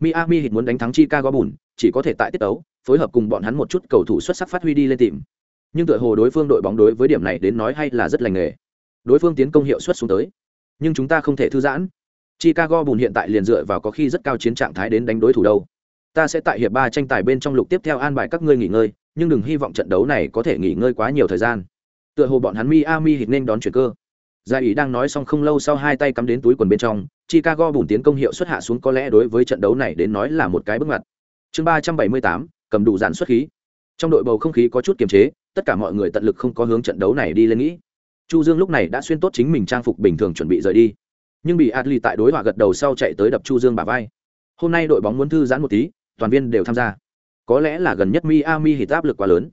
Miami Heat muốn đánh thắng Chicago Bulls, chỉ có thể tại tiết đấu, phối hợp cùng bọn hắn một chút cầu thủ xuất sắc phát huy đi lên tìm. Nhưng tựa hồ đối phương đội bóng đối với điểm này đến nói hay là rất lành nghề. Đối phương tiến công hiệu suất xuống tới, nhưng chúng ta không thể thư giãn. Chicago Bulls hiện tại liền dựa vào có khi rất cao chiến trạng thái đến đánh đối thủ đâu. Ta sẽ tại hiệp ba tranh tài bên trong lục tiếp theo an bài các ngươi nghỉ ngơi, nhưng đừng hy vọng trận đấu này có thể nghỉ ngơi quá nhiều thời gian. Tựa hồ bọn hắn Miami Heat nên đón chuyển cơ. Gia ý đang nói xong không lâu sau hai tay cắm đến túi quần bên trong, Chicago bùn tiến công hiệu xuất hạ xuống có lẽ đối với trận đấu này đến nói là một cái bước ngoặt. Chương ba trăm bảy mươi tám, cầm đủ dàn xuất khí. Trong đội bầu không khí có chút kiềm chế, tất cả mọi người tận lực không có hướng trận đấu này đi lên nghĩ. Chu Dương lúc này đã xuyên tốt chính mình trang phục bình thường chuẩn bị rời đi, nhưng bị Adli tại đối họa gật đầu sau chạy tới đập Chu Dương bả vai. Hôm nay đội bóng muốn thư giãn một tí, toàn viên đều tham gia. Có lẽ là gần nhất Miami hít áp lực quá lớn.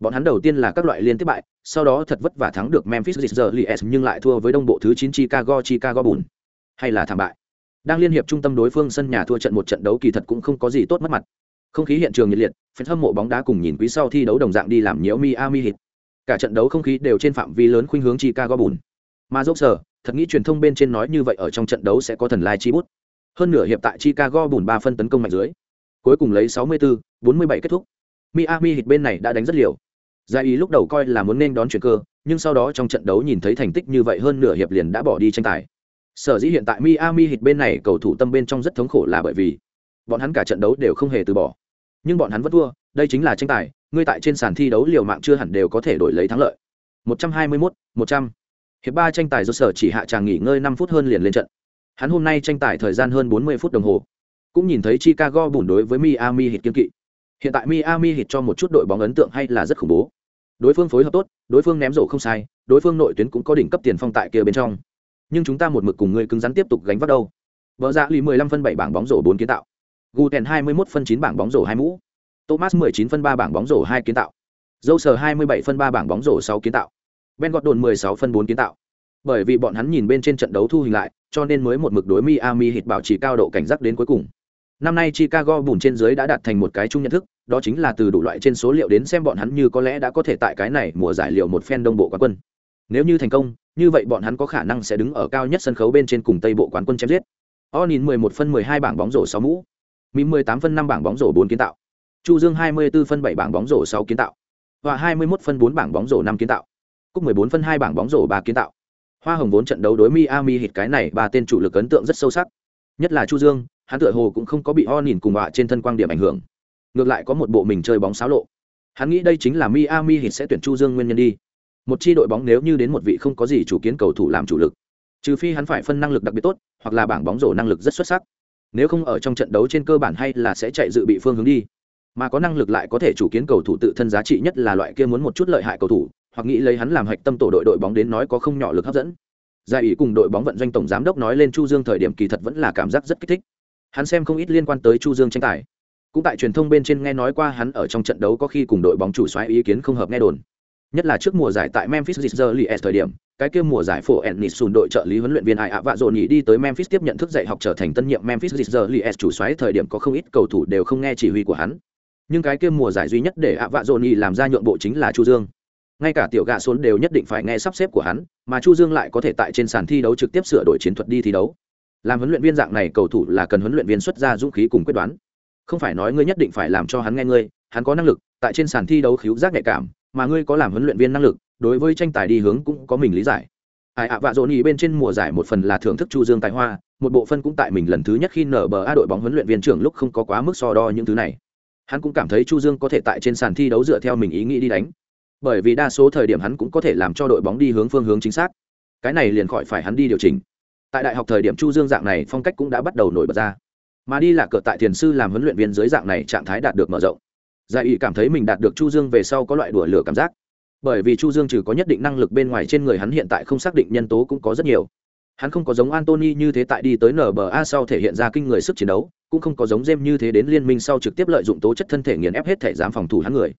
Bọn hắn đầu tiên là các loại liên tiếp bại, sau đó thật vất vả thắng được Memphis Grizzlies nhưng lại thua với đông bộ thứ 9 Chicago Chicago Bulls. Hay là thảm bại. Đang liên hiệp trung tâm đối phương sân nhà thua trận một trận đấu kỳ thật cũng không có gì tốt mất mặt. Không khí hiện trường nhiệt liệt, fan hâm mộ bóng đá cùng nhìn quý sau thi đấu đồng dạng đi làm nhiễu Miami Heat. Cả trận đấu không khí đều trên phạm vi lớn khuynh hướng Chicago Bulls. Mà dốc sở, thật nghĩ truyền thông bên trên nói như vậy ở trong trận đấu sẽ có thần lai chi bút. Hơn nửa hiệp tại Chicago Bulls 3 phân tấn công mạnh dưới. Cuối cùng lấy 64, 47 kết thúc. Miami Heat bên này đã đánh rất liều, Gia ý lúc đầu coi là muốn nên đón chuyển cơ, nhưng sau đó trong trận đấu nhìn thấy thành tích như vậy hơn nửa hiệp liền đã bỏ đi tranh tài. Sở dĩ hiện tại Miami Heat bên này cầu thủ tâm bên trong rất thống khổ là bởi vì bọn hắn cả trận đấu đều không hề từ bỏ. Nhưng bọn hắn vẫn thua, đây chính là tranh tài, ngươi tại trên sàn thi đấu liều mạng chưa hẳn đều có thể đổi lấy thắng lợi. 121, 100. Hiệp ba tranh tài do sở chỉ hạ chàng nghỉ ngơi 5 phút hơn liền lên trận. Hắn hôm nay tranh tài thời gian hơn 40 phút đồng hồ. Cũng nhìn thấy Chicago bùn đối với Miami Heat kiên kỵ. Hiện tại Miami Heat cho một chút đội bóng ấn tượng hay là rất khủng bố đối phương phối hợp tốt, đối phương ném rổ không sai, đối phương nội tuyến cũng có đỉnh cấp tiền phong tại kia bên trong. Nhưng chúng ta một mực cùng người cứng rắn tiếp tục gánh vác đâu. Vợ dạ lì mười lăm phân bảy bảng bóng rổ bốn kiến tạo. Gu tèn hai mươi mốt phân chín bảng bóng rổ hai mũ. Thomas mười chín phân ba bảng bóng rổ hai kiến tạo. Dâu sờ hai mươi bảy phân ba bảng bóng rổ sáu kiến tạo. Ben gọt đồn mười sáu phân bốn kiến tạo. Bởi vì bọn hắn nhìn bên trên trận đấu thu hình lại, cho nên mới một mực đối miami hít bảo trì cao độ cảnh giác đến cuối cùng. Năm nay chicago bùn trên dưới đã đạt thành một cái chung nhận thức đó chính là từ đủ loại trên số liệu đến xem bọn hắn như có lẽ đã có thể tại cái này mùa giải liệu một phen đông bộ quán quân. Nếu như thành công, như vậy bọn hắn có khả năng sẽ đứng ở cao nhất sân khấu bên trên cùng tây bộ quán quân chém giết. O nhìn mười một phân mười hai bảng bóng rổ sáu mũ. Mỹ mười tám phân năm bảng bóng rổ bốn kiến tạo. Chu dương hai mươi 24 phân bảy bảng bóng rổ sáu kiến tạo. Và hai mươi 21 phân bốn bảng bóng rổ năm kiến tạo. Cúc mười bốn phân hai bảng bóng rổ ba kiến tạo. Hoa hồng vốn trận đấu đối miami hit cái này ba tên chủ lực ấn tượng rất sâu sắc. Nhất là chu dương, hắn tựa hồ cũng không có bị o nhìn cùng họa trên thân quang điểm ảnh hưởng ngược lại có một bộ mình chơi bóng xáo lộ. Hắn nghĩ đây chính là miami hit sẽ tuyển chu dương nguyên nhân đi. Một chi đội bóng nếu như đến một vị không có gì chủ kiến cầu thủ làm chủ lực, trừ phi hắn phải phân năng lực đặc biệt tốt, hoặc là bảng bóng rổ năng lực rất xuất sắc. Nếu không ở trong trận đấu trên cơ bản hay là sẽ chạy dự bị phương hướng đi. Mà có năng lực lại có thể chủ kiến cầu thủ tự thân giá trị nhất là loại kia muốn một chút lợi hại cầu thủ, hoặc nghĩ lấy hắn làm hạch tâm tổ đội đội bóng đến nói có không nhỏ lực hấp dẫn. Gia ý cùng đội bóng vận doanh tổng giám đốc nói lên chu dương thời điểm kỳ thật vẫn là cảm giác rất kích thích. Hắn xem không ít liên quan tới chu dương tranh tài cũng tại truyền thông bên trên nghe nói qua hắn ở trong trận đấu có khi cùng đội bóng chủ xoáy ý kiến không hợp nghe đồn. Nhất là trước mùa giải tại Memphis Grizzlies thời điểm, cái kia mùa giải phổ Ennisun đội trợ lý huấn luyện viên Ai ạ vạ dồn nhỉ đi tới Memphis tiếp nhận thức dạy học trở thành tân nhiệm Memphis Grizzlies chủ xoáy thời điểm có không ít cầu thủ đều không nghe chỉ huy của hắn. Nhưng cái kia mùa giải duy nhất để ạ vạ dồn nhỉ làm ra nhượng bộ chính là Chu Dương. Ngay cả tiểu gạ xuống đều nhất định phải nghe sắp xếp của hắn, mà Chu Dương lại có thể tại trên sàn thi đấu trực tiếp sửa đổi chiến thuật đi thi đấu. Làm huấn luyện viên dạng này cầu thủ là cần huấn luyện viên xuất ra dũng khí cùng quyết đoán không phải nói ngươi nhất định phải làm cho hắn nghe ngươi, hắn có năng lực, tại trên sàn thi đấu khiếu giác nhạy cảm, mà ngươi có làm huấn luyện viên năng lực, đối với tranh tài đi hướng cũng có mình lý giải. Ai ạ, vạ dỗ nhì bên trên mùa giải một phần là thưởng thức chu dương tài hoa, một bộ phân cũng tại mình lần thứ nhất khi nở bờ a đội bóng huấn luyện viên trưởng lúc không có quá mức so đo những thứ này. Hắn cũng cảm thấy chu dương có thể tại trên sàn thi đấu dựa theo mình ý nghĩ đi đánh. Bởi vì đa số thời điểm hắn cũng có thể làm cho đội bóng đi hướng phương hướng chính xác. Cái này liền khỏi phải hắn đi điều chỉnh. Tại đại học thời điểm chu dương dạng này phong cách cũng đã bắt đầu nổi bật ra mà đi là cờ tại thiền sư làm huấn luyện viên dưới dạng này trạng thái đạt được mở rộng. Dạ Giải ý cảm thấy mình đạt được chu dương về sau có loại đùa lửa cảm giác. Bởi vì chu dương trừ có nhất định năng lực bên ngoài trên người hắn hiện tại không xác định nhân tố cũng có rất nhiều. Hắn không có giống antony như thế tại đi tới nba sau thể hiện ra kinh người sức chiến đấu, cũng không có giống jem như thế đến liên minh sau trực tiếp lợi dụng tố chất thân thể nghiền ép hết thể dám phòng thủ hắn người.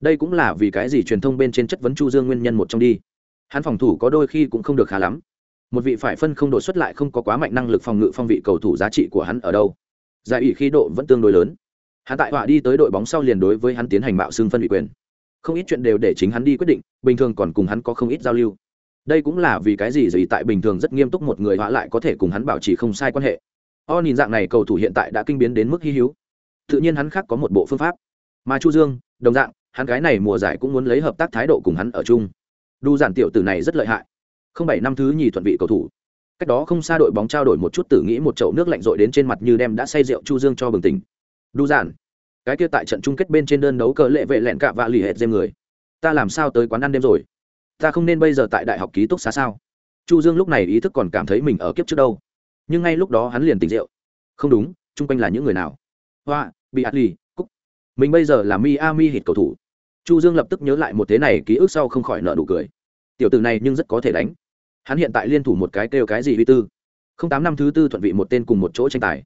Đây cũng là vì cái gì truyền thông bên trên chất vấn chu dương nguyên nhân một trong đi. Hắn phòng thủ có đôi khi cũng không được khá lắm. Một vị phải phân không đột xuất lại không có quá mạnh năng lực phòng ngự phong vị cầu thủ giá trị của hắn ở đâu giải ủy khí độ vẫn tương đối lớn. Hắn tại họa đi tới đội bóng sau liền đối với hắn tiến hành mạo xưng phân ủy quyền. Không ít chuyện đều để chính hắn đi quyết định, bình thường còn cùng hắn có không ít giao lưu. Đây cũng là vì cái gì gì tại bình thường rất nghiêm túc một người họa lại có thể cùng hắn bảo trì không sai quan hệ. O nhìn dạng này cầu thủ hiện tại đã kinh biến đến mức hy hữu. Tự nhiên hắn khác có một bộ phương pháp. Mà chu dương, đồng dạng, hắn cái này mùa giải cũng muốn lấy hợp tác thái độ cùng hắn ở chung. Đu giản tiểu tử này rất lợi hại. Không bảy năm thứ nhì thuận vị cầu thủ cách đó không xa đội bóng trao đổi một chút tử nghĩ một chậu nước lạnh rội đến trên mặt như đem đã say rượu chu dương cho bừng tỉnh. Đu giản, cái kia tại trận chung kết bên trên đơn đấu cờ lệ vệ lẹn cạ và lì hệt dêm người. Ta làm sao tới quán ăn đêm rồi? Ta không nên bây giờ tại đại học ký túc xá sao? Chu dương lúc này ý thức còn cảm thấy mình ở kiếp trước đâu. Nhưng ngay lúc đó hắn liền tỉnh rượu. Không đúng, chung quanh là những người nào? Hoa, bị adli cúc. Mình bây giờ là mi ami hit cầu thủ. Chu dương lập tức nhớ lại một thế này ký ức sau không khỏi nợ nụ cười. Tiểu tử này nhưng rất có thể đánh hắn hiện tại liên thủ một cái kêu cái gì vi tư. Không tám năm thứ tư thuận vị một tên cùng một chỗ tranh tài.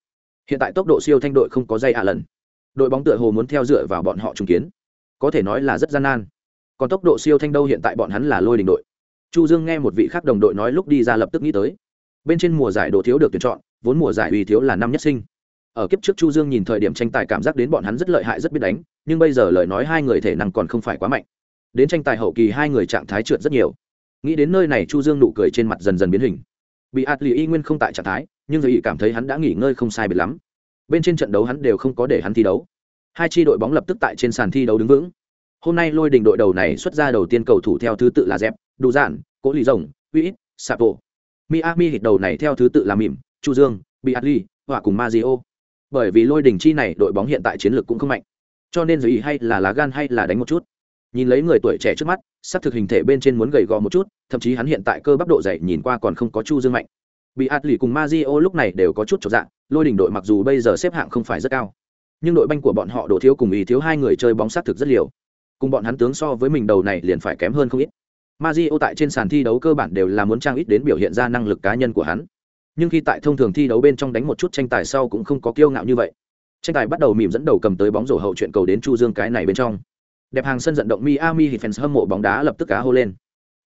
Hiện tại tốc độ siêu thanh đội không có dây ạ lần. Đội bóng tựa hồ muốn theo dựa vào bọn họ trùng kiến. Có thể nói là rất gian nan. Còn tốc độ siêu thanh đâu hiện tại bọn hắn là lôi đình đội. Chu dương nghe một vị khác đồng đội nói lúc đi ra lập tức nghĩ tới. Bên trên mùa giải đồ thiếu được tuyển chọn, vốn mùa giải uy thiếu là năm nhất sinh. Ở kiếp trước chu dương nhìn thời điểm tranh tài cảm giác đến bọn hắn rất lợi hại rất biết đánh, nhưng bây giờ lời nói hai người thể năng còn không phải quá mạnh. Đến tranh tài hậu kỳ hai người trạng thái trượt rất nhiều nghĩ đến nơi này chu dương nụ cười trên mặt dần dần biến hình. Bị ạt lì y nguyên không tại trạng thái, nhưng rồi ý cảm thấy hắn đã nghỉ ngơi không sai biệt lắm. Bên trên trận đấu hắn đều không có để hắn thi đấu. Hai tri đội bóng lập tức tại trên sàn thi đấu đứng vững. Hôm nay lôi đình đội đầu này xuất ra đầu tiên cầu thủ theo thứ tự là dẹp đủ giản, cố lì rồng, uy sapo. Miami hit đầu này theo thứ tự là mỉm chu dương, bị adli họa cùng mazio bởi vì lôi đình chi này đội bóng hiện tại chiến lược cũng không mạnh. Cho nên rồi ý hay là lá gan hay là đánh một chút nhìn lấy người tuổi trẻ trước mắt, sắp thực hình thể bên trên muốn gầy gò một chút, thậm chí hắn hiện tại cơ bắp độ dày nhìn qua còn không có chu dương mạnh. Bị ạt lì cùng mazio lúc này đều có chút trọn dạng lôi đỉnh đội mặc dù bây giờ xếp hạng không phải rất cao, nhưng đội banh của bọn họ đổ thiếu cùng ý thiếu hai người chơi bóng sát thực rất liều. Cùng bọn hắn tướng so với mình đầu này liền phải kém hơn không ít. Mazio tại trên sàn thi đấu cơ bản đều là muốn trang ít đến biểu hiện ra năng lực cá nhân của hắn. Nhưng khi tại thông thường thi đấu bên trong đánh một chút tranh tài sau cũng không có kiêu ngạo như vậy. Tranh tài bắt đầu mỉm dẫn đầu cầm tới bóng rổ hậu chuyện cầu đến chu dương cái này bên trong đẹp hàng sân vận động miami hit fans hâm mộ bóng đá lập tức cá hô lên.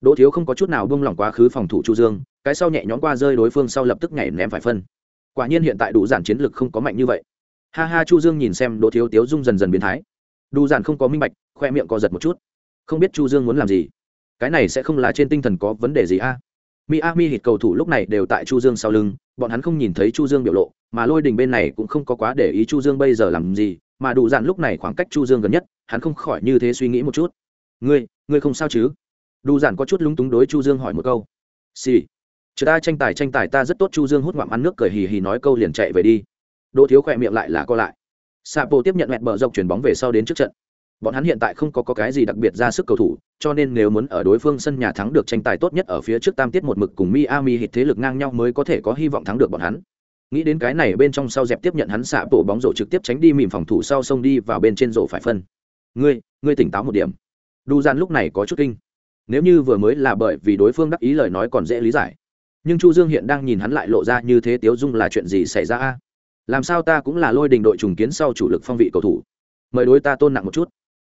Đỗ thiếu không có chút nào buông lỏng quá khứ phòng thủ chu dương, cái sau nhẹ nhõm qua rơi đối phương sau lập tức nhảy ném phải phân. Quả nhiên hiện tại đủ giản chiến lực không có mạnh như vậy. Ha ha, chu dương nhìn xem đỗ thiếu tiếu dung dần dần biến thái. Đủ giản không có minh bạch, khoe miệng co giật một chút. Không biết chu dương muốn làm gì. Cái này sẽ không là trên tinh thần có vấn đề gì a? Miami hit cầu thủ lúc này đều tại chu dương sau lưng, bọn hắn không nhìn thấy chu dương biểu lộ, mà lôi đình bên này cũng không có quá để ý chu dương bây giờ làm gì, mà đủ dạn lúc này khoảng cách chu dương gần nhất, hắn không khỏi như thế suy nghĩ một chút. Ngươi ngươi không sao chứ? Đủ dạn có chút lúng túng đối chu dương hỏi một câu. Xì、sì. chúng ta tranh tài tranh tài ta rất tốt. Chu dương hút ngoạm ăn nước cười hì hì nói câu liền chạy về đi. Đỗ thiếu khỏe miệng lại là co lại. Sapo tiếp nhận mẹt bờ dọc chuyển bóng về sau đến trước trận bọn hắn hiện tại không có, có cái gì đặc biệt ra sức cầu thủ cho nên nếu muốn ở đối phương sân nhà thắng được tranh tài tốt nhất ở phía trước tam tiết một mực cùng miami hit thế lực ngang nhau mới có thể có hy vọng thắng được bọn hắn. Nghĩ đến cái này bên trong sau dẹp tiếp nhận hắn xạ bộ bóng rổ trực tiếp tránh đi mìm phòng thủ sau sông đi vào bên trên rổ phải phân. Ngươi ngươi tỉnh táo một điểm. Đu gian lúc này có chút kinh. Nếu như vừa mới là bởi vì đối phương đắc ý lời nói còn dễ lý giải. Nhưng chu dương hiện đang nhìn hắn lại lộ ra như thế tiếu dung là chuyện gì xảy ra a? Làm sao ta cũng là lôi đình đội trùng kiến sau chủ lực phong vị cầu thủ. Mời đối ta tôn nặng một chút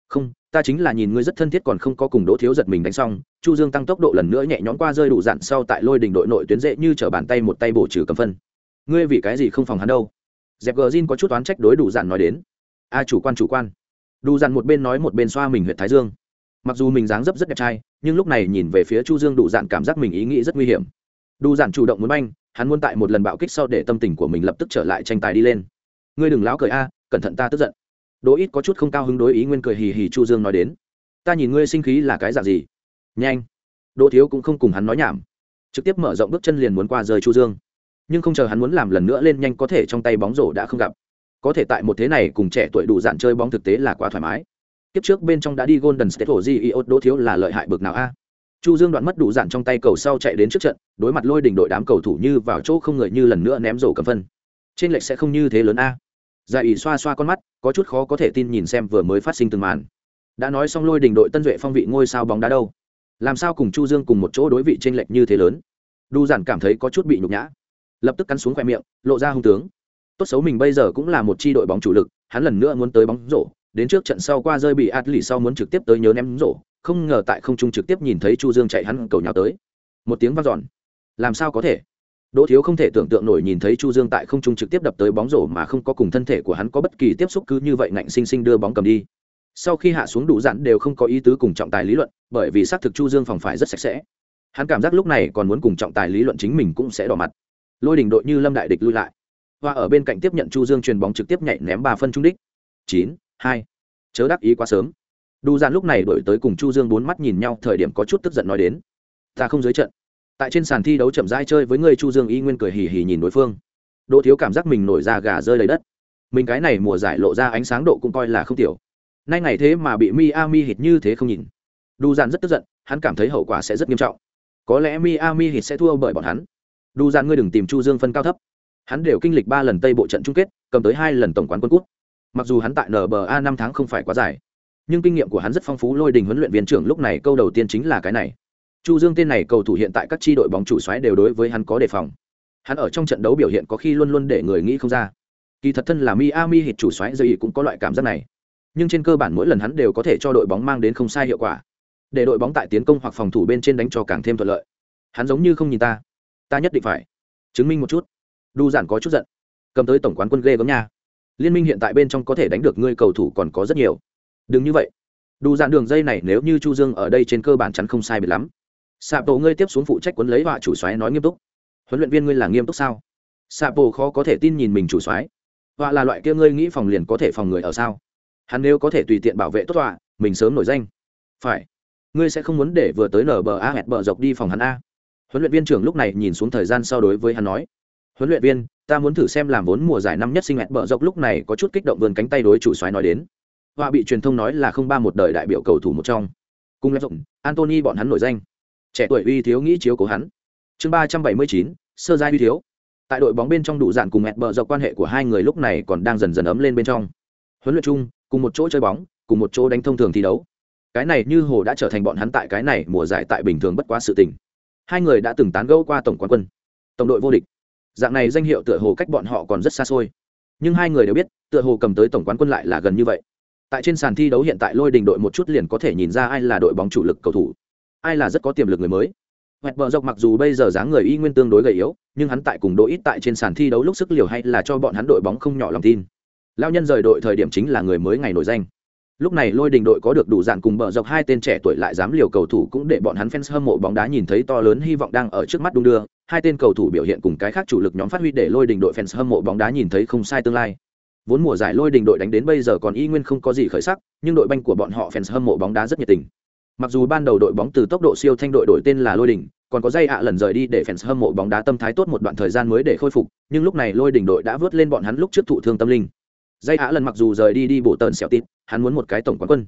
không, ta chính là nhìn ngươi rất thân thiết còn không có cùng đỗ thiếu giật mình đánh xong, chu dương tăng tốc độ lần nữa nhẹ nhõm qua rơi đủ dặn sau tại lôi đình đội nội tuyến dễ như trở bàn tay một tay bổ trừ cầm phân. Ngươi vì cái gì không phòng hắn đâu? Dẹp gờ zin có chút oán trách đối đủ dặn nói đến. A, chủ quan chủ quan. Đủ dặn một bên nói một bên xoa mình huyện thái dương. Mặc dù mình dáng dấp rất đẹp trai, nhưng lúc này nhìn về phía chu dương đủ dặn cảm giác mình ý nghĩ rất nguy hiểm. Đủ dặn chủ động muốn banh, hắn muốn tại một lần bạo kích sau để tâm tình của mình lập tức trở lại tranh tài đi lên. Ngươi đừng láo cười a, cẩn thận ta tức giận đỗ ít có chút không cao hứng đối ý nguyên cười hì hì chu dương nói đến. Ta nhìn ngươi sinh khí là cái dạng gì? Nhanh. Đỗ thiếu cũng không cùng hắn nói nhảm. Trực tiếp mở rộng bước chân liền muốn qua rời chu dương. Nhưng không chờ hắn muốn làm lần nữa lên nhanh có thể trong tay bóng rổ đã không gặp. Có thể tại một thế này cùng trẻ tuổi đủ dạn chơi bóng thực tế là quá thoải mái. Kiếp trước bên trong đã đi golden state hồ di iốt đỗ thiếu là lợi hại bực nào a? Chu dương đoạn mất đủ dạn trong tay cầu sau chạy đến trước trận, đối mặt lôi đỉnh đội đám cầu thủ như vào chỗ không người như lần nữa ném rổ cầm phân. Trên lệch sẽ không như thế lớn a giải ủy xoa xoa con mắt, có chút khó có thể tin nhìn xem vừa mới phát sinh từng màn. Đã nói xong lôi đình đội tân duệ phong vị ngôi sao bóng đá đâu? Làm sao cùng chu dương cùng một chỗ đối vị tranh lệch như thế lớn? Đu giản cảm thấy có chút bị nhục nhã. Lập tức cắn xuống khoe miệng, lộ ra hung tướng. Tốt xấu mình bây giờ cũng là một chi đội bóng chủ lực, hắn lần nữa muốn tới bóng rổ. Đến trước trận sau qua rơi bị át lì sau muốn trực tiếp tới nhớ ném rổ. Không ngờ tại không trung trực tiếp nhìn thấy chu dương chạy hắn cầu nhào tới. Một tiếng vang dọn. Làm sao có thể? Đỗ Thiếu không thể tưởng tượng nổi nhìn thấy Chu Dương tại không trung trực tiếp đập tới bóng rổ mà không có cùng thân thể của hắn có bất kỳ tiếp xúc cứ như vậy ngạnh sinh sinh đưa bóng cầm đi. Sau khi hạ xuống đủ dặn đều không có ý tứ cùng trọng tài lý luận, bởi vì xác thực Chu Dương phòng phải rất sạch sẽ. Hắn cảm giác lúc này còn muốn cùng trọng tài lý luận chính mình cũng sẽ đỏ mặt. Lôi đỉnh đội như lâm đại địch lui lại. hoa ở bên cạnh tiếp nhận chu dương truyền bóng trực tiếp nhảy ném ba phân trung đích chín hai chớ đắc ý quá sớm đu dặn lúc này đổi tới cùng chu dương bốn mắt nhìn nhau thời điểm có chút tức giận nói đến ta không dưới trận tại trên sàn thi đấu chậm rãi chơi với người chu dương y nguyên cười hì hì nhìn đối phương. Đỗ thiếu cảm giác mình nổi ra gà rơi lấy đất. Mình cái này mùa giải lộ ra ánh sáng độ cũng coi là không tiểu. Nay ngày thế mà bị miami hít như thế không nhìn. Đu dàn rất tức giận, hắn cảm thấy hậu quả sẽ rất nghiêm trọng. Có lẽ miami hít sẽ thua bởi bọn hắn. Đu dàn ngươi đừng tìm chu dương phân cao thấp. Hắn đều kinh lịch ba lần tây bộ trận chung kết, cầm tới hai lần tổng quán quân quốc mặc dù hắn tại nba năm tháng không phải quá dài, nhưng kinh nghiệm của hắn rất phong phú, lôi đình huấn luyện viên trưởng lúc này câu đầu tiên chính là cái này chu dương tên này cầu thủ hiện tại các chi đội bóng chủ xoáy đều đối với hắn có đề phòng. Hắn ở trong trận đấu biểu hiện có khi luôn luôn để người nghĩ không ra. Kỳ thật thân là miami hit chủ xoáy dây cũng có loại cảm giác này. Nhưng trên cơ bản mỗi lần hắn đều có thể cho đội bóng mang đến không sai hiệu quả. Để đội bóng tại tiến công hoặc phòng thủ bên trên đánh cho càng thêm thuận lợi. Hắn giống như không nhìn ta. Ta nhất định phải chứng minh một chút. Đu giản có chút giận. Cầm tới tổng quán quân ghê gớm nha. Liên minh hiện tại bên trong có thể đánh được ngươi cầu thủ còn có rất nhiều. Đừng như vậy. Đu dạn đường dây này nếu như chu dương ở đây trên cơ bản chắn không sai biệt lắm sạp tổ ngươi tiếp xuống phụ trách quấn lấy họa chủ xoáy nói nghiêm túc. Huấn luyện viên ngươi là nghiêm túc sao? Sạp tổ khó có thể tin nhìn mình chủ xoáy họa là loại kia ngươi nghĩ phòng liền có thể phòng người ở sao? Hắn nếu có thể tùy tiện bảo vệ tốt họa, mình sớm nổi danh. Phải. Ngươi sẽ không muốn để vừa tới nở bờ a hẹt bờ dọc đi phòng hắn a. Huấn luyện viên trưởng lúc này nhìn xuống thời gian sau đối với hắn nói. Huấn luyện viên, ta muốn thử xem làm vốn mùa giải năm nhất sinh hẹt bờ dọc lúc này có chút kích động vươn cánh tay đối chủ xoáy nói đến. Họa bị truyền thông nói là không ba một đời đại biểu cầu thủ một trong. Cùng lẽ rộng antony bọn hắn nổi danh trẻ tuổi uy thiếu nghĩ chiếu cố hắn. Chương ba trăm bảy mươi chín, sơ giai uy thiếu. Tại đội bóng bên trong đủ dạn cùng mẹt bờ dọc quan hệ của hai người lúc này còn đang dần dần ấm lên bên trong. Huấn luyện chung, cùng một chỗ chơi bóng, cùng một chỗ đánh thông thường thi đấu. Cái này như hồ đã trở thành bọn hắn tại cái này mùa giải tại bình thường bất quá sự tình. Hai người đã từng tán gẫu qua tổng quán quân, tổng đội vô địch. Dạng này danh hiệu tựa hồ cách bọn họ còn rất xa xôi. Nhưng hai người đều biết, tựa hồ cầm tới tổng quán quân lại là gần như vậy. Tại trên sàn thi đấu hiện tại lôi đình đội một chút liền có thể nhìn ra ai là đội bóng chủ lực cầu thủ ai là rất có tiềm lực người mới Hoẹt bờ dọc mặc dù bây giờ dáng người y nguyên tương đối gầy yếu, nhưng hắn tại cùng đội ít tại trên sàn thi đấu lúc sức liều hay là cho bọn hắn đội bóng không nhỏ lòng tin. Lao nhân rời đội thời điểm chính là người mới ngày nổi danh. Lúc này Lôi Đình đội có được đủ dạng cùng bờ dọc hai tên trẻ tuổi lại dám liều cầu thủ cũng để bọn hắn fans hâm mộ bóng đá nhìn thấy to lớn hy vọng đang ở trước mắt đung đưa. Hai tên cầu thủ biểu hiện cùng cái khác chủ lực nhóm phát huy để Lôi Đình đội fans hâm mộ bóng đá nhìn thấy không sai tương lai vốn mùa giải lôi đình đội đánh đến bây giờ còn y nguyên không có gì khởi sắc nhưng đội banh của bọn họ fans hâm mộ bóng đá rất nhiệt tình mặc dù ban đầu đội bóng từ tốc độ siêu thanh đội đổi tên là lôi đình, còn có dây ạ lần rời đi để fans hâm mộ bóng đá tâm thái tốt một đoạn thời gian mới để khôi phục, nhưng lúc này lôi đình đội đã vớt lên bọn hắn lúc trước thụ thương tâm linh. Dây ạ lần mặc dù rời đi đi bộ tần xẻo tít hắn muốn một cái tổng quán quân.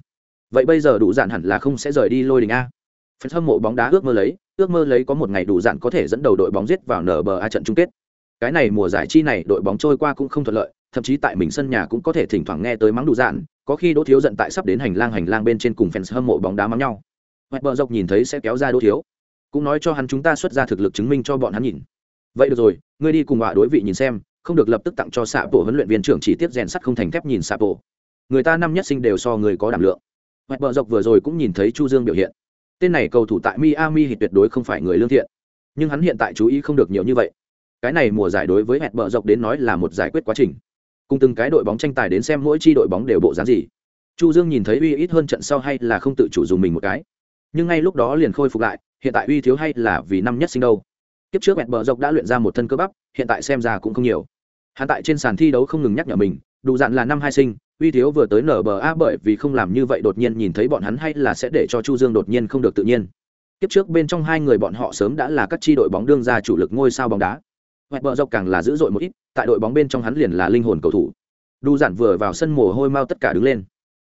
Vậy bây giờ đủ dạn hẳn là không sẽ rời đi lôi đình a. Fans hâm mộ bóng đá ước mơ lấy, ước mơ lấy có một ngày đủ dạn có thể dẫn đầu đội bóng giết vào nở bờ a trận chung kết. Cái này mùa giải chi này đội bóng trôi qua cũng không thuận lợi thậm chí tại mình sân nhà cũng có thể thỉnh thoảng nghe tới mắng đủ dạn, có khi đỗ thiếu giận tại sắp đến hành lang hành lang bên trên cùng fans hâm mộ bóng đá mắng nhau. Hoẹt bờ dọc nhìn thấy sẽ kéo ra đỗ thiếu. Cũng nói cho hắn chúng ta xuất ra thực lực chứng minh cho bọn hắn nhìn. Vậy được rồi, ngươi đi cùng họa đối vị nhìn xem, không được lập tức tặng cho xạ bộ huấn luyện viên trưởng chỉ tiếp rèn sắt không thành thép nhìn xạ bộ người ta năm nhất sinh đều so người có đảm lượng. Hoẹt bờ dọc vừa rồi cũng nhìn thấy chu dương biểu hiện. Tên này cầu thủ tại miami thì tuyệt đối không phải người lương thiện. Nhưng hắn hiện tại chú ý không được nhiều như vậy. Cái này mùa giải đối với hẹn bờ dọc đến nói là một giải quyết quá trình cùng từng cái đội bóng tranh tài đến xem mỗi chi đội bóng đều bộ dáng gì. Chu dương nhìn thấy uy ít hơn trận sau hay là không tự chủ dùng mình một cái. Nhưng ngay lúc đó liền khôi phục lại, hiện tại uy thiếu hay là vì năm nhất sinh đâu. Kiếp trước mẹn bờ dọc đã luyện ra một thân cơ bắp, hiện tại xem ra cũng không nhiều. Hắn tại trên sàn thi đấu không ngừng nhắc nhở mình, đủ dặn là năm hai sinh, uy thiếu vừa tới nở bờ a bởi vì không làm như vậy đột nhiên nhìn thấy bọn hắn hay là sẽ để cho chu dương đột nhiên không được tự nhiên. Kiếp trước bên trong hai người bọn họ sớm đã là các chi đội bóng đương ra chủ lực ngôi sao bóng đá hoẹt bờ dọc càng là dữ dội một ít, tại đội bóng bên trong hắn liền là linh hồn cầu thủ. Đu giản vừa vào sân mồ hôi mau tất cả đứng lên.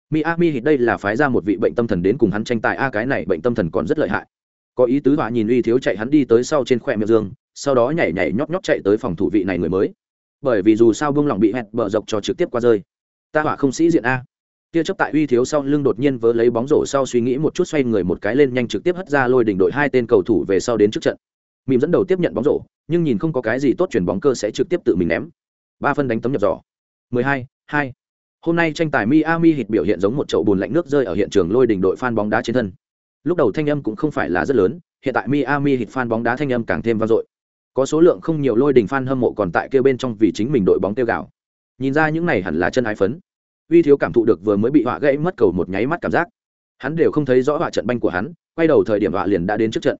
Miami hít đây là phái ra một vị bệnh tâm thần đến cùng hắn tranh tài, a, cái này bệnh tâm thần còn rất lợi hại. Có ý tứ họa nhìn uy thiếu chạy hắn đi tới sau trên khoe miệng dương, sau đó nhảy nhảy nhóp nhóp chạy tới phòng thủ vị này người mới. Bởi vì dù sao bông lòng bị hẹn bờ dọc cho trực tiếp qua rơi. Ta họa không sĩ diện a. Tia chấp tại uy thiếu sau lưng đột nhiên vớ lấy bóng rổ sau suy nghĩ một chút xoay người một cái lên nhanh trực tiếp hất ra lôi đỉnh đội hai tên cầu thủ về sau đến trước trận mìm dẫn đầu tiếp nhận bóng rổ nhưng nhìn không có cái gì tốt chuyển bóng cơ sẽ trực tiếp tự mình ném. Ba phân đánh tấm nhập giỏ. 12, 2. hôm nay tranh tài miami hit biểu hiện giống một chậu bùn lạnh nước rơi ở hiện trường lôi đỉnh đội fan bóng đá trên thân. Lúc đầu thanh âm cũng không phải là rất lớn hiện tại miami hit fan bóng đá thanh âm càng thêm vang dội. Có số lượng không nhiều lôi đỉnh fan hâm mộ còn tại kêu bên trong vì chính mình đội bóng tiêu gạo nhìn ra những này hẳn là chân ái phấn. Uy thiếu cảm thụ được vừa mới bị họa gãy mất cầu một nháy mắt cảm giác. Hắn đều không thấy rõ họa trận banh của hắn quay đầu thời điểm họa liền đã đến trước trận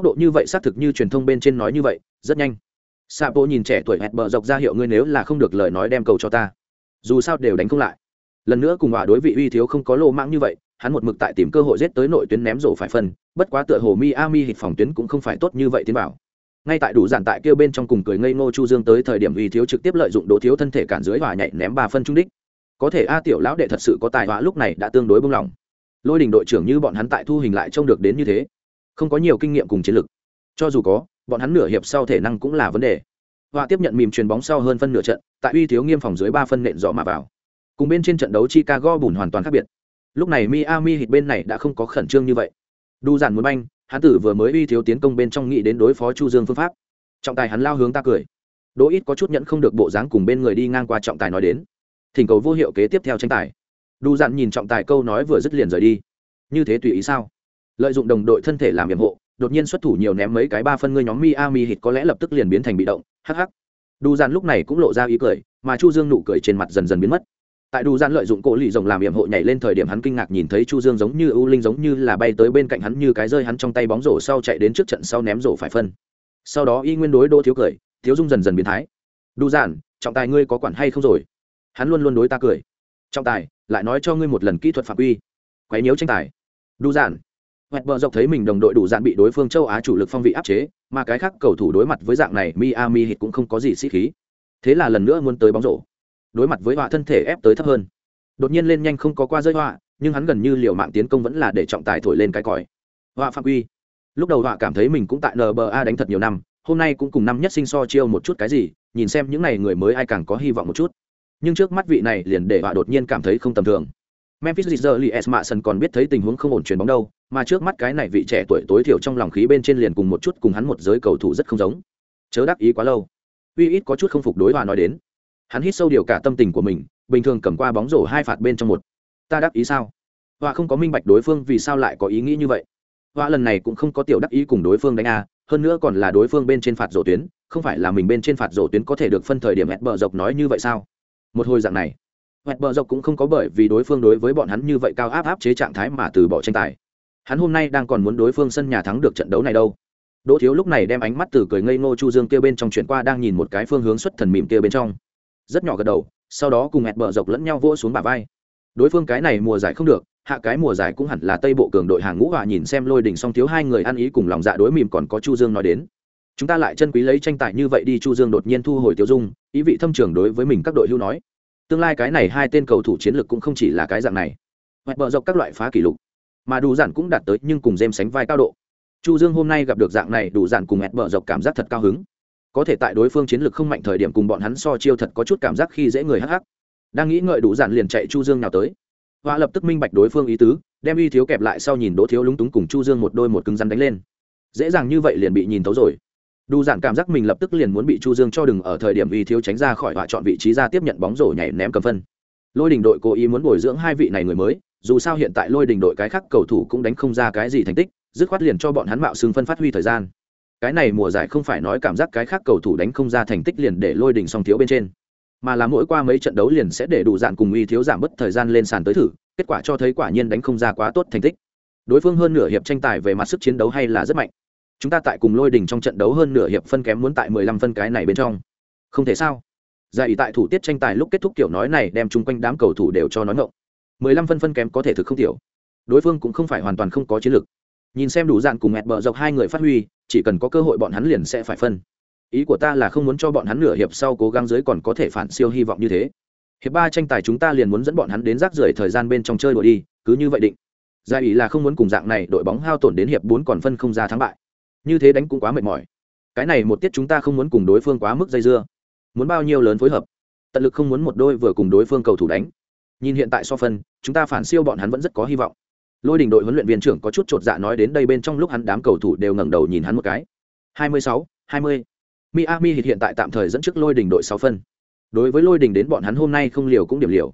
tốc độ như vậy xác thực như truyền thông bên trên nói như vậy, rất nhanh. Xạ bộ nhìn trẻ tuổi hẹn bờ dọc ra hiệu ngươi nếu là không được lời nói đem cầu cho ta. Dù sao đều đánh không lại. Lần nữa cùng hòa đối vị uy thiếu không có lô mãng như vậy, hắn một mực tại tìm cơ hội giết tới nội tuyến ném rổ phải phân, bất quá tựa hồ miami hịch phòng tuyến cũng không phải tốt như vậy tiến bảo ngay tại đủ giản tại kêu bên trong cùng cười ngây ngô chu dương tới thời điểm uy thiếu trực tiếp lợi dụng đỗ thiếu thân thể cản dưới và nhảy ném ba phân trung đích. Có thể a tiểu lão đệ thật sự có tài họa lúc này đã tương đối bông lòng. Lôi đình đội trưởng như bọn hắn tại thu hình lại trông được đến như thế không có nhiều kinh nghiệm cùng chiến lược cho dù có, bọn hắn nửa hiệp sau thể năng cũng là vấn đề. Họa tiếp nhận mìm chuyền bóng sau hơn phân nửa trận, tại uy thiếu nghiêm phòng dưới ba phân nện rõ mà vào. Cùng bên trên trận đấu chicago bùn hoàn toàn khác biệt. Lúc này miami hít bên này đã không có khẩn trương như vậy. Đu giản muốn banh, hắn tử vừa mới uy thiếu tiến công bên trong nghĩ đến đối phó chu dương phương pháp. Trọng tài hắn lao hướng ta cười. Đỗ ít có chút nhận không được bộ dáng cùng bên người đi ngang qua trọng tài nói đến. Thỉnh cầu vô hiệu kế tiếp theo tranh tài. Đu dặn nhìn trọng tài câu nói vừa dứt liền rời đi. Như thế tùy ý sao? Lợi dụng đồng đội thân thể làm nhiệm hộ đột nhiên xuất thủ nhiều ném mấy cái ba phân ngươi nhóm miami hit có lẽ lập tức liền biến thành bị động, hắc hắc. Đu Dàn lúc này cũng lộ ra ý cười, mà chu dương nụ cười trên mặt dần dần biến mất. Tại đu Dàn lợi dụng cổ lì rồng làm nhiệm hộ nhảy lên thời điểm hắn kinh ngạc nhìn thấy chu dương giống như ưu linh giống như là bay tới bên cạnh hắn như cái rơi hắn trong tay bóng rổ sau chạy đến trước trận sau ném rổ phải phân. Sau đó y nguyên đối đỗ thiếu cười, thiếu dung dần dần biến thái. Đu Dàn trọng tài ngươi có quản hay không rồi? Hắn luôn luôn đối ta cười. Trọng tài, lại nói cho ngươi một lần kỹ thuật phạm quy. Quấy nhiễu tranh tài. Đu dạn Hoạt bờ dọc thấy mình đồng đội đủ dạn bị đối phương châu á chủ lực phong vị áp chế mà cái khác cầu thủ đối mặt với dạng này miami Heat cũng không có gì sĩ khí. Thế là lần nữa muốn tới bóng rổ. Đối mặt với họa thân thể ép tới thấp hơn. Đột nhiên lên nhanh không có qua rơi họa nhưng hắn gần như liều mạng tiến công vẫn là để trọng tài thổi lên cái còi. Họa phạm quy. Lúc đầu họa cảm thấy mình cũng tại nba đánh thật nhiều năm hôm nay cũng cùng năm nhất sinh so chiêu một chút cái gì nhìn xem những này người mới ai càng có hy vọng một chút. Nhưng trước mắt vị này liền để họa đột nhiên cảm thấy không tầm thường. Memphis Grizzlies Mason còn biết thấy tình huống không ổn chuyển bóng đâu, mà trước mắt cái này vị trẻ tuổi tối thiểu trong lòng khí bên trên liền cùng một chút cùng hắn một giới cầu thủ rất không giống. Chớ đắc ý quá lâu. Uy ít có chút không phục đối hòa nói đến. Hắn hít sâu điều cả tâm tình của mình, bình thường cầm qua bóng rổ hai phạt bên trong một. Ta đắc ý sao? Hòa không có minh bạch đối phương vì sao lại có ý nghĩ như vậy. Hòa lần này cũng không có tiểu đắc ý cùng đối phương đánh a, hơn nữa còn là đối phương bên trên phạt rổ tuyến, không phải là mình bên trên phạt rổ tuyến có thể được phân thời điểm hẹn bờ dọc nói như vậy sao? một hồi dạng này hẹn bờ dọc cũng không có bởi vì đối phương đối với bọn hắn như vậy cao áp áp chế trạng thái mà từ bỏ tranh tài hắn hôm nay đang còn muốn đối phương sân nhà thắng được trận đấu này đâu. Đỗ thiếu lúc này đem ánh mắt từ cười ngây ngô chu dương kia bên trong chuyển qua đang nhìn một cái phương hướng xuất thần mỉm kia bên trong. Rất nhỏ gật đầu, sau đó cùng hẹn bờ dọc lẫn nhau vỗ xuống bả vai. Đối phương cái này mùa giải không được, hạ cái mùa giải cũng hẳn là tây bộ cường đội hàng ngũ hòa nhìn xem lôi đỉnh song thiếu hai người ăn ý cùng lòng dạ đối mỉm còn có chu dương nói đến. Chúng ta lại chân quý lấy tranh tài như vậy đi, chu dương đột nhiên thu hồi tiêu dung, ý vị thâm trường đối với mình các đội hưu nói. Tương lai cái này hai tên cầu thủ chiến lược cũng không chỉ là cái dạng này. Hoặc bờ dọc các loại phá kỷ lục mà đủ giản cũng đạt tới nhưng cùng dêm sánh vai cao độ. Chu dương hôm nay gặp được dạng này, đủ giản cùng ẹt bờ dọc cảm giác thật cao hứng. Có thể tại đối phương chiến lược không mạnh thời điểm cùng bọn hắn so chiêu thật có chút cảm giác khi dễ người hắc hắc. Đang nghĩ ngợi đủ giản liền chạy chu dương nào tới. Và lập tức minh bạch đối phương ý tứ, đem Y thiếu kẹp lại sau nhìn đỗ thiếu lúng túng cùng chu dương một đôi một cứng rắn đánh lên. Dễ dàng như vậy liền bị nhìn tấu rồi. Đủ giản cảm giác mình lập tức liền muốn bị chu dương cho đừng ở thời điểm Y thiếu tránh ra khỏi họa chọn vị trí ra tiếp nhận bóng rổ nhảy ném cầm phân lôi đình đội cố ý muốn bồi dưỡng hai vị này người mới, dù sao hiện tại lôi đình đội cái khác cầu thủ cũng đánh không ra cái gì thành tích, dứt khoát liền cho bọn hắn mạo xưng phân phát huy thời gian. Cái này mùa giải không phải nói cảm giác cái khác cầu thủ đánh không ra thành tích liền để lôi đình song thiếu bên trên, mà là mỗi qua mấy trận đấu liền sẽ để đủ dạn cùng uy thiếu giảm bớt thời gian lên sàn tới thử, kết quả cho thấy quả nhiên đánh không ra quá tốt thành tích. Đối phương hơn nửa hiệp tranh tài về mặt sức chiến đấu hay là rất mạnh. Chúng ta tại cùng lôi đình trong trận đấu hơn nửa hiệp phân kém muốn tại mười lăm phân cái này bên trong. Không thể sao? Giải tại thủ tiết tranh tài lúc kết thúc kiểu nói này đem chung quanh đám cầu thủ đều cho nói ngộng mười lăm phân phân kém có thể thực không tiểu. Đối phương cũng không phải hoàn toàn không có chiến lược. Nhìn xem đủ dạn cùng mẹt bờ dọc hai người phát huy, chỉ cần có cơ hội bọn hắn liền sẽ phải phân. Ý của ta là không muốn cho bọn hắn nửa hiệp sau cố gắng dưới còn có thể phản siêu hy vọng như thế. Hiệp ba tranh tài chúng ta liền muốn dẫn bọn hắn đến rác rưởi thời gian bên trong chơi đội đi, cứ như vậy định. Giải ý là không muốn cùng dạng này đội bóng hao tổn đến hiệp bốn còn phân không ra thắng bại. Như thế đánh cũng quá mệt mỏi. Cái này một tiết chúng ta không muốn cùng đối phương quá mức dây dưa muốn bao nhiêu lớn phối hợp tận lực không muốn một đôi vừa cùng đối phương cầu thủ đánh nhìn hiện tại so phân chúng ta phản siêu bọn hắn vẫn rất có hy vọng lôi đình đội huấn luyện viên trưởng có chút chột dạ nói đến đây bên trong lúc hắn đám cầu thủ đều ngẩng đầu nhìn hắn một cái 26, 20. Miami hiện tại tạm thời dẫn trước lôi đình đội 6 phân. Đối với lôi đình đến bọn hắn hôm nay không liều cũng điểm liều.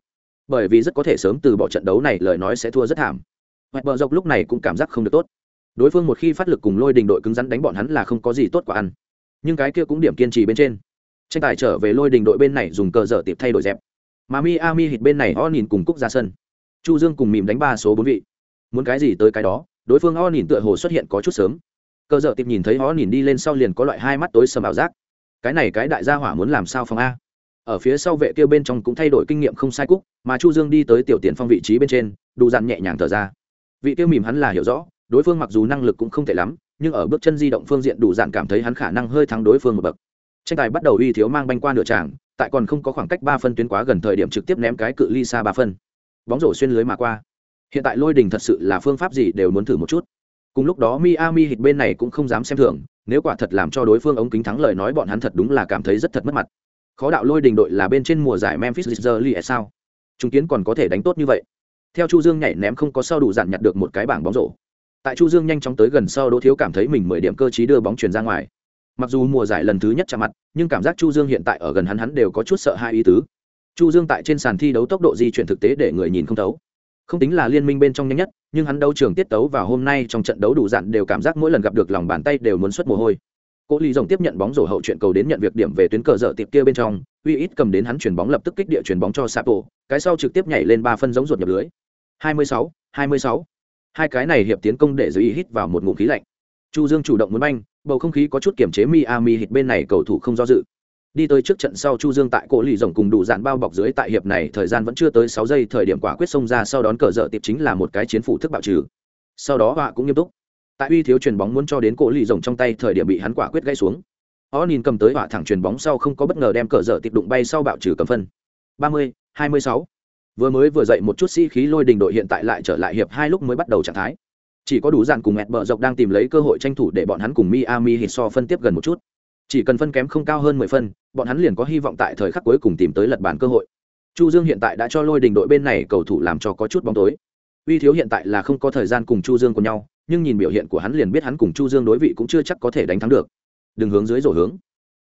Bởi vì rất có thể sớm từ bỏ trận đấu này lời nói sẽ thua rất thảm. Hoạch bờ dọc lúc này cũng cảm giác không được tốt đối phương một khi phát lực cùng lôi đình đội cứng rắn đánh bọn hắn là không có gì tốt quả ăn nhưng cái kia cũng điểm kiên trì bên trên tranh tài trở về lôi đình đội bên này dùng cờ dở tiệp thay đổi dẹp. Mà miami hít bên này o nhìn cùng cúc ra sân. Chu dương cùng mìm đánh ba số bốn vị. Muốn cái gì tới cái đó, đối phương o nhìn tựa hồ xuất hiện có chút sớm. Cờ dở tiệp nhìn thấy o nhìn đi lên sau liền có loại hai mắt tối sầm ảo giác. Cái này cái đại gia hỏa muốn làm sao phòng a? Ở phía sau vệ kia bên trong cũng thay đổi kinh nghiệm không sai cúc, mà chu dương đi tới tiểu tiền phong vị trí bên trên, đủ dặn nhẹ nhàng thở ra. Vị kia mỉm hắn là hiểu rõ, đối phương mặc dù năng lực cũng không tệ lắm, nhưng ở bước chân di động phương diện đủ dạn cảm thấy hắn khả năng hơi thắng đối phương một bậc tranh tài bắt đầu uy thiếu mang banh qua nửa tràng, tại còn không có khoảng cách ba phân tuyến quá gần thời điểm trực tiếp ném cái cự ly xa ba phân. Bóng rổ xuyên lưới mà qua. Hiện tại lôi đình thật sự là phương pháp gì đều muốn thử một chút. Cùng lúc đó miami hịch bên này cũng không dám xem thường, nếu quả thật làm cho đối phương ống kính thắng lời nói bọn hắn thật đúng là cảm thấy rất thật mất mặt. Khó đạo lôi đình đội là bên trên mùa giải memphis Grizzlies sao? Chúng kiến còn có thể đánh tốt như vậy. Theo chu dương nhảy ném không có sao đủ dặn nhặt được một cái bảng bóng rổ. Tại chu dương nhanh chóng tới gần sau đỗ thiếu cảm thấy mình mười điểm cơ chí đưa bóng truyền ra ngoài mặc dù mùa giải lần thứ nhất chạm mặt nhưng cảm giác chu dương hiện tại ở gần hắn hắn đều có chút sợ hai ý tứ chu dương tại trên sàn thi đấu tốc độ di chuyển thực tế để người nhìn không thấu không tính là liên minh bên trong nhanh nhất nhưng hắn đấu trường tiết tấu và hôm nay trong trận đấu đủ dặn đều cảm giác mỗi lần gặp được lòng bàn tay đều muốn xuất mồ hôi Cố Lý Rồng tiếp nhận bóng rổ hậu chuyện cầu đến nhận việc điểm về tuyến cờ dở tiệp kia bên trong, uy ít cầm đến hắn chuyển bóng lập tức kích địa chuyển bóng cho Sapo, cái sau trực tiếp nhảy lên ba phân giống ruột nhập lưới. 26, 26. Hai cái này hiệp tiến công để giữ hít vào một ngụm khí lạnh. Chu Dương chủ động muốn banh, bầu không khí có chút kiểm chế Miami hít bên này cầu thủ không do dự. Đi tới trước trận sau Chu Dương tại cổ lì Rồng cùng đủ dạn bao bọc dưới tại hiệp này thời gian vẫn chưa tới 6 giây thời điểm quả quyết xông ra sau đón cờ dở tiệp chính là một cái chiến phủ thức bạo trừ. Sau đó họa cũng nghiêm túc. Tại uy thiếu chuyền bóng muốn cho đến cổ lì rồng trong tay thời điểm bị hắn quả quyết gãy xuống. O nhìn cầm tới họa thẳng chuyền bóng sau không có bất ngờ đem cờ dở tiệp đụng bay sau bạo trừ cầm phân. ba mươi hai mươi sáu. Vừa mới vừa dậy một chút sĩ khí lôi đình đội hiện tại lại trở lại hiệp hai lúc mới bắt đầu trạng thái chỉ có đủ dàn cùng mẹt bờ dọc đang tìm lấy cơ hội tranh thủ để bọn hắn cùng miami hít so phân tiếp gần một chút. Chỉ cần phân kém không cao hơn mười phân, bọn hắn liền có hy vọng tại thời khắc cuối cùng tìm tới lật bàn cơ hội. Chu dương hiện tại đã cho lôi đình đội bên này cầu thủ làm cho có chút bóng tối. Uy thiếu hiện tại là không có thời gian cùng chu dương cùng nhau, nhưng nhìn biểu hiện của hắn liền biết hắn cùng chu dương đối vị cũng chưa chắc có thể đánh thắng được. Đừng hướng dưới rổ hướng.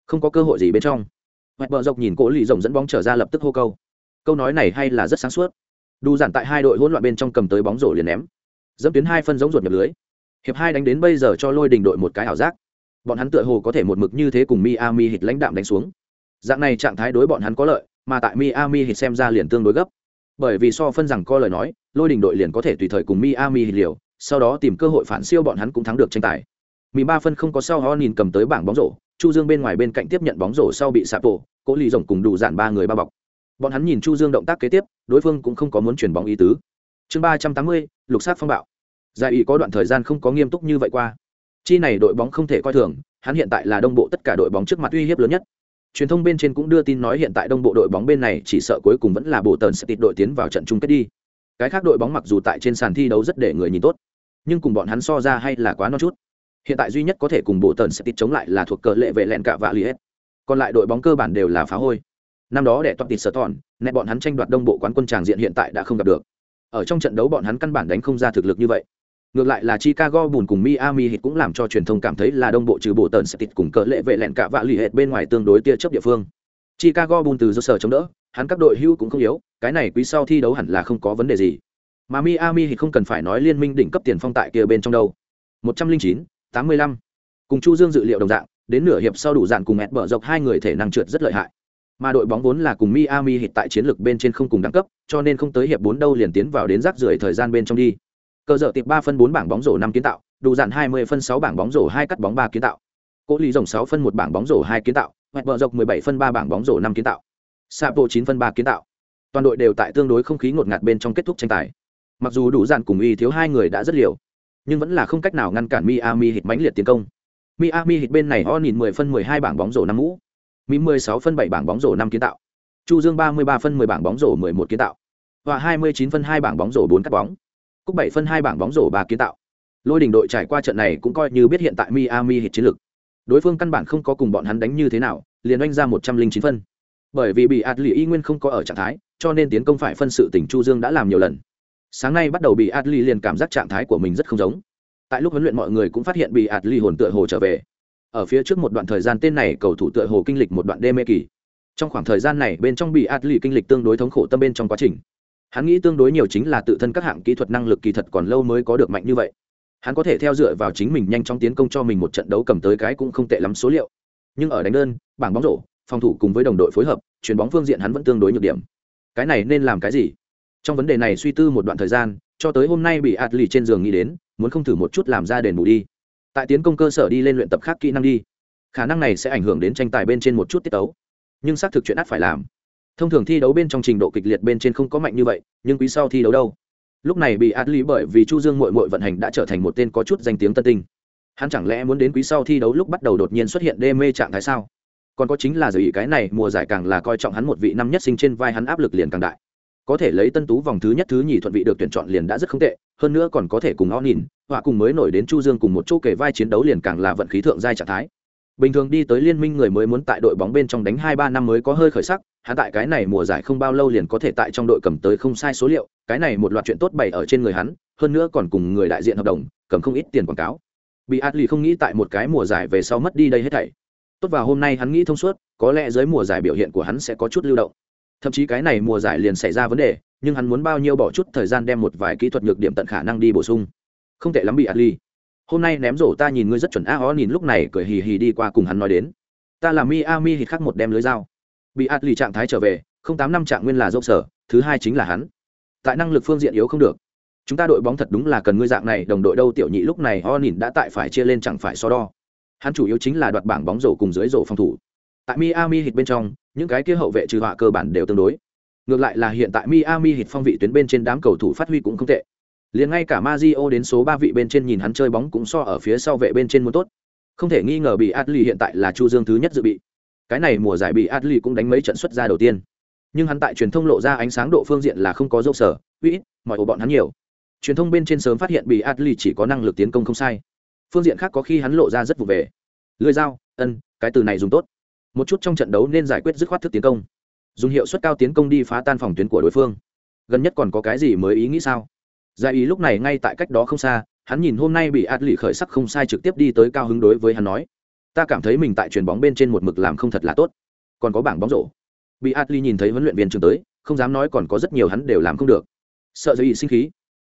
Không có cơ hội gì bên trong. Hoạch bờ dọc nhìn cỗ lì rồng dẫn bóng trở ra lập tức hô câu. Câu nói này hay là rất sáng suốt. Đủ giản tại hai đội hỗn loạn bên trong cầm tới bóng rổ liền ném dẫm tuyến hai phân giống ruột nhập lưới. Hiệp hai đánh đến bây giờ cho lôi đình đội một cái ảo giác. Bọn hắn tựa hồ có thể một mực như thế cùng miami hít lãnh đạm đánh xuống. Dạng này trạng thái đối bọn hắn có lợi, mà tại miami hít xem ra liền tương đối gấp. Bởi vì so phân rằng co lời nói, lôi đình đội liền có thể tùy thời cùng miami hít liều, sau đó tìm cơ hội phản siêu bọn hắn cũng thắng được tranh tài. Mì ba phân không có sau ho nhìn cầm tới bảng bóng rổ, chu dương bên ngoài bên cạnh tiếp nhận bóng rổ sau bị sạp tổ cố lì rồng cùng đủ dạn ba người bao bọc. Bọn hắn nhìn chu dương động tác kế tiếp, đối phương cũng không có muốn chuyển bóng ý tứ chương ba trăm tám mươi, lục sát phong bạo. Giải ý có đoạn thời gian không có nghiêm túc như vậy qua. Chi này đội bóng không thể coi thường, hắn hiện tại là đông bộ tất cả đội bóng trước mặt uy hiếp lớn nhất. Truyền thông bên trên cũng đưa tin nói hiện tại đông bộ đội bóng bên này chỉ sợ cuối cùng vẫn là bộ tần sẽ tịt đội tiến vào trận chung kết đi. Cái khác đội bóng mặc dù tại trên sàn thi đấu rất để người nhìn tốt, nhưng cùng bọn hắn so ra hay là quá non chút. Hiện tại duy nhất có thể cùng bộ tần sẽ tịt chống lại là thuộc cờ lệ vệ lẹn cạ và liệt còn lại đội bóng cơ bản đều là phá hôi. Năm đó để toàn tịt sở tòn nẹ bọn hắn tranh đoạt đông bộ quán quân tràng diện hiện tại đã không gặp được ở trong trận đấu bọn hắn căn bản đánh không ra thực lực như vậy. Ngược lại là chicago bùn cùng miami hit cũng làm cho truyền thông cảm thấy là đông bộ trừ bộ tần sẽ tịt cùng cờ lệ vệ lẹn cả vạ li hết bên ngoài tương đối tia chấp địa phương. Chicago bùn từ do sở chống đỡ hắn các đội hưu cũng không yếu cái này quý sau thi đấu hẳn là không có vấn đề gì. Mà miami Heat không cần phải nói liên minh đỉnh cấp tiền phong tại kia bên trong đâu. 109, 85. cùng chu dương dự liệu đồng dạng đến nửa hiệp sau đủ dạn cùng ẹt bở dọc hai người thể năng trượt rất lợi hại mà đội bóng vốn là cùng miami hiện tại chiến lược bên trên không cùng đẳng cấp cho nên không tới hiệp bốn đâu liền tiến vào đến rác rưởi thời gian bên trong đi. Cơ dở tiệp ba phân bốn bảng bóng rổ năm kiến tạo đủ dạn 20 phân sáu bảng bóng rổ hai cắt bóng ba kiến tạo. Cố Lý rồng 6 phân một bảng bóng rổ hai kiến tạo, Hoẹt bờ dọc 17 phân ba bảng bóng rổ năm kiến tạo. Sapo 9 phân ba kiến tạo. Toàn đội đều tại tương đối không khí ngột ngạt bên trong kết thúc tranh tài. Mặc dù đủ dạn cùng y thiếu hai người đã rất liều nhưng vẫn là không cách nào ngăn cản miami hit mãnh liệt tiến công. Miami hit bên này on nhìn mười phân mười hai bảng bóng rổ năm mũ mỹ 16 phân 7 bảng bóng rổ 5 kiến tạo. Chu dương 33 phân 10 bảng bóng rổ 11 kiến tạo. Và 29 phân 2 bảng bóng rổ 4 cắt bóng. Cúc 7 phân 2 bảng bóng rổ 3 kiến tạo. Lôi đỉnh đội trải qua trận này cũng coi như biết hiện tại miami hit chiến lược đối phương căn bản không có cùng bọn hắn đánh như thế nào, liền oanh ra 109 phân. Bởi vì bị ạt y nguyên không có ở trạng thái, cho nên tiến công phải phân sự tỉnh chu dương đã làm nhiều lần. Sáng nay bắt đầu bị ạt liền cảm giác trạng thái của mình rất không giống. Tại lúc huấn luyện mọi người cũng phát hiện bị ạt hồn tựa hồ trở về ở phía trước một đoạn thời gian tên này cầu thủ tựa hồ kinh lịch một đoạn đê mê kỳ. Trong khoảng thời gian này, bên trong bị Atli kinh lịch tương đối thống khổ tâm bên trong quá trình. Hắn nghĩ tương đối nhiều chính là tự thân các hạng kỹ thuật năng lực kỳ thật còn lâu mới có được mạnh như vậy. Hắn có thể theo dựa vào chính mình nhanh chóng tiến công cho mình một trận đấu cầm tới cái cũng không tệ lắm số liệu. Nhưng ở đánh đơn, bảng bóng rổ, phòng thủ cùng với đồng đội phối hợp, chuyền bóng phương diện hắn vẫn tương đối nhược điểm. Cái này nên làm cái gì? Trong vấn đề này suy tư một đoạn thời gian, cho tới hôm nay bị Atli trên giường nghĩ đến, muốn không thử một chút làm ra đền bù đi tại tiến công cơ sở đi lên luyện tập khác kỹ năng đi. Khả năng này sẽ ảnh hưởng đến tranh tài bên trên một chút tiết tấu. Nhưng xác thực chuyện ắt phải làm. Thông thường thi đấu bên trong trình độ kịch liệt bên trên không có mạnh như vậy, nhưng quý sau thi đấu đâu? Lúc này bị át lý bởi vì chu dương mội mội vận hành đã trở thành một tên có chút danh tiếng tân tinh. Hắn chẳng lẽ muốn đến quý sau thi đấu lúc bắt đầu đột nhiên xuất hiện đê mê trạng thái sao? Còn có chính là giờ ý cái này, mùa giải càng là coi trọng hắn một vị năm nhất sinh trên vai hắn áp lực liền càng đại có thể lấy tân tú vòng thứ nhất thứ nhì thuận vị được tuyển chọn liền đã rất không tệ, hơn nữa còn có thể cùng o nhìn, họa cùng mới nổi đến chu dương cùng một chỗ kể vai chiến đấu liền càng là vận khí thượng giai trạng thái. Bình thường đi tới liên minh người mới muốn tại đội bóng bên trong đánh hai ba năm mới có hơi khởi sắc, hắn tại cái này mùa giải không bao lâu liền có thể tại trong đội cầm tới không sai số liệu, cái này một loạt chuyện tốt bày ở trên người hắn, hơn nữa còn cùng người đại diện hợp đồng, cầm không ít tiền quảng cáo. Bị Atli không nghĩ tại một cái mùa giải về sau mất đi đây hết thảy. Tốt vào hôm nay hắn nghĩ thông suốt, có lẽ dưới mùa giải biểu hiện của hắn sẽ có chút lưu động thậm chí cái này mùa giải liền xảy ra vấn đề, nhưng hắn muốn bao nhiêu bỏ chút thời gian đem một vài kỹ thuật nhược điểm tận khả năng đi bổ sung. Không tệ lắm bị Atli hôm nay ném rổ ta nhìn ngươi rất chuẩn a ó nhìn lúc này cười hì hì đi qua cùng hắn nói đến. Ta là miami hít khắc một đem lưới dao. Bị ạt trạng thái trở về, không tám năm trạng nguyên là dốc sở, thứ hai chính là hắn. Tại năng lực phương diện yếu không được. Chúng ta đội bóng thật đúng là cần ngươi dạng này, đồng đội đâu tiểu nhị lúc này ho nhìn đã tại phải chia lên chẳng phải so đo. Hắn chủ yếu chính là đoạt bảng bóng rổ cùng dưới rổ phòng thủ. Tại miami hít bên trong những cái kia hậu vệ trừ họa cơ bản đều tương đối ngược lại là hiện tại miami hít phong vị tuyến bên trên đám cầu thủ phát huy cũng không tệ liền ngay cả Mario đến số ba vị bên trên nhìn hắn chơi bóng cũng so ở phía sau vệ bên trên muốn tốt. Không thể nghi ngờ bị Atli hiện tại là Chu Dương thứ nhất dự bị. Cái này mùa giải bị Atli cũng đánh mấy trận xuất ra đầu tiên. Nhưng hắn tại truyền thông lộ ra ánh sáng độ phương diện là không có dâu sở, uy, mọi ổ bọn hắn nhiều. Truyền thông bên trên sớm phát hiện bị Atli chỉ có năng lực tiến công không sai. Phương diện khác có khi hắn lộ ra rất vụ về. Lưỡi dao, ân, cái từ này dùng tốt. Một chút trong trận đấu nên giải quyết dứt khoát thức tiến công. Dùng hiệu suất cao tiến công đi phá tan phòng tuyến của đối phương. Gần nhất còn có cái gì mới ý nghĩ sao? Giải ý lúc này ngay tại cách đó không xa, hắn nhìn hôm nay bị ạt lì khởi sắc không sai trực tiếp đi tới cao hứng đối với hắn nói. Ta cảm thấy mình tại chuyền bóng bên trên một mực làm không thật là tốt. Còn có bảng bóng rổ. Bị ạt lì nhìn thấy huấn luyện viên trường tới, không dám nói còn có rất nhiều hắn đều làm không được. Sợ Giải ý sinh khí.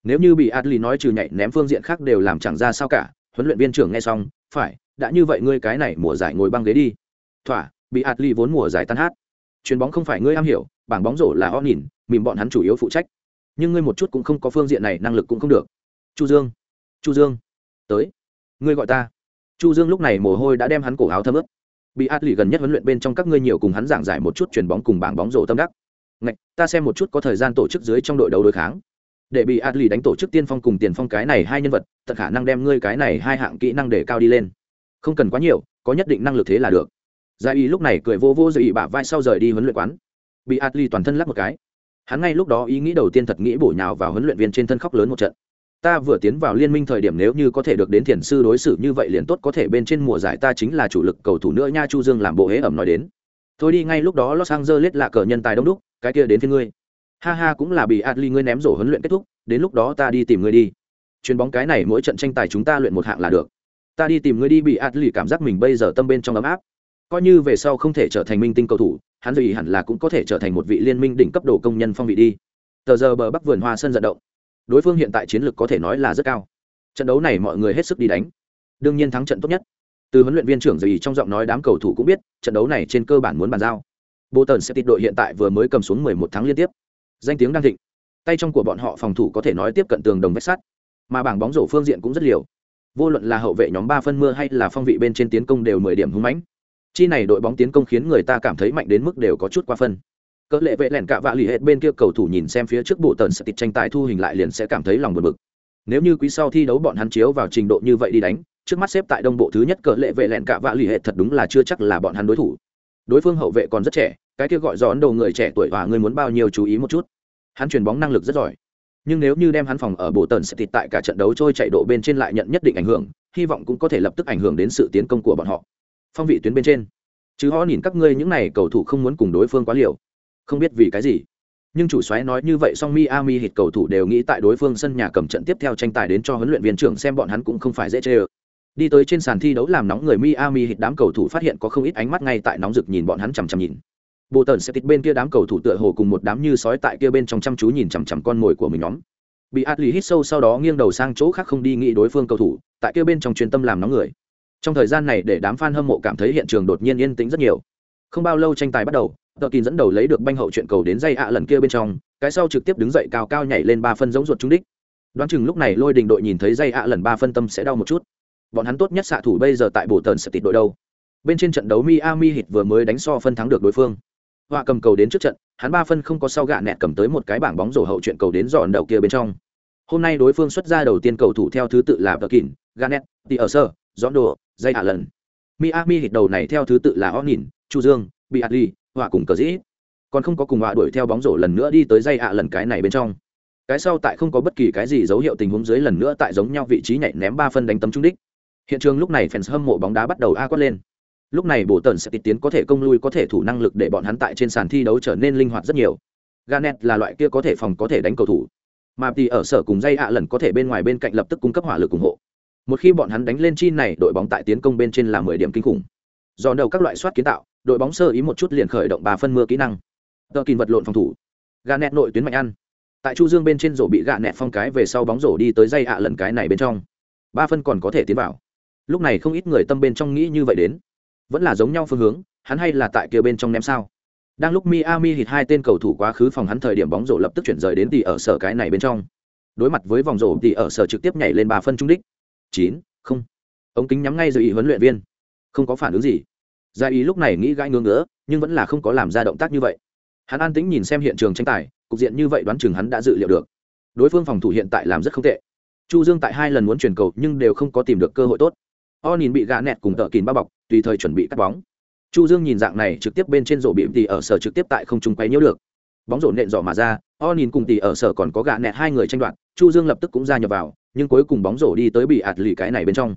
Nếu như bị ạt lì nói trừ nhảy ném phương diện khác đều làm chẳng ra sao cả, huấn luyện viên trưởng nghe xong, phải, đã như vậy ngươi cái này mùa giải ngồi băng ghế đi. Thỏa, bị ạt lì vốn mùa giải tan hát. Chuyền bóng không phải ngươi am hiểu, bảng bóng rổ là o nhìn, mìm bọn hắn chủ yếu phụ trách. Nhưng ngươi một chút cũng không có phương diện này năng lực cũng không được. Chu dương chu dương tới ngươi gọi ta. Chu dương lúc này mồ hôi đã đem hắn cổ áo thấm ướt. Bị át lì gần nhất huấn luyện bên trong các ngươi nhiều cùng hắn giảng giải một chút chuyền bóng cùng bảng bóng rổ tâm đắc. Ngạch ta xem một chút có thời gian tổ chức dưới trong đội đấu đối kháng. Để bị át lì đánh tổ chức tiên phong cùng tiền phong cái này hai nhân vật tận khả năng đem ngươi cái này hai hạng kỹ năng để cao đi lên. Không cần quá nhiều có nhất định năng lực thế là được gia y lúc này cười vô vô dự ý bả vai sau rời đi huấn luyện quán. Bị atli toàn thân lắc một cái. Hắn ngay lúc đó ý nghĩ đầu tiên thật nghĩ bổ nhào vào huấn luyện viên trên thân khóc lớn một trận. Ta vừa tiến vào liên minh thời điểm nếu như có thể được đến thiền sư đối xử như vậy liền tốt, có thể bên trên mùa giải ta chính là chủ lực cầu thủ nữa nha, chu dương làm bộ hế ẩm nói đến. Thôi đi, ngay lúc đó los angeles là cờ nhân tài đông đúc, cái kia đến phía ngươi. Ha ha, cũng là bị adli ngươi ném rổ huấn luyện kết thúc, đến lúc đó ta đi tìm ngươi đi. Chuyền bóng cái này mỗi trận tranh tài chúng ta luyện một hạng là được. Ta đi tìm ngươi đi, bị adli cảm giác mình bây giờ tâm bên trong ấm áp coi như về sau không thể trở thành minh tinh cầu thủ, hắn dù ý hẳn là cũng có thể trở thành một vị liên minh đỉnh cấp độ công nhân phong vị đi. Tờ giờ bờ bắc vườn hoa sân vận động. Đối phương hiện tại chiến lược có thể nói là rất cao. Trận đấu này mọi người hết sức đi đánh. Đương nhiên thắng trận tốt nhất. Từ huấn luyện viên trưởng gì trong giọng nói đám cầu thủ cũng biết, trận đấu này trên cơ bản muốn bàn giao. Bộ tần sẽ tịt đội hiện tại vừa mới cầm xuống 11 tháng liên tiếp. Danh tiếng đang thịnh. Tay trong của bọn họ phòng thủ có thể nói tiếp cận tường đồng vách sắt. Mà bảng bóng rổ phương diện cũng rất liều. Vô luận là hậu vệ nhóm ba phân mưa hay là phong vị bên trên tiến công đều mười điểm hung mãnh chi này đội bóng tiến công khiến người ta cảm thấy mạnh đến mức đều có chút quá phân. Cỡ lệ vệ lẻn cạ vạ lì hết bên kia cầu thủ nhìn xem phía trước bộ tần sẽ tịt tranh tài thu hình lại liền sẽ cảm thấy lòng buồn bực. Nếu như quý sau thi đấu bọn hắn chiếu vào trình độ như vậy đi đánh, trước mắt xếp tại đông bộ thứ nhất cỡ lệ vệ lẻn cạ vạ lì hết thật đúng là chưa chắc là bọn hắn đối thủ. Đối phương hậu vệ còn rất trẻ, cái kia gọi gió đầu người trẻ tuổi và người muốn bao nhiêu chú ý một chút. Hắn chuyền bóng năng lực rất giỏi. Nhưng nếu như đem hắn phòng ở bộ tần sẽ tịt tại cả trận đấu trôi chạy độ bên trên lại nhận nhất định ảnh hưởng, hy vọng cũng có thể lập tức ảnh hưởng đến sự tiến công của bọn họ phong vị tuyến bên trên chứ họ nhìn các ngươi những n à y cầu thủ không muốn cùng đối phương quá liều không biết vì cái gì nhưng chủ xoáy nói như vậy song Miami hit cầu thủ đều nghĩ tại đối phương sân nhà cầm trận tiếp theo tranh tài đến cho huấn luyện viên trưởng xem bọn hắn cũng không phải dễ chê ơ. Đi tới trên sàn thi đấu làm nóng người Miami hit đám cầu thủ phát hiện có không ít ánh mắt ngay tại nóng rực nhìn bọn hắn chằm chằm nhìn. Bộ tần sẽ tít bên kia đám cầu thủ tựa hồ cùng một đám như sói tại kia bên trong chăm chú nhìn chằm chằm con mồi của mình nhóm. Bị Atli hít sâu sau đó nghiêng đầu sang chỗ khác không đi nghĩ đối phương cầu thủ, tại kia bên trong chuyên tâm làm nóng người trong thời gian này để đám fan hâm mộ cảm thấy hiện trường đột nhiên yên tĩnh rất nhiều. Không bao lâu tranh tài bắt đầu tờ kín dẫn đầu lấy được banh hậu chuyện cầu đến dây ạ lần kia bên trong cái sau trực tiếp đứng dậy cao cao nhảy lên ba phân giống ruột trúng đích. Đoán chừng lúc này lôi đình đội nhìn thấy dây ạ lần ba phân tâm sẽ đau một chút. Bọn hắn tốt nhất xạ thủ bây giờ tại bổ tần sẽ tịt đội đâu. Bên trên trận đấu miami hit vừa mới đánh so phân thắng được đối phương. Họa cầm cầu đến trước trận hắn ba phân không có sau gạ nẹt cầm tới một cái bảng bóng rổ hậu chuyện cầu đến dọn đầu kia bên trong. Hôm nay đối phương xuất ra đầu tiên cầu thủ theo thứ tự là tờ kín gà nẹt tỉ ở sơ, Dọn đồ, dây hạ lần. Miami hit đầu này theo thứ tự là Onin, Chu Dương, Biatli, họa cùng cờ dĩ. Còn không có cùng họa đuổi theo bóng rổ lần nữa đi tới dây hạ lần cái này bên trong. Cái sau tại không có bất kỳ cái gì dấu hiệu tình huống dưới lần nữa tại giống nhau vị trí nhảy ném ba phân đánh tấm trung đích. Hiện trường lúc này fans hâm mộ bóng đá bắt đầu a quát lên lúc này bộ tần sẽ tịch tiến có thể công lui có thể thủ năng lực để bọn hắn tại trên sàn thi đấu trở nên linh hoạt rất nhiều Garnet là loại kia có thể phòng có thể đánh cầu thủ mà thì ở sở cùng dây ạ lần có thể bên ngoài bên cạnh lập tức cung cấp hỏa lực ủng hộ một khi bọn hắn đánh lên chi này, đội bóng tại tiến công bên trên là mười điểm kinh khủng. Do đầu các loại soát kiến tạo, đội bóng sơ ý một chút liền khởi động ba phân mưa kỹ năng. Tờ kìn vật lộn phòng thủ. Gà nẹt nội tuyến mạnh ăn. Tại chu dương bên trên rổ bị gà nẹt phong cái về sau bóng rổ đi tới dây ạ lần cái này bên trong. Ba phân còn có thể tiến vào. Lúc này không ít người tâm bên trong nghĩ như vậy đến. Vẫn là giống nhau phương hướng, hắn hay là tại kia bên trong ném sao? Đang lúc miami hit hai tên cầu thủ quá khứ phòng hắn thời điểm bóng rổ lập tức chuyển rời đến tỷ ở sở cái này bên trong. Đối mặt với vòng rổ, tỷ ở sở trực tiếp nhảy lên ba phân trung đích chín, không. Ống kính nhắm ngay rồi ý huấn luyện viên. Không có phản ứng gì. Gia ý lúc này nghĩ gãi ngưỡng ngỡ nhưng vẫn là không có làm ra động tác như vậy. Hắn an tĩnh nhìn xem hiện trường tranh tài, cục diện như vậy đoán chừng hắn đã dự liệu được. Đối phương phòng thủ hiện tại làm rất không tệ. Chu dương tại hai lần muốn chuyển cầu nhưng đều không có tìm được cơ hội tốt. O nhìn bị gạ nẹt cùng tợ kín bao bọc, tùy thời chuẩn bị cắt bóng. Chu dương nhìn dạng này trực tiếp bên trên rổ bị thì ở sở trực tiếp tại không trung quấy nhiễu được bóng rổ nện dọ mà ra o nhìn cùng tỷ ở sở còn có gạ nẹt hai người tranh đoạt, chu dương lập tức cũng ra nhập vào, nhưng cuối cùng bóng rổ đi tới bị ạt lì cái này bên trong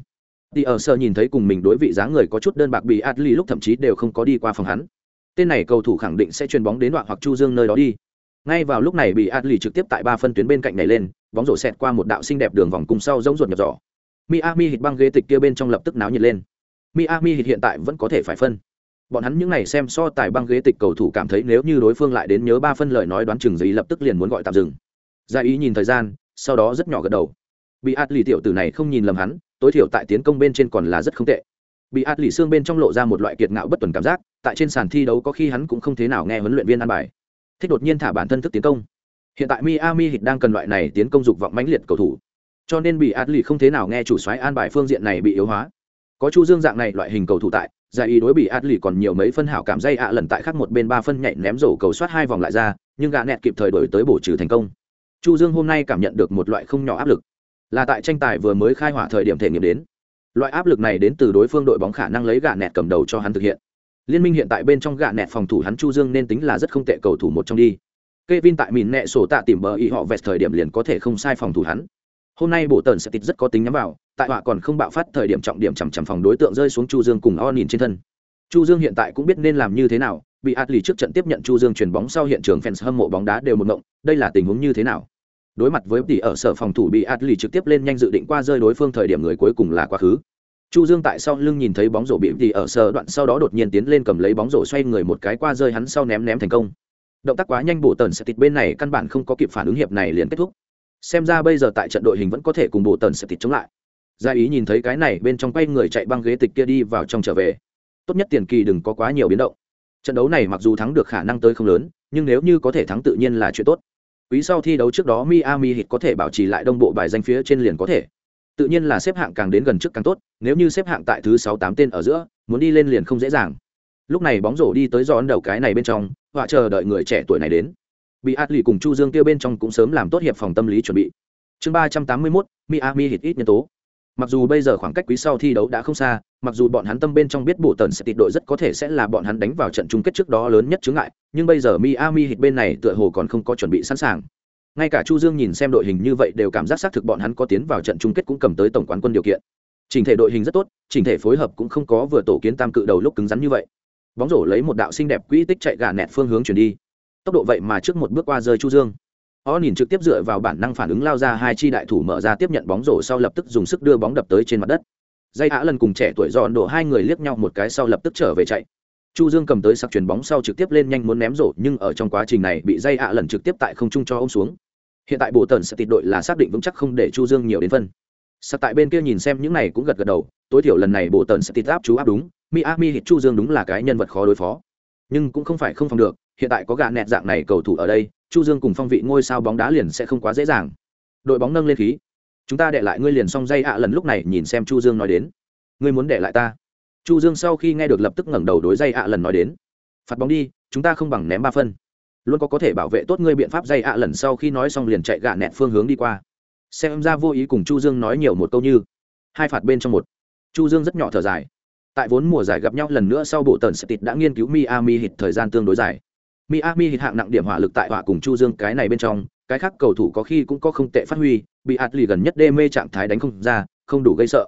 tỷ ở sở nhìn thấy cùng mình đối vị dáng người có chút đơn bạc bị ạt lì lúc thậm chí đều không có đi qua phòng hắn tên này cầu thủ khẳng định sẽ chuyền bóng đến đoạn hoặc chu dương nơi đó đi ngay vào lúc này bị ạt lì trực tiếp tại ba phân tuyến bên cạnh này lên, bóng rổ xẹt qua một đạo xinh đẹp đường vòng cùng sau giống ruột nhập giỏ Miami hit băng ghế tịch kia bên trong lập tức náo nhiệt lên. Miami hit hiện tại vẫn có thể phải phân. Bọn hắn những này xem so tài băng ghế tịch cầu thủ cảm thấy nếu như đối phương lại đến nhớ ba phân lời nói đoán chừng gì lập tức liền muốn gọi tạm dừng. Gia ý nhìn thời gian, sau đó rất nhỏ gật đầu. Bị Atli tiểu tử này không nhìn lầm hắn, tối thiểu tại tiến công bên trên còn là rất không tệ. Bị Atli xương bên trong lộ ra một loại kiệt ngạo bất tuần cảm giác, tại trên sàn thi đấu có khi hắn cũng không thế nào nghe huấn luyện viên ăn bài. Thích đột nhiên thả bản thân thức tiến công. Hiện tại Miami Heat đang cần loại này tiến công dục vọng mãnh liệt cầu thủ cho nên bị át lì không thế nào nghe chủ soái an bài phương diện này bị yếu hóa có chu dương dạng này loại hình cầu thủ tại giải ý đối bị át lì còn nhiều mấy phân hảo cảm dây ạ lần tại khác một bên ba phân nhảy ném rổ cầu soát hai vòng lại ra, nhưng gã nẹt kịp thời đổi tới bổ trừ thành công. Chu dương hôm nay cảm nhận được một loại không nhỏ áp lực. Là tại tranh tài vừa mới khai hỏa thời điểm thể nghiệm đến. Loại áp lực này đến từ đối phương đội bóng khả năng lấy gã nẹt cầm đầu cho hắn thực hiện. Liên minh hiện tại bên trong gã nẹt phòng thủ hắn chu dương nên tính là rất không tệ cầu thủ một trong đi. Kevin tại mìn nẹ sổ tạ tìm bờ ý họ vẹt thời điểm liền có thể không sai phòng thủ hắn. Hôm nay bộ tần sẽ tịt rất có tính nhắm vào tại họa còn không bạo phát thời điểm trọng điểm chằm chằm phòng đối tượng rơi xuống chu dương cùng o nhìn trên thân. Chu dương hiện tại cũng biết nên làm như thế nào, bị ạt lì trước trận tiếp nhận chu dương chuyền bóng sau hiện trường fans hâm mộ bóng đá đều một ngộng, đây là tình huống như thế nào? Đối mặt với tỷ ở sở phòng thủ bị ạt lì trực tiếp lên nhanh dự định qua rơi đối phương thời điểm người cuối cùng là quá khứ. Chu dương tại sau lưng nhìn thấy bóng rổ bị tỷ ở sở đoạn sau đó đột nhiên tiến lên cầm lấy bóng rổ xoay người một cái qua rơi hắn sau ném ném thành công. Động tác quá nhanh bổ tần sẽ tịt bên này căn bản không có kịp phản ứng hiệp này liền kết thúc. Xem ra bây giờ tại trận đội hình vẫn có thể cùng bộ tần sẽ tịt chống lại gia ý nhìn thấy cái này, bên trong quay người chạy băng ghế tịch kia đi vào trong trở về. Tốt nhất tiền kỳ đừng có quá nhiều biến động. Trận đấu này mặc dù thắng được khả năng tới không lớn, nhưng nếu như có thể thắng tự nhiên là chuyện tốt. Quý sau thi đấu trước đó miami hit có thể bảo trì lại đông bộ bài danh phía trên liền có thể. Tự nhiên là xếp hạng càng đến gần trước càng tốt, nếu như xếp hạng tại thứ sáu tám tên ở giữa, muốn đi lên liền không dễ dàng. Lúc này bóng rổ đi tới giòn đầu cái này bên trong, họa chờ đợi người trẻ tuổi này đến. Bị át lì cùng chu dương kia bên trong cũng sớm làm tốt hiệp phòng tâm lý chuẩn bị. Chương ba trăm tám mươi mốt, miami hit ít nhân tố mặc dù bây giờ khoảng cách quý sau thi đấu đã không xa, mặc dù bọn hắn tâm bên trong biết bộ tần sẽ tịt đội rất có thể sẽ là bọn hắn đánh vào trận chung kết trước đó lớn nhất chướng ngại, nhưng bây giờ miami hit bên này tựa hồ còn không có chuẩn bị sẵn sàng. Ngay cả chu dương nhìn xem đội hình như vậy đều cảm giác xác thực bọn hắn có tiến vào trận chung kết cũng cầm tới tổng quán quân điều kiện. Chỉnh thể đội hình rất tốt chỉnh thể phối hợp cũng không có vừa tổ kiến tam cự đầu lúc cứng rắn như vậy. Bóng rổ lấy một đạo xinh đẹp quỹ tích chạy gà nẹt phương hướng chuyển đi. Tốc độ vậy mà trước một bước qua rơi chu dương o nhìn trực tiếp dựa vào bản năng phản ứng lao ra hai chi đại thủ mở ra tiếp nhận bóng rổ sau lập tức dùng sức đưa bóng đập tới trên mặt đất. Dây á lần cùng trẻ tuổi dọn đổ hai người liếc nhau một cái sau lập tức trở về chạy. Chu dương cầm tới sặc chuyền bóng sau trực tiếp lên nhanh muốn ném rổ, nhưng ở trong quá trình này bị dây ạ lần trực tiếp tại không trung cho ông xuống. Hiện tại bộ tần sẽ tịt đội là xác định vững chắc không để chu dương nhiều đến phân. Sặc tại bên kia nhìn xem những này cũng gật gật đầu, tối thiểu lần này bộ tần sẽ tịt áp chú áp đúng. Miami hit chu dương đúng là cái nhân vật khó đối phó. Nhưng cũng không phải không phòng được hiện tại có gạ nẹt dạng này cầu thủ ở đây, chu dương cùng phong vị ngôi sao bóng đá liền sẽ không quá dễ dàng. Đội bóng nâng lên khí. Chúng ta để lại ngươi liền xong dây ạ lần lúc này, nhìn xem chu dương nói đến. Ngươi muốn để lại ta? Chu dương sau khi nghe được lập tức ngẩng đầu đối dây ạ lần nói đến. Phạt bóng đi, chúng ta không bằng ném ba phân. Luôn có có thể bảo vệ tốt ngươi biện pháp dây ạ lần sau khi nói xong liền chạy gạ nẹt phương hướng đi qua. Xem ra vô ý cùng chu dương nói nhiều một câu như. Hai phạt bên trong một. Chu dương rất nhỏ thở dài. Tại vốn mùa giải gặp nhau lần nữa sau bộ tần Stit đã nghiên cứu Miami hit thời gian tương đối dài. Miami Heat hạng nặng điểm hỏa lực tại hỏa cùng Chu Dương cái này bên trong, cái khác cầu thủ có khi cũng có không tệ phát huy, bị Atli gần nhất đê mê trạng thái đánh không ra, không đủ gây sợ.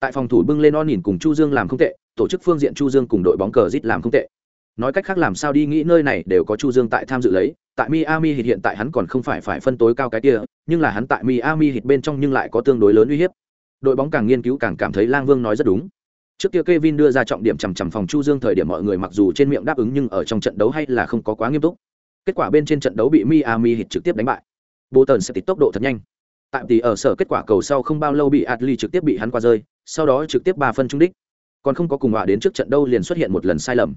Tại phòng thủ bưng lên on nhìn cùng Chu Dương làm không tệ, tổ chức phương diện Chu Dương cùng đội bóng cờ rít làm không tệ. Nói cách khác làm sao đi nghĩ nơi này đều có Chu Dương tại tham dự lấy, tại Miami Heat hiện tại hắn còn không phải phải phân tối cao cái kia, nhưng là hắn tại Miami Heat bên trong nhưng lại có tương đối lớn uy hiếp. Đội bóng càng nghiên cứu càng cảm thấy Lang Vương nói rất đúng Trước kia Kevin đưa ra trọng điểm chằm chằm phòng Chu Dương thời điểm mọi người mặc dù trên miệng đáp ứng nhưng ở trong trận đấu hay là không có quá nghiêm túc. Kết quả bên trên trận đấu bị Miami Heat trực tiếp đánh bại. Bolton sẽ tít tốc độ thật nhanh. Tại tỷ ở sở kết quả cầu sau không bao lâu bị Atli trực tiếp bị hắn qua rơi, sau đó trực tiếp ba phân trung đích. Còn không có cùng hòa đến trước trận đâu liền xuất hiện một lần sai lầm.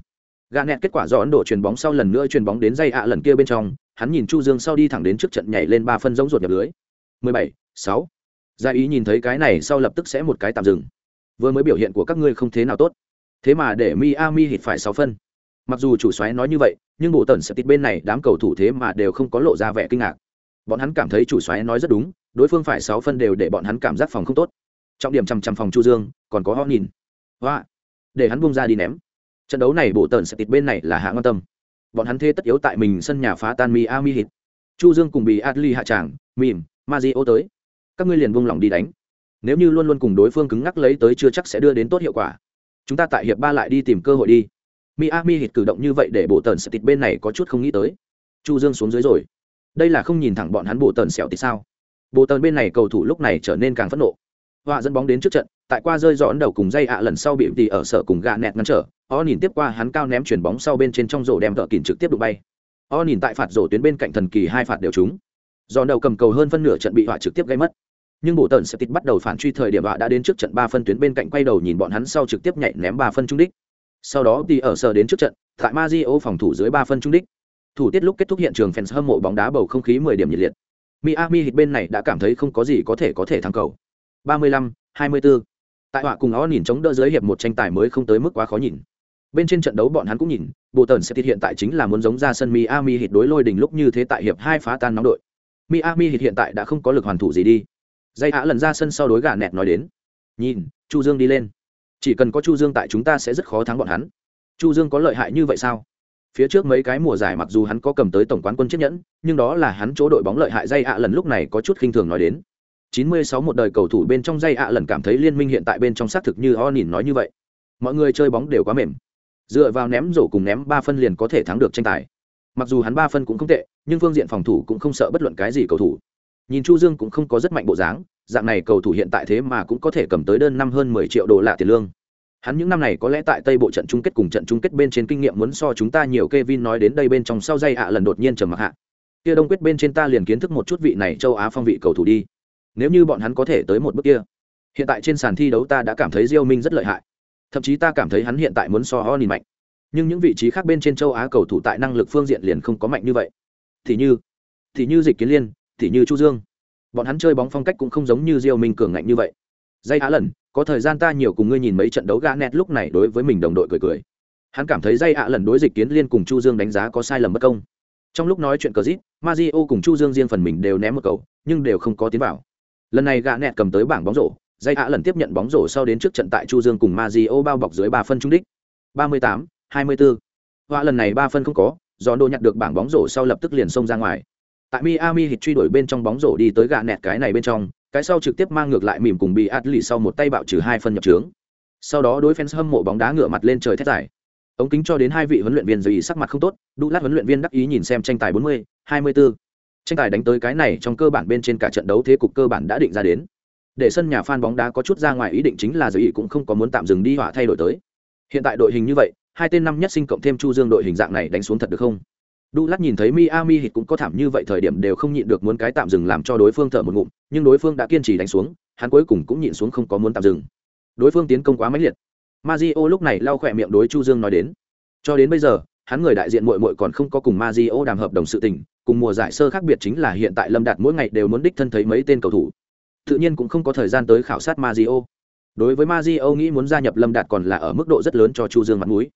Garnet kết quả do Ấn Độ chuyền bóng sau lần nữa chuyền bóng đến dây ạ lần kia bên trong, hắn nhìn Chu Dương sau đi thẳng đến trước trận nhảy lên ba phân giống ruột nhập lưới. 17, 6. Gia ý nhìn thấy cái này sau lập tức sẽ một cái tạm dừng vừa mới biểu hiện của các ngươi không thế nào tốt. Thế mà để miami hít phải sáu phân. Mặc dù chủ xoáy nói như vậy, nhưng bộ tần sẽ tịt bên này, đám cầu thủ thế mà đều không có lộ ra vẻ kinh ngạc. Bọn hắn cảm thấy chủ xoáy nói rất đúng, đối phương phải sáu phân đều để bọn hắn cảm giác phòng không tốt. Trọng điểm chằm chằm phòng chu dương, còn có họ nhìn. Hoa. Để hắn bung ra đi ném. Trận đấu này bộ tần sẽ tịt bên này là hạ quan tâm. Bọn hắn thê tất yếu tại mình sân nhà phá tan miami hít. Chu dương cùng bị adli hạ tràng mìm mazio tới. Các ngươi liền buông lỏng đi đánh nếu như luôn luôn cùng đối phương cứng ngắc lấy tới chưa chắc sẽ đưa đến tốt hiệu quả. Chúng ta tại hiệp ba lại đi tìm cơ hội đi. Miami hít cử động như vậy để bộ tần sẽ tịt bên này có chút không nghĩ tới. Chu dương xuống dưới rồi. Đây là không nhìn thẳng bọn hắn bộ tần xẻo tịt sao? Bộ tần bên này cầu thủ lúc này trở nên càng phẫn nộ. Họa dẫn bóng đến trước trận, tại qua rơi dọn đầu cùng dây ạ lần sau bị tì ở sở cùng gạ nẹt ngăn trở o nhìn tiếp qua hắn cao ném chuyển bóng sau bên trên trong rổ đem thợ kìn trực tiếp đụng bay. O nhìn tại phạt rổ tuyến bên cạnh thần kỳ hai phạt đều trúng. Dọn đầu cầm cầu hơn phân nửa trận bị họa trực tiếp gây mất nhưng bộ tần sẽ tịt bắt đầu phản truy thời điểm họa đã đến trước trận ba phân tuyến bên cạnh quay đầu nhìn bọn hắn sau trực tiếp nhảy ném ba phân trung đích. Sau đó đi ở sở đến trước trận tại Mario phòng thủ dưới ba phân trung đích. Thủ tiết lúc kết thúc hiện trường fans hâm mộ bóng đá bầu không khí mười điểm nhiệt liệt. Miami Heat bên này đã cảm thấy không có gì có thể có thể thắng cầu. 35, 24. tại họa cùng ó nhìn chống đỡ dưới hiệp một tranh tài mới không tới mức quá khó nhìn. Bên trên trận đấu bọn hắn cũng nhìn bộ tần sẽ hiện tại chính là muốn giống ra sân Miami Heat đối lôi đình lúc như thế tại hiệp hai phá tan nóng đội. Miami Heat hiện tại đã không có lực hoàn thủ gì đi dây hạ lần ra sân sau đối gà nẹt nói đến. Nhìn, chu dương đi lên. Chỉ cần có chu dương tại chúng ta sẽ rất khó thắng bọn hắn. Chu dương có lợi hại như vậy sao? Phía trước mấy cái mùa giải mặc dù hắn có cầm tới tổng quán quân chiếc nhẫn, nhưng đó là hắn chỗ đội bóng lợi hại dây ạ lần lúc này có chút khinh thường nói đến. 96 một đời cầu thủ bên trong dây ạ lần cảm thấy liên minh hiện tại bên trong xác thực như o nhìn nói như vậy. Mọi người chơi bóng đều quá mềm. Dựa vào ném rổ cùng ném ba phân liền có thể thắng được tranh tài. Mặc dù hắn ba phân cũng không tệ, nhưng phương diện phòng thủ cũng không sợ bất luận cái gì cầu thủ nhìn chu dương cũng không có rất mạnh bộ dáng, dạng này cầu thủ hiện tại thế mà cũng có thể cầm tới đơn năm hơn 10 triệu đô la tiền lương. Hắn những năm này có lẽ tại tây bộ trận chung kết cùng trận chung kết bên trên kinh nghiệm muốn so chúng ta nhiều Kevin nói đến đây bên trong sau dây ạ lần đột nhiên trầm mặc hạ. Kia đông quyết bên trên ta liền kiến thức một chút vị này châu á phong vị cầu thủ đi. Nếu như bọn hắn có thể tới một bước kia, hiện tại trên sàn thi đấu ta đã cảm thấy diêu minh rất lợi hại. Thậm chí ta cảm thấy hắn hiện tại muốn so ho nhìn mạnh. Nhưng những vị trí khác bên trên châu á cầu thủ tại năng lực phương diện liền không có mạnh như vậy. Thì như thì như dịch kiến liên thì như chu dương. Bọn hắn chơi bóng phong cách cũng không giống như diêu minh cường ngạnh như vậy. Dây á lần có thời gian ta nhiều cùng ngươi nhìn mấy trận đấu gã nét lúc này đối với mình đồng đội cười cười. Hắn cảm thấy dây ạ lần đối dịch kiến liên cùng chu dương đánh giá có sai lầm bất công. Trong lúc nói chuyện cờ zit mazio cùng chu dương riêng phần mình đều ném một cầu nhưng đều không có tiến vào. Lần này gã nẹt cầm tới bảng bóng rổ dây ạ lần tiếp nhận bóng rổ sau đến trước trận tại chu dương cùng mazio bao bọc dưới ba phân trung đích. 38, 24. và lần này ba phân không có do đô nhặt được bảng bóng rổ sau lập tức liền xông ra ngoài tại Miami Heat truy đuổi bên trong bóng rổ đi tới gạ nẹt cái này bên trong, cái sau trực tiếp mang ngược lại mỉm cùng bị Atli sau một tay bạo trừ hai phân nhập trướng. Sau đó đối fans hâm mộ bóng đá ngửa mặt lên trời thét giải. Ống kính cho đến hai vị huấn luyện viên rồi sắc mặt không tốt, đu lát huấn luyện viên đắc ý nhìn xem tranh tài 40, 24. Tranh tài đánh tới cái này trong cơ bản bên trên cả trận đấu thế cục cơ bản đã định ra đến. Để sân nhà fan bóng đá có chút ra ngoài ý định chính là giới ý cũng không có muốn tạm dừng đi hỏa thay đổi tới. Hiện tại đội hình như vậy, hai tên năm nhất sinh cộng thêm Chu Dương đội hình dạng này đánh xuống thật được không? Đu lát nhìn thấy Miami Heat cũng có thảm như vậy thời điểm đều không nhịn được muốn cái tạm dừng làm cho đối phương thở một ngụm, nhưng đối phương đã kiên trì đánh xuống, hắn cuối cùng cũng nhịn xuống không có muốn tạm dừng. Đối phương tiến công quá mãnh liệt. Mario lúc này lau khỏe miệng đối Chu Dương nói đến. Cho đến bây giờ, hắn người đại diện muội muội còn không có cùng Mario đàm hợp đồng sự tình, cùng mùa giải sơ khác biệt chính là hiện tại Lâm Đạt mỗi ngày đều muốn đích thân thấy mấy tên cầu thủ. Tự nhiên cũng không có thời gian tới khảo sát Mario. Đối với Mario nghĩ muốn gia nhập Lâm Đạt còn là ở mức độ rất lớn cho Chu Dương mặt mũi.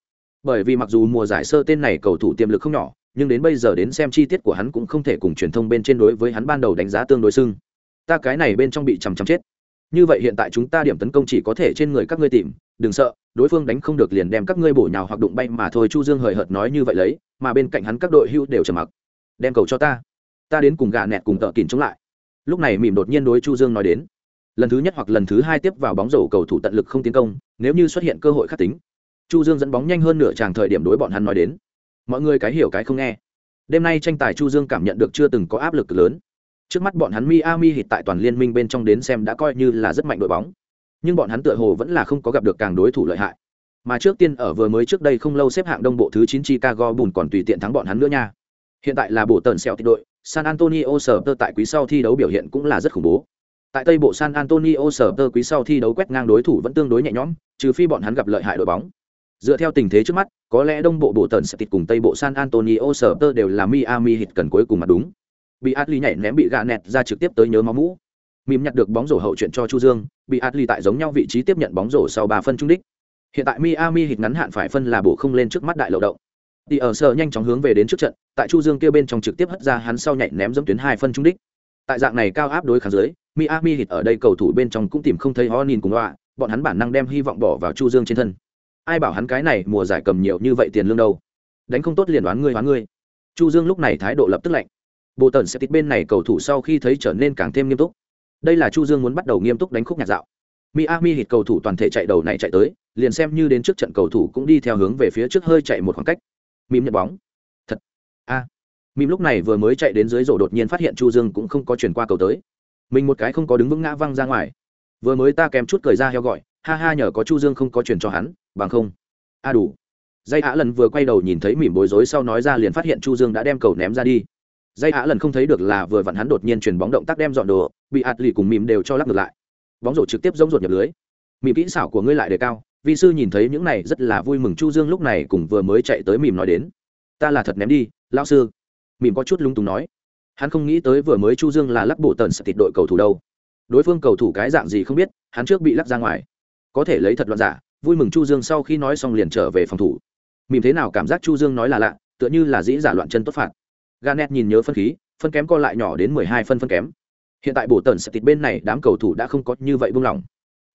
Bởi vì mặc dù mùa giải sơ tên này cầu thủ tiềm lực không nhỏ, nhưng đến bây giờ đến xem chi tiết của hắn cũng không thể cùng truyền thông bên trên đối với hắn ban đầu đánh giá tương đối xưng. Ta cái này bên trong bị chằm chằm chết. Như vậy hiện tại chúng ta điểm tấn công chỉ có thể trên người các ngươi tìm, đừng sợ, đối phương đánh không được liền đem các ngươi bổ nhào hoặc đụng bay mà thôi. Chu Dương hời hợt nói như vậy lấy, mà bên cạnh hắn các đội hưu đều trầm mặc. Đem cầu cho ta, ta đến cùng gà nẹt cùng tợ kỉn chống lại. Lúc này mỉm đột nhiên đối Chu Dương nói đến, lần thứ nhất hoặc lần thứ hai tiếp vào bóng rổ cầu thủ tận lực không tiến công, nếu như xuất hiện cơ hội khắc tính, Chu Dương dẫn bóng nhanh hơn nửa tràng thời điểm đối bọn hắn nói đến. Mọi người cái hiểu cái không nghe. Đêm nay tranh tài Chu Dương cảm nhận được chưa từng có áp lực lớn. Trước mắt bọn hắn Miami hít tại toàn liên minh bên trong đến xem đã coi như là rất mạnh đội bóng. Nhưng bọn hắn tựa hồ vẫn là không có gặp được càng đối thủ lợi hại. Mà trước tiên ở vừa mới trước đây không lâu xếp hạng đông bộ thứ 9 Chicago bùn còn tùy tiện thắng bọn hắn nữa nha. Hiện tại là bộ tần sẹo tịch đội, San Antonio Spurs tại quý sau thi đấu biểu hiện cũng là rất khủng bố. Tại Tây bộ San Antonio Spurs quý sau thi đấu quét ngang đối thủ vẫn tương đối nhẹ nhõm, trừ phi bọn hắn gặp lợi hại đội bóng. Dựa theo tình thế trước mắt, có lẽ Đông bộ bộ tần sẽ tịt cùng Tây bộ San Antonio Spurs đều là Miami Heat cần cuối cùng mà đúng. Bị Atli nhảy ném bị gạ nẹt ra trực tiếp tới nhớ máu mũ. Mìm nhặt được bóng rổ hậu chuyện cho Chu Dương, bị Atli tại giống nhau vị trí tiếp nhận bóng rổ sau 3 phân trung đích. Hiện tại Miami Heat ngắn hạn phải phân là bổ không lên trước mắt đại lậu động. Đi ở sở nhanh chóng hướng về đến trước trận, tại Chu Dương kia bên trong trực tiếp hất ra hắn sau nhảy ném dẫm tuyến hai phân trung đích. Tại dạng này cao áp đối kháng dưới, Miami Heat ở đây cầu thủ bên trong cũng tìm không thấy Honin cùng loa, bọn hắn bản năng đem hy vọng bỏ vào Chu Dương trên thân. Ai bảo hắn cái này mùa giải cầm nhiều như vậy tiền lương đâu? Đánh không tốt liền đoán ngươi đoán ngươi. Chu Dương lúc này thái độ lập tức lạnh. Bộ tần sẽ tít bên này cầu thủ sau khi thấy trở nên càng thêm nghiêm túc. Đây là Chu Dương muốn bắt đầu nghiêm túc đánh khúc nhạc dạo. Miami hít cầu thủ toàn thể chạy đầu này chạy tới, liền xem như đến trước trận cầu thủ cũng đi theo hướng về phía trước hơi chạy một khoảng cách. Mìm nhận bóng. Thật. A. À. Mìm lúc này vừa mới chạy đến dưới rổ đột nhiên phát hiện Chu Dương cũng không có chuyển qua cầu tới. Mình một cái không có đứng vững ngã văng ra ngoài. Vừa mới ta kèm chút cười ra heo gọi, ha ha nhờ có Chu Dương không có truyền cho hắn, bằng không. A đủ. Dây Á lần vừa quay đầu nhìn thấy mỉm bối rối sau nói ra liền phát hiện Chu Dương đã đem cầu ném ra đi. Dây Á lần không thấy được là vừa vặn hắn đột nhiên chuyển bóng động tác đem dọn đồ, bị hạt lì cùng mỉm đều cho lắc ngược lại. Bóng rổ trực tiếp giống rột nhập lưới. Mỉm kỹ xảo của ngươi lại đề cao, vi sư nhìn thấy những này rất là vui mừng Chu Dương lúc này cùng vừa mới chạy tới mỉm nói đến ta là thật ném đi lão sư mỉm có chút lung túng nói hắn không nghĩ tới vừa mới chu dương là lắc bộ tần sẽ tịt đội cầu thủ đâu đối phương cầu thủ cái dạng gì không biết hắn trước bị lắc ra ngoài có thể lấy thật loạn giả, vui mừng chu dương sau khi nói xong liền trở về phòng thủ. Mìm thế nào cảm giác chu dương nói là lạ, tựa như là dĩ giả loạn chân tốt phạt. Ganet nhìn nhớ phân khí, phân kém co lại nhỏ đến mười hai phân phân kém. Hiện tại bộ tần sẽ tịt bên này, đám cầu thủ đã không có như vậy buông lỏng.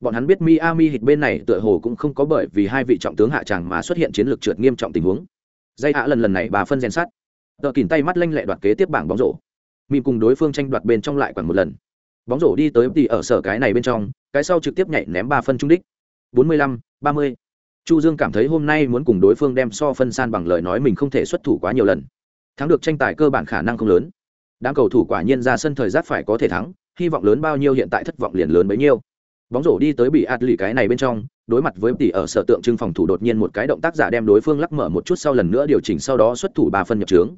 Bọn hắn biết miami hit bên này tựa hồ cũng không có bởi vì hai vị trọng tướng hạ tràng mà xuất hiện chiến lược trượt nghiêm trọng tình huống. Dây hạ lần lần này bà phân rèn sát tờ kìm tay mắt lanh lẹ đoạt kế tiếp bảng bóng rổ. Mìm cùng đối phương tranh đoạt bên trong lại quản một lần. Bóng rổ đi tới thì ở sở cái này bên trong cái sau trực tiếp nhảy ném ba phân trung đích. Bốn mươi lăm, ba mươi. Chu dương cảm thấy hôm nay muốn cùng đối phương đem so phân san bằng lời nói mình không thể xuất thủ quá nhiều lần. Thắng được tranh tài cơ bản khả năng không lớn. Đám cầu thủ quả nhiên ra sân thời gian phải có thể thắng, hy vọng lớn bao nhiêu hiện tại thất vọng liền lớn bấy nhiêu. Bóng rổ đi tới bị ạt lì cái này bên trong, đối mặt với tỷ ở sở tượng trưng phòng thủ đột nhiên một cái động tác giả đem đối phương lắc mở một chút sau lần nữa điều chỉnh sau đó xuất thủ ba phân nhập trướng.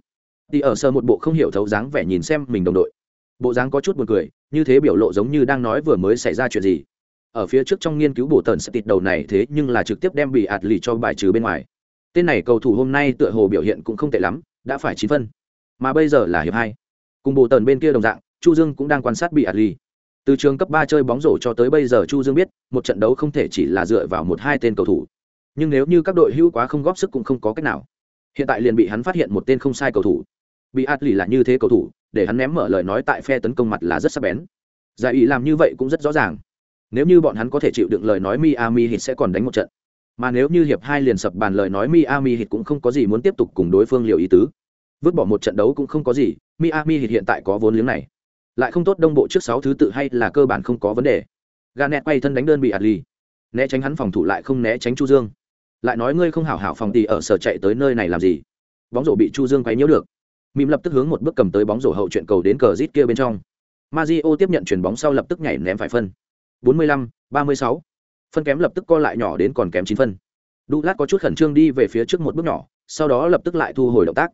Tỷ ở sở một bộ không hiểu thấu dáng vẻ nhìn xem mình đồng đội bộ dáng có chút buồn cười, như thế biểu lộ giống như đang nói vừa mới xảy ra chuyện gì. Ở phía trước trong nghiên cứu bổ tần sẽ tịt đầu này thế nhưng là trực tiếp đem bị ạt lì cho bài trừ bên ngoài. Tên này cầu thủ hôm nay tựa hồ biểu hiện cũng không tệ lắm, đã phải chín phân. Mà bây giờ là hiệp hai. Cùng bộ tần bên kia đồng dạng, chu dương cũng đang quan sát bị ạt lì. Từ trường cấp ba chơi bóng rổ cho tới bây giờ chu dương biết, một trận đấu không thể chỉ là dựa vào một hai tên cầu thủ. Nhưng nếu như các đội hữu quá không góp sức cũng không có cách nào. Hiện tại liền bị hắn phát hiện một tên không sai cầu thủ. Bị ạt lì là như thế cầu thủ để hắn ném mở lời nói tại phe tấn công mặt là rất sắc bén dạ giải ý làm như vậy cũng rất rõ ràng nếu như bọn hắn có thể chịu đựng lời nói miami hit sẽ còn đánh một trận mà nếu như hiệp hai liền sập bàn lời nói miami hit cũng không có gì muốn tiếp tục cùng đối phương liều ý tứ vứt bỏ một trận đấu cũng không có gì, miami hit hiện tại có vốn liếng này lại không tốt đông bộ trước sáu thứ tự hay là cơ bản không có vấn đề Garnet quay thân đánh đơn bị Adli. Né tránh hắn phòng thủ lại không né tránh Chu Dương. Lại nói ngươi không hảo hảo phòng tỉ ở sở chạy tới nơi này làm gì? Bóng rổ bị Chu Dương quấy nhiễu được. Mìm lập tức hướng một bước cầm tới bóng rổ hậu chuyện cầu đến cờ rít kia bên trong. Mario tiếp nhận chuyển bóng sau lập tức nhảy ném phải phân. 45, 36. Phân kém lập tức co lại nhỏ đến còn kém 9 phân. Douglas có chút khẩn trương đi về phía trước một bước nhỏ, sau đó lập tức lại thu hồi động tác.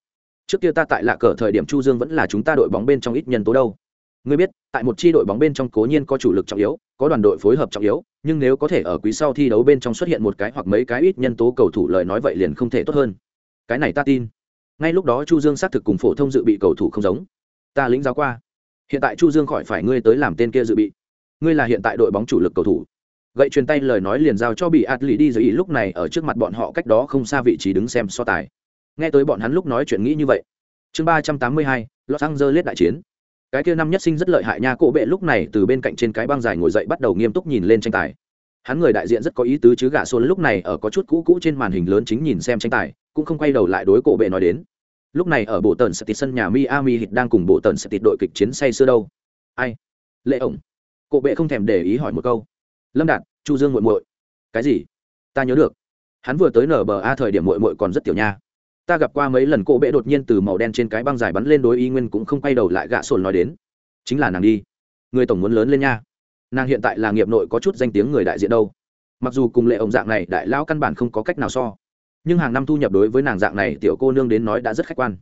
Trước kia ta tại lạ cờ thời điểm Chu Dương vẫn là chúng ta đội bóng bên trong ít nhân tố đâu ngươi biết tại một chi đội bóng bên trong cố nhiên có chủ lực trọng yếu có đoàn đội phối hợp trọng yếu nhưng nếu có thể ở quý sau thi đấu bên trong xuất hiện một cái hoặc mấy cái ít nhân tố cầu thủ lời nói vậy liền không thể tốt hơn cái này ta tin ngay lúc đó chu dương xác thực cùng phổ thông dự bị cầu thủ không giống. Ta lĩnh giáo qua. Hiện tại chu dương khỏi phải ngươi tới làm tên kia dự bị. Ngươi là hiện tại đội bóng chủ lực cầu thủ. Gậy truyền tay lời nói liền giao cho bị Atli đi dưới ý lúc này ở trước mặt bọn họ cách đó không xa vị trí đứng xem so tài. Nghe tới bọn hắn lúc nói chuyện nghĩ như vậy. Chương ba trăm tám mươi hai, los angeles đại chiến. Cái kia năm nhất sinh rất lợi hại nha, cổ bệ lúc này từ bên cạnh trên cái băng dài ngồi dậy bắt đầu nghiêm túc nhìn lên tranh tài hắn người đại diện rất có ý tứ chứ gạ xôn lúc này ở có chút cũ cũ trên màn hình lớn chính nhìn xem tranh tài, cũng không quay đầu lại đối cổ bệ nói đến. Lúc này ở bộ tần sẽ tịt sân nhà miami hit đang cùng bộ tần sẽ tịt đội kịch chiến say xưa đâu. Ai? Lệ ổng. Cổ bệ không thèm để ý hỏi một câu. Lâm đạt, chu dương muội muội. Cái gì? Ta nhớ được. Hắn vừa tới nở bờ a thời điểm muội muội còn rất tiểu nha. Ta gặp qua mấy lần cổ bệ đột nhiên từ màu đen trên cái băng dài bắn lên đối y nguyên cũng không quay đầu lại gạ sồn nói đến. Chính là nàng đi. Người tổng muốn lớn lên nha nàng hiện tại là nghiệp nội có chút danh tiếng người đại diện đâu. Mặc dù cùng lệ ổng dạng này đại lão căn bản không có cách nào so, nhưng hàng năm thu nhập đối với nàng dạng này tiểu cô nương đến nói đã rất khách quan.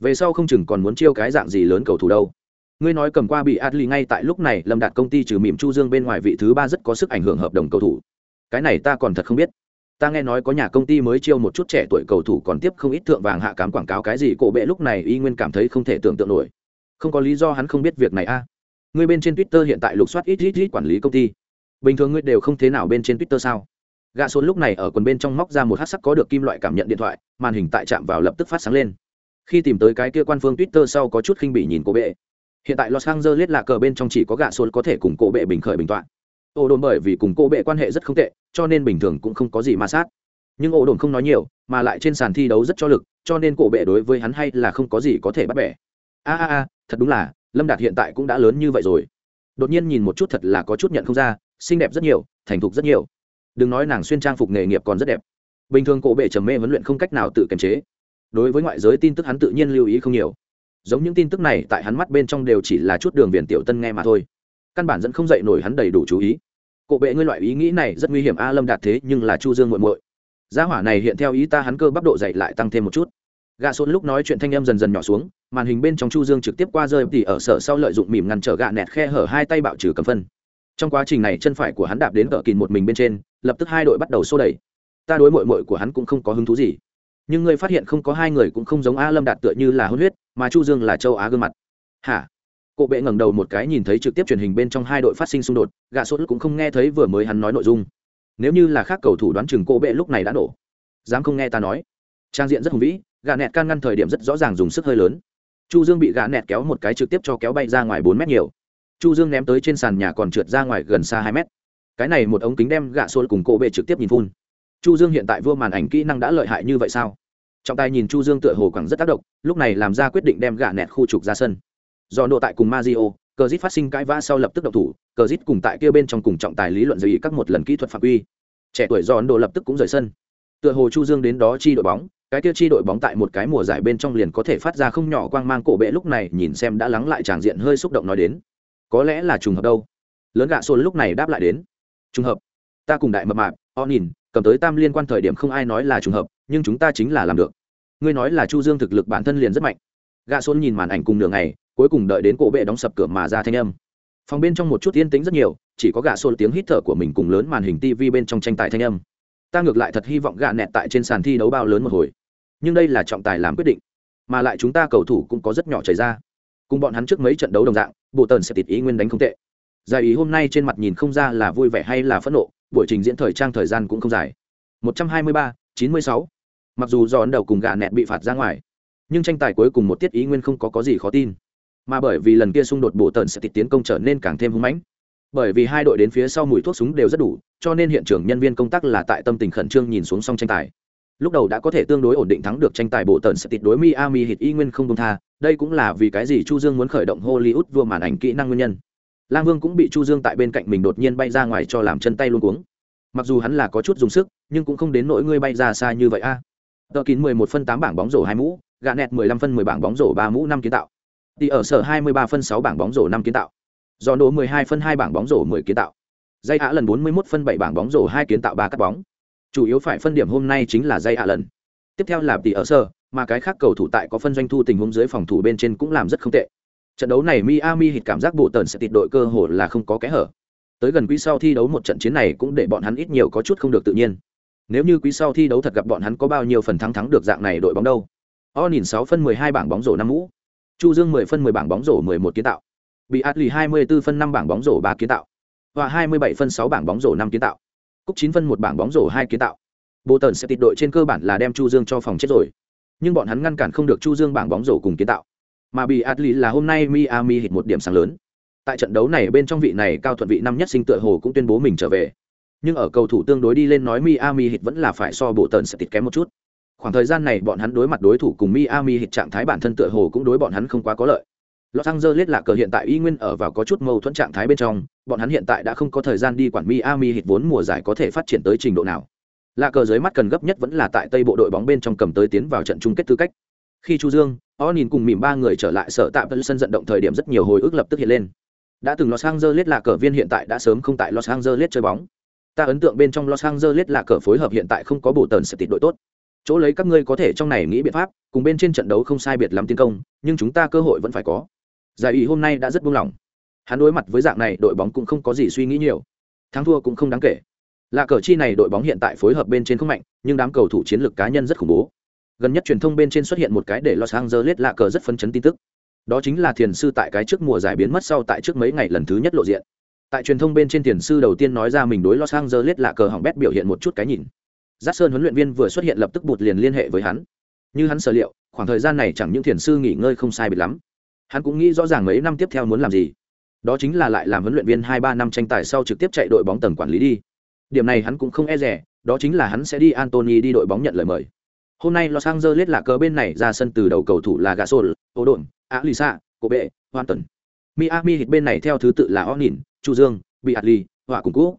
Về sau không chừng còn muốn chiêu cái dạng gì lớn cầu thủ đâu. Ngươi nói cầm qua bị adli ngay tại lúc này lâm đạt công ty trừ mỉm chu dương bên ngoài vị thứ ba rất có sức ảnh hưởng hợp đồng cầu thủ. Cái này ta còn thật không biết. Ta nghe nói có nhà công ty mới chiêu một chút trẻ tuổi cầu thủ còn tiếp không ít thượng vàng hạ cám quảng cáo cái gì, cổ bệ lúc này y nguyên cảm thấy không thể tưởng tượng nổi. Không có lý do hắn không biết việc này a. à ngươi bên trên twitter hiện tại lục soát ít ít ít quản lý công ty. Bình thường ngươi đều không thế nào bên trên twitter sao? Gạ xôn lúc này ở quần bên trong móc ra một hát sắc có được kim loại cảm nhận điện thoại, màn hình tại chạm vào lập tức phát sáng lên. Khi tìm tới cái kia quan phương twitter sau có chút khinh bỉ nhìn cổ bệ. Hiện tại los angeles là cờ bên trong chỉ có gạ xôn có thể cùng cổ bệ bình khởi bình toạn ô đồn bởi vì cùng cổ bệ quan hệ rất không tệ, cho nên bình thường cũng không có gì ma sát. Nhưng ô đồn không nói nhiều, mà lại trên sàn thi đấu rất cho lực, cho nên cổ bệ đối với hắn hay là không có gì có thể bắt bẻ. A a a, thật đúng là lâm đạt hiện tại cũng đã lớn như vậy rồi. Đột nhiên nhìn một chút thật là có chút nhận không ra, xinh đẹp rất nhiều, thành thục rất nhiều. Đừng nói nàng xuyên trang phục nghề nghiệp còn rất đẹp. Bình thường cổ bệ trầm mê huấn luyện không cách nào tự kiềm chế. Đối với ngoại giới tin tức hắn tự nhiên lưu ý không nhiều. Giống những tin tức này tại hắn mắt bên trong đều chỉ là chút đường viền tiểu tân nghe mà thôi. Căn bản dẫn không dậy nổi hắn đầy đủ chú ý. Cổ bệ ngươi loại ý nghĩ này rất nguy hiểm a, lâm đạt thế nhưng là chu dương muội muội. Gia hỏa này hiện theo ý ta hắn cơ bắp độ dậy lại tăng thêm một chút gạ sốt lúc nói chuyện thanh em dần dần nhỏ xuống, màn hình bên trong chu dương trực tiếp qua rơi tỉ ở sở sau lợi dụng mỉm ngăn trở gạ nẹt khe hở hai tay bạo trừ cầm phân. Trong quá trình này chân phải của hắn đạp đến cỡ kìn một mình bên trên, lập tức hai đội bắt đầu xô đẩy. Ta đối mội mội của hắn cũng không có hứng thú gì. Nhưng ngươi phát hiện không có hai người cũng không giống a lâm đạt tựa như là hôn huyết, mà chu dương là châu á gương mặt. Hả? Cộ bệ ngẩng đầu một cái nhìn thấy trực tiếp truyền hình bên trong hai đội phát sinh xung đột gạ sốt cũng không nghe thấy vừa mới hắn nói nội dung. Nếu như là khác cầu thủ đoán chừng cộ bệ lúc này đã nổ. Dám không nghe ta nói. Trang diện rất hùng vĩ gạ nẹt can ngăn thời điểm rất rõ ràng dùng sức hơi lớn. Chu dương bị gạ nẹt kéo một cái trực tiếp cho kéo bay ra ngoài bốn mét nhiều. Chu dương ném tới trên sàn nhà còn trượt ra ngoài gần xa hai mét. Cái này một ống kính đem gạ xô cùng cổ bệ trực tiếp nhìn phun. Chu dương hiện tại vua màn ảnh kỹ năng đã lợi hại như vậy sao? Trọng tài nhìn chu dương tựa hồ quẳng rất tác động, lúc này làm ra quyết định đem gạ nẹt khu trục ra sân. Do độ tại cùng mazio cờ dít phát sinh cãi vã sau lập tức động thủ, cờ dít cùng tại kia bên trong cùng trọng tài lý luận giới các một lần kỹ thuật phạm quy. Trẻ tuổi do ấn độ lập tức cũng rời sân. Tựa hồ chu dương đến đó chi đội bóng cái kia chi đội bóng tại một cái mùa giải bên trong liền có thể phát ra không nhỏ quang mang cổ bệ lúc này nhìn xem đã lắng lại tràng diện hơi xúc động nói đến. Có lẽ là trùng hợp đâu. Lớn gạ xôn lúc này đáp lại đến. Trùng hợp. Ta cùng đại mập mạp o nhìn cầm tới tam liên quan thời điểm không ai nói là trùng hợp, nhưng chúng ta chính là làm được. Ngươi nói là chu dương thực lực bản thân liền rất mạnh. Gạ xôn nhìn màn ảnh cùng nửa ngày, cuối cùng đợi đến cổ bệ đóng sập cửa mà ra thanh âm. Phòng bên trong một chút yên tĩnh rất nhiều, chỉ có gạ xôn tiếng hít thở của mình cùng lớn màn hình tv bên trong tranh tài thanh âm ta ngược lại thật hy vọng gạ nẹt tại trên sàn thi đấu bao lớn một hồi. Nhưng đây là trọng tài làm quyết định mà lại chúng ta cầu thủ cũng có rất nhỏ chảy ra. Cùng bọn hắn trước mấy trận đấu đồng dạng bộ tần sẽ tịt ý nguyên đánh không tệ. Giải ý hôm nay trên mặt nhìn không ra là vui vẻ hay là phẫn nộ buổi trình diễn thời trang thời gian cũng không dài. 123, 96. mặc dù do ấn đầu cùng gà nẹt bị phạt ra ngoài nhưng tranh tài cuối cùng một tiết ý nguyên không có có gì khó tin. Mà bởi vì lần kia xung đột bộ tần sẽ tịt tiến công trở nên càng thêm hung mãnh bởi vì hai đội đến phía sau mùi thuốc súng đều rất đủ, cho nên hiện trường nhân viên công tác là tại tâm tình khẩn trương nhìn xuống xong tranh tài. Lúc đầu đã có thể tương đối ổn định thắng được tranh tài bộ tần sẽ tịt đối miami hit y nguyên không công tha, đây cũng là vì cái gì chu dương muốn khởi động hollywood vua màn ảnh kỹ năng nguyên nhân. Lang vương cũng bị chu dương tại bên cạnh mình đột nhiên bay ra ngoài cho làm chân tay luôn cuống. Mặc dù hắn là có chút dùng sức, nhưng cũng không đến nỗi ngươi bay ra xa như vậy a. Tờ kín 11 phân 8 bảng bóng rổ hai mũ, gạ nẹt 15 phân 10 bảng bóng rổ ba mũ năm kiến tạo. Thì ở sở 23 phân 6 bảng bóng rổ năm kiến tạo do nổ 12 phân 2 bảng bóng rổ 10 kiến tạo. Dây hạ lần 41 phân 7 bảng bóng rổ 2 kiến tạo 3 cắt bóng. Chủ yếu phải phân điểm hôm nay chính là dây hạ lần. Tiếp theo là tỷ ở sở mà cái khác cầu thủ tại có phân doanh thu tình huống dưới phòng thủ bên trên cũng làm rất không tệ. Trận đấu này miami hít cảm giác bộ tần sẽ tịt đội cơ hội là không có kẽ hở. Tới gần quý sau thi đấu một trận chiến này cũng để bọn hắn ít nhiều có chút không được tự nhiên. Nếu như quý sau thi đấu thật gặp bọn hắn có bao nhiêu phần thắng thắng được dạng này đội bóng đâu? O nhìn 6 phân mười hai bảng bóng rổ 5 mũ. Chu dương mười phân mười bảng bóng rổ mười một kiến tạo bị át lì 24 phân 5 bảng bóng rổ ba kiến tạo và 27 phân 6 bảng bóng rổ 5 kiến tạo. Cúc 9 phân một bảng bóng rổ 2 kiến tạo. Bộ tần sẽ tịt đội trên cơ bản là đem Chu Dương cho phòng chết rồi. Nhưng bọn hắn ngăn cản không được Chu Dương bảng bóng rổ cùng kiến tạo. Mà bị Atli là hôm nay Miami hit một điểm sáng lớn. Tại trận đấu này bên trong vị này cao thuận vị năm nhất sinh tựa hồ cũng tuyên bố mình trở về. Nhưng ở cầu thủ tương đối đi lên nói Miami hit vẫn là phải so bộ tần sẽ tịt kém một chút. Khoảng thời gian này bọn hắn đối mặt đối thủ cùng Miami hit trạng thái bản thân tựa hồ cũng đối bọn hắn không quá có lợi. Los Angeles là cờ hiện tại y nguyên ở vào có chút mâu thuẫn trạng thái bên trong, bọn hắn hiện tại đã không có thời gian đi quản Miami Heat vốn mùa giải có thể phát triển tới trình độ nào. Lạ cờ dưới mắt cần gấp nhất vẫn là tại Tây bộ đội bóng bên trong cầm tới tiến vào trận chung kết tư cách. Khi Chu Dương, nhìn cùng mỉm ba người trở lại sở tạm sân vận động thời điểm rất nhiều hồi ức lập tức hiện lên. Đã từng Los Angeles là cờ viên hiện tại đã sớm không tại Los Angeles chơi bóng. Ta ấn tượng bên trong Los Angeles là cờ phối hợp hiện tại không có bộ tần sẽ tịt đội tốt. Chỗ lấy các ngươi có thể trong này nghĩ biện pháp, cùng bên trên trận đấu không sai biệt lắm tiến công, nhưng chúng ta cơ hội vẫn phải có giải ủy hôm nay đã rất buông lỏng. Hắn đối mặt với dạng này, đội bóng cũng không có gì suy nghĩ nhiều. Thắng thua cũng không đáng kể. Là cờ chi này đội bóng hiện tại phối hợp bên trên không mạnh, nhưng đám cầu thủ chiến lược cá nhân rất khủng bố. Gần nhất truyền thông bên trên xuất hiện một cái để los angeles lạ cờ rất phấn chấn tin tức. Đó chính là thiền sư tại cái trước mùa giải biến mất sau tại trước mấy ngày lần thứ nhất lộ diện. Tại truyền thông bên trên thiền sư đầu tiên nói ra mình đối los angeles lạ cờ hỏng bét biểu hiện một chút cái nhìn. Giác sơn huấn luyện viên vừa xuất hiện lập tức bụt liền liên hệ với hắn. Như hắn sở liệu, khoảng thời gian này chẳng những thiền sư nghỉ ngơi không sai biệt lắm hắn cũng nghĩ rõ ràng mấy năm tiếp theo muốn làm gì. Đó chính là lại làm huấn luyện viên hai ba năm tranh tài sau trực tiếp chạy đội bóng tầng quản lý đi. Điểm này hắn cũng không e rẻ đó chính là hắn sẽ đi antony đi đội bóng nhận lời mời. Hôm nay los angeles là cờ bên này, ra sân từ đầu cầu thủ là gasol ô đồn á lisa cổ bệ hoàn tần miami hit bên này theo thứ tự là onin, chu dương bị adli họa cùng cũ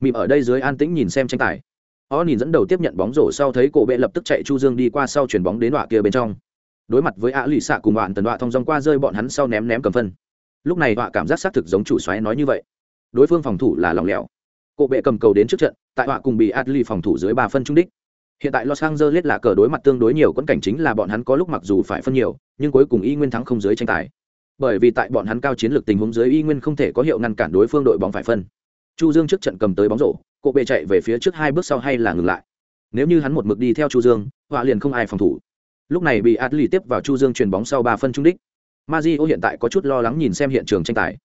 mìm ở đây dưới an tĩnh nhìn xem tranh tài. Onin dẫn đầu tiếp nhận bóng rổ sau thấy cổ bệ lập tức chạy chu dương đi qua sau chuyển bóng đến họa kia bên trong đối mặt với ạ lụy xạ cùng bạn tần đọa thong dòng qua rơi bọn hắn sau ném ném cầm phân. Lúc này đọa cảm giác xác thực giống chủ xoáy nói như vậy. Đối phương phòng thủ là lòng lẻo. Cộ bệ cầm cầu đến trước trận, tại họa cùng bị adli phòng thủ dưới ba phân trung đích. Hiện tại los angeles là cờ đối mặt tương đối nhiều quẫn cảnh chính là bọn hắn có lúc mặc dù phải phân nhiều, nhưng cuối cùng y nguyên thắng không dưới tranh tài. Bởi vì tại bọn hắn cao chiến lược tình huống dưới y nguyên không thể có hiệu ngăn cản đối phương đội bóng phải phân. Chu dương trước trận cầm tới bóng rổ cộ bệ chạy về phía trước hai bước sau hay là ngừng lại. Nếu như hắn một mực đi theo chu dương, họa liền không ai phòng thủ lúc này bị adli tiếp vào chu dương chuyền bóng sau ba phân trung đích. Mazio hiện tại có chút lo lắng nhìn xem hiện trường tranh tài.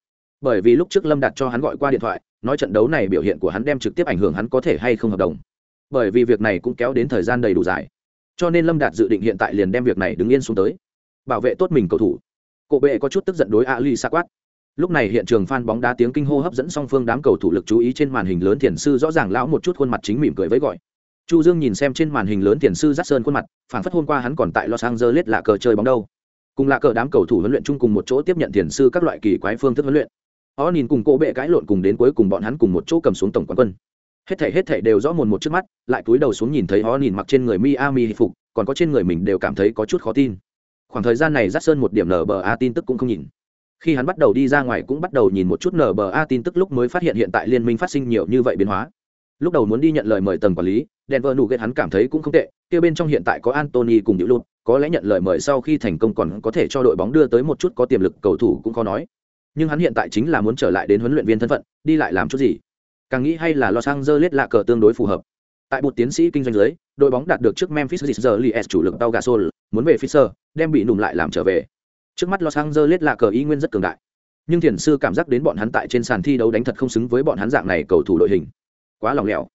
Bởi vì lúc trước lâm đặt cho hắn gọi qua điện thoại, nói trận đấu này biểu hiện của hắn đem trực tiếp ảnh hưởng hắn có thể hay không hợp đồng. Bởi vì việc này cũng kéo đến thời gian đầy đủ dài. Cho nên lâm đạt dự định hiện tại liền đem việc này đứng yên xuống tới. Bảo vệ tốt mình cầu thủ. Cộ bệ có chút tức giận đối ali sa quát. Lúc này hiện trường phan bóng đá tiếng kinh hô hấp dẫn song phương đám cầu thủ lực chú ý trên màn hình lớn thiền sư rõ ràng lão một chút khuôn mặt chính mỉm cười với gọi chu dương nhìn xem trên màn hình lớn tiền sư dắt sơn khuôn mặt phản phất hôm qua hắn còn tại los angeles lạ cờ chơi bóng đâu. Cùng lạ cờ đám cầu thủ huấn luyện chung cùng một chỗ tiếp nhận tiền sư các loại kỳ quái phương thức huấn luyện. Họ nhìn cùng cỗ bệ cãi lộn cùng đến cuối cùng bọn hắn cùng một chỗ cầm xuống tổng quán quân. Hết thảy hết thảy đều rõ mồn một trước mắt, lại cúi đầu xuống nhìn thấy họ nhìn mặc trên người miami phục, còn có trên người mình đều cảm thấy có chút khó tin. Khoảng thời gian này dắt sơn một điểm nở bờ a tin tức cũng không nhìn. Khi hắn bắt đầu đi ra ngoài cũng bắt đầu nhìn một chút nở bờ a tin tức lúc mới phát hiện hiện tại liên minh phát sinh nhiều như vậy biến hóa. Lúc đầu muốn đi nhận lời mời tầng quản lý Denver ghét hắn cảm thấy cũng không tệ, kia bên trong hiện tại có Anthony cùng Diệu Lụt, có lẽ nhận lời mời sau khi thành công còn có thể cho đội bóng đưa tới một chút có tiềm lực cầu thủ cũng khó nói. Nhưng hắn hiện tại chính là muốn trở lại đến huấn luyện viên thân phận, đi lại làm chút gì. Càng nghĩ hay là Los Angeles lạ cờ tương đối phù hợp. Tại một tiến sĩ kinh doanh dưới, đội bóng đạt được trước Memphis Grizzlies chủ lực Pau Gasol, muốn về Fisher, đem bị nùm lại làm trở về. Trước mắt Los Angeles lạ cờ ý nguyên rất cường đại. Nhưng thiền sư cảm giác đến bọn hắn tại trên sàn thi đấu đánh thật không xứng với bọn hắn dạng này cầu thủ đội hình. Quá lòng lẻo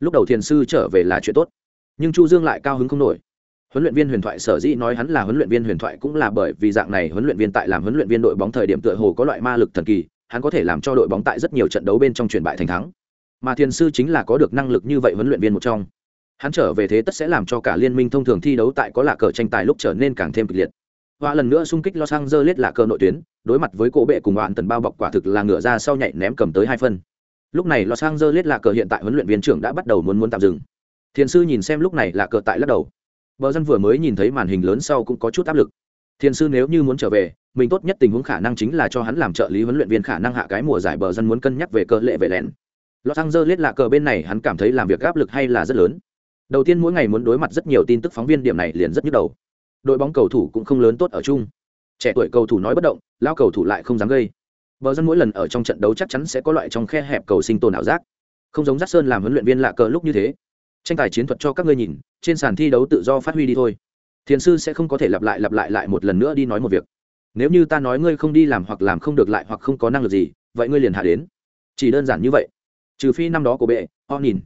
lúc đầu thiền sư trở về là chuyện tốt nhưng chu dương lại cao hứng không nổi. Huấn luyện viên huyền thoại sở dĩ nói hắn là huấn luyện viên huyền thoại cũng là bởi vì dạng này huấn luyện viên tại làm huấn luyện viên đội bóng thời điểm tựa hồ có loại ma lực thần kỳ hắn có thể làm cho đội bóng tại rất nhiều trận đấu bên trong chuyển bại thành thắng. Mà thiền sư chính là có được năng lực như vậy huấn luyện viên một trong. Hắn trở về thế tất sẽ làm cho cả liên minh thông thường thi đấu tại có lạ cờ tranh tài lúc trở nên càng thêm kịch liệt. Và lần nữa xung kích Los Angeles là cờ nội tuyến, đối mặt với cổ bệ cùng đoạn tần bao bọc quả thực là ngựa ra sau nhảy ném cầm tới hai phân lúc này los angeles là cờ hiện tại huấn luyện viên trưởng đã bắt đầu muốn muốn tạm dừng. Thiền sư nhìn xem lúc này là cờ tại lắc đầu. Bờ dân vừa mới nhìn thấy màn hình lớn sau cũng có chút áp lực. Thiền sư nếu như muốn trở về, mình tốt nhất tình huống khả năng chính là cho hắn làm trợ lý huấn luyện viên khả năng hạ cái mùa giải bờ dân muốn cân nhắc về cơ lệ về lẹn. Los angeles là cờ bên này hắn cảm thấy làm việc áp lực hay là rất lớn. Đầu tiên mỗi ngày muốn đối mặt rất nhiều tin tức phóng viên điểm này liền rất nhức đầu. Đội bóng cầu thủ cũng không lớn tốt ở chung. Trẻ tuổi cầu thủ nói bất động, lao cầu thủ lại không dám gây. Bờ dân mỗi lần ở trong trận đấu chắc chắn sẽ có loại trong khe hẹp cầu sinh tồn ảo giác. Không giống giác Sơn làm huấn luyện viên lạ cờ lúc như thế. Tranh tài chiến thuật cho các ngươi nhìn, trên sàn thi đấu tự do phát huy đi thôi. Thiền sư sẽ không có thể lặp lại lặp lại lại một lần nữa đi nói một việc. Nếu như ta nói ngươi không đi làm hoặc làm không được lại hoặc không có năng lực gì, vậy ngươi liền hạ đến. chỉ đơn giản như vậy trừ phi năm đó của bệ họ nhìn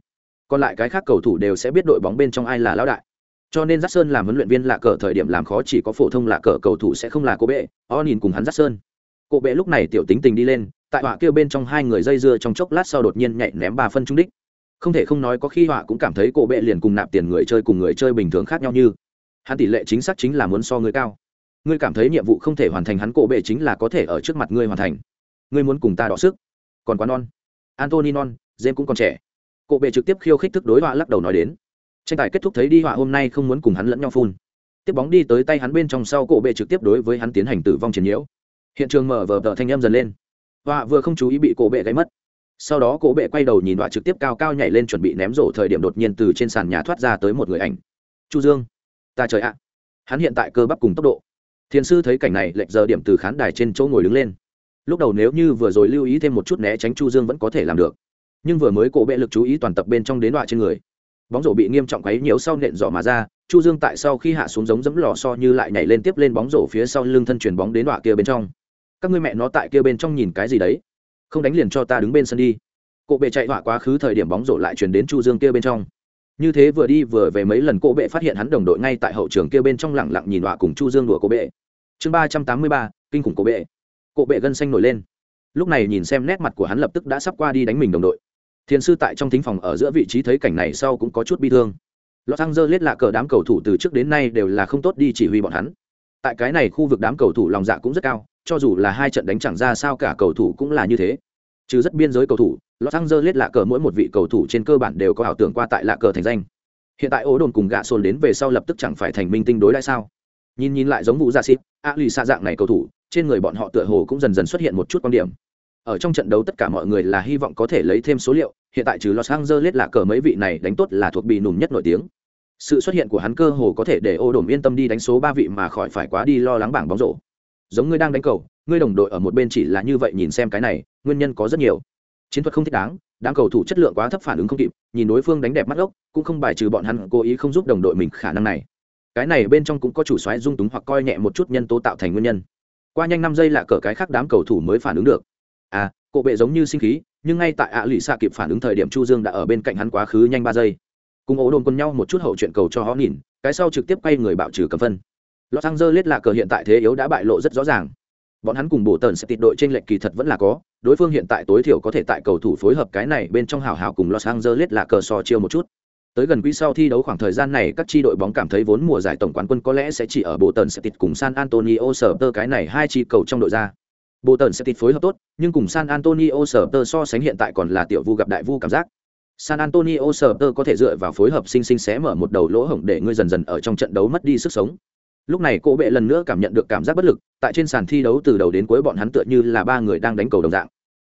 còn lại cái khác cầu thủ đều sẽ biết đội bóng bên trong ai là lão đại cho nên Jackson làm huấn luyện viên lạ cờ thời điểm làm khó chỉ có phổ thông lạ cờ cầu thủ sẽ không là cô bệ o nhìn cùng hắn Jackson cô bệ lúc này tiểu tính tình đi lên, tại họa kêu bên trong hai người dây dưa trong chốc lát sau đột nhiên nhảy ném ba phân trung đích. Không thể không nói có khi họa cũng cảm thấy cổ bệ liền cùng nạp tiền người chơi cùng người chơi bình thường khác nhau như. Hắn tỷ lệ chính xác chính là muốn so người cao. Ngươi cảm thấy nhiệm vụ không thể hoàn thành hắn cổ bệ chính là có thể ở trước mặt ngươi hoàn thành. Ngươi muốn cùng ta đọ sức. Còn quá non. Antony non jem cũng còn trẻ. Cổ bệ trực tiếp khiêu khích thức đối họa lắc đầu nói đến. Tranh tài kết thúc thấy đi họa hôm nay không muốn cùng hắn lẫn nhau phun. Tiếp bóng đi tới tay hắn bên trong sau cổ bệ trực tiếp đối với hắn tiến hành tử vong chiến nhiễu hiện trường mở vờ tờ thanh âm dần lên. Họa vừa không chú ý bị cổ bệ gáy mất. Sau đó cổ bệ quay đầu nhìn họa trực tiếp cao cao nhảy lên chuẩn bị ném rổ thời điểm đột nhiên từ trên sàn nhà thoát ra tới một người ảnh. Chu dương, ta trời ạ. Hắn hiện tại cơ bắp cùng tốc độ. Thiền sư thấy cảnh này, lệch giờ điểm từ khán đài trên chỗ ngồi đứng lên. Lúc đầu nếu như vừa rồi lưu ý thêm một chút né tránh chu dương vẫn có thể làm được. Nhưng vừa mới cổ bệ lực chú ý toàn tập bên trong đến đoạn trên người. Bóng rổ bị nghiêm trọng quấy nhiều sau nện dọ mà ra, chu dương tại sau khi hạ xuống giống giấm lò so như lại nhảy lên tiếp lên bóng rổ phía sau lưng thân chuyển bóng đến đoạn kia bên trong các ngươi mẹ nó tại kia bên trong nhìn cái gì đấy? Không đánh liền cho ta đứng bên sân đi. Cổ bệ chạy họa quá khứ thời điểm bóng rổ lại chuyển đến chu dương kia bên trong. Như thế vừa đi vừa về mấy lần, cổ bệ phát hiện hắn đồng đội ngay tại hậu trường kia bên trong lẳng lặng nhìn họa cùng chu dương đùa cổ bệ. Chương ba trăm tám mươi ba, kinh khủng cổ bệ. Cổ bệ gân xanh nổi lên. Lúc này nhìn xem nét mặt của hắn lập tức đã sắp qua đi đánh mình đồng đội. Thiền sư tại trong thính phòng ở giữa vị trí thấy cảnh này sau cũng có chút bi thương. Los angeles lạ cờ đám cầu thủ từ trước đến nay đều là không tốt đi chỉ huy bọn hắn. Tại cái này khu vực đám cầu thủ lòng dạ cũng rất cao cho dù là hai trận đánh chẳng ra sao cả cầu thủ cũng là như thế. Trừ rất biên giới cầu thủ, los angeles lạ cờ mỗi một vị cầu thủ trên cơ bản đều có ảo tưởng qua tại lạ cờ thành danh. Hiện tại ố đồn cùng gạ sồn đến về sau lập tức chẳng phải thành minh tinh đối lại sao? Nhìn nhìn lại giống vụ gia dạ xịt, a lì xa dạng này cầu thủ, trên người bọn họ tựa hồ cũng dần dần xuất hiện một chút quan điểm. Ở trong trận đấu tất cả mọi người là hy vọng có thể lấy thêm số liệu, hiện tại trừ los angeles là cờ mấy vị này đánh tốt là thuộc bị nùm nhất nổi tiếng. Sự xuất hiện của hắn cơ hồ có thể để ô đồn yên tâm đi đánh số ba vị mà khỏi phải quá đi lo lắng bảng bóng rổ giống ngươi đang đánh cầu, ngươi đồng đội ở một bên chỉ là như vậy nhìn xem cái này, nguyên nhân có rất nhiều. Chiến thuật không thích đáng, đám cầu thủ chất lượng quá thấp phản ứng không kịp, nhìn đối phương đánh đẹp mắt ốc, cũng không bài trừ bọn hắn cố ý không giúp đồng đội mình khả năng này. Cái này bên trong cũng có chủ xoáy dung túng hoặc coi nhẹ một chút nhân tố tạo thành nguyên nhân. Qua nhanh năm giây là cờ cái khác đám cầu thủ mới phản ứng được. À cổ bệ giống như sinh khí, nhưng ngay tại ạ à lụy xạ kịp phản ứng thời điểm chu dương đã ở bên cạnh hắn quá khứ nhanh ba giây. Cùng ố đồn quân nhau một chút hậu chuyện cầu cho họ nhìn, cái sau trực tiếp quay người bạo trừ cầm phân los angeles là cờ hiện tại thế yếu đã bại lộ rất rõ ràng. Bọn hắn cùng bổ tần sẽ tịt đội trên lệch kỳ thật vẫn là có, đối phương hiện tại tối thiểu có thể tại cầu thủ phối hợp cái này bên trong hào hào cùng los angeles là cờ so chiêu một chút. Tới gần quý sau thi đấu khoảng thời gian này, các chi đội bóng cảm thấy vốn mùa giải tổng quán quân có lẽ sẽ chỉ ở bộ tần sẽ tịt cùng san antonio sở tơ cái này hai chi cầu trong đội ra. Bộ tần sẽ tịt phối hợp tốt, nhưng cùng san antonio sở tơ so sánh hiện tại còn là tiểu vu gặp đại vu cảm giác. San antonio sở tơ có thể dựa vào phối hợp sinh sinh xé mở một đầu lỗ hổng để ngươi dần dần ở trong trận đấu mất đi sức sống lúc này cô bệ lần nữa cảm nhận được cảm giác bất lực tại trên sàn thi đấu từ đầu đến cuối bọn hắn tựa như là ba người đang đánh cầu đồng dạng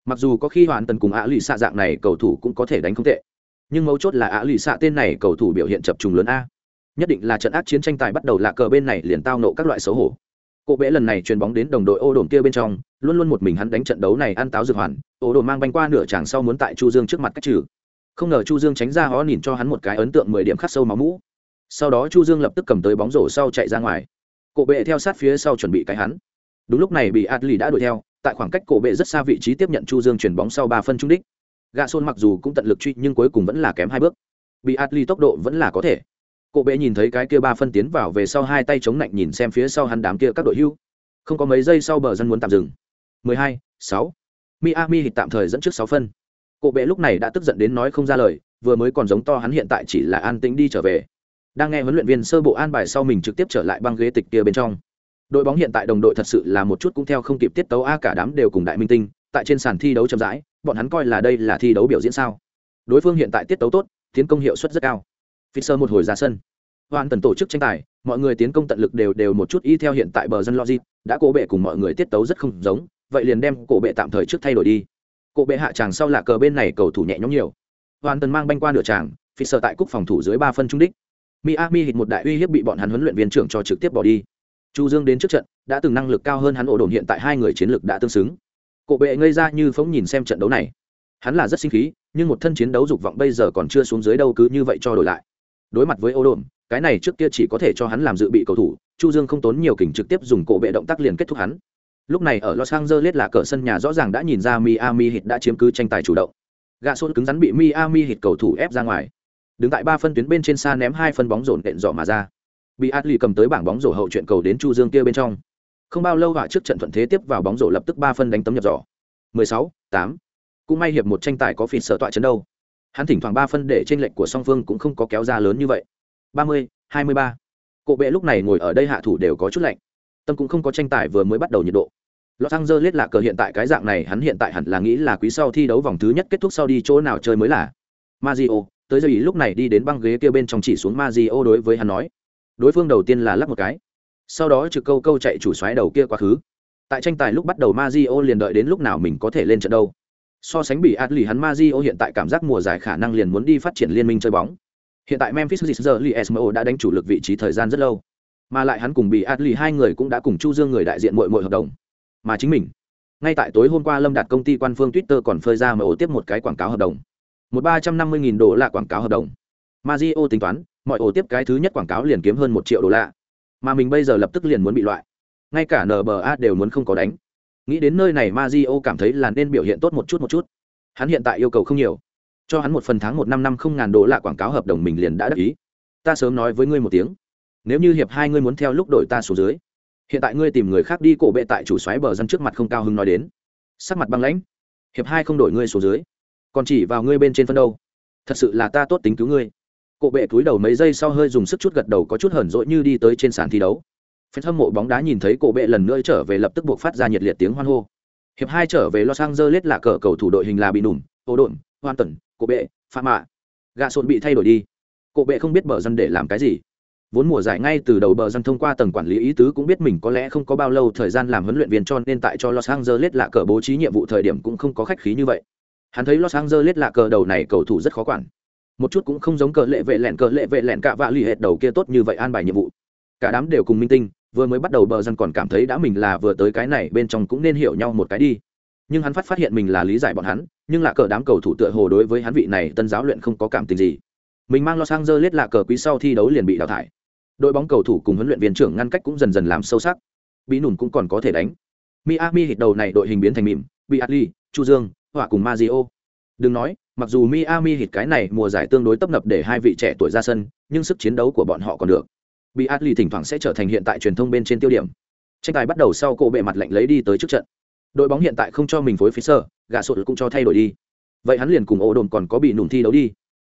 mặc dù có khi hoàn tần cùng ạ lụy xạ dạng này cầu thủ cũng có thể đánh không tệ nhưng mấu chốt là ạ lụy xạ tên này cầu thủ biểu hiện chập trùng lớn a nhất định là trận ác chiến tranh tài bắt đầu lạ cờ bên này liền tao nộ các loại xấu hổ Cô bẽ lần này chuyền bóng đến đồng đội ô đồn kia bên trong, luôn luôn một mình hắn đánh trận đấu này ăn táo dược hoàn, ô đồn mang banh qua nửa chàng sau muốn tại Chu Dương trước mặt cách trừ. Không ngờ Chu Dương tránh ra hó nhìn cho hắn một cái ấn tượng mười điểm khắc sâu máu mũ. Sau đó Chu Dương lập tức cầm tới bóng rổ sau chạy ra ngoài. Cổ bệ theo sát phía sau chuẩn bị cái hắn. Đúng lúc này bị Adli đã đuổi theo, tại khoảng cách cổ bệ rất xa vị trí tiếp nhận Chu Dương chuyển bóng sau ba phân trung đích. Gạ xôn mặc dù cũng tận lực truy nhưng cuối cùng vẫn là kém hai bước. Bị Adli tốc độ vẫn là có thể Cổ bệ nhìn thấy cái kia ba phân tiến vào về sau hai tay chống lạnh nhìn xem phía sau hắn đám kia các đội hưu. Không có mấy giây sau bờ dân muốn tạm dừng. 12, 6. Miami hit tạm thời dẫn trước 6 phân. Cổ bệ lúc này đã tức giận đến nói không ra lời, vừa mới còn giống to hắn hiện tại chỉ là an tĩnh đi trở về. Đang nghe huấn luyện viên sơ bộ an bài sau mình trực tiếp trở lại băng ghế tịch kia bên trong. Đội bóng hiện tại đồng đội thật sự là một chút cũng theo không kịp tiết tấu a cả đám đều cùng đại minh tinh, tại trên sàn thi đấu chậm rãi, bọn hắn coi là đây là thi đấu biểu diễn sao? Đối phương hiện tại tiết tấu tốt, tiến công hiệu suất rất cao Fisher một hồi ra sân. Hoàn tần tổ chức tranh tài, mọi người tiến công tận lực đều đều một chút y theo hiện tại bờ dân logic, đã cổ bệ cùng mọi người tiết tấu rất không giống, vậy liền đem cổ bệ tạm thời trước thay đổi đi. Cổ bệ hạ tràng sau là cờ bên này cầu thủ nhẹ nhõm nhiều. Hoàn tần mang banh qua nửa tràng, Fisher tại cúc phòng thủ dưới ba phân trung đích. Miami hit một đại uy hiếp bị bọn hắn huấn luyện viên trưởng cho trực tiếp bỏ đi. Chu Dương đến trước trận, đã từng năng lực cao hơn hắn ổ đồn hiện tại hai người chiến lược đã tương xứng. Cổ bệ ngây ra như phóng nhìn xem trận đấu này. Hắn là rất sinh khí, nhưng một thân chiến đấu dục vọng bây giờ còn chưa xuống dưới đâu cứ như vậy cho đổi lại đối mặt với ổ đồn cái này trước kia chỉ có thể cho hắn làm dự bị cầu thủ chu dương không tốn nhiều kình trực tiếp dùng cổ bệ động tác liền kết thúc hắn lúc này ở los angeles là cờ sân nhà rõ ràng đã nhìn ra miami heat đã chiếm cứ tranh tài chủ động gạ sốt cứng rắn bị miami heat cầu thủ ép ra ngoài đứng tại ba phân tuyến bên trên xa ném hai phân bóng rổ đện dọ mà ra bị Adli cầm tới bảng bóng rổ hậu chuyện cầu đến Chu Dương kia bên trong. Không bao lâu họa trước trận thuận thế tiếp vào bóng rổ lập tức ba phân đánh tấm nhập giỏ. 16, 8. Cũng may hiệp một tranh tài có phịt sở tọa chấn đâu. Hắn thỉnh thoảng ba phân để trên lệnh của song phương cũng không có kéo ra lớn như vậy. 30, 23. Cổ bệ lúc này ngồi ở đây hạ thủ đều có chút lạnh. Tâm cũng không có tranh tài vừa mới bắt đầu nhiệt độ. Los Angeles là cờ hiện tại cái dạng này, hắn hiện tại hẳn là nghĩ là quý sau thi đấu vòng thứ nhất kết thúc sau đi chỗ nào chơi mới là. Mario, tới giờ ý lúc này đi đến băng ghế kia bên trong chỉ xuống Mario đối với hắn nói, đối phương đầu tiên là lắc một cái. Sau đó trực câu câu chạy chủ xoáy đầu kia quá khứ. Tại tranh tài lúc bắt đầu Mazio liền đợi đến lúc nào mình có thể lên trận đâu. So sánh bị Adli hắn Mazio hiện tại cảm giác mùa giải khả năng liền muốn đi phát triển liên minh chơi bóng. Hiện tại Memphis Grizzlies SMO đã đánh chủ lực vị trí thời gian rất lâu. Mà lại hắn cùng bị Adli hai người cũng đã cùng Chu Dương người đại diện muội muội hợp đồng. Mà chính mình ngay tại tối hôm qua Lâm đạt công ty quan phương Twitter còn phơi ra MO tiếp một cái quảng cáo hợp đồng một ba trăm năm mươi nghìn đô la quảng cáo hợp đồng. Mazio tính toán, mọi ổ tiếp cái thứ nhất quảng cáo liền kiếm hơn một triệu đô la. Mà mình bây giờ lập tức liền muốn bị loại. Ngay cả nba đều muốn không có đánh. Nghĩ đến nơi này Mazio cảm thấy là nên biểu hiện tốt một chút một chút. Hắn hiện tại yêu cầu không nhiều. Cho hắn một phần tháng một năm năm không ngàn đô la quảng cáo hợp đồng mình liền đã đắc ý. Ta sớm nói với ngươi một tiếng. Nếu như hiệp hai ngươi muốn theo lúc đổi ta xuống dưới. Hiện tại ngươi tìm người khác đi cổ bệ tại chủ xoáy bờ dân trước mặt không cao hứng nói đến. Sắc mặt băng lãnh. Hiệp hai không đổi ngươi xuống dưới còn chỉ vào ngươi bên trên phân đâu thật sự là ta tốt tính cứu ngươi cộ bệ túi đầu mấy giây sau hơi dùng sức chút gật đầu có chút hờn dỗi như đi tới trên sàn thi đấu. phen hâm mộ bóng đá nhìn thấy cổ bệ lần nữa trở về lập tức buộc phát ra nhiệt liệt tiếng hoan hô. Hiệp hai trở về Los Angeles là cờ cầu thủ đội hình là bị nùm ô đồn hoan tần, cổ bệ, pha mạ. Gạ sộn bị thay đổi đi. Cổ bệ không biết bờ dân để làm cái gì. Vốn mùa giải ngay từ đầu bờ dân thông qua tầng quản lý ý tứ cũng biết mình có lẽ không có bao lâu thời gian làm huấn luyện viên cho nên tại cho Los Angeles là cờ bố trí nhiệm vụ thời điểm cũng không có khách khí như vậy. Hắn thấy Los Angeles là cờ đầu này cầu thủ rất khó quản. Một chút cũng không giống cờ lệ vệ lẹn, cờ lệ vệ lẹn cạ vạ lì hệt đầu kia tốt như vậy an bài nhiệm vụ. Cả đám đều cùng minh tinh, vừa mới bắt đầu bờ dân còn cảm thấy đã mình là vừa tới cái này, bên trong cũng nên hiểu nhau một cái đi. Nhưng hắn phát phát hiện mình là lý giải bọn hắn, nhưng là cờ đám cầu thủ tựa hồ đối với hắn vị này tân giáo luyện không có cảm tình gì. Mình mang los angeles lết là cờ quý sau thi đấu liền bị đào thải. Đội bóng cầu thủ cùng huấn luyện viên trưởng ngăn cách cũng dần dần làm sâu sắc. Bí nùn cũng còn có thể đánh. Miami hít đầu này đội hình biến thành mìm bị adli chu dương họa cùng mazio đừng nói mặc dù Miami hit cái này mùa giải tương đối tấp nập để hai vị trẻ tuổi ra sân, nhưng sức chiến đấu của bọn họ còn được. Bị Atli thỉnh thoảng sẽ trở thành hiện tại truyền thông bên trên tiêu điểm. Tranh tài bắt đầu sau cô bệ mặt lạnh lấy đi tới trước trận. Đội bóng hiện tại không cho mình phối sở, gã sụt cũng cho thay đổi đi. Vậy hắn liền cùng ổ đồn còn có bị nụm thi đấu đi.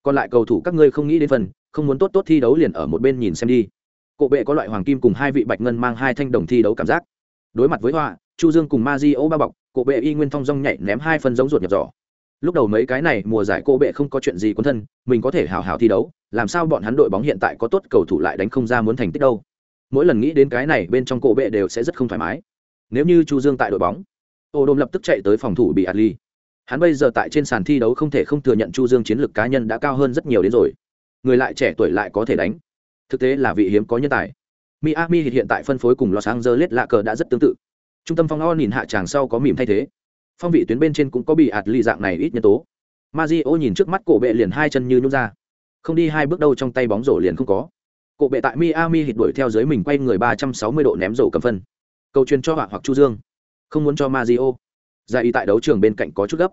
Còn lại cầu thủ các ngươi không nghĩ đến phần, không muốn tốt tốt thi đấu liền ở một bên nhìn xem đi. Cổ bệ có loại hoàng kim cùng hai vị bạch ngân mang hai thanh đồng thi đấu cảm giác. Đối mặt với Hoa, Chu Dương cùng Mazio ba bọc, cổ bệ y nguyên thong dong nhảy ném hai phân giống ruột nhập giỏ. Lúc đầu mấy cái này mùa giải cô bệ không có chuyện gì quân thân, mình có thể hào hào thi đấu, làm sao bọn hắn đội bóng hiện tại có tốt cầu thủ lại đánh không ra muốn thành tích đâu. Mỗi lần nghĩ đến cái này bên trong cổ bệ đều sẽ rất không thoải mái. Nếu như chu dương tại đội bóng ô đôm lập tức chạy tới phòng thủ bị adli. Hắn bây giờ tại trên sàn thi đấu không thể không thừa nhận chu dương chiến lược cá nhân đã cao hơn rất nhiều đến rồi. Người lại trẻ tuổi lại có thể đánh. Thực tế là vị hiếm có nhân tài. Miami hiện tại phân phối cùng los angeles lạ cờ đã rất tương tự trung tâm phong o nhìn hạ tràng sau có mỉm thay thế. Phong vị tuyến bên trên cũng có bị ạt ly dạng này ít nhân tố. Mazio nhìn trước mắt cổ bệ liền hai chân như nhút ra. Không đi hai bước đâu trong tay bóng rổ liền không có. Cổ bệ tại miami hít đuổi theo dưới mình quay người ba trăm sáu mươi độ ném rổ cầm phân. Câu truyền cho họa hoặc chu dương. Không muốn cho Mazio giải y tại đấu trường bên cạnh có chút gấp.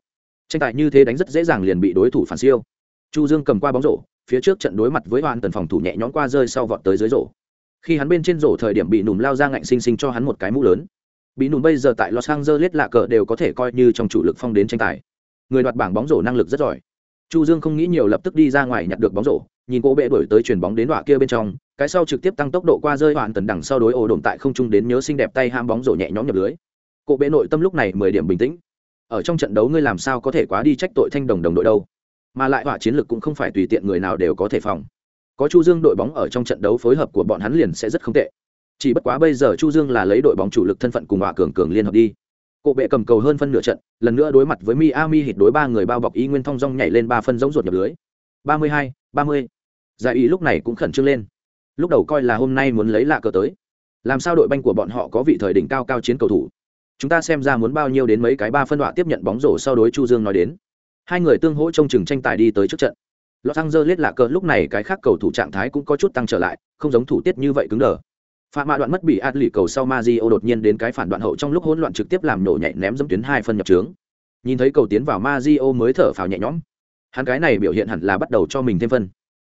Tranh tài như thế đánh rất dễ dàng liền bị đối thủ phản siêu. Chu dương cầm qua bóng rổ, phía trước trận đối mặt với hoàn tần phòng thủ nhẹ nhõm qua rơi sau vọt tới dưới rổ. Khi hắn bên trên rổ thời điểm bị nùm lao ra ngạnh sinh sinh cho hắn một cái mũ lớn bị nùn bây giờ tại los angeles lạ cờ đều có thể coi như trong chủ lực phong đến tranh tài. Người đoạt bảng bóng rổ năng lực rất giỏi. Chu dương không nghĩ nhiều lập tức đi ra ngoài nhặt được bóng rổ, nhìn cô bệ đổi tới chuyền bóng đến đoạn kia bên trong, cái sau trực tiếp tăng tốc độ qua rơi hoàn tần đằng sau đối ổ đồn tại không trung đến nhớ xinh đẹp tay ham bóng rổ nhẹ nhõm nhập lưới. Cô bệ nội tâm lúc này mười điểm bình tĩnh. Ở trong trận đấu ngươi làm sao có thể quá đi trách tội thanh đồng đồng đội đâu? Mà lại họa chiến lược cũng không phải tùy tiện người nào đều có thể phòng. Có chu dương đội bóng ở trong trận đấu phối hợp của bọn hắn liền sẽ rất không tệ chỉ bất quá bây giờ chu dương là lấy đội bóng chủ lực thân phận cùng hòa cường cường liên hợp đi. Cộ bệ cầm cầu hơn phân nửa trận lần nữa đối mặt với miami hít đối ba người bao bọc ý nguyên thong dong nhảy lên ba phân giống ruột nhập lưới. Ba mươi hai ba mươi. Giải ý lúc này cũng khẩn trương lên. Lúc đầu coi là hôm nay muốn lấy lạ cờ tới. Làm sao đội banh của bọn họ có vị thời đỉnh cao cao chiến cầu thủ? Chúng ta xem ra muốn bao nhiêu đến mấy cái ba phân đoạn tiếp nhận bóng rổ sau đối chu dương nói đến. Hai người tương hỗ trong chừng tranh tài đi tới trước trận. Los Angeles lạ cờ lúc này cái khác cầu thủ trạng thái cũng có chút tăng trở lại, không giống thủ tiết như vậy cứng đờ. Phạm Mã đoạn mất bị Atli cầu sau Mazio đột nhiên đến cái phản đoạn hậu trong lúc hỗn loạn trực tiếp làm nổ nhảy ném dẫm tuyến hai phân nhập trướng. Nhìn thấy cầu tiến vào Mazio mới thở phào nhẹ nhõm. Hắn cái này biểu hiện hẳn là bắt đầu cho mình thêm phân.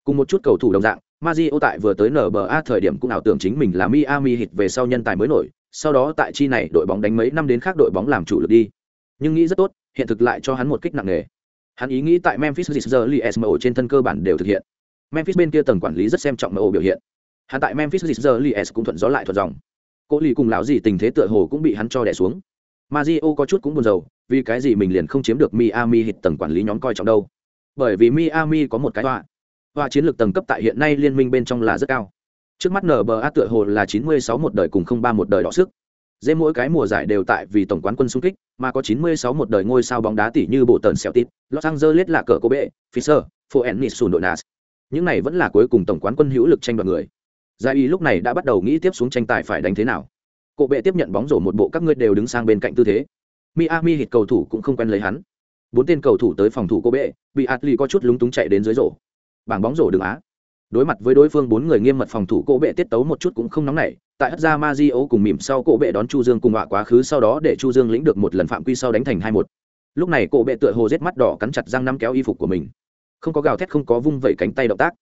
Cùng một chút cầu thủ đồng dạng, Mazio tại vừa tới NBA thời điểm cũng ảo tưởng chính mình là Miami Heat về sau nhân tài mới nổi, sau đó tại chi này đội bóng đánh mấy năm đến khác đội bóng làm chủ lực đi. Nhưng nghĩ rất tốt, hiện thực lại cho hắn một kích nặng nề. Hắn ý nghĩ tại Memphis Grizzlies trên thân cơ bản đều thực hiện. Memphis bên kia tầng quản lý rất xem trọng MO biểu hiện. Hắn tại Memphis Grizzlies cũng thuận gió lại thuận dòng. Cố Lý cùng lão gì tình thế tựa hồ cũng bị hắn cho đè xuống. Mario có chút cũng buồn rầu, vì cái gì mình liền không chiếm được Miami Heat tầng quản lý nhóm coi trọng đâu? Bởi vì Miami có một cái tọa. Tọa chiến lược tầng cấp tại hiện nay liên minh bên trong là rất cao. Trước mắt NBA tựa hồ là 96 một đời cùng 03 một đời đỏ sức. Dễ mỗi cái mùa giải đều tại vì tổng quán quân xung kích, mà có 96 một đời ngôi sao bóng đá tỷ như bộ tần tít, Los Angeles là cỡ Kobe, Fisher, Phoenix Suns đội Nas. Những này vẫn là cuối cùng tổng quán quân hữu lực tranh đoạt người. Giải y lúc này đã bắt đầu nghĩ tiếp xuống tranh tài phải đánh thế nào. cộ bệ tiếp nhận bóng rổ một bộ các ngươi đều đứng sang bên cạnh tư thế. Miami hit cầu thủ cũng không quen lấy hắn. Bốn tên cầu thủ tới phòng thủ cô bệ, bị Atli có chút lúng túng chạy đến dưới rổ. Bảng bóng rổ đường á. Đối mặt với đối phương bốn người nghiêm mật phòng thủ cô bệ tiết tấu một chút cũng không nóng nảy, tại hất ra Mazio cùng mỉm sau cô bệ đón Chu Dương cùng họa quá khứ sau đó để Chu Dương lĩnh được một lần phạm quy sau đánh thành hai một. Lúc này cô bệ tựa hồ rết mắt đỏ cắn chặt răng nắm kéo y phục của mình. Không có gào thét không có vung vẩy cánh tay động tác.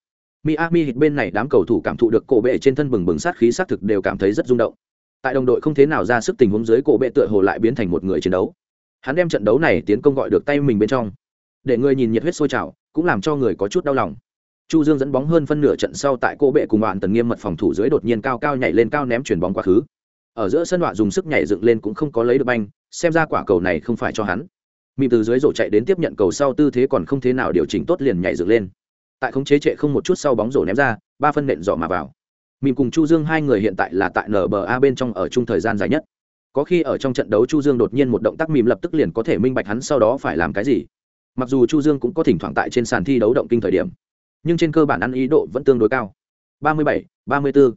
Miami Heat bên này đám cầu thủ cảm thụ được cổ bệ trên thân bừng bừng sát khí sát thực đều cảm thấy rất rung động. Tại đồng đội không thế nào ra sức tình huống dưới cổ bệ tựa hồ lại biến thành một người chiến đấu. Hắn đem trận đấu này tiến công gọi được tay mình bên trong, để người nhìn nhiệt huyết sôi trào, cũng làm cho người có chút đau lòng. Chu Dương dẫn bóng hơn phân nửa trận sau tại cổ bệ cùng bạn tần nghiêm mật phòng thủ dưới đột nhiên cao cao nhảy lên cao ném chuyển bóng quá khứ. Ở giữa sân đoạn dùng sức nhảy dựng lên cũng không có lấy được banh, xem ra quả cầu này không phải cho hắn. Mị từ dưới rổ chạy đến tiếp nhận cầu sau tư thế còn không thế nào điều chỉnh tốt liền nhảy dựng lên tại khống chế trệ không một chút sau bóng rổ ném ra ba phân nện dọ mà vào. Mìm cùng chu dương hai người hiện tại là tại nba bên trong ở chung thời gian dài nhất. Có khi ở trong trận đấu chu dương đột nhiên một động tác mìm lập tức liền có thể minh bạch hắn sau đó phải làm cái gì. Mặc dù chu dương cũng có thỉnh thoảng tại trên sàn thi đấu động kinh thời điểm nhưng trên cơ bản ăn ý độ vẫn tương đối cao. 37, 34.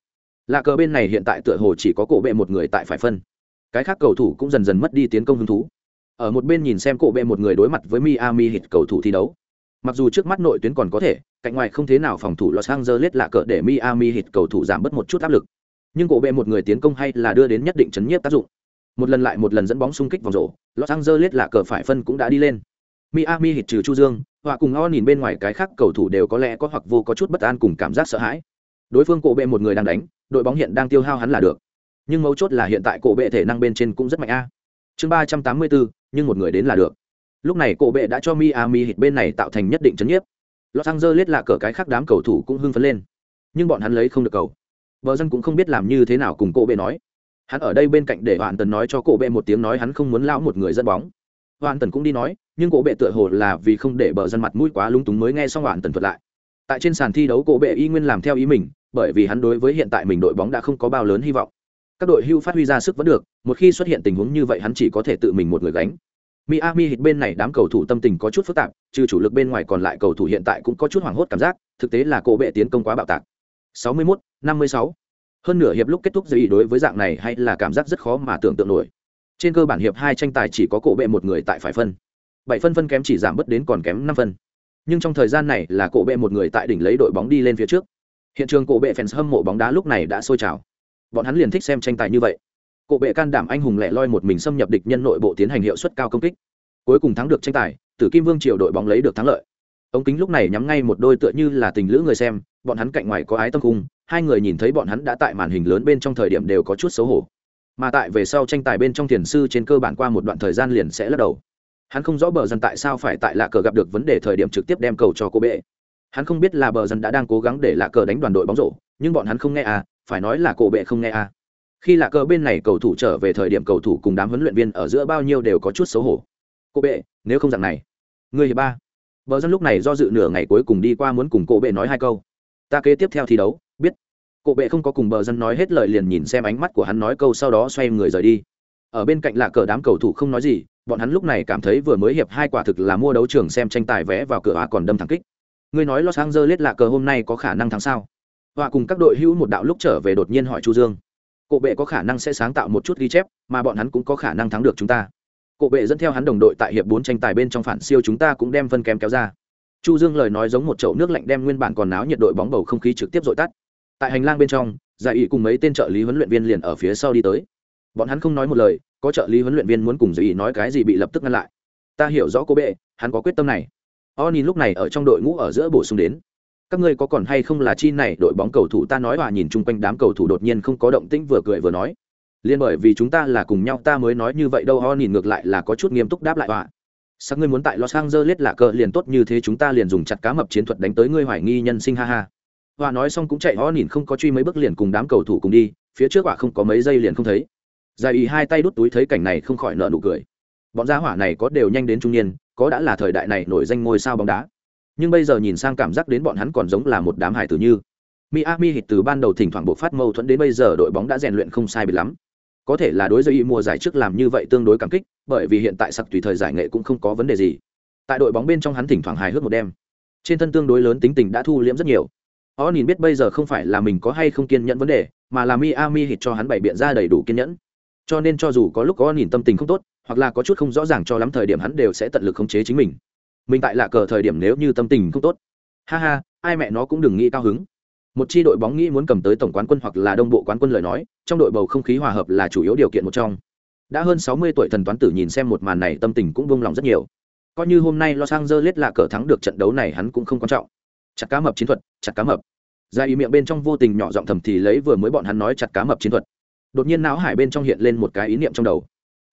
Là cờ bên này hiện tại tựa hồ chỉ có cổ bệ một người tại phải phân. Cái khác cầu thủ cũng dần dần mất đi tiến công hứng thú. Ở một bên nhìn xem cổ bệ một người đối mặt với miami hit cầu thủ thi đấu mặc dù trước mắt nội tuyến còn có thể cạnh ngoài không thế nào phòng thủ Los Angeles lạ cỡ để Miami Heat cầu thủ giảm bớt một chút áp lực. Nhưng cổ bệ một người tiến công hay là đưa đến nhất định chấn nhiếp tác dụng. Một lần lại một lần dẫn bóng xung kích vòng rổ, Los Angeles lạ cờ phải phân cũng đã đi lên. Miami Heat trừ Chu Dương, họa cùng O nhìn bên ngoài cái khác cầu thủ đều có lẽ có hoặc vô có chút bất an cùng cảm giác sợ hãi. Đối phương cổ bệ một người đang đánh, đội bóng hiện đang tiêu hao hắn là được. Nhưng mấu chốt là hiện tại cổ bệ thể năng bên trên cũng rất mạnh a. Chương ba trăm tám mươi bốn, nhưng một người đến là được. Lúc này cổ bệ đã cho Miami Heat bên này tạo thành nhất định chấn nhiếp. Los Angeles là cờ cái khác đám cầu thủ cũng hưng phấn lên. Nhưng bọn hắn lấy không được cầu. Bờ dân cũng không biết làm như thế nào cùng cổ bệ nói. Hắn ở đây bên cạnh để Hoàn Tần nói cho cổ bệ một tiếng nói hắn không muốn lão một người dẫn bóng. Hoàn Tần cũng đi nói, nhưng cổ bệ tựa hồ là vì không để bờ dân mặt mũi quá lúng túng mới nghe xong Hoàn Tần thuật lại. Tại trên sàn thi đấu cổ bệ y nguyên làm theo ý mình, bởi vì hắn đối với hiện tại mình đội bóng đã không có bao lớn hy vọng. Các đội hưu phát huy ra sức vẫn được, một khi xuất hiện tình huống như vậy hắn chỉ có thể tự mình một người gánh. Miami Heat bên này đám cầu thủ tâm tình có chút phức tạp, trừ chủ lực bên ngoài còn lại cầu thủ hiện tại cũng có chút hoảng hốt cảm giác, thực tế là cổ bệ tiến công quá bạo tạc. 61, 56. Hơn nửa hiệp lúc kết thúc ý đối với dạng này hay là cảm giác rất khó mà tưởng tượng nổi. Trên cơ bản hiệp hai tranh tài chỉ có cổ bệ một người tại phải phân. 7 phân phân kém chỉ giảm bớt đến còn kém 5 phân. Nhưng trong thời gian này là cổ bệ một người tại đỉnh lấy đội bóng đi lên phía trước. Hiện trường cổ bệ fans hâm mộ bóng đá lúc này đã sôi trào. Bọn hắn liền thích xem tranh tài như vậy Cổ bệ can đảm anh hùng lẻ loi một mình xâm nhập địch nhân nội bộ tiến hành hiệu suất cao công kích. Cuối cùng thắng được tranh tài, tử kim vương triều đội bóng lấy được thắng lợi. Ống kính lúc này nhắm ngay một đôi tựa như là tình lữ người xem, bọn hắn cạnh ngoài có ái tâm cung hai người nhìn thấy bọn hắn đã tại màn hình lớn bên trong thời điểm đều có chút xấu hổ. Mà tại về sau tranh tài bên trong thiền sư trên cơ bản qua một đoạn thời gian liền sẽ lắc đầu. Hắn không rõ bờ dân tại sao phải tại lạ cờ gặp được vấn đề thời điểm trực tiếp đem cầu cho cô bệ. Hắn không biết là bờ dân đã đang cố gắng để lạ cờ đánh đoàn đội bóng rổ, nhưng bọn hắn không nghe à phải nói là cổ bệ không nghe à khi là cờ bên này cầu thủ trở về thời điểm cầu thủ cùng đám huấn luyện viên ở giữa bao nhiêu đều có chút xấu hổ. Cô bệ, nếu không dạng này. Người hiệp ba. Bờ dân lúc này do dự nửa ngày cuối cùng đi qua muốn cùng cô bệ nói hai câu. Ta kế tiếp theo thi đấu, biết. Cô bệ không có cùng bờ dân nói hết lời liền nhìn xem ánh mắt của hắn nói câu sau đó xoay người rời đi. Ở bên cạnh là cờ đám cầu thủ không nói gì, bọn hắn lúc này cảm thấy vừa mới hiệp hai quả thực là mua đấu trường xem tranh tài vé vào cửa a còn đâm thẳng kích. Ngươi nói los angeles là cờ hôm nay có khả năng thắng sao? Họa cùng các đội hữu một đạo lúc trở về đột nhiên hỏi chu dương. Cổ bệ có khả năng sẽ sáng tạo một chút ghi chép, mà bọn hắn cũng có khả năng thắng được chúng ta. Cổ bệ dẫn theo hắn đồng đội tại hiệp bốn tranh tài bên trong phản siêu chúng ta cũng đem phân kém kéo ra. Chu Dương lời nói giống một chậu nước lạnh đem nguyên bản còn náo nhiệt đội bóng bầu không khí trực tiếp dội tắt. Tại hành lang bên trong, giải ý cùng mấy tên trợ lý huấn luyện viên liền ở phía sau đi tới bọn hắn không nói một lời có trợ lý huấn luyện viên muốn cùng giải ý nói cái gì bị lập tức ngăn lại ta hiểu rõ cô bệ hắn có quyết tâm này o nhìn lúc này ở trong đội ngũ ở giữa bổ sung đến các ngươi có còn hay không là chi này, đội bóng cầu thủ ta nói và nhìn chung quanh đám cầu thủ đột nhiên không có động tĩnh vừa cười vừa nói. Liên bởi vì chúng ta là cùng nhau, ta mới nói như vậy đâu, ho, nhìn ngược lại là có chút nghiêm túc đáp lại và sắc ngươi muốn tại los angeles là cờ liền tốt như thế, chúng ta liền dùng chặt cá mập chiến thuật đánh tới ngươi hoài nghi nhân sinh, ha ha. Và nói xong cũng chạy, ho, nhìn không có truy mấy bước liền cùng đám cầu thủ cùng đi, phía trước họa không có mấy giây liền không thấy. Dài ý hai tay đút túi thấy cảnh này không khỏi nợ nụ cười. Bọn gia hỏa này có đều nhanh đến trung niên, có đã là thời đại này nổi danh ngôi sao bóng đá nhưng bây giờ nhìn sang cảm giác đến bọn hắn còn giống là một đám hải tử như Miami Heat từ ban đầu thỉnh thoảng buộc phát mâu thuẫn đến bây giờ đội bóng đã rèn luyện không sai biệt lắm. Có thể là đối với mùa giải trước làm như vậy tương đối cảm kích, bởi vì hiện tại sặc tùy thời giải nghệ cũng không có vấn đề gì. Tại đội bóng bên trong hắn thỉnh thoảng hài hước một đêm. Trên thân tương đối lớn tính tình đã thu liễm rất nhiều. Họ nhìn biết bây giờ không phải là mình có hay không kiên nhẫn vấn đề, mà là Miami Heat cho hắn bày biện ra đầy đủ kiên nhẫn. Cho nên cho dù có lúc có nhìn tâm tình không tốt, hoặc là có chút không rõ ràng cho lắm thời điểm hắn đều sẽ tận lực khống chế chính mình mình tại lạ cờ thời điểm nếu như tâm tình không tốt. Ha ha, ai mẹ nó cũng đừng nghĩ cao hứng. Một chi đội bóng nghĩ muốn cầm tới tổng quán quân hoặc là đông bộ quán quân lời nói, trong đội bầu không khí hòa hợp là chủ yếu điều kiện một trong. Đã hơn sáu mươi tuổi thần toán tử nhìn xem một màn này tâm tình cũng vung lòng rất nhiều. Coi như hôm nay los angeles là cờ thắng được trận đấu này hắn cũng không quan trọng. Chặt cá mập chiến thuật, chặt cá mập. Ra ý miệng bên trong vô tình nhỏ giọng thầm thì lấy vừa mới bọn hắn nói chặt cá mập chiến thuật. Đột nhiên não hải bên trong hiện lên một cái ý niệm trong đầu.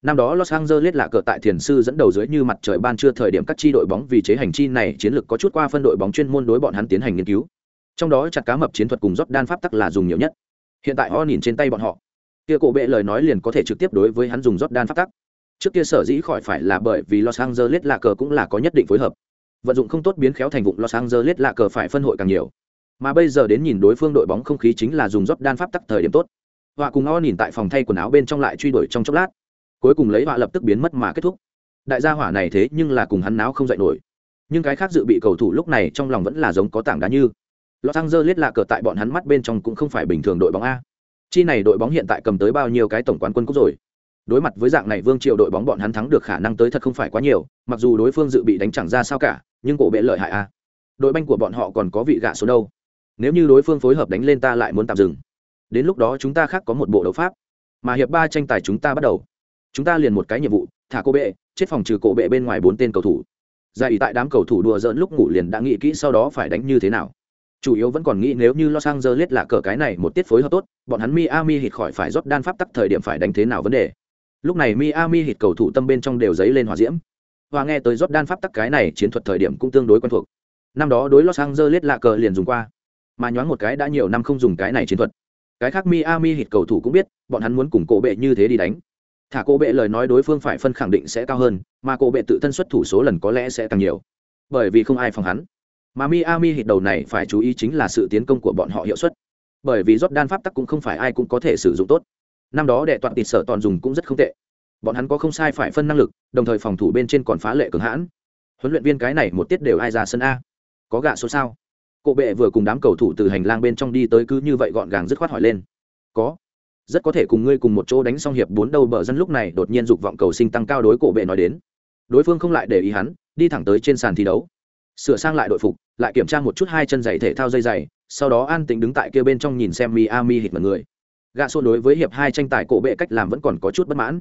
Năm đó Los Angeles là cờ tại thiền sư dẫn đầu dưới như mặt trời ban trưa thời điểm các chi đội bóng vì chế hành chi này chiến lược có chút qua phân đội bóng chuyên môn đối bọn hắn tiến hành nghiên cứu. Trong đó chặt cá mập chiến thuật cùng đan pháp tắc là dùng nhiều nhất. Hiện tại họ nhìn trên tay bọn họ. Kia cổ bệ lời nói liền có thể trực tiếp đối với hắn dùng đan pháp tắc. Trước kia sở dĩ khỏi phải là bởi vì Los Angeles là cờ cũng là có nhất định phối hợp. Vận dụng không tốt biến khéo thành vụ Los Angeles là cờ phải phân hội càng nhiều. Mà bây giờ đến nhìn đối phương đội bóng không khí chính là dùng đan pháp tắc thời điểm tốt. Họa cùng họ nhìn tại phòng thay quần áo bên trong lại truy đuổi trong chốc lát cuối cùng lấy họa lập tức biến mất mà kết thúc. Đại gia hỏa này thế nhưng là cùng hắn náo không dạy nổi. Nhưng cái khác dự bị cầu thủ lúc này trong lòng vẫn là giống có tảng đá như. Los Angeles là cờ tại bọn hắn mắt bên trong cũng không phải bình thường đội bóng a. Chi này đội bóng hiện tại cầm tới bao nhiêu cái tổng quán quân cúp rồi. Đối mặt với dạng này vương triều đội bóng bọn hắn thắng được khả năng tới thật không phải quá nhiều, mặc dù đối phương dự bị đánh chẳng ra sao cả, nhưng cổ bệ lợi hại a. Đội banh của bọn họ còn có vị gạ số đâu. Nếu như đối phương phối hợp đánh lên ta lại muốn tạm dừng. Đến lúc đó chúng ta khác có một bộ đấu pháp. Mà hiệp ba tranh tài chúng ta bắt đầu chúng ta liền một cái nhiệm vụ thả cô bệ chết phòng trừ cổ bệ bên ngoài bốn tên cầu thủ giải ý tại đám cầu thủ đùa dỡn lúc ngủ liền đã nghĩ kỹ sau đó phải đánh như thế nào chủ yếu vẫn còn nghĩ nếu như Los Angeles là cờ cái này một tiết phối hợp tốt, bọn hắn Miami hít khỏi phải rót đan pháp tắc thời điểm phải đánh thế nào vấn đề. Lúc này Miami hít cầu thủ tâm bên trong đều giấy lên hỏa diễm. Và nghe tới rót đan pháp tắc cái này chiến thuật thời điểm cũng tương đối quen thuộc. Năm đó đối Los Angeles là cờ liền dùng qua, mà nhoáng một cái đã nhiều năm không dùng cái này chiến thuật. Cái khác Miami hít cầu thủ cũng biết, bọn hắn muốn cùng cổ bệ như thế đi đánh thả cô bệ lời nói đối phương phải phân khẳng định sẽ cao hơn, mà cô bệ tự thân xuất thủ số lần có lẽ sẽ càng nhiều. Bởi vì không ai phòng hắn. Mà miami hít đầu này phải chú ý chính là sự tiến công của bọn họ hiệu suất. Bởi vì đan pháp tắc cũng không phải ai cũng có thể sử dụng tốt. Năm đó đệ toàn tịt sở toàn dùng cũng rất không tệ. Bọn hắn có không sai phải phân năng lực, đồng thời phòng thủ bên trên còn phá lệ cường hãn. Huấn luyện viên cái này một tiết đều ai ra sân a? Có gạ số sao? Cộ bệ vừa cùng đám cầu thủ từ hành lang bên trong đi tới cứ như vậy gọn gàng dứt khoát hỏi lên. Có rất có thể cùng ngươi cùng một chỗ đánh xong hiệp bốn đầu bờ dân lúc này đột nhiên dục vọng cầu sinh tăng cao đối cổ bệ nói đến. Đối phương không lại để ý hắn, đi thẳng tới trên sàn thi đấu. Sửa sang lại đội phục, lại kiểm tra một chút hai chân giày thể thao dây giày sau đó an tĩnh đứng tại kia bên trong nhìn xem miami hít mật người. Gạ xô đối với hiệp hai tranh tài cổ bệ cách làm vẫn còn có chút bất mãn.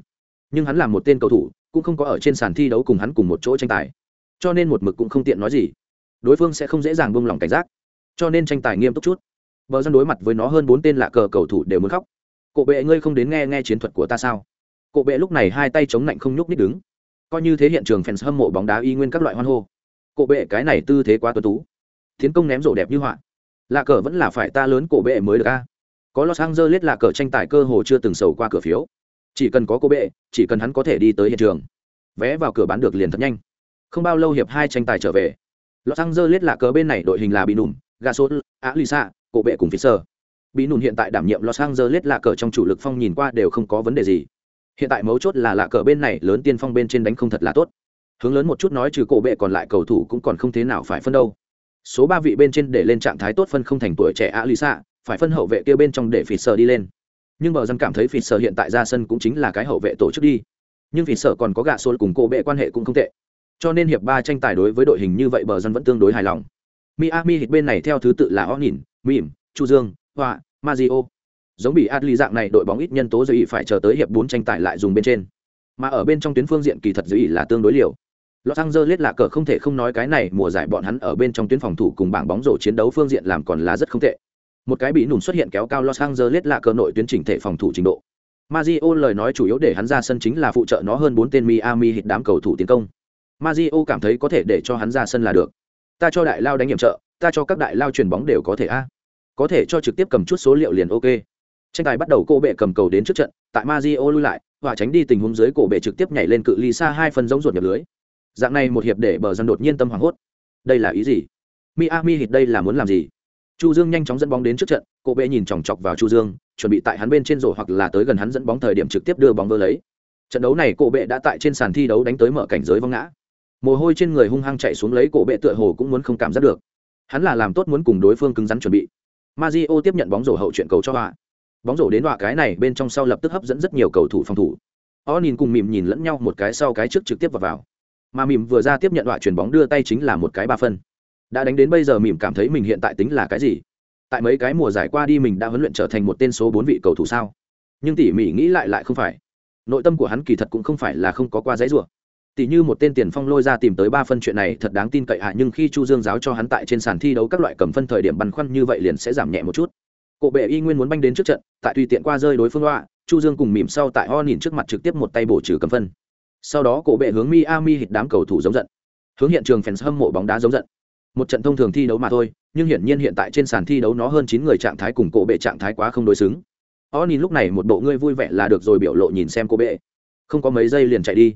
Nhưng hắn là một tên cầu thủ, cũng không có ở trên sàn thi đấu cùng hắn cùng một chỗ tranh tài. Cho nên một mực cũng không tiện nói gì. Đối phương sẽ không dễ dàng buông lỏng cảnh giác. Cho nên tranh tài nghiêm túc chút. Bờ dân đối mặt với nó hơn bốn tên lạ cờ cầu thủ đều muốn khóc. Cổ bệ ngươi không đến nghe nghe chiến thuật của ta sao? Cổ bệ lúc này hai tay chống lạnh không nhúc nít đứng. Coi như thế hiện trường fans hâm mộ bóng đá y nguyên các loại hoan hô. Cổ bệ cái này tư thế quá tuấn tú. Tiến công ném rổ đẹp như họa. Lạ cờ vẫn là phải ta lớn cổ bệ mới được a. Có los angeles là cờ tranh tài cơ hồ chưa từng sầu qua cửa phiếu. Chỉ cần có cô bệ, chỉ cần hắn có thể đi tới hiện trường. Vé vào cửa bán được liền thật nhanh. Không bao lâu hiệp hai tranh tài trở về. Los angeles là cờ bên này đội hình là bị nùm gasol á lisa cổ bệ cùng phía sơ bị nùn hiện tại đảm nhiệm los angeles lạ cờ trong chủ lực phong nhìn qua đều không có vấn đề gì. Hiện tại mấu chốt là lạ cờ bên này lớn tiên phong bên trên đánh không thật là tốt. Hướng lớn một chút nói trừ cổ bệ còn lại cầu thủ cũng còn không thế nào phải phân đâu. Số ba vị bên trên để lên trạng thái tốt phân không thành tuổi trẻ a lisa phải phân hậu vệ kia bên trong để phỉ sờ đi lên. Nhưng bờ dân cảm thấy phỉ sờ hiện tại ra sân cũng chính là cái hậu vệ tổ chức đi. Nhưng phỉ sờ còn có gạ xôn cùng cổ bệ quan hệ cũng không tệ. Cho nên hiệp ba tranh tài đối với đội hình như vậy bờ dân vẫn tương đối hài lòng. Miami hit bên này theo thứ tự là o nhìn mỉm chu dương họa mazio giống bị Adli dạng này đội bóng ít nhân tố dự phải chờ tới hiệp bốn tranh tài lại dùng bên trên. Mà ở bên trong tuyến phương diện kỳ thật dự là tương đối liều. Los Angeles là cờ không thể không nói cái này mùa giải bọn hắn ở bên trong tuyến phòng thủ cùng bảng bóng rổ chiến đấu phương diện làm còn là rất không tệ. Một cái bị nùn xuất hiện kéo cao Los Angeles là cờ nội tuyến chỉnh thể phòng thủ trình độ. Mario lời nói chủ yếu để hắn ra sân chính là phụ trợ nó hơn 4 tên Miami hit đám cầu thủ tiến công. Mario cảm thấy có thể để cho hắn ra sân là được. Ta cho đại lao đánh nhiệm trợ, ta cho các đại lao chuyển bóng đều có thể a. Có thể cho trực tiếp cầm chút số liệu liền ok. Tranh tài bắt đầu cô bệ cầm cầu đến trước trận, tại Mario lui lại, và tránh đi tình huống dưới cổ bệ trực tiếp nhảy lên cự ly xa hai phần giống ruột nhập lưới. Dạng này một hiệp để bờ dân đột nhiên tâm hoảng hốt. Đây là ý gì? Miami hít đây là muốn làm gì? Chu dương nhanh chóng dẫn bóng đến trước trận cổ bệ nhìn chòng chọc vào chu dương chuẩn bị tại hắn bên trên rổ hoặc là tới gần hắn dẫn bóng thời điểm trực tiếp đưa bóng vơ lấy. Trận đấu này cổ bệ đã tại trên sàn thi đấu đánh tới mở cảnh giới vong ngã. Mồ hôi trên người hung hăng chạy xuống lấy cổ bệ tựa hồ cũng muốn không cảm giác được. Hắn là làm tốt muốn cùng đối phương cứng rắn chuẩn bị. Mario tiếp nhận bóng rổ hậu chuyện cầu cho họa bóng rổ đến họa cái này bên trong sau lập tức hấp dẫn rất nhiều cầu thủ phòng thủ. O nhìn cùng mỉm nhìn lẫn nhau một cái sau cái trước trực tiếp vào vào. Mà mỉm vừa ra tiếp nhận đoạn chuyển bóng đưa tay chính là một cái ba phân. Đã đánh đến bây giờ mỉm cảm thấy mình hiện tại tính là cái gì? Tại mấy cái mùa giải qua đi mình đã huấn luyện trở thành một tên số bốn vị cầu thủ sao? Nhưng tỉ mỉ nghĩ lại lại không phải. Nội tâm của hắn kỳ thật cũng không phải là không có qua giấy rủa tỷ như một tên tiền phong lôi ra tìm tới ba phân chuyện này thật đáng tin cậy hạ nhưng khi chu dương giáo cho hắn tại trên sàn thi đấu các loại cầm phân thời điểm băn khoăn như vậy liền sẽ giảm nhẹ một chút. Cổ bệ y nguyên muốn banh đến trước trận, tại tùy tiện qua rơi đối phương loa chu dương cùng mỉm sau tại ho nhìn trước mặt trực tiếp một tay bổ trừ cầm phân. Sau đó cổ bệ hướng miami hít đám cầu thủ giống giận. Hướng hiện trường fans hâm mộ bóng đá giống giận. Một trận thông thường thi đấu mà thôi, nhưng hiển nhiên hiện tại trên sàn thi đấu nó hơn chín người trạng thái cùng cổ bệ trạng thái quá không đối xứng. Ho nhìn lúc này một bộ ngươi vui vẻ là được rồi biểu lộ nhìn xem cổ bệ. Không có mấy giây liền chạy đi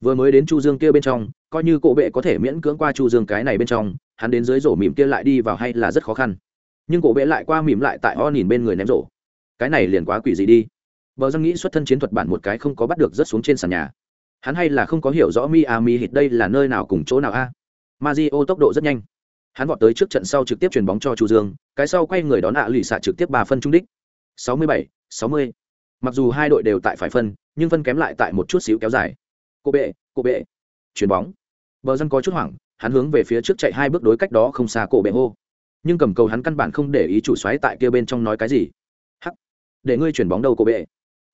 vừa mới đến chu dương kia bên trong coi như cổ bệ có thể miễn cưỡng qua chu dương cái này bên trong hắn đến dưới rổ mỉm kia lại đi vào hay là rất khó khăn. Nhưng cổ bệ lại qua mỉm lại tại o nhìn bên người ném rổ. Cái này liền quá quỷ gì đi. Bờ dân nghĩ xuất thân chiến thuật bản một cái không có bắt được rất xuống trên sàn nhà. Hắn hay là không có hiểu rõ miami hit đây là nơi nào cùng chỗ nào a? À? mazio tốc độ rất nhanh. Hắn vọt tới trước trận sau trực tiếp chuyền bóng cho chu dương cái sau quay người đón ạ lì xạ trực tiếp ba phân trung đích. 67, 60. mặc dù hai đội đều tại phải phân nhưng phân kém lại tại một chút xíu kéo dài cô bệ cô bệ. Chuyền bóng. Bờ dân có chút hoảng, hắn hướng về phía trước chạy hai bước đối cách đó không xa cổ bệ hô. Nhưng cầm cầu hắn căn bản không để ý chủ xoáy tại kia bên trong nói cái gì. Hắc. Để ngươi chuyển bóng đâu cổ bệ?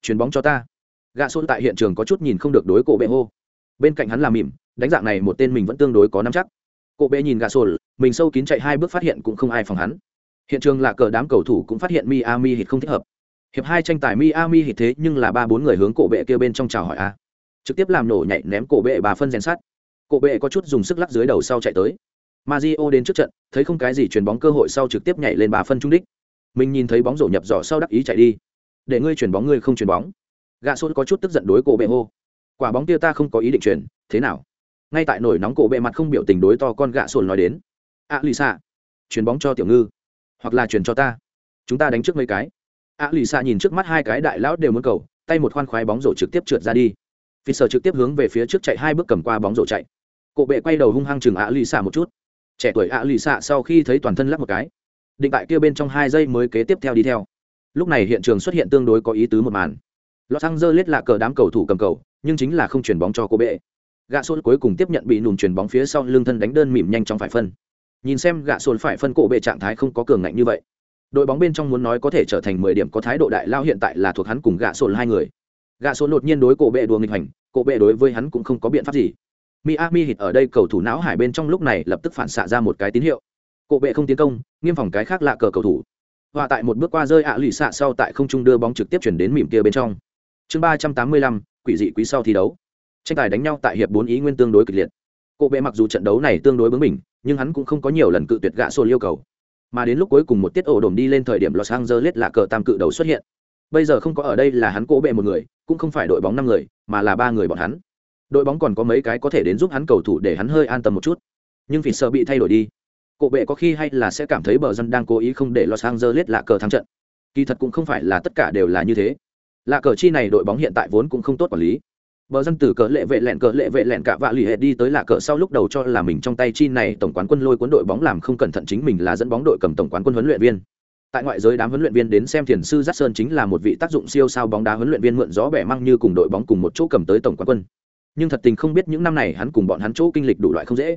Chuyền bóng cho ta. Gạ xôn tại hiện trường có chút nhìn không được đối cổ bệ hô. Bên cạnh hắn làm mỉm, đánh dạng này một tên mình vẫn tương đối có nắm chắc. Cổ bệ nhìn gạ xôn mình sâu kín chạy hai bước phát hiện cũng không ai phòng hắn. Hiện trường là cờ đám cầu thủ cũng phát hiện miami hit không thích hợp. Hiệp hai tranh tài miami hit thế nhưng là ba bốn người hướng cổ bệ kia bên trong chào hỏi a trực tiếp làm nổ nhảy ném cổ bệ bà phân rèn sắt. Cổ bệ có chút dùng sức lắc dưới đầu sau chạy tới. Mario đến trước trận, thấy không cái gì chuyền bóng cơ hội sau trực tiếp nhảy lên bà phân trung đích. Mình nhìn thấy bóng rổ nhập giỏ sau đắc ý chạy đi. Để ngươi chuyền bóng ngươi không chuyền bóng. Gạ sốt có chút tức giận đối cổ bệ hô. Quả bóng kia ta không có ý định chuyển thế nào? Ngay tại nổi nóng cổ bệ mặt không biểu tình đối to con gạ sồn nói đến. A lì xạ chuyền bóng cho tiểu ngư hoặc là chuyền cho ta. Chúng ta đánh trước mấy cái. A lì xạ nhìn trước mắt hai cái đại lão đều muốn cầu tay một khoan khoái bóng rổ trực tiếp trượt ra đi phi sở trực tiếp hướng về phía trước chạy hai bước cầm qua bóng rổ chạy cộ bệ quay đầu hung hăng chừng ạ lì xạ một chút trẻ tuổi ạ lì xạ sau khi thấy toàn thân lắc một cái định tại kia bên trong hai giây mới kế tiếp theo đi theo lúc này hiện trường xuất hiện tương đối có ý tứ một màn Los Angeles là cờ đám cầu thủ cầm cầu, nhưng chính là không chuyển bóng cho cô bệ. Gạ sốt cuối cùng tiếp nhận bị nùm chuyển bóng phía sau lưng thân đánh đơn mỉm nhanh trong phải phân. Nhìn xem gạ sốt phải phân cổ bệ trạng thái không có cường ngạnh như vậy. Đội bóng bên trong muốn nói có thể trở thành 10 điểm có thái độ đại lao hiện tại là thuộc hắn cùng gạ sốt hai người. Gạ Sôn đột nhiên đối cổ bệ đùa nghịch hành, cổ bệ đối với hắn cũng không có biện pháp gì. Miami hít ở đây cầu thủ não hải bên trong lúc này lập tức phản xạ ra một cái tín hiệu. Cổ bệ không tiến công, nghiêm phòng cái khác lạ cờ cầu thủ. Và tại một bước qua rơi ạ lụy xạ sau tại không trung đưa bóng trực tiếp chuyển đến mỉm kia bên trong chương ba trăm tám mươi lăm quỷ dị quý sau thi đấu tranh tài đánh nhau tại hiệp bốn ý nguyên tương đối kịch liệt cổ bệ mặc dù trận đấu này tương đối bướng mình nhưng hắn cũng không có nhiều lần cự tuyệt gạ sổ yêu cầu mà đến lúc cuối cùng một tiết ổ đồm đi lên thời điểm los angeles là cờ tam cự đầu xuất hiện bây giờ không có ở đây là hắn cố bệ một người, cũng không phải đội bóng năm người, mà là ba người bọn hắn. Đội bóng còn có mấy cái có thể đến giúp hắn cầu thủ để hắn hơi an tâm một chút. Nhưng vì sợ bị thay đổi đi. Cổ bệ có khi hay là sẽ cảm thấy bờ dân đang cố ý không để los angeles lạ cờ thắng trận. Kỳ thật cũng không phải là tất cả đều là như thế. Lạ cờ chi này đội bóng hiện tại vốn cũng không tốt quản lý. Bờ dân từ cờ lệ vệ lẹn cờ lệ vệ lẹn cả vạ lì hệ đi tới lạ cờ sau lúc đầu cho là mình trong tay chi này tổng quán quân lôi cuốn đội bóng làm không cẩn thận chính mình là dẫn bóng đội cầm tổng quán quân huấn luyện viên tại ngoại giới đám huấn luyện viên đến xem thiền sư giác sơn chính là một vị tác dụng siêu sao bóng đá huấn luyện viên mượn gió bẻ măng như cùng đội bóng cùng một chỗ cầm tới tổng quán quân nhưng thật tình không biết những năm này hắn cùng bọn hắn chỗ kinh lịch đủ loại không dễ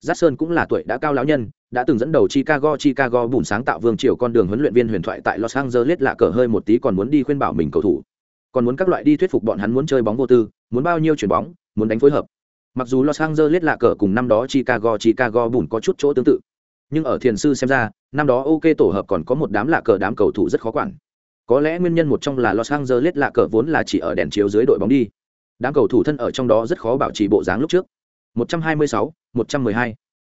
giác sơn cũng là tuổi đã cao lão nhân đã từng dẫn đầu Chicago Chicago bùn sáng tạo vương triều con đường huấn luyện viên huyền thoại tại Los Angeles lạ cờ hơi một tí còn muốn đi khuyên bảo mình cầu thủ. Còn muốn các loại đi thuyết phục bọn hắn muốn chơi bóng vô tư, muốn bao nhiêu chuyển bóng, muốn đánh phối hợp. Mặc dù Los Angeles lạ cờ cùng năm đó Chicago Chicago bùn có chút chỗ tương tự, nhưng ở thiền sư xem ra, năm đó OK tổ hợp còn có một đám lạ cờ đám cầu thủ rất khó quản. Có lẽ nguyên nhân một trong là Los Angeles lạ cờ vốn là chỉ ở đèn chiếu dưới đội bóng đi. Đám cầu thủ thân ở trong đó rất khó bảo trì bộ dáng lúc trước. 126, 112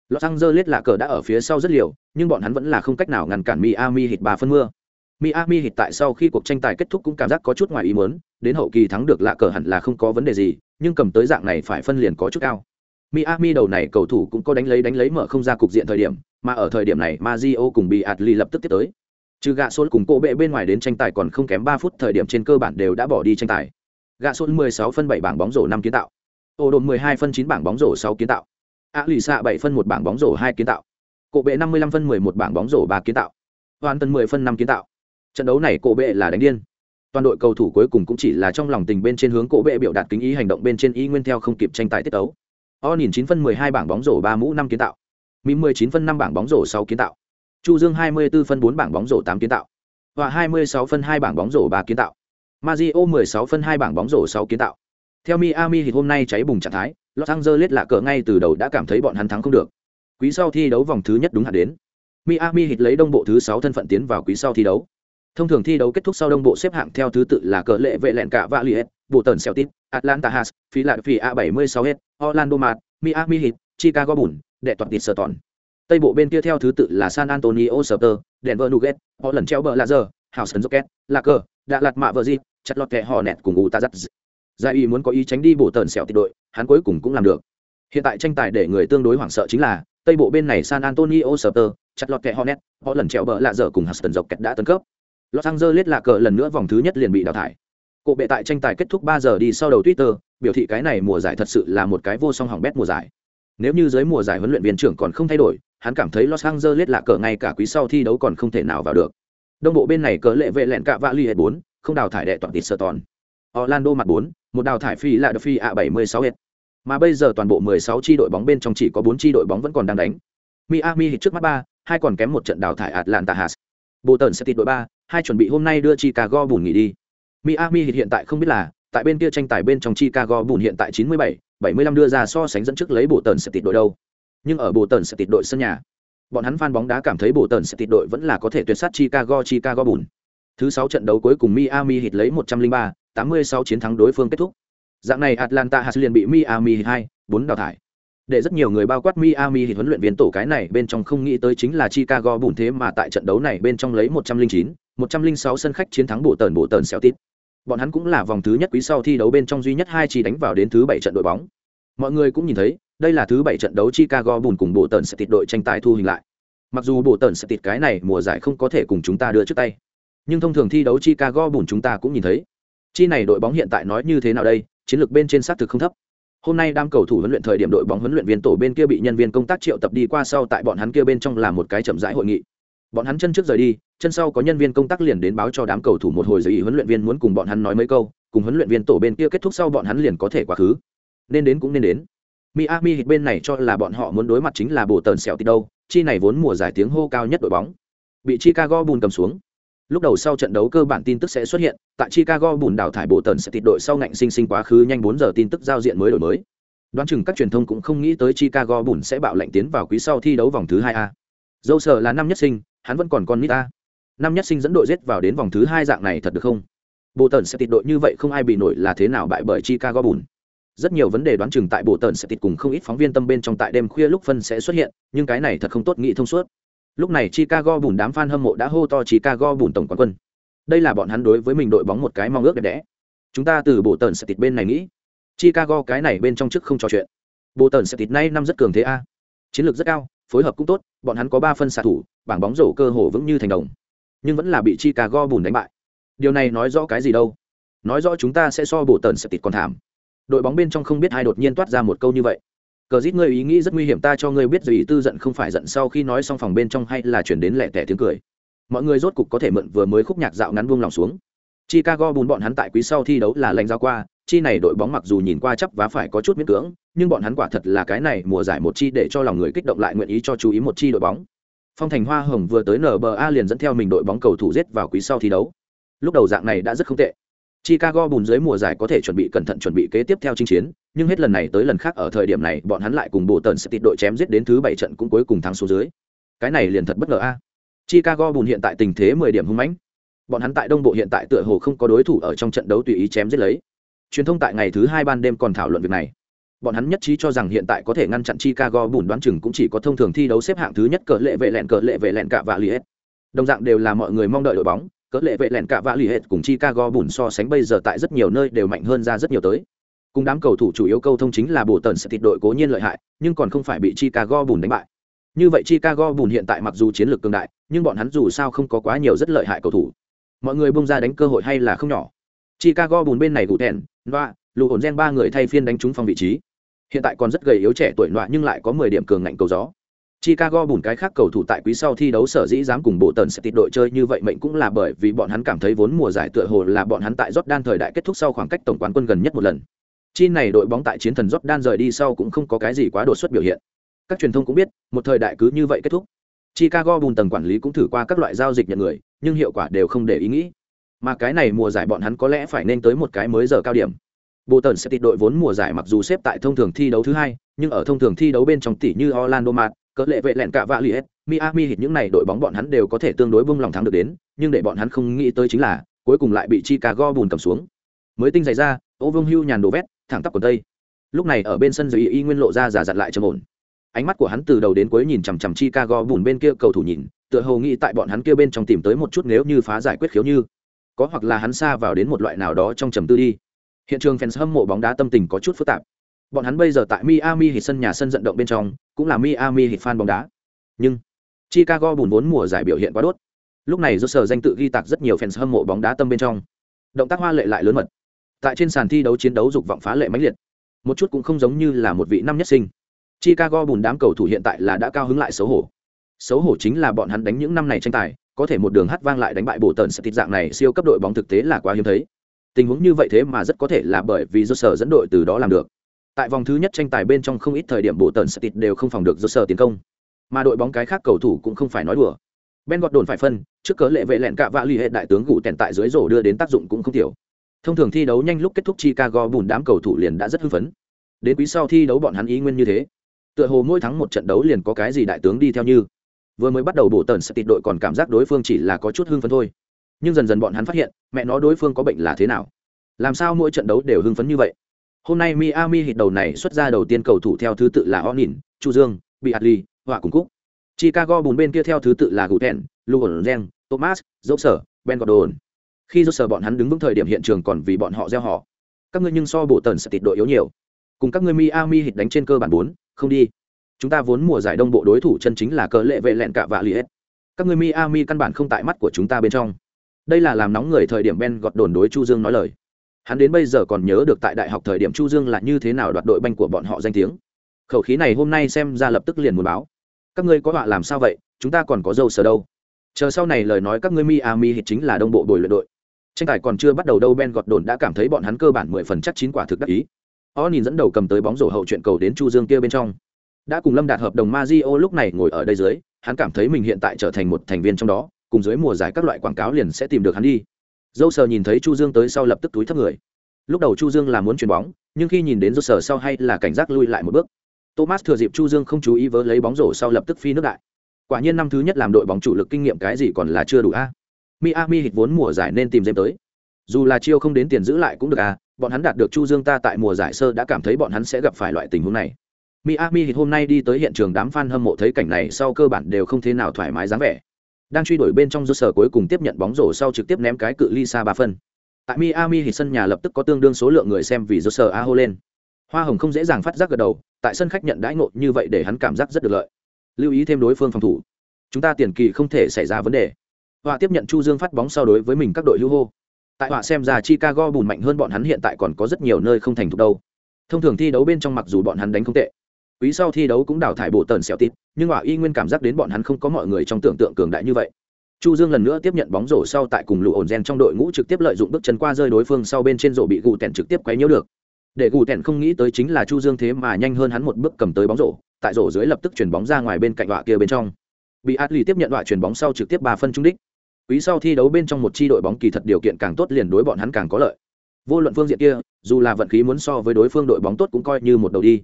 Los Angeles lạ cờ đã ở phía sau rất liều, nhưng bọn hắn vẫn là không cách nào ngăn cản Miami hit ba phân mưa. Miami hit tại sau khi cuộc tranh tài kết thúc cũng cảm giác có chút ngoài ý muốn, đến hậu kỳ thắng được lạ cờ hẳn là không có vấn đề gì, nhưng cầm tới dạng này phải phân liền có chút cao. Miami đầu này cầu thủ cũng có đánh lấy đánh lấy mở không ra cục diện thời điểm, mà ở thời điểm này, Mario cùng bị Atli lập tức tiếp tới. Trừ gạ sốt cùng cô bệ bên ngoài đến tranh tài còn không kém 3 phút, thời điểm trên cơ bản đều đã bỏ đi tranh tài. Gạ sốt 16 phân 7 bảng bóng rổ 5 kiến tạo. Ô đồn 12 phân 9 bảng bóng rổ 6 kiến tạo. Á lì xạ 7 phân 1 bảng bóng rổ 2 kiến tạo. Cổ bệ năm mươi lăm phân mười một bảng bóng rổ 3 kiến tạo. Hoàn tân mười phân 5 kiến tạo. Trận đấu này cổ bệ là đánh điên. Toàn đội cầu thủ cuối cùng cũng chỉ là trong lòng tình bên trên hướng cổ bệ biểu đạt kính ý hành động bên trên ý nguyên theo không kịp tranh tài tiết tấu. O nhìn 9 phân mười hai bảng bóng rổ 3 mũ 5 kiến tạo mỹ mười chín phân 5 bảng bóng rổ 6 kiến tạo chu dương 24 phân 4 bảng bóng rổ 8 kiến tạo và hai mươi sáu phân 2 bảng bóng rổ 3 kiến tạo Mazio 16 phân 2 bảng bóng rổ 6 kiến tạo. Theo Miami thì hôm nay cháy bùng trạng thái, Los Angeles lạ cờ ngay từ đầu đã cảm thấy bọn hắn thắng không được. Quý sau thi đấu vòng thứ nhất đúng hạn đến. Miami Heat lấy đông bộ thứ 6 thân phận tiến vào quý sau thi đấu. Thông thường thi đấu kết thúc sau đông bộ xếp hạng theo thứ tự là cờ lệ vệ lẹn cả và Liet, bộ tần Celtic, Atlanta Hawks, Philadelphia A76 Orlando Mad, Miami Heat, Chicago Bulls, đệ toàn tịt sở toàn. Tây bộ bên kia theo thứ tự là San Antonio Spurs, Denver Nuggets, họ lần treo bờ Lazer, Houston Rockets, Lakers, đã Lạt Mạ Vợ Di, chặt lọt kẹ họ nẹt cùng Utah gia ý muốn có ý tránh đi bổ tần sẹo tịt đội, hắn cuối cùng cũng làm được. Hiện tại tranh tài để người tương đối hoảng sợ chính là Tây bộ bên này San Antonio Spurs, chặt lọt kẹt họ nẹt, họ lần trèo bờ là giờ cùng Houston dọc đã tấn cấp. Los Angeles lạ cờ lần nữa vòng thứ nhất liền bị đào thải. Cổ bệ tại tranh tài kết thúc 3 giờ đi sau đầu Twitter, biểu thị cái này mùa giải thật sự là một cái vô song hỏng bét mùa giải. Nếu như dưới mùa giải huấn luyện viên trưởng còn không thay đổi, hắn cảm thấy Los Angeles lạ cờ ngay cả quý sau thi đấu còn không thể nào vào được. Đông bộ bên này cờ lệ vệ lẹn cạ vạ ly hệ 4, không đào thải đệ toàn tịt sơ toàn. Orlando mặt 4, một đào thải phi là phi A76 hết. Mà bây giờ toàn bộ 16 chi đội bóng bên trong chỉ có 4 chi đội bóng vẫn còn đang đánh. Miami hit trước mắt 3, hai còn kém một trận đào thải Atlanta Hawks. Bolton sẽ tịt đội 3, hai chuẩn bị hôm nay đưa Chicago bùn nghỉ đi. Miami hit hiện tại không biết là, tại bên kia tranh tài bên trong Chicago bùn hiện tại 97, 75 đưa ra so sánh dẫn trước lấy bộ tần sẽ tịt đội đâu. Nhưng ở bộ tần sẽ tịt đội sân nhà, bọn hắn fan bóng đá cảm thấy bộ tần sẽ tịt đội vẫn là có thể tuyệt sát Chicago Chicago bùn. Thứ 6 trận đấu cuối cùng Miami hit lấy 103, 86 chiến thắng đối phương kết thúc. Dạng này Atlanta Hawks liền bị Miami Heat 2, 4 đào thải. Để rất nhiều người bao quát Miami Heat huấn luyện viên tổ cái này bên trong không nghĩ tới chính là Chicago bùn thế mà tại trận đấu này bên trong lấy 109, 106 sân khách chiến thắng bộ tần bộ tần Celtics. Bọn hắn cũng là vòng thứ nhất quý sau thi đấu bên trong duy nhất hai chỉ đánh vào đến thứ bảy trận đội bóng. Mọi người cũng nhìn thấy, đây là thứ bảy trận đấu Chicago bùn cùng bộ tần sẽ tịt đội tranh tài thu hình lại. Mặc dù bộ tần sẽ tịt cái này mùa giải không có thể cùng chúng ta đưa trước tay, nhưng thông thường thi đấu Chicago bùn chúng ta cũng nhìn thấy. Chi này đội bóng hiện tại nói như thế nào đây, chiến lược bên trên xác thực không thấp hôm nay đam cầu thủ huấn luyện thời điểm đội bóng huấn luyện viên tổ bên kia bị nhân viên công tác triệu tập đi qua sau tại bọn hắn kia bên trong là một cái chậm rãi hội nghị bọn hắn chân trước rời đi chân sau có nhân viên công tác liền đến báo cho đám cầu thủ một hồi giới ý huấn luyện viên muốn cùng bọn hắn nói mấy câu cùng huấn luyện viên tổ bên kia kết thúc sau bọn hắn liền có thể quá khứ nên đến cũng nên đến Miami Heat bên này cho là bọn họ muốn đối mặt chính là bộ tần sẹo tít đâu chi này vốn mùa giải tiếng hô cao nhất đội bóng bị Chicago Bulls cầm xuống Lúc đầu sau trận đấu cơ bản tin tức sẽ xuất hiện, tại Chicago bùn đào thải bộ tần sẽ tịt đội sau ngạnh sinh sinh quá khứ nhanh bốn giờ tin tức giao diện mới đổi mới. Đoán chừng các truyền thông cũng không nghĩ tới Chicago bùn sẽ bạo lệnh tiến vào quý sau thi đấu vòng thứ hai a. Dâu sở là năm nhất sinh, hắn vẫn còn con nít ta Năm nhất sinh dẫn đội giết vào đến vòng thứ hai dạng này thật được không? Bộ tần sẽ tịt đội như vậy không ai bị nổi là thế nào bại bởi Chicago bùn. Rất nhiều vấn đề đoán chừng tại bộ tần sẽ tịt cùng không ít phóng viên tâm bên trong tại đêm khuya lúc phân sẽ xuất hiện, nhưng cái này thật không tốt nghĩ thông suốt. Lúc này Chicago bùn đám fan hâm mộ đã hô to Chicago bùn tổng quán quân. Đây là bọn hắn đối với mình đội bóng một cái mong ước đẹp đẽ. Chúng ta từ bộ tần sẽ tịt bên này nghĩ. Chicago cái này bên trong trước không trò chuyện. Bộ tần sẽ tịt nay năm rất cường thế a. Chiến lược rất cao, phối hợp cũng tốt, bọn hắn có ba phân xạ thủ, bảng bóng rổ cơ hồ vững như thành đồng. Nhưng vẫn là bị Chicago bùn đánh bại. Điều này nói rõ cái gì đâu? Nói rõ chúng ta sẽ so bộ tần sẽ tịt còn thảm. Đội bóng bên trong không biết ai đột nhiên toát ra một câu như vậy cờ dít ngươi ý nghĩ rất nguy hiểm, ta cho ngươi biết gì ý tư giận không phải giận sau khi nói xong phòng bên trong hay là chuyển đến lẹ tẻ tiếng cười mọi người rốt cục có thể mượn vừa mới khúc nhạc dạo ngắn buông lòng xuống chicago bùn bọn hắn tại quý sau thi đấu là lãnh giao qua, chi này đội bóng mặc dù nhìn qua chấp và phải có chút miễn cưỡng, nhưng bọn hắn quả thật là cái này mùa giải một chi để cho lòng người kích động lại nguyện ý cho chú ý một chi đội bóng phong thành hoa hồng vừa tới nba liền dẫn theo mình đội bóng cầu thủ giết vào quý sau thi đấu. Lúc đầu dạng này đã rất không tệ. Chicago bùn dưới mùa giải có thể chuẩn bị cẩn thận chuẩn bị kế tiếp theo chinh chiến, nhưng hết lần này tới lần khác ở thời điểm này bọn hắn lại cùng bộ tần sẽ tịt đội chém giết đến thứ bảy trận cũng cuối cùng thắng số dưới. Cái này liền thật bất ngờ a. Chicago bùn hiện tại tình thế mười điểm hung mãnh. Bọn hắn tại đông bộ hiện tại tựa hồ không có đối thủ ở trong trận đấu tùy ý chém giết lấy. Truyền thông tại ngày thứ hai ban đêm còn thảo luận việc này bọn hắn nhất trí cho rằng hiện tại có thể ngăn chặn chicago bùn đoán chừng cũng chỉ có thông thường thi đấu xếp hạng thứ nhất cỡ lệ vệ lẹn cỡ lệ vệ lẹn cả và liệt, đồng dạng đều là mọi người mong đợi đội bóng cỡ lệ vệ lẹn cả và liệt cùng chicago bùn so sánh bây giờ tại rất nhiều nơi đều mạnh hơn ra rất nhiều tới. Cùng đám cầu thủ chủ yếu câu thông chính là bổ tần sẽ thịt đội cố nhiên lợi hại nhưng còn không phải bị chicago bùn đánh bại. Như vậy chicago bùn hiện tại mặc dù chiến lược cường đại nhưng bọn hắn dù sao không có quá nhiều rất lợi hại cầu thủ. Mọi người bung ra đánh cơ hội hay là không nhỏ. Chicago bùn bên này gù thèn và lụ hồn gen ba người thay phiên đánh trúng phòng vị trí hiện tại còn rất gầy yếu trẻ tuổi nọa nhưng lại có mười điểm cường ngạnh cầu gió Chicago bùn cái khác cầu thủ tại quý sau thi đấu sở dĩ dám cùng bộ tần sẽ tịt đội chơi như vậy mệnh cũng là bởi vì bọn hắn cảm thấy vốn mùa giải tựa hồ là bọn hắn tại Jordan thời đại kết thúc sau khoảng cách tổng quán quân gần nhất một lần. Chi này đội bóng tại chiến thần Jordan rời đi sau cũng không có cái gì quá đột xuất biểu hiện. Các truyền thông cũng biết, một thời đại cứ như vậy kết thúc. Chicago bùn tầng quản lý cũng thử qua các loại giao dịch nhận người, nhưng hiệu quả đều không để ý nghĩ. Mà cái này mùa giải bọn hắn có lẽ phải nên tới một cái mới giờ cao điểm. Bộ tần sẽ tịt đội vốn mùa giải mặc dù xếp tại thông thường thi đấu thứ hai, nhưng ở thông thường thi đấu bên trong tỷ như Orlando mạt cỡ lệ vệ lẹn cả vạ liệt, Miami hít những này đội bóng bọn hắn đều có thể tương đối bung lòng thắng được đến, nhưng để bọn hắn không nghĩ tới chính là cuối cùng lại bị Chicago bùn cầm xuống. Mới tinh dày ra, Ô Vương Hưu nhàn đồ vét, thẳng tắp quần tây. Lúc này ở bên sân dưới y nguyên lộ ra giả giật lại trầm ổn. Ánh mắt của hắn từ đầu đến cuối nhìn chằm chằm Chicago bùn bên kia cầu thủ nhìn, tựa hồ nghĩ tại bọn hắn kia bên trong tìm tới một chút nếu như phá giải quyết khiếu như, có hoặc là hắn xa vào đến một loại nào đó trong trầm tư đi hiện trường fans hâm mộ bóng đá tâm tình có chút phức tạp. Bọn hắn bây giờ tại miami Heat sân nhà sân vận động bên trong, cũng là miami Heat fan bóng đá. Nhưng, chicago bùn vốn mùa giải biểu hiện quá đốt. Lúc này do sở danh tự ghi tạc rất nhiều fans hâm mộ bóng đá tâm bên trong. Động tác hoa lệ lại lớn mật. Tại trên sàn thi đấu chiến đấu dục vọng phá lệ mãnh liệt. Một chút cũng không giống như là một vị năm nhất sinh. Chicago bùn đám cầu thủ hiện tại là đã cao hứng lại xấu hổ. Xấu hổ chính là bọn hắn đánh những năm này tranh tài, có thể một đường hát vang lại đánh bại bộ tần sẽ thịt dạng này siêu cấp đội bóng thực tế là quá hiếm thấy tình huống như vậy thế mà rất có thể là bởi vì do sở dẫn đội từ đó làm được. Tại vòng thứ nhất tranh tài bên trong không ít thời điểm bộ tần sẽ tịt đều không phòng được do sở tiến công. Mà đội bóng cái khác cầu thủ cũng không phải nói đùa. Ben gọt đồn phải phân, trước cớ lệ vệ lẹn cạ vạ l ì hệ đại tướng gụ tèn tại dưới rổ đưa đến tác dụng cũng không thiểu thông thường thi đấu nhanh lúc kết thúc chicago bùn đám cầu thủ liền đã rất hưng phấn. Đến quý sau thi đấu bọn hắn ý nguyên như thế. Tựa hồ mỗi thắng một trận đấu liền có cái gì đại tướng đi theo như. Vừa mới bắt đầu bổ tần sẽ tịt đội còn cảm giác đối phương chỉ là có chút hưng phấn thôi nhưng dần dần bọn hắn phát hiện, mẹ nó đối phương có bệnh là thế nào? Làm sao mỗi trận đấu đều hưng phấn như vậy? Hôm nay miami hit đầu này xuất ra đầu tiên cầu thủ theo thứ tự là onin, chu dương bị adli họa cùng cúc. Chicago bùn bên kia theo thứ tự là guten, lugon gen thomas dốc sở ben gordon. Khi dốc sở bọn hắn đứng vững thời điểm hiện trường còn vì bọn họ gieo họ. Các ngươi nhưng so bổ tần sẽ tịt đội yếu nhiều. Cùng các ngươi miami hit đánh trên cơ bản bốn, không đi. Chúng ta vốn mùa giải đông bộ đối thủ chân chính là cờ lệ vệ lẹn cả vạ liệt các ngươi miami căn bản không tại mắt của chúng ta bên trong đây là làm nóng người thời điểm ben gọt đồn đối chu dương nói lời. Hắn đến bây giờ còn nhớ được tại đại học thời điểm chu dương là như thế nào đoạt đội banh của bọn họ danh tiếng. Khẩu khí này hôm nay xem ra lập tức liền muốn báo. Các ngươi có họa làm sao vậy? Chúng ta còn có dâu sờ đâu? Chờ sau này lời nói các ngươi miami hít chính là đông bộ bồi luyện đội. Tranh tài còn chưa bắt đầu đâu ben gọt đồn đã cảm thấy bọn hắn cơ bản mười phần chắc chín quả thực đắc ý. O nhìn dẫn đầu cầm tới bóng rổ hậu chuyện cầu đến chu dương kia bên trong. Đã cùng lâm đạt hợp đồng Mazio lúc này ngồi ở đây dưới, hắn cảm thấy mình hiện tại trở thành một thành viên trong đó cùng dưới mùa giải các loại quảng cáo liền sẽ tìm được hắn đi. Dâu sờ nhìn thấy chu dương tới sau lập tức túi thấp người. Lúc đầu chu dương là muốn chuyền bóng, nhưng khi nhìn đến dâu sờ sau hay là cảnh giác lui lại một bước. Thomas thừa dịp chu dương không chú ý vớ lấy bóng rổ sau lập tức phi nước đại. Quả nhiên năm thứ nhất làm đội bóng chủ lực kinh nghiệm cái gì còn là chưa đủ a. Miami hit vốn mùa giải nên tìm dêm tới. Dù là chiêu không đến tiền giữ lại cũng được a, bọn hắn đạt được chu dương ta tại mùa giải sơ đã cảm thấy bọn hắn sẽ gặp phải loại tình huống này. Miami hit hôm nay đi tới hiện trường đám fan hâm mộ thấy cảnh này sau cơ bản đều không thế nào thoải mái dáng vẻ đang truy đuổi bên trong do sở cuối cùng tiếp nhận bóng rổ sau trực tiếp ném cái cự ly xa ba phân. Tại miami thì sân nhà lập tức có tương đương số lượng người xem vì do sở a hô lên. Hoa hồng không dễ dàng phát giác gật đầu, tại sân khách nhận đãi ngộ như vậy để hắn cảm giác rất được lợi. Lưu ý thêm đối phương phòng thủ. Chúng ta tiền kỳ không thể xảy ra vấn đề. Họa tiếp nhận chu dương phát bóng sau đối với mình các đội lưu hô. Tại họa xem ra chicago bùn mạnh hơn bọn hắn hiện tại còn có rất nhiều nơi không thành thục đâu. Thông thường thi đấu bên trong mặc dù bọn hắn đánh không tệ quý sau thi đấu cũng đào thải bộ tần xẻo tít nhưng họa y nguyên cảm giác đến bọn hắn không có mọi người trong tưởng tượng cường đại như vậy. Chu dương lần nữa tiếp nhận bóng rổ sau tại cùng lũ ổn gen trong đội ngũ trực tiếp lợi dụng bước chân qua rơi đối phương sau bên trên rổ bị gù tèn trực tiếp quấy nhiễu được. Để gù tèn không nghĩ tới chính là chu dương thế mà nhanh hơn hắn một bước cầm tới bóng rổ, tại rổ dưới lập tức chuyển bóng ra ngoài bên cạnh họa kia bên trong. Bị atli tiếp nhận họa chuyển bóng sau trực tiếp ba phân trung đích. Quý sau thi đấu bên trong một chi đội bóng kỳ thật điều kiện càng tốt liền đối bọn hắn càng có lợi. Vô luận phương diện kia, dù là vận khí muốn so với đối phương đội bóng tốt cũng coi như một đầu đi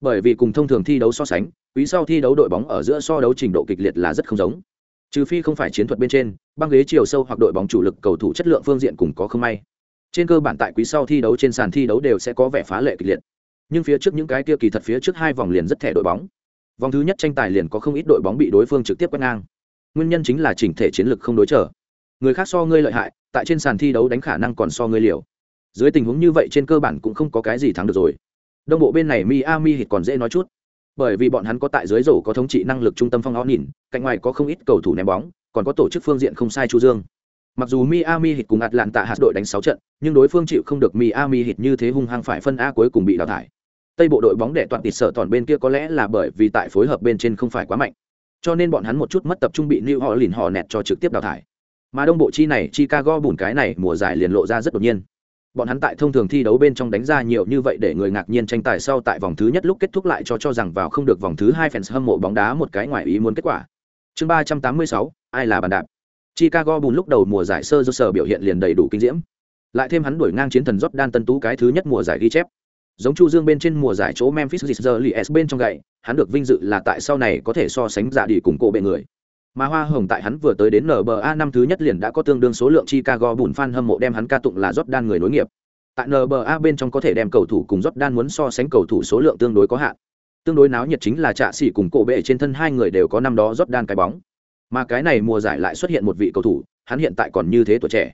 bởi vì cùng thông thường thi đấu so sánh, quý sau thi đấu đội bóng ở giữa so đấu trình độ kịch liệt là rất không giống. Trừ phi không phải chiến thuật bên trên, băng ghế chiều sâu hoặc đội bóng chủ lực cầu thủ chất lượng phương diện cùng có không may. Trên cơ bản tại quý sau thi đấu trên sàn thi đấu đều sẽ có vẻ phá lệ kịch liệt. Nhưng phía trước những cái kia kỳ thật phía trước hai vòng liền rất thẻ đội bóng. Vòng thứ nhất tranh tài liền có không ít đội bóng bị đối phương trực tiếp quét ngang. Nguyên nhân chính là chỉnh thể chiến lược không đối trở. Người khác so ngươi lợi hại, tại trên sàn thi đấu đánh khả năng còn so ngươi liều. Dưới tình huống như vậy trên cơ bản cũng không có cái gì thắng được rồi đông bộ bên này miami hít còn dễ nói chút. Bởi vì bọn hắn có tại dưới rổ có thống trị năng lực trung tâm phong áo nhìn, cạnh ngoài có không ít cầu thủ ném bóng, còn có tổ chức phương diện không sai chu dương. Mặc dù miami hít cùng atlanta hạt đội đánh sáu trận, nhưng đối phương chịu không được miami hít như thế hung hăng phải phân a cuối cùng bị đào thải. Tây bộ đội bóng đệ toàn tịt sở toàn bên kia có lẽ là bởi vì tại phối hợp bên trên không phải quá mạnh. Cho nên bọn hắn một chút mất tập trung bị new họ lìn họ nẹt cho trực tiếp đào thải. Mà đông bộ chi này chicago bùn cái này mùa giải liền lộ ra rất đột nhiên bọn hắn tại thông thường thi đấu bên trong đánh ra nhiều như vậy để người ngạc nhiên tranh tài sau tại vòng thứ nhất lúc kết thúc lại cho cho rằng vào không được vòng thứ hai fans hâm mộ bóng đá một cái ngoài ý muốn kết quả. Chương ba trăm tám mươi sáu, ai là bàn đạp? Chicago bùn lúc đầu mùa giải sơ do sở biểu hiện liền đầy đủ kinh diễm. Lại thêm hắn đuổi ngang chiến thần jordan tân tú cái thứ nhất mùa giải ghi chép. Giống chu dương bên trên mùa giải chỗ memphis Grizzlies bên trong gậy, hắn được vinh dự là tại sau này có thể so sánh giả đi cùng cổ bệ người mà hoa hồng tại hắn vừa tới đến nba năm thứ nhất liền đã có tương đương số lượng chicago bùn fan hâm mộ đem hắn ca tụng là jordan người nối nghiệp. Tại nba bên trong có thể đem cầu thủ cùng jordan muốn so sánh cầu thủ số lượng tương đối có hạn. Tương đối náo nhiệt chính là trạ xỉ cùng cổ bệ trên thân hai người đều có năm đó jordan cái bóng. Mà cái này mùa giải lại xuất hiện một vị cầu thủ, hắn hiện tại còn như thế tuổi trẻ.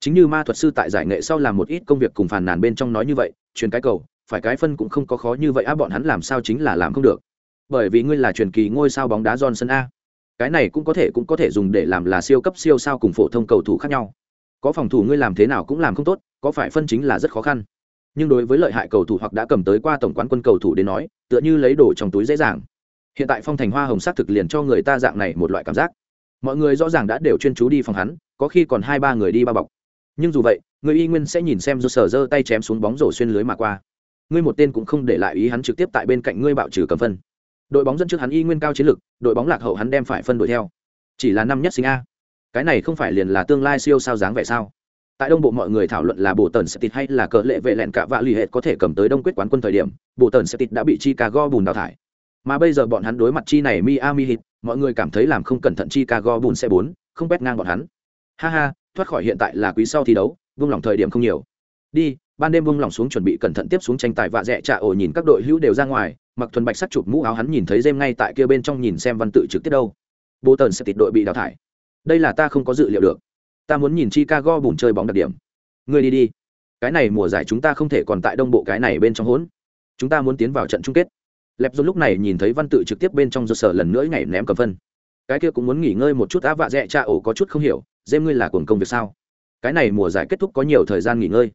Chính như ma thuật sư tại giải nghệ sau làm một ít công việc cùng phàn nàn bên trong nói như vậy, truyền cái cầu, phải cái phân cũng không có khó như vậy, á, bọn hắn làm sao chính là làm không được. Bởi vì ngươi là truyền kỳ ngôi sao bóng đá johnson a cái này cũng có thể cũng có thể dùng để làm là siêu cấp siêu sao cùng phổ thông cầu thủ khác nhau. Có phòng thủ ngươi làm thế nào cũng làm không tốt, có phải phân chính là rất khó khăn. Nhưng đối với lợi hại cầu thủ hoặc đã cầm tới qua tổng quán quân cầu thủ đến nói, tựa như lấy đồ trong túi dễ dàng. Hiện tại phong thành hoa hồng xác thực liền cho người ta dạng này một loại cảm giác. Mọi người rõ ràng đã đều chuyên chú đi phòng hắn, có khi còn hai ba người đi ba bọc. Nhưng dù vậy, người y nguyên sẽ nhìn xem do sở giơ tay chém xuống bóng rổ xuyên lưới mà qua. Ngươi một tên cũng không để lại ý hắn trực tiếp tại bên cạnh ngươi bạo trừ cầm phân đội bóng dẫn trước hắn y nguyên cao chiến lực, đội bóng lạc hậu hắn đem phải phân đội theo. Chỉ là năm nhất sinh a. Cái này không phải liền là tương lai siêu sao dáng vẻ sao? Tại đông bộ mọi người thảo luận là bộ tần sẽ tịt hay là cờ lệ vệ lẹn cả vạ lì hệ có thể cầm tới đông quyết quán quân thời điểm bộ tần sẽ tịt đã bị chicago bùn đào thải. Mà bây giờ bọn hắn đối mặt chi này miami hit mọi người cảm thấy làm không cẩn thận chicago bùn sẽ bốn, không quét ngang bọn hắn. Ha ha, thoát khỏi hiện tại là quý sau thi đấu, vung lòng thời điểm không nhiều. Đi ban đêm vung lòng xuống chuẩn bị cẩn thận tiếp xuống tranh tài vạ dẹ trạ ổ nhìn các đội hữu đều ra ngoài, mặc thuần bạch sắt chụp mũ áo hắn nhìn thấy dêm ngay tại kia bên trong nhìn xem văn tự trực tiếp đâu. Bố tần sẽ tịt đội bị đào thải. Đây là ta không có dự liệu được. Ta muốn nhìn chicago bùn chơi bóng đặc điểm. Người đi đi. Cái này mùa giải chúng ta không thể còn tại đông bộ cái này bên trong hỗn. Chúng ta muốn tiến vào trận chung kết. Lẹp dồn lúc này nhìn thấy văn tự trực tiếp bên trong do sở lần nữa nhảy ném cầm phân. Cái kia cũng muốn nghỉ ngơi một chút, á vạ dẹ cha ổ có chút không hiểu dêm ngươi là cuồng công việc sao? Cái này mùa giải kết thúc có nhiều thời gian nghỉ ngơi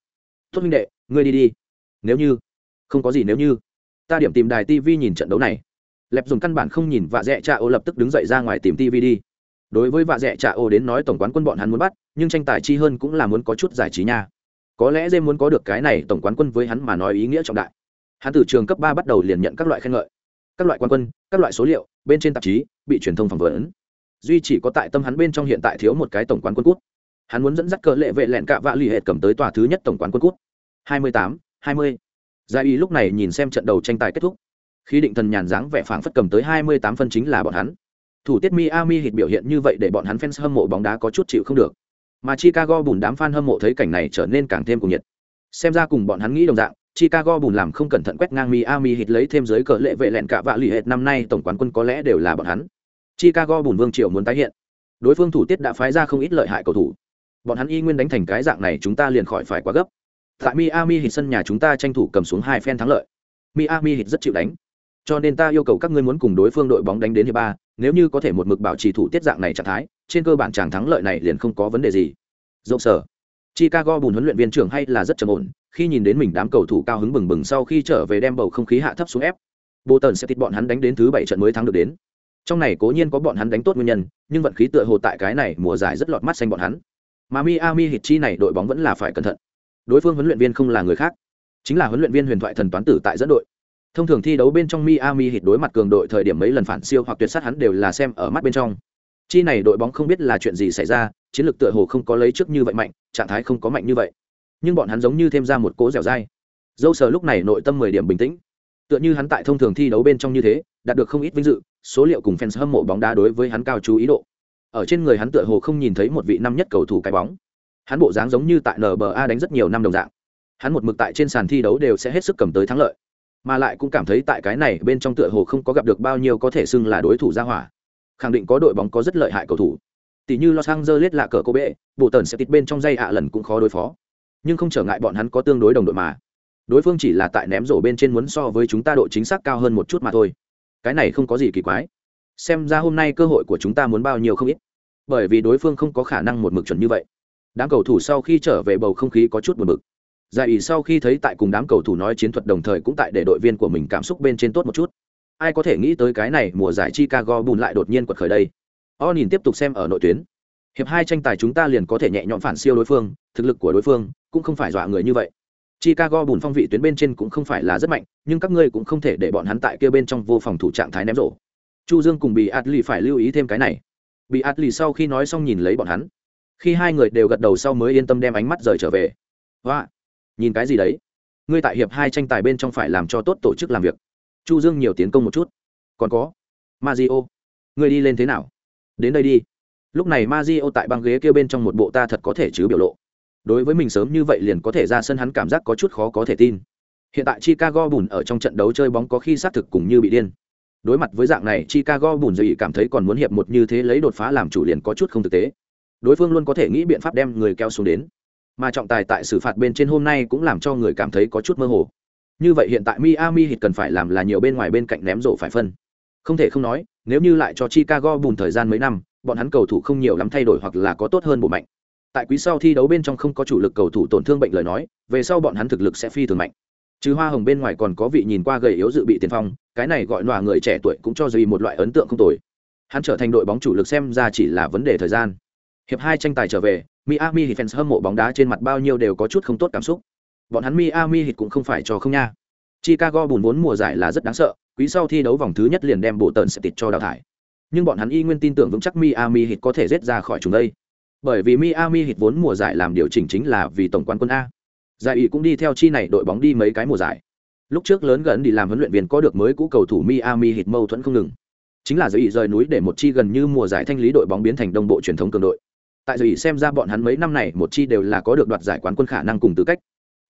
tốt minh đệ, ngươi đi đi. Nếu như, không có gì nếu như. Ta điểm tìm đài tv nhìn trận đấu này. Lẹp dùng căn bản không nhìn vạ dẹ cha ô lập tức đứng dậy ra ngoài tìm tv đi. Đối với vạ dẹ cha ô đến nói tổng quán quân bọn hắn muốn bắt, nhưng tranh tài chi hơn cũng là muốn có chút giải trí nha. Có lẽ dê muốn có được cái này tổng quán quân với hắn mà nói ý nghĩa trọng đại. Hắn từ trường cấp ba bắt đầu liền nhận các loại khen ngợi. Các loại quan quân, các loại số liệu, bên trên tạp chí, bị truyền thông phỏng vấn. Duy chỉ có tại tâm hắn bên trong hiện tại thiếu một cái tổng quán quân cút hắn muốn dẫn dắt cờ lệ vệ lẹn cạ vạ l ì hệ cầm tới tòa thứ nhất tổng quán quân cút. Hai mươi tám, hai mươi. Gia y lúc này nhìn xem trận đầu tranh tài kết thúc. Khi định thần nhàn dáng vẻ phảng phất cầm tới hai mươi tám phân chính là bọn hắn. Thủ tiết miami hít biểu hiện như vậy để bọn hắn fans hâm mộ bóng đá có chút chịu không được. Mà chicago bùn đám fan hâm mộ thấy cảnh này trở nên càng thêm cuồng nhiệt. Xem ra cùng bọn hắn nghĩ đồng dạng, chicago bùn làm không cẩn thận quét ngang miami hít lấy thêm giới cờ lệ vệ lẹn cạ vạ lì hệt năm nay tổng quán quân có lẽ đều là bọn hắn. Chicago bùn vương triều muốn tái hiện. Đối phương thủ tiết đã phái ra không ít lợi hại cầu thủ bọn hắn y nguyên đánh thành cái dạng này chúng ta liền khỏi phải quá gấp. Tại miami hít sân nhà chúng ta tranh thủ cầm xuống hai phen thắng lợi. Miami hít rất chịu đánh. Cho nên ta yêu cầu các ngươi muốn cùng đối phương đội bóng đánh đến hiệp ba, nếu như có thể một mực bảo trì thủ tiết dạng này trạng thái, trên cơ bản chàng thắng lợi này liền không có vấn đề gì. Dẫu sở. Chicago bùn huấn luyện viên trưởng hay là rất trầm ổn, khi nhìn đến mình đám cầu thủ cao hứng bừng bừng sau khi trở về đem bầu không khí hạ thấp xuống ép. Bộ tần sẽ thịt bọn hắn đánh đến thứ bảy trận mới thắng được đến. Trong này cố nhiên có bọn hắn đánh tốt nguyên nhân, nhưng vận khí tựa hồ tại cái này mùa giải rất lọt mắt xanh bọn hắn mà miami Heat chi này đội bóng vẫn là phải cẩn thận. Đối phương huấn luyện viên không là người khác, chính là huấn luyện viên huyền thoại thần toán tử tại dẫn đội. Thông thường thi đấu bên trong miami Heat đối mặt cường đội thời điểm mấy lần phản siêu hoặc tuyệt sát hắn đều là xem ở mắt bên trong. Chi này đội bóng không biết là chuyện gì xảy ra, chiến lược tựa hồ không có lấy trước như vậy mạnh, trạng thái không có mạnh như vậy. Nhưng bọn hắn giống như thêm ra một cỗ dẻo dai. Dâu sờ lúc này nội tâm mười điểm bình tĩnh. Tựa như hắn tại thông thường thi đấu bên trong như thế, đạt được không ít vinh dự, số liệu cùng fans hâm mộ bóng đá đối với hắn cao chú ý độ ở trên người hắn tựa hồ không nhìn thấy một vị năm nhất cầu thủ cái bóng. Hắn bộ dáng giống như tại nba đánh rất nhiều năm đồng dạng. Hắn một mực tại trên sàn thi đấu đều sẽ hết sức cầm tới thắng lợi, mà lại cũng cảm thấy tại cái này bên trong tựa hồ không có gặp được bao nhiêu có thể xưng là đối thủ ra hỏa. Khẳng định có đội bóng có rất lợi hại cầu thủ. Tỷ như los angeles là cờ cô bệ bộ tần sẽ tít bên trong dây ạ lần cũng khó đối phó. Nhưng không trở ngại bọn hắn có tương đối đồng đội mà. Đối phương chỉ là tại ném rổ bên trên muốn so với chúng ta độ chính xác cao hơn một chút mà thôi. Cái này không có gì kỳ quái xem ra hôm nay cơ hội của chúng ta muốn bao nhiêu không ít. Bởi vì đối phương không có khả năng một mực chuẩn như vậy. Đám cầu thủ sau khi trở về bầu không khí có chút buồn bực. Dạ giải ý sau khi thấy tại cùng đám cầu thủ nói chiến thuật đồng thời cũng tại để đội viên của mình cảm xúc bên trên tốt một chút. Ai có thể nghĩ tới cái này, mùa giải chicago bùn lại đột nhiên quật khởi đây. O nhìn tiếp tục xem ở nội tuyến. Hiệp hai tranh tài chúng ta liền có thể nhẹ nhõm phản siêu đối phương, thực lực của đối phương cũng không phải dọa người như vậy. Chicago bùn phong vị tuyến bên trên cũng không phải là rất mạnh, nhưng các ngươi cũng không thể để bọn hắn tại kia bên trong vô phòng thủ trạng thái ném rổ chu dương cùng bị atli phải lưu ý thêm cái này. Bị atli sau khi nói xong nhìn lấy bọn hắn. Khi hai người đều gật đầu sau mới yên tâm đem ánh mắt rời trở về. Hoa nhìn cái gì đấy? Ngươi tại hiệp hai tranh tài bên trong phải làm cho tốt tổ chức làm việc. Chu dương nhiều tiến công một chút. Còn có mazio ngươi đi lên thế nào? Đến đây đi. Lúc này mazio tại băng ghế kia bên trong một bộ ta thật có thể chứ biểu lộ. Đối với mình sớm như vậy liền có thể ra sân hắn cảm giác có chút khó có thể tin. Hiện tại chicago bùn ở trong trận đấu chơi bóng có khi xác thực cùng như bị điên đối mặt với dạng này, chicago bùn dậy cảm thấy còn muốn hiệp một như thế lấy đột phá làm chủ liền có chút không thực tế. Đối phương luôn có thể nghĩ biện pháp đem người keo xuống đến. Mà trọng tài tại xử phạt bên trên hôm nay cũng làm cho người cảm thấy có chút mơ hồ. Như vậy hiện tại miami hit cần phải làm là nhiều bên ngoài bên cạnh ném rổ phải phân. Không thể không nói, nếu như lại cho chicago bùn thời gian mấy năm, bọn hắn cầu thủ không nhiều lắm thay đổi hoặc là có tốt hơn bộ mạnh. Tại quý sau thi đấu bên trong không có chủ lực cầu thủ tổn thương bệnh lời nói, về sau bọn hắn thực lực sẽ phi thường mạnh trừ hoa hồng bên ngoài còn có vị nhìn qua gầy yếu dự bị tiền phong, cái này gọi nọa người trẻ tuổi cũng cho dì một loại ấn tượng không tồi. Hắn trở thành đội bóng chủ lực xem ra chỉ là vấn đề thời gian. Hiệp hai tranh tài trở về, miami hit fans hâm mộ bóng đá trên mặt bao nhiêu đều có chút không tốt cảm xúc. Bọn hắn miami hit cũng không phải cho không nha. Chicago bùn vốn mùa giải là rất đáng sợ, quý sau thi đấu vòng thứ nhất liền đem bộ tần sẽ tịt cho đào thải. Nhưng bọn hắn y nguyên tin tưởng vững chắc miami hit có thể rết ra khỏi chúng đây. Bởi vì miami hit vốn mùa giải làm điều chỉnh chính là vì tổng quán quân a giải ý cũng đi theo chi này đội bóng đi mấy cái mùa giải. Lúc trước lớn gần đi làm huấn luyện viên có được mới cũ cầu thủ miami hit mâu thuẫn không ngừng. Chính là giải ý rời núi để một chi gần như mùa giải thanh lý đội bóng biến thành đồng bộ truyền thống cường đội. Tại giải ý xem ra bọn hắn mấy năm này một chi đều là có được đoạt giải quán quân khả năng cùng tư cách.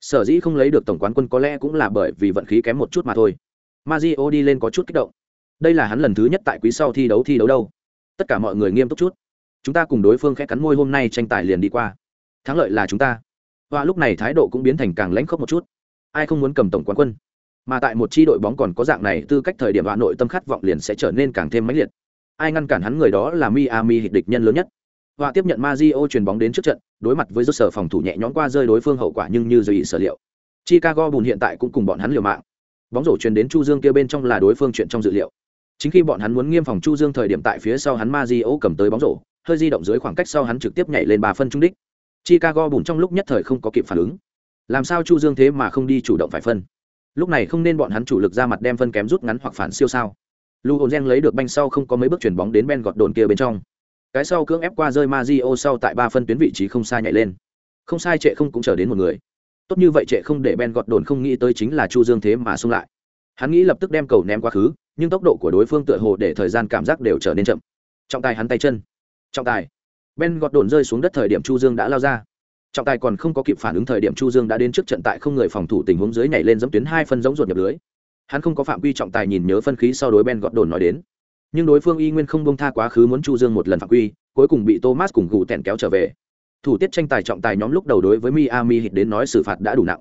Sở dĩ không lấy được tổng quán quân có lẽ cũng là bởi vì vận khí kém một chút mà thôi. Mazio đi lên có chút kích động. Đây là hắn lần thứ nhất tại quý sau thi đấu thi đấu đâu. Tất cả mọi người nghiêm túc chút. Chúng ta cùng đối phương khẽ cắn môi hôm nay tranh tài liền đi qua. Thắng lợi là chúng ta và lúc này thái độ cũng biến thành càng lãnh khốc một chút. Ai không muốn cầm tổng quán quân? Mà tại một chi đội bóng còn có dạng này, tư cách thời điểm hạ nội tâm khát vọng liền sẽ trở nên càng thêm mãnh liệt. Ai ngăn cản hắn người đó là miami hịch địch nhân lớn nhất. Và tiếp nhận Mario truyền bóng đến trước trận, đối mặt với rốt sở phòng thủ nhẹ nhõm qua rơi đối phương hậu quả nhưng như dự sở liệu. Chicago bùn hiện tại cũng cùng bọn hắn liều mạng. Bóng rổ truyền đến chu dương kia bên trong là đối phương chuyện trong dự liệu. Chính khi bọn hắn muốn nghiêm phòng chu dương thời điểm tại phía sau hắn Mario cầm tới bóng rổ, hơi di động dưới khoảng cách sau hắn trực tiếp nhảy lên 3 phân trung đích chicago bùn trong lúc nhất thời không có kịp phản ứng. Làm sao chu dương thế mà không đi chủ động phải phân? Lúc này không nên bọn hắn chủ lực ra mặt đem phân kém rút ngắn hoặc phản siêu sao? Lu hồn gen lấy được banh sau không có mấy bước chuyển bóng đến ben gọt đồn kia bên trong. Cái sau cưỡng ép qua rơi Mario sau tại ba phân tuyến vị trí không sai nhảy lên. Không sai trệ không cũng chờ đến một người. Tốt như vậy trệ không để ben gọt đồn không nghĩ tới chính là chu dương thế mà xung lại. Hắn nghĩ lập tức đem cầu ném quá khứ, nhưng tốc độ của đối phương tựa hồ để thời gian cảm giác đều trở nên chậm. Trọng tài hắn tay chân. Trọng tài ben gọt đồn rơi xuống đất thời điểm chu dương đã lao ra. Trọng tài còn không có kịp phản ứng thời điểm chu dương đã đến trước trận tại không người phòng thủ tình huống dưới nhảy lên dẫm tuyến hai phân giống ruột nhập lưới. Hắn không có phạm quy trọng tài nhìn nhớ phân khí sau đối ben gọt đồn nói đến. Nhưng đối phương y nguyên không bông tha quá khứ muốn chu dương một lần phạm quy, cuối cùng bị thomas cùng gù tèn kéo trở về. Thủ tiết tranh tài trọng tài nhóm lúc đầu đối với miami hịt đến nói xử phạt đã đủ nặng.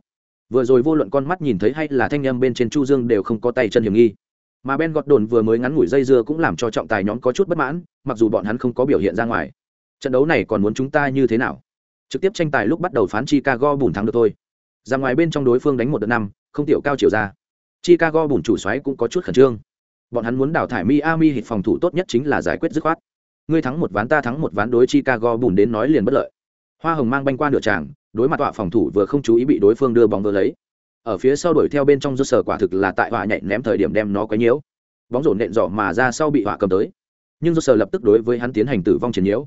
Vừa rồi vô luận con mắt nhìn thấy hay là thanh âm bên trên chu dương đều không có tay chân hiểm nghi. Mà ben gọt đồn vừa mới ngắn ngủi dây dưa cũng làm cho trọng tài nhóm có chút bất mãn, mặc dù bọn hắn không có biểu hiện ra ngoài trận đấu này còn muốn chúng ta như thế nào? Trực tiếp tranh tài lúc bắt đầu phán chicago bùn thắng được thôi. Ra ngoài bên trong đối phương đánh một đợt năm, không tiểu cao chiều ra. Chicago bùn chủ xoáy cũng có chút khẩn trương. Bọn hắn muốn đào thải miami hit phòng thủ tốt nhất chính là giải quyết dứt khoát. Ngươi thắng một ván ta thắng một ván đối chicago bùn đến nói liền bất lợi. Hoa hồng mang banh qua nửa tràng, đối mặt tọa phòng thủ vừa không chú ý bị đối phương đưa bóng vỡ lấy. Ở phía sau đuổi theo bên trong do sở quả thực là tại họa nhảy ném thời điểm đem nó quấy nhiễu. Bóng rổ nện dọ mà ra sau bị họa cầm tới. Nhưng do sở lập tức đối với hắn tiến hành tử vong chiến nhiễu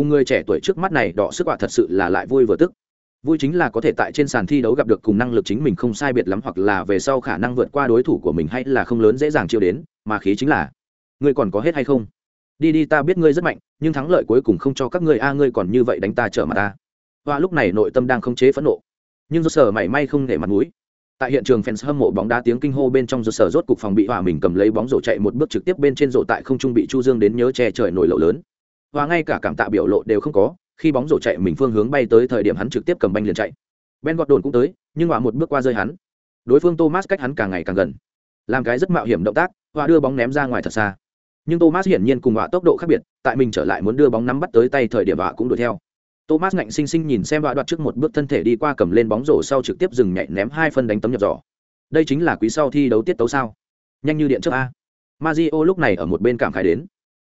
cùng người trẻ tuổi trước mắt này đọ sức quả thật sự là lại vui vừa tức. Vui chính là có thể tại trên sàn thi đấu gặp được cùng năng lực chính mình không sai biệt lắm hoặc là về sau khả năng vượt qua đối thủ của mình hay là không lớn dễ dàng chiêu đến, mà khí chính là, ngươi còn có hết hay không? Đi đi, ta biết ngươi rất mạnh, nhưng thắng lợi cuối cùng không cho các ngươi, a, ngươi còn như vậy đánh ta trở mặt ta. Và lúc này nội tâm đang không chế phẫn nộ, nhưng do sở mảy may không để mặt mũi. Tại hiện trường fans hâm mộ bóng đá tiếng kinh hô bên trong do sở rốt cục phòng bị hòa mình cầm lấy bóng rổ chạy một bước trực tiếp bên trên rổ tại không trung bị chu dương đến nhớ che trời nổi lộ lớn và ngay cả cảm tạ biểu lộ đều không có, khi bóng rổ chạy mình phương hướng bay tới thời điểm hắn trực tiếp cầm banh liền chạy. Ben gọt đồn cũng tới, nhưng hòa một bước qua rơi hắn. Đối phương thomas cách hắn càng ngày càng gần. Làm cái rất mạo hiểm động tác hòa đưa bóng ném ra ngoài thật xa. Nhưng thomas hiển nhiên cùng hòa tốc độ khác biệt, tại mình trở lại muốn đưa bóng nắm bắt tới tay thời điểm hòa cũng đuổi theo. Thomas ngạnh sinh sinh nhìn xem hòa đoạt trước một bước thân thể đi qua cầm lên bóng rổ sau trực tiếp dừng nhảy ném hai phân đánh tấm nhập giỏ. Đây chính là quý sau thi đấu tiết tấu sao? Nhanh như điện trước a. Mario lúc này ở một bên cảm khái đến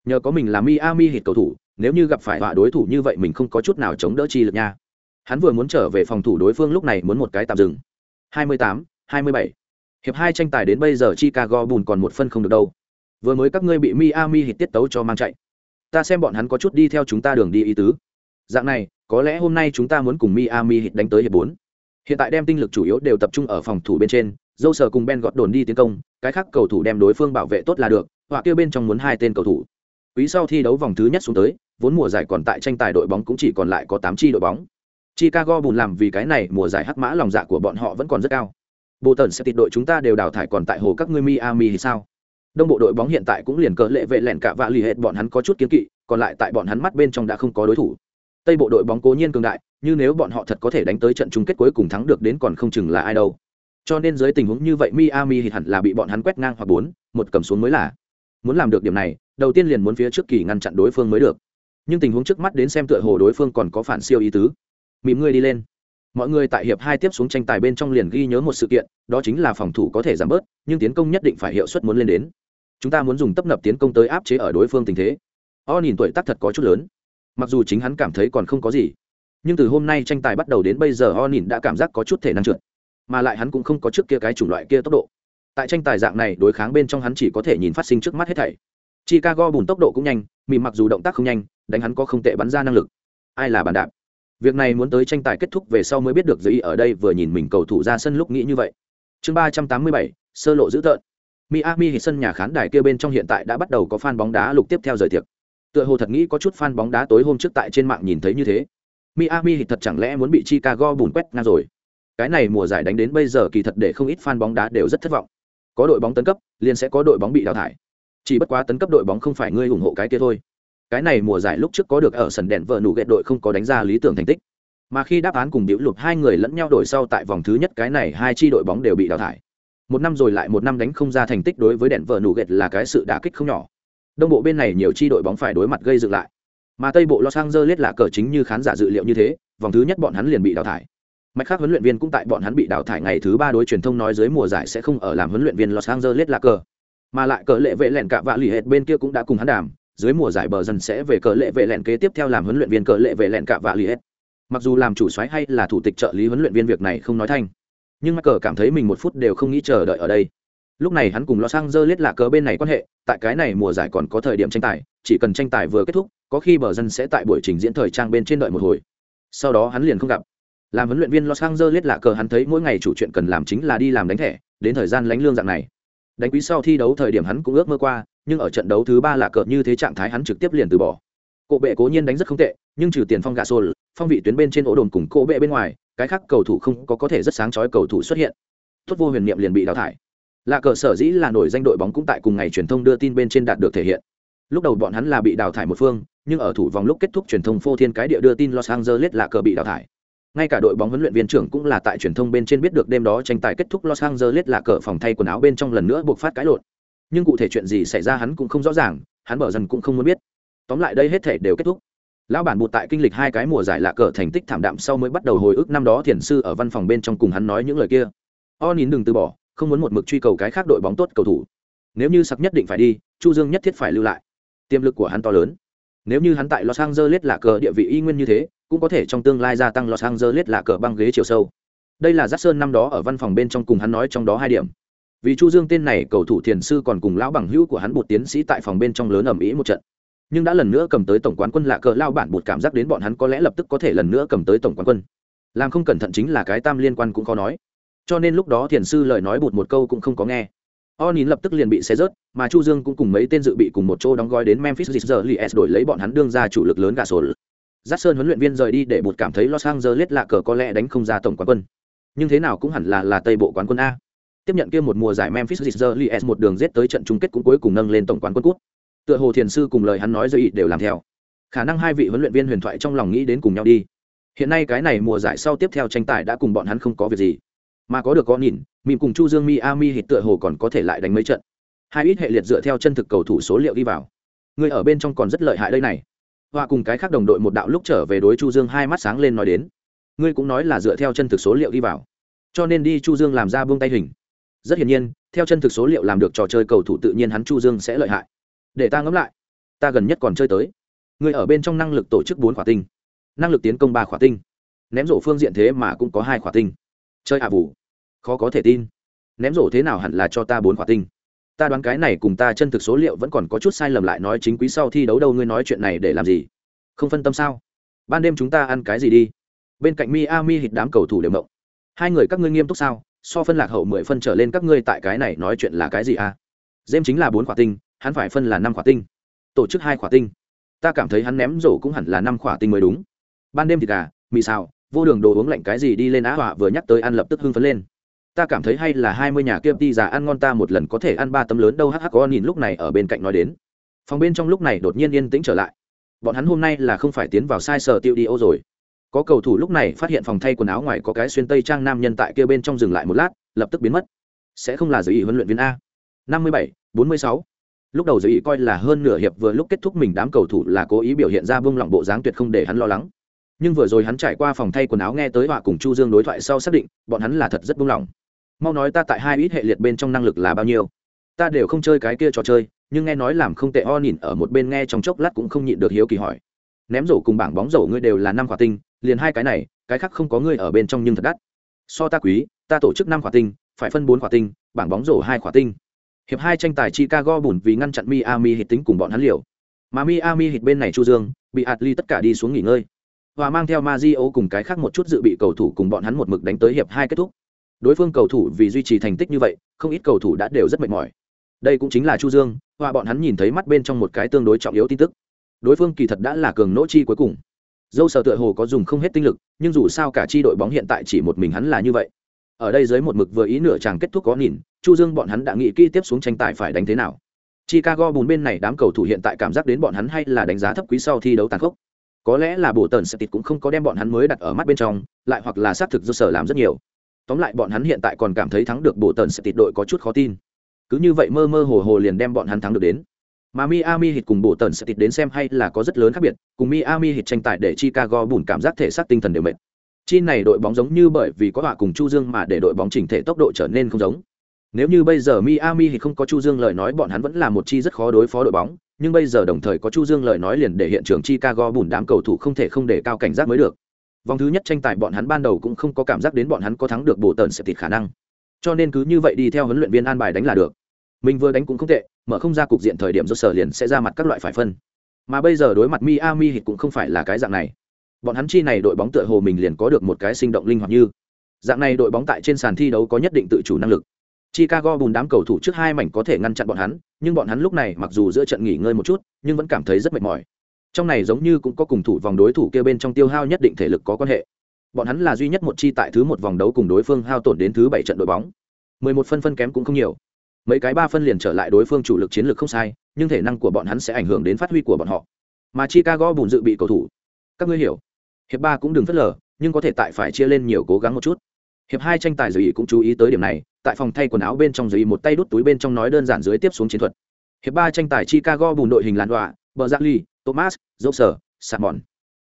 nhờ có mình là Miami hit cầu thủ nếu như gặp phải họa đối thủ như vậy mình không có chút nào chống đỡ chi lực nha. Hắn vừa muốn trở về phòng thủ đối phương lúc này muốn một cái tạm dừng. 28, 27. hiệp hai tranh tài đến bây giờ chicago bùn còn một phân không được đâu. Vừa mới các ngươi bị miami hit tiết tấu cho mang chạy. Ta xem bọn hắn có chút đi theo chúng ta đường đi ý tứ. Dạng này có lẽ hôm nay chúng ta muốn cùng miami hit đánh tới hiệp bốn. Hiện tại đem tinh lực chủ yếu đều tập trung ở phòng thủ bên trên dâu cùng ben gọt đồn đi tiến công cái khác cầu thủ đem đối phương bảo vệ tốt là được họa kia bên trong muốn hai tên cầu thủ quý sau thi đấu vòng thứ nhất xuống tới vốn mùa giải còn tại tranh tài đội bóng cũng chỉ còn lại có tám chi đội bóng. Chicago bùn làm vì cái này mùa giải hắc mã lòng dạ của bọn họ vẫn còn rất cao. Bộ tần sẽ tịt đội chúng ta đều đào thải còn tại hồ các ngươi Miami thì sao? Đông bộ đội bóng hiện tại cũng liền cỡ lệ vệ lẹn cả vạ lì hết bọn hắn có chút kiến kỵ, còn lại tại bọn hắn mắt bên trong đã không có đối thủ. Tây bộ đội bóng cố nhiên cường đại, nhưng nếu bọn họ thật có thể đánh tới trận chung kết cuối cùng thắng được đến còn không chừng là ai đâu. Cho nên dưới tình huống như vậy Miami thì hẳn là bị bọn hắn quét ngang hoặc bốn, một cầm xuống mới là. Muốn làm được điểm này, đầu tiên liền muốn phía trước kỳ ngăn chặn đối phương mới được. Nhưng tình huống trước mắt đến xem tựa hồ đối phương còn có phản siêu ý tứ. Mỉm ngươi đi lên. Mọi người tại hiệp hai tiếp xuống tranh tài bên trong liền ghi nhớ một sự kiện đó chính là phòng thủ có thể giảm bớt nhưng tiến công nhất định phải hiệu suất muốn lên đến. Chúng ta muốn dùng tấp nập tiến công tới áp chế ở đối phương tình thế. O nhìn tuổi tác thật có chút lớn. Mặc dù chính hắn cảm thấy còn không có gì nhưng từ hôm nay tranh tài bắt đầu đến bây giờ o nhìn đã cảm giác có chút thể năng trượt. Mà lại hắn cũng không có trước kia cái chủng loại kia tốc độ tại tranh tài dạng này đối kháng bên trong hắn chỉ có thể nhìn phát sinh trước mắt hết thảy. Chicago bùn tốc độ cũng nhanh mì mặc dù động tác không nhanh, đánh hắn có không tệ bắn ra năng lực. Ai là bàn đạp? Việc này muốn tới tranh tài kết thúc về sau mới biết được giới ở đây vừa nhìn mình cầu thủ ra sân lúc nghĩ như vậy. Chương ba trăm tám mươi bảy, sơ lộ dữ tợn. Miami thì sân nhà khán đài kia bên trong hiện tại đã bắt đầu có fan bóng đá lục tiếp theo rời tiệc. Tựa hồ thật nghĩ có chút fan bóng đá tối hôm trước tại trên mạng nhìn thấy như thế. Miami thì thật chẳng lẽ muốn bị chicago bùn quét ngang rồi? Cái này mùa giải đánh đến bây giờ kỳ thật để không ít fan bóng đá đều rất thất vọng có đội bóng tấn cấp, liền sẽ có đội bóng bị đào thải. Chỉ bất quá tấn cấp đội bóng không phải ngươi ủng hộ cái kia thôi. Cái này mùa giải lúc trước có được ở sân đèn vợ nụ ghệ đội không có đánh ra lý tưởng thành tích. Mà khi đáp án cùng biểu lụt hai người lẫn nhau đổi sau tại vòng thứ nhất cái này hai chi đội bóng đều bị đào thải. Một năm rồi lại một năm đánh không ra thành tích đối với đèn vợ nụ ghệ là cái sự đả kích không nhỏ. Đông bộ bên này nhiều chi đội bóng phải đối mặt gây dựng lại. Mà tây bộ los angeles là cờ chính như khán giả dự liệu như thế, vòng thứ nhất bọn hắn liền bị đào thải mặt khác huấn luyện viên cũng tại bọn hắn bị đào thải ngày thứ ba đối truyền thông nói dưới mùa giải sẽ không ở làm huấn luyện viên los angeles là cờ. Mà lại cờ lệ vệ lẹn cả vạ lì hệt bên kia cũng đã cùng hắn đàm, dưới mùa giải bờ dần sẽ về cờ lệ vệ lẹn kế tiếp theo làm huấn luyện viên cờ lệ vệ lẹn cả vạ lì hệt. Mặc dù làm chủ soái hay là thủ tịch trợ lý huấn luyện viên việc này không nói thanh nhưng mắc cờ cảm thấy mình một phút đều không nghĩ chờ đợi ở đây. Lúc này hắn cùng Los sang dơ lết là cờ bên này quan hệ, tại cái này mùa giải còn có thời điểm tranh tài, chỉ cần tranh tài vừa kết thúc, có khi bờ dân sẽ tại buổi trình diễn thời trang bên trên đợi một hồi. Sau đó hắn liền không gặp làm huấn luyện viên los angeles lạ cờ hắn thấy mỗi ngày chủ chuyện cần làm chính là đi làm đánh thẻ, đến thời gian lánh lương dạng này. Đánh quý sau thi đấu thời điểm hắn cũng ước mơ qua, nhưng ở trận đấu thứ ba là cờ như thế trạng thái hắn trực tiếp liền từ bỏ. Cổ bệ cố nhiên đánh rất không tệ, nhưng trừ tiền phong gà xô phong vị tuyến bên trên ổ đồn cùng cổ bệ bên ngoài, cái khác cầu thủ không có có thể rất sáng chói cầu thủ xuất hiện. Tốt vô huyền niệm liền bị đào thải. Lạ cờ sở dĩ là nổi danh đội bóng cũng tại cùng ngày truyền thông đưa tin bên trên đạt được thể hiện. Lúc đầu bọn hắn là bị đào thải một phương, nhưng ở thủ vòng lúc kết thúc truyền thông phô thiên cái địa đưa tin los angeles là cờ bị đào thải ngay cả đội bóng huấn luyện viên trưởng cũng là tại truyền thông bên trên biết được đêm đó tranh tài kết thúc Los Angeles là cờ phòng thay quần áo bên trong lần nữa buộc phát cãi lộn. Nhưng cụ thể chuyện gì xảy ra hắn cũng không rõ ràng, hắn bở dần cũng không muốn biết. Tóm lại đây hết thể đều kết thúc. Lão bản bụt tại kinh lịch hai cái mùa giải lạ cờ thành tích thảm đạm sau mới bắt đầu hồi ức năm đó thiền sư ở văn phòng bên trong cùng hắn nói những lời kia. O nín đừng từ bỏ, không muốn một mực truy cầu cái khác đội bóng tốt cầu thủ. Nếu như sặc nhất định phải đi, Chu Dương nhất thiết phải lưu lại. Tiềm lực của hắn to lớn. Nếu như hắn tại Los Angeles là cờ địa vị y nguyên như thế, cũng có thể trong tương lai gia tăng Los Angeles là cờ băng ghế chiều sâu. đây là Dát sơn năm đó ở văn phòng bên trong cùng hắn nói trong đó hai điểm. Vì chu dương tên này, cầu thủ thiền sư còn cùng lão bằng hữu của hắn bột tiến sĩ tại phòng bên trong lớn ầm ĩ một trận. Nhưng đã lần nữa cầm tới tổng quán quân lạ cờ lao bản bột cảm giác đến bọn hắn có lẽ lập tức có thể lần nữa cầm tới tổng quán quân. Làm không cẩn thận chính là cái tam liên quan cũng khó nói. Cho nên lúc đó thiền sư lời nói bột một câu cũng không có nghe. O nín lập tức liền bị xé rớt, mà chu dương cũng cùng mấy tên dự bị cùng một chỗ đóng gói đến memphis Grizzlies đổi lấy bọn hắn đương ra chủ lực lớn gà sổ Giác Sơn huấn luyện viên rời đi để bột cảm thấy Los Angeles lạ cờ có lẽ đánh không ra tổng quán quân. Nhưng thế nào cũng hẳn là là Tây bộ quán quân a. Tiếp nhận kia một mùa giải Memphis Grizzlies một đường giết tới trận chung kết cũng cuối cùng nâng lên tổng quán quân cút. Tựa hồ thiền sư cùng lời hắn nói dây đều làm theo. Khả năng hai vị huấn luyện viên huyền thoại trong lòng nghĩ đến cùng nhau đi. Hiện nay cái này mùa giải sau tiếp theo tranh tài đã cùng bọn hắn không có việc gì, mà có được có nhìn, mỉm cùng Chu Dương Miami hít tựa hồ còn có thể lại đánh mấy trận. Hai ít hệ liệt dựa theo chân thực cầu thủ số liệu đi vào. Người ở bên trong còn rất lợi hại đây này họa cùng cái khác đồng đội một đạo lúc trở về đối Chu Dương hai mắt sáng lên nói đến. Ngươi cũng nói là dựa theo chân thực số liệu đi vào, cho nên đi Chu Dương làm ra buông tay hình. Rất hiển nhiên, theo chân thực số liệu làm được trò chơi cầu thủ tự nhiên hắn Chu Dương sẽ lợi hại. Để ta ngẫm lại, ta gần nhất còn chơi tới. Ngươi ở bên trong năng lực tổ chức bốn khỏa tinh, năng lực tiến công ba khỏa tinh, ném rổ phương diện thế mà cũng có hai khỏa tinh. Chơi ạ à vụ, khó có thể tin. Ném rổ thế nào hẳn là cho ta bốn khỏa tinh ta đoán cái này cùng ta chân thực số liệu vẫn còn có chút sai lầm lại nói chính quý sau thi đấu đâu ngươi nói chuyện này để làm gì? Không phân tâm sao? Ban đêm chúng ta ăn cái gì đi? Bên cạnh miami hít đám cầu thủ đều mộng. Hai người các ngươi nghiêm túc sao? So phân lạc hậu mười phân trở lên các ngươi tại cái này nói chuyện là cái gì à? Dêm chính là bốn khỏa tinh, hắn phải phân là năm khỏa tinh. Tổ chức hai khỏa tinh. Ta cảm thấy hắn ném rổ cũng hẳn là năm khỏa tinh mới đúng. Ban đêm thì gà, mì xào, vô đường đồ uống lạnh cái gì đi lên á họa vừa nhắc tới ăn lập tức hưng phấn lên ta cảm thấy hay là hai mươi nhà kia đi già ăn ngon ta một lần có thể ăn ba tấm lớn đâu, hắc hắc có nhìn lúc này ở bên cạnh nói đến. Phòng bên trong lúc này đột nhiên yên tĩnh trở lại. Bọn hắn hôm nay là không phải tiến vào sai sở tiêu đi ô rồi. Có cầu thủ lúc này phát hiện phòng thay quần áo ngoài có cái xuyên tây trang nam nhân tại kia bên trong dừng lại một lát, lập tức biến mất. Sẽ không là giới ý huấn luyện viên a. Năm mươi bảy, bốn mươi sáu. Lúc đầu giới ý coi là hơn nửa hiệp vừa lúc kết thúc mình đám cầu thủ là cố ý biểu hiện ra bông lỏng bộ dáng tuyệt không để hắn lo lắng. Nhưng vừa rồi hắn trải qua phòng thay quần áo nghe tới họa cùng chu dương đối thoại sau xác định, bọn hắn là thật rất bông lỏng mau nói ta tại hai ít hệ liệt bên trong năng lực là bao nhiêu. Ta đều không chơi cái kia trò chơi, nhưng nghe nói làm không tệ o nhìn ở một bên nghe trong chốc lát cũng không nhịn được hiếu kỳ hỏi. Ném rổ cùng bảng bóng rổ ngươi đều là năm quả tinh, liền hai cái này, cái khác không có ngươi ở bên trong nhưng thật đắt. So ta quý, ta tổ chức năm quả tinh, phải phân bốn quả tinh, bảng bóng rổ hai quả tinh. Hiệp hai tranh tài chicago bùn vì ngăn chặn miami hit tính cùng bọn hắn liều. Mà miami hit bên này chu dương, bị atli tất cả đi xuống nghỉ ngơi. Và mang theo Mazio cùng cái khác một chút dự bị cầu thủ cùng bọn hắn một mực đánh tới hiệp hai kết thúc đối phương cầu thủ vì duy trì thành tích như vậy, không ít cầu thủ đã đều rất mệt mỏi. Đây cũng chính là chu dương, và bọn hắn nhìn thấy mắt bên trong một cái tương đối trọng yếu tin tức. Đối phương kỳ thật đã là cường nỗ chi cuối cùng. Dâu sở tựa hồ có dùng không hết tinh lực, nhưng dù sao cả chi đội bóng hiện tại chỉ một mình hắn là như vậy. Ở đây dưới một mực vừa ý nửa chàng kết thúc có nhìn, chu dương bọn hắn đã nghĩ kỹ tiếp xuống tranh tài phải đánh thế nào. Chicago bùn bên này đám cầu thủ hiện tại cảm giác đến bọn hắn hay là đánh giá thấp quý sau thi đấu tàn khốc. Có lẽ là bộ tần sẽ tịt cũng không có đem bọn hắn mới đặt ở mắt bên trong, lại hoặc là xác thực dâu sở làm rất nhiều tóm lại bọn hắn hiện tại còn cảm thấy thắng được bộ tần sẽ tịt đội có chút khó tin. Cứ như vậy mơ mơ hồ hồ liền đem bọn hắn thắng được đến. Mà Miami Heat cùng bộ tần sẽ tịt đến xem hay là có rất lớn khác biệt, cùng Miami Heat tranh tài để Chicago bùn cảm giác thể xác tinh thần đều mệt. Chi này đội bóng giống như bởi vì có họa cùng Chu Dương mà để đội bóng chỉnh thể tốc độ trở nên không giống. Nếu như bây giờ Miami Heat không có Chu Dương lời nói, bọn hắn vẫn là một chi rất khó đối phó đội bóng, nhưng bây giờ đồng thời có Chu Dương lời nói liền để hiện trường Chicago bùn đám cầu thủ không thể không để cao cảnh giác mới được vòng thứ nhất tranh tài bọn hắn ban đầu cũng không có cảm giác đến bọn hắn có thắng được bổ tần sẽ thịt khả năng. Cho nên cứ như vậy đi theo huấn luyện viên an bài đánh là được. Mình vừa đánh cũng không tệ, mở không ra cục diện thời điểm do sở liền sẽ ra mặt các loại phải phân. Mà bây giờ đối mặt miami hit cũng không phải là cái dạng này. Bọn hắn chi này đội bóng tựa hồ mình liền có được một cái sinh động linh hoạt như. Dạng này đội bóng tại trên sàn thi đấu có nhất định tự chủ năng lực. Chicago bùn đám cầu thủ trước hai mảnh có thể ngăn chặn bọn hắn, nhưng bọn hắn lúc này mặc dù giữa trận nghỉ ngơi một chút, nhưng vẫn cảm thấy rất mệt mỏi trong này giống như cũng có cùng thủ vòng đối thủ kia bên trong tiêu hao nhất định thể lực có quan hệ. Bọn hắn là duy nhất một chi tại thứ một vòng đấu cùng đối phương hao tổn đến thứ bảy trận đội bóng. Mười một phân phân kém cũng không nhiều. Mấy cái ba phân liền trở lại đối phương chủ lực chiến lược không sai, nhưng thể năng của bọn hắn sẽ ảnh hưởng đến phát huy của bọn họ. Mà chicago bùn dự bị cầu thủ. Các ngươi hiểu. Hiệp ba cũng đừng phớt lờ, nhưng có thể tại phải chia lên nhiều cố gắng một chút. Hiệp hai tranh tài giới cũng chú ý tới điểm này, tại phòng thay quần áo bên trong giới một tay đút túi bên trong nói đơn giản dưới tiếp xuống chiến thuật. Hiệp ba tranh tài chicago bùn đội hình làn đọa bờ giác ly thomas dốc sở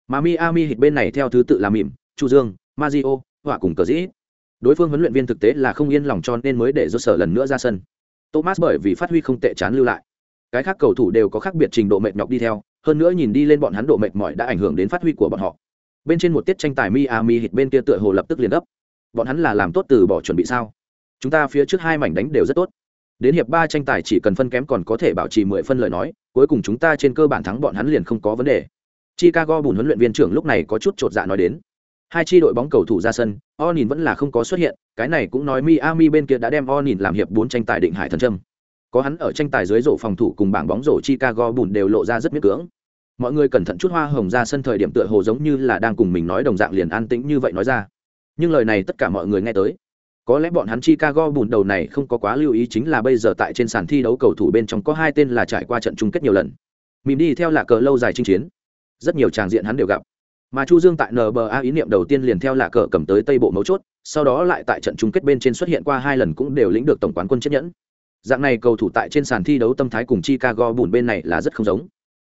mà miami hit bên này theo thứ tự là mỉm chu dương mazio họa cùng cờ dĩ. Đối phương huấn luyện viên thực tế là không yên lòng cho nên mới để dốc lần nữa ra sân. Thomas bởi vì phát huy không tệ chán lưu lại. Cái khác cầu thủ đều có khác biệt trình độ mệt nhọc đi theo, hơn nữa nhìn đi lên bọn hắn độ mệt mỏi đã ảnh hưởng đến phát huy của bọn họ. Bên trên một tiết tranh tài miami hit bên kia tựa hồ lập tức liền gấp. Bọn hắn là làm tốt từ bỏ chuẩn bị sao? Chúng ta phía trước hai mảnh đánh đều rất tốt đến hiệp ba tranh tài chỉ cần phân kém còn có thể bảo trì mười phân lời nói, cuối cùng chúng ta trên cơ bản thắng bọn hắn liền không có vấn đề. Chicago bùn huấn luyện viên trưởng lúc này có chút chột dạ nói đến. Hai tri đội bóng cầu thủ ra sân o nhìn vẫn là không có xuất hiện, cái này cũng nói miami bên kia đã đem o nhìn làm hiệp bốn tranh tài định hải thần trâm có hắn ở tranh tài dưới rổ phòng thủ cùng bảng bóng rổ chicago bùn đều lộ ra rất miết cưỡng. Mọi người cẩn thận chút hoa hồng ra sân thời điểm tựa hồ giống như là đang cùng mình nói đồng dạng liền an tĩnh như vậy nói ra. Nhưng lời này tất cả mọi người nghe tới có lẽ bọn hắn chicago bùn đầu này không có quá lưu ý chính là bây giờ tại trên sàn thi đấu cầu thủ bên trong có hai tên là trải qua trận chung kết nhiều lần. Mìm đi theo là cờ lâu dài chinh chiến. Rất nhiều tràng diện hắn đều gặp. Mà chu dương tại nba ý niệm đầu tiên liền theo là cờ cầm tới tây bộ mấu chốt, sau đó lại tại trận chung kết bên trên xuất hiện qua hai lần cũng đều lĩnh được tổng quán quân chiếc nhẫn. Dạng này cầu thủ tại trên sàn thi đấu tâm thái cùng chicago bùn bên này là rất không giống.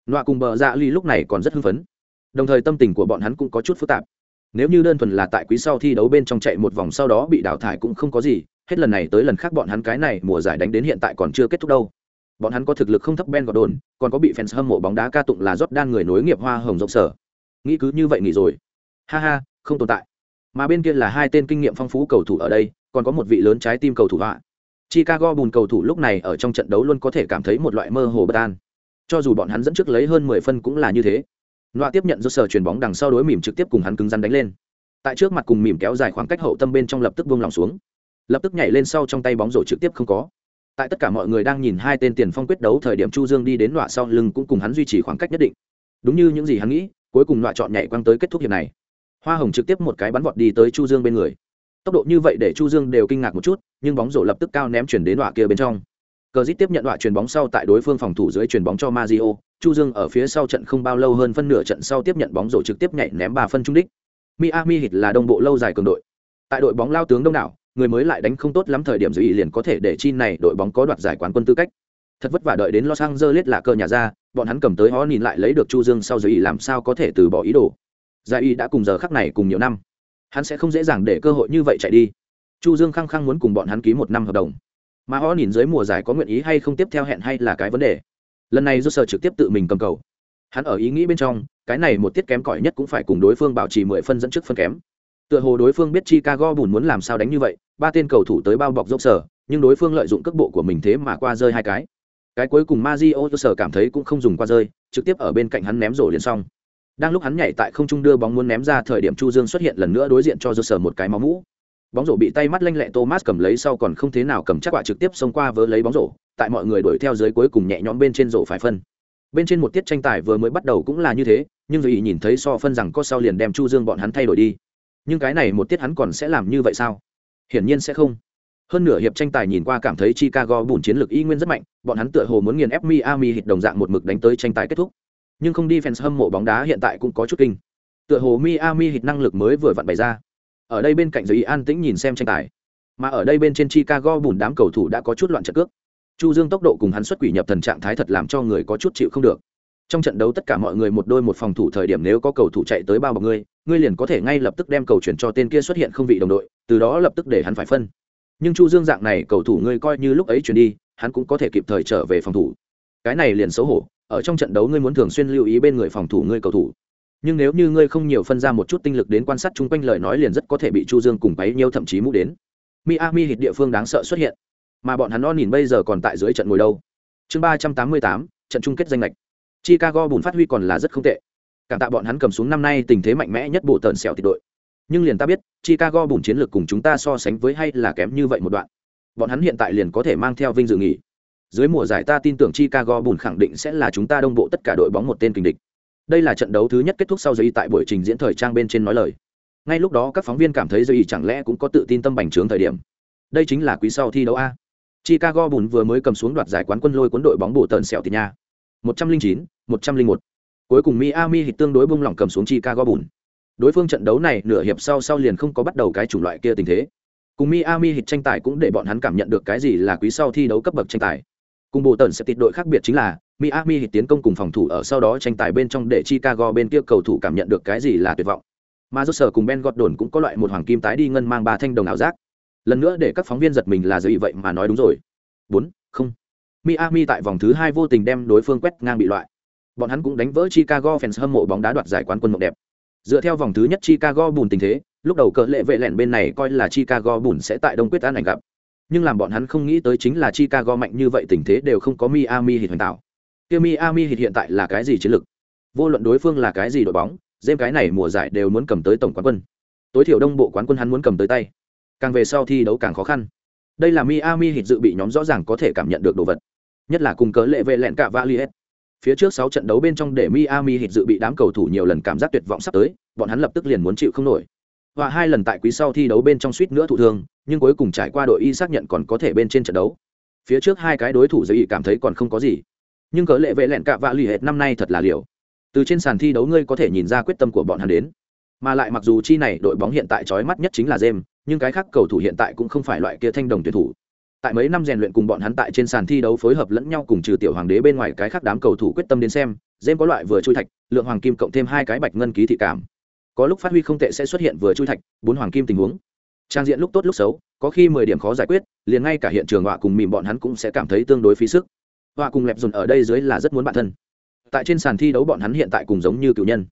Nọa cùng bờ dạ ly lúc này còn rất hưng phấn. Đồng thời tâm tình của bọn hắn cũng có chút phức tạp nếu như đơn thuần là tại quý sau thi đấu bên trong chạy một vòng sau đó bị đào thải cũng không có gì, hết lần này tới lần khác bọn hắn cái này mùa giải đánh đến hiện tại còn chưa kết thúc đâu. Bọn hắn có thực lực không thấp ben gordon, còn có bị fans hâm mộ bóng đá ca tụng là rót đan người nối nghiệp hoa hồng rộng sở. Nghĩ cứ như vậy nghỉ rồi. Ha ha, không tồn tại. Mà bên kia là hai tên kinh nghiệm phong phú cầu thủ ở đây, còn có một vị lớn trái tim cầu thủ họa chicago bùn cầu thủ lúc này ở trong trận đấu luôn có thể cảm thấy một loại mơ hồ bất an. Cho dù bọn hắn dẫn trước lấy hơn mười phân cũng là như thế. Noa tiếp nhận do sở chuyền bóng đằng sau đối mỉm trực tiếp cùng hắn cứng rắn đánh lên. Tại trước mặt cùng mỉm kéo dài khoảng cách hậu tâm bên trong lập tức buông lòng xuống. Lập tức nhảy lên sau trong tay bóng rổ trực tiếp không có. Tại tất cả mọi người đang nhìn hai tên tiền phong quyết đấu thời điểm Chu Dương đi đến Noa sau lưng cũng cùng hắn duy trì khoảng cách nhất định. Đúng như những gì hắn nghĩ, cuối cùng Noa chọn nhảy quăng tới kết thúc hiệp này. Hoa Hồng trực tiếp một cái bắn vọt đi tới Chu Dương bên người. Tốc độ như vậy để Chu Dương đều kinh ngạc một chút, nhưng bóng rổ lập tức cao ném chuyển đến Noa kia bên trong. Cờ Dít tiếp nhận đoạn chuyền bóng sau tại đối phương phòng thủ dưới chuyền bóng cho Mario, Chu Dương ở phía sau trận không bao lâu hơn phân nửa trận sau tiếp nhận bóng rổ trực tiếp nhảy ném ba phân trung đích. Miami Heat là đồng bộ lâu dài cường đội. Tại đội bóng lao tướng đông đảo, người mới lại đánh không tốt lắm thời điểm dự ý liền có thể để chi này đội bóng có đoạt giải quán quân tư cách. Thật vất vả đợi đến Los Angeles là cơ nhà ra, bọn hắn cầm tới họ nhìn lại lấy được Chu Dương sau dự ý làm sao có thể từ bỏ ý đồ. Giải y đã cùng giờ khắc này cùng nhiều năm, hắn sẽ không dễ dàng để cơ hội như vậy chạy đi. Chu Dương khăng khăng muốn cùng bọn hắn ký một năm hợp đồng mà họ nhìn dưới mùa giải có nguyện ý hay không tiếp theo hẹn hay là cái vấn đề. Lần này do sở trực tiếp tự mình cầm cầu. Hắn ở ý nghĩ bên trong, cái này một tiết kém cỏi nhất cũng phải cùng đối phương bảo trì mười phân dẫn trước phân kém. Tựa hồ đối phương biết chicago bùn muốn làm sao đánh như vậy, ba tên cầu thủ tới bao bọc dốc sở nhưng đối phương lợi dụng cước bộ của mình thế mà qua rơi hai cái. Cái cuối cùng Mazio sở cảm thấy cũng không dùng qua rơi, trực tiếp ở bên cạnh hắn ném rổ liền xong. Đang lúc hắn nhảy tại không trung đưa bóng muốn ném ra thời điểm chu dương xuất hiện lần nữa đối diện cho dơ sở một cái máu mũ bóng rổ bị tay mắt lanh lẹ thomas cầm lấy sau còn không thế nào cầm chắc quả trực tiếp xông qua vớ lấy bóng rổ, tại mọi người đuổi theo dưới cuối cùng nhẹ nhõm bên trên rổ phải phân. Bên trên một tiết tranh tài vừa mới bắt đầu cũng là như thế, nhưng vì nhìn thấy so phân rằng có sau liền đem chu dương bọn hắn thay đổi đi. Nhưng cái này một tiết hắn còn sẽ làm như vậy sao? Hiển nhiên sẽ không. Hơn nửa hiệp tranh tài nhìn qua cảm thấy chicago bùn chiến lược y nguyên rất mạnh, bọn hắn tựa hồ muốn nghiền ép miami hit đồng dạng một mực đánh tới tranh tài kết thúc. Nhưng không đi fans hâm mộ bóng đá hiện tại cũng có chút kinh. Tựa hồ miami hit năng lực mới vừa vặn bày ra ở đây bên cạnh giới an tĩnh nhìn xem tranh tài. Mà ở đây bên trên chicago bùn đám cầu thủ đã có chút loạn trận cước. Chu dương tốc độ cùng hắn xuất quỷ nhập thần trạng thái thật làm cho người có chút chịu không được. Trong trận đấu tất cả mọi người một đôi một phòng thủ thời điểm nếu có cầu thủ chạy tới bao bọc ngươi ngươi liền có thể ngay lập tức đem cầu chuyển cho tên kia xuất hiện không vị đồng đội, từ đó lập tức để hắn phải phân. Nhưng chu dương dạng này cầu thủ ngươi coi như lúc ấy chuyển đi, hắn cũng có thể kịp thời trở về phòng thủ. Cái này liền xấu hổ, ở trong trận đấu ngươi muốn thường xuyên lưu ý bên người phòng thủ ngươi cầu thủ nhưng nếu như ngươi không nhiều phân ra một chút tinh lực đến quan sát chung quanh lời nói liền rất có thể bị chu dương cùng bấy nhiêu thậm chí mũ đến. Miami hit địa phương đáng sợ xuất hiện. Mà bọn hắn on nhìn bây giờ còn tại dưới trận ngồi đâu. Chương ba trăm tám mươi tám, trận chung kết danh lệch. Chicago bùn phát huy còn là rất không tệ. Cảm tạ bọn hắn cầm xuống năm nay tình thế mạnh mẽ nhất bộ tần xẻo tịch đội. Nhưng liền ta biết, chicago bùn chiến lược cùng chúng ta so sánh với hay là kém như vậy một đoạn. Bọn hắn hiện tại liền có thể mang theo vinh dự nghỉ. Dưới mùa giải ta tin tưởng chicago bùn khẳng định sẽ là chúng ta đông bộ tất cả đội bóng một tên kình địch đây là trận đấu thứ nhất kết thúc sau giới tại buổi trình diễn thời trang bên trên nói lời. Ngay lúc đó các phóng viên cảm thấy giới chẳng lẽ cũng có tự tin tâm bành trướng thời điểm. Đây chính là quý sau thi đấu a. Chicago bùn vừa mới cầm xuống đoạt giải quán quân lôi cuốn đội bóng bổ tần xẻo thì nha. 109, 101. cuối cùng miami hit tương đối bung lỏng cầm xuống chicago bùn đối phương trận đấu này nửa hiệp sau sau liền không có bắt đầu cái chủng loại kia tình thế. Cùng miami hit tranh tài cũng để bọn hắn cảm nhận được cái gì là quý sau thi đấu cấp bậc tranh tài cùng bộ tần sẽ tịt đội khác biệt chính là Miami hit tiến công cùng phòng thủ ở sau đó tranh tài bên trong để Chicago bên kia cầu thủ cảm nhận được cái gì là tuyệt vọng. Mà Joser cùng Ben Gordon cũng có loại một hoàng kim tái đi ngân mang ba thanh đồng ảo giác. Lần nữa để các phóng viên giật mình là gì vậy mà nói đúng rồi. Bốn không. Miami tại vòng thứ hai vô tình đem đối phương quét ngang bị loại. Bọn hắn cũng đánh vỡ Chicago fans hâm mộ bóng đá đoạt giải quán quân mộng đẹp. Dựa theo vòng thứ nhất Chicago bùn tình thế, lúc đầu cỡ lệ vệ lẻn bên này coi là chicago bùn sẽ tại đông quyết an ảnh gặp nhưng làm bọn hắn không nghĩ tới chính là chicago mạnh như vậy, tình thế đều không có miami Heat hoàn tạo. Kia miami Heat hiện tại là cái gì chiến lược vô luận đối phương là cái gì đội bóng dêm cái này mùa giải đều muốn cầm tới tổng quán quân. Tối thiểu đông bộ quán quân hắn muốn cầm tới tay. Càng về sau thi đấu càng khó khăn. Đây là miami Heat dự bị nhóm rõ ràng có thể cảm nhận được đồ vật. Nhất là cùng cớ lệ về lẹn cả Valiet. phía trước sáu trận đấu bên trong để miami Heat dự bị đám cầu thủ nhiều lần cảm giác tuyệt vọng sắp tới, bọn hắn lập tức liền muốn chịu không nổi và hai lần tại quý sau thi đấu bên trong suýt nữa thụ thương, nhưng cuối cùng trải qua đội y xác nhận còn có thể bên trên trận đấu. Phía trước hai cái đối thủ giới ý cảm thấy còn không có gì. Nhưng cớ lệ vệ lẹn cạ vạ lì hệt năm nay thật là liều. Từ trên sàn thi đấu ngươi có thể nhìn ra quyết tâm của bọn hắn đến. Mà lại mặc dù chi này đội bóng hiện tại trói mắt nhất chính là jem nhưng cái khác cầu thủ hiện tại cũng không phải loại kia thanh đồng tuyển thủ. Tại mấy năm rèn luyện cùng bọn hắn tại trên sàn thi đấu phối hợp lẫn nhau cùng trừ tiểu hoàng đế bên ngoài cái khác đám cầu thủ quyết tâm đến xem jem có loại vừa chui thạch, lượng hoàng kim cộng thêm hai cái bạch ngân ký thị cảm có lúc phát huy không tệ sẽ xuất hiện vừa chui thạch, bốn hoàng kim tình huống. Trang diện lúc tốt lúc xấu, có khi mười điểm khó giải quyết, liền ngay cả hiện trường họa cùng mìm bọn hắn cũng sẽ cảm thấy tương đối phí sức. Họa cùng lẹp dồn ở đây dưới là rất muốn bản thân. Tại trên sàn thi đấu bọn hắn hiện tại cùng giống như cựu nhân.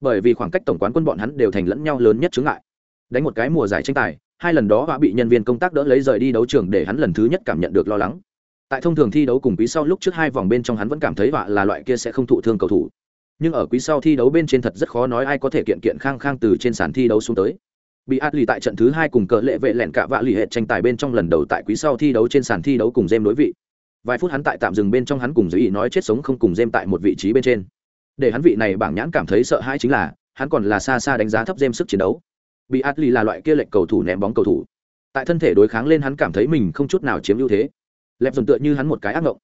Bởi vì khoảng cách tổng quán quân bọn hắn đều thành lẫn nhau lớn nhất chướng ngại. Đánh một cái mùa giải tranh tài, hai lần đó họa bị nhân viên công tác đỡ lấy rời đi đấu trường để hắn lần thứ nhất cảm nhận được lo lắng. Tại thông thường thi đấu cùng quý sau lúc trước hai vòng bên trong hắn vẫn cảm thấy họa là loại kia sẽ không thụ thương cầu thủ nhưng ở quý sau thi đấu bên trên thật rất khó nói ai có thể kiện kiện khang khang từ trên sàn thi đấu xuống tới. Bị át lì tại trận thứ hai cùng cờ lệ vệ lẹn cả vạ lì hệ tranh tài bên trong lần đầu tại quý sau thi đấu trên sàn thi đấu cùng jem đối vị. Vài phút hắn tại tạm dừng bên trong hắn cùng giới ý nói chết sống không cùng jem tại một vị trí bên trên. Để hắn vị này bảng nhãn cảm thấy sợ hãi chính là, hắn còn là xa xa đánh giá thấp jem sức chiến đấu. Bị át lì là loại kia lệnh cầu thủ ném bóng cầu thủ. Tại thân thể đối kháng lên hắn cảm thấy mình không chút nào chiếm ưu thế. Lẹp dần tựa như hắn một cái ác ngộng.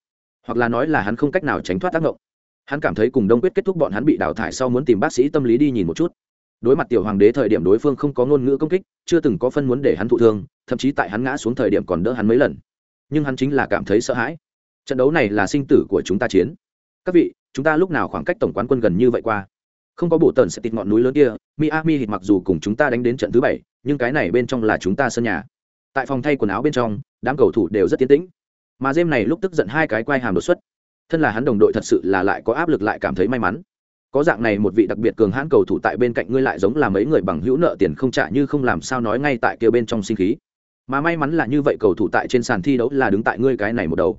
Hoặc là nói là hắn không cách nào tránh thoát ác ngộng hắn cảm thấy cùng đông quyết kết thúc bọn hắn bị đào thải sau muốn tìm bác sĩ tâm lý đi nhìn một chút. Đối mặt tiểu hoàng đế thời điểm đối phương không có ngôn ngữ công kích, chưa từng có phân muốn để hắn thụ thương, thậm chí tại hắn ngã xuống thời điểm còn đỡ hắn mấy lần. Nhưng hắn chính là cảm thấy sợ hãi. Trận đấu này là sinh tử của chúng ta chiến. Các vị, chúng ta lúc nào khoảng cách tổng quán quân gần như vậy qua? Không có bộ tần sẽ tịt ngọn núi lớn kia, miami hít mặc dù cùng chúng ta đánh đến trận thứ bảy, nhưng cái này bên trong là chúng ta sân nhà. Tại phòng thay quần áo bên trong, đám cầu thủ đều rất tiến tĩnh. Mà dêm này lúc tức giận hai cái quai hàm đột xuất thân là hắn đồng đội thật sự là lại có áp lực lại cảm thấy may mắn. Có dạng này một vị đặc biệt cường hãn cầu thủ tại bên cạnh ngươi lại giống là mấy người bằng hữu nợ tiền không trả như không làm sao nói ngay tại kia bên trong sinh khí. Mà may mắn là như vậy cầu thủ tại trên sàn thi đấu là đứng tại ngươi cái này một đầu.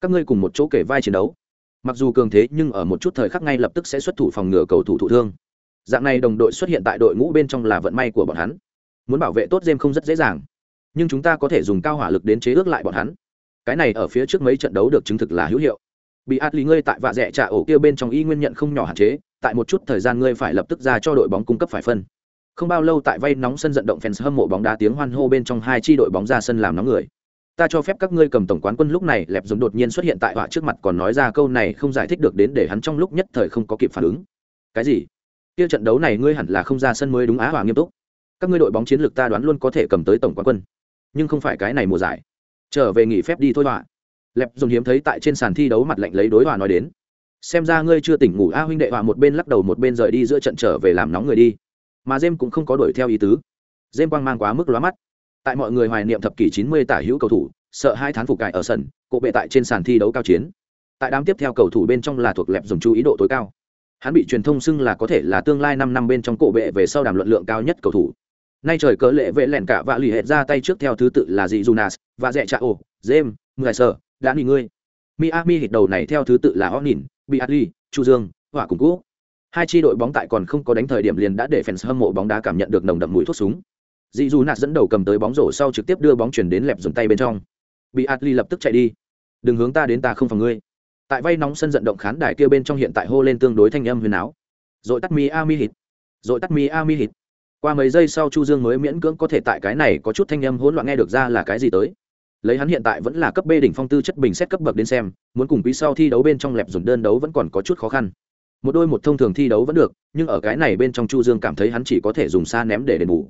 Các ngươi cùng một chỗ kể vai chiến đấu. Mặc dù cường thế nhưng ở một chút thời khắc ngay lập tức sẽ xuất thủ phòng ngừa cầu thủ thụ thương. Dạng này đồng đội xuất hiện tại đội ngũ bên trong là vận may của bọn hắn. Muốn bảo vệ tốt jem không rất dễ dàng. Nhưng chúng ta có thể dùng cao hỏa lực đến chế ước lại bọn hắn. Cái này ở phía trước mấy trận đấu được chứng thực là hữu hiệu bị át lý ngươi tại vạ rẻ trả ổ kia bên trong y nguyên nhận không nhỏ hạn chế, tại một chút thời gian ngươi phải lập tức ra cho đội bóng cung cấp phải phân. Không bao lâu tại vay nóng sân vận động fans hâm mộ bóng đá tiếng hoan hô bên trong hai chi đội bóng ra sân làm nóng người. Ta cho phép các ngươi cầm tổng quán quân lúc này, lẹp dùng đột nhiên xuất hiện tại họa trước mặt còn nói ra câu này không giải thích được đến để hắn trong lúc nhất thời không có kịp phản ứng. Cái gì? Kia trận đấu này ngươi hẳn là không ra sân mới đúng á hỏa nghiêm túc. Các ngươi đội bóng chiến lược ta đoán luôn có thể cầm tới tổng quán quân. Nhưng không phải cái này mùa giải. Trở về nghỉ phép đi thôi họa lẹp dùng hiếm thấy tại trên sàn thi đấu mặt lạnh lấy đối hòa nói đến. Xem ra ngươi chưa tỉnh ngủ a huynh đệ hòa một bên lắc đầu một bên rời đi giữa trận trở về làm nóng người đi. Mà jem cũng không có đuổi theo ý tứ. Jem quang mang quá mức lóa mắt. Tại mọi người hoài niệm thập kỷ chín mươi tả hữu cầu thủ sợ hai thán phục cải ở sân cộ bệ tại trên sàn thi đấu cao chiến. Tại đám tiếp theo cầu thủ bên trong là thuộc lẹp dùng chú ý độ tối cao. Hắn bị truyền thông xưng là có thể là tương lai năm năm bên trong cổ bệ về sau đàm luận lượng cao nhất cầu thủ. Nay trời cớ lệ vệ lẹn cả và lì hệt ra tay trước theo thứ tự là dị Jonas và rẽ cha ổ James, người đã nghỉ ngươi Miami hit đầu này theo thứ tự là Onin, Biatli, Chu Dương, Hỏa cùng cũ Hai chi đội bóng tại còn không có đánh thời điểm liền đã để fans hâm mộ bóng đá cảm nhận được nồng đậm mùi thuốc súng. Dị Du nạt dẫn đầu cầm tới bóng rổ sau trực tiếp đưa bóng chuyển đến lẹp dùng tay bên trong. Biatli lập tức chạy đi. Đừng hướng ta đến ta không phòng ngươi. Tại vay nóng sân vận động khán đài kia bên trong hiện tại hô lên tương đối thanh âm huyền áo. Rồi tắt Miami hit. Rồi tắt Miami hit. Qua mấy giây sau Chu Dương mới miễn cưỡng có thể tại cái này có chút thanh âm hỗn loạn nghe được ra là cái gì tới lấy hắn hiện tại vẫn là cấp b đỉnh phong tư chất bình xét cấp bậc đến xem, muốn cùng quý sau thi đấu bên trong lẹp dồn đơn đấu vẫn còn có chút khó khăn. Một đôi một thông thường thi đấu vẫn được, nhưng ở cái này bên trong chu dương cảm thấy hắn chỉ có thể dùng xa ném để đền bù.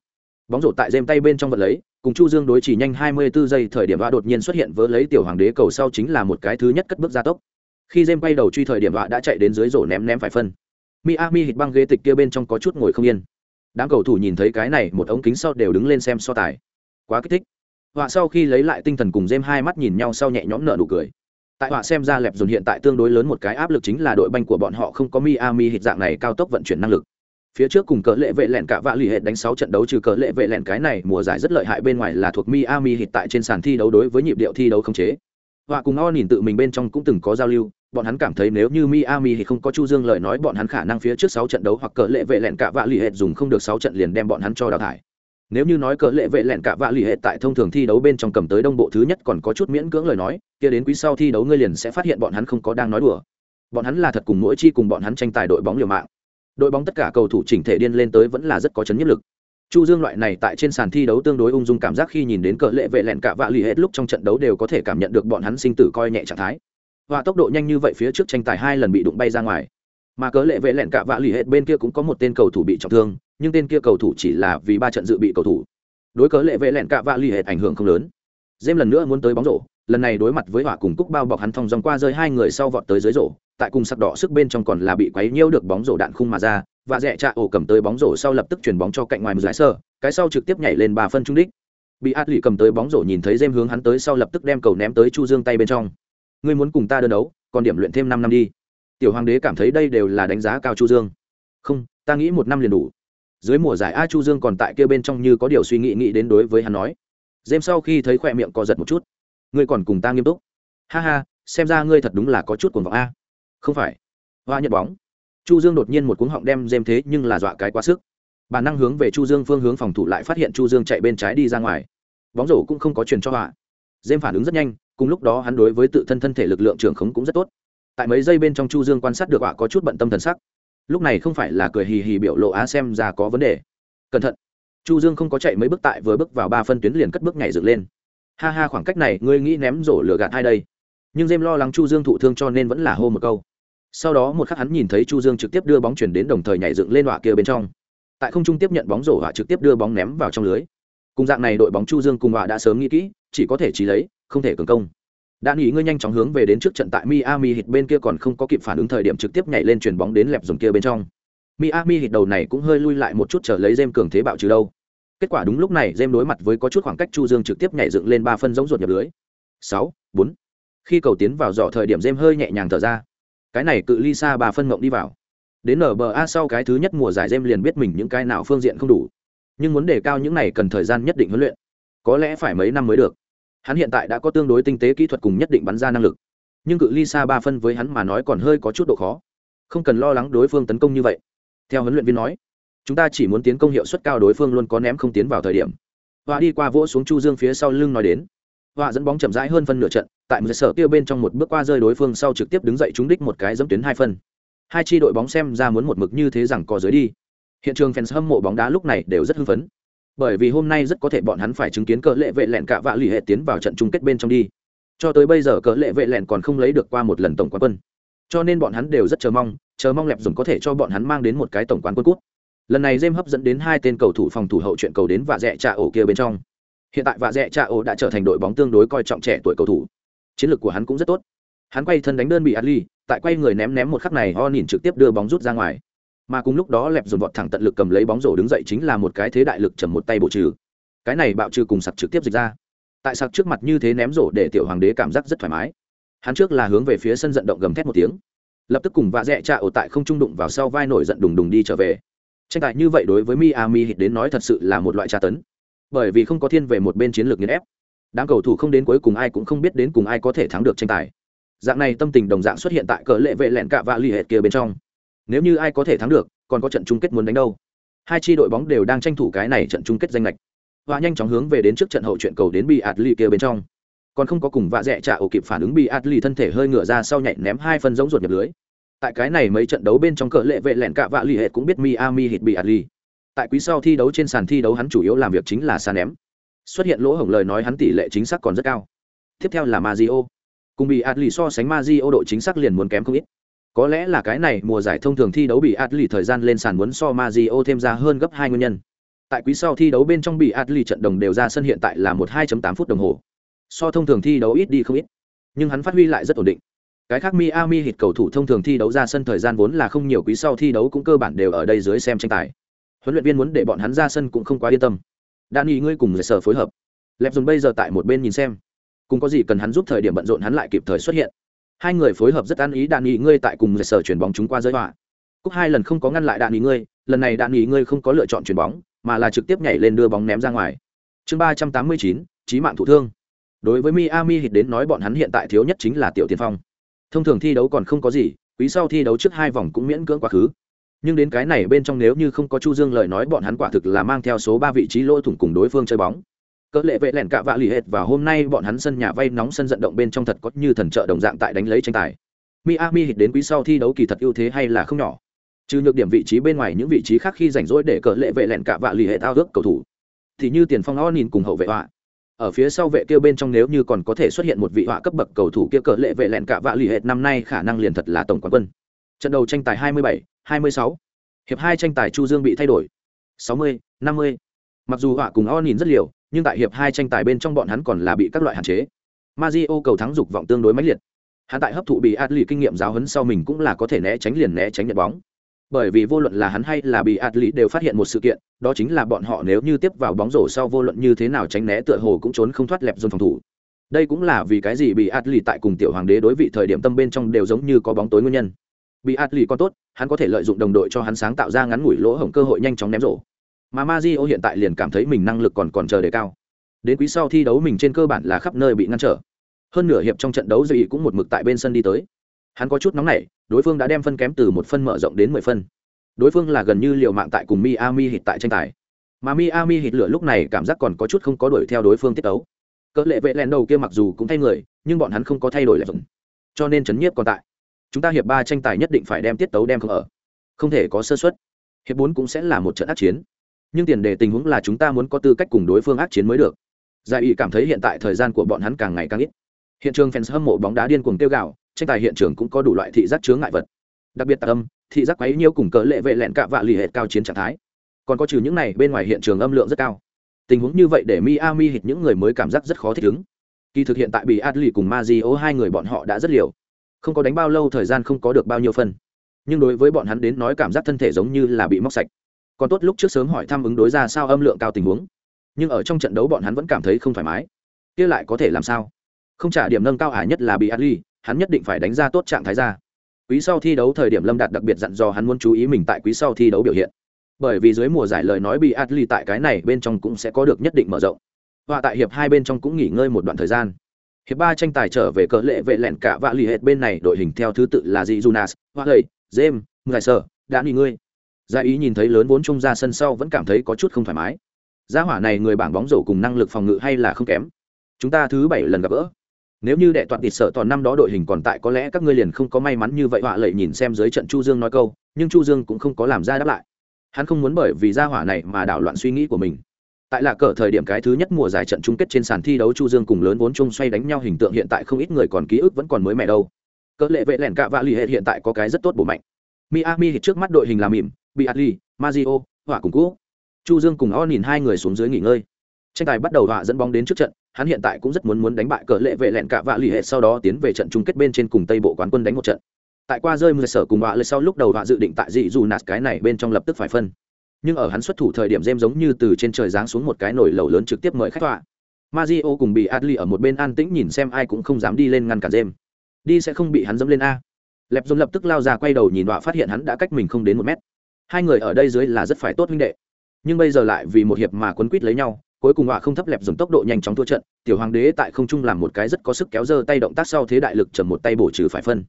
Bóng rổ tại dêm tay bên trong vật lấy, cùng chu dương đối chỉ nhanh 24 giây thời điểm vạ đột nhiên xuất hiện với lấy tiểu hoàng đế cầu sau chính là một cái thứ nhất cất bước gia tốc. Khi dêm quay đầu truy thời điểm vạ đã chạy đến dưới rổ ném ném phải phân. Miami hít băng ghế tịch kia bên trong có chút ngồi không yên. Đám cầu thủ nhìn thấy cái này, một ống kính sau đều đứng lên xem so tài. Quá kích thích họa sau khi lấy lại tinh thần cùng dêm hai mắt nhìn nhau sau nhẹ nhõm nở nụ cười tại họa xem ra lẹp dồn hiện tại tương đối lớn một cái áp lực chính là đội banh của bọn họ không có miami hit dạng này cao tốc vận chuyển năng lực phía trước cùng cỡ lệ vệ lẹn cả vạ lì hệ đánh sáu trận đấu trừ cỡ lệ vệ lẹn cái này mùa giải rất lợi hại bên ngoài là thuộc Miami hiện tại trên sàn thi đấu đối với nhịp điệu thi đấu không chế. Họa cùng O nhìn tự mình bên trong cũng từng có giao lưu, bọn hắn cảm thấy nếu như Miami thì không có Chu Dương lời nói bọn hắn khả năng phía trước sáu trận đấu hoặc cỡ lệ vệ lẹn cả vạ lì hệ dùng không được sáu trận liền đem bọn hắn cho đào thải. Nếu như nói cờ lệ vệ lẹn cả vạ lì hệ tại thông thường thi đấu bên trong cầm tới đông bộ thứ nhất còn có chút miễn cưỡng lời nói, kia đến quý sau thi đấu ngươi liền sẽ phát hiện bọn hắn không có đang nói đùa. Bọn hắn là thật cùng mỗi chi cùng bọn hắn tranh tài đội bóng liều mạng. Đội bóng tất cả cầu thủ chỉnh thể điên lên tới vẫn là rất có chấn nhất lực. Chu dương loại này tại trên sàn thi đấu tương đối ung dung cảm giác khi nhìn đến cờ lệ vệ lẹn cả vạ lì hết lúc trong trận đấu đều có thể cảm nhận được bọn hắn sinh tử coi nhẹ trạng thái. Và tốc độ nhanh như vậy phía trước tranh tài hai lần bị đụng bay ra ngoài. Mà cớ lệ vệ lẹn cả vạ lì hết bên kia cũng có một tên cầu thủ bị trọng thương nhưng tên kia cầu thủ chỉ là vì ba trận dự bị cầu thủ. Đối cớ lệ vệ lẹn cả vạ l ì hệt ảnh hưởng không lớn. Dêm lần nữa muốn tới bóng rổ, lần này đối mặt với hỏa cùng cúc bao bọc hắn thong dòng qua rơi hai người sau vọt tới dưới rổ, tại cùng sắc đỏ sức bên trong còn là bị quấy nhiêu được bóng rổ đạn khung mà ra, và rẽ trạ ổ cầm tới bóng rổ sau lập tức chuyển bóng cho cạnh ngoài một giải sơ, cái sau trực tiếp nhảy lên ba phân trung đích. Bị át lì cầm tới bóng rổ nhìn thấy dêm hướng hắn tới sau lập tức đem cầu ném tới chu dương tay bên trong. Ngươi muốn cùng ta đơn đấu, còn điểm luyện thêm năm năm đi. Tiểu hoàng đế cảm thấy đây đều là đánh giá cao chu dương. Không, ta nghĩ một năm liền đủ dưới mùa giải a chu dương còn tại kia bên trong như có điều suy nghĩ nghĩ đến đối với hắn nói. Dêm sau khi thấy khỏe miệng co giật một chút. Ngươi còn cùng ta nghiêm túc. Ha ha, xem ra ngươi thật đúng là có chút cuồng vọng a. Không phải. Hoa nhận bóng. Chu dương đột nhiên một cuống họng đem dêm thế nhưng là dọa cái quá sức. Bản năng hướng về chu dương phương hướng phòng thủ lại phát hiện chu dương chạy bên trái đi ra ngoài. Bóng rổ cũng không có truyền cho họa dêm phản ứng rất nhanh, cùng lúc đó hắn đối với tự thân thân thể lực lượng trưởng khống cũng rất tốt. Tại mấy giây bên trong chu dương quan sát được họa có chút bận tâm thần sắc lúc này không phải là cười hì hì biểu lộ á xem ra có vấn đề. Cẩn thận. Chu dương không có chạy mấy bước tại vừa bước vào ba phân tuyến liền cất bước nhảy dựng lên. Ha ha, khoảng cách này ngươi nghĩ ném rổ lửa gạt hai đây? Nhưng dêm lo lắng chu dương thụ thương cho nên vẫn là hô một câu. Sau đó một khắc hắn nhìn thấy chu dương trực tiếp đưa bóng chuyển đến đồng thời nhảy dựng lên họa kia bên trong. Tại không trung tiếp nhận bóng rổ họa trực tiếp đưa bóng ném vào trong lưới. Cùng dạng này đội bóng chu dương cùng họa đã sớm nghĩ kỹ, chỉ có thể trí lấy, không thể cường công đã nghĩ ngươi nhanh chóng hướng về đến trước trận tại Miami hit bên kia còn không có kịp phản ứng thời điểm trực tiếp nhảy lên chuyền bóng đến lẹp dùng kia bên trong. Miami hit đầu này cũng hơi lui lại một chút chờ lấy Jem cường thế bạo trừ đâu. Kết quả đúng lúc này Jem đối mặt với có chút khoảng cách Chu Dương trực tiếp nhảy dựng lên ba phân giống ruột nhập lưới. Sáu, bốn. Khi cầu tiến vào dọ thời điểm Jem hơi nhẹ nhàng thở ra. Cái này cự ly xa ba phân mộng đi vào. Đến nba sau cái thứ nhất mùa giải Jem liền biết mình những cái nào phương diện không đủ. Nhưng muốn đề cao những này cần thời gian nhất định huấn luyện. Có lẽ phải mấy năm mới được hắn hiện tại đã có tương đối tinh tế kỹ thuật cùng nhất định bắn ra năng lực. Nhưng cự ly xa ba phân với hắn mà nói còn hơi có chút độ khó. Không cần lo lắng đối phương tấn công như vậy. Theo huấn luyện viên nói, chúng ta chỉ muốn tiến công hiệu suất cao đối phương luôn có ném không tiến vào thời điểm. Và đi qua vỗ xuống chu dương phía sau lưng nói đến. Và dẫn bóng chậm rãi hơn phân nửa trận, tại một sở tiêu bên trong một bước qua rơi đối phương sau trực tiếp đứng dậy trúng đích một cái dẫm tuyến hai phân. Hai chi đội bóng xem ra muốn một mực như thế rằng có dưới đi. Hiện trường fans hâm mộ bóng đá lúc này đều rất hưng phấn bởi vì hôm nay rất có thể bọn hắn phải chứng kiến cỡ lệ vệ lẹn cả vạ lì hệ tiến vào trận chung kết bên trong đi. Cho tới bây giờ cỡ lệ vệ lẹn còn không lấy được qua một lần tổng quán quân. Cho nên bọn hắn đều rất chờ mong chờ mong lẹp dùng có thể cho bọn hắn mang đến một cái tổng quán quân cút. Lần này jem hấp dẫn đến hai tên cầu thủ phòng thủ hậu chuyện cầu đến và rẽ trà ổ kia bên trong. Hiện tại và rẽ trà ổ đã trở thành đội bóng tương đối coi trọng trẻ tuổi cầu thủ. Chiến lược của hắn cũng rất tốt. Hắn quay thân đánh đơn bị adli, tại quay người ném ném một khắc này ho nhìn trực tiếp đưa bóng rút ra ngoài mà cùng lúc đó lẹp dồn vọt thẳng tận lực cầm lấy bóng rổ đứng dậy chính là một cái thế đại lực chầm một tay bộ trừ. Cái này bạo trừ cùng sặc trực tiếp dịch ra. Tại sặc trước mặt như thế ném rổ để tiểu hoàng đế cảm giác rất thoải mái. Hắn trước là hướng về phía sân vận động gầm thét một tiếng. Lập tức cùng vạ dẹ trạ ổ tại không trung đụng vào sau vai nổi giận đùng đùng đi trở về. Tranh tài như vậy đối với miami hít đến nói thật sự là một loại tra tấn. Bởi vì không có thiên về một bên chiến lược nghiền ép. Đám cầu thủ không đến cuối cùng ai cũng không biết đến cùng ai có thể thắng được tranh tài. Dạng này tâm tình đồng dạng xuất hiện tại cờ lệ vệ lẹn cạ vạ l ì hệt kia bên trong nếu như ai có thể thắng được, còn có trận chung kết muốn đánh đâu? Hai chi đội bóng đều đang tranh thủ cái này trận chung kết danh lệch. Và nhanh chóng hướng về đến trước trận hậu chuyện cầu đến bị ạt ly kia bên trong. Còn không có cùng vạ dẹ trả ổ kịp phản ứng bị ạt ly thân thể hơi ngửa ra sau nhảy ném hai phân giống ruột nhập lưới. Tại cái này mấy trận đấu bên trong cỡ lệ vệ lẹn cạ vạ ly hệ cũng biết miami hit bị ạt ly tại quý sau thi đấu trên sàn thi đấu hắn chủ yếu làm việc chính là xa ném. Xuất hiện lỗ hổng lời nói hắn tỷ lệ chính xác còn rất cao. Tiếp theo là mazio cùng bị ạt ly so sánh mazio độ chính xác liền muốn kém không ít có lẽ là cái này mùa giải thông thường thi đấu bị Atli thời gian lên sàn muốn so Mario thêm ra hơn gấp hai nguyên nhân. Tại quý sau thi đấu bên trong bị Atli trận đồng đều ra sân hiện tại là một 2.8 phút đồng hồ. So thông thường thi đấu ít đi không ít, nhưng hắn phát huy lại rất ổn định. Cái khác Miami hit cầu thủ thông thường thi đấu ra sân thời gian vốn là không nhiều quý sau thi đấu cũng cơ bản đều ở đây dưới xem tranh tài. Huấn luyện viên muốn để bọn hắn ra sân cũng không quá yên tâm. Dani ngươi cùng sở phối hợp. Lẹp dùng bây giờ tại một bên nhìn xem, cùng có gì cần hắn giúp thời điểm bận rộn hắn lại kịp thời xuất hiện hai người phối hợp rất ăn ý đạn nghị ngươi tại cùng người sở chuyển bóng chúng qua giới họa. Cúc hai lần không có ngăn lại đạn nghị ngươi, lần này đạn nghỉ ngươi không có lựa chọn chuyển bóng, mà là trực tiếp nhảy lên đưa bóng ném ra ngoài. Chương ba trăm tám mươi chín trí mạng thụ thương. Đối với miami hit đến nói bọn hắn hiện tại thiếu nhất chính là tiểu tiền phong. Thông thường thi đấu còn không có gì, quý sau thi đấu trước hai vòng cũng miễn cưỡng quá khứ. Nhưng đến cái này bên trong nếu như không có chu dương lời nói bọn hắn quả thực là mang theo số ba vị trí lỗ thủng cùng đối phương chơi bóng cỡ lệ vệ lẻn cạ vạ lì hệt và hôm nay bọn hắn sân nhà vay nóng sân vận động bên trong thật có như thần trợ đồng dạng tại đánh lấy tranh tài. Miami hit đến quý sau thi đấu kỳ thật ưu thế hay là không nhỏ. Trừ nhược điểm vị trí bên ngoài những vị trí khác khi rảnh rỗi để cỡ lệ vệ lẻn cạ vạ lì hệt ao ước cầu thủ. Thì như tiền phong o nhìn cùng hậu vệ họa. Ở phía sau vệ kia bên trong nếu như còn có thể xuất hiện một vị họa cấp bậc cầu thủ kia cỡ lệ vệ lẹn cả vạ lì hệt năm nay khả năng liền thật là tổng quán quân. Trận đầu tranh tài 27, 26. hiệp hai tranh tài chu dương bị thay đổi. 60, 50. mặc dù họa cùng o nhìn rất liều nhưng tại hiệp hai tranh tài bên trong bọn hắn còn là bị các loại hạn chế Mazio cầu thắng dục vọng tương đối mãnh liệt hắn tại hấp thụ bị Adli kinh nghiệm giáo huấn sau mình cũng là có thể né tránh liền né tránh nhận bóng bởi vì vô luận là hắn hay là bị Adli đều phát hiện một sự kiện, đó chính là bọn họ nếu như tiếp vào bóng rổ sau vô luận như thế nào tránh né tựa hồ cũng trốn không thoát lẹp dồn phòng thủ. Đây cũng là vì cái gì bị Adli tại cùng tiểu hoàng đế đối vị thời điểm tâm bên trong đều giống như có bóng tối nguyên nhân. Bị Adli còn tốt, hắn có thể lợi dụng đồng đội cho hắn sáng tạo ra ngắn ngủi lỗ hổng cơ hội nhanh chóng ném rổ. Mà Mario hiện tại liền cảm thấy mình năng lực còn còn chờ đề cao. Đến quý sau thi đấu mình trên cơ bản là khắp nơi bị ngăn trở. Hơn nửa hiệp trong trận đấu Dĩ cũng một mực tại bên sân đi tới. Hắn có chút nóng nảy, đối phương đã đem phân kém từ một phân mở rộng đến mười phân đối phương là gần như liều mạng tại cùng miami hit tại tranh tài mà miami hit lửa lúc này cảm giác còn có chút không có đuổi theo đối phương tiết đấu. cỡ lệ vệ len đầu kia mặc dù cũng thay người nhưng bọn hắn không có thay đổi lại vẫn cho nên chấn nhiếp còn tại chúng ta hiệp ba tranh tài nhất định phải đem tiết tấu đem không ở không thể có sơ suất hiệp bốn cũng sẽ là một trận ác chiến nhưng tiền đề tình huống là chúng ta muốn có tư cách cùng đối phương ác chiến mới được. Giải ủy cảm thấy hiện tại thời gian của bọn hắn càng ngày càng ít. Hiện trường fans hâm mộ bóng đá điên cuồng tiêu gạo tranh tài hiện trường cũng có đủ loại thị giác chướng ngại vật. Đặc biệt tạc âm, thị giác quấy nhiêu cùng cỡ lệ vệ lẹn cạ vạ lì hệt cao chiến trạng thái. Còn có trừ những này, bên ngoài hiện trường âm lượng rất cao. Tình huống như vậy để miami hít những người mới cảm giác rất khó thích ứng. Kỳ thực hiện tại bị adli cùng mazio hai người bọn họ đã rất liều. Không có đánh bao lâu thời gian không có được bao nhiêu phân. Nhưng đối với bọn hắn đến nói cảm giác thân thể giống như là bị móc sạch còn tốt lúc trước sớm hỏi thăm ứng đối ra sao âm lượng cao tình huống. Nhưng ở trong trận đấu bọn hắn vẫn cảm thấy không thoải mái. Kia lại có thể làm sao? Không trả điểm nâng cao ả nhất là bị adli, hắn nhất định phải đánh ra tốt trạng thái ra. Quý sau thi đấu thời điểm lâm đạt đặc biệt dặn dò hắn muốn chú ý mình tại quý sau thi đấu biểu hiện. Bởi vì dưới mùa giải lời nói bị atli tại cái này bên trong cũng sẽ có được nhất định mở rộng. Và tại hiệp hai bên trong cũng nghỉ ngơi một đoạn thời gian. Hiệp ba tranh tài trở về cỡ lệ vệ lẹn cả vạ lì hệt bên này, đội hình theo thứ tự là dị junas hoa lầy jem ngài sở đã nghỉ ngơi gia ý nhìn thấy lớn vốn trung ra sân sau vẫn cảm thấy có chút không thoải mái. Gia hỏa này người bảng bóng rổ cùng năng lực phòng ngự hay là không kém. Chúng ta thứ bảy lần gặp gỡ. Nếu như đệ toàn tịt sợ toàn năm đó đội hình còn tại có lẽ các ngươi liền không có may mắn như vậy, họa lệ nhìn xem dưới trận chu dương nói câu, nhưng chu dương cũng không có làm ra đáp lại. Hắn không muốn bởi vì gia hỏa này mà đảo loạn suy nghĩ của mình. Tại là cờ thời điểm cái thứ nhất mùa giải trận chung kết trên sàn thi đấu chu dương cùng lớn vốn chung xoay đánh nhau hình tượng hiện tại không ít người còn ký ức vẫn còn mới mẻ đâu. Cỡ lệ vệ lẻn cạ vạ lì hệ hiện tại có cái rất tốt bổ mạnh. Miami trước mắt đội hình là mỉm bị adli, mazio họa cùng cũ. Chu dương cùng o nhìn hai người xuống dưới nghỉ ngơi. Tranh tài bắt đầu họa dẫn bóng đến trước trận, hắn hiện tại cũng rất muốn muốn đánh bại cờ lệ vệ lẹn cả vạ lì hệ, sau đó tiến về trận chung kết bên trên cùng tây bộ quán quân đánh một trận. Tại qua rơi mưa sở cùng họa lệ sau lúc đầu họa dự định tại dị dù nạt cái này bên trong lập tức phải phân. Nhưng ở hắn xuất thủ thời điểm dêm giống như từ trên trời giáng xuống một cái nồi lẩu lớn trực tiếp mời khách họa Mazio cùng bị Adli ở một bên an tĩnh nhìn xem ai cũng không dám đi lên ngăn cản dêm. đi sẽ không bị hắn dẫm lên a. Lẹp dồn lập tức lao ra quay đầu nhìn đọa phát hiện hắn đã cách mình không đến một mét hai người ở đây dưới là rất phải tốt huynh đệ. Nhưng bây giờ lại vì một hiệp mà quấn quýt lấy nhau, cuối cùng họa không thấp lẹp dùng tốc độ nhanh chóng thua trận, tiểu hoàng đế tại không trung làm một cái rất có sức kéo dơ tay động tác sau thế đại lực trầm một tay bổ trừ phải phân.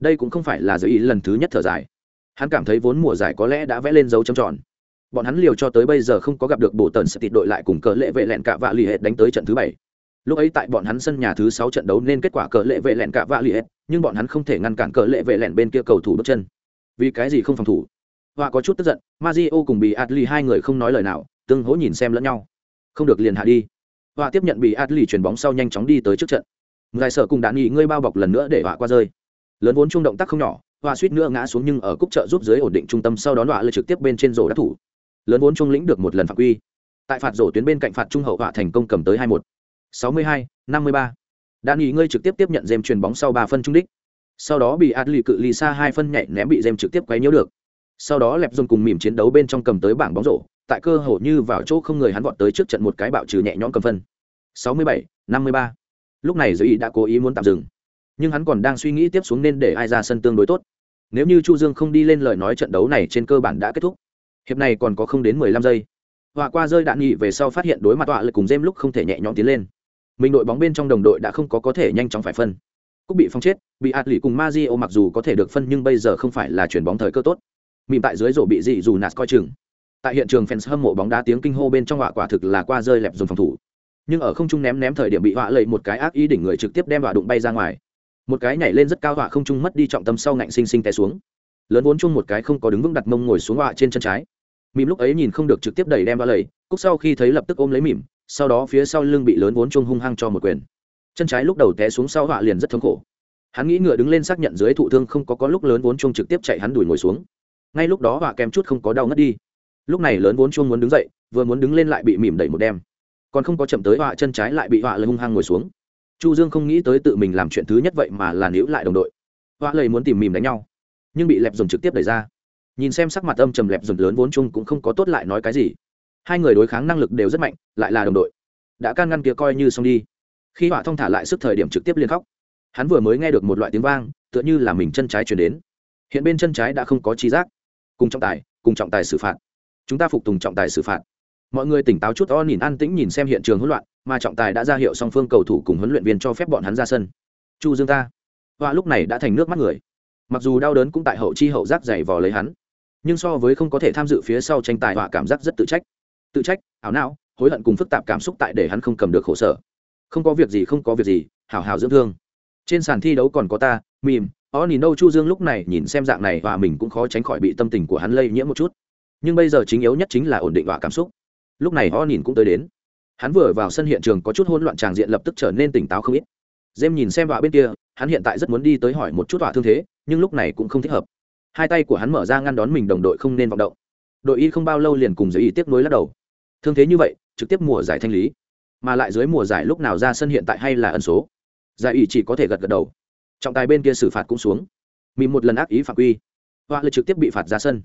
Đây cũng không phải là giới ý lần thứ nhất thở dài. Hắn cảm thấy vốn mùa giải có lẽ đã vẽ lên dấu trầm tròn. Bọn hắn liều cho tới bây giờ không có gặp được bộ tần sẽ tịt đội lại cùng cờ lệ vệ lẹn cả vạ lì hết đánh tới trận thứ bảy. Lúc ấy tại bọn hắn sân nhà thứ sáu trận đấu nên kết quả cờ lệ vệ lẹn cả vạ lì hết nhưng bọn hắn không thể ngăn cản cờ lệ vệ lẹn bên kia cầu thủ bước chân. Vì cái gì không phòng thủ? Họa có chút tức giận Mazio cùng bị Adli hai người không nói lời nào, tương hỗ nhìn xem lẫn nhau. Không được liền hạ đi. Họa tiếp nhận bị adli chuyền bóng sau nhanh chóng đi tới trước trận. Ngài sợ cùng đạn nghỉ ngơi bao bọc lần nữa để họa qua rơi. Lớn vốn chung động tác không nhỏ họa suýt nữa ngã xuống nhưng ở cúc trợ giúp dưới ổn định trung tâm sau đó họa lơ trực tiếp bên trên rổ đắc thủ. Lớn vốn chung lĩnh được một lần phạm quy. Tại phạt rổ tuyến bên cạnh phạt trung hậu họa thành công cầm tới hai một. sáu mươi hai, năm mươi ba. Đạn nghỉ ngơi trực tiếp tiếp nhận dêm chuyền bóng sau ba phân trung đích. Sau đó bị adli cự ly xa hai phân nhảy ném bị dêm trực tiếp quấy nhiễu được sau đó lẹp dồn cùng mỉm chiến đấu bên trong cầm tới bảng bóng rổ tại cơ hồ như vào chỗ không người hắn vọt tới trước trận một cái bạo trừ nhẹ nhõm cầm phân. 67, 53. lúc này giới ý đã cố ý muốn tạm dừng. Nhưng hắn còn đang suy nghĩ tiếp xuống nên để ai ra sân tương đối tốt. Nếu như chu dương không đi lên lời nói trận đấu này trên cơ bản đã kết thúc. Hiệp này còn có không đến mười lăm giây. Họa qua rơi đạn nghị về sau phát hiện đối mặt họa lực cùng dêm lúc không thể nhẹ nhõm tiến lên. Mình đội bóng bên trong đồng đội đã không có có thể nhanh chóng phải phân. Cúc bị phong chết bị ạt lì cùng ma di mặc dù có thể được phân nhưng bây giờ không phải là chuyển bóng thời cơ tốt mìm tại dưới rổ bị dị dù nạt coi chừng. Tại hiện trường fans hâm mộ bóng đá tiếng kinh hô bên trong họa quả thực là qua rơi lẹp dùng phòng thủ. Nhưng ở không trung ném ném thời điểm bị họa lầy một cái ác ý đỉnh người trực tiếp đem họa đụng bay ra ngoài. Một cái nhảy lên rất cao họa không trung mất đi trọng tâm sau ngạnh sinh sinh té xuống. Lớn vốn chung một cái không có đứng vững đặt mông ngồi xuống họa trên chân trái. Mìm lúc ấy nhìn không được trực tiếp đẩy đem họa lầy cúc sau khi thấy lập tức ôm lấy mìm sau đó phía sau lưng bị lớn vốn chung hung hăng cho một quyền. Chân trái lúc đầu té xuống sau họa liền rất thống khổ. Hắn nghĩ ngựa đứng lên xác nhận dưới thụ thương không có có lúc lớn vốn chung trực tiếp chạy hắn đuổi ngồi xuống ngay lúc đó họa kèm chút không có đau ngất đi. Lúc này lớn vốn chuông muốn đứng dậy, vừa muốn đứng lên lại bị mỉm đẩy một đem còn không có chậm tới họa chân trái lại bị họa lời hung hăng ngồi xuống. Chu dương không nghĩ tới tự mình làm chuyện thứ nhất vậy mà là níu lại đồng đội. Họa lời muốn tìm mỉm đánh nhau, nhưng bị lẹp dồn trực tiếp đẩy ra. Nhìn xem sắc mặt âm trầm lẹp dồn lớn vốn chung cũng không có tốt lại nói cái gì. Hai người đối kháng năng lực đều rất mạnh, lại là đồng đội. Đã can ngăn kia coi như xong đi. Khi họa thông thả lại sức thời điểm trực tiếp liên khóc. Hắn vừa mới nghe được một loại tiếng vang, tựa như là mình chân trái chuyển đến. Hiện bên chân trái đã không có trí giác cùng trọng tài, cùng trọng tài xử phạt. Chúng ta phục tùng trọng tài xử phạt. Mọi người tỉnh táo chút o nhìn an tĩnh nhìn xem hiện trường hỗn loạn, mà trọng tài đã ra hiệu song phương cầu thủ cùng huấn luyện viên cho phép bọn hắn ra sân. Chu dương ta. Họa lúc này đã thành nước mắt người. Mặc dù đau đớn cũng tại hậu chi hậu giác dày vò lấy hắn. Nhưng so với không có thể tham dự phía sau tranh tài họa cảm giác rất tự trách. Tự trách, ảo não, hối hận cùng phức tạp cảm xúc tại để hắn không cầm được khổ sở. Không có việc gì, không có việc gì, hảo hảo dưỡng thương. Trên sàn thi đấu còn có ta, mìm o nhìn đâu chu dương lúc này nhìn xem dạng này và mình cũng khó tránh khỏi bị tâm tình của hắn lây nhiễm một chút. Nhưng bây giờ chính yếu nhất chính là ổn định và cảm xúc. Lúc này o nhìn cũng tới đến. Hắn vừa vào sân hiện trường có chút hỗn loạn tràng diện lập tức trở nên tỉnh táo không ít. Jem nhìn xem họa bên kia, hắn hiện tại rất muốn đi tới hỏi một chút họa thương thế, nhưng lúc này cũng không thích hợp. Hai tay của hắn mở ra ngăn đón mình đồng đội không nên vọng động. Đội y không bao lâu liền cùng giới y tiếp nối lắc đầu. Thương thế như vậy, trực tiếp mùa giải thanh lý. Mà lại dưới mùa giải lúc nào ra sân hiện tại hay là ẩn số? Giải ủy chỉ có thể gật gật đầu trọng tài bên kia xử phạt cũng xuống. Mìm một lần ác ý phạm quy. Họa lực trực tiếp bị phạt ra sân.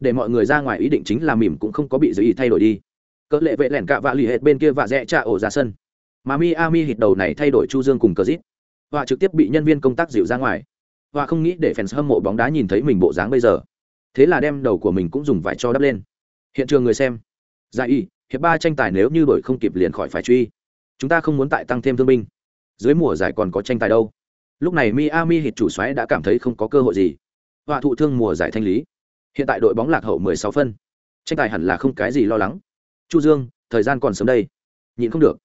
Để mọi người ra ngoài ý định chính là mìm cũng không có bị giới ý thay đổi đi. Cỡ lệ vệ lẻn cạ vạ lì hệt bên kia vạ rẽ cha ổ ra sân. Mà mi a mi hít đầu này thay đổi chu dương cùng cờ dít. Họa trực tiếp bị nhân viên công tác dịu ra ngoài. Họa không nghĩ để fans hâm mộ bóng đá nhìn thấy mình bộ dáng bây giờ. Thế là đem đầu của mình cũng dùng vải cho đắp lên. Hiện trường người xem. Giải y, hiệp ba tranh tài nếu như đổi không kịp liền khỏi phải truy. Chúng ta không muốn tại tăng thêm thương binh. Dưới mùa giải còn có tranh tài đâu lúc này miami hit chủ xoáy đã cảm thấy không có cơ hội gì. Họa thụ thương mùa giải thanh lý. Hiện tại đội bóng lạc hậu 16 phân. Tranh tài hẳn là không cái gì lo lắng. Chu dương, thời gian còn sớm đây. Nhịn không được.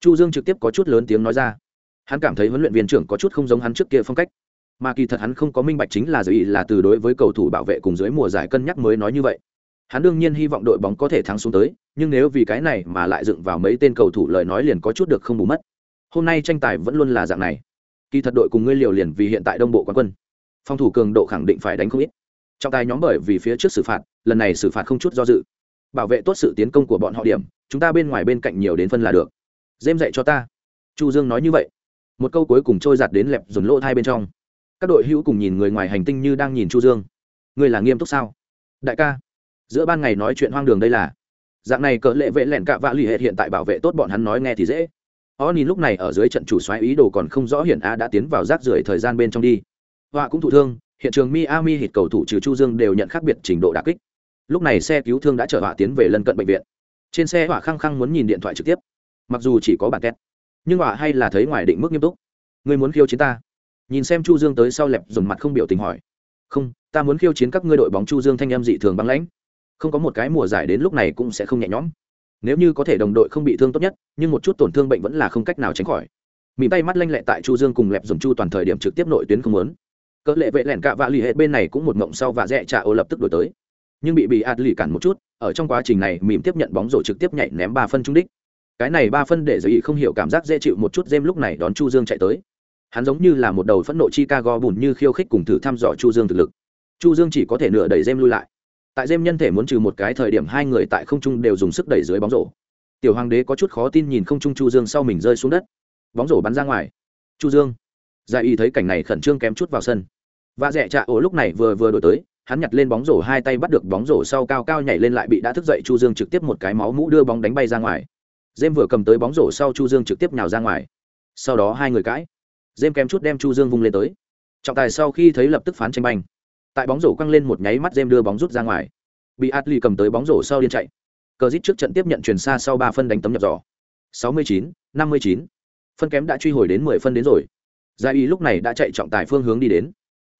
Chu dương trực tiếp có chút lớn tiếng nói ra. Hắn cảm thấy huấn luyện viên trưởng có chút không giống hắn trước kia phong cách. Mà kỳ thật hắn không có minh bạch chính là giới là từ đối với cầu thủ bảo vệ cùng dưới mùa giải cân nhắc mới nói như vậy. Hắn đương nhiên hy vọng đội bóng có thể thắng xuống tới, nhưng nếu vì cái này mà lại dựng vào mấy tên cầu thủ lời nói liền có chút được không bù mất. Hôm nay tranh tài vẫn luôn là dạng này kỳ thật đội cùng ngươi liều liền vì hiện tại đông bộ quán quân. Phòng thủ cường độ khẳng định phải đánh không ít. Trọng tài nhóm bởi vì phía trước xử phạt, lần này xử phạt không chút do dự. Bảo vệ tốt sự tiến công của bọn họ điểm, chúng ta bên ngoài bên cạnh nhiều đến phân là được. Dêm dạy cho ta. Chu dương nói như vậy. Một câu cuối cùng trôi giặt đến lẹp dồn lỗ hai bên trong. Các đội hữu cùng nhìn người ngoài hành tinh như đang nhìn chu dương. Người là nghiêm túc sao? Đại ca. Giữa ban ngày nói chuyện hoang đường đây là. Dạng này cỡ lệ vệ lẹn cạ vạ lì hệ hiện tại bảo vệ tốt bọn hắn nói nghe thì dễ o nhìn lúc này ở dưới trận chủ xoáy ý đồ còn không rõ hiển a đã tiến vào rác rưởi thời gian bên trong đi. Họa cũng thụ thương, hiện trường miami hit cầu thủ trừ chu dương đều nhận khác biệt trình độ đà kích. Lúc này xe cứu thương đã chở họa tiến về lân cận bệnh viện. Trên xe họa khăng khăng muốn nhìn điện thoại trực tiếp. Mặc dù chỉ có bản két nhưng họa hay là thấy ngoài định mức nghiêm túc. Ngươi muốn khiêu chiến ta? Nhìn xem chu dương tới sau lẹp dùng mặt không biểu tình hỏi. Không, ta muốn khiêu chiến các ngươi đội bóng chu dương thanh em dị thường băng lãnh. Không có một cái mùa giải đến lúc này cũng sẽ không nhẹ nhõm nếu như có thể đồng đội không bị thương tốt nhất, nhưng một chút tổn thương bệnh vẫn là không cách nào tránh khỏi. Mỉm tay mắt lanh lẹ tại chu dương cùng lẹp dùng chu toàn thời điểm trực tiếp nội tuyến không muốn. Cỡ lệ vệ lẻn cạ vạ lì hệ bên này cũng một ngộng sau và rẽ trả ô lập tức đổi tới. Nhưng bị bị ạt lì cản một chút, ở trong quá trình này, mỉm tiếp nhận bóng rổ trực tiếp nhảy ném ba phân trung đích. Cái này ba phân để giới không hiểu cảm giác dễ chịu một chút dêm lúc này đón chu dương chạy tới. Hắn giống như là một đầu phẫn nộ chicago bùn như khiêu khích cùng thử thăm dò chu dương thực lực. Chu dương chỉ có thể nửa đẩy dêm lui lại tại dêm nhân thể muốn trừ một cái thời điểm hai người tại không trung đều dùng sức đẩy dưới bóng rổ. Tiểu hoàng đế có chút khó tin nhìn không trung chu dương sau mình rơi xuống đất. Bóng rổ bắn ra ngoài. Chu dương. Giải y thấy cảnh này khẩn trương kém chút vào sân. Và rẻ trạ ổ lúc này vừa vừa đổi tới, hắn nhặt lên bóng rổ hai tay bắt được bóng rổ sau cao cao nhảy lên lại bị đã thức dậy chu dương trực tiếp một cái máu mũ đưa bóng đánh bay ra ngoài. Dêm vừa cầm tới bóng rổ sau chu dương trực tiếp nhào ra ngoài. Sau đó hai người cãi. Dêm kém chút đem chu dương vung lên tới. Trọng tài sau khi thấy lập tức phán tranh banh tại bóng rổ quăng lên một nháy mắt dêm đưa bóng rút ra ngoài. Bị atli cầm tới bóng rổ sau điên chạy. Cờ rít trước trận tiếp nhận chuyển xa sau ba phân đánh tấm nhập giỏ. 69, 59. phân kém đã truy hồi đến 10 phân đến rồi. Gia y lúc này đã chạy trọng tài phương hướng đi đến.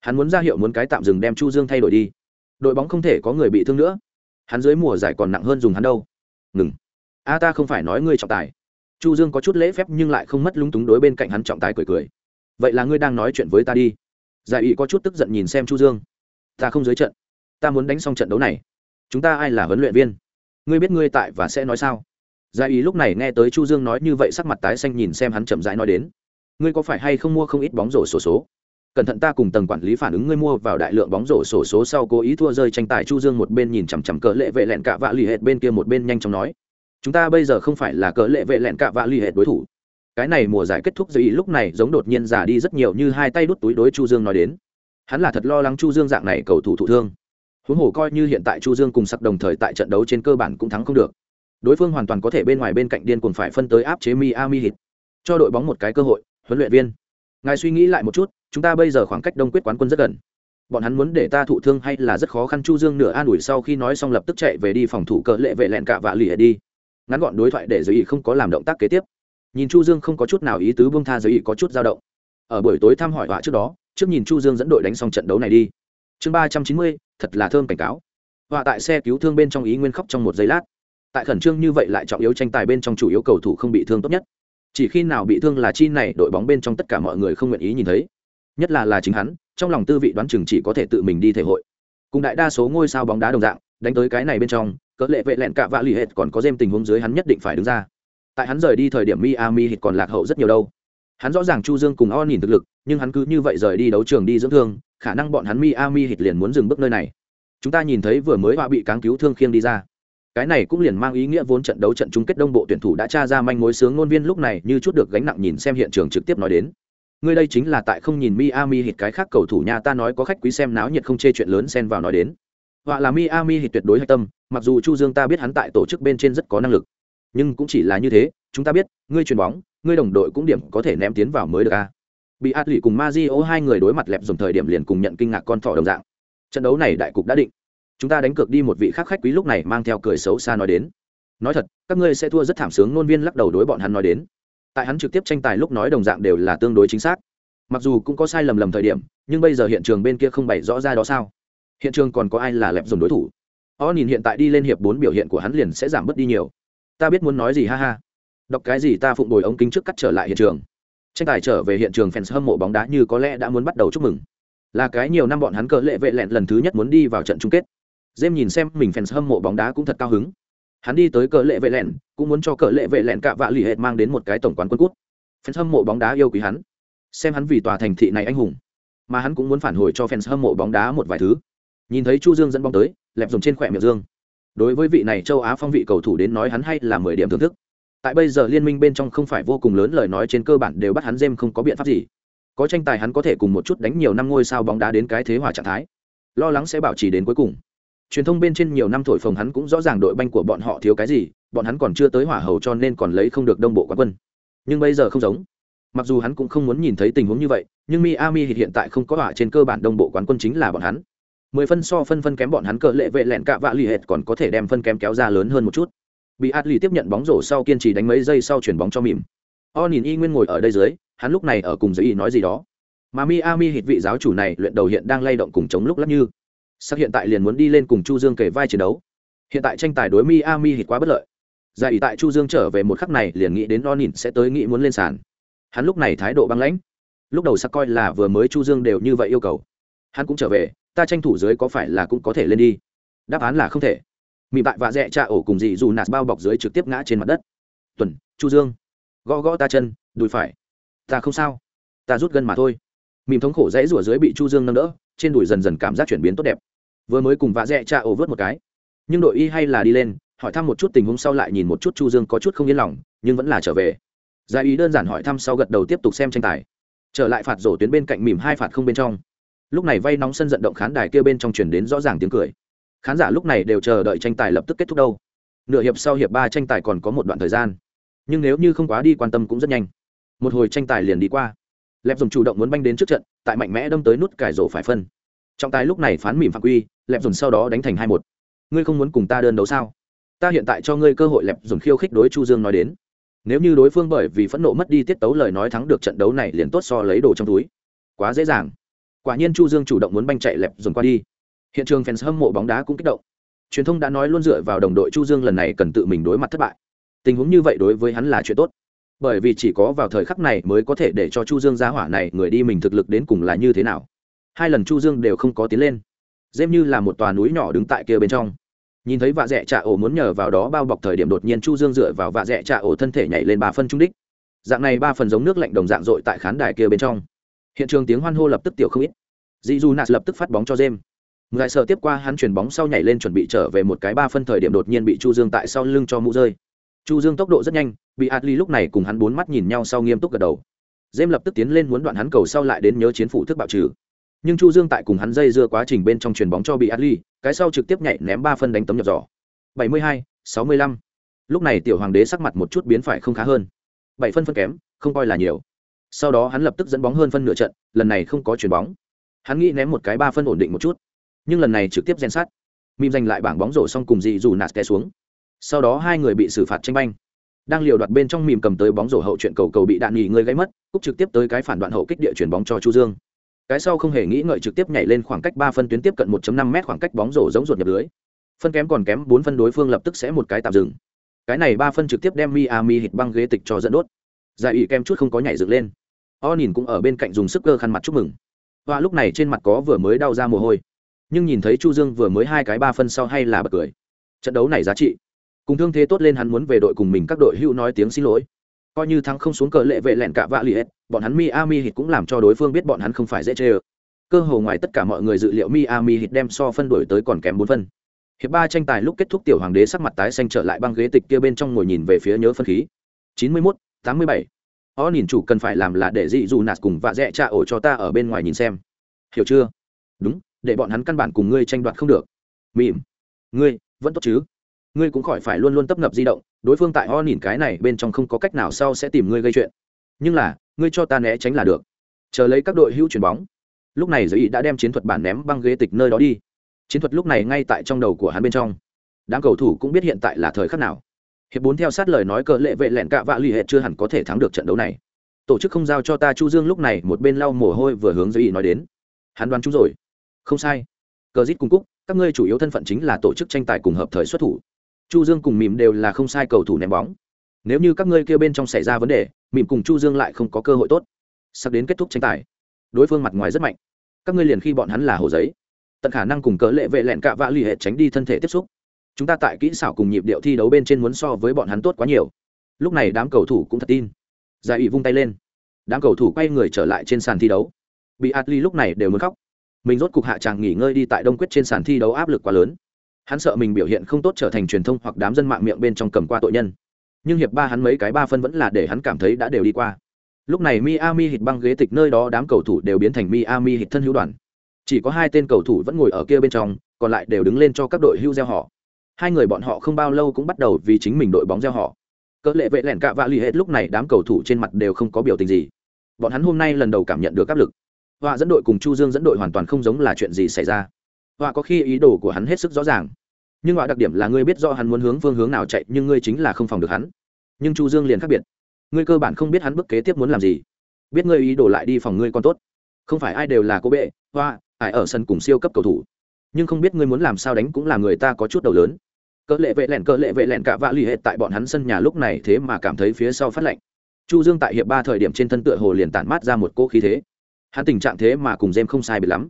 Hắn muốn ra hiệu muốn cái tạm dừng đem chu dương thay đổi đi. Đội bóng không thể có người bị thương nữa. Hắn dưới mùa giải còn nặng hơn dùng hắn đâu. Ngừng. A ta không phải nói ngươi trọng tài. Chu dương có chút lễ phép nhưng lại không mất lúng túng đối bên cạnh hắn trọng tài cười cười. Vậy là ngươi đang nói chuyện với ta đi. Giải ý có chút tức giận nhìn xem chu dương ta không dưới trận. Ta muốn đánh xong trận đấu này. Chúng ta ai là huấn luyện viên? Ngươi biết ngươi tại và sẽ nói sao? Gia ý lúc này nghe tới chu dương nói như vậy sắc mặt tái xanh nhìn xem hắn chậm rãi nói đến. Ngươi có phải hay không mua không ít bóng rổ sổ số? Cẩn thận ta cùng tầng quản lý phản ứng ngươi mua vào đại lượng bóng rổ sổ số sau cố ý thua rơi tranh tài chu dương một bên nhìn chằm chằm cỡ lệ vệ lẹn cạ vạ lì hệt bên kia một bên nhanh chóng nói. Chúng ta bây giờ không phải là cỡ lệ vệ lẹn cạ vạ lì hệt đối thủ. Cái này mùa giải kết thúc dưới lúc này giống đột nhiên giả đi rất nhiều như hai tay đút túi đối chu dương nói đến hắn là thật lo lắng chu dương dạng này cầu thủ thụ thương. Huống hồ coi như hiện tại chu dương cùng sặc đồng thời tại trận đấu trên cơ bản cũng thắng không được. Đối phương hoàn toàn có thể bên ngoài bên cạnh điên cuồng phải phân tới áp chế miami hit cho đội bóng một cái cơ hội, huấn luyện viên. Ngài suy nghĩ lại một chút, chúng ta bây giờ khoảng cách đông quyết quán quân rất gần. Bọn hắn muốn để ta thụ thương hay là rất khó khăn chu dương nửa an ủi sau khi nói xong lập tức chạy về đi phòng thủ cỡ lệ vệ lẹn cả vạ lìa đi. Ngắn gọn đối thoại để giới ý không có làm động tác kế tiếp. Nhìn chu dương không có chút nào ý tứ buông tha giới ý có chút dao động. Ở buổi tối thăm hỏi họa trước đó trước nhìn chu dương dẫn đội đánh xong trận đấu này đi. Chương ba trăm chín mươi, thật là thơm cảnh cáo. Họa tại xe cứu thương bên trong ý nguyên khóc trong một giây lát. Tại khẩn trương như vậy lại trọng yếu tranh tài bên trong chủ yếu cầu thủ không bị thương tốt nhất. Chỉ khi nào bị thương là chi này đội bóng bên trong tất cả mọi người không nguyện ý nhìn thấy. Nhất là là chính hắn, trong lòng tư vị đoán chừng chỉ có thể tự mình đi thể hội. Cùng đại đa số ngôi sao bóng đá đồng dạng, đánh tới cái này bên trong, cỡ lệ vệ lẹn cạ vạ lì hệt còn có dêm tình huống dưới hắn nhất định phải đứng ra. Tại hắn rời đi thời điểm miami hit còn lạc hậu rất nhiều đâu hắn rõ ràng chu dương cùng o nhìn thực lực nhưng hắn cứ như vậy rời đi đấu trường đi dưỡng thương khả năng bọn hắn miami hit liền muốn dừng bước nơi này. Chúng ta nhìn thấy vừa mới họa bị cáng cứu thương khiêng đi ra. Cái này cũng liền mang ý nghĩa vốn trận đấu trận chung kết đông bộ tuyển thủ đã tra ra manh mối sướng ngôn viên lúc này như chút được gánh nặng nhìn xem hiện trường trực tiếp nói đến. Ngươi đây chính là tại không nhìn Miami hit cái khác cầu thủ nhà ta nói có khách quý xem náo nhiệt không chê chuyện lớn xen vào nói đến. Họa là Miami hit tuyệt đối hạch tâm, mặc dù Chu Dương ta biết hắn tại tổ chức bên trên rất có năng lực, nhưng cũng chỉ là như thế, chúng ta biết, ngươi chuyền bóng, ngươi đồng đội cũng điểm có thể ném tiến vào mới được a. Bị Atli cùng Mazio hai người đối mặt lẹp dùng thời điểm liền cùng nhận kinh ngạc con thỏ đồng dạng. Trận đấu này đại cục đã định. Chúng ta đánh cược đi một vị khác khách quý lúc này mang theo cười xấu xa nói đến. Nói thật, các ngươi sẽ thua rất thảm sướng nôn viên lắc đầu đối bọn hắn nói đến tại hắn trực tiếp tranh tài lúc nói đồng dạng đều là tương đối chính xác mặc dù cũng có sai lầm lầm thời điểm nhưng bây giờ hiện trường bên kia không bày rõ ra đó sao hiện trường còn có ai là lẹp dồn đối thủ o nhìn hiện tại đi lên hiệp bốn biểu hiện của hắn liền sẽ giảm bớt đi nhiều ta biết muốn nói gì ha ha đọc cái gì ta phụng bồi ống kính trước cắt trở lại hiện trường. Tranh tài trở về hiện trường fans hâm mộ bóng đá như có lẽ đã muốn bắt đầu chúc mừng. Là cái nhiều năm bọn hắn cờ lệ vệ lẹn lần thứ nhất muốn đi vào trận chung kết. Jem nhìn xem mình fans hâm mộ bóng đá cũng thật cao hứng. Hắn đi tới cờ lệ vệ lẹn, cũng muốn cho cờ lệ vệ lẹn cạ vạ lì hệt mang đến một cái tổng quán quân cút. Fans hâm mộ bóng đá yêu quý hắn. Xem hắn vì tòa thành thị này anh hùng. Mà hắn cũng muốn phản hồi cho fans hâm mộ bóng đá một vài thứ. Nhìn thấy chu dương dẫn bóng tới, lẹp dùng trên khỏe miệng dương. Đối với vị này châu á phong vị cầu thủ đến nói hắn hay là mười điểm thưởng thức tại bây giờ liên minh bên trong không phải vô cùng lớn, lời nói trên cơ bản đều bắt hắn dêm không có biện pháp gì. Có tranh tài hắn có thể cùng một chút đánh nhiều năm ngôi sao bóng đá đến cái thế hòa trạng thái. Lo lắng sẽ bảo trì đến cuối cùng. Truyền thông bên trên nhiều năm thổi phồng hắn cũng rõ ràng đội banh của bọn họ thiếu cái gì, bọn hắn còn chưa tới hỏa hầu cho nên còn lấy không được đông bộ quán quân. Nhưng bây giờ không giống. Mặc dù hắn cũng không muốn nhìn thấy tình huống như vậy, nhưng miami hiện tại không có hỏa trên cơ bản đông bộ quán quân chính là bọn hắn. Mười phân so phân phân kém bọn hắn cỡ lệ vệ lẹn cạ vạ l ì hệt còn có thể đem phân kém kéo ra lớn hơn một chút bị adli tiếp nhận bóng rổ sau kiên trì đánh mấy giây sau chuyển bóng cho mỉm. Onin y nguyên ngồi ở đây dưới, hắn lúc này ở cùng giới y nói gì đó. Mà miami hịt vị giáo chủ này luyện đầu hiện đang lay động cùng chống lúc lắc như. Sắc hiện tại liền muốn đi lên cùng chu dương kể vai chiến đấu. Hiện tại tranh tài đối miami hịt quá bất lợi. Giải ý tại chu dương trở về một khắc này liền nghĩ đến Onin sẽ tới nghĩ muốn lên sàn. Hắn lúc này thái độ băng lãnh. Lúc đầu sắc coi là vừa mới chu dương đều như vậy yêu cầu. Hắn cũng trở về, ta tranh thủ dưới có phải là cũng có thể lên đi. Đáp án là không thể mị bại và rẽ cha ổ cùng dị dù nạt bao bọc dưới trực tiếp ngã trên mặt đất. Tuần, chu dương. Gõ gõ ta chân, đùi phải. Ta không sao. Ta rút gân mà thôi. Mìm thống khổ dãy rủa dưới bị chu dương nâng đỡ, trên đùi dần dần cảm giác chuyển biến tốt đẹp. Vừa mới cùng vạ dẹ cha ổ vớt một cái. Nhưng đội y hay là đi lên, hỏi thăm một chút tình huống sau lại nhìn một chút chu dương có chút không yên lòng, nhưng vẫn là trở về. Giải ý đơn giản hỏi thăm sau gật đầu tiếp tục xem tranh tài. Trở lại phạt rổ tuyến bên cạnh mìm hai phạt không bên trong. Lúc này vay nóng sân vận động khán đài kia bên trong chuyển đến rõ ràng tiếng cười khán giả lúc này đều chờ đợi tranh tài lập tức kết thúc đâu. Nửa hiệp sau hiệp ba tranh tài còn có một đoạn thời gian. Nhưng nếu như không quá đi quan tâm cũng rất nhanh. Một hồi tranh tài liền đi qua. Lẹp dùng chủ động muốn banh đến trước trận, tại mạnh mẽ đâm tới nút cải rổ phải phân. Trọng tài lúc này phán mỉm phạm quy, lẹp dùng sau đó đánh thành hai một. Ngươi không muốn cùng ta đơn đấu sao? Ta hiện tại cho ngươi cơ hội, lẹp dùng khiêu khích đối chu dương nói đến. Nếu như đối phương bởi vì phẫn nộ mất đi tiết tấu lời nói thắng được trận đấu này liền tốt so lấy đồ trong túi. Quá dễ dàng. Quả nhiên chu dương chủ động muốn banh chạy lẹp dùng qua đi hiện trường fans hâm mộ bóng đá cũng kích động. Truyền thông đã nói luôn dựa vào đồng đội chu dương lần này cần tự mình đối mặt thất bại. Tình huống như vậy đối với hắn là chuyện tốt. Bởi vì chỉ có vào thời khắc này mới có thể để cho chu dương giá hỏa này, người đi mình thực lực đến cùng là như thế nào. Hai lần chu dương đều không có tiến lên. Dêm như là một tòa núi nhỏ đứng tại kia bên trong. Nhìn thấy vạ dẹ trạ ổ muốn nhờ vào đó bao bọc thời điểm đột nhiên chu dương dựa vào vạ dẹ trạ ổ thân thể nhảy lên ba phân trung đích. Dạng này ba phần giống nước lạnh đồng dạng dội tại khán đài kia bên trong. Hiện trường tiếng hoan hô lập tức tiểu không ít. Dị du nạt lập tức phát bóng cho jem ngài sợ tiếp qua hắn chuyển bóng sau nhảy lên chuẩn bị trở về một cái ba phân thời điểm đột nhiên bị chu dương tại sau lưng cho mũ rơi. Chu dương tốc độ rất nhanh bị Atli lúc này cùng hắn bốn mắt nhìn nhau sau nghiêm túc gật đầu. Jem lập tức tiến lên muốn đoạn hắn cầu sau lại đến nhớ chiến phủ thức bạo trừ. Nhưng chu dương tại cùng hắn dây dưa quá trình bên trong chuyền bóng cho bị Atli, cái sau trực tiếp nhảy ném ba phân đánh tấm nhập giỏ. 72, 65. lúc này tiểu hoàng đế sắc mặt một chút biến phải không khá hơn. Bảy phân phân kém không coi là nhiều. Sau đó hắn lập tức dẫn bóng hơn phân nửa trận lần này không có chuyền bóng. Hắn nghĩ ném một cái ba phân ổn định một chút nhưng lần này trực tiếp gen sát. Mìm giành lại bảng bóng rổ xong cùng dị dù nạt té xuống. Sau đó hai người bị xử phạt tranh banh. Đang liều đoạt bên trong mìm cầm tới bóng rổ hậu chuyện cầu cầu bị đạn nghỉ người gáy mất cúc trực tiếp tới cái phản đoạn hậu kích địa chuyển bóng cho chu dương. Cái sau không hề nghĩ ngợi trực tiếp nhảy lên khoảng cách ba phân tuyến tiếp cận 1 năm m khoảng cách bóng rổ giống ruột nhập lưới. Phân kém còn kém bốn phân đối phương lập tức sẽ một cái tạm dừng. Cái này ba phân trực tiếp đem miami hit băng ghế tịch cho dẫn đốt. Giải ủy kem chút không có nhảy dựng lên. O nhìn cũng ở bên cạnh dùng sức cơ khăn mặt chúc mừng. Và lúc này trên mặt có vừa mới đau ra mồ hôi nhưng nhìn thấy chu dương vừa mới hai cái ba phân sau hay là bật cười. Trận đấu này giá trị. Cùng thương thế tốt lên hắn muốn về đội cùng mình các đội hữu nói tiếng xin lỗi. Coi như thắng không xuống cờ lệ vệ lẹn cả vạ liệt, bọn hắn miami hit cũng làm cho đối phương biết bọn hắn không phải dễ chơi cơ hồ ngoài tất cả mọi người dự liệu miami hit đem so phân đổi tới còn kém bốn phân. Hiệp ba tranh tài lúc kết thúc tiểu hoàng đế sắc mặt tái xanh trở lại băng ghế tịch kia bên trong ngồi nhìn về phía nhớ phân khí. 91, 87. ó nhìn chủ cần phải làm là để dị dù nạt cùng vạ dẹ cha ổ cho ta ở bên ngoài nhìn xem. Hiểu chưa? Đúng để bọn hắn căn bản cùng ngươi tranh đoạt không được. Mỉm. Ngươi, vẫn tốt chứ? Ngươi cũng khỏi phải luôn luôn tấp nập di động, đối phương tại ho nhìn cái này bên trong không có cách nào sau sẽ tìm ngươi gây chuyện. Nhưng là, ngươi cho ta né tránh là được. Chờ lấy các đội hữu chuyền bóng. Lúc này giới ý đã đem chiến thuật bản ném băng ghế tịch nơi đó đi. Chiến thuật lúc này ngay tại trong đầu của hắn bên trong. Đám cầu thủ cũng biết hiện tại là thời khắc nào. Hiệp bốn theo sát lời nói cờ lệ vệ lẹn cạ vạ l ì hệ chưa hẳn có thể thắng được trận đấu này. Tổ chức không giao cho ta chu dương lúc này một bên lau mồ hôi vừa hướng giới ý nói đến. Hắn đoán chúng rồi không sai. Cờ dít cung cúc, các ngươi chủ yếu thân phận chính là tổ chức tranh tài cùng hợp thời xuất thủ. Chu dương cùng mìm đều là không sai cầu thủ ném bóng. Nếu như các ngươi kêu bên trong xảy ra vấn đề mìm cùng chu dương lại không có cơ hội tốt. Sắp đến kết thúc tranh tài, đối phương mặt ngoài rất mạnh. Các ngươi liền khi bọn hắn là hồ giấy. Tận khả năng cùng cỡ lệ vệ lẹn cạ vạ l ì hệ tránh đi thân thể tiếp xúc. Chúng ta tại kỹ xảo cùng nhịp điệu thi đấu bên trên muốn so với bọn hắn tốt quá nhiều. Lúc này đám cầu thủ cũng thật tin. Giải ủy vung tay lên. Đám cầu thủ quay người trở lại trên sàn thi đấu. Bị atli lúc này đều muốn khóc mình rốt cục hạ tràng nghỉ ngơi đi tại đông quyết trên sàn thi đấu áp lực quá lớn. Hắn sợ mình biểu hiện không tốt trở thành truyền thông hoặc đám dân mạng miệng bên trong cầm qua tội nhân. Nhưng hiệp ba hắn mấy cái ba phân vẫn là để hắn cảm thấy đã đều đi qua. Lúc này miami hít băng ghế tịch nơi đó đám cầu thủ đều biến thành miami hít thân hữu đoàn. Chỉ có hai tên cầu thủ vẫn ngồi ở kia bên trong, còn lại đều đứng lên cho các đội hưu gieo họ. Hai người bọn họ không bao lâu cũng bắt đầu vì chính mình đội bóng gieo họ. Cỡ lệ vệ lẻn cạ vạ l ì hết lúc này đám cầu thủ trên mặt đều không có biểu tình gì. Bọn hắn hôm nay lần đầu cảm nhận được áp lực họa dẫn đội cùng chu dương dẫn đội hoàn toàn không giống là chuyện gì xảy ra. Họa có khi ý đồ của hắn hết sức rõ ràng. Nhưng họa đặc điểm là ngươi biết do hắn muốn hướng phương hướng nào chạy, nhưng ngươi chính là không phòng được hắn. Nhưng chu dương liền khác biệt. Ngươi cơ bản không biết hắn bước kế tiếp muốn làm gì. Biết ngươi ý đồ lại đi phòng ngươi còn tốt. Không phải ai đều là cô bệ hoa ải ở sân cùng siêu cấp cầu thủ. Nhưng không biết ngươi muốn làm sao đánh cũng là người ta có chút đầu lớn. Cỡ lệ vệ lẹn, cỡ lệ vệ lẹn cả vạ l ì hệ tại bọn hắn sân nhà lúc này thế mà cảm thấy phía sau phát lạnh chu dương tại hiệp ba thời điểm trên thân tựa hồ liền tản mát ra một cỗ khí thế hắn tình trạng thế mà cùng jem không sai biệt lắm,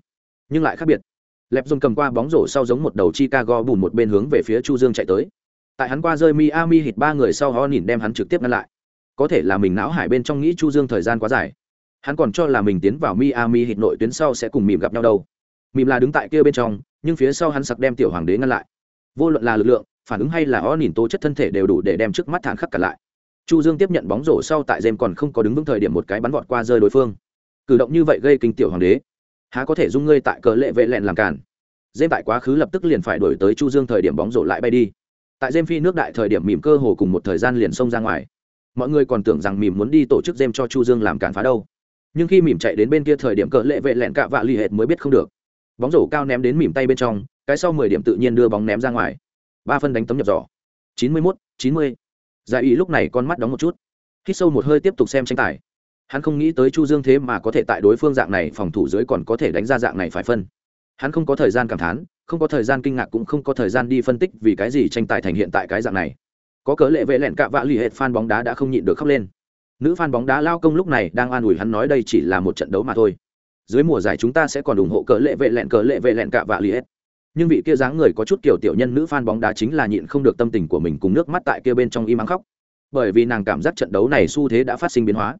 nhưng lại khác biệt. Lẹp dồn cầm qua bóng rổ sau giống một đầu chicago bùn một bên hướng về phía chu dương chạy tới. Tại hắn qua rơi miami hit ba người sau ho nhìn đem hắn trực tiếp ngăn lại. Có thể là mình não hải bên trong nghĩ chu dương thời gian quá dài. Hắn còn cho là mình tiến vào miami hit nội tuyến sau sẽ cùng mìm gặp nhau đâu. Mìm là đứng tại kia bên trong, nhưng phía sau hắn sặc đem tiểu hoàng đế ngăn lại. Vô luận là lực lượng, phản ứng hay là ho nhìn tố chất thân thể đều đủ để đem trước mắt thản khắc cả lại. Chu dương tiếp nhận bóng rổ sau tại jem còn không có đứng vững thời điểm một cái bắn vọt qua rơi đối phương cử động như vậy gây kinh tiểu hoàng đế. Há có thể dung ngươi tại cờ lệ vệ lẹn làm cản dêm tại quá khứ lập tức liền phải đổi tới chu dương thời điểm bóng rổ lại bay đi. Tại dêm phi nước đại thời điểm mỉm cơ hồ cùng một thời gian liền xông ra ngoài. Mọi người còn tưởng rằng mỉm muốn đi tổ chức dêm cho chu dương làm cản phá đâu. Nhưng khi mỉm chạy đến bên kia thời điểm cờ lệ vệ lẹn cạ vạ l ì hệt mới biết không được. Bóng rổ cao ném đến mỉm tay bên trong, cái sau mười điểm tự nhiên đưa bóng ném ra ngoài. Ba phân đánh tấm nhập giỏ. Chín mươi mốt, chín mươi. Giải ý lúc này con mắt đóng một chút. Hít sâu một hơi tiếp tục xem tranh tài hắn không nghĩ tới chu dương thế mà có thể tại đối phương dạng này phòng thủ dưới còn có thể đánh ra dạng này phải phân. Hắn không có thời gian cảm thán, không có thời gian kinh ngạc cũng không có thời gian đi phân tích vì cái gì tranh tài thành hiện tại cái dạng này. Có cớ lệ vệ lẹn cạ vạ lì hệt fan bóng đá đã không nhịn được khóc lên. Nữ fan bóng đá lao công lúc này đang an ủi hắn nói đây chỉ là một trận đấu mà thôi. Dưới mùa giải chúng ta sẽ còn ủng hộ cớ lệ vệ lẹn cớ lệ vệ lẹn cạ vạ lì hết nhưng vị kia dáng người có chút kiểu tiểu nhân nữ fan bóng đá chính là nhịn không được tâm tình của mình cùng nước mắt tại kia bên trong im ắng khóc. Bởi vì nàng cảm giác trận đấu này xu thế đã phát sinh biến hóa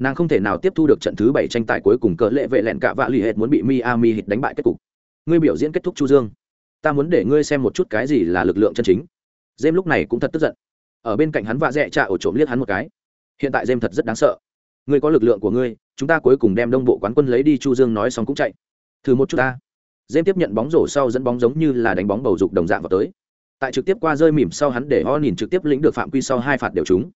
nàng không thể nào tiếp thu được trận thứ bảy tranh tài cuối cùng cỡ lệ vệ lẹn cạ vạ lì hệt muốn bị miami hit đánh bại kết cục. Ngươi biểu diễn kết thúc chu dương. Ta muốn để ngươi xem một chút cái gì là lực lượng chân chính. Jem lúc này cũng thật tức giận. Ở bên cạnh hắn vạ dẹ trạ ổ trộm liếc hắn một cái. Hiện tại jem thật rất đáng sợ. Ngươi có lực lượng của ngươi, chúng ta cuối cùng đem đông bộ quán quân lấy đi, chu dương nói xong cũng chạy. Thử một chút ta. Jem tiếp nhận bóng rổ sau dẫn bóng giống như là đánh bóng bầu dục đồng dạng vào tới. Tại trực tiếp qua rơi mỉm sau hắn để o nhìn trực tiếp lĩnh được phạm quy sau hai phạt đều chúng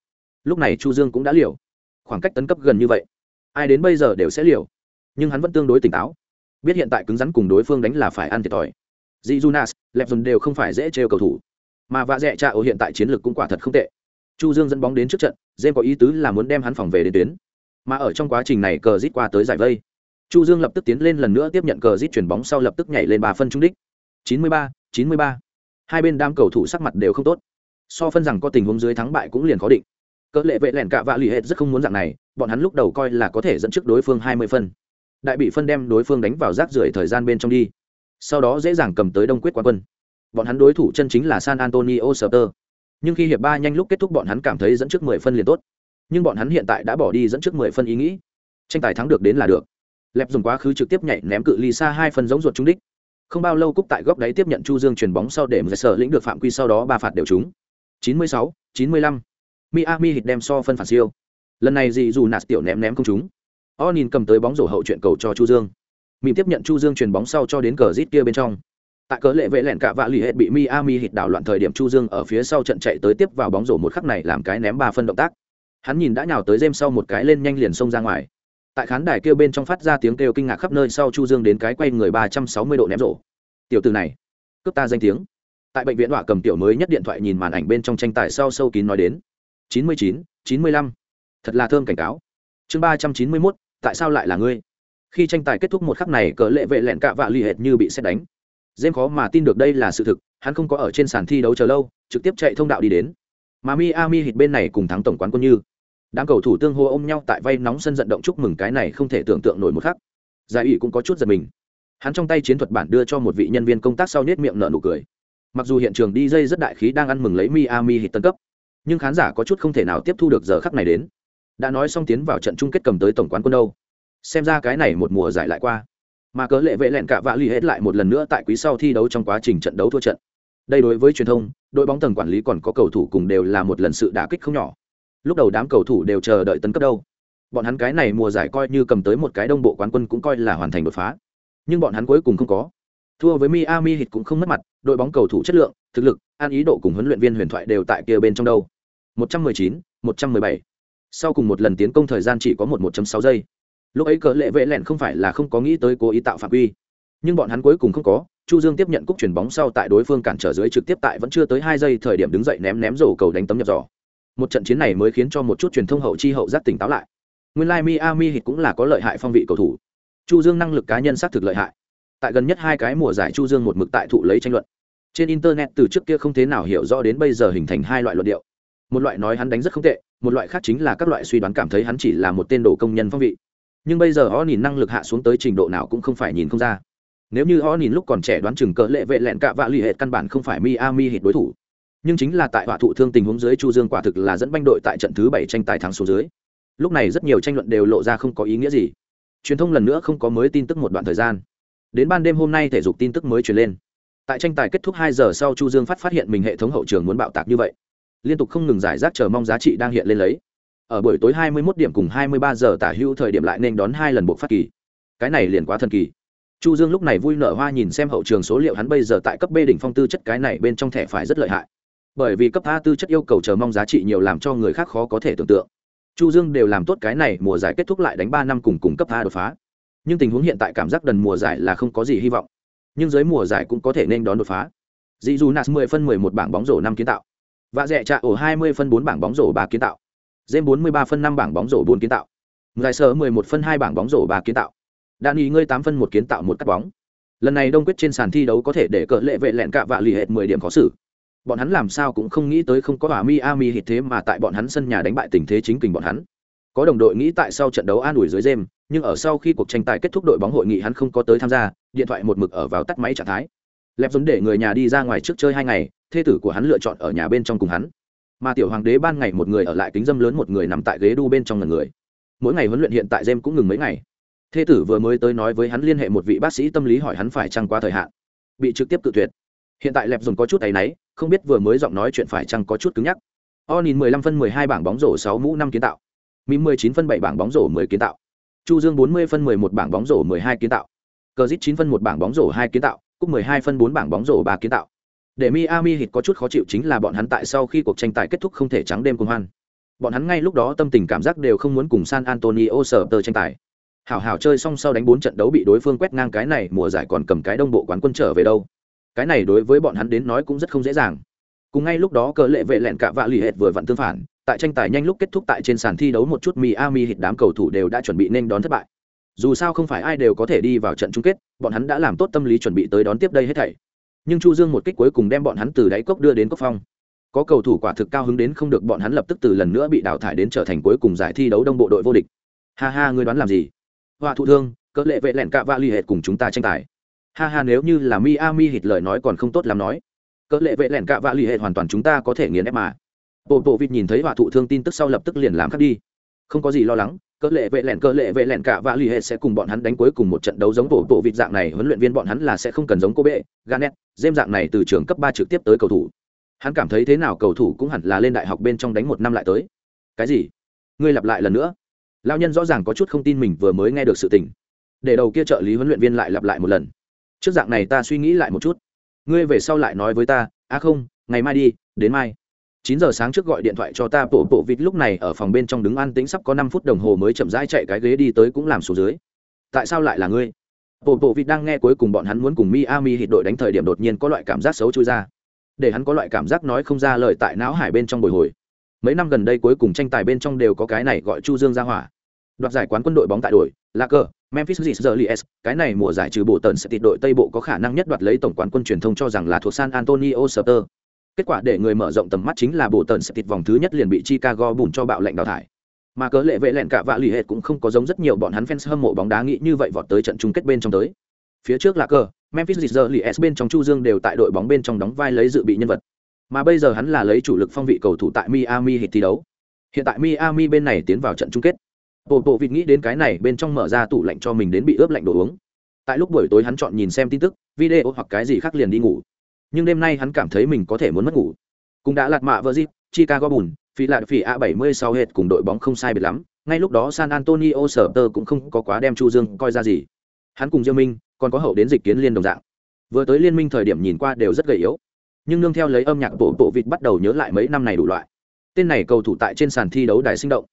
lúc này chu dương cũng đã liều khoảng cách tấn cấp gần như vậy. Ai đến bây giờ đều sẽ liều. Nhưng hắn vẫn tương đối tỉnh táo. Biết hiện tại cứng rắn cùng đối phương đánh là phải ăn thiệt thòi. Dị junas lẹp dùn đều không phải dễ trêu cầu thủ. Mà vạ dẹ cha ô hiện tại chiến lược cũng quả thật không tệ. Chu dương dẫn bóng đến trước trận jem có ý tứ là muốn đem hắn phòng về đến tuyến. Mà ở trong quá trình này cờ rít qua tới giải vây. Chu dương lập tức tiến lên lần nữa tiếp nhận cờ rít chuyển bóng sau lập tức nhảy lên ba phân trung đích. 93, 93. hai bên đam cầu thủ sắc mặt đều không tốt. So phân rằng có tình huống dưới thắng bại cũng liền khó định cỡ lệ vệ lẻn cạ vạ lì hết rất không muốn dạng này bọn hắn lúc đầu coi là có thể dẫn trước đối phương hai mươi phân. Đại bị phân đem đối phương đánh vào rác rưởi thời gian bên trong đi. Sau đó dễ dàng cầm tới đông quyết quán quân. Bọn hắn đối thủ chân chính là san antonio sờ nhưng khi hiệp ba nhanh lúc kết thúc bọn hắn cảm thấy dẫn trước mười phân liền tốt. Nhưng bọn hắn hiện tại đã bỏ đi dẫn trước mười phân ý nghĩ. Tranh tài thắng được đến là được. Lẹp dùng quá khứ trực tiếp nhảy ném cự ly xa hai phân giống ruột trúng đích. Không bao lâu cúc tại góc đáy tiếp nhận chu dương chuyền bóng sau để mười sở lĩnh được phạm quy sau đó ba phạt đều trúng. 96, 95. Miami hit đem so phân phản siêu. Lần này gì dù nạt tiểu ném ném không trúng. Onin cầm tới bóng rổ hậu chuyện cầu cho Chu Dương. Mìm tiếp nhận Chu Dương chuyền bóng sau cho đến cờ rít kia bên trong. Tại cớ lệ vệ lẹn cả vạ lì hết bị Miami hit đảo loạn thời điểm Chu Dương ở phía sau trận chạy tới tiếp vào bóng rổ một khắc này làm cái ném ba phân động tác. Hắn nhìn đã nhào tới James sau một cái lên nhanh liền xông ra ngoài. Tại khán đài kia bên trong phát ra tiếng kêu kinh ngạc khắp nơi sau Chu Dương đến cái quay người ba trăm sáu mươi độ ném rổ. Tiểu tử này, cướp ta danh tiếng. Tại bệnh viện Hỏa cầm tiểu mới nhất điện thoại nhìn màn ảnh bên trong tranh tài sau sâu kín nói đến chín mươi chín chín mươi lăm. Thật là thơm cảnh cáo. Chương ba trăm chín mươi mốt, tại sao lại là ngươi? Khi tranh tài kết thúc một khắc này, cờ lệ vệ lẹn cạ vạ l ì hệt như bị xét đánh. Dêm khó mà tin được đây là sự thực, hắn không có ở trên sàn thi đấu chờ lâu, trực tiếp chạy thông đạo đi đến. Mà miami hít bên này cùng thắng tổng quán quân như. Đám cầu thủ tương hô ôm nhau tại vay nóng sân vận động chúc mừng cái này không thể tưởng tượng nổi một khắc. Giải ủy cũng có chút giật mình. Hắn trong tay chiến thuật bản đưa cho một vị nhân viên công tác sau nết miệng nở nụ cười. Mặc dù hiện trường DJ rất đại khí đang ăn mừng lấy miami hít tân cấp nhưng khán giả có chút không thể nào tiếp thu được giờ khắc này đến. Đã nói xong tiến vào trận chung kết cầm tới tổng quán quân đâu. Xem ra cái này một mùa giải lại qua. Mà cớ lệ vệ lẹn cả vạ l ì hết lại một lần nữa tại quý sau thi đấu trong quá trình trận đấu thua trận. Đây đối với truyền thông, đội bóng tầng quản lý còn có cầu thủ cùng đều là một lần sự đả kích không nhỏ. Lúc đầu đám cầu thủ đều chờ đợi tấn cấp đâu. Bọn hắn cái này mùa giải coi như cầm tới một cái đông bộ quán quân cũng coi là hoàn thành đột phá. Nhưng bọn hắn cuối cùng không có. Thua với miami hit cũng không mất mặt, đội bóng cầu thủ chất lượng, thực lực an ý độ cùng huấn luyện viên huyền thoại đều tại kia bên trong đâu. 119, 117. Sau cùng một lần tiến công thời gian chỉ có một 1.6 giây. Lúc ấy cờ lệ vệ lẹn không phải là không có nghĩ tới cố ý tạo phạm quy, nhưng bọn hắn cuối cùng không có. Chu Dương tiếp nhận cúp chuyển bóng sau tại đối phương cản trở dưới trực tiếp tại vẫn chưa tới 2 giây thời điểm đứng dậy ném ném rổ cầu đánh tấm nhập giỏ. Một trận chiến này mới khiến cho một chút truyền thông hậu chi hậu giác tỉnh táo lại. Nguyên lai like Miami Heat cũng là có lợi hại phong vị cầu thủ. Chu Dương năng lực cá nhân xác thực lợi hại. Tại gần nhất hai cái mùa giải Chu Dương một mực tại thụ lấy tranh luận. Trên internet từ trước kia không thế nào hiểu rõ đến bây giờ hình thành hai loại luận điệu một loại nói hắn đánh rất không tệ, một loại khác chính là các loại suy đoán cảm thấy hắn chỉ là một tên đồ công nhân phong vị. Nhưng bây giờ o nhìn năng lực hạ xuống tới trình độ nào cũng không phải nhìn không ra. Nếu như o nhìn lúc còn trẻ đoán chừng cỡ lệ vệ lẹn cạ vạ l ì hệ căn bản không phải miami hit đối thủ. Nhưng chính là tại họa thụ thương tình huống dưới chu dương quả thực là dẫn banh đội tại trận thứ bảy tranh tài thắng số dưới. Lúc này rất nhiều tranh luận đều lộ ra không có ý nghĩa gì. Truyền thông lần nữa không có mới tin tức một đoạn thời gian. Đến ban đêm hôm nay thể dục tin tức mới truyền lên. Tại tranh tài kết thúc hai giờ sau chu dương phát phát hiện mình hệ thống hậu trường muốn bạo tạc như vậy liên tục không ngừng giải rác chờ mong giá trị đang hiện lên lấy. Ở buổi tối 21 điểm cùng 23 giờ tả hữu thời điểm lại nên đón hai lần buộc phát kỳ. Cái này liền quá thần kỳ. Chu dương lúc này vui nở hoa nhìn xem hậu trường số liệu hắn bây giờ tại cấp b đỉnh phong tư chất cái này bên trong thẻ phải rất lợi hại. Bởi vì cấp a tư chất yêu cầu chờ mong giá trị nhiều làm cho người khác khó có thể tưởng tượng. Chu dương đều làm tốt cái này, mùa giải kết thúc lại đánh ba năm cùng cùng cấp a đột phá. Nhưng tình huống hiện tại cảm giác đần mùa giải là không có gì hy vọng. Nhưng dưới mùa giải cũng có thể nên đón đột phá. Dị dù nas 10 phân 11 bảng bóng rổ năm kiến tạo và rẻ trả ổ 20 phân 4 bảng bóng rổ 3 kiến tạo James 43 phân 5 bảng bóng rổ 4 kiến tạo Ngài sở 11 phân 2 bảng bóng rổ 3 kiến tạo. Đan ý ngươi 8 phân 1 kiến tạo một cắt bóng. Lần này đông quyết trên sàn thi đấu có thể để cỡ lệ vệ lẹn cạ vạ lì hệt 10 điểm khó xử. Bọn hắn làm sao cũng không nghĩ tới không có Miami hit thế mà tại bọn hắn sân nhà đánh bại tình thế chính kình bọn hắn. Có đồng đội nghĩ tại sau trận đấu an ủi dưới James, nhưng ở sau khi cuộc tranh tài kết thúc đội bóng hội nghị hắn không có tới tham gia, điện thoại một mực ở vào tắt máy trạng thái. Lẹp dồn để người nhà đi ra ngoài trước chơi hai ngày, thê tử của hắn lựa chọn ở nhà bên trong cùng hắn. Mà tiểu hoàng đế ban ngày một người ở lại kính dâm lớn một người nằm tại ghế đu bên trong ngần người. Mỗi ngày huấn luyện hiện tại jem cũng ngừng mấy ngày. Thê tử vừa mới tới nói với hắn liên hệ một vị bác sĩ tâm lý hỏi hắn phải chăng qua thời hạn. Bị trực tiếp cự tuyệt. Hiện tại lẹp dùng có chút tay náy không biết vừa mới giọng nói chuyện phải chăng có chút cứng nhắc. O nhìn mười lăm phân mười hai bảng bóng rổ sáu mũ năm kiến tạo. Mỹ mười chín phân bảy bảng bóng rổ mười kiến tạo. Chu dương bốn mươi phân mười một bảng bóng rổ mười hai kiến tạo. Cờ dít chín phân một bảng bóng rổ hai kiến tạo cúp mười hai phân bốn bảng bóng rổ bà kiến tạo. Để miami Heat có chút khó chịu chính là bọn hắn tại sau khi cuộc tranh tài kết thúc không thể trắng đêm cùng hoan. Bọn hắn ngay lúc đó tâm tình cảm giác đều không muốn cùng san antonio Spurs tranh tài. Hảo hảo chơi xong sau đánh bốn trận đấu bị đối phương quét ngang cái này, mùa giải còn cầm cái đông bộ quán quân trở về đâu. Cái này đối với bọn hắn đến nói cũng rất không dễ dàng. Cùng ngay lúc đó cờ lệ vệ lẹn cả vạ lì hệt vừa vặn tương phản, tại tranh tài nhanh lúc kết thúc tại trên sàn thi đấu một chút miami Heat đám cầu thủ đều đã chuẩn bị nên đón thất bại dù sao không phải ai đều có thể đi vào trận chung kết, bọn hắn đã làm tốt tâm lý chuẩn bị tới đón tiếp đây hết thảy. Nhưng chu dương một kích cuối cùng đem bọn hắn từ đáy cốc đưa đến cốc phong. Có cầu thủ quả thực cao hứng đến không được, bọn hắn lập tức từ lần nữa bị đào thải đến trở thành cuối cùng giải thi đấu đông bộ đội vô địch. Ha ha, ngươi đoán làm gì? Họa thụ thương, cỡ lệ vệ lẹn cạ vạ l ì hệt cùng chúng ta tranh tài. Ha ha, nếu như là miami hít lời nói còn không tốt làm nói. Cỡ lệ vệ lẹn cạ vạ l ì hệt hoàn toàn chúng ta có thể nghiền ép mà. Bộ bộ vịt nhìn thấy họa thụ thương tin tức sau lập tức liền làm khác đi. Không có gì lo lắng cỡ lệ vệ lẹn, cỡ lệ vệ lẹn cả và l ì sẽ cùng bọn hắn đánh cuối cùng một trận đấu giống bộ bộ vịt dạng này. Huấn luyện viên bọn hắn là sẽ không cần giống cô bệ ganet dêm dạng này từ trường cấp ba trực tiếp tới cầu thủ. Hắn cảm thấy thế nào cầu thủ cũng hẳn là lên đại học bên trong đánh một năm lại tới. Cái gì? Ngươi lặp lại lần nữa. Lao nhân rõ ràng có chút không tin mình vừa mới nghe được sự tình. Để đầu kia trợ lý huấn luyện viên lại lặp lại một lần. Trước dạng này ta suy nghĩ lại một chút. Ngươi về sau lại nói với ta à không, ngày mai đi, đến mai chín giờ sáng trước gọi điện thoại cho ta bộ bộ vịt lúc này ở phòng bên trong đứng an tĩnh, sắp có năm phút đồng hồ mới chậm rãi chạy cái ghế đi tới cũng làm xuống dưới. Tại sao lại là ngươi? Bộ bộ vịt đang nghe cuối cùng bọn hắn muốn cùng miami hit đội đánh thời điểm đột nhiên có loại cảm giác xấu chui ra. Để hắn có loại cảm giác nói không ra lời tại não hải bên trong bồi hồi. Mấy năm gần đây cuối cùng tranh tài bên trong đều có cái này gọi chu dương ra hỏa. Đoạt giải quán quân đội bóng tại đội, là cờ, memphis Grizzlies cái này mùa giải trừ bộ tần sẽ tịt đội tây bộ có khả năng nhất đoạt lấy tổng quán quân truyền thông cho rằng là thuộc san antonio Spurs kết quả để người mở rộng tầm mắt chính là bộ tần sẽ thịt vòng thứ nhất liền bị chicago bùn cho bạo lệnh đào thải mà cớ lệ vệ lẹn cả vạ lì hệt cũng không có giống rất nhiều bọn hắn fans hâm mộ bóng đá nghĩ như vậy vọt tới trận chung kết bên trong tới phía trước là cờ Memphis Grizzlies bên trong Chu Dương đều tại đội bóng bên trong đóng vai lấy dự bị nhân vật. Mà bây giờ hắn là lấy chủ lực phong vị cầu thủ tại Miami hệt thi đấu. Hiện tại Miami bên này tiến vào trận chung kết. Bộ bộ vịt nghĩ đến cái này bên trong mở ra tủ lạnh cho mình đến bị ướp lạnh đồ uống. Tại lúc buổi tối hắn chọn nhìn xem tin tức, video hoặc cái gì khác liền đi ngủ. Nhưng đêm nay hắn cảm thấy mình có thể muốn mất ngủ. Cũng đã lạt mạ vợ dịp Chicago bùn phi lạt phi A76 hệt cùng đội bóng không sai biệt lắm. Ngay lúc đó San Antonio sở tơ cũng không có quá đem Chu Dương coi ra gì. Hắn cùng Diêu Minh, còn có hậu đến dịch kiến liên đồng dạng vừa tới liên minh thời điểm nhìn qua đều rất gầy yếu nhưng nương theo lấy âm nhạc bộ bộ vịt bắt đầu nhớ lại mấy năm này đủ loại tên này cầu thủ tại trên sàn thi đấu đài sinh động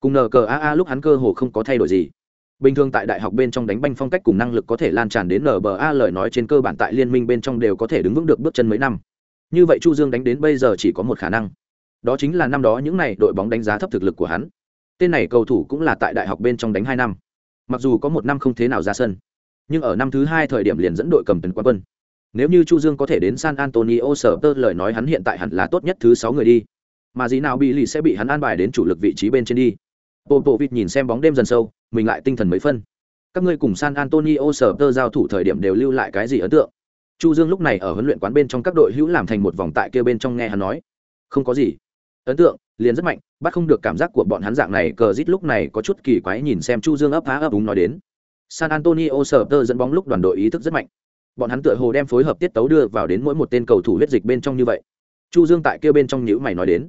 cùng nờ cờ a a lúc hắn cơ hồ không có thay đổi gì bình thường tại đại học bên trong đánh banh phong cách cùng năng lực có thể lan tràn đến nba lời nói trên cơ bản tại liên minh bên trong đều có thể đứng vững được bước chân mấy năm. Như vậy chu dương đánh đến bây giờ chỉ có một khả năng. Đó chính là năm đó những n à y đội bóng đánh giá thấp thực lực của hắn. Tên này cầu thủ cũng là tại đại học bên trong đánh hai năm. Mặc dù có một năm không thế nào ra sân, nhưng ở năm thứ hai thời điểm liền dẫn đội cầm tấn quán quân. Nếu như chu dương có thể đến san antonio sở tơ lời nói hắn hiện tại hẳn là tốt nhất thứ sáu người đi. Mà gì nào bị lì sẽ bị hắn an bài đến chủ lực vị trí bên trên đi. Bộ bộ vịt nhìn xem bóng đêm dần sâu mình lại tinh thần mấy phân các ngươi cùng san antonio sở tơ giao thủ thời điểm đều lưu lại cái gì ấn tượng chu dương lúc này ở huấn luyện quán bên trong các đội hữu làm thành một vòng tại kia bên trong nghe hắn nói không có gì ấn tượng liền rất mạnh bắt không được cảm giác của bọn hắn dạng này cờ rít lúc này có chút kỳ quái nhìn xem chu dương ấp phá ấp úng nói đến San Antonio Spurs dẫn bóng lúc đoàn đội ý thức rất mạnh. Bọn hắn tựa hồ đem phối hợp tiết tấu đưa vào đến mỗi một tên cầu thủ huyết dịch bên trong như vậy. Chu Dương tại kia bên trong nhữ mày nói đến.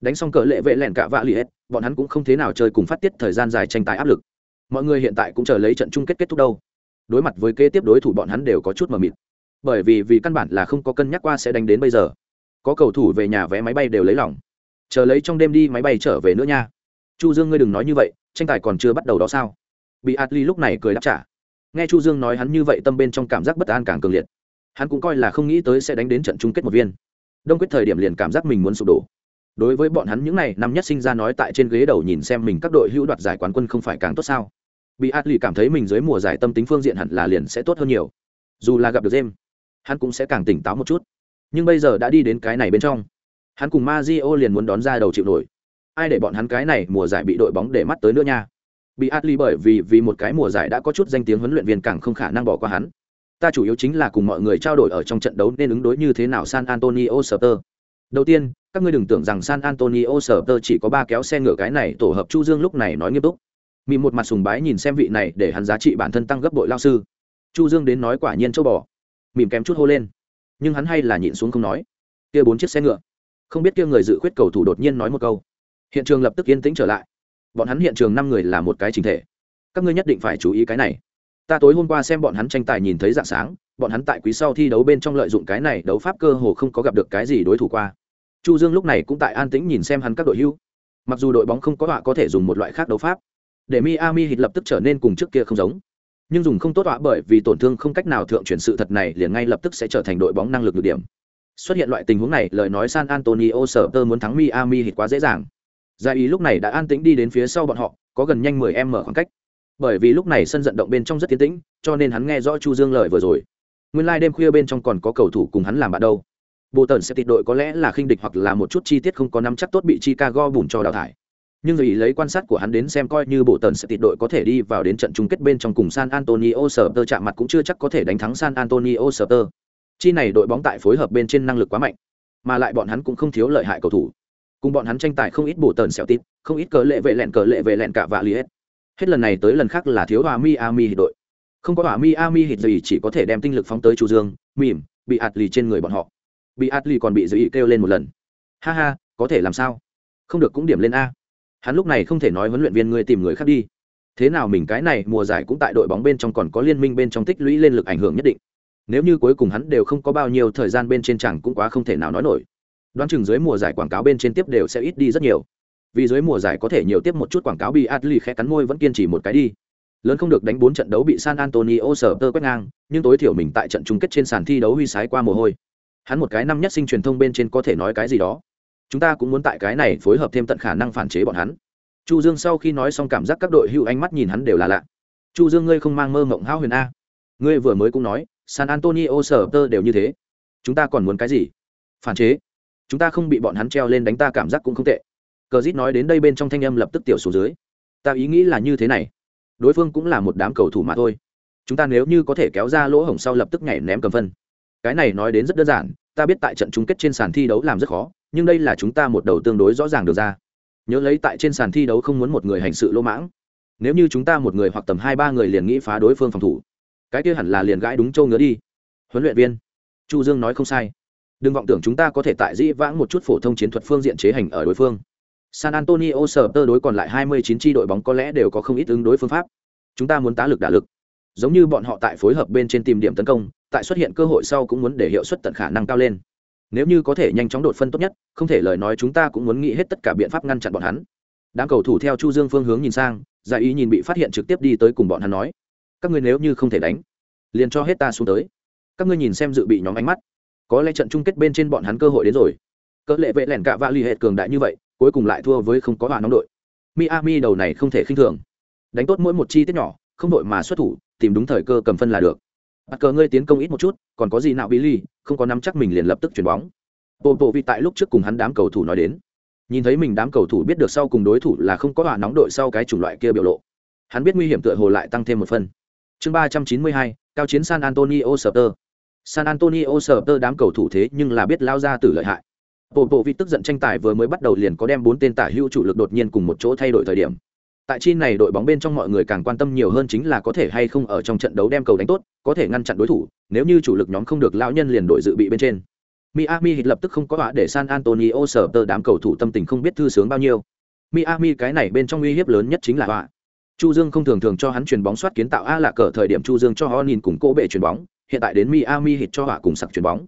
Đánh xong cờ lệ vệ lẻn cả vạ lì hết, bọn hắn cũng không thế nào chơi cùng phát tiết thời gian dài tranh tài áp lực. Mọi người hiện tại cũng chờ lấy trận chung kết kết thúc đâu. Đối mặt với kế tiếp đối thủ bọn hắn đều có chút mờ mịt. Bởi vì vì căn bản là không có cân nhắc qua sẽ đánh đến bây giờ. Có cầu thủ về nhà vé máy bay đều lấy lòng. Chờ lấy trong đêm đi máy bay trở về nữa nha. Chu Dương ngươi đừng nói như vậy, tranh tài còn chưa bắt đầu đó sao? bị atli lúc này cười đáp trả nghe chu dương nói hắn như vậy tâm bên trong cảm giác bất an càng cường liệt hắn cũng coi là không nghĩ tới sẽ đánh đến trận chung kết một viên đông quyết thời điểm liền cảm giác mình muốn sụp đổ đối với bọn hắn những này năm nhất sinh ra nói tại trên ghế đầu nhìn xem mình các đội hữu đoạt giải quán quân không phải càng tốt sao bị át lì cảm thấy mình dưới mùa giải tâm tính phương diện hẳn là liền sẽ tốt hơn nhiều. Dù là gặp được jem hắn cũng sẽ càng tỉnh táo một chút. Nhưng bây giờ đã đi đến cái này bên trong. Hắn cùng Mazio liền muốn đón ra đầu chịu nổi. Ai để bọn hắn cái này mùa giải bị đội bóng để mắt tới nữa nha? Bị Atli bởi vì vì một cái mùa giải đã có chút danh tiếng huấn luyện viên càng không khả năng bỏ qua hắn. Ta chủ yếu chính là cùng mọi người trao đổi ở trong trận đấu nên ứng đối như thế nào San Antonio Spurs. Đầu tiên, các ngươi đừng tưởng rằng San Antonio Spurs chỉ có ba kéo xe ngựa cái này tổ hợp Chu Dương lúc này nói nghiêm túc mị một mặt sùng bái nhìn xem vị này để hắn giá trị bản thân tăng gấp bội lao sư. Chu dương đến nói quả nhiên châu bò. Mỉm kém chút hô lên. Nhưng hắn hay là nhịn xuống không nói. Kia bốn chiếc xe ngựa. Không biết kia người dự khuyết cầu thủ đột nhiên nói một câu. Hiện trường lập tức yên tĩnh trở lại. Bọn hắn hiện trường năm người là một cái trình thể. Các ngươi nhất định phải chú ý cái này. Ta tối hôm qua xem bọn hắn tranh tài nhìn thấy dạng sáng, bọn hắn tại quý sau thi đấu bên trong lợi dụng cái này đấu pháp cơ hồ không có gặp được cái gì đối thủ qua. Chu dương lúc này cũng tại an tĩnh nhìn xem hắn các đội hưu. Mặc dù đội bóng không có họa có thể dùng một loại khác đấu pháp để miami Heat lập tức trở nên cùng trước kia không giống. Nhưng dùng không tốt họa bởi vì tổn thương không cách nào thượng chuyển sự thật này liền ngay lập tức sẽ trở thành đội bóng năng lực được điểm. Xuất hiện loại tình huống này, lời nói san antonio sở muốn thắng miami Heat quá dễ dàng. Gia ý lúc này đã an tĩnh đi đến phía sau bọn họ, có gần nhanh mười em mở khoảng cách. Bởi vì lúc này sân vận động bên trong rất tiến tĩnh, cho nên hắn nghe rõ chu dương lời vừa rồi. Nguyên lai đêm khuya bên trong còn có cầu thủ cùng hắn làm bạn đâu. Bộ tần sẽ tịt đội có lẽ là khinh địch hoặc là một chút chi tiết không có nắm chắc tốt bị chicago bùn cho đào thải nhưng vì lấy quan sát của hắn đến xem coi như bộ tần sẽ tịt đội có thể đi vào đến trận chung kết bên trong cùng san antonio Spurs tơ chạm mặt cũng chưa chắc có thể đánh thắng san antonio Spurs. tơ chi này đội bóng tại phối hợp bên trên năng lực quá mạnh mà lại bọn hắn cũng không thiếu lợi hại cầu thủ. Cùng bọn hắn tranh tài không ít bộ tần xẻo tịt, không ít cờ lệ vệ lẹn cờ lệ vệ lẹn cả vạ li hết. Hết lần này tới lần khác là thiếu hòa miami hit đội. Không có hòa miami hit gì chỉ có thể đem tinh lực phóng tới chu dương mỉm bị ạt lì trên người bọn họ. Bị ạt lì còn bị giữ ý kêu lên một lần. Ha ha có thể làm sao? Không được cũng điểm lên a hắn lúc này không thể nói huấn luyện viên ngươi tìm người khác đi. Thế nào mình cái này mùa giải cũng tại đội bóng bên trong còn có liên minh bên trong tích lũy lên lực ảnh hưởng nhất định. Nếu như cuối cùng hắn đều không có bao nhiêu thời gian bên trên chẳng cũng quá không thể nào nói nổi. Đoán chừng dưới mùa giải quảng cáo bên trên tiếp đều sẽ ít đi rất nhiều. Vì dưới mùa giải có thể nhiều tiếp một chút quảng cáo bị Adli khẽ cắn môi vẫn kiên trì một cái đi. Lớn không được đánh bốn trận đấu bị San Antonio sở tơ quét ngang, nhưng tối thiểu mình tại trận chung kết trên sàn thi đấu huy sái qua mồ hôi. Hắn một cái năm nhất sinh truyền thông bên trên có thể nói cái gì đó chúng ta cũng muốn tại cái này phối hợp thêm tận khả năng phản chế bọn hắn. Chu dương sau khi nói xong cảm giác các đội hưu ánh mắt nhìn hắn đều là lạ. Chu dương, ngươi không mang mơ mộng hao huyền a. Ngươi vừa mới cũng nói, san antonio sở tơ đều như thế. Chúng ta còn muốn cái gì? Phản chế. Chúng ta không bị bọn hắn treo lên đánh ta cảm giác cũng không tệ. Cờ dít nói đến đây bên trong thanh âm lập tức tiểu xuống dưới. Ta ý nghĩ là như thế này. Đối phương cũng là một đám cầu thủ mà thôi. Chúng ta nếu như có thể kéo ra lỗ hổng sau lập tức nhảy ném cầm phân. Cái này nói đến rất đơn giản, ta biết tại trận chung kết trên sàn thi đấu làm rất khó nhưng đây là chúng ta một đầu tương đối rõ ràng được ra. Nhớ lấy tại trên sàn thi đấu không muốn một người hành sự lỗ mãng. Nếu như chúng ta một người hoặc tầm hai ba người liền nghĩ phá đối phương phòng thủ, cái kia hẳn là liền gãi đúng châu ngứa đi. Huấn luyện viên, chu dương nói không sai. Đừng vọng tưởng chúng ta có thể tại dĩ vãng một chút phổ thông chiến thuật phương diện chế hành ở đối phương. San antonio sở tơ đối còn lại 29 chi đội bóng có lẽ đều có không ít ứng đối phương pháp. Chúng ta muốn tá lực đả lực. Giống như bọn họ tại phối hợp bên trên tìm điểm tấn công, tại xuất hiện cơ hội sau cũng muốn để hiệu suất tận khả năng cao lên nếu như có thể nhanh chóng đột phân tốt nhất, không thể lời nói chúng ta cũng muốn nghĩ hết tất cả biện pháp ngăn chặn bọn hắn. Đám cầu thủ theo chu dương phương hướng nhìn sang, giải ý nhìn bị phát hiện trực tiếp đi tới cùng bọn hắn nói, các ngươi nếu như không thể đánh, liền cho hết ta xuống tới. Các ngươi nhìn xem dự bị nhóm ánh mắt. Có lẽ trận chung kết bên trên bọn hắn cơ hội đến rồi. Cỡ lệ vệ lẻn cạ và l ì cường đại như vậy, cuối cùng lại thua với không có hòa nóng đội. Miami đầu này không thể khinh thường. Đánh tốt mỗi một chi tiết nhỏ, không đội mà xuất thủ, tìm đúng thời cơ cầm phân là được bắt cờ ngươi tiến công ít một chút, còn có gì nào bí ly không có nắm chắc mình liền lập tức chuyển bóng. Bộ bộ vì tại lúc trước cùng hắn đám cầu thủ nói đến. Nhìn thấy mình đám cầu thủ biết được sau cùng đối thủ là không có hòa nóng đội sau cái chủng loại kia biểu lộ. Hắn biết nguy hiểm tựa hồ lại tăng thêm một phần. chương ba trăm chín mươi hai, cao chiến san antonio sờ san antonio sờ đám cầu thủ thế nhưng là biết lao ra từ lợi hại. Bộ bộ vị tức giận tranh tài vừa mới bắt đầu liền có đem bốn tên tả hữu chủ lực đột nhiên cùng một chỗ thay đổi thời điểm tại chi này đội bóng bên trong mọi người càng quan tâm nhiều hơn chính là có thể hay không ở trong trận đấu đem cầu đánh tốt, có thể ngăn chặn đối thủ, nếu như chủ lực nhóm không được, lão nhân liền đội dự bị bên trên. Miami hít lập tức không có họa để san antonio sở tơ đám cầu thủ tâm tình không biết thư sướng bao nhiêu. Miami cái này bên trong uy hiếp lớn nhất chính là họa. Chu dương không thường thường cho hắn chuyền bóng soát kiến tạo a là cờ thời điểm chu dương cho họ nhìn cùng cô bệ chuyền bóng, hiện tại đến miami hít cho họa cùng sặc chuyền bóng.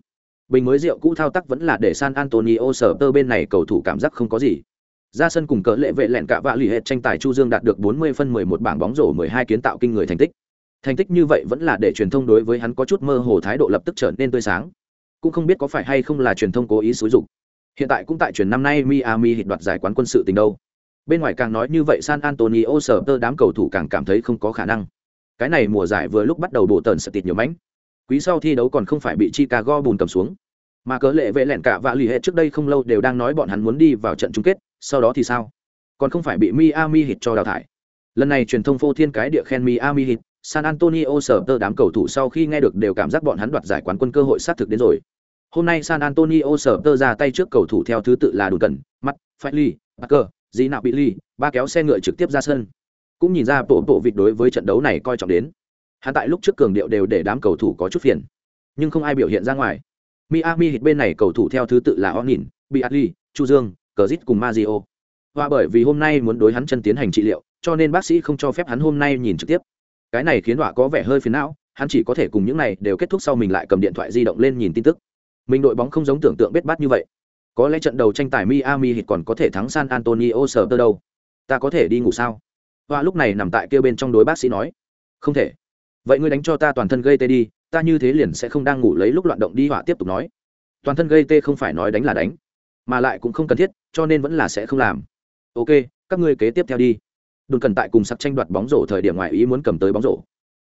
Bình mới rượu cũ thao tác vẫn là để san antonio sở tơ bên này cầu thủ cảm giác không có gì ra sân cùng cỡ lệ vệ lẹn cả vạ lì hệ tranh tài chu dương đạt được 40 phân 11 bảng bóng rổ 12 kiến tạo kinh người thành tích. Thành tích như vậy vẫn là để truyền thông đối với hắn có chút mơ hồ thái độ lập tức trở nên tươi sáng. Cũng không biết có phải hay không là truyền thông cố ý xúi dục. Hiện tại cũng tại truyền năm nay miami hịt đoạt giải quán quân sự tình đâu. Bên ngoài càng nói như vậy san antonio sở tơ đám cầu thủ càng cảm thấy không có khả năng. Cái này mùa giải vừa lúc bắt đầu bộ tần sợ tịt nhiều mánh. Quý sau thi đấu còn không phải bị chicago bùn cầm xuống. Mà cớ lệ vệ lẹn cả và lì hệ trước đây không lâu đều đang nói bọn hắn muốn đi vào trận chung kết sau đó thì sao? Còn không phải bị miami hit cho đào thải. Lần này truyền thông phô thiên cái địa khen miami hit san antonio sở tơ đám cầu thủ sau khi nghe được đều cảm giác bọn hắn đoạt giải quán quân cơ hội xác thực đến rồi. Hôm nay san antonio sở tơ ra tay trước cầu thủ theo thứ tự là đủ cần mắt phải ly Parker, dĩ nạo bị ly ba kéo xe ngựa trực tiếp ra sân. Cũng nhìn ra bộ bộ vịt đối với trận đấu này coi trọng đến. Hắn tại lúc trước cường điệu đều để đám cầu thủ có chút phiền. Nhưng không ai biểu hiện ra ngoài. Miami hit bên này cầu thủ theo thứ tự là onin bị adli chu dương cờ zit cùng mazio. Và bởi vì hôm nay muốn đối hắn chân tiến hành trị liệu, cho nên bác sĩ không cho phép hắn hôm nay nhìn trực tiếp. Cái này khiến họa có vẻ hơi phiền não, hắn chỉ có thể cùng những này đều kết thúc sau mình lại cầm điện thoại di động lên nhìn tin tức. Mình đội bóng không giống tưởng tượng biết bắt như vậy. Có lẽ trận đầu tranh tài miami hit còn có thể thắng san antonio sờ tơ đâu. Ta có thể đi ngủ sao? Và lúc này nằm tại kia bên trong đối bác sĩ nói. Không thể. Vậy ngươi đánh cho ta toàn thân gây tê đi, ta như thế liền sẽ không đang ngủ lấy lúc loạn động đi, họa tiếp tục nói. Toàn thân gây tê không phải nói đánh là đánh mà lại cũng không cần thiết, cho nên vẫn là sẽ không làm. Ok, các ngươi kế tiếp theo đi. Đồn cần tại cùng sặc tranh đoạt bóng rổ thời điểm ngoài ý muốn cầm tới bóng rổ.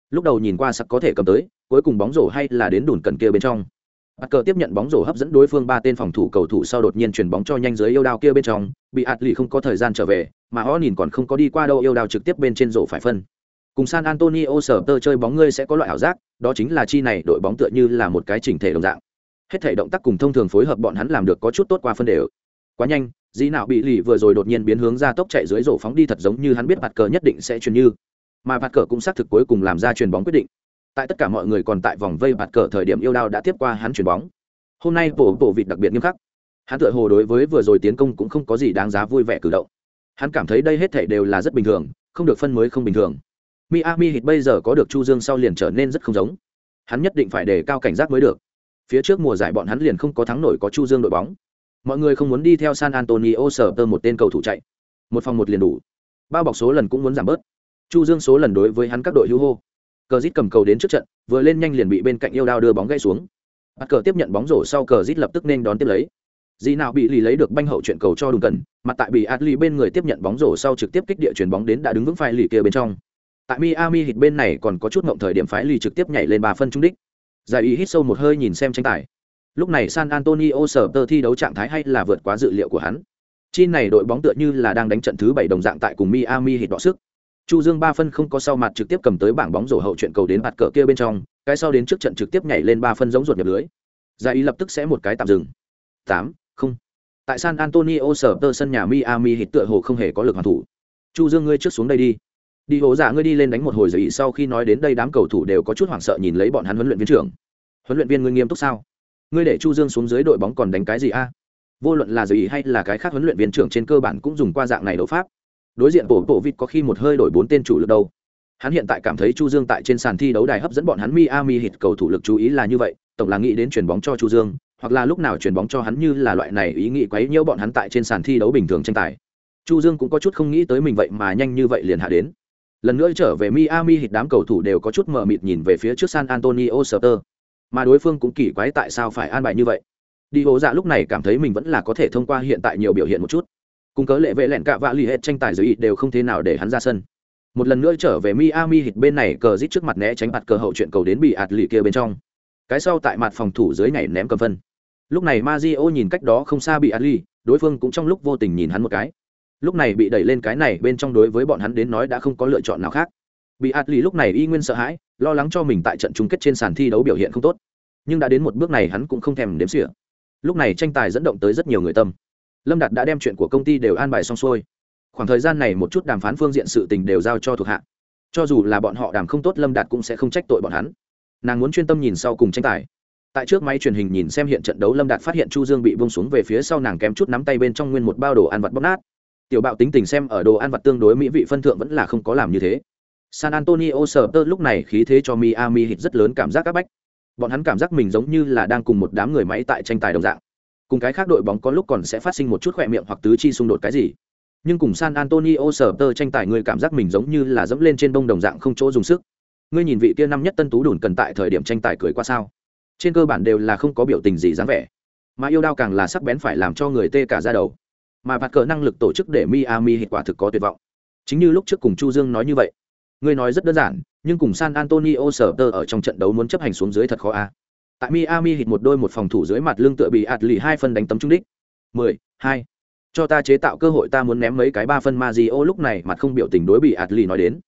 Lúc đầu nhìn qua sặc có thể cầm tới, cuối cùng bóng rổ hay là đến đồn cần kia bên trong. Bắt cờ tiếp nhận bóng rổ hấp dẫn đối phương ba tên phòng thủ cầu thủ sau đột nhiên chuyển bóng cho nhanh dưới yêu đao kia bên trong, bị ạt lì không có thời gian trở về, mà họ nhìn còn không có đi qua đâu yêu đao trực tiếp bên trên rổ phải phân. Cùng san antonio sở tơ chơi bóng ngươi sẽ có loại ảo giác, đó chính là chi này đội bóng tựa như là một cái chỉnh thể đồng dạng hết thể động tác cùng thông thường phối hợp bọn hắn làm được có chút tốt qua phân đều. Quá nhanh, dĩ nào bị lì vừa rồi đột nhiên biến hướng ra tốc chạy dưới rổ phóng đi thật giống như hắn biết mặt cờ nhất định sẽ truyền như. Mà mặt cờ cũng xác thực cuối cùng làm ra truyền bóng quyết định. Tại tất cả mọi người còn tại vòng vây mặt cờ thời điểm yêu đao đã tiếp qua hắn truyền bóng. Hôm nay bộ bộ vịt đặc biệt nghiêm khắc. Hắn tựa hồ đối với vừa rồi tiến công cũng không có gì đáng giá vui vẻ cử động. Hắn cảm thấy đây hết thể đều là rất bình thường, không được phân mới không bình thường. Miami hit bây giờ có được chu dương sau liền trở nên rất không giống. Hắn nhất định phải đề cao cảnh giác mới được phía trước mùa giải bọn hắn liền không có thắng nổi có chu dương đội bóng. Mọi người không muốn đi theo san antonio sở tơ một tên cầu thủ chạy. Một phòng một liền đủ. Bao bọc số lần cũng muốn giảm bớt. Chu dương số lần đối với hắn các đội hữu hô. Cờ Dít cầm cầu đến trước trận, vừa lên nhanh liền bị bên cạnh yêu đao đưa bóng gãy xuống. Bắt cờ tiếp nhận bóng rổ sau cờ Dít lập tức nên đón tiếp lấy. Dì nào bị lì lấy được banh hậu chuyện cầu cho đùng cần mặt tại bị adli bên người tiếp nhận bóng rổ sau trực tiếp kích địa chuyền bóng đến đã đứng vững phai lì kia bên trong. Tại miami hit bên này còn có chút ngộng thời điểm phái lì trực tiếp nhảy lên bà phân trung đích giải ý hít sâu một hơi nhìn xem tranh tài. Lúc này san antonio sở tơ thi đấu trạng thái hay là vượt quá dự liệu của hắn. Chi này đội bóng tựa như là đang đánh trận thứ bảy đồng dạng tại cùng miami hít đọ sức. Chu dương ba phân không có sau mặt trực tiếp cầm tới bảng bóng rổ hậu chuyện cầu đến mặt cờ kia bên trong, cái sau đến trước trận trực tiếp nhảy lên ba phân giống ruột nhập lưới. Giải ý lập tức sẽ một cái tạm dừng. Tám, không. Tại san antonio sở tơ sân nhà miami hít tựa hồ không hề có lực hoàn thủ. Chu dương ngươi trước xuống đây đi đi hố giả ngươi đi lên đánh một hồi giấy sau khi nói đến đây đám cầu thủ đều có chút hoảng sợ nhìn lấy bọn hắn huấn luyện viên trưởng. Huấn luyện viên ngươi nghiêm túc sao? Ngươi để chu dương xuống dưới đội bóng còn đánh cái gì a? Vô luận là giấy hay là cái khác huấn luyện viên trưởng trên cơ bản cũng dùng qua dạng này đấu pháp. Đối diện bổ bộ vịt có khi một hơi đổi bốn tên chủ lực đâu. Hắn hiện tại cảm thấy chu dương tại trên sàn thi đấu đài hấp dẫn bọn hắn miami hit cầu thủ lực chú ý là như vậy, tổng là nghĩ đến chuyền bóng cho chu dương, hoặc là lúc nào chuyền bóng cho hắn như là loại này ý nghĩ quấy nhiễu bọn hắn tại trên sàn thi đấu bình thường tranh tài. Chu dương cũng có chút không nghĩ tới mình vậy mà nhanh như vậy liền hạ đến lần nữa trở về miami hít đám cầu thủ đều có chút mờ mịt nhìn về phía trước san antonio Spurs. mà đối phương cũng kỳ quái tại sao phải an bài như vậy. Đi hố dạ lúc này cảm thấy mình vẫn là có thể thông qua hiện tại nhiều biểu hiện một chút. Cùng cớ lệ vệ lẹn cạ vạ l ì hết tranh tài giới đều không thế nào để hắn ra sân. Một lần nữa trở về miami hít bên này cờ rít trước mặt né tránh mặt cờ hậu chuyện cầu đến bị ạt lì kia bên trong. Cái sau tại mặt phòng thủ dưới nhảy ném cầm phân. Lúc này Mazio nhìn cách đó không xa bị Ali, đối phương cũng trong lúc vô tình nhìn hắn một cái lúc này bị đẩy lên cái này, bên trong đối với bọn hắn đến nói đã không có lựa chọn nào khác. Bị Atli lúc này y nguyên sợ hãi, lo lắng cho mình tại trận chung kết trên sàn thi đấu biểu hiện không tốt. Nhưng đã đến một bước này hắn cũng không thèm đếm xỉa. Lúc này tranh tài dẫn động tới rất nhiều người tâm. Lâm đạt đã đem chuyện của công ty đều an bài xong xuôi. Khoảng thời gian này một chút đàm phán phương diện sự tình đều giao cho thuộc hạ. Cho dù là bọn họ đàm không tốt, lâm đạt cũng sẽ không trách tội bọn hắn. Nàng muốn chuyên tâm nhìn sau cùng tranh tài. Tại trước máy truyền hình nhìn xem hiện trận đấu, lâm đạt phát hiện chu dương bị bông xuống về phía sau, nàng kém chút nắm tay bên trong nguyên một bao đồ ăn vặt bóc nát tiểu bạo tính tình xem ở đồ ăn vặt tương đối mỹ vị phân thượng vẫn là không có làm như thế. San antonio sờ tơ lúc này khí thế cho miami hit rất lớn cảm giác áp bách. Bọn hắn cảm giác mình giống như là đang cùng một đám người máy tại tranh tài đồng dạng. Cùng cái khác đội bóng có lúc còn sẽ phát sinh một chút khỏe miệng hoặc tứ chi xung đột cái gì. Nhưng cùng san antonio sờ tơ tranh tài người cảm giác mình giống như là dẫm lên trên bông đồng dạng không chỗ dùng sức. Ngươi nhìn vị kia năm nhất tân tú đùn cần tại thời điểm tranh tài cười qua sao? Trên cơ bản đều là không có biểu tình gì dáng vẻ. Mà yêu đao càng là sắc bén phải làm cho người tê cả ra đầu mà bạt cờ năng lực tổ chức để miami hiệu quả thực có tuyệt vọng chính như lúc trước cùng chu dương nói như vậy ngươi nói rất đơn giản, nhưng cùng san antonio sở tơ ở trong trận đấu muốn chấp hành xuống dưới thật khó a tại miami hít một đôi một phòng thủ dưới mặt lưng tựa bị ạt lì hai phân đánh tấm trung đích mười, hai cho ta chế tạo cơ hội ta muốn ném mấy cái ba phân Mazio lúc này mặt không biểu tình đối bị Atli nói đến.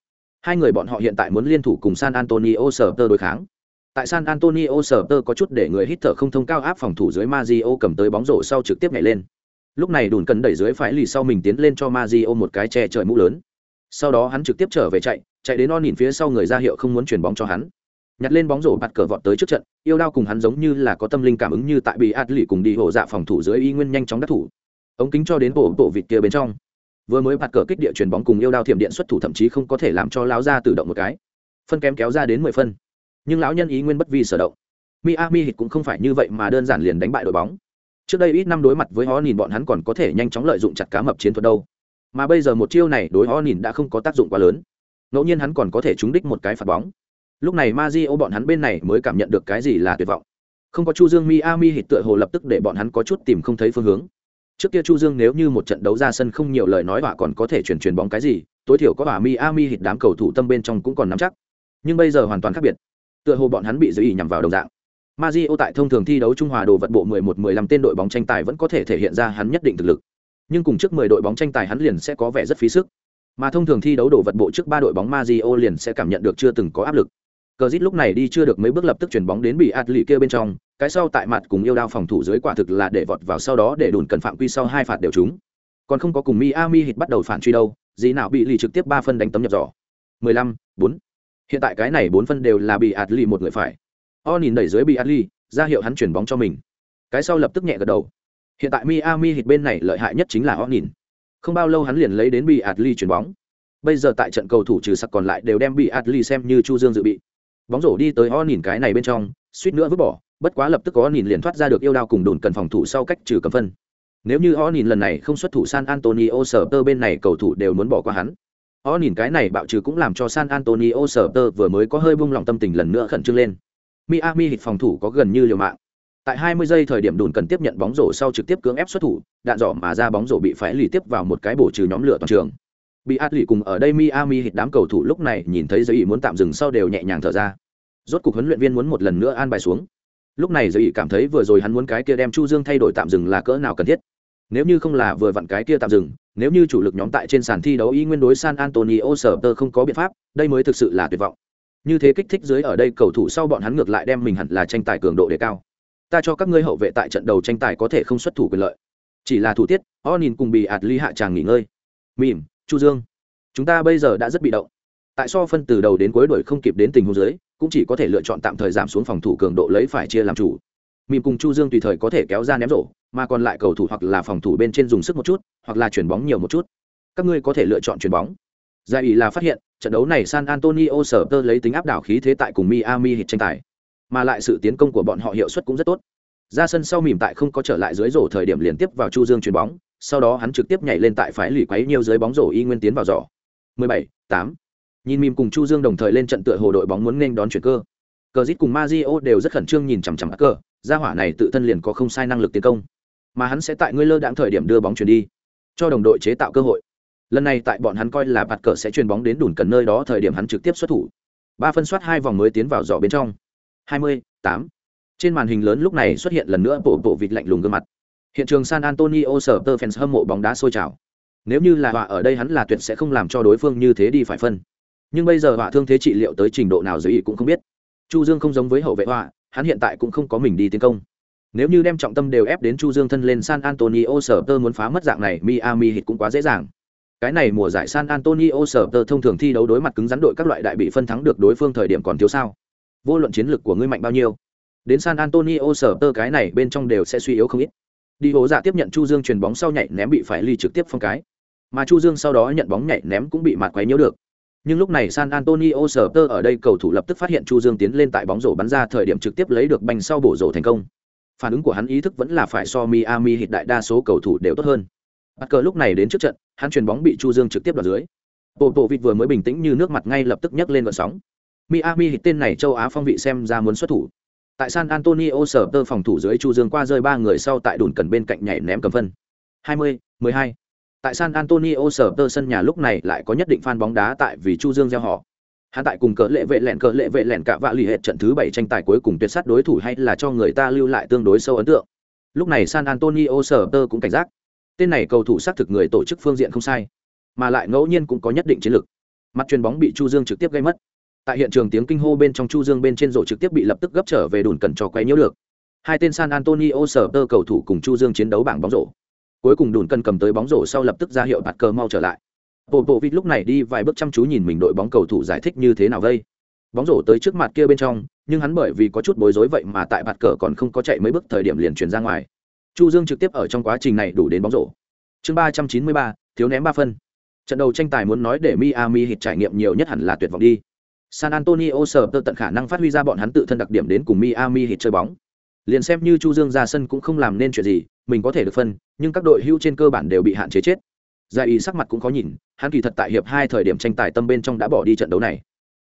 Hai người bọn họ hiện tại muốn liên thủ cùng San Antonio Spurs đối kháng. Tại San Antonio Spurs có chút để người hít thở không thông cao áp phòng thủ dưới Mazio cầm tới bóng rổ sau trực tiếp nhảy lên. Lúc này đùn cần đẩy dưới phải lì sau mình tiến lên cho Mazio một cái che trời mũ lớn. Sau đó hắn trực tiếp trở về chạy, chạy đến on nhìn phía sau người ra hiệu không muốn chuyển bóng cho hắn. Nhặt lên bóng rổ bạt cờ vọt tới trước trận, yêu đao cùng hắn giống như là có tâm linh cảm ứng như tại bị Atli cùng đi hộ dạ phòng thủ dưới y nguyên nhanh chóng đắc thủ. Ống kính cho đến bộ bộ vịt kia bên trong. Vừa mới bạt cờ kích địa chuyền bóng cùng yêu đao thiểm điện xuất thủ thậm chí không có thể làm cho lão ra tự động một cái. Phân kém kéo ra đến mười phân. Nhưng lão nhân ý nguyên bất vi sở động. Miami hit cũng không phải như vậy mà đơn giản liền đánh bại đội bóng trước đây ít năm đối mặt với họ nhìn bọn hắn còn có thể nhanh chóng lợi dụng chặt cá mập chiến thuật đâu. Mà bây giờ một chiêu này đối họ nhìn đã không có tác dụng quá lớn. Ngẫu nhiên hắn còn có thể trúng đích một cái phạt bóng. Lúc này Mazio bọn hắn bên này mới cảm nhận được cái gì là tuyệt vọng. Không có chu dương miami hít tựa hồ lập tức để bọn hắn có chút tìm không thấy phương hướng. Trước kia chu dương nếu như một trận đấu ra sân không nhiều lời nói và còn có thể chuyển chuyển bóng cái gì, tối thiểu có bà miami hít đám cầu thủ tâm bên trong cũng còn nắm chắc. Nhưng bây giờ hoàn toàn khác biệt. Tựa hồ bọn hắn bị dư ý nhằm vào đồng dạng. Mazio tại thông thường thi đấu Trung Hòa đồ vật bộ 11-15 tên đội bóng tranh tài vẫn có thể thể hiện ra hắn nhất định thực lực. Nhưng cùng trước 10 đội bóng tranh tài hắn liền sẽ có vẻ rất phí sức. Mà thông thường thi đấu đồ vật bộ trước ba đội bóng Mazio liền sẽ cảm nhận được chưa từng có áp lực. Cờ lúc này đi chưa được mấy bước lập tức chuyển bóng đến bị Atli kia bên trong, cái sau tại mặt cùng yêu đao phòng thủ dưới quả thực là để vọt vào sau đó để đùn cần phạm quy sau hai phạt đều chúng còn không có cùng miami hit bắt đầu phản truy đâu gì nào bị lì trực tiếp ba phân đánh tấm nhập giỏ mười lăm bốn hiện tại cái này bốn phân đều là bị Atli một người phải o nhìn đẩy dưới bị Atli ra hiệu hắn chuyển bóng cho mình. Cái sau lập tức nhẹ gật đầu. Hiện tại miami hit bên này lợi hại nhất chính là o nhìn không bao lâu hắn liền lấy đến bị Atli chuyển bóng. Bây giờ tại trận cầu thủ trừ sặc còn lại đều đem bị Atli xem như chu dương dự bị. Bóng rổ đi tới o nhìn cái này bên trong, suýt nữa vứt bỏ, bất quá lập tức có nhìn liền thoát ra được yêu đao cùng đồn cần phòng thủ sau cách trừ cầm phân. Nếu như o nhìn lần này không xuất thủ san antonio sở tơ bên này cầu thủ đều muốn bỏ qua hắn. O nhìn cái này bạo trừ cũng làm cho san antonio sở tơ vừa mới có hơi buông lòng tâm tình lần nữa khẩn trương lên miami hit phòng thủ có gần như liều mạng. Tại 20 giây thời điểm đồn cần tiếp nhận bóng rổ sau trực tiếp cưỡng ép xuất thủ, đạn dọ mà ra bóng rổ bị phải lì tiếp vào một cái bổ trừ nhóm lửa toàn trường. Bị át lì cùng ở đây miami hit đám cầu thủ lúc này nhìn thấy giới ý muốn tạm dừng sau đều nhẹ nhàng thở ra. Rốt cục huấn luyện viên muốn một lần nữa an bài xuống. Lúc này giới ý cảm thấy vừa rồi hắn muốn cái kia đem chu dương thay đổi tạm dừng là cỡ nào cần thiết. Nếu như không là vừa vặn cái kia tạm dừng, nếu như chủ lực nhóm tại trên sàn thi đấu y nguyên đối san antonio sở tơ không có biện pháp, đây mới thực sự là tuyệt vọng như thế kích thích dưới ở đây cầu thủ sau bọn hắn ngược lại đem mình hẳn là tranh tài cường độ đề cao. Ta cho các ngươi hậu vệ tại trận đầu tranh tài có thể không xuất thủ quyền lợi. Chỉ là thủ tiết o nhìn cùng bị ạt ly hạ tràng nghỉ ngơi. Mỉm, chu dương. Chúng ta bây giờ đã rất bị động. Tại so phân từ đầu đến cuối đuổi không kịp đến tình huống dưới, cũng chỉ có thể lựa chọn tạm thời giảm xuống phòng thủ cường độ lấy phải chia làm chủ. Mỉm cùng chu dương tùy thời có thể kéo ra ném rổ, mà còn lại cầu thủ hoặc là phòng thủ bên trên dùng sức một chút, hoặc là chuyển bóng nhiều một chút. Các ngươi có thể lựa chọn chuyển bóng giải ý là phát hiện trận đấu này san antonio sở tơ lấy tính áp đảo khí thế tại cùng miami hit tranh tài. Mà lại sự tiến công của bọn họ hiệu suất cũng rất tốt. Ra sân sau mỉm tại không có trở lại dưới rổ thời điểm liên tiếp vào chu dương chuyền bóng sau đó hắn trực tiếp nhảy lên tại phải lì quấy nhiều dưới bóng rổ y nguyên tiến vào giỏ. 17, 8 nhìn mỉm cùng chu dương đồng thời lên trận tựa hồ đội bóng muốn nên đón chuyển cơ. Cờ dít cùng Mazio đều rất khẩn trương nhìn chằm chằm cờ gia hỏa này tự thân liền có không sai năng lực tiến công. Mà hắn sẽ tại ngươi lơ đãng thời điểm đưa bóng chuyển đi cho đồng đội chế tạo cơ hội lần này tại bọn hắn coi là bạt cờ sẽ chuyền bóng đến đủn cần nơi đó thời điểm hắn trực tiếp xuất thủ. Ba phân soát hai vòng mới tiến vào giỏ bên trong. Hai mươi, tám. Trên màn hình lớn lúc này xuất hiện lần nữa bộ bộ vịt lạnh lùng gương mặt. Hiện trường san antonio sở tơ fans hâm mộ bóng đá sôi trào. Nếu như là họa ở đây hắn là tuyệt sẽ không làm cho đối phương như thế đi phải phân. Nhưng bây giờ họa thương thế trị liệu tới trình độ nào dưới ý cũng không biết. Chu dương không giống với hậu vệ họa, hắn hiện tại cũng không có mình đi tiến công. Nếu như đem trọng tâm đều ép đến chu dương thân lên san antonio sở tơ muốn phá mất dạng này, miami hit cũng quá dễ dàng cái này mùa giải san antonio Spurs thông thường thi đấu đối mặt cứng rắn đội các loại đại bị phân thắng được đối phương thời điểm còn thiếu sao vô luận chiến lược của ngươi mạnh bao nhiêu, đến san antonio Spurs cái này bên trong đều sẽ suy yếu không ít đi hố dạ tiếp nhận chu dương chuyền bóng sau nhảy ném bị phải ly trực tiếp phong cái mà chu dương sau đó nhận bóng nhảy ném cũng bị mạt quấy nhiễu được nhưng lúc này San Antonio Spurs ở đây cầu thủ lập tức phát hiện Chu Dương tiến lên tại bóng rổ bắn ra thời điểm trực tiếp lấy được banh sau bổ rổ thành công. Phản ứng của hắn ý thức vẫn là phải so Miami hiện đại đa số cầu thủ đều tốt hơn. Bắt cờ lúc này đến trước trận, hắn chuyền bóng bị Chu Dương trực tiếp đoạt dưới. Bộ bộ vịt vừa mới bình tĩnh như nước mặt ngay lập tức nhấc lên vận sóng. Miami hít tên này châu Á phong vị xem ra muốn xuất thủ. Tại San Antonio sở tơ phòng thủ dưới Chu Dương qua rơi ba người sau tại đồn cần bên cạnh nhảy ném cầm phân. 20, 12. Tại San Antonio sở tơ sân nhà lúc này lại có nhất định fan bóng đá tại vì Chu Dương gieo họ. Hắn tại cùng cỡ lệ vệ lẹn cỡ lệ vệ lẹn cả vạ lì hệt trận thứ 7 tranh tài cuối cùng tuyệt sát đối thủ hay là cho người ta lưu lại tương đối sâu ấn tượng. Lúc này San Antonio sở tơ cũng cảnh giác. Tên này cầu thủ xác thực người tổ chức phương diện không sai, mà lại ngẫu nhiên cũng có nhất định chiến lược. Mặt truyền bóng bị Chu Dương trực tiếp gây mất. Tại hiện trường tiếng kinh hô bên trong chu dương bên trên rổ trực tiếp bị lập tức gấp trở về đùn cần cho quay nhiễu được. Hai tên san antonio sở tơ cầu thủ cùng chu dương chiến đấu bảng bóng rổ. Cuối cùng đùn cần cầm tới bóng rổ sau lập tức ra hiệu bạt cờ mau trở lại. Bộ bộ vịt lúc này đi vài bước chăm chú nhìn mình đội bóng cầu thủ giải thích như thế nào vây bóng rổ tới trước mặt kia bên trong nhưng hắn bởi vì có chút bối rối vậy mà tại bạt cờ còn không có chạy mấy bước thời điểm liền chuyển ra ngoài chu dương trực tiếp ở trong quá trình này đủ đến bóng rổ chương ba trăm chín mươi ba thiếu ném ba phân trận đầu tranh tài muốn nói để miami hit trải nghiệm nhiều nhất hẳn là tuyệt vọng đi San Antonio sở tận khả năng phát huy ra bọn hắn tự thân đặc điểm đến cùng Miami Heat chơi bóng. Liền xem như Chu Dương ra sân cũng không làm nên chuyện gì, mình có thể được phân, nhưng các đội hưu trên cơ bản đều bị hạn chế chết. Giải ý sắc mặt cũng khó nhìn, hắn kỳ thật tại hiệp hai thời điểm tranh tài tâm bên trong đã bỏ đi trận đấu này.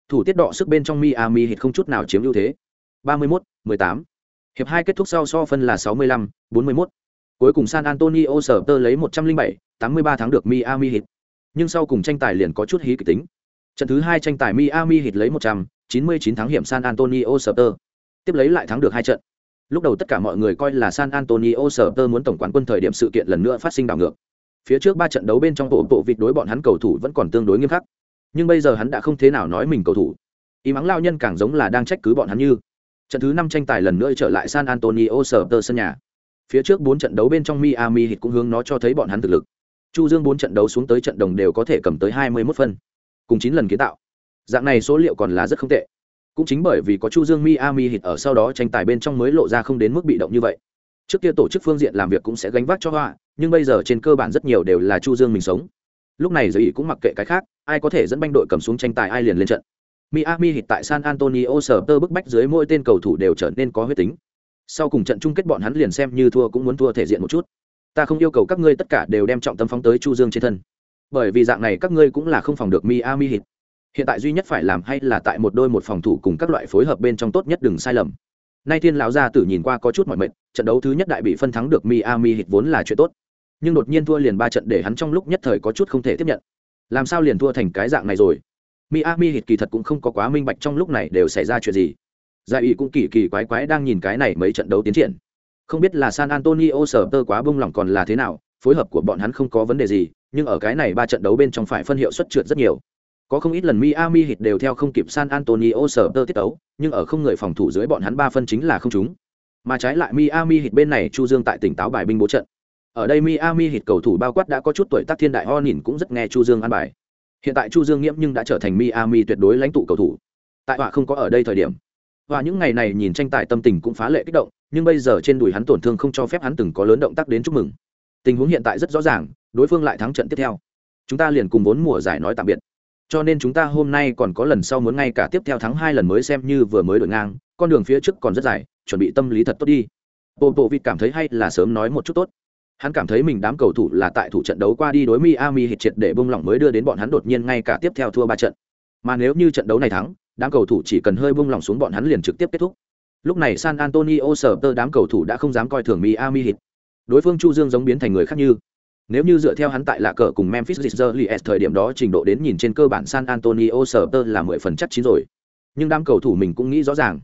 Thủ tiết đỏ sức bên trong Miami Heat không chút nào chiếm ưu thế. 31, 18. Hiệp hai kết thúc sau so phân là 65, 41. Cuối cùng San Antonio Spurs lấy 107, 83 thắng được Miami Heat. Nhưng sau cùng tranh tài liền có chút hí kịch tính. Trận thứ hai tranh tài Miami Heat lấy 199 thắng hiểm San Antonio Spurs. Tiếp lấy lại thắng được hai trận. Lúc đầu tất cả mọi người coi là San Antonio Spurs muốn tổng quán quân thời điểm sự kiện lần nữa phát sinh đảo ngược. Phía trước ba trận đấu bên trong bộ bộ vịt đối bọn hắn cầu thủ vẫn còn tương đối nghiêm khắc. Nhưng bây giờ hắn đã không thế nào nói mình cầu thủ. Ý mắng lao nhân càng giống là đang trách cứ bọn hắn như. Trận thứ năm tranh tài lần nữa trở lại San Antonio Spurs sân nhà. Phía trước bốn trận đấu bên trong Miami Heat cũng hướng nó cho thấy bọn hắn thực lực. Chu Dương bốn trận đấu xuống tới trận đồng đều có thể cầm tới 21 phân, cùng chín lần kiến tạo. Dạng này số liệu còn là rất không tệ. Cũng chính bởi vì có chu dương miami Heat ở sau đó tranh tài bên trong mới lộ ra không đến mức bị động như vậy. Trước kia tổ chức phương diện làm việc cũng sẽ gánh vác cho họa, nhưng bây giờ trên cơ bản rất nhiều đều là chu dương mình sống. Lúc này giới ý cũng mặc kệ cái khác, ai có thể dẫn banh đội cầm xuống tranh tài ai liền lên trận miami Heat tại san antonio Spurs bức bách dưới mỗi tên cầu thủ đều trở nên có huyết tính sau cùng trận chung kết bọn hắn liền xem như thua cũng muốn thua thể diện một chút ta không yêu cầu các ngươi tất cả đều đem trọng tâm phóng tới chu dương trên thân bởi vì dạng này các ngươi cũng là không phòng được Miami Heat. Hiện tại duy nhất phải làm hay là tại một đôi một phòng thủ cùng các loại phối hợp bên trong tốt nhất đừng sai lầm. Nay Thiên lão gia tử nhìn qua có chút mỏi mệt, trận đấu thứ nhất đại bị phân thắng được Miami Heat vốn là chuyện tốt, nhưng đột nhiên thua liền ba trận để hắn trong lúc nhất thời có chút không thể tiếp nhận. Làm sao liền thua thành cái dạng này rồi? Miami Heat kỳ thật cũng không có quá minh bạch trong lúc này đều xảy ra chuyện gì. Giải ủy cũng kỳ kỳ quái quái đang nhìn cái này mấy trận đấu tiến triển. Không biết là San Antonio Spurs quá bung lỏng còn là thế nào, phối hợp của bọn hắn không có vấn đề gì, nhưng ở cái này ba trận đấu bên trong phải phân hiệu suất trượt rất nhiều. Có không ít lần Miami Heat đều theo không kịp San Antonio Spurs tiết tấu, nhưng ở không người phòng thủ dưới bọn hắn ba phân chính là không trúng. Mà trái lại Miami Heat bên này Chu Dương tại tỉnh táo bài binh bố trận. Ở đây Miami Heat cầu thủ bao quát đã có chút tuổi tác thiên đại ho nhìn cũng rất nghe Chu Dương ăn bài. Hiện tại Chu Dương nghiễm nhưng đã trở thành Miami tuyệt đối lãnh tụ cầu thủ. Tại họa không có ở đây thời điểm. Và những ngày này nhìn tranh tài tâm tình cũng phá lệ kích động, nhưng bây giờ trên đùi hắn tổn thương không cho phép hắn từng có lớn động tác đến chúc mừng. Tình huống hiện tại rất rõ ràng, đối phương lại thắng trận tiếp theo chúng ta liền cùng vốn mùa giải nói tạm biệt cho nên chúng ta hôm nay còn có lần sau muốn ngay cả tiếp theo thắng hai lần mới xem như vừa mới đổi ngang con đường phía trước còn rất dài chuẩn bị tâm lý thật tốt đi bộ bộ vịt cảm thấy hay là sớm nói một chút tốt hắn cảm thấy mình đám cầu thủ là tại thủ trận đấu qua đi đối miami hit triệt để bung lỏng mới đưa đến bọn hắn đột nhiên ngay cả tiếp theo thua ba trận mà nếu như trận đấu này thắng, đám cầu thủ chỉ cần hơi bung lỏng xuống bọn hắn liền trực tiếp kết thúc lúc này san antonio Spurs đám cầu thủ đã không dám coi thường miami hit đối phương chu dương giống biến thành người khác như, nếu như dựa theo hắn tại lạ cờ cùng Memphis Grizzlies thời điểm đó trình độ đến nhìn trên cơ bản San Antonio Spurs là mười phần chắc chín rồi. Nhưng đám cầu thủ mình cũng nghĩ rõ ràng.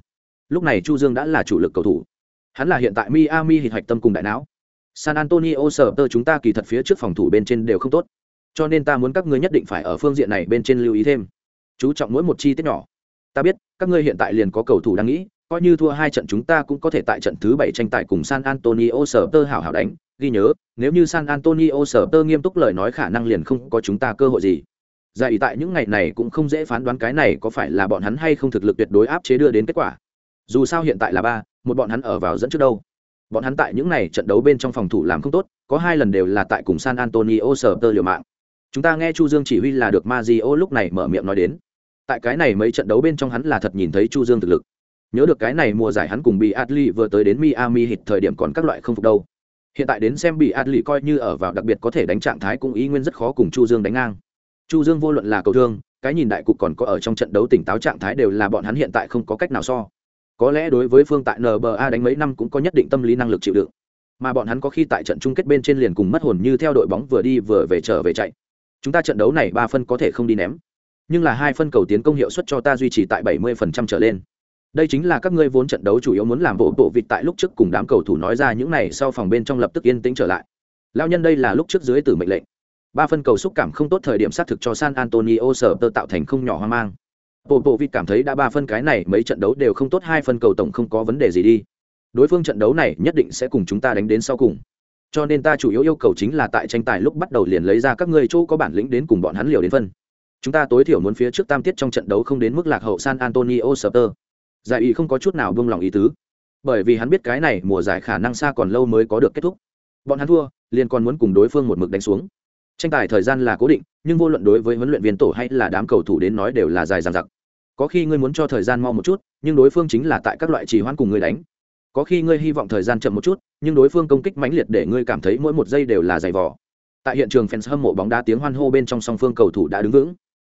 Lúc này Chu Dương đã là chủ lực cầu thủ. Hắn là hiện tại Miami Heat hoạch tâm cùng đại não. San Antonio Spurs chúng ta kỳ thật phía trước phòng thủ bên trên đều không tốt. Cho nên ta muốn các ngươi nhất định phải ở phương diện này bên trên lưu ý thêm. Chú trọng mỗi một chi tiết nhỏ. Ta biết, các ngươi hiện tại liền có cầu thủ đang nghĩ, coi như thua hai trận chúng ta cũng có thể tại trận thứ bảy tranh tài cùng San Antonio Spurs hảo hảo đánh, ghi nhớ nếu như san antonio sở tơ nghiêm túc lời nói khả năng liền không có chúng ta cơ hội gì Dạy ý tại những ngày này cũng không dễ phán đoán cái này có phải là bọn hắn hay không thực lực tuyệt đối áp chế đưa đến kết quả dù sao hiện tại là ba một bọn hắn ở vào dẫn trước đâu bọn hắn tại những này trận đấu bên trong phòng thủ làm không tốt, có hai lần đều là tại cùng san antonio sở tơ liều mạng. Chúng ta nghe chu dương chỉ huy là được mazio lúc này mở miệng nói đến. Tại cái này mấy trận đấu bên trong hắn là thật nhìn thấy chu dương thực lực. Nhớ được cái này mùa giải hắn cùng bị adli vừa tới đến miami hit thời điểm còn các loại không phục đâu. Hiện tại đến xem bị ạt coi như ở vào đặc biệt có thể đánh trạng thái cũng ý nguyên rất khó cùng chu dương đánh ngang. Chu dương vô luận là cầu thương, cái nhìn đại cục còn có ở trong trận đấu tỉnh táo trạng thái đều là bọn hắn hiện tại không có cách nào so có lẽ đối với phương tại nba đánh mấy năm cũng có nhất định tâm lý năng lực chịu đựng. Mà bọn hắn có khi tại trận chung kết bên trên liền cùng mất hồn như theo đội bóng vừa đi vừa về trở về chạy. Chúng ta trận đấu này ba phân có thể không đi ném. Nhưng là hai phân cầu tiến công hiệu suất cho ta duy trì tại 70% trở lên. Đây chính là các ngươi vốn trận đấu chủ yếu muốn làm bộ bộ vịt tại lúc trước cùng đám cầu thủ nói ra những này sau phòng bên trong lập tức yên tĩnh trở lại. Lao nhân đây là lúc trước dưới từ mệnh lệnh. Ba phân cầu xúc cảm không tốt thời điểm xác thực cho san antonio sở tơ tạo thành không nhỏ hoang mang bộ bộ vịt cảm thấy đã ba phân cái này, mấy trận đấu đều không tốt, hai phân cầu tổng không có vấn đề gì đi. Đối phương trận đấu này nhất định sẽ cùng chúng ta đánh đến sau cùng. Cho nên ta chủ yếu yêu cầu chính là tại tranh tài lúc bắt đầu liền lấy ra các ngươi chỗ có bản lĩnh đến cùng bọn hắn liều đến phân. Chúng ta tối thiểu muốn phía trước tam tiết trong trận đấu không đến mức lạc hậu san antonio sờ giải ý không có chút nào buông lòng ý tứ. Bởi vì hắn biết cái này mùa giải khả năng xa còn lâu mới có được kết thúc. Bọn hắn thua, liền còn muốn cùng đối phương một mực đánh xuống. Tranh tài thời gian là cố định, nhưng vô luận đối với huấn luyện viên tổ hay là đám cầu thủ đến nói đều là dài dằng dặc có khi ngươi muốn cho thời gian mau một chút, nhưng đối phương chính là tại các loại trì hoãn cùng người đánh. Có khi ngươi hy vọng thời gian chậm một chút, nhưng đối phương công kích mãnh liệt để ngươi cảm thấy mỗi một giây đều là dày vỏ tại hiện trường fans hâm mộ bóng đá tiếng hoan hô bên trong song phương cầu thủ đã đứng vững.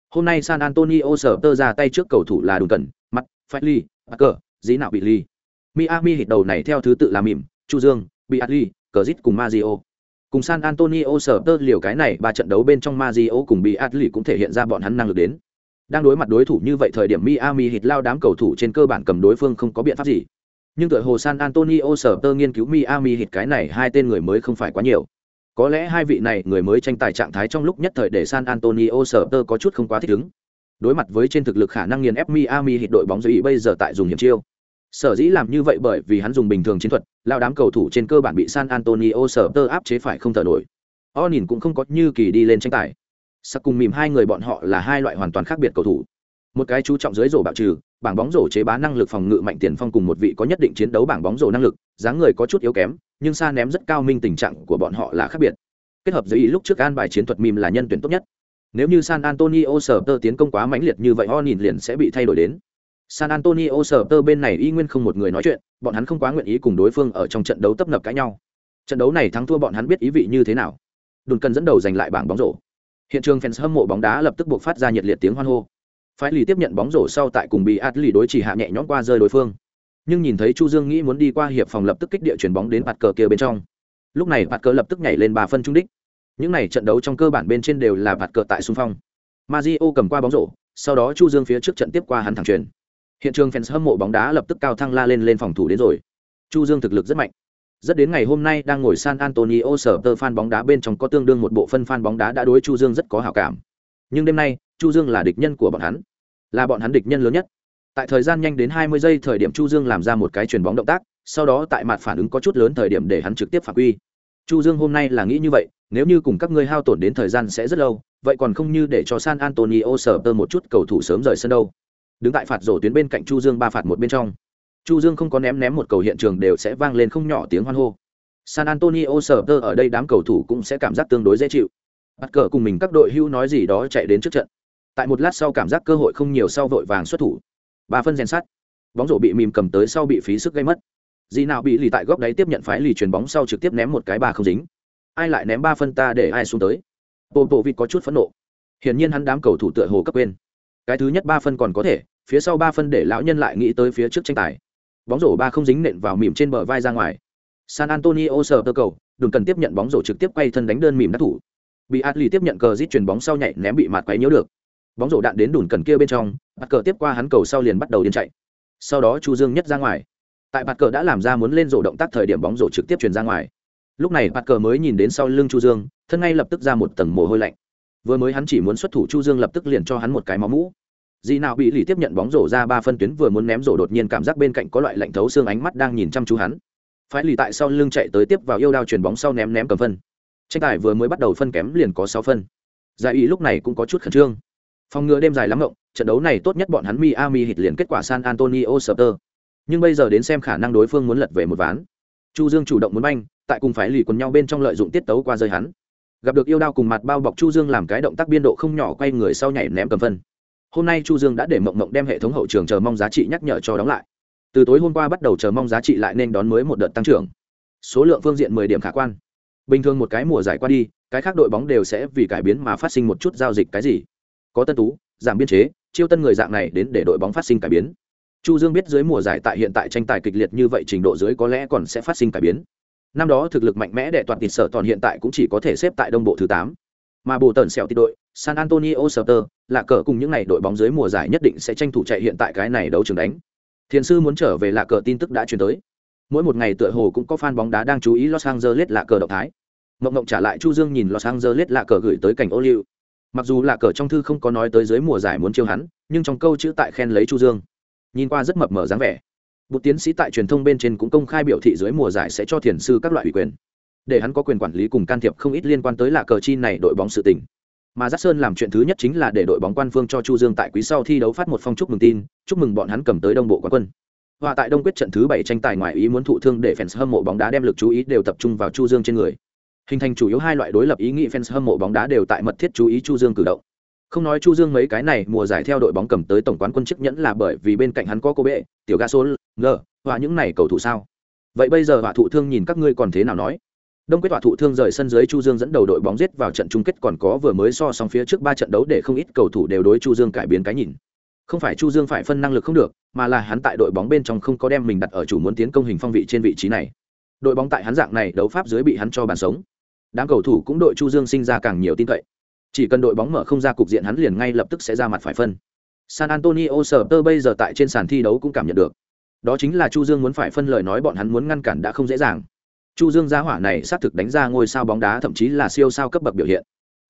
Hôm nay san antonio sở tơ ra tay trước cầu thủ là đùn cẩn mắt phải ly cờ dĩ nào bị ly miami hít đầu này theo thứ tự là mỉm chu dương bị adli cờ zit cùng mazio cùng san antonio sở tơ liều cái này ba trận đấu bên trong mazio cùng bị adli cũng thể hiện ra bọn hắn năng lực đến đang đối mặt đối thủ như vậy thời điểm miami Heat lao đám cầu thủ trên cơ bản cầm đối phương không có biện pháp gì. Nhưng tựa hồ san antonio sở tơ nghiên cứu miami Heat cái này hai tên người mới không phải quá nhiều. Có lẽ hai vị này người mới tranh tài trạng thái trong lúc nhất thời để san antonio sở tơ có chút không quá thích ứng. Đối mặt với trên thực lực khả năng nghiền ép miami Heat đội bóng dưới bây giờ tại dùng hiểm chiêu. Sở dĩ làm như vậy bởi vì hắn dùng bình thường chiến thuật, lao đám cầu thủ trên cơ bản bị san antonio sở tơ áp chế phải không thở nổi. O nhìn cũng không có như kỳ đi lên tranh tài sắc cùng mìm hai người bọn họ là hai loại hoàn toàn khác biệt cầu thủ. Một cái chú trọng dưới rổ bạo trừ, bảng bóng rổ chế bá năng lực phòng ngự mạnh tiền phong cùng một vị có nhất định chiến đấu bảng bóng rổ năng lực, dáng người có chút yếu kém, nhưng xa ném rất cao minh tình trạng của bọn họ là khác biệt. Kết hợp dưới ý lúc trước an bài chiến thuật mìm là nhân tuyển tốt nhất. Nếu như san antonio sờ tơ tiến công quá mãnh liệt như vậy ho nhìn liền sẽ bị thay đổi đến. San antonio sờ tơ bên này y nguyên không một người nói chuyện, bọn hắn không quá nguyện ý cùng đối phương ở trong trận đấu tấp nập cãi nhau. Trận đấu này thắng thua bọn hắn biết ý vị như thế nào. Đồn cần dẫn đầu giành lại bảng bóng rổ hiện trường fans hâm mộ bóng đá lập tức buộc phát ra nhiệt liệt tiếng hoan hô. Phái lì tiếp nhận bóng rổ sau tại cùng bị Atli lì đối chỉ hạ nhẹ nhõm qua rơi đối phương. Nhưng nhìn thấy chu dương nghĩ muốn đi qua hiệp phòng lập tức kích địa chuyển bóng đến bạt cờ kia bên trong. Lúc này bạt cờ lập tức nhảy lên ba phân trung đích. Những này trận đấu trong cơ bản bên trên đều là bạt cờ tại xung phong. Mario cầm qua bóng rổ, sau đó chu dương phía trước trận tiếp qua hắn thẳng truyền hiện trường fans hâm mộ bóng đá lập tức cao thăng la lên lên phòng thủ đến rồi. Chu dương thực lực rất mạnh rất đến ngày hôm nay đang ngồi San Antonio sở tơ fan bóng đá bên trong có tương đương một bộ phân fan bóng đá đã đối Chu Dương rất có hảo cảm. Nhưng đêm nay, Chu Dương là địch nhân của bọn hắn, là bọn hắn địch nhân lớn nhất. Tại thời gian nhanh đến 20 giây thời điểm Chu Dương làm ra một cái chuyền bóng động tác, sau đó tại mặt phản ứng có chút lớn thời điểm để hắn trực tiếp phạm quy. Chu Dương hôm nay là nghĩ như vậy, nếu như cùng các ngươi hao tổn đến thời gian sẽ rất lâu, vậy còn không như để cho San Antonio sở tơ một chút cầu thủ sớm rời sân đâu. Đứng tại phạt rổ tuyến bên cạnh Chu Dương ba phạt một bên trong chu dương không có ném ném một cầu hiện trường đều sẽ vang lên không nhỏ tiếng hoan hô. San antonio sờ tơ ở đây đám cầu thủ cũng sẽ cảm giác tương đối dễ chịu. Bắt cờ cùng mình các đội hưu nói gì đó chạy đến trước trận. Tại một lát sau cảm giác cơ hội không nhiều sau vội vàng xuất thủ. Ba phân rèn sắt. Bóng rổ bị mìm cầm tới sau bị phí sức gây mất. Gì nào bị lì tại góc đáy tiếp nhận phái lì chuyền bóng sau trực tiếp ném một cái ba không dính. Ai lại ném ba phân ta để ai xuống tới? Bộ bộ vịt có chút phẫn nộ. Hiển nhiên hắn đám cầu thủ tựa hồ cấp quên. Cái thứ nhất ba phân còn có thể, phía sau ba phân để lão nhân lại nghĩ tới phía trước tranh tài bóng rổ ba không dính nện vào mỉm trên bờ vai ra ngoài. San antonio sờ tơ cầu đừng cần tiếp nhận bóng rổ trực tiếp quay thân đánh đơn mỉm đắc thủ. Bị atli tiếp nhận cờ rít chuyền bóng sau nhảy ném bị mạt quấy nhớ được. Bóng rổ đạn đến đùn cần kia bên trong bạt cờ tiếp qua hắn cầu sau liền bắt đầu điên chạy. Sau đó chu dương nhất ra ngoài. Tại bạt cờ đã làm ra muốn lên rổ động tác thời điểm bóng rổ trực tiếp truyền ra ngoài. Lúc này bạt cờ mới nhìn đến sau lưng chu dương, thân ngay lập tức ra một tầng mồ hôi lạnh. Vừa mới hắn chỉ muốn xuất thủ chu dương lập tức liền cho hắn một cái máu mũ dì nào bị lì tiếp nhận bóng rổ ra ba phân tuyến vừa muốn ném rổ đột nhiên cảm giác bên cạnh có loại lạnh thấu xương ánh mắt đang nhìn chăm chú hắn. Phải lì tại sau lưng chạy tới tiếp vào yêu đao chuyền bóng sau ném ném cầm phân. Tranh tài vừa mới bắt đầu phân kém liền có sáu phân. Giải ý lúc này cũng có chút khẩn trương. Phòng ngừa đêm dài lắm ngộng, trận đấu này tốt nhất bọn hắn miami hịt liền kết quả san antonio Spurs. nhưng bây giờ đến xem khả năng đối phương muốn lật về một ván. Chu dương chủ động muốn banh, tại cùng phải lì quần nhau bên trong lợi dụng tiết tấu qua rơi hắn. Gặp được yêu đao cùng mặt bao bọc chu dương làm cái động tác biên độ không nhỏ quay người sau nhảy ném cầm phân hôm nay chu dương đã để mộng mộng đem hệ thống hậu trường chờ mong giá trị nhắc nhở cho đóng lại. Từ tối hôm qua bắt đầu chờ mong giá trị lại nên đón mới một đợt tăng trưởng. Số lượng phương diện 10 điểm khả quan. Bình thường một cái mùa giải qua đi, cái khác đội bóng đều sẽ vì cải biến mà phát sinh một chút giao dịch cái gì. Có tân tú, giảm biên chế, chiêu tân người dạng này đến để đội bóng phát sinh cải biến. Chu dương biết dưới mùa giải tại hiện tại tranh tài kịch liệt như vậy trình độ dưới có lẽ còn sẽ phát sinh cải biến. Năm đó thực lực mạnh mẽ để toàn tịt sở toàn hiện tại cũng chỉ có thể xếp tại đông bộ thứ tám mà bù tần sẹo tịt đội, san antonio Spurs là cờ cùng những ngày đội bóng dưới mùa giải nhất định sẽ tranh thủ chạy hiện tại cái này đấu trường đánh. Thiền sư muốn trở về là cờ tin tức đã truyền tới. Mỗi một ngày tựa hồ cũng có fan bóng đá đang chú ý los angeles là cờ động thái. Mộng mộng trả lại chu dương nhìn los angeles là cờ gửi tới cảnh ô liu. Mặc dù là cờ trong thư không có nói tới dưới mùa giải muốn chiêu hắn, nhưng trong câu chữ tại khen lấy chu dương. Nhìn qua rất mập mờ dáng vẻ. Một tiến sĩ tại truyền thông bên trên cũng công khai biểu thị dưới mùa giải sẽ cho thiền sư các loại ủy quyền để hắn có quyền quản lý cùng can thiệp không ít liên quan tới là cờ chi này đội bóng sự tình. Mà giác sơn làm chuyện thứ nhất chính là để đội bóng quan phương cho chu dương tại quý sau thi đấu phát một phong chúc mừng tin, chúc mừng bọn hắn cầm tới đông bộ quán quân. Và tại đông quyết trận thứ bảy tranh tài ngoài ý muốn thụ thương để fans hâm mộ bóng đá đem lực chú ý đều tập trung vào chu dương trên người. Hình thành chủ yếu hai loại đối lập ý nghĩ fans hâm mộ bóng đá đều tại mật thiết chú ý chu dương cử động. Không nói chu dương mấy cái này, mùa giải theo đội bóng cầm tới tổng quán quân chức nhẫn là bởi vì bên cạnh hắn có cô bệ, tiểu ga số ngờ và những này cầu thủ sao? Vậy bây giờ họa thụ thương nhìn các ngươi còn thế nào nói? Đông quyết tọa thụ thương rời sân dưới chu dương dẫn đầu đội bóng giết vào trận chung kết còn có vừa mới so song phía trước ba trận đấu để không ít cầu thủ đều đối chu dương cải biến cái nhìn. Không phải chu dương phải phân năng lực không được, mà là hắn tại đội bóng bên trong không có đem mình đặt ở chủ muốn tiến công hình phong vị trên vị trí này. Đội bóng tại hắn dạng này đấu pháp dưới bị hắn cho bàn sống. Đám cầu thủ cũng đội chu dương sinh ra càng nhiều tin cậy. Chỉ cần đội bóng mở không ra cục diện hắn liền ngay lập tức sẽ ra mặt phải phân. San antonio Spurs bây giờ tại trên sàn thi đấu cũng cảm nhận được. Đó chính là chu dương muốn phải phân lời nói bọn hắn muốn ngăn cản đã không dễ dàng chu dương gia hỏa này xác thực đánh ra ngôi sao bóng đá, thậm chí là siêu sao cấp bậc biểu hiện.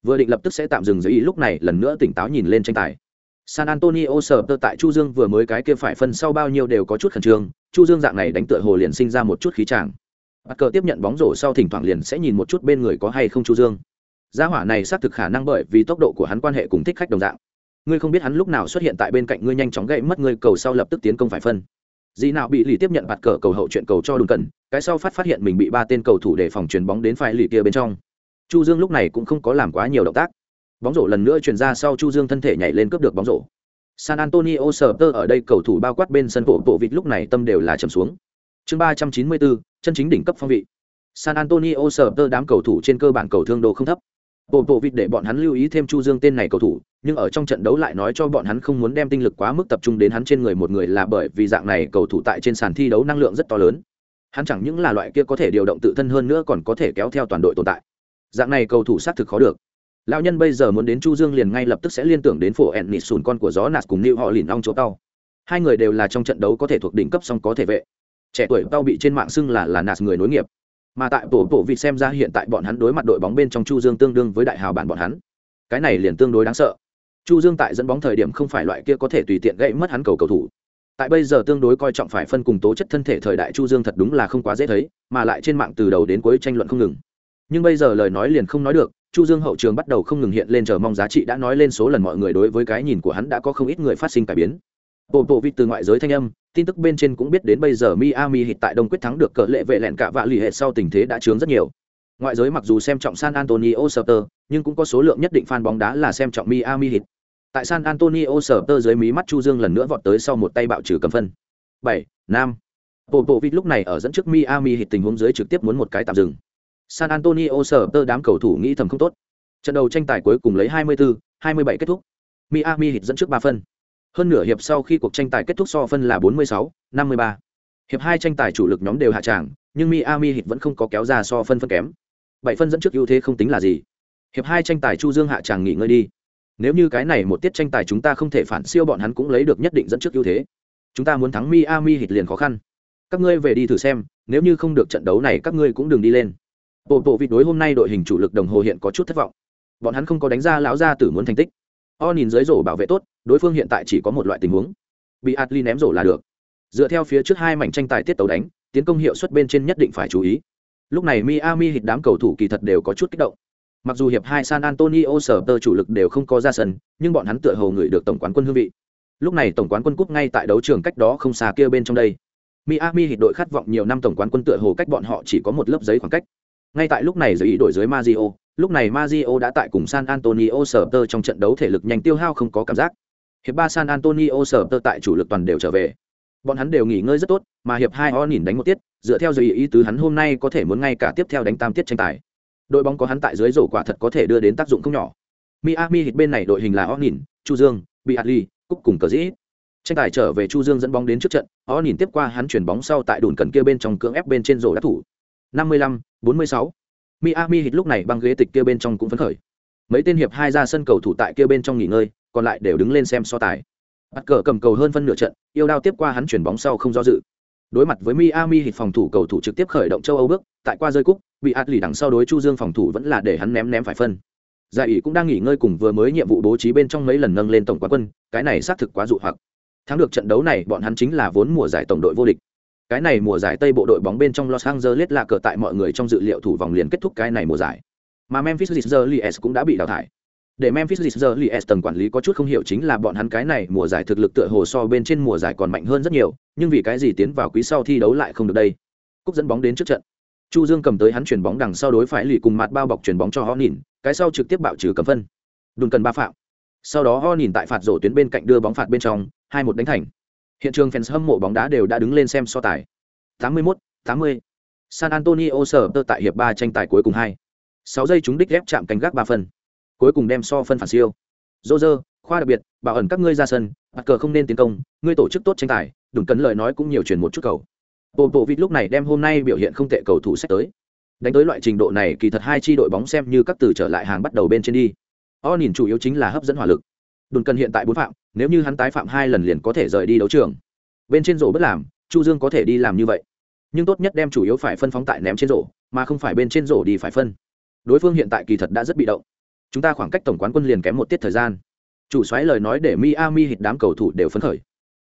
Vừa định lập tức sẽ tạm dừng giới ý, lúc này lần nữa tỉnh táo nhìn lên tranh tài. San antonio sở tơ tại chu dương vừa mới cái kia phải phân sau bao nhiêu đều có chút khẩn trương, chu dương dạng này đánh tựa hồ liền sinh ra một chút khí tràng bắt cờ tiếp nhận bóng rổ sau thỉnh thoảng liền sẽ nhìn một chút bên người có hay không chu dương. Gia hỏa này xác thực khả năng bởi vì tốc độ của hắn quan hệ cùng thích khách đồng dạng. Ngươi không biết hắn lúc nào xuất hiện tại bên cạnh ngươi nhanh chóng gậy mất ngươi, cầu sau lập tức tiến công phải phân dĩ nào bị lì tiếp nhận bạt cờ cầu hậu chuyện cầu cho đừng cần, cái sau phát phát hiện mình bị ba tên cầu thủ để phòng chuyền bóng đến phải lì kia bên trong. Chu dương lúc này cũng không có làm quá nhiều động tác. Bóng rổ lần nữa chuyển ra sau chu dương thân thể nhảy lên cướp được bóng rổ. San antonio sờ tơ ở đây cầu thủ bao quát bên sân bộ bộ vịt lúc này tâm đều là chầm xuống. Chương ba trăm chín mươi bốn, chân chính đỉnh cấp phong vị. San antonio sờ tơ đám cầu thủ trên cơ bản cầu thương độ không thấp. Bộ bộ vịt để bọn hắn lưu ý thêm chu dương tên này cầu thủ nhưng ở trong trận đấu lại nói cho bọn hắn không muốn đem tinh lực quá mức tập trung đến hắn trên người một người là bởi vì dạng này cầu thủ tại trên sàn thi đấu năng lượng rất to lớn. Hắn chẳng những là loại kia có thể điều động tự thân hơn nữa còn có thể kéo theo toàn đội tồn tại. Dạng này cầu thủ xác thực khó được. Lão nhân bây giờ muốn đến chu dương liền ngay lập tức sẽ liên tưởng đến phổ ẹn nịt sùn con của gió nạt cùng lưu họ lìn ong chỗ tao. Hai người đều là trong trận đấu có thể thuộc đỉnh cấp song có thể vệ. Trẻ tuổi tao bị trên mạng xưng là là nạt người nối nghiệp. Mà tại tổ bộ vịt xem ra hiện tại bọn hắn đối mặt đội bóng bên trong chu dương tương đương với đại hào bản bọn hắn. Cái này liền tương đối đáng sợ chu dương tại dẫn bóng thời điểm không phải loại kia có thể tùy tiện gãy mất hắn cầu cầu thủ. Tại bây giờ tương đối coi trọng phải phân cùng tố chất thân thể thời đại chu dương thật đúng là không quá dễ thấy, mà lại trên mạng từ đầu đến cuối tranh luận không ngừng. Nhưng bây giờ lời nói liền không nói được, chu dương hậu trường bắt đầu không ngừng hiện lên chờ mong giá trị đã nói lên số lần mọi người đối với cái nhìn của hắn đã có không ít người phát sinh cải biến. Bộ bộ vị từ ngoại giới thanh âm, tin tức bên trên cũng biết đến bây giờ miami hit tại đông quyết thắng được cờ lệ vệ lẹn cả vạ lì hệ sau tình thế đã chướng rất nhiều ngoại giới mặc dù xem trọng san antonio Spurs, nhưng cũng có số lượng nhất định fan bóng đá là xem trọng miami Heat. tại san antonio Spurs dưới mí mắt chu dương lần nữa vọt tới sau một tay bạo trừ cầm phân. Bảy năm Popovic lúc này ở dẫn trước miami Heat tình huống dưới trực tiếp muốn một cái tạm dừng. San antonio Spurs đám cầu thủ nghĩ thầm không tốt. Trận đầu tranh tài cuối cùng lấy 24, 27 kết thúc. Miami Heat dẫn trước ba phân. Hơn nửa hiệp sau khi cuộc tranh tài kết thúc so phân là 46, 53. hiệp hai tranh tài chủ lực nhóm đều hạ tràng nhưng miami Heat vẫn không có kéo ra so phân phân kém bảy phân dẫn trước ưu thế không tính là gì. Hiệp hai tranh tài chu dương hạ tràng nghỉ ngơi đi. Nếu như cái này một tiết tranh tài chúng ta không thể phản siêu bọn hắn cũng lấy được nhất định dẫn trước ưu thế. Chúng ta muốn thắng miami hit liền khó khăn. Các ngươi về đi thử xem, nếu như không được trận đấu này các ngươi cũng đừng đi lên. Bộ bộ vịt đối hôm nay đội hình chủ lực đồng hồ hiện có chút thất vọng. Bọn hắn không có đánh ra lão gia tử muốn thành tích. O nhìn dưới rổ bảo vệ tốt, đối phương hiện tại chỉ có một loại tình huống. Bị atli ném rổ là được. Dựa theo phía trước hai mảnh tranh tài tiết tàu đánh, tiến công hiệu suất bên trên nhất định phải chú ý lúc này miami hit đám cầu thủ kỳ thật đều có chút kích động mặc dù hiệp hai san antonio sở tơ chủ lực đều không có ra sân nhưng bọn hắn tựa hồ ngửi được tổng quán quân hương vị lúc này tổng quán quân cúp ngay tại đấu trường cách đó không xa kia bên trong đây miami hit đội khát vọng nhiều năm tổng quán quân tựa hồ cách bọn họ chỉ có một lớp giấy khoảng cách ngay tại lúc này giới ý đổi dưới Mazio, lúc này Mazio đã tại cùng San Antonio Spurs trong trận đấu thể lực nhanh tiêu hao không có cảm giác. Hiệp ba San Antonio Spurs tại chủ lực toàn đều trở về. Bọn hắn đều nghỉ ngơi rất tốt, mà hiệp hai O nhìn đánh một tiết, dựa theo giới ý tứ hắn hôm nay có thể muốn ngay cả tiếp theo đánh tam tiết tranh tài. Đội bóng có hắn tại dưới rổ quả thật có thể đưa đến tác dụng không nhỏ. Miami hit bên này đội hình là O nhìn, Chu Dương, bị adli cúc cùng cờ dĩ tranh tài trở về chu dương dẫn bóng đến trước trận o nhìn tiếp qua hắn chuyển bóng sau tại đùn cần kia bên trong cưỡng ép bên trên rổ đắc thủ 55, 46. Miami hít lúc này băng ghế tịch kia bên trong cũng phấn khởi mấy tên hiệp hai ra sân cầu thủ tại kia bên trong nghỉ ngơi còn lại đều đứng lên xem so tài bắt cờ cầm cầu hơn phân nửa trận, yêu đao tiếp qua hắn chuyển bóng sau không do dự. Đối mặt với Miami hít phòng thủ cầu thủ trực tiếp khởi động châu Âu bước, tại qua rơi cúc bị Atli lì đằng sau đối chu dương phòng thủ vẫn là để hắn ném ném phải phân. Giải ủy cũng đang nghỉ ngơi cùng vừa mới nhiệm vụ bố trí bên trong mấy lần nâng lên tổng quán quân, cái này xác thực quá dụ hoặc. Thắng được trận đấu này, bọn hắn chính là vốn mùa giải tổng đội vô địch. Cái này mùa giải tây bộ đội bóng bên trong los angeles là cờ tại mọi người trong dự liệu thủ vòng liền kết thúc cái này mùa giải. Mà memphis Grizzlies cũng đã bị đào thải để memphis Grizzlies tầng quản lý có chút không hiểu chính là bọn hắn cái này mùa giải thực lực tựa hồ so bên trên mùa giải còn mạnh hơn rất nhiều nhưng vì cái gì tiến vào quý sau thi đấu lại không được đây? Cúc dẫn bóng đến trước trận. Chu dương cầm tới hắn chuyển bóng đằng sau đối phải lì cùng mặt bao bọc chuyển bóng cho họ nhìn cái sau trực tiếp bạo trừ cầm phân. Đùn cần ba phạm. Sau đó ho nhìn tại phạt rổ tuyến bên cạnh đưa bóng phạt bên trong hai một đánh thành. Hiện trường fans hâm mộ bóng đá đều đã đứng lên xem so tài. 81, 80. san antonio sở tại hiệp ba tranh tài cuối cùng hai. Sáu giây chúng đích ghép chạm cánh gác ba phần cuối cùng đem so phân phản siêu. Dô dơ, khoa đặc biệt, bảo ẩn các ngươi ra sân, mặt cờ không nên tiến công, ngươi tổ chức tốt tranh tài, đừng cấn lời nói cũng nhiều chuyển một chút cầu. Bộ bộ vịt lúc này đem hôm nay biểu hiện không tệ cầu thủ sách tới. Đánh tới loại trình độ này, kỳ thật hai chi đội bóng xem như các từ trở lại hàng bắt đầu bên trên đi. O nhìn chủ yếu chính là hấp dẫn hỏa lực. Đồn cần hiện tại bốn phạm, nếu như hắn tái phạm hai lần liền có thể rời đi đấu trường. Bên trên rổ bất làm, chu dương có thể đi làm như vậy. Nhưng tốt nhất đem chủ yếu phải phân phóng tại ném trên rổ, mà không phải bên trên rổ đi phải phân. Đối phương hiện tại kỳ thật đã rất bị động chúng ta khoảng cách tổng quán quân liền kém một tiết thời gian. Chủ xoáy lời nói để miami hít đám cầu thủ đều phấn khởi.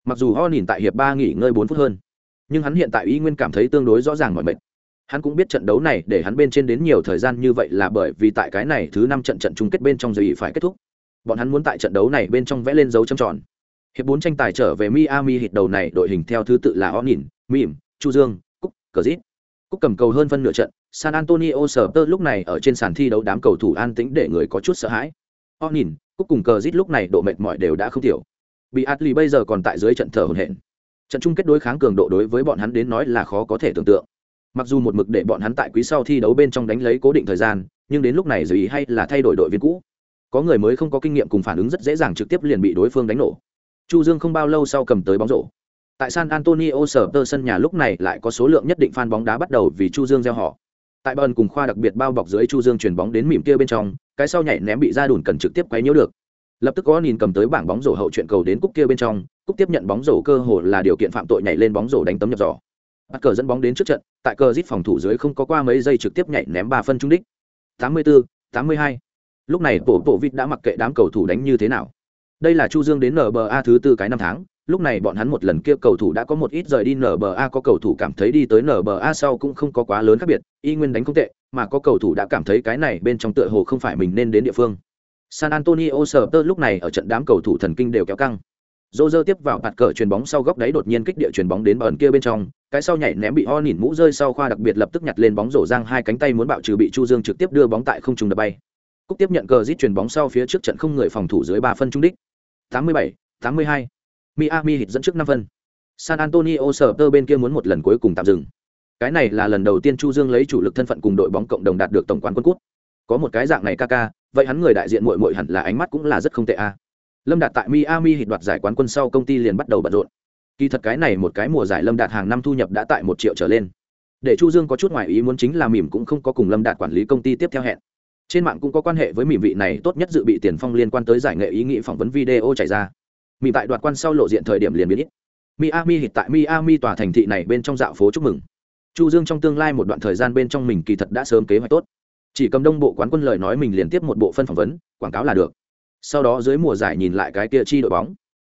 Mặc dù ho nhìn tại hiệp ba nghỉ ngơi bốn phút hơn nhưng hắn hiện tại y nguyên cảm thấy tương đối rõ ràng mọi mệt. Hắn cũng biết trận đấu này để hắn bên trên đến nhiều thời gian như vậy là bởi vì tại cái này thứ năm trận trận chung kết bên trong giới phải kết thúc. Bọn hắn muốn tại trận đấu này bên trong vẽ lên dấu trầm tròn. Hiệp bốn tranh tài trở về miami hít đầu này đội hình theo thứ tự là Hornhill, Mỉm, chu dương cúc cờ dít cúc cầm cầu hơn phân nửa trận san antonio Spurs lúc này ở trên sàn thi đấu đám cầu thủ an tĩnh để người có chút sợ hãi. Oppen, cuối cùng cờ rít lúc này độ mệt mỏi đều đã không tiểu. Bị atli bây giờ còn tại dưới trận thở hổn hển. Trận chung kết đối kháng cường độ đối với bọn hắn đến nói là khó có thể tưởng tượng. Mặc dù một mực để bọn hắn tại quý sau thi đấu bên trong đánh lấy cố định thời gian nhưng đến lúc này dù ý hay là thay đổi đội viên cũ. Có người mới không có kinh nghiệm cùng phản ứng rất dễ dàng trực tiếp liền bị đối phương đánh nổ. Chu dương không bao lâu sau cầm tới bóng rổ. Tại san antonio Spurs sân nhà lúc này lại có số lượng nhất định fan bóng đá bắt đầu vì chu dương gieo họ tại bờn cùng khoa đặc biệt bao bọc dưới chu dương chuyển bóng đến mỉm kia bên trong cái sau nhảy ném bị ra đùn cần trực tiếp quấy nhiễu được. Lập tức có nhìn cầm tới bảng bóng rổ hậu chuyện cầu đến cúc kia bên trong cúc tiếp nhận bóng rổ cơ hồ là điều kiện phạm tội nhảy lên bóng rổ đánh tấm nhập giỏ. Bắt cờ dẫn bóng đến trước trận tại cờ giết phòng thủ dưới không có qua mấy giây trực tiếp nhảy ném ba phân trung đích. 84, 82. lúc này bộ bộ vịt đã mặc kệ đám cầu thủ đánh như thế nào. Đây là chu dương đến nba thứ tư cái năm tháng lúc này bọn hắn một lần kia cầu thủ đã có một ít rời đi nba có cầu thủ cảm thấy đi tới nba sau cũng không có quá lớn khác biệt y nguyên đánh không tệ mà có cầu thủ đã cảm thấy cái này bên trong tựa hồ không phải mình nên đến địa phương. San antonio Spurs lúc này ở trận đám cầu thủ thần kinh đều kéo căng. Roger tiếp vào bạt cờ chuyền bóng sau góc đáy đột nhiên kích địa chuyền bóng đến bờn kia bên trong cái sau nhảy ném bị ho nhìn mũ rơi sau khoa đặc biệt lập tức nhặt lên bóng rổ giang hai cánh tay muốn bạo trừ bị chu dương trực tiếp đưa bóng tại không trung đập bay. Cúc tiếp nhận cờ rít chuyền bóng sau phía trước trận không người phòng thủ dưới ba phân trung đích. 87, 82 miami hit dẫn trước năm phân. San antonio sở bên kia muốn một lần cuối cùng tạm dừng. Cái này là lần đầu tiên chu dương lấy chủ lực thân phận cùng đội bóng cộng đồng đạt được tổng quán quân cút có một cái dạng này ca ca, vậy hắn người đại diện muội muội hẳn là ánh mắt cũng là rất không tệ a. Lâm đạt tại miami hit đoạt giải quán quân sau công ty liền bắt đầu bận rộn. Kỳ thật cái này một cái mùa giải lâm đạt hàng năm thu nhập đã tại một triệu trở lên. Để chu dương có chút ngoài ý muốn chính là mỉm cũng không có cùng lâm đạt quản lý công ty tiếp theo hẹn. Trên mạng cũng có quan hệ với mỉm vị này, tốt nhất dự bị tiền phong liên quan tới giải nghệ ý nghĩ phỏng vấn video chạy ra mỉm tại đoạt quan sau lộ diện thời điểm liền biến ít. Miami hiện tại miami tòa thành thị này bên trong dạo phố chúc mừng. Chu dương trong tương lai một đoạn thời gian bên trong mình kỳ thật đã sớm kế hoạch tốt. Chỉ cầm đông bộ quán quân lời nói mình liên tiếp một bộ phân phỏng vấn quảng cáo là được. Sau đó dưới mùa giải nhìn lại cái kia chi đội bóng.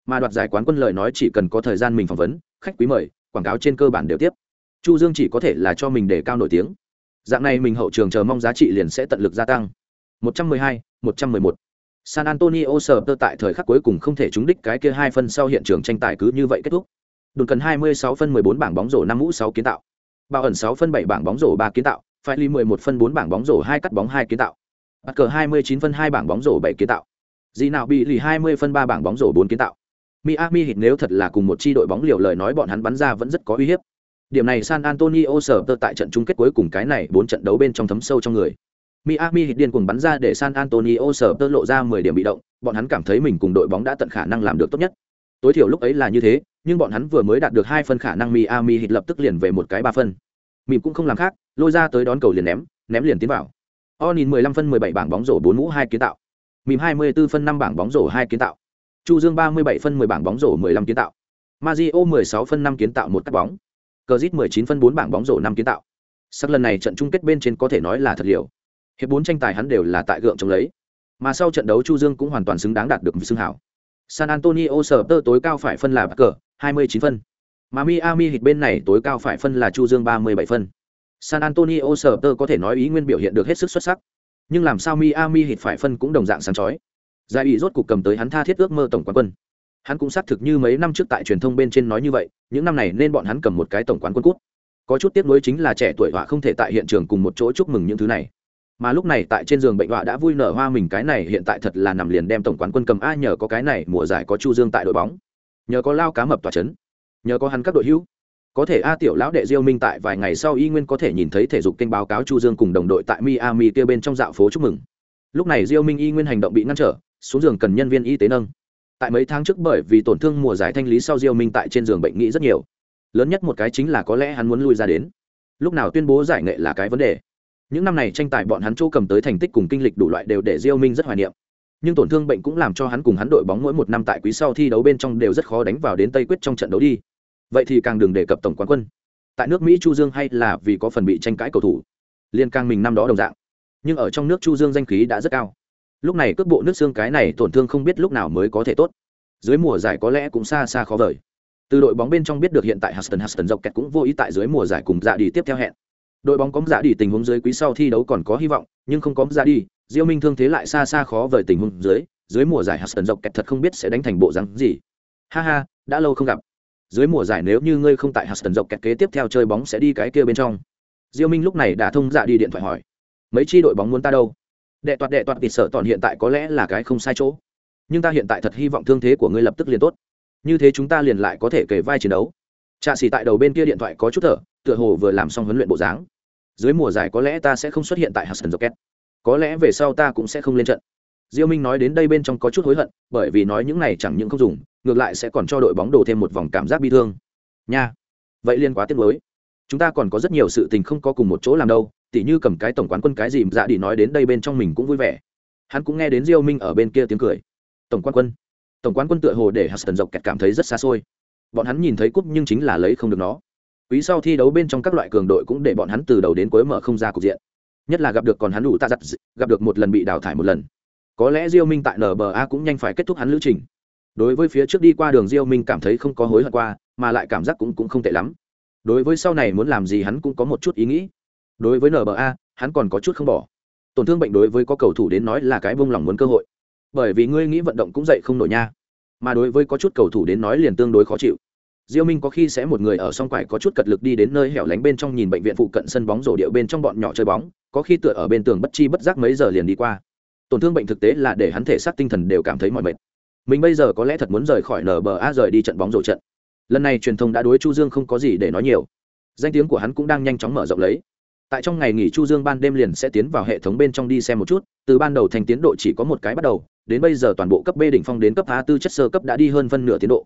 Mà đoạt giải quán quân lời nói chỉ cần có thời gian mình phỏng vấn khách quý mời quảng cáo trên cơ bản đều tiếp. Chu dương chỉ có thể là cho mình để cao nổi tiếng. Dạng này mình hậu trường chờ mong giá trị liền sẽ tận lực gia tăng. 112, 111. San Antonio sở tơ tại thời khắc cuối cùng không thể trúng đích cái kia hai phân sau hiện trường tranh tài cứ như vậy kết thúc. Đồn cần 26 phân 14 bảng bóng rổ 5 mũ 6 kiến tạo. Bảo ẩn 6 phân 7 bảng bóng rổ 3 kiến tạo, phải ly 11 phân 4 bảng bóng rổ 2 cắt bóng 2 kiến tạo. Bắt cờ 29 phân 2 bảng bóng rổ 7 kiến tạo. Gì nào bị lì 20 phân 3 bảng bóng rổ 4 kiến tạo. Miami Heat nếu thật là cùng một chi đội bóng liều lời nói bọn hắn bắn ra vẫn rất có uy hiếp. Điểm này San Antonio sở tơ tại trận chung kết cuối cùng cái này 4 trận đấu bên trong thấm sâu trong người. Miami hit điên cuồng bắn ra để San Antonio sở tơ lộ ra 10 điểm bị động, bọn hắn cảm thấy mình cùng đội bóng đã tận khả năng làm được tốt nhất. Tối thiểu lúc ấy là như thế nhưng bọn hắn vừa mới đạt được hai phân khả năng miami hít lập tức liền về một cái ba phân. Mìm cũng không làm khác lôi ra tới đón cầu liền ném ném liền tiến vào. O nhìn mười lăm phân mười bảy bảng bóng rổ bốn mũ hai kiến tạo. Mìm hai mươi phân năm bảng bóng rổ hai kiến tạo. Chu dương ba mươi bảy phân mười bảng bóng rổ mười lăm kiến tạo. Mazio mười sáu phân năm kiến tạo một cắt bóng. Cờ zit mười chín phân bốn bảng bóng rổ năm kiến tạo. Sắc lần này trận chung kết bên trên có thể nói là thật liều hiệp bốn tranh tài hắn đều là tại gượng chống lấy. Mà sau trận đấu chu dương cũng hoàn toàn xứng đáng đạt được xưng hảo. San antonio sở tơ tối cao phải phân là cờ 29 phân. Mà miami hit bên này tối cao phải phân là chu dương 37 phân. San antonio sở tơ có thể nói ý nguyên biểu hiện được hết sức xuất sắc. Nhưng làm sao miami hit phải phân cũng đồng dạng sáng chói. Giải ủy rốt cục cầm tới hắn tha thiết ước mơ tổng quán quân. Hắn cũng xác thực như mấy năm trước tại truyền thông bên trên nói như vậy, những năm này nên bọn hắn cầm một cái tổng quán quân cút. Có chút tiếc nuối chính là trẻ tuổi họa không thể tại hiện trường cùng một chỗ chúc mừng những thứ này mà lúc này tại trên giường bệnh họa đã vui nở hoa mình cái này hiện tại thật là nằm liền đem tổng quán quân cầm a nhờ có cái này, mùa giải có chu dương tại đội bóng. Nhờ có lao cá mập tòa chấn. Nhờ có hắn các đội hữu. Có thể a tiểu lão đệ diêu minh tại vài ngày sau y nguyên có thể nhìn thấy thể dục kênh báo cáo chu dương cùng đồng đội tại miami kia bên trong dạo phố chúc mừng. Lúc này diêu minh y nguyên hành động bị ngăn trở, xuống giường cần nhân viên y tế nâng. Tại mấy tháng trước bởi vì tổn thương mùa giải thanh lý sau diêu minh tại trên giường bệnh nghĩ rất nhiều. Lớn nhất một cái chính là có lẽ hắn muốn lui ra đến. Lúc nào tuyên bố giải nghệ là cái vấn đề những năm này tranh tài bọn hắn chỗ cầm tới thành tích cùng kinh lịch đủ loại đều để diêu minh rất hoài niệm. Nhưng tổn thương bệnh cũng làm cho hắn cùng hắn đội bóng mỗi một năm tại quý sau thi đấu bên trong đều rất khó đánh vào đến tây quyết trong trận đấu đi. Vậy thì càng đừng đề cập tổng quán quân. Tại nước mỹ chu dương hay là vì có phần bị tranh cãi cầu thủ. Liên cang mình năm đó đồng dạng. Nhưng ở trong nước chu dương danh khí đã rất cao. Lúc này cước bộ nước xương cái này tổn thương không biết lúc nào mới có thể tốt. Dưới mùa giải có lẽ cũng xa xa khó vời. Từ đội bóng bên trong biết được hiện tại Huston Huston dọc kẹt cũng vô ý tại dưới mùa giải cùng dạ đi tiếp theo hẹn đội bóng có dạ đi tình huống dưới quý sau thi đấu còn có hy vọng, nhưng không có dạ đi, diêu minh thương thế lại xa xa khó vời tình huống dưới dưới mùa giải Huston dọc kẹt thật không biết sẽ đánh thành bộ dáng gì. Ha ha, đã lâu không gặp. Dưới mùa giải nếu như ngươi không tại Huston dọc kẹt kế tiếp theo chơi bóng sẽ đi cái kia bên trong. Diêu minh lúc này đã thông dạ đi điện thoại hỏi. Mấy chi đội bóng muốn ta đâu? Đệ toạt đệ toạt tịt sợ toàn hiện tại có lẽ là cái không sai chỗ. Nhưng ta hiện tại thật hy vọng thương thế của ngươi lập tức liền tốt. Như thế chúng ta liền lại có thể kể vai chiến đấu. Trạ xỉ tại đầu bên kia điện thoại có chút thở tựa hồ vừa làm xong huấn luyện bộ dáng. Dưới mùa giải có lẽ ta sẽ không xuất hiện tại hudson rocket. Có lẽ về sau ta cũng sẽ không lên trận. Diêu minh nói đến đây bên trong có chút hối hận, bởi vì nói những này chẳng những không dùng, ngược lại sẽ còn cho đội bóng đổ thêm một vòng cảm giác bi thương. Nha, vậy liên quá tiếc mới chúng ta còn có rất nhiều sự tình không có cùng một chỗ làm đâu, tỉ như cầm cái tổng quán quân cái gì dạ đi nói đến đây bên trong mình cũng vui vẻ. Hắn cũng nghe đến diêu minh ở bên kia tiếng cười. Tổng quán quân. Tổng quán quân tựa hồ để huston dọc kẹt cảm thấy rất xa xôi. Bọn hắn nhìn thấy cúp nhưng chính là lấy không được nó quý sau thi đấu bên trong các loại cường đội cũng để bọn hắn từ đầu đến cuối mở không ra cục diện. Nhất là gặp được còn hắn đủ ta giặt gặp được một lần bị đào thải một lần. Có lẽ diêu minh tại nba cũng nhanh phải kết thúc hắn lữ trình. Đối với phía trước đi qua đường diêu minh cảm thấy không có hối hận qua, mà lại cảm giác cũng cũng không tệ lắm. Đối với sau này muốn làm gì hắn cũng có một chút ý nghĩ. Đối với nba hắn còn có chút không bỏ. Tổn thương bệnh đối với có cầu thủ đến nói là cái bông lòng muốn cơ hội. Bởi vì ngươi nghĩ vận động cũng dậy không nổi nha. Mà đối với có chút cầu thủ đến nói liền tương đối khó chịu diêu minh có khi sẽ một người ở song quải có chút cật lực đi đến nơi hẻo lánh bên trong nhìn bệnh viện phụ cận sân bóng rổ điệu bên trong bọn nhỏ chơi bóng, có khi tựa ở bên tường bất chi bất giác mấy giờ liền đi qua. Tổn thương bệnh thực tế là để hắn thể xác tinh thần đều cảm thấy mỏi mệt. Mình bây giờ có lẽ thật muốn rời khỏi nba rời đi trận bóng rổ trận. Lần này truyền thông đã đối chu dương không có gì để nói nhiều. Danh tiếng của hắn cũng đang nhanh chóng mở rộng lấy. Tại trong ngày nghỉ chu dương ban đêm liền sẽ tiến vào hệ thống bên trong đi xem một chút, từ ban đầu thành tiến độ chỉ có một cái bắt đầu, đến bây giờ toàn bộ cấp b đỉnh phong đến cấp a tư chất sơ cấp đã đi hơn phân nửa tiến độ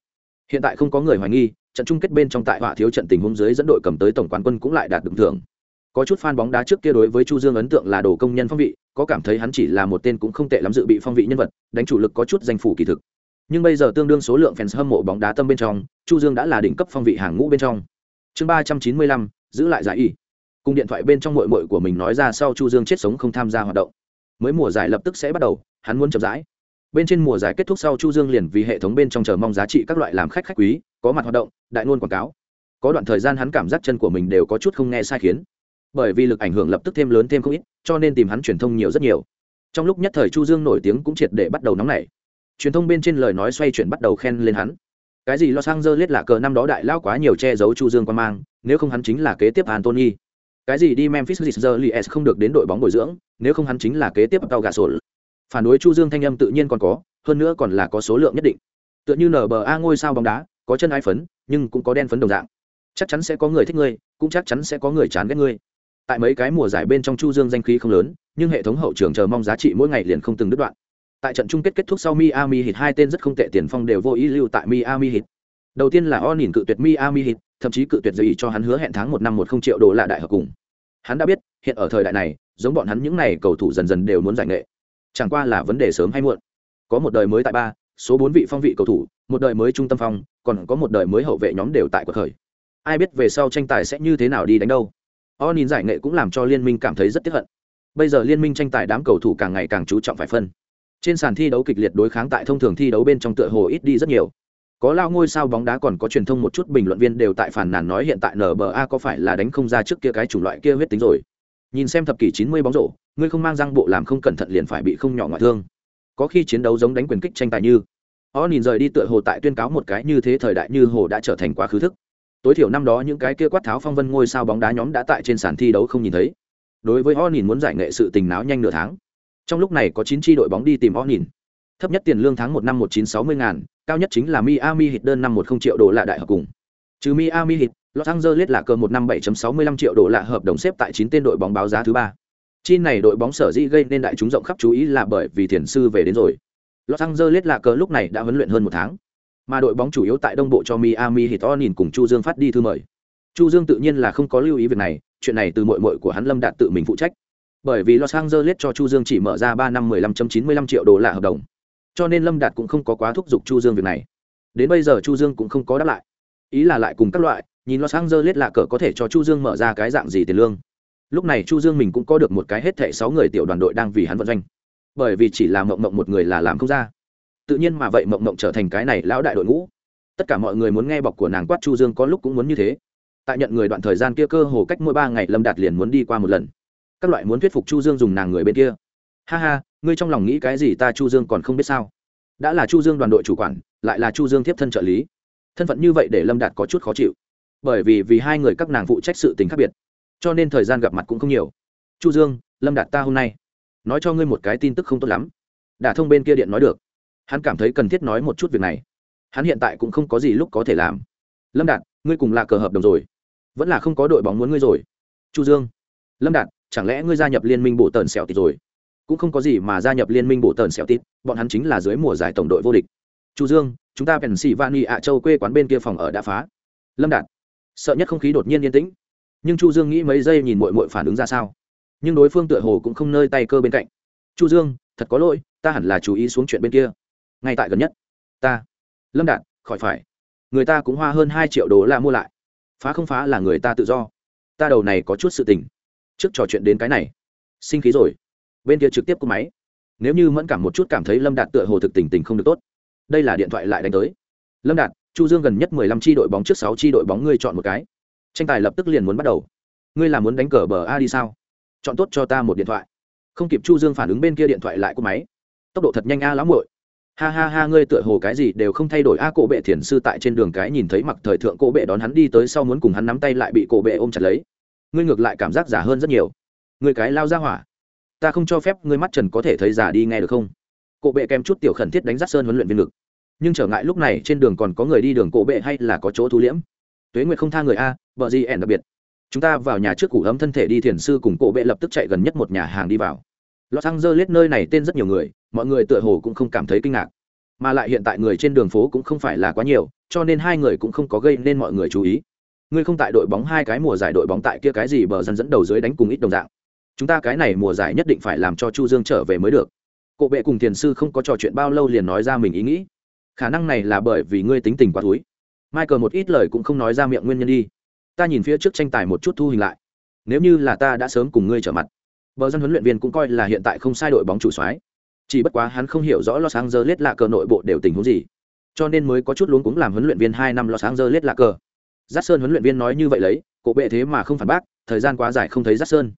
hiện tại không có người hoài nghi, trận chung kết bên trong tại họa thiếu trận tình huống dưới dẫn đội cầm tới tổng quán quân cũng lại đạt được thưởng. Có chút fan bóng đá trước kia đối với chu dương ấn tượng là đồ công nhân phong vị, có cảm thấy hắn chỉ là một tên cũng không tệ lắm dự bị phong vị nhân vật, đánh chủ lực có chút danh phủ kỳ thực. Nhưng bây giờ tương đương số lượng fans hâm mộ bóng đá tâm bên trong, chu dương đã là đỉnh cấp phong vị hàng ngũ bên trong. Chương ba trăm chín mươi lăm, giữ lại giải y. Cùng điện thoại bên trong mội mội của mình nói ra sau chu dương chết sống không tham gia hoạt động. Mới mùa giải lập tức sẽ bắt đầu, hắn muốn chậm rãi bên trên mùa giải kết thúc sau chu dương liền vì hệ thống bên trong chờ mong giá trị các loại làm khách khách quý, có mặt hoạt động, đại ngôn quảng cáo. Có đoạn thời gian hắn cảm giác chân của mình đều có chút không nghe sai khiến. Bởi vì lực ảnh hưởng lập tức thêm lớn thêm không ít, cho nên tìm hắn truyền thông nhiều rất nhiều. Trong lúc nhất thời chu dương nổi tiếng cũng triệt để bắt đầu nóng nảy. Truyền thông bên trên lời nói xoay chuyển bắt đầu khen lên hắn. Cái gì lo sang dơ lết là cờ năm đó đại lao quá nhiều che giấu chu dương quan mang, nếu không hắn chính là kế tiếp antony cái gì đi memphis Grizzlies không được đến đội bóng bồi dưỡng, nếu không hắn chính là kế tiếp tàu gà sổ phản đối chu dương thanh âm tự nhiên còn có hơn nữa còn là có số lượng nhất định tựa như nở bờ a ngôi sao bóng đá có chân ái phấn nhưng cũng có đen phấn đồng dạng chắc chắn sẽ có người thích ngươi cũng chắc chắn sẽ có người chán ghét ngươi tại mấy cái mùa giải bên trong chu dương danh khí không lớn nhưng hệ thống hậu trường chờ mong giá trị mỗi ngày liền không từng đứt đoạn Tại trận chung kết kết thúc sau Miami Heat hai tên rất không tệ tiền phong đều vô ý lưu tại Miami Heat. Đầu tiên là Onin cự tuyệt Miami Heat, thậm chí cự tuyệt dây ý cho hắn hứa hẹn tháng một năm một không triệu đô la đại hợp cùng. Hắn đã biết, hiện ở thời đại này, giống bọn hắn những này cầu thủ dần dần đều muốn giải nghệ. Chẳng qua là vấn đề sớm hay muộn. Có một đời mới tại ba, số bốn vị phong vị cầu thủ, một đời mới trung tâm phong, còn có một đời mới hậu vệ nhóm đều tại cuộc khởi. Ai biết về sau tranh tài sẽ như thế nào đi đánh đâu. Onin giải nghệ cũng làm cho liên minh cảm thấy rất tiếc hận. Bây giờ liên minh tranh tài đám cầu thủ càng ngày càng chú trọng phải phân. Trên sàn thi đấu kịch liệt đối kháng tại thông thường thi đấu bên trong tựa hồ ít đi rất nhiều. Có lao ngôi sao bóng đá còn có truyền thông một chút bình luận viên đều tại phản nàn nói hiện tại NBA có phải là đánh không ra trước kia cái chủng loại kia huyết tính rồi. Nhìn xem thập kỷ 90 bóng rổ, ngươi không mang răng bộ làm không cẩn thận liền phải bị không nhỏ ngoại thương. Có khi chiến đấu giống đánh quyền kích tranh tài như. họ nhìn rời đi tựa hồ tại tuyên cáo một cái như thế thời đại như hồ đã trở thành quá khứ thức. Tối thiểu năm đó những cái kia quát tháo phong vân ngôi sao bóng đá nhóm đã tại trên sàn thi đấu không nhìn thấy. Đối với họ nhìn muốn giải nghệ sự tình náo nhanh nửa tháng. Trong lúc này có chín tri đội bóng đi tìm họ nhìn. Thấp nhất tiền lương tháng một năm 1960 ngàn, cao nhất chính là Miami hit đơn năm 10 triệu đô la đại hợp cùng. Trừ Miami hit, Los Angeles là cờ một năm 7.65 triệu đô la hợp đồng xếp tại chín tên đội bóng báo giá thứ ba. Chi này đội bóng sở dĩ gây nên đại chúng rộng khắp chú ý là bởi vì thiền sư về đến rồi. Los Angeles là cờ lúc này đã huấn luyện hơn một tháng, mà đội bóng chủ yếu tại đông bộ cho Miami Heat nhìn cùng Chu Dương phát đi thư mời. Chu Dương tự nhiên là không có lưu ý việc này, chuyện này từ muội muội của hắn Lâm Đạt tự mình phụ trách. Bởi vì Los Angeles cho Chu Dương chỉ mở ra ba năm 15.95 triệu đô la hợp đồng cho nên lâm đạt cũng không có quá thúc giục chu dương việc này đến bây giờ chu dương cũng không có đáp lại ý là lại cùng các loại nhìn los angeles lạ cờ có thể cho chu dương mở ra cái dạng gì tiền lương lúc này chu dương mình cũng có được một cái hết thệ sáu người tiểu đoàn đội đang vì hắn vận doanh. Bởi vì chỉ là mộng mộng một người là làm không ra. Tự nhiên mà vậy mộng mộng trở thành cái này lão đại đội ngũ. Tất cả mọi người muốn nghe bọc của nàng quát chu dương có lúc cũng muốn như thế. Tại nhận người đoạn thời gian kia cơ hồ cách mỗi ba ngày lâm đạt liền muốn đi qua một lần. Các loại muốn thuyết phục chu dương dùng nàng người bên kia. Ha ha, ngươi trong lòng nghĩ cái gì ta chu dương còn không biết sao? Đã là chu dương đoàn đội chủ quản, lại là chu dương tiếp thân trợ lý. Thân phận như vậy để lâm đạt có chút khó chịu. Bởi vì vì hai người các nàng phụ trách sự tình khác biệt cho nên thời gian gặp mặt cũng không nhiều. Chu dương, lâm đạt ta hôm nay. Nói cho ngươi một cái tin tức không tốt lắm. Đả thông bên kia điện nói được. Hắn cảm thấy cần thiết nói một chút việc này. Hắn hiện tại cũng không có gì lúc có thể làm. Lâm đạt, ngươi cùng là cờ hợp đồng rồi. Vẫn là không có đội bóng muốn ngươi rồi. Chu dương, lâm đạt, chẳng lẽ ngươi gia nhập liên minh bổ tần sẹo tịt rồi? Cũng không có gì mà gia nhập liên minh bổ tần xẻo tịt, bọn hắn chính là dưới mùa giải tổng đội vô địch. Chu dương, chúng ta bèn xỉ vani ạ châu quê quán bên kia phòng ở đã phá. Lâm đạt, sợ nhất không khí đột nhiên yên tĩnh nhưng chu dương nghĩ mấy giây nhìn mội mội phản ứng ra sao. Nhưng đối phương tựa hồ cũng không nơi tay cơ bên cạnh. Chu dương, thật có lỗi, ta hẳn là chú ý xuống chuyện bên kia. Ngay tại gần nhất. Ta. Lâm đạt, khỏi phải. Người ta cũng hoa hơn hai triệu đô la mua lại. Phá không phá là người ta tự do. Ta đầu này có chút sự tình. Trước trò chuyện đến cái này. Sinh khí rồi. Bên kia trực tiếp cúp máy. Nếu như mẫn cảm một chút cảm thấy lâm đạt tựa hồ thực tình tình không được tốt, đây là điện thoại lại đánh tới. Lâm đạt, chu dương gần nhất mười lăm tri đội bóng trước sáu tri đội bóng ngươi chọn một cái tranh tài lập tức liền muốn bắt đầu. Ngươi là muốn đánh cờ bờ a đi sao? Chọn tốt cho ta một điện thoại. Không kịp chu dương phản ứng bên kia điện thoại lại của máy. Tốc độ thật nhanh a lắm muội. Ha ha ha, ngươi tựa hồ cái gì đều không thay đổi a, cổ bệ thiền sư tại trên đường cái nhìn thấy mặc thời thượng cổ bệ đón hắn đi tới sau muốn cùng hắn nắm tay lại bị cổ bệ ôm chặt lấy. Ngươi ngược lại cảm giác giả hơn rất nhiều. Ngươi cái lao ra hỏa. Ta không cho phép ngươi mắt trần có thể thấy giả đi nghe được không? Cổ bệ kèm chút tiểu khẩn thiết đánh rắt sơn huấn luyện viên ngực. Nhưng trở ngại lúc này trên đường còn có người đi đường cổ bệ hay là có chỗ thu liễm? Tuế nguyệt không tha người a vợ gì ẻn đặc biệt. Chúng ta vào nhà trước củ ấm thân thể đi thiền sư cùng cổ bệ lập tức chạy gần nhất một nhà hàng đi vào. Los angeles nơi này tên rất nhiều người, mọi người tựa hồ cũng không cảm thấy kinh ngạc. Mà lại hiện tại người trên đường phố cũng không phải là quá nhiều, cho nên hai người cũng không có gây nên mọi người chú ý. Ngươi không tại đội bóng hai cái mùa giải đội bóng tại kia cái gì bờ dân dẫn đầu dưới đánh cùng ít đồng dạng. Chúng ta cái này mùa giải nhất định phải làm cho chu dương trở về mới được. Cổ bệ cùng thiền sư không có trò chuyện bao lâu liền nói ra mình ý nghĩ. Khả năng này là bởi vì ngươi tính tình quá túi michael một ít lời cũng không nói ra miệng nguyên nhân đi ta nhìn phía trước tranh tài một chút thu hình lại. Nếu như là ta đã sớm cùng ngươi trở mặt, bờ dân huấn luyện viên cũng coi là hiện tại không sai đội bóng chủ soái. Chỉ bất quá hắn không hiểu rõ los angeles là cờ nội bộ đều tình huống gì, cho nên mới có chút luống cũng làm huấn luyện viên hai năm los angeles là cờ. Giác sơn huấn luyện viên nói như vậy lấy, cổ bệ thế mà không phản bác, thời gian quá dài không thấy giác sơn.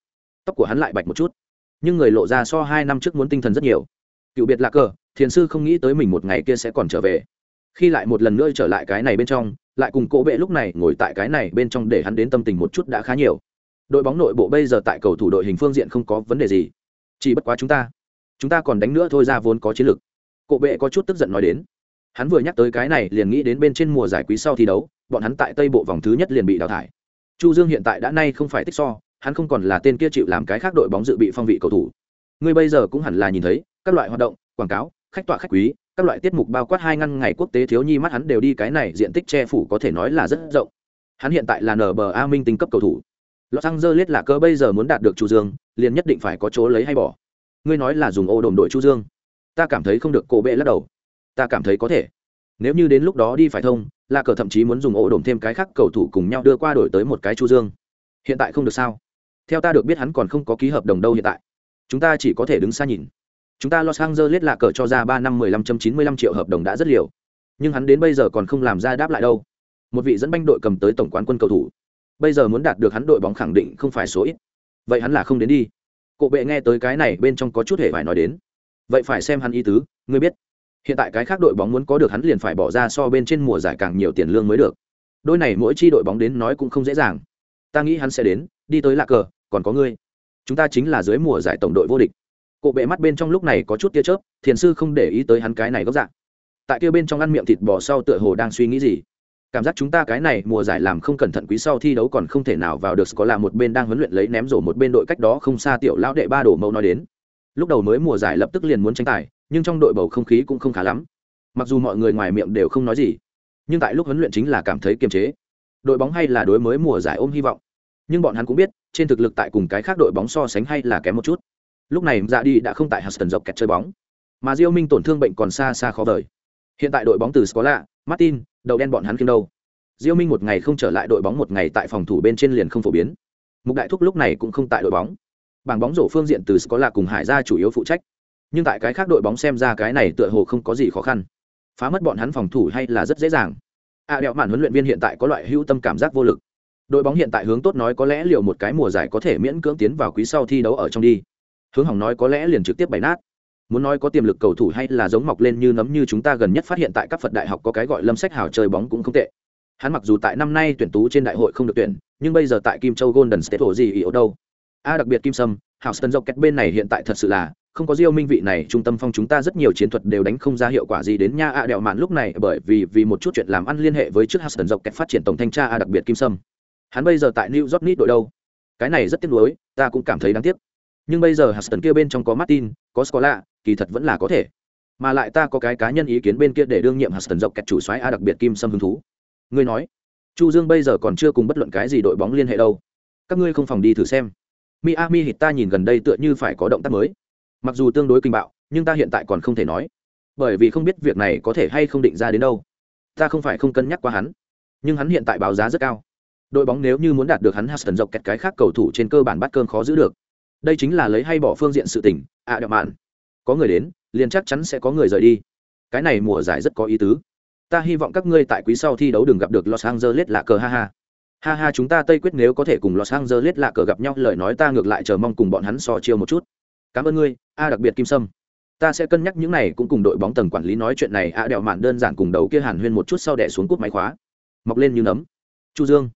Tóc của hắn lại bạch một chút, nhưng người lộ ra so hai năm trước muốn tinh thần rất nhiều. Cựu biệt lạc cờ, thiền sư không nghĩ tới mình một ngày kia sẽ còn trở về khi lại một lần nữa trở lại cái này bên trong, lại cùng cỗ bệ lúc này ngồi tại cái này bên trong để hắn đến tâm tình một chút đã khá nhiều. Đội bóng nội bộ bây giờ tại cầu thủ đội hình phương diện không có vấn đề gì. Chỉ bất quá chúng ta chúng ta còn đánh nữa thôi ra vốn có chiến lược. Cộ bệ có chút tức giận nói đến. Hắn vừa nhắc tới cái này liền nghĩ đến bên trên mùa giải quý sau thi đấu, bọn hắn tại tây bộ vòng thứ nhất liền bị đào thải. Chu dương hiện tại đã nay không phải tích so, hắn không còn là tên kia chịu làm cái khác đội bóng dự bị phong vị cầu thủ. Ngươi bây giờ cũng hẳn là nhìn thấy, các loại hoạt động, quảng cáo, khách tọa khách quý các loại tiết mục bao quát hai ngăn ngày quốc tế thiếu nhi mắt hắn đều đi cái này diện tích che phủ có thể nói là rất rộng. Hắn hiện tại là nba minh tinh cấp cầu thủ. Los angeles là cơ bây giờ muốn đạt được chu dương, liền nhất định phải có chỗ lấy hay bỏ. Ngươi nói là dùng ô đồn đội chu dương. Ta cảm thấy không được, cổ bệ lắc đầu. Ta cảm thấy có thể. Nếu như đến lúc đó đi phải thông là cờ thậm chí muốn dùng ổ đồn thêm cái khác cầu thủ cùng nhau đưa qua đổi tới một cái chu dương. Hiện tại không được sao? Theo ta được biết hắn còn không có ký hợp đồng đâu hiện tại. Chúng ta chỉ có thể đứng xa nhìn chúng ta los angeles là cờ cho ra ba năm mười lăm trăm chín mươi lăm triệu hợp đồng đã rất liều. Nhưng hắn đến bây giờ còn không làm ra đáp lại đâu. Một vị dẫn banh đội cầm tới tổng quán quân cầu thủ. Bây giờ muốn đạt được hắn đội bóng khẳng định không phải số ít. Vậy hắn là không đến đi. Cộ bệ nghe tới cái này bên trong có chút hề phải nói đến. Vậy phải xem hắn ý tứ, ngươi biết. Hiện tại cái khác đội bóng muốn có được hắn liền phải bỏ ra so bên trên mùa giải càng nhiều tiền lương mới được. Đôi này mỗi chi đội bóng đến nói cũng không dễ dàng. Ta nghĩ hắn sẽ đến, đi tới lạc cờ, còn có ngươi. Chúng ta chính là dưới mùa giải tổng đội vô địch. Cổ bệ mắt bên trong lúc này có chút tia chớp, thiền sư không để ý tới hắn cái này góc dạng. Tại kia bên trong ăn miệng thịt bò sau tựa hồ đang suy nghĩ gì. Cảm giác chúng ta cái này mùa giải làm không cẩn thận quý sau thi đấu còn không thể nào vào được có là một bên đang huấn luyện lấy ném rổ một bên đội cách đó không xa tiểu lão đệ ba đổ mẫu nói đến. Lúc đầu mới mùa giải lập tức liền muốn tranh tài, nhưng trong đội bầu không khí cũng không khá lắm. Mặc dù mọi người ngoài miệng đều không nói gì, nhưng tại lúc huấn luyện chính là cảm thấy kiềm chế. Đội bóng hay là đối mới mùa giải ôm hy vọng. Nhưng bọn hắn cũng biết, trên thực lực tại cùng cái khác đội bóng so sánh hay là kém một chút lúc này dạ đi đã không tại huston dọc kẹt chơi bóng. Mà diêu minh tổn thương bệnh còn xa xa khó vời. Hiện tại đội bóng từ scola martin đầu đen bọn hắn kiếm đâu? Diêu minh một ngày không trở lại đội bóng một ngày tại phòng thủ bên trên liền không phổ biến. Mục đại thúc lúc này cũng không tại đội bóng. Bảng bóng rổ phương diện từ scola cùng hải Gia chủ yếu phụ trách. Nhưng tại cái khác đội bóng xem ra cái này tựa hồ không có gì khó khăn. Phá mất bọn hắn phòng thủ hay là rất dễ dàng. A à, đẹo mạn huấn luyện viên hiện tại có loại hữu tâm cảm giác vô lực. Đội bóng hiện tại hướng tốt nói có lẽ liệu một cái mùa giải có thể miễn cưỡng tiến vào quý sau thi đấu ở trong đi hướng hỏng nói có lẽ liền trực tiếp bày nát. Muốn nói có tiềm lực cầu thủ hay là giống mọc lên như nấm như chúng ta gần nhất phát hiện tại các phật đại học có cái gọi lâm sách hào chơi bóng cũng không tệ. Hắn mặc dù tại năm nay tuyển tú trên đại hội không được tuyển, nhưng bây giờ tại kim châu golden state hồ gì ý ở đâu? A, đặc biệt kim sâm hào sân dọc kẹt bên này hiện tại thật sự là không có diêu minh vị này, trung tâm phong chúng ta rất nhiều chiến thuật đều đánh không ra hiệu quả gì đến nha a đèo mạn lúc này bởi vì vì một chút chuyện làm ăn liên hệ với trước Hudson dọc kẹt phát triển tổng thanh tra a, đặc biệt kim sâm. Hắn bây giờ tại new york nít đội đâu? Cái này rất tiếc nuối, ta cũng cảm thấy đáng tiếc nhưng bây giờ Huston kia bên trong có martin, có scola, kỳ thật vẫn là có thể. Mà lại ta có cái cá nhân ý kiến bên kia để đương nhiệm Huston dọc kẹt chủ soái a đặc biệt kim sâm hứng thú. Ngươi nói, chu dương bây giờ còn chưa cùng bất luận cái gì đội bóng liên hệ đâu. Các ngươi không phòng đi thử xem. Miami hit ta nhìn gần đây tựa như phải có động tác mới. Mặc dù tương đối kinh bạo, nhưng ta hiện tại còn không thể nói. Bởi vì không biết việc này có thể hay không định ra đến đâu. Ta không phải không cân nhắc qua hắn. Nhưng hắn hiện tại báo giá rất cao. Đội bóng nếu như muốn đạt được hắn Huston dọc kẹt cái khác cầu thủ trên cơ bản bắt cơm khó giữ được đây chính là lấy hay bỏ phương diện sự tình ạ à, mạn. Có người đến liền chắc chắn sẽ có người rời đi. Cái này mùa giải rất có ý tứ. Ta hy vọng các ngươi tại quý sau thi đấu đừng gặp được los angeles lạ cờ ha ha. Ha ha chúng ta tây quyết nếu có thể cùng los angeles lạ cờ gặp nhau lời nói ta ngược lại chờ mong cùng bọn hắn so chiêu một chút. Cảm ơn ngươi a đặc biệt kim sâm. Ta sẽ cân nhắc những này cũng cùng đội bóng tầng quản lý nói chuyện này a đạo mạn đơn giản cùng đầu kia hàn huyên một chút sau đẻ xuống cút máy khóa. Mọc lên như nấm. Chu dương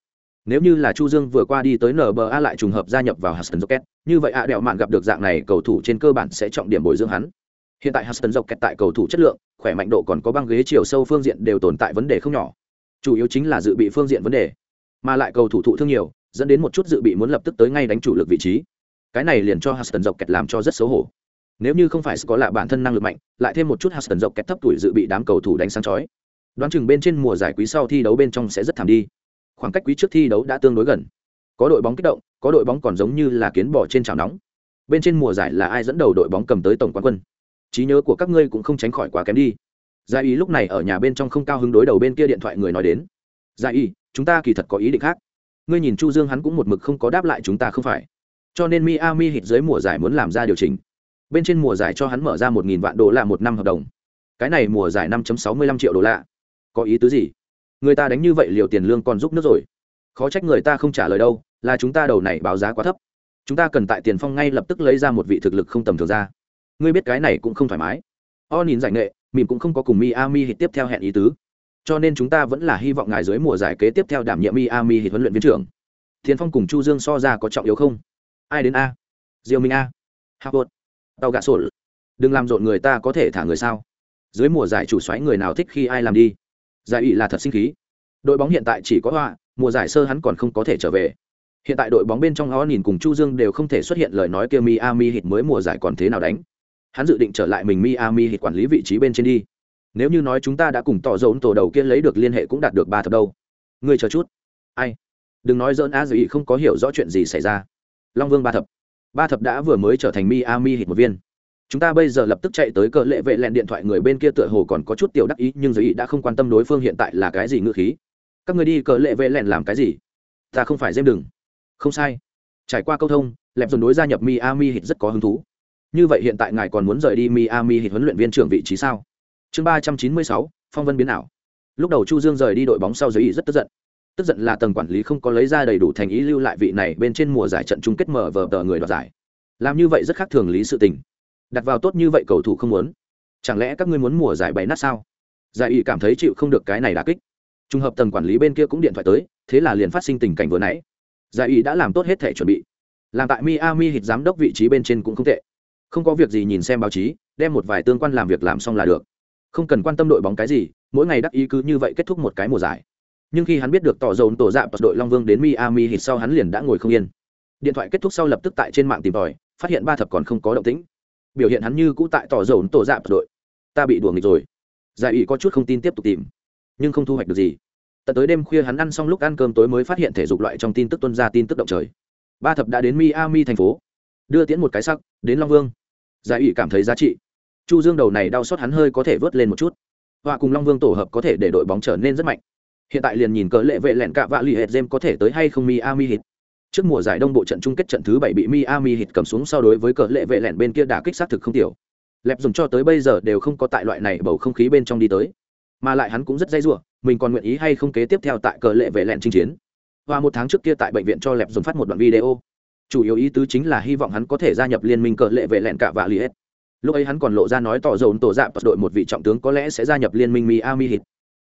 nếu như là chu dương vừa qua đi tới nba lại trùng hợp gia nhập vào huston rocket như vậy a đèo mạn gặp được dạng này cầu thủ trên cơ bản sẽ trọng điểm bồi dưỡng hắn hiện tại huston rocket tại cầu thủ chất lượng khỏe mạnh độ còn có băng ghế chiều sâu phương diện đều tồn tại vấn đề không nhỏ chủ yếu chính là dự bị phương diện vấn đề mà lại cầu thủ thụ thương nhiều dẫn đến một chút dự bị muốn lập tức tới ngay đánh chủ lực vị trí cái này liền cho Huston rocket làm cho rất xấu hổ. Nếu như không phải có lạ bản thân năng lực mạnh, lại thêm một chút Huston rocket thấp tuổi dự bị đám cầu thủ đánh sáng chói. Đoán chừng bên trên mùa giải quý sau thi đấu bên trong sẽ rất thảm đi. Khoảng cách quý trước thi đấu đã tương đối gần. Có đội bóng kích động, có đội bóng còn giống như là kiến bò trên chảo nóng. Bên trên mùa giải là ai dẫn đầu đội bóng cầm tới tổng quán quân? Trí nhớ của các ngươi cũng không tránh khỏi quá kém đi. Gia Y lúc này ở nhà bên trong không cao hứng đối đầu bên kia điện thoại người nói đến. Gia Y, chúng ta kỳ thật có ý định khác. Ngươi nhìn Chu Dương hắn cũng một mực không có đáp lại chúng ta không phải cho nên Miami hít dưới mùa giải muốn làm ra điều chỉnh. Bên trên mùa giải cho hắn mở ra 1000 vạn đô la một năm hợp đồng. Cái này mùa giải 5.65 triệu đô la. Có ý tứ gì? Người ta đánh như vậy liều tiền lương còn giúp nước rồi. Khó trách người ta không trả lời đâu, là chúng ta đầu này báo giá quá thấp. Chúng ta cần tại tiền phong ngay lập tức lấy ra một vị thực lực không tầm thường ra. Ngươi biết cái này cũng không thoải mái. O nhìn giải nghệ, mỉm cũng không có cùng Miami Heat tiếp theo hẹn ý tứ. Cho nên chúng ta vẫn là hy vọng ngài dưới mùa giải kế tiếp theo đảm nhiệm Miami Heat huấn luyện viên trưởng. Tiền phong cùng Chu Dương so ra có trọng yếu không? ai đến a diêu minh a harvard tàu gạ sổ đừng làm rộn người ta có thể thả người sao dưới mùa giải chủ xoáy người nào thích khi ai làm đi giải ủy là thật sinh khí. Đội bóng hiện tại chỉ có họa mùa giải sơ hắn còn không có thể trở về. Hiện tại đội bóng bên trong họ nhìn cùng chu dương đều không thể xuất hiện lời nói kia miami hit mới mùa giải còn thế nào đánh. Hắn dự định trở lại mình miami hit quản lý vị trí bên trên đi. Nếu như nói chúng ta đã cùng tỏ dấu tổ đầu kia lấy được liên hệ cũng đạt được ba thập đâu. Ngươi chờ chút. Ai? Đừng nói dỡn a dị không có hiểu rõ chuyện gì xảy ra. Long vương ba thập. Ba thập đã vừa mới trở thành miami hit một viên chúng ta bây giờ lập tức chạy tới cờ lệ vệ lẹn điện thoại người bên kia tựa hồ còn có chút tiểu đắc ý, nhưng giới đã không quan tâm đối phương hiện tại là cái gì ngựa khí. Các người đi cờ lệ vệ lẹn làm cái gì? Ta không phải dêm đừng không sai. Trải qua câu thông, lẹp dồn đối gia nhập miami hit rất có hứng thú. Như vậy hiện tại ngài còn muốn rời đi miami hit huấn luyện viên trưởng vị trí sao? Chương ba trăm chín mươi sáu, phong vân biến ảo. Lúc đầu chu dương rời đi đội bóng sau giới ý rất tức giận. Tức giận là tầng quản lý không có lấy ra đầy đủ thành ý lưu lại vị này bên trên mùa giải trận chung kết mở vờ tờ người đoạt giải. Làm như vậy rất khác thường lý sự tình đặt vào tốt như vậy cầu thủ không muốn. Chẳng lẽ các ngươi muốn mùa giải bày nát sao? Giải ý cảm thấy chịu không được cái này đà kích. Trùng hợp tầng quản lý bên kia cũng điện thoại tới, thế là liền phát sinh tình cảnh vừa nãy. Giải ý đã làm tốt hết thể chuẩn bị. Làm tại miami hit giám đốc vị trí bên trên cũng không tệ. Không có việc gì nhìn xem báo chí, đem một vài tương quan làm việc làm xong là được. Không cần quan tâm đội bóng cái gì, mỗi ngày đắc ý cứ như vậy kết thúc một cái mùa giải. Nhưng khi hắn biết được tỏ dồn tổ dạp đội long vương đến miami hit sau hắn liền đã ngồi không yên. Điện thoại kết thúc sau lập tức tại trên mạng tìm tòi, phát hiện ba thập còn không có động tĩnh biểu hiện hắn như cũ tại tỏ dồn tổ dạp đội. Ta bị đùa nghịch rồi. Giải ủy có chút không tin tiếp tục tìm, nhưng không thu hoạch được gì. Tận tới đêm khuya hắn ăn xong lúc ăn cơm tối mới phát hiện thể dục loại trong tin tức tuân ra tin tức động trời. Ba thập đã đến miami thành phố. Đưa tiễn một cái sắc, đến long vương. Giải ủy cảm thấy giá trị. Chu dương đầu này đau xót hắn hơi có thể vớt lên một chút. Họa cùng long vương tổ hợp có thể để đội bóng trở nên rất mạnh. Hiện tại liền nhìn cỡ lệ vệ lẹn cạ vạ lì hệt jem có thể tới hay không miami hít trước mùa giải đông bộ trận chung kết trận thứ bảy bị miami Heat cầm xuống so đối với cờ lệ vệ lẹn bên kia đả kích sát thực không tiểu lẹp dùng cho tới bây giờ đều không có tại loại này bầu không khí bên trong đi tới mà lại hắn cũng rất dây dưa, mình còn nguyện ý hay không kế tiếp theo tại cờ lệ vệ lẹn chinh chiến và một tháng trước kia tại bệnh viện cho lẹp dùng phát một đoạn video chủ yếu ý tứ chính là hy vọng hắn có thể gia nhập liên minh cờ lệ vệ lẹn cả và liệt. lúc ấy hắn còn lộ ra nói tỏ dồn tổ dạng đội một vị trọng tướng có lẽ sẽ gia nhập liên minh miami Heat.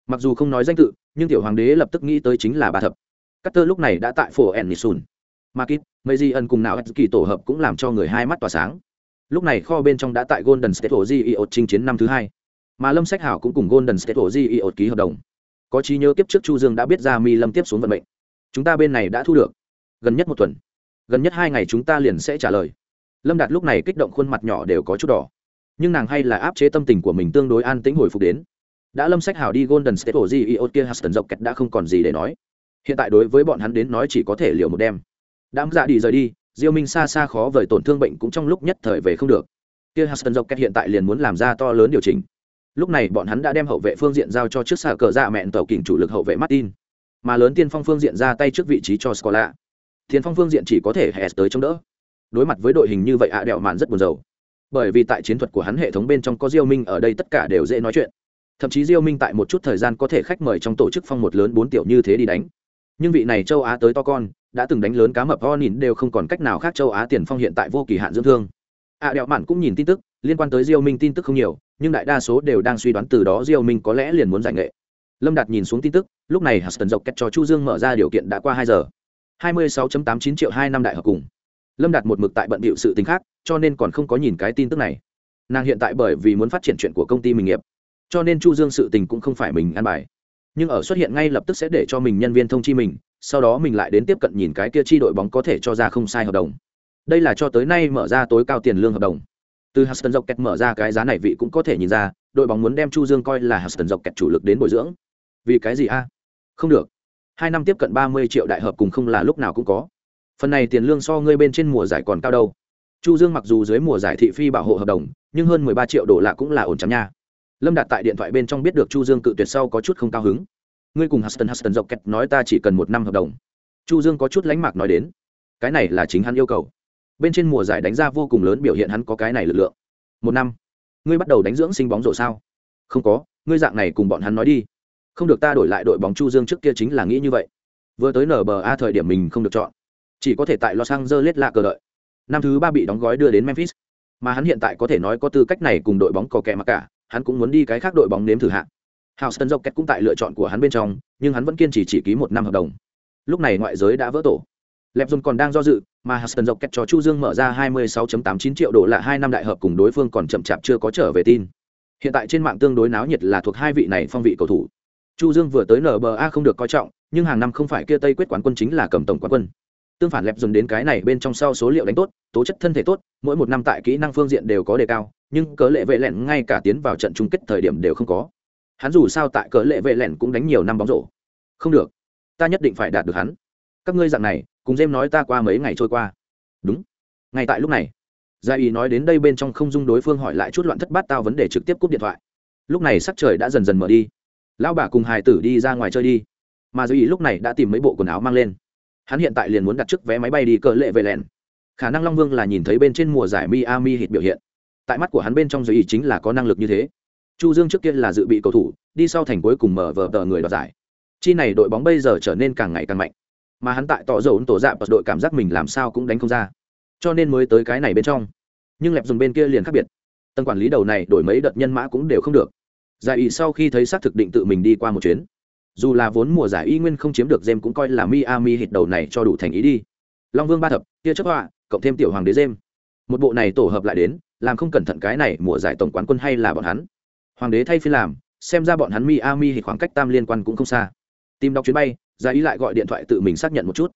mặc dù không nói danh tự nhưng tiểu hoàng đế lập tức nghĩ tới chính là bà thập Carter lúc này đã tại phố Ennisun. Market, Meiji ẩn cùng nào kỳ tổ hợp cũng làm cho người hai mắt tỏa sáng. Lúc này kho bên trong đã tại Golden State Warriors chinh chiến năm thứ hai. Mà Lâm Sách Hảo cũng cùng Golden State Warriors ký hợp đồng. Có trí nhớ kiếp trước Chu Dương đã biết ra Mi Lâm tiếp xuống vận mệnh. Chúng ta bên này đã thu được. Gần nhất một tuần, gần nhất hai ngày chúng ta liền sẽ trả lời. Lâm Đạt lúc này kích động khuôn mặt nhỏ đều có chút đỏ. Nhưng nàng hay là áp chế tâm tình của mình tương đối an tĩnh hồi phục đến đã lâm sách Hảo đi golden state Warriors kia huston dọc kẹt đã không còn gì để nói hiện tại đối với bọn hắn đến nói chỉ có thể liều một đêm đám dạ đi rời đi, diêu minh xa xa khó vời tổn thương bệnh cũng trong lúc nhất thời về không được. Kia huston dọc kẹt hiện tại liền muốn làm ra to lớn điều chỉnh. Lúc này bọn hắn đã đem hậu vệ phương diện giao cho trước xạ cờ dạ mẹn tàu kình chủ lực hậu vệ martin. Mà lớn tiên phong phương diện ra tay trước vị trí cho scola. Thiên phong phương diện chỉ có thể hẹt tới chống đỡ. Đối mặt với đội hình như vậy ạ, đẹo mạn rất buồn rầu. Bởi vì tại chiến thuật của hắn hệ thống bên trong có diêu minh ở đây tất cả đều dễ nói chuyện. Thậm chí diêu minh tại một chút thời gian có thể khách mời trong tổ chức phong một lớn bốn tiểu như thế đi đánh. Nhưng vị này châu á tới to con đã từng đánh lớn cá mập ho nhìn đều không còn cách nào khác châu á tiền phong hiện tại vô kỳ hạn dưỡng thương. Ạ à, đẹo mạn cũng nhìn tin tức liên quan tới diêu minh tin tức không nhiều nhưng đại đa số đều đang suy đoán từ đó diêu minh có lẽ liền muốn giải nghệ. Lâm đạt nhìn xuống tin tức lúc này huston dọc kẹt cho chu dương mở ra điều kiện đã qua hai giờ. hai mươi 26.89 triệu hai năm đại hợp cùng. Lâm đạt một mực tại bận bịu sự tình khác cho nên còn không có nhìn cái tin tức này. Nàng hiện tại bởi vì muốn phát triển chuyện của công ty mình nghiệp cho nên chu dương sự tình cũng không phải mình ăn bài. Nhưng ở xuất hiện ngay lập tức sẽ để cho mình nhân viên thông chi mình sau đó mình lại đến tiếp cận nhìn cái kia chi đội bóng có thể cho ra không sai hợp đồng. Đây là cho tới nay mở ra tối cao tiền lương hợp đồng. Từ Huston kẹt mở ra cái giá này vị cũng có thể nhìn ra, đội bóng muốn đem chu dương coi là Huston kẹt chủ lực đến bồi dưỡng. Vì cái gì a? Không được. Hai năm tiếp cận ba mươi triệu đại hợp cùng không là lúc nào cũng có. Phần này tiền lương so ngươi bên trên mùa giải còn cao đâu. Chu dương mặc dù dưới mùa giải thị phi bảo hộ hợp đồng, nhưng hơn mười ba triệu đô la cũng là ổn chấm nha. Lâm đạt tại điện thoại bên trong biết được chu dương cự tuyệt sau có chút không cao hứng ngươi cùng huston huston dọc kẹt nói ta chỉ cần một năm hợp đồng. Chu dương có chút lánh mạc nói đến, cái này là chính hắn yêu cầu. Bên trên mùa giải đánh ra vô cùng lớn biểu hiện hắn có cái này lực lượng. Một năm, ngươi bắt đầu đánh dưỡng sinh bóng rổ sao? Không có, ngươi dạng này cùng bọn hắn nói đi. Không được ta đổi lại đội bóng chu dương trước kia chính là nghĩ như vậy. Vừa tới nba thời điểm mình không được chọn. Chỉ có thể tại los angeles lạ cờ đợi. Năm thứ ba bị đóng gói đưa đến memphis. Mà hắn hiện tại có thể nói có tư cách này cùng đội bóng có kẻ mà cả, hắn cũng muốn đi cái khác đội bóng nếm thử hạn. Houston Rockets cũng tại lựa chọn của hắn bên trong, nhưng hắn vẫn kiên trì chỉ ký một năm hợp đồng. Lúc này ngoại giới đã vỡ tổ. Lebron còn đang do dự, mà Houston Rockets cho Chu Dương mở ra 26.89 triệu đô la hai năm đại hợp cùng đối phương còn chậm chạp chưa có trở về tin. Hiện tại trên mạng tương đối náo nhiệt là thuộc hai vị này phong vị cầu thủ. Chu Dương vừa tới NBA không được coi trọng, nhưng hàng năm không phải kia Tây quyết quán quân chính là cầm tổng quán quân. Tương phản lẹp dồn đến cái này bên trong sau số liệu đánh tốt, tố chất thân thể tốt, mỗi một năm tại kỹ năng phương diện đều có đề cao, nhưng cớ lệ vệ lẹn ngay cả tiến vào trận chung kết thời điểm đều không có hắn dù sao tại cỡ lệ vệ lẹn cũng đánh nhiều năm bóng rổ. Không được. Ta nhất định phải đạt được hắn. Các ngươi dạng này, cùng jem nói ta qua mấy ngày trôi qua. Đúng. Ngay tại lúc này, gia y nói đến đây bên trong không dung đối phương hỏi lại chút loạn thất bát tao vấn đề trực tiếp cúp điện thoại. Lúc này sắc trời đã dần dần mở đi. Lão bà cùng hài tử đi ra ngoài chơi đi. Mà gia y lúc này đã tìm mấy bộ quần áo mang lên. Hắn hiện tại liền muốn đặt trước vé máy bay đi cỡ lệ về lẹn khả năng long vương là nhìn thấy bên trên mùa giải miami hit biểu hiện. Tại mắt của hắn bên trong giới ý chính là có năng lực như thế chu dương trước kia là dự bị cầu thủ, đi sau thành cuối cùng mở vở tờ người đoạt giải. Chi này đội bóng bây giờ trở nên càng ngày càng mạnh. Mà hắn tại tọ dầu tổ dạ và đội cảm giác mình làm sao cũng đánh không ra. Cho nên mới tới cái này bên trong. Nhưng lẹp dùng bên kia liền khác biệt. Tầng quản lý đầu này đổi mấy đợt nhân mã cũng đều không được. Giải ý sau khi thấy xác thực định tự mình đi qua một chuyến. Dù là vốn mùa giải y nguyên không chiếm được jem cũng coi là miami hit đầu này cho đủ thành ý đi. Long vương ba thập, kia chấp họa, cộng thêm tiểu hoàng đế jem một bộ này tổ hợp lại đến, làm không cẩn thận cái này mùa giải tổng quán quân hay là bọn hắn hoàng đế thay phiên làm, xem ra bọn hắn miami hit khoảng cách tam liên quan cũng không xa. Tìm đọc chuyến bay, gia ý lại gọi điện thoại tự mình xác nhận một chút.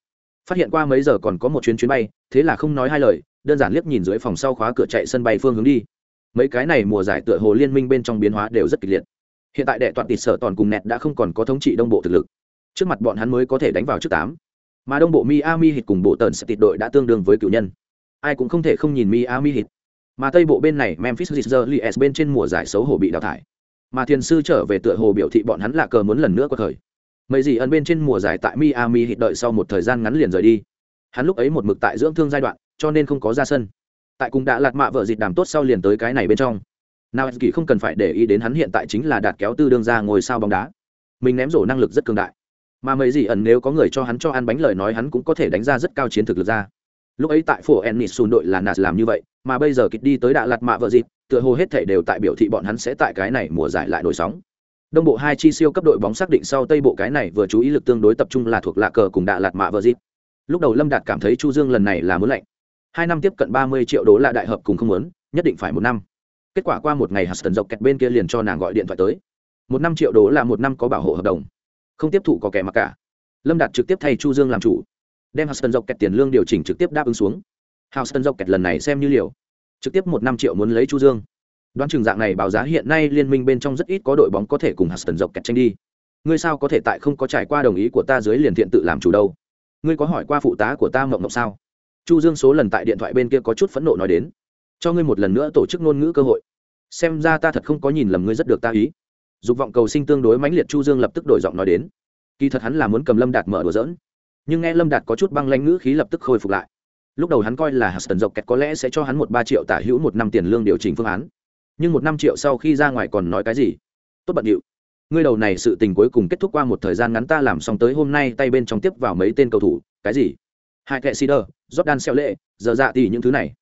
Phát hiện qua mấy giờ còn có một chuyến chuyến bay, thế là không nói hai lời, đơn giản liếc nhìn dưới phòng sau khóa cửa chạy sân bay phương hướng đi. Mấy cái này mùa giải tựa hồ liên minh bên trong biến hóa đều rất kịch liệt. Hiện tại đệ toàn tịt sở toàn cùng nẹt đã không còn có thống trị đông bộ thực lực. Trước mặt bọn hắn mới có thể đánh vào trước tám. Mà đông bộ miami hit cùng bộ tần sẽ tịt đội đã tương đương với cựu nhân. Ai cũng không thể không nhìn miami hit mà tây bộ bên này memphis Grizzlies bên trên mùa giải xấu hổ bị đào thải. Mà thiền sư trở về tựa hồ biểu thị bọn hắn là cờ muốn lần nữa qua thời. Mấy gì ẩn bên trên mùa giải tại miami hít đợi sau một thời gian ngắn liền rời đi. Hắn lúc ấy một mực tại dưỡng thương giai đoạn, cho nên không có ra sân. Tại cùng đã lạt mạ vợ dịch đàm tốt sau liền tới cái này bên trong. Nào kỳ không cần phải để ý đến hắn hiện tại chính là đạt kéo tư đương ra ngồi sao bóng đá. Mình ném rổ năng lực rất cường đại. Mà mấy gì ẩn nếu có người cho hắn cho ăn bánh lời nói hắn cũng có thể đánh ra rất cao chiến thực lực ra lúc ấy tại phố ennis xùn đội là nạt làm như vậy, mà bây giờ kịch đi tới đạ lạt mạ vợ dịp, tựa hồ hết thể đều tại biểu thị bọn hắn sẽ tại cái này mùa giải lại nổi sóng. Đông bộ hai chi siêu cấp đội bóng xác định sau tây bộ cái này vừa chú ý lực tương đối tập trung là thuộc lạ cờ cùng đạ lạt mạ vợ dịp. Lúc đầu lâm đạt cảm thấy chu dương lần này là muốn lạnh. Hai năm tiếp cận ba mươi triệu đô la đại hợp cùng không muốn, nhất định phải một năm. Kết quả qua một ngày hạt tần dọc kẹt bên kia liền cho nàng gọi điện thoại tới. Một năm triệu đô là một năm có bảo hộ hợp đồng. Không tiếp thụ có kẻ mặc cả. Lâm đạt trực tiếp thay chu dương làm chủ đem Houston dọc kẹt tiền lương điều chỉnh trực tiếp đáp ứng xuống. Houston dọc kẹt lần này xem như liệu trực tiếp một năm triệu muốn lấy chu dương. Đoán chừng dạng này báo giá hiện nay liên minh bên trong rất ít có đội bóng có thể cùng Houston dọc kẹt tranh đi. Ngươi sao có thể tại không có trải qua đồng ý của ta dưới liền thiện tự làm chủ đâu? Ngươi có hỏi qua phụ tá của ta mộng mộng sao? Chu dương số lần tại điện thoại bên kia có chút phẫn nộ nói đến. Cho ngươi một lần nữa tổ chức ngôn ngữ cơ hội. Xem ra ta thật không có nhìn lầm ngươi rất được ta ý. Dục vọng cầu sinh tương đối mãnh liệt chu dương lập tức đổi giọng nói đến. Kỳ thật hắn là muốn cầm lâm đạt mở đùa dỡn nhưng nghe lâm đạt có chút băng lanh ngữ khí lập tức khôi phục lại lúc đầu hắn coi là huston dọc kẹt có lẽ sẽ cho hắn một ba triệu tả hữu một năm tiền lương điều chỉnh phương án nhưng một năm triệu sau khi ra ngoài còn nói cái gì tốt bận điệu ngươi đầu này sự tình cuối cùng kết thúc qua một thời gian ngắn ta làm xong tới hôm nay tay bên trong tiếp vào mấy tên cầu thủ cái gì hai kệ Sider, Jordan xeo lệ, giờ dạ thì những thứ này.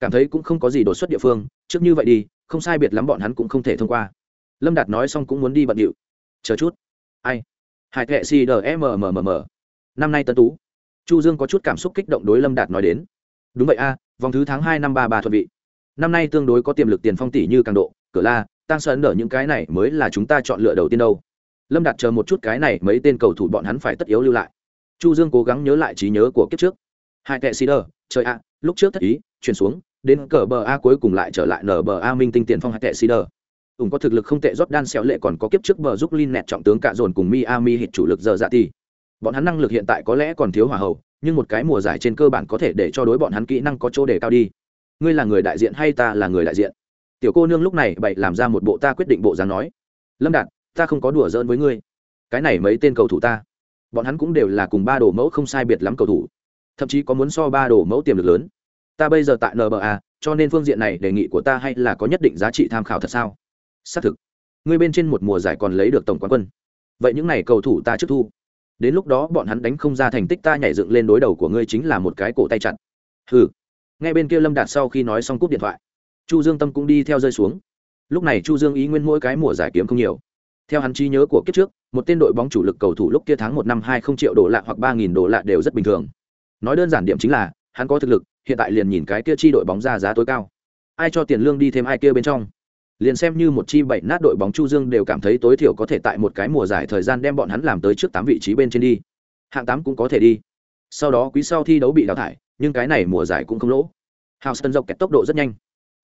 Cảm thấy cũng không có gì đột xuất địa phương, trước như vậy đi, không sai biệt lắm bọn hắn cũng không thể thông qua. Lâm Đạt nói xong cũng muốn đi bận điệu. Chờ chút. Ai? Hai kệ Sider MMMM. Năm nay tân tú. Chu Dương có chút cảm xúc kích động đối Lâm Đạt nói đến. Đúng vậy a, vòng thứ tháng hai năm ba ba thuận vị. Năm nay tương đối có tiềm lực tiền phong tỷ như càng độ, cửa la, tăng sơn ở những cái này mới là chúng ta chọn lựa đầu tiên đâu. Lâm Đạt chờ một chút cái này mấy tên cầu thủ bọn hắn phải tất yếu lưu lại chu dương cố gắng nhớ lại trí nhớ của kiếp trước hai tệ xì đờ trời ạ lúc trước thất ý chuyển xuống đến cờ bờ a cuối cùng lại trở lại nở bờ a minh tinh tiền phong hai tệ xì đờ ủng có thực lực không tệ rót đan xéo lệ còn có kiếp trước bờ giúp linh nẹt trọng tướng cạ dồn cùng Miami hit chủ lực giờ dạ thì bọn hắn năng lực hiện tại có lẽ còn thiếu hỏa hậu nhưng một cái mùa giải trên cơ bản có thể để cho đối bọn hắn kỹ năng có chỗ để cao đi. Ngươi là người đại diện hay ta là người đại diện? Tiểu cô nương lúc này bậy làm ra một bộ ta quyết định bộ dáng nói. Lâm đạt, ta không có đùa giỡn với ngươi. Cái này mấy tên cầu thủ ta, bọn hắn cũng đều là cùng ba đồ mẫu không sai biệt lắm cầu thủ. Thậm chí có muốn so ba đồ mẫu tiềm lực lớn. Ta bây giờ tại nba cho nên phương diện này đề nghị của ta hay là có nhất định giá trị tham khảo thật sao? Xác thực. Ngươi bên trên một mùa giải còn lấy được tổng quán quân. Vậy những n à y cầu thủ ta trước thu đến lúc đó bọn hắn đánh không ra thành tích ta nhảy dựng lên đối đầu của ngươi chính là một cái cổ tay chặt. Hừ. nghe bên kia lâm đạt sau khi nói xong cúp điện thoại, chu dương tâm cũng đi theo rơi xuống. Lúc này chu dương ý nguyên mỗi cái mùa giải kiếm không nhiều. Theo hắn trí nhớ của kiếp trước, một tên đội bóng chủ lực cầu thủ lúc kia tháng một năm hai không triệu đô la hoặc ba nghìn đô la đều rất bình thường. Nói đơn giản điểm chính là, hắn có thực lực, hiện tại liền nhìn cái kia chi đội bóng ra giá tối cao. Ai cho tiền lương đi thêm ai kia bên trong liền xem như một chi bảy nát đội bóng chu dương đều cảm thấy tối thiểu có thể tại một cái mùa giải thời gian đem bọn hắn làm tới trước tám vị trí bên trên đi. Hạng tám cũng có thể đi. Sau đó quý sau thi đấu bị đào thải, nhưng cái này mùa giải cũng không lỗ. Houston dọc kẹt tốc độ rất nhanh.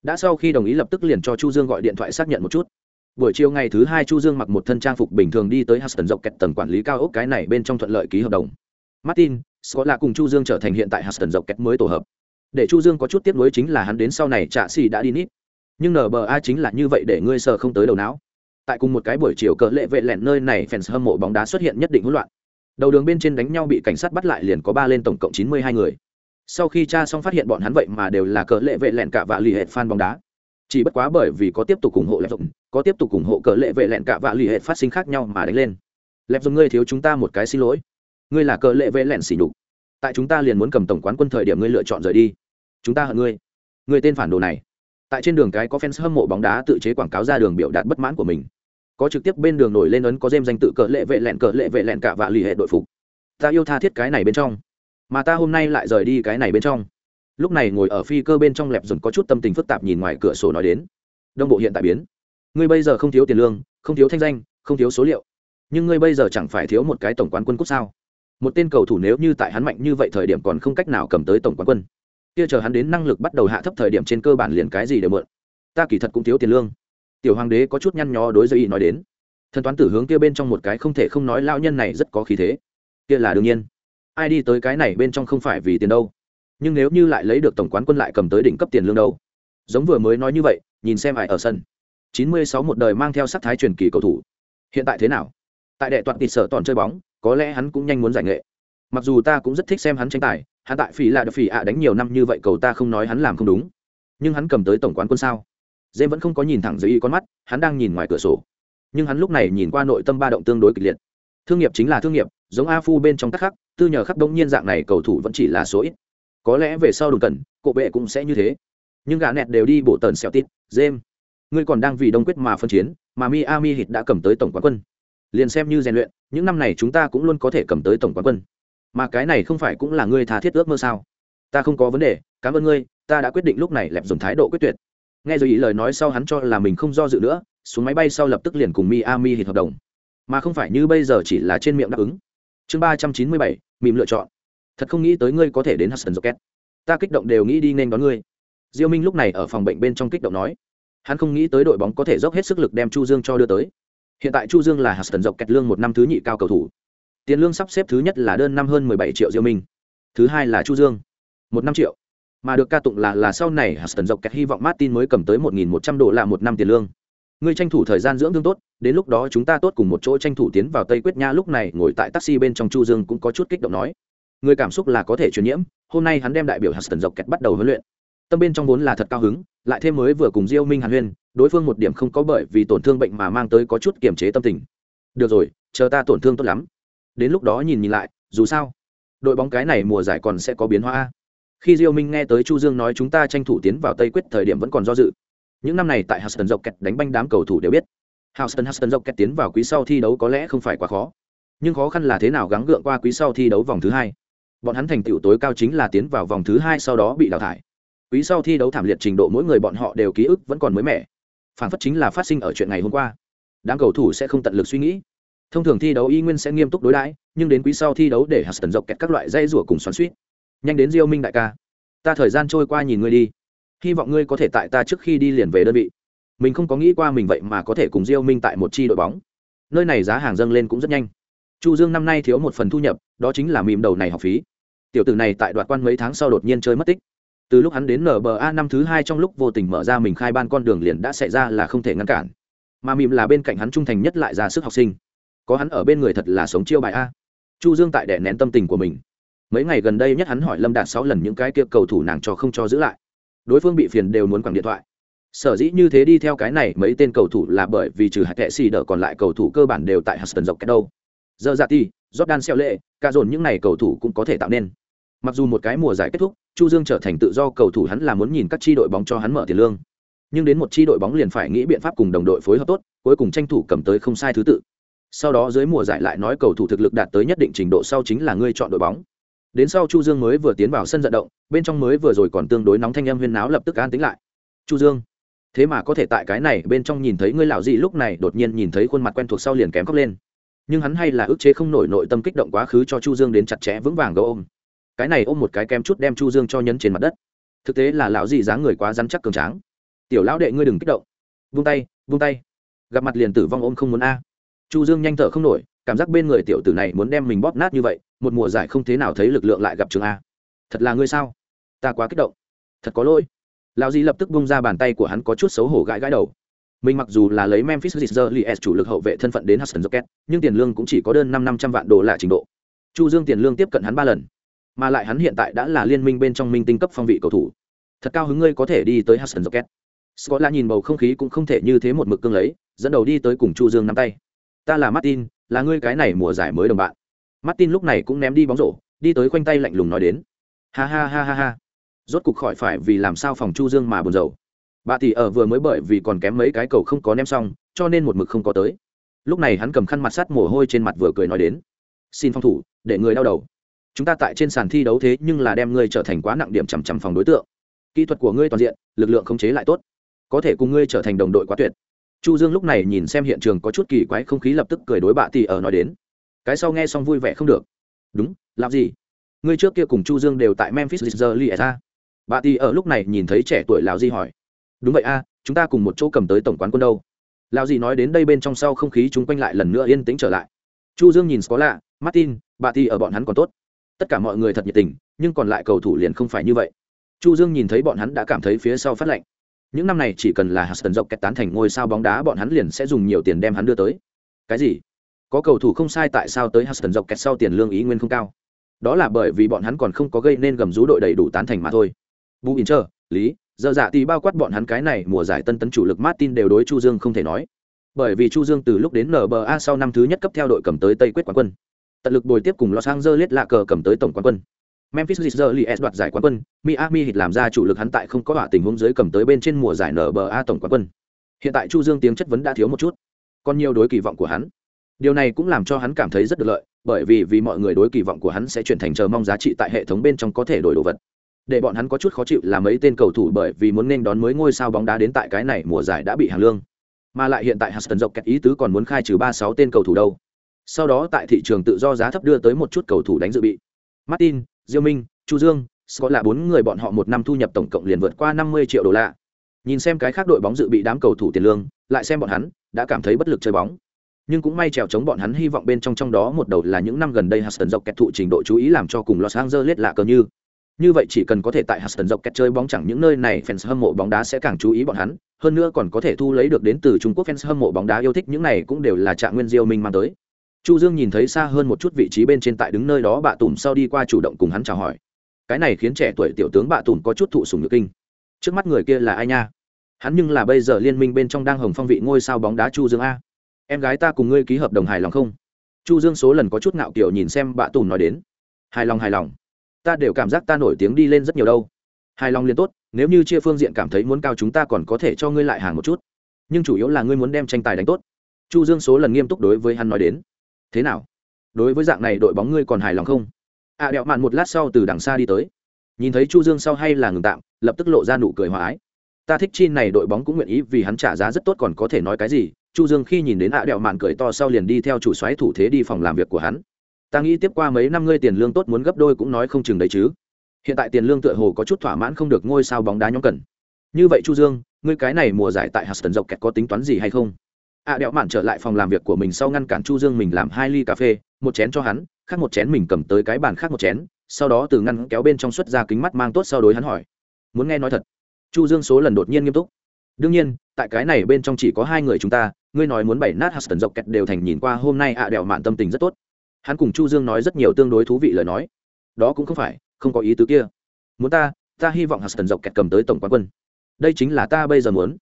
Đã sau khi đồng ý lập tức liền cho chu dương gọi điện thoại xác nhận một chút. Buổi chiều ngày thứ hai chu dương mặc một thân trang phục bình thường đi tới Houston dọc kẹt tầng quản lý cao ốc cái này bên trong thuận lợi ký hợp đồng. Martin, scott là cùng chu dương trở thành hiện tại Houston dọc kẹt mới tổ hợp. Để chu dương có chút tiếc nuối chính là hắn đến sau này trả xì đã đi nít nhưng nba chính là như vậy để ngươi sờ không tới đầu não. Tại cùng một cái buổi chiều cỡ lệ vệ lẹn nơi này, fans hâm mộ bóng đá xuất hiện nhất định hỗn loạn. Đầu đường bên trên đánh nhau bị cảnh sát bắt lại liền có ba lên tổng cộng chín mươi hai người. Sau khi tra xong phát hiện bọn hắn vậy mà đều là cỡ lệ vệ lẹn cả vạ lì hệt fan bóng đá. Chỉ bất quá bởi vì có tiếp tục ủng hộ lẹp rộng có tiếp tục ủng hộ cỡ lệ vệ lẹn cả vạ lì hệt phát sinh khác nhau mà đánh lên. Lẹp dùng ngươi thiếu chúng ta một cái xin lỗi. Ngươi là cỡ lệ vệ lẹn xỉ nhục. Tại chúng ta liền muốn cầm tổng quán quân thời điểm ngươi lựa chọn rời đi. Chúng ta hận ngươi. Ngươi tên phản đồ này tại trên đường cái có fans hâm mộ bóng đá tự chế quảng cáo ra đường biểu đạt bất mãn của mình. Có trực tiếp bên đường nổi lên ấn có dêm danh tự cỡ lệ vệ lẹn cỡ lệ vệ lẹn cả vạ lì hệ đội phục. Ta yêu tha thiết cái này bên trong. Mà ta hôm nay lại rời đi cái này bên trong. Lúc này ngồi ở phi cơ bên trong lẹp dùn có chút tâm tình phức tạp nhìn ngoài cửa sổ nói đến. Đông bộ hiện tại biến. Ngươi bây giờ không thiếu tiền lương, không thiếu thanh danh, không thiếu số liệu. Nhưng ngươi bây giờ chẳng phải thiếu một cái tổng quán quân cúp sao? Một tên cầu thủ nếu như tại hắn mạnh như vậy thời điểm còn không cách nào cầm tới tổng quán quân kia chờ hắn đến năng lực bắt đầu hạ thấp thời điểm trên cơ bản liền cái gì đều mượn. Ta kỳ thật cũng thiếu tiền lương. Tiểu hoàng đế có chút nhăn nhó đối với ý nói đến. Thần toán tử hướng kia bên trong một cái không thể không nói lao nhân này rất có khí thế. Kia là đương nhiên. Ai đi tới cái này bên trong không phải vì tiền đâu. Nhưng nếu như lại lấy được tổng quán quân lại cầm tới đỉnh cấp tiền lương đâu? Giống vừa mới nói như vậy, nhìn xem ai ở sân. Chín mươi sáu một đời mang theo sắc thái truyền kỳ cầu thủ. Hiện tại thế nào? Tại đệ toàn tịt sở toàn chơi bóng, có lẽ hắn cũng nhanh muốn giải nghệ mặc dù ta cũng rất thích xem hắn tranh tài, hắn tại phỉ là đợt phỉ ạ đánh nhiều năm như vậy cầu ta không nói hắn làm không đúng. Nhưng hắn cầm tới tổng quán quân sao? Dê vẫn không có nhìn thẳng dưới y con mắt, hắn đang nhìn ngoài cửa sổ. Nhưng hắn lúc này nhìn qua nội tâm ba động tương đối kịch liệt. Thương nghiệp chính là thương nghiệp, giống a phu bên trong tắc khắc, tư nhờ khắc đông nhiên dạng này cầu thủ vẫn chỉ là số ít. Có lẽ về sau đồn cần cộ bệ cũng sẽ như thế. Nhưng gã nẹt đều đi bộ tần xẹo tít jem ngươi còn đang vì đông quyết mà phân chiến, mà miami hit đã cầm tới tổng quán quân. Liền xem như rèn luyện, những năm này chúng ta cũng luôn có thể cầm tới tổng quán quân mà cái này không phải cũng là ngươi tha thiết ước mơ sao? Ta không có vấn đề, cảm ơn ngươi, ta đã quyết định lúc này lẹp dùng thái độ quyết tuyệt. Nghe rồi ý lời nói sau hắn cho là mình không do dự nữa, xuống máy bay sau lập tức liền cùng miami hít hợp đồng. Mà không phải như bây giờ chỉ là trên miệng đáp ứng. Chương ba trăm chín mươi bảy mìm lựa chọn. Thật không nghĩ tới ngươi có thể đến hudson rocket. Ta kích động đều nghĩ đi nên đón ngươi. Diêu minh lúc này ở phòng bệnh bên trong kích động nói. Hắn không nghĩ tới đội bóng có thể dốc hết sức lực đem chu dương cho đưa tới. Hiện tại chu dương là hudson rocket lương một năm thứ nhị cao cầu thủ tiền lương sắp xếp thứ nhất là đơn năm hơn mười bảy triệu diêu minh. Thứ hai là chu dương. Một năm triệu. Mà được ca tụng là là sau này Huston dọc kẹt hy vọng martin mới cầm tới một nghìn một trăm đô la một năm tiền lương. Ngươi tranh thủ thời gian dưỡng thương tốt, đến lúc đó chúng ta tốt cùng một chỗ tranh thủ tiến vào tây quyết nha lúc này ngồi tại taxi bên trong chu dương cũng có chút kích động nói. Người cảm xúc là có thể truyền nhiễm, hôm nay hắn đem đại biểu huston dọc kẹt bắt đầu huấn luyện. Tâm bên trong vốn là thật cao hứng, lại thêm mới vừa cùng diêu minh hàn huyên, đối phương một điểm không có bởi vì tổn thương bệnh mà mang tới có chút kiềm chế tâm tình. Được rồi, chờ ta tổn thương tốt lắm đến lúc đó nhìn nhìn lại, dù sao, đội bóng cái này mùa giải còn sẽ có biến hóa. Khi diêu minh nghe tới chu dương nói chúng ta tranh thủ tiến vào tây quyết thời điểm vẫn còn do dự. Những năm này tại houston dọc kẹt đánh banh đám cầu thủ đều biết, Houston houston dọc kẹt tiến vào quý sau thi đấu có lẽ không phải quá khó. Nhưng khó khăn là thế nào gắng gượng qua quý sau thi đấu vòng thứ hai? Bọn hắn thành tựu tối cao chính là tiến vào vòng thứ hai sau đó bị đào thải. Quý sau thi đấu thảm liệt trình độ mỗi người bọn họ đều ký ức vẫn còn mới mẻ. Phản phất chính là phát sinh ở chuyện ngày hôm qua. Đám cầu thủ sẽ không tận lực suy nghĩ thông thường thi đấu y nguyên sẽ nghiêm túc đối đãi, nhưng đến quý sau thi đấu để Huston dọc kẹt các loại dây rủa cùng xoắn suýt. Nhanh đến diêu minh đại ca. Ta thời gian trôi qua nhìn ngươi đi. Hy vọng ngươi có thể tại ta trước khi đi liền về đơn vị. Mình không có nghĩ qua mình vậy mà có thể cùng diêu minh tại một chi đội bóng. Nơi này giá hàng dâng lên cũng rất nhanh. Chu dương năm nay thiếu một phần thu nhập, đó chính là mìm đầu này học phí. Tiểu tử này tại đoạt quan mấy tháng sau đột nhiên chơi mất tích. Từ lúc hắn đến nba năm thứ hai trong lúc vô tình mở ra mình khai ban con đường liền đã xảy ra là không thể ngăn cản. Mà mìm là bên cạnh hắn trung thành nhất lại ra sức học sinh có hắn ở bên người thật là sống chiêu bài a. Chu dương tại đẻ nén tâm tình của mình. Mấy ngày gần đây nhất hắn hỏi lâm đạt sáu lần những cái kia cầu thủ nàng cho không cho giữ lại. Đối phương bị phiền đều muốn quẳng điện thoại. Sở dĩ như thế đi theo cái này, mấy tên cầu thủ là bởi vì trừ hạt tệ xì đỡ còn lại cầu thủ cơ bản đều tại huston dọc cái đâu. Giờ dạ ra ti jordan xeo lệ ca dồn những này cầu thủ cũng có thể tạo nên. Mặc dù một cái mùa giải kết thúc, chu dương trở thành tự do cầu thủ hắn là muốn nhìn các chi đội bóng cho hắn mở tiền lương. Nhưng đến một chi đội bóng liền phải nghĩ biện pháp cùng đồng đội phối hợp tốt, cuối cùng tranh thủ cầm tới không sai thứ tự sau đó dưới mùa giải lại nói cầu thủ thực lực đạt tới nhất định trình độ sau chính là ngươi chọn đội bóng. Đến sau chu dương mới vừa tiến vào sân vận động, bên trong mới vừa rồi còn tương đối nóng thanh âm huyên náo lập tức an tính lại. Chu dương, thế mà có thể tại cái này bên trong nhìn thấy ngươi lão gì lúc này đột nhiên nhìn thấy khuôn mặt quen thuộc sau liền kém khóc lên. Nhưng hắn hay là ức chế không nổi nội tâm kích động quá khứ cho chu dương đến chặt chẽ vững vàng gấu ôm. Cái này ôm một cái kem chút đem chu dương cho nhấn trên mặt đất. Thực tế là lão gì dáng người quá rắn chắc cường tráng. Tiểu lão đệ ngươi đừng kích động. Vung tay vung tay. Gặp mặt liền tử vong ôm không muốn a chu dương nhanh thở không nổi, cảm giác bên người tiểu tử này muốn đem mình bóp nát như vậy, một mùa giải không thế nào thấy lực lượng lại gặp trường a. Thật là ngươi sao? Ta quá kích động. Thật có lỗi. Lão di lập tức bung ra bàn tay của hắn có chút xấu hổ gãi gãi đầu. Mình mặc dù là lấy memphis Grizzlies chủ lực hậu vệ thân phận đến hudson rocket, nhưng tiền lương cũng chỉ có đơn năm năm trăm vạn đô la trình độ. Chu dương tiền lương tiếp cận hắn ba lần, mà lại hắn hiện tại đã là liên minh bên trong minh tinh cấp phong vị cầu thủ. Thật cao hứng ngươi có thể đi tới hudson rocket. Scott la nhìn bầu không khí cũng không thể như thế một mực cương lấy, dẫn đầu đi tới cùng chu dương nắm tay ta là martin, là ngươi cái này mùa giải mới đồng bạn. Martin lúc này cũng ném đi bóng rổ, đi tới khoanh tay lạnh lùng nói đến. Ha ha ha ha ha. Rốt cục khỏi phải vì làm sao phòng chu dương mà buồn rầu. Bà tỷ ở vừa mới bởi vì còn kém mấy cái cầu không có ném xong, cho nên một mực không có tới. Lúc này hắn cầm khăn mặt sắt mồ hôi trên mặt vừa cười nói đến. Xin phòng thủ, để người đau đầu. Chúng ta tại trên sàn thi đấu thế nhưng là đem ngươi trở thành quá nặng điểm chằm chằm phòng đối tượng. Kỹ thuật của ngươi toàn diện, lực lượng khống chế lại tốt. Có thể cùng ngươi trở thành đồng đội quá tuyệt chu dương lúc này nhìn xem hiện trường có chút kỳ quái không khí lập tức cười đối bà tỷ ở nói đến. Cái sau nghe xong vui vẻ không được. Đúng, làm gì? Ngươi trước kia cùng chu dương đều tại memphis Grizzlies bà tỷ ở lúc này nhìn thấy trẻ tuổi lão di hỏi. Đúng vậy a chúng ta cùng một chỗ cầm tới tổng quán quân đâu. Lão di nói đến đây bên trong sau không khí chúng quanh lại lần nữa yên tĩnh trở lại. Chu dương nhìn có lạ, martin bà tỷ ở bọn hắn còn tốt. Tất cả mọi người thật nhiệt tình, nhưng còn lại cầu thủ liền không phải như vậy. Chu dương nhìn thấy bọn hắn đã cảm thấy phía sau phát lạnh những năm này chỉ cần là Huston dọc kẹt tán thành ngôi sao bóng đá bọn hắn liền sẽ dùng nhiều tiền đem hắn đưa tới cái gì có cầu thủ không sai tại sao tới Huston dọc kẹt sau tiền lương ý nguyên không cao đó là bởi vì bọn hắn còn không có gây nên gầm rú đội đầy đủ tán thành mà thôi Bù Inter, Lý, giờ dạ thì bao quát bọn hắn cái này mùa giải tân tấn chủ lực Martin đều đối Chu Dương không thể nói. Bởi vì Chu Dương từ lúc đến NBA sau năm thứ nhất cấp theo đội cầm tới Tây quyết quán quân. Tận lực bồi tiếp cùng Los Angeles lạ cờ cầm tới tổng quán quân. Memphis Grizzlies đoạt giải quán quân, Miami Heat làm ra chủ lực hắn tại không có hỏa tình huống dưới cầm tới bên trên mùa giải NBA tổng quán quân. Hiện tại Chu Dương tiếng chất vấn đã thiếu một chút, còn nhiều đối kỳ vọng của hắn. Điều này cũng làm cho hắn cảm thấy rất được lợi, bởi vì vì mọi người đối kỳ vọng của hắn sẽ chuyển thành chờ mong giá trị tại hệ thống bên trong có thể đổi đồ vật để bọn hắn có chút khó chịu là mấy tên cầu thủ bởi vì muốn nên đón mới ngôi sao bóng đá đến tại cái này mùa giải đã bị hàng lương mà lại hiện tại Huston dọc kẹt ý tứ còn muốn khai trừ ba sáu tên cầu thủ đâu sau đó tại thị trường tự do giá thấp đưa tới một chút cầu thủ đánh dự bị martin diêu minh chu dương scott là bốn người bọn họ một năm thu nhập tổng cộng liền vượt qua năm mươi triệu đô la. Nhìn xem cái khác đội bóng dự bị đám cầu thủ tiền lương lại xem bọn hắn đã cảm thấy bất lực chơi bóng. Nhưng cũng may trèo chống bọn hắn hy vọng bên trong trong đó một đầu là những năm gần đây Huston dọc kẹt thụ trình độ chú ý làm cho cùng Los Angeles lạ cờ như. Như vậy chỉ cần có thể tại Huston dọc kẹt chơi bóng chẳng những nơi này fans hâm mộ bóng đá sẽ càng chú ý bọn hắn, hơn nữa còn có thể thu lấy được đến từ Trung Quốc fans hâm mộ bóng đá yêu thích những này cũng đều là trạng nguyên diêu minh mang tới. Chu Dương nhìn thấy xa hơn một chút vị trí bên trên tại đứng nơi đó bạ Tùm sau đi qua chủ động cùng hắn chào hỏi. Cái này khiến trẻ tuổi tiểu tướng bạ Tùm có chút thụ sùng nhược kinh. Trước mắt người kia là ai nha? Hắn nhưng là bây giờ liên minh bên trong đang hồng phong vị ngôi sao bóng đá Chu Dương a. Em gái ta cùng ngươi ký hợp đồng hài lòng không? Chu Dương số lần có chút ngạo kiều nhìn xem bạ Tùm nói đến. Hài lòng hài lòng ta đều cảm giác ta nổi tiếng đi lên rất nhiều đâu hài lòng liền tốt, nếu như chia phương diện cảm thấy muốn cao chúng ta còn có thể cho ngươi lại hàng một chút nhưng chủ yếu là ngươi muốn đem tranh tài đánh tốt chu dương số lần nghiêm túc đối với hắn nói đến thế nào? Đối với dạng này đội bóng ngươi còn hài lòng không? Ạ à, đẹo mạn một lát sau từ đằng xa đi tới. Nhìn thấy chu dương sau hay là ngừng tạm lập tức lộ ra nụ cười hòa ái. Ta thích chi này đội bóng cũng nguyện ý vì hắn trả giá rất tốt còn có thể nói cái gì? Chu dương khi nhìn đến ạ à đẹo mạn cười to sau liền đi theo chủ xoáy thủ thế đi phòng làm việc của hắn. Ta nghĩ tiếp qua mấy năm ngươi tiền lương tốt muốn gấp đôi cũng nói không chừng đấy chứ. Hiện tại tiền lương tựa hồ có chút thỏa mãn không được ngôi sao bóng đá nhóm cần. Như vậy chu dương ngươi cái này mùa giải tại Huston dọc kẹt có tính toán gì hay không? Ạ à, đẹo mạn trở lại phòng làm việc của mình sau ngăn cản chu dương mình làm hai ly cà phê một chén cho hắn khác một chén mình cầm tới cái bàn khác một chén sau đó từ ngăn kéo bên trong xuất ra kính mắt mang tốt sau đối hắn hỏi muốn nghe nói thật? Chu dương số lần đột nhiên nghiêm túc đương nhiên tại cái này bên trong chỉ có hai người chúng ta ngươi nói muốn bảy nát Huston dọc kẹt đều thành nhìn qua hôm nay ạ à, đẹo mạn tâm tình rất tốt. Hắn cùng chu dương nói rất nhiều tương đối thú vị lời nói đó cũng không phải không có ý tứ kia. Muốn ta ta hy vọng huston dọc kẹt cầm tới tổng quán quân. Đây chính là ta bây giờ muốn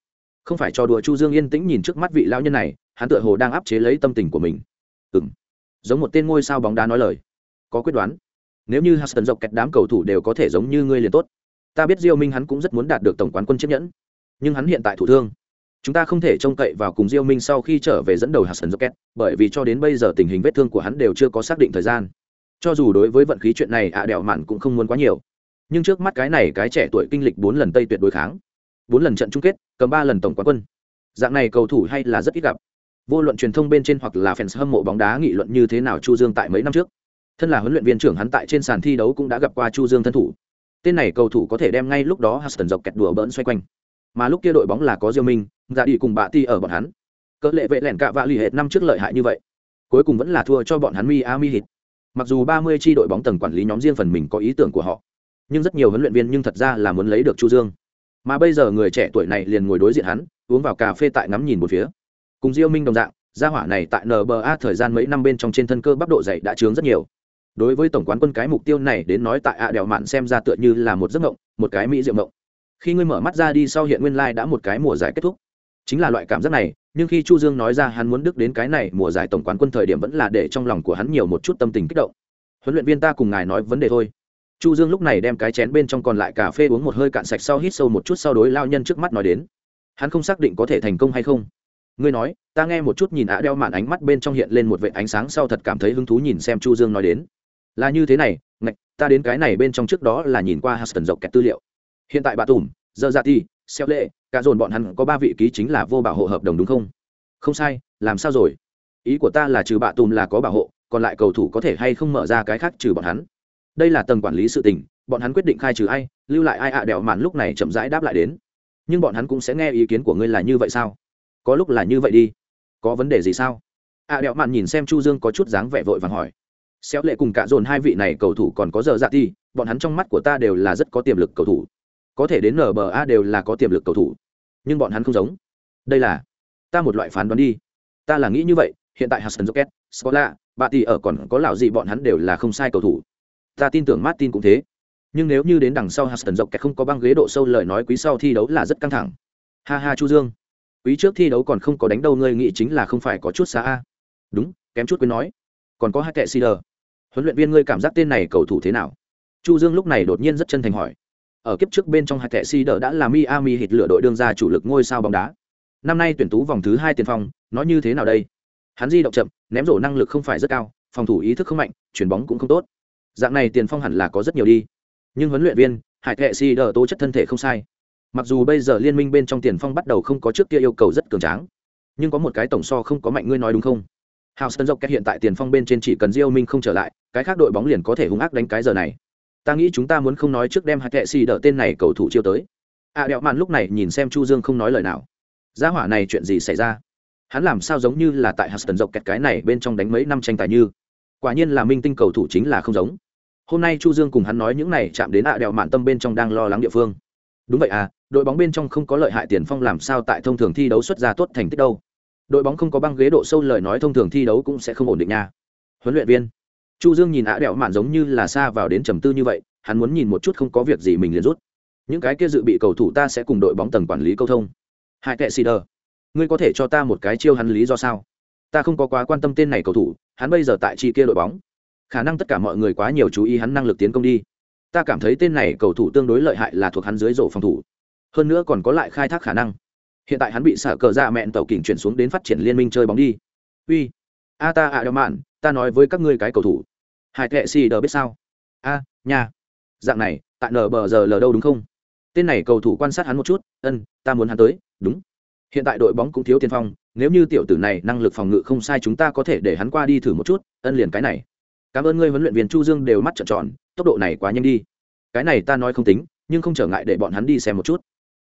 không phải cho đùa chu dương yên tĩnh nhìn trước mắt vị lão nhân này, hắn tựa hồ đang áp chế lấy tâm tình của mình. Ừng giống một tên ngôi sao bóng đá nói lời. Có quyết đoán. Nếu như huston dọc kẹt đám cầu thủ đều có thể giống như ngươi liền tốt. Ta biết diêu minh hắn cũng rất muốn đạt được tổng quán quân chiếc nhẫn. Nhưng hắn hiện tại thủ thương. Chúng ta không thể trông cậy vào cùng diêu minh sau khi trở về dẫn đầu hạt sân rocket bởi vì cho đến bây giờ tình hình vết thương của hắn đều chưa có xác định thời gian. Cho dù đối với vận khí chuyện này, ạ đèo mạn cũng không muốn quá nhiều. Nhưng trước mắt cái này, cái trẻ tuổi kinh lịch bốn lần tây tuyệt đối kháng bốn lần trận chung kết, cầm ba lần tổng quán quân. Dạng này cầu thủ hay là rất ít gặp. Vô luận truyền thông bên trên hoặc là fans hâm mộ bóng đá nghị luận như thế nào chu dương tại mấy năm trước. Thân là huấn luyện viên trưởng hắn tại trên sàn thi đấu cũng đã gặp qua chu dương thân thủ. Tên này cầu thủ có thể đem ngay lúc đó Huston dọc kẹt đùa bỡn xoay quanh. Mà lúc kia đội bóng là có diêu minh dạ ra đi cùng bà ti ở bọn hắn. Cỡ lệ vệ lẻn cạ vạ lì hệt năm trước lợi hại như vậy. Cuối cùng vẫn là thua cho bọn hắn miami hit mặc dù 30 chi đội bóng tầng quản lý nhóm riêng phần mình có ý tưởng của họ, nhưng rất nhiều huấn luyện viên nhưng thật ra là muốn lấy được chu dương mà bây giờ người trẻ tuổi này liền ngồi đối diện hắn, uống vào cà phê tại ngắm nhìn một phía. Cùng diêu minh đồng dạng, gia hỏa này tại nba thời gian mấy năm bên trong trên thân cơ bắp độ dày đã trướng rất nhiều. Đối với tổng quán quân cái mục tiêu này đến nói tại ạ đèo mạn xem ra tựa như là một giấc mộng, một cái mỹ diệu mộng. Khi ngươi mở mắt ra đi sau hiện nguyên lai đã một cái mùa giải kết thúc. Chính là loại cảm giác này, nhưng khi chu dương nói ra hắn muốn đức đến cái này mùa giải tổng quán quân thời điểm vẫn là để trong lòng của hắn nhiều một chút tâm tình kích động. Huấn luyện viên ta cùng ngài nói vấn đề thôi chu dương lúc này đem cái chén bên trong còn lại cà phê uống một hơi cạn sạch sau hít sâu một chút sau đối lao nhân trước mắt nói đến. Hắn không xác định có thể thành công hay không. Ngươi nói, ta nghe một chút nhìn ạ đeo màn ánh mắt bên trong hiện lên một vệ ánh sáng sau thật cảm thấy hứng thú nhìn xem chu dương nói đến. Là như thế này, ngạch, ta đến cái này bên trong trước đó là nhìn qua huston dọc kẹt tư liệu. Hiện tại bà tùm, giờ dạ ra ti xeo lệ, cả dồn bọn hắn có ba vị ký chính là vô bảo hộ hợp đồng đúng không? Không sai, làm sao rồi? Ý của ta là trừ bạ tùm là có bảo hộ, còn lại cầu thủ có thể hay không mở ra cái khác trừ bọn hắn? Đây là tầng quản lý sự tình bọn hắn quyết định khai trừ ai lưu lại ai ạ đèo mạn lúc này chậm rãi đáp lại đến. Nhưng bọn hắn cũng sẽ nghe ý kiến của ngươi là như vậy sao? Có lúc là như vậy đi. Có vấn đề gì sao? Ạ đèo mạn nhìn xem chu dương có chút dáng vẻ vội vàng hỏi. Xéo lệ cùng cả dồn hai vị này cầu thủ còn có giờ dạ ti bọn hắn trong mắt của ta đều là rất có tiềm lực cầu thủ. Có thể đến nba đều là có tiềm lực cầu thủ. Nhưng bọn hắn không giống. Đây là ta một loại phán đoán đi. Ta là nghĩ như vậy hiện tại Hudson Rocket, Scola, bà tỷ ở còn có lão gì bọn hắn đều là không sai cầu thủ. Ta tin tưởng Martin cũng thế. Nhưng nếu như đến đằng sau Huston dọc kẹt không có băng ghế độ sâu lời nói quý sau thi đấu là rất căng thẳng. Ha ha Chu Dương, quý trước thi đấu còn không có đánh đâu ngươi nghĩ chính là không phải có chút xa a. Đúng, kém chút quên nói. Còn có hai kệ Sider. Huấn luyện viên ngươi cảm giác tên này cầu thủ thế nào? Chu Dương lúc này đột nhiên rất chân thành hỏi. Ở kiếp trước bên trong hai kệ Sider đã là Miami hít lửa đội đương ra chủ lực ngôi sao bóng đá. Năm nay tuyển tú vòng thứ hai tiền phong, nói như thế nào đây? hắn di động chậm ném rổ năng lực không phải rất cao phòng thủ ý thức không mạnh chuyển bóng cũng không tốt dạng này tiền phong hẳn là có rất nhiều đi. Nhưng huấn luyện viên hải thệ si đờ tố chất thân thể không sai. Mặc dù bây giờ liên minh bên trong tiền phong bắt đầu không có trước kia yêu cầu rất cường tráng nhưng có một cái tổng so không có mạnh ngươi nói đúng không? Hào sơn kẹt hiện tại tiền phong bên trên chỉ cần diêu minh không trở lại cái khác đội bóng liền có thể hung ác đánh cái giờ này. Ta nghĩ chúng ta muốn không nói trước đem hai kệ xì đỡ tên này cầu thủ chiêu tới. A à, đẹo mạn lúc này nhìn xem chu dương không nói lời nào. Gia hỏa này chuyện gì xảy ra? Hắn làm sao giống như là tại Huston dốc kẹt cái này bên trong đánh mấy năm tranh tài như? Quả nhiên là minh tinh cầu thủ chính là không giống hôm nay chu dương cùng hắn nói những này chạm đến ạ đèo mạn tâm bên trong đang lo lắng địa phương. Đúng vậy à đội bóng bên trong không có lợi hại tiền phong làm sao tại thông thường thi đấu xuất ra tốt thành tích đâu. Đội bóng không có băng ghế độ sâu lời nói thông thường thi đấu cũng sẽ không ổn định nha. Huấn luyện viên. Chu dương nhìn ạ đèo mạn giống như là xa vào đến trầm tư như vậy, hắn muốn nhìn một chút không có việc gì mình liền rút. Những cái kia dự bị cầu thủ ta sẽ cùng đội bóng tầng quản lý câu thông. Hai Tệ xì đờ. Ngươi có thể cho ta một cái chiêu hắn lý do sao? Ta không có quá quan tâm tên này cầu thủ, hắn bây giờ tại chi kia đội bóng khả năng tất cả mọi người quá nhiều chú ý hắn năng lực tiến công đi. Ta cảm thấy tên này cầu thủ tương đối lợi hại là thuộc hắn dưới rổ phòng thủ. Hơn nữa còn có lại khai thác khả năng. Hiện tại hắn bị xả cờ ra mẹn tàu kỉnh chuyển xuống đến phát triển liên minh chơi bóng đi. Uy. A ta ạ đeo mạn ta nói với các ngươi cái cầu thủ. Hai thệ si đờ biết sao? A à, nhà dạng này tại nở bờ giờ lờ đâu đúng không? Tên này cầu thủ quan sát hắn một chút ân ta muốn hắn tới. Đúng. Hiện tại đội bóng cũng thiếu tiền phong nếu như tiểu tử này năng lực phòng ngự không sai chúng ta có thể để hắn qua đi thử một chút ân liền cái này cảm ơn ngươi huấn luyện viên chu dương đều mắt trợn tròn tốc độ này quá nhanh đi. Cái này ta nói không tính nhưng không trở ngại để bọn hắn đi xem một chút.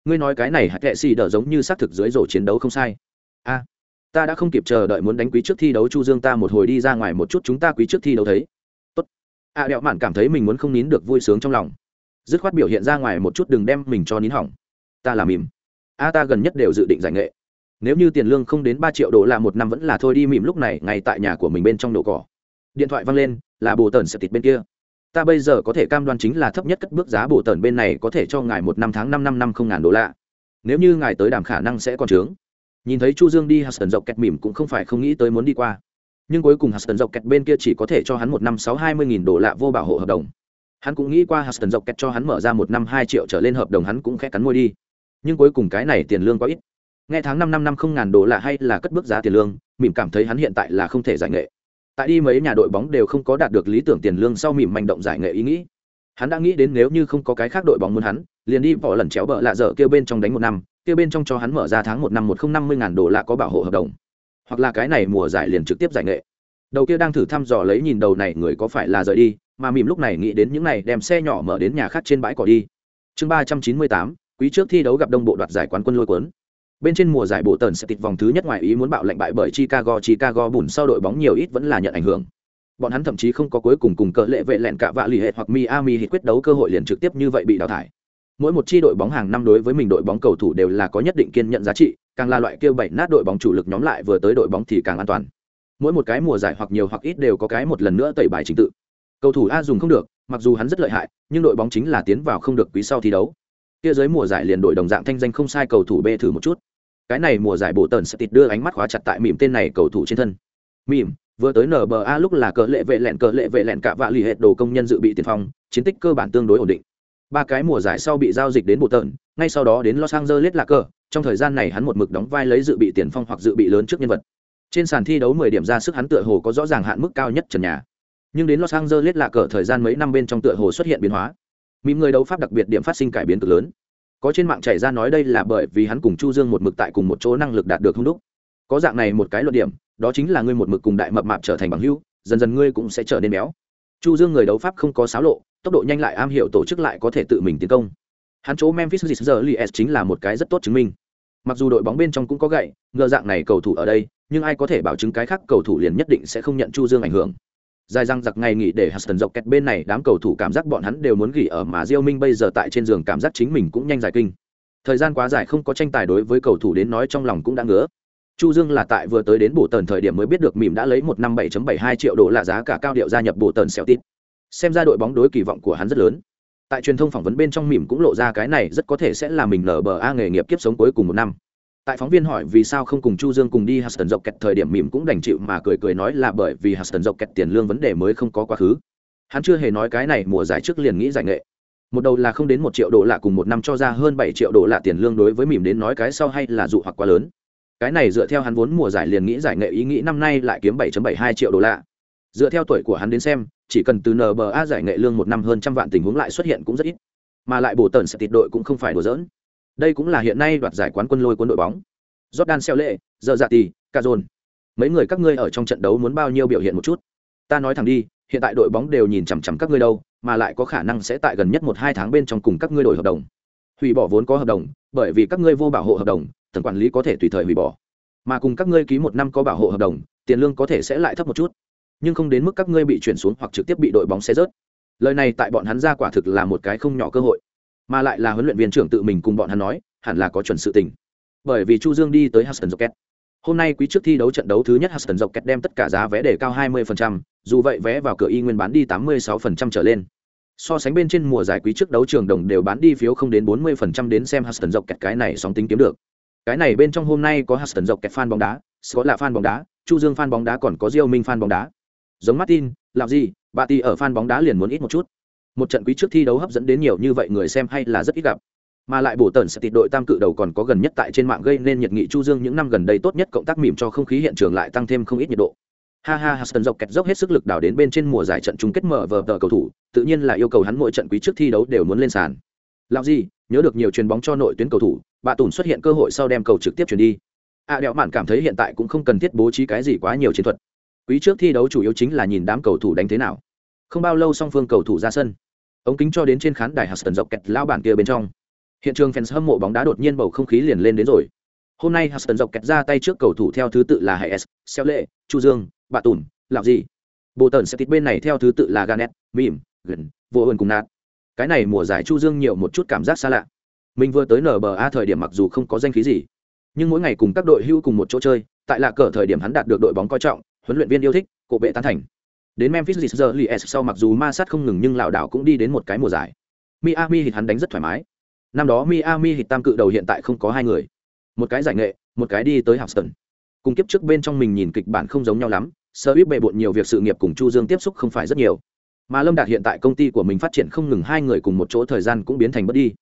Ngươi nói cái này hạt kệ xì đỡ giống như xác thực dưới rổ chiến đấu không sai. A ta đã không kịp chờ đợi muốn đánh quý trước thi đấu chu dương ta một hồi đi ra ngoài một chút chúng ta quý trước thi đấu thấy. Tốt. A à, đẹo mạn cảm thấy mình muốn không nín được vui sướng trong lòng. Dứt khoát biểu hiện ra ngoài một chút đừng đem mình cho nín hỏng. Ta làm mìm a ta gần nhất đều dự định giải nghệ. Nếu như tiền lương không đến ba triệu đô la một năm vẫn là thôi đi mỉm lúc này ngay tại nhà của mình bên trong độ cỏ điện thoại văng lên, là bồ tần sẽ tịt bên kia. Ta bây giờ có thể cam đoan chính là thấp nhất cất bước giá bồ tần bên này có thể cho ngài một năm tháng năm năm năm không ngàn đô la. Nếu như ngài tới đàm khả năng sẽ còn trướng nhìn thấy chu dương đi huston dọc kẹt mỉm cũng không phải không nghĩ tới muốn đi qua. Nhưng cuối cùng huston dọc kẹt bên kia chỉ có thể cho hắn một năm sáu hai mươi nghìn đô la vô bảo hộ hợp đồng. Hắn cũng nghĩ qua huston dọc kẹt cho hắn mở ra một năm hai triệu trở lên hợp đồng, hắn cũng khẽ cắn môi đi. Nhưng cuối cùng cái này tiền lương quá ít. Nghe tháng năm năm năm không ngàn đô la hay là cất bước giá tiền lương, mỉm cảm thấy hắn hiện tại là không thể giải nghệ tại đi mấy nhà đội bóng đều không có đạt được lý tưởng tiền lương sau mỉm manh động giải nghệ ý nghĩ. Hắn đã nghĩ đến nếu như không có cái khác đội bóng muốn hắn, liền đi bỏ lần chéo bợ lạ dở kêu bên trong đánh một năm, kêu bên trong cho hắn mở ra tháng một năm một không năm mươi ngàn đô la có bảo hộ hợp đồng. Hoặc là cái này mùa giải liền trực tiếp giải nghệ. Đầu kia đang thử thăm dò lấy nhìn đầu này người có phải là rời đi, mà mỉm lúc này nghĩ đến những này đem xe nhỏ mở đến nhà khác trên bãi cỏ đi. Chương ba trăm chín mươi tám, quý trước thi đấu gặp đông bộ đoạt giải quán quân lôi cuốn bên trên mùa giải bộ tần sẽ tịt vòng thứ nhất ngoài ý muốn bạo lệnh bại bởi chicago chicago bùn sau đội bóng nhiều ít vẫn là nhận ảnh hưởng. Bọn hắn thậm chí không có cuối cùng cùng cỡ lệ vệ lẹn cả vạ lì hệ hoặc miami hit quyết đấu cơ hội liền trực tiếp như vậy bị đào thải. Mỗi một chi đội bóng hàng năm đối với mình đội bóng cầu thủ đều là có nhất định kiên nhận giá trị, càng là loại kêu bảy nát đội bóng chủ lực nhóm lại vừa tới đội bóng thì càng an toàn. Mỗi một cái mùa giải hoặc nhiều hoặc ít đều có cái một lần nữa tẩy bài trình tự. Cầu thủ a dùng không được, mặc dù hắn rất lợi hại, nhưng đội bóng chính là tiến vào không được quý sau thi đấu. Kia dưới mùa giải liền đội đồng dạng thanh danh không sai cầu thủ b thử một chút cái này mùa giải bộ tần sẽ tịt đưa ánh mắt khóa chặt tại mỉm tên này cầu thủ trên thân. Mỉm, vừa tới nba lúc là cờ lệ vệ lẹn, cờ lệ vệ lẹn cả vạ lì hệ đồ công nhân dự bị tiền phong, chiến tích cơ bản tương đối ổn định. Ba cái mùa giải sau bị giao dịch đến bộ tần, ngay sau đó đến los angeles là cờ, trong thời gian này hắn một mực đóng vai lấy dự bị tiền phong hoặc dự bị lớn trước nhân vật. Trên sàn thi đấu 10 điểm ra sức hắn tựa hồ có rõ ràng hạn mức cao nhất trần nhà. Nhưng đến los angeles là cờ thời gian mấy năm bên trong tựa hồ xuất hiện biến hóa. Mỉm người đấu pháp đặc biệt điểm phát sinh cải biến cực lớn có trên mạng chảy ra nói đây là bởi vì hắn cùng chu dương một mực tại cùng một chỗ năng lực đạt được hung đúc. Có dạng này một cái luận điểm, đó chính là ngươi một mực cùng đại mập mạp trở thành bằng hữu, dần dần ngươi cũng sẽ trở nên béo. Chu dương người đấu pháp không có xáo lộ, tốc độ nhanh lại am hiểu tổ chức lại có thể tự mình tiến công. Hắn chỗ memphis giờ Grizzlies chính là một cái rất tốt chứng minh. Mặc dù đội bóng bên trong cũng có gậy, ngờ dạng này cầu thủ ở đây, nhưng ai có thể bảo chứng cái khác cầu thủ liền nhất định sẽ không nhận chu dương ảnh hưởng dài răng giặc ngày nghỉ để Huston dọc kẹt bên này, đám cầu thủ cảm giác bọn hắn đều muốn nghỉ ở mà Diêu Minh bây giờ tại trên giường cảm giác chính mình cũng nhanh giải kinh. Thời gian quá dài không có tranh tài đối với cầu thủ đến nói trong lòng cũng đã ngứa. Chu Dương là tại vừa tới đến bộ tần thời điểm mới biết được mỉm đã lấy một năm 7.72 triệu đô la giá cả cao điệu gia nhập bộ tần xẻo tít. Xem ra đội bóng đối kỳ vọng của hắn rất lớn. Tại truyền thông phỏng vấn bên trong mỉm cũng lộ ra cái này rất có thể sẽ là mình nở bờ a nghề nghiệp kiếp sống cuối cùng một năm tại phóng viên hỏi vì sao không cùng chu dương cùng đi huston dọc kẹt thời điểm mỉm cũng đành chịu mà cười cười nói là bởi vì huston dọc kẹt tiền lương vấn đề mới không có quá khứ. Hắn chưa hề nói cái này, mùa giải trước liền nghĩ giải nghệ. Một đầu là không đến một triệu đô la cùng một năm cho ra hơn bảy triệu đô la tiền lương đối với mỉm đến nói cái sau hay là dụ hoặc quá lớn. Cái này dựa theo hắn vốn mùa giải liền nghĩ giải nghệ ý nghĩ năm nay lại kiếm 7.72 triệu đô la. Dựa theo tuổi của hắn đến xem, chỉ cần từ nba giải nghệ lương một năm hơn trăm vạn tình huống lại xuất hiện cũng rất ít. Mà lại bổ tần sẽ tịt đội cũng không phải đùa giỡn đây cũng là hiện nay đoạt giải quán quân lôi quân đội bóng. Jordan xeo lệ giờ dạ tì ca dồn. Mấy người các ngươi ở trong trận đấu muốn bao nhiêu biểu hiện một chút? Ta nói thẳng đi, hiện tại đội bóng đều nhìn chằm chằm các ngươi đâu, mà lại có khả năng sẽ tại gần nhất một hai tháng bên trong cùng các ngươi đổi hợp đồng. Hủy bỏ vốn có hợp đồng, bởi vì các ngươi vô bảo hộ hợp đồng tầng quản lý có thể tùy thời hủy bỏ. Mà cùng các ngươi ký một năm có bảo hộ hợp đồng, tiền lương có thể sẽ lại thấp một chút. Nhưng không đến mức các ngươi bị chuyển xuống hoặc trực tiếp bị đội bóng xe rớt. Lời này tại bọn hắn ra quả thực là một cái không nhỏ cơ hội mà lại là huấn luyện viên trưởng tự mình cùng bọn hắn nói hẳn là có chuẩn sự tình. Bởi vì chu dương đi tới huston rocket. Hôm nay quý trước thi đấu trận đấu thứ nhất huston rocket đem tất cả giá vé để cao 20%, dù vậy vé vào cửa y nguyên bán đi 86% trở lên. So sánh bên trên mùa giải quý trước đấu trường đồng đều bán đi phiếu không đến 40% đến xem huston rocket cái này sóng tính kiếm được. Cái này bên trong hôm nay có huston rocket fan bóng đá Scott là fan bóng đá chu dương fan bóng đá còn có diêu minh fan bóng đá. Giống martin làm gì bà ti ở fan bóng đá liền muốn ít một chút một trận quý trước thi đấu hấp dẫn đến nhiều như vậy người xem hay là rất ít gặp. Mà lại bổ tần sẽ tịt đội tam cự đầu còn có gần nhất tại trên mạng gây nên nhiệt nghị chu dương những năm gần đây tốt nhất cộng tác mỉm cho không khí hiện trường lại tăng thêm không ít nhiệt độ. Ha ha Huston dọc kẹt dốc hết sức lực đào đến bên trên mùa giải trận chung kết mở vờ tờ cầu thủ tự nhiên là yêu cầu hắn mỗi trận quý trước thi đấu đều muốn lên sàn. Làm gì nhớ được nhiều chuyền bóng cho nội tuyến cầu thủ bà tùn xuất hiện cơ hội sau đem cầu trực tiếp chuyển đi. A à, đẹo mạn cảm thấy hiện tại cũng không cần thiết bố trí cái gì quá nhiều chiến thuật. Quý trước thi đấu chủ yếu chính là nhìn đám cầu thủ đánh thế nào. Không bao lâu song phương cầu thủ ra sân ống kính cho đến trên khán đài Huston dọc kẹt lao bản kia bên trong hiện trường fans hâm mộ bóng đá đột nhiên bầu không khí liền lên đến rồi hôm nay Huston dọc kẹt ra tay trước cầu thủ theo thứ tự là Hayes, Xeo Lệ, Chu Dương, Bạ Tùn, làm gì. Bộ tần sẽ tít bên này theo thứ tự là Garnet, Mìm, Gần, Vô Ơn cùng Nạt. Cái này mùa giải Chu Dương nhiều một chút cảm giác xa lạ. Mình vừa tới NBA thời điểm mặc dù không có danh khí gì, nhưng mỗi ngày cùng các đội hưu cùng một chỗ chơi, tại lạ cờ thời điểm hắn đạt được đội bóng coi trọng, huấn luyện viên yêu thích, cổ bệ tán thành. Đến Memphis Grizzlies sau mặc dù ma sát không ngừng nhưng lão đảo cũng đi đến một cái mùa giải. Miami Heat hắn đánh rất thoải mái, năm đó Miami Heat tam cự đầu hiện tại không có hai người. Một cái giải nghệ, một cái đi tới Houston. Cùng kiếp trước bên trong mình nhìn kịch bản không giống nhau lắm, sơ ít bệ bộn nhiều việc sự nghiệp cùng Chu Dương tiếp xúc không phải rất nhiều. Mà Lâm Đạt hiện tại công ty của mình phát triển không ngừng hai người cùng một chỗ thời gian cũng biến thành bất đi.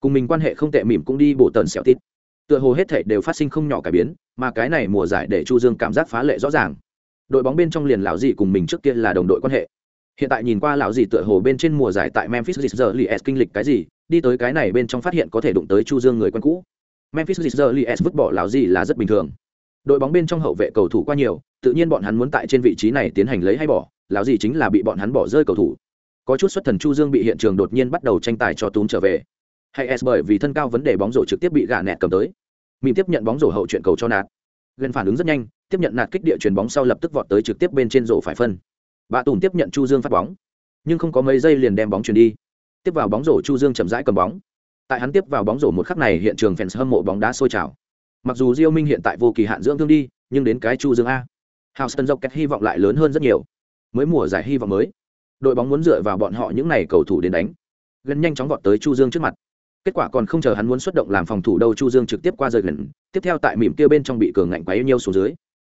Cùng mình quan hệ không tệ mỉm cũng đi bộ tần xẻo tít. Tựa hồ hết thảy đều phát sinh không nhỏ cải biến, mà cái này mùa giải để Chu Dương cảm giác phá lệ rõ ràng. Đội bóng bên trong liền lão gì cùng mình trước kia là đồng đội quan hệ. Hiện tại nhìn qua lão gì tựa hồ bên trên mùa giải tại Memphis Grizzlies kinh lịch cái gì, đi tới cái này bên trong phát hiện có thể đụng tới chu dương người quen cũ. Memphis Grizzlies vứt bỏ lão gì là rất bình thường. Đội bóng bên trong hậu vệ cầu thủ qua nhiều tự nhiên bọn hắn muốn tại trên vị trí này tiến hành lấy hay bỏ lão gì chính là bị bọn hắn bỏ rơi cầu thủ. Có chút xuất thần chu dương bị hiện trường đột nhiên bắt đầu tranh tài cho túm trở về. Hay s bởi vì thân cao vấn đề bóng rổ trực tiếp bị gà nẹt cầm tới. Mìm tiếp nhận bóng rổ hậu chuyện cầu cho nạt. Gần phản ứng rất nhanh tiếp nhận nạt kích địa chuyền bóng sau lập tức vọt tới trực tiếp bên trên rổ phải phân. Bạ tùng tiếp nhận chu dương phát bóng. Nhưng không có mấy giây liền đem bóng chuyền đi. Tiếp vào bóng rổ, chu dương chậm rãi cầm bóng. Tại hắn tiếp vào bóng rổ một khắc này, hiện trường fans hâm mộ bóng đá sôi trào. Mặc dù diêu minh hiện tại vô kỳ hạn dưỡng thương đi, nhưng đến cái chu dương a. Houston dọc kẹt hy vọng lại lớn hơn rất nhiều. Mới mùa giải hy vọng mới. Đội bóng muốn dựa vào bọn họ những này cầu thủ đến đánh. Gần nhanh chóng vọt tới chu dương trước mặt. Kết quả còn không chờ hắn muốn xuất động làm phòng thủ đâu, chu dương trực tiếp qua rời gần. Tiếp theo tại mỉm kia bên trong bị cường ngạnh quá yêu nhiều xuống dưới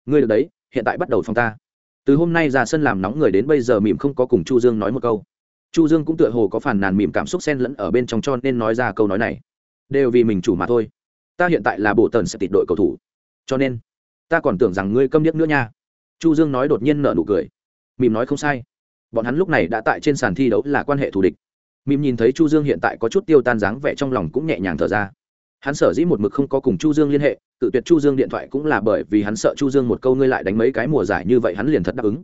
ngươi được đấy, hiện tại bắt đầu phòng ta. Từ hôm nay ra sân làm nóng người đến bây giờ mỉm không có cùng chu dương nói một câu. Chu dương cũng tựa hồ có phản nàn mỉm cảm xúc xen lẫn ở bên trong cho nên nói ra câu nói này. Đều vì mình chủ mà thôi. Ta hiện tại là bộ tần sẽ tịt đội cầu thủ. Cho nên, ta còn tưởng rằng ngươi câm điếc nữa nha. Chu dương nói đột nhiên nở nụ cười. Mỉm nói không sai. Bọn hắn lúc này đã tại trên sàn thi đấu là quan hệ thù địch. Mỉm nhìn thấy chu dương hiện tại có chút tiêu tan dáng vẻ trong lòng cũng nhẹ nhàng thở ra hắn sở dĩ một mực không có cùng chu dương liên hệ, tự tuyệt chu dương điện thoại cũng là bởi vì hắn sợ chu dương một câu ngươi lại đánh mấy cái mùa giải như vậy hắn liền thật đáp ứng.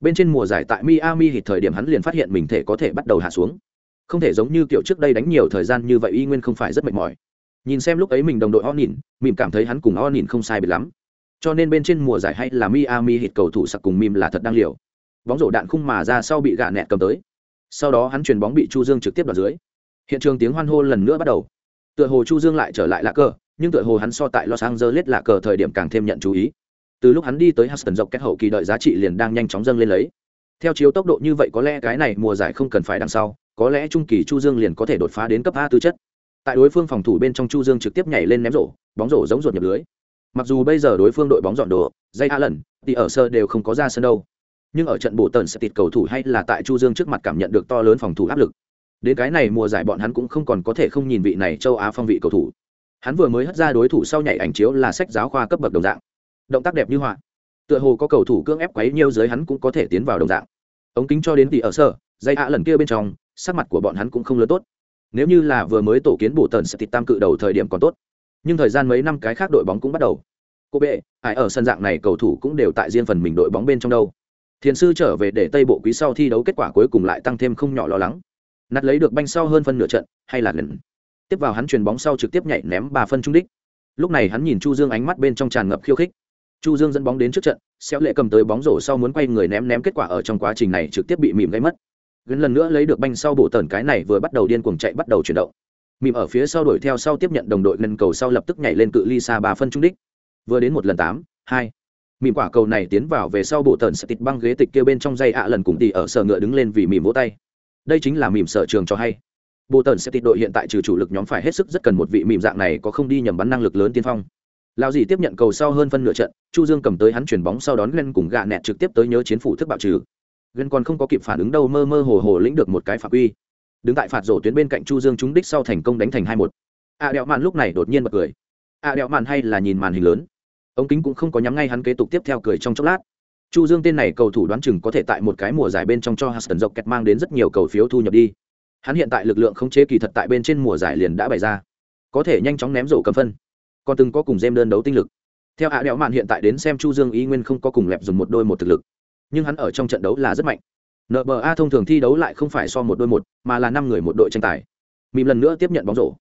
Bên trên mùa giải tại miami thì thời điểm hắn liền phát hiện mình thể có thể bắt đầu hạ xuống. Không thể giống như kiểu trước đây đánh nhiều thời gian như vậy y nguyên không phải rất mệt mỏi. Nhìn xem lúc ấy mình đồng đội o nhìn mìm cảm thấy hắn cùng o nhìn không sai biệt lắm. Cho nên bên trên mùa giải hay là miami hít cầu thủ sặc cùng mìm là thật đang liều. Bóng rổ đạn khung mà ra sau bị gạ nẹt cầm tới. Sau đó hắn chuyền bóng bị chu dương trực tiếp đoạt dưới. Hiện trường tiếng hoan hô lần nữa bắt đầu tựa hồ chu dương lại trở lại lạ cờ, nhưng tựa hồ hắn so tại los angeles lạ cờ thời điểm càng thêm nhận chú ý. Từ lúc hắn đi tới huston dọc kết hậu kỳ đợi giá trị liền đang nhanh chóng dâng lên lấy. Theo chiếu tốc độ như vậy có lẽ cái này mùa giải không cần phải đằng sau, có lẽ trung kỳ chu dương liền có thể đột phá đến cấp a tư chất. Tại đối phương phòng thủ bên trong chu dương trực tiếp nhảy lên ném rổ, bóng rổ giống ruột nhập lưới. Mặc dù bây giờ đối phương đội bóng dọn đồ dây a lần thì ở sơ đều không có ra sân đâu. Nhưng ở trận bộ tần sẽ tịt cầu thủ hay là tại chu dương trước mặt cảm nhận được to lớn phòng thủ áp lực đến cái này mùa giải bọn hắn cũng không còn có thể không nhìn vị này châu á phong vị cầu thủ. Hắn vừa mới hất ra đối thủ sau nhảy ảnh chiếu là sách giáo khoa cấp bậc đồng dạng. Động tác đẹp như họa. Tựa hồ có cầu thủ cưỡng ép quấy nhiêu giới hắn cũng có thể tiến vào đồng dạng. Ống kính cho đến tỷ ở sở, dây ạ lần kia bên trong, sắc mặt của bọn hắn cũng không lớn tốt. Nếu như là vừa mới tổ kiến bộ tần sẽ tịt tam cự đầu thời điểm còn tốt. Nhưng thời gian mấy năm cái khác đội bóng cũng bắt đầu. Cô bệ, ai ở sân dạng này cầu thủ cũng đều tại riêng phần mình đội bóng bên trong đâu. Thiền sư trở về để tây bộ quý sau thi đấu kết quả cuối cùng lại tăng thêm không nhỏ lo lắng nạt lấy được banh sau hơn phân nửa trận, hay là lần. tiếp vào hắn chuyền bóng sau trực tiếp nhảy ném ba phân trung đích. Lúc này hắn nhìn chu dương ánh mắt bên trong tràn ngập khiêu khích. Chu dương dẫn bóng đến trước trận, xéo lệ cầm tới bóng rổ sau muốn quay người ném ném kết quả ở trong quá trình này trực tiếp bị mỉm gây mất. Gần lần nữa lấy được banh sau bộ tần cái này vừa bắt đầu điên cuồng chạy bắt đầu chuyển động. Mỉm ở phía sau đuổi theo sau tiếp nhận đồng đội ngân cầu sau lập tức nhảy lên cự ly xa ba phân trung đích. Vừa đến một lần tám, hai. Mỉm quả cầu này tiến vào về sau bộ tần sẽ tịt băng ghế tịch kia bên trong dây ạ lần cùng tỉ ở sở ngựa đứng lên vì mỉm vỗ tay đây chính là mỉm sở trường cho hay. Bộ tần sẽ tịt đội hiện tại trừ chủ lực nhóm phải hết sức rất cần một vị mỉm dạng này có không đi nhầm bắn năng lực lớn tiên phong. Lao dì tiếp nhận cầu sau hơn phân nửa trận, chu dương cầm tới hắn chuyển bóng sau đón glen cùng gạ nẹt trực tiếp tới nhớ chiến phủ thức bạo trừ. Glen còn không có kịp phản ứng đâu, mơ mơ hồ hồ lĩnh được một cái phạm uy đứng tại phạt rổ tuyến bên cạnh chu dương trúng đích sau thành công đánh thành hai một. A đẹo màn lúc này đột nhiên bật cười. A đẹo màn hay là nhìn màn hình lớn. Ống kính cũng không có nhắm ngay hắn kế tục tiếp theo cười trong chốc lát chu dương tên này cầu thủ đoán chừng có thể tại một cái mùa giải bên trong cho huston dọc kẹt mang đến rất nhiều cầu phiếu thu nhập đi. Hắn hiện tại lực lượng không chế kỳ thật tại bên trên mùa giải liền đã bày ra. Có thể nhanh chóng ném rổ cầm phân. Còn từng có cùng jem đơn đấu tinh lực. Theo hạ đẽo mạn hiện tại đến xem chu dương ý nguyên không có cùng lẹp dùng một đôi một thực lực. Nhưng hắn ở trong trận đấu là rất mạnh. Nba thông thường thi đấu lại không phải so một đôi một, mà là năm người một đội tranh tài. Mìm lần nữa tiếp nhận bóng rổ.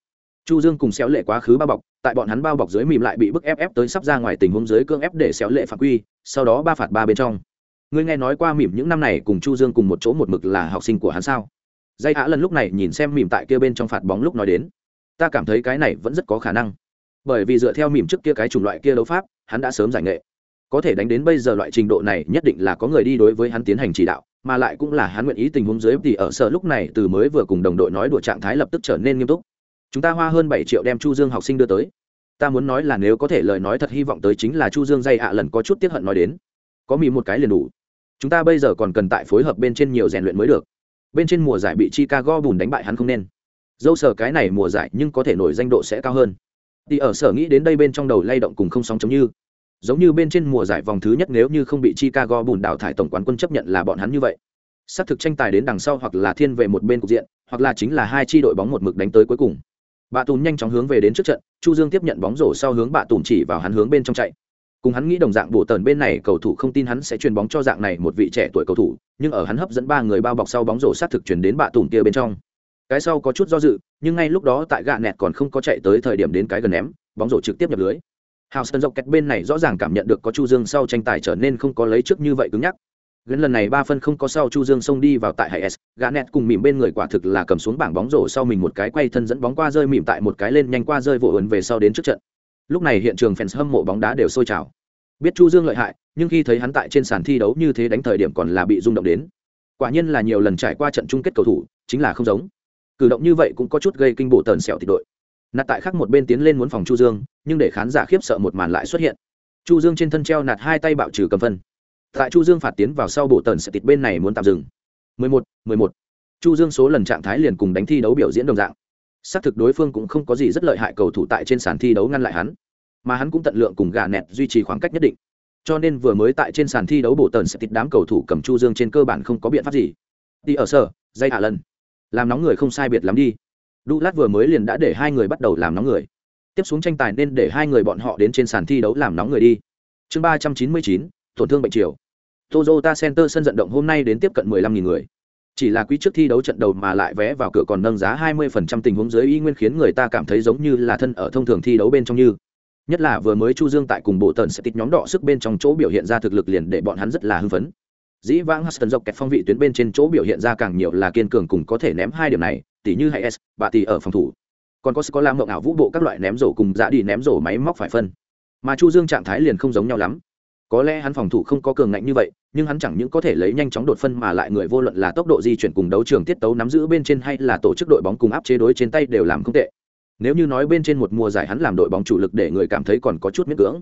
Chu dương cùng xéo lệ quá khứ bao bọc tại bọn hắn bao bọc dưới mìm lại bị bức ép ép tới sắp ra ngoài tình huống dưới cương ép để xéo lệ phạm quy, sau đó ba phạt ba bên trong. Ngươi nghe nói qua mìm những năm này cùng chu dương cùng một chỗ một mực là học sinh của hắn sao? Dây á lần lúc này nhìn xem mìm tại kia bên trong phạt bóng lúc nói đến, ta cảm thấy cái này vẫn rất có khả năng. Bởi vì dựa theo mìm trước kia cái chủng loại kia đấu pháp, hắn đã sớm giải nghệ. Có thể đánh đến bây giờ loại trình độ này nhất định là có người đi đối với hắn tiến hành chỉ đạo, mà lại cũng là hắn nguyện ý tình huống dưới thì ở sở lúc này từ mới vừa cùng đồng đội nói đùa trạng thái lập tức trở nên nghiêm túc chúng ta hoa hơn bảy triệu đem chu dương học sinh đưa tới. Ta muốn nói là nếu có thể lời nói thật hy vọng tới chính là chu dương dây ạ lần có chút tiếp hận nói đến. Có mì một cái liền đủ. Chúng ta bây giờ còn cần tại phối hợp bên trên nhiều rèn luyện mới được. Bên trên mùa giải bị chicago bùn đánh bại hắn không nên. Dâu sở cái này mùa giải nhưng có thể nổi danh độ sẽ cao hơn. Thì ở sở nghĩ đến đây bên trong đầu lay động cùng không sóng chống như. Giống như bên trên mùa giải vòng thứ nhất nếu như không bị chicago bùn đào thải tổng quán quân chấp nhận là bọn hắn như vậy. Xác thực tranh tài đến đằng sau hoặc là thiên về một bên cục diện, hoặc là chính là hai chi đội bóng một mực đánh tới cuối cùng bạ tùn nhanh chóng hướng về đến trước trận, chu dương tiếp nhận bóng rổ sau hướng bạ tùn chỉ vào hắn hướng bên trong chạy. Cùng hắn nghĩ đồng dạng bộ tần bên này cầu thủ không tin hắn sẽ truyền bóng cho dạng này một vị trẻ tuổi cầu thủ, nhưng ở hắn hấp dẫn ba người bao bọc sau bóng rổ sát thực chuyển đến bạ tùn kia bên trong. Cái sau có chút do dự, nhưng ngay lúc đó tại gạ nẹt còn không có chạy tới thời điểm đến cái gần ném, bóng rổ trực tiếp nhập lưới. Houston dọc kẹt bên này rõ ràng cảm nhận được có Chu Dương sau tranh tài trở nên không có lấy trước như vậy cứng nhắc. Gần lần này ba phân không có sau Chu Dương xông đi vào tại hải S, Garnett cùng mỉm bên người quả thực là cầm xuống bảng bóng rổ sau mình một cái quay thân dẫn bóng qua rơi mỉm tại một cái lên nhanh qua rơi vội ấn về sau đến trước trận. Lúc này hiện trường fans hâm mộ bóng đá đều sôi trào. Biết Chu Dương lợi hại, nhưng khi thấy hắn tại trên sàn thi đấu như thế đánh thời điểm còn là bị rung động đến. Quả nhiên là nhiều lần trải qua trận chung kết cầu thủ, chính là không giống. Cử động như vậy cũng có chút gây kinh bộ tần sẹo thịt đội nạt tại khác một bên tiến lên muốn phòng chu dương nhưng để khán giả khiếp sợ một màn lại xuất hiện chu dương trên thân treo nạt hai tay bạo trừ cầm phân tại chu dương phạt tiến vào sau bộ tần sẽ tịt bên này muốn tạm dừng. 11, 11. chu dương số lần trạng thái liền cùng đánh thi đấu biểu diễn đồng dạng. Xác thực đối phương cũng không có gì rất lợi hại cầu thủ tại trên sàn thi đấu ngăn lại hắn. Mà hắn cũng tận lượng cùng gà nẹt duy trì khoảng cách nhất định. Cho nên vừa mới tại trên sàn thi đấu bộ tần sẽ tịt đám cầu thủ cầm chu dương trên cơ bản không có biện pháp gì. Đi ở sở dây hạ lần. Làm nóng người không sai biệt lắm đi. Đu lát vừa mới liền đã để hai người bắt đầu làm nóng người. Tiếp xuống tranh tài nên để hai người bọn họ đến trên sàn thi đấu làm nóng người đi. Chương ba trăm chín mươi chín tổn thương bệnh triều. Toyota Center sân vận động hôm nay đến tiếp cận 15.000 người. Chỉ là quý trước thi đấu trận đầu mà lại vé vào cửa còn nâng giá 20% tình huống dưới y nguyên khiến người ta cảm thấy giống như là thân ở thông thường thi đấu bên trong như. Nhất là vừa mới Chu Dương tại cùng bộ tần sẽ tít nhóm đỏ sức bên trong chỗ biểu hiện ra thực lực liền để bọn hắn rất là hưng phấn. Dĩ vãng Huston dọc kẹt phong vị tuyến bên trên chỗ biểu hiện ra càng nhiều là kiên cường cùng có thể ném hai điểm này, tỉ như hay S, bà tỷ ở phòng thủ. Còn có có làm mộng ảo vũ bộ các loại ném rổ cùng dạ đi ném rổ máy móc phải phân. Mà Chu Dương trạng thái liền không giống nhau lắm. Có lẽ hắn phòng thủ không có cường ngạnh như vậy, nhưng hắn chẳng những có thể lấy nhanh chóng đột phân mà lại người vô luận là tốc độ di chuyển cùng đấu trường tiết tấu nắm giữ bên trên hay là tổ chức đội bóng cùng áp chế đối trên tay đều làm không tệ. Nếu như nói bên trên một mùa giải hắn làm đội bóng chủ lực để người cảm thấy còn có chút miễn cưỡng.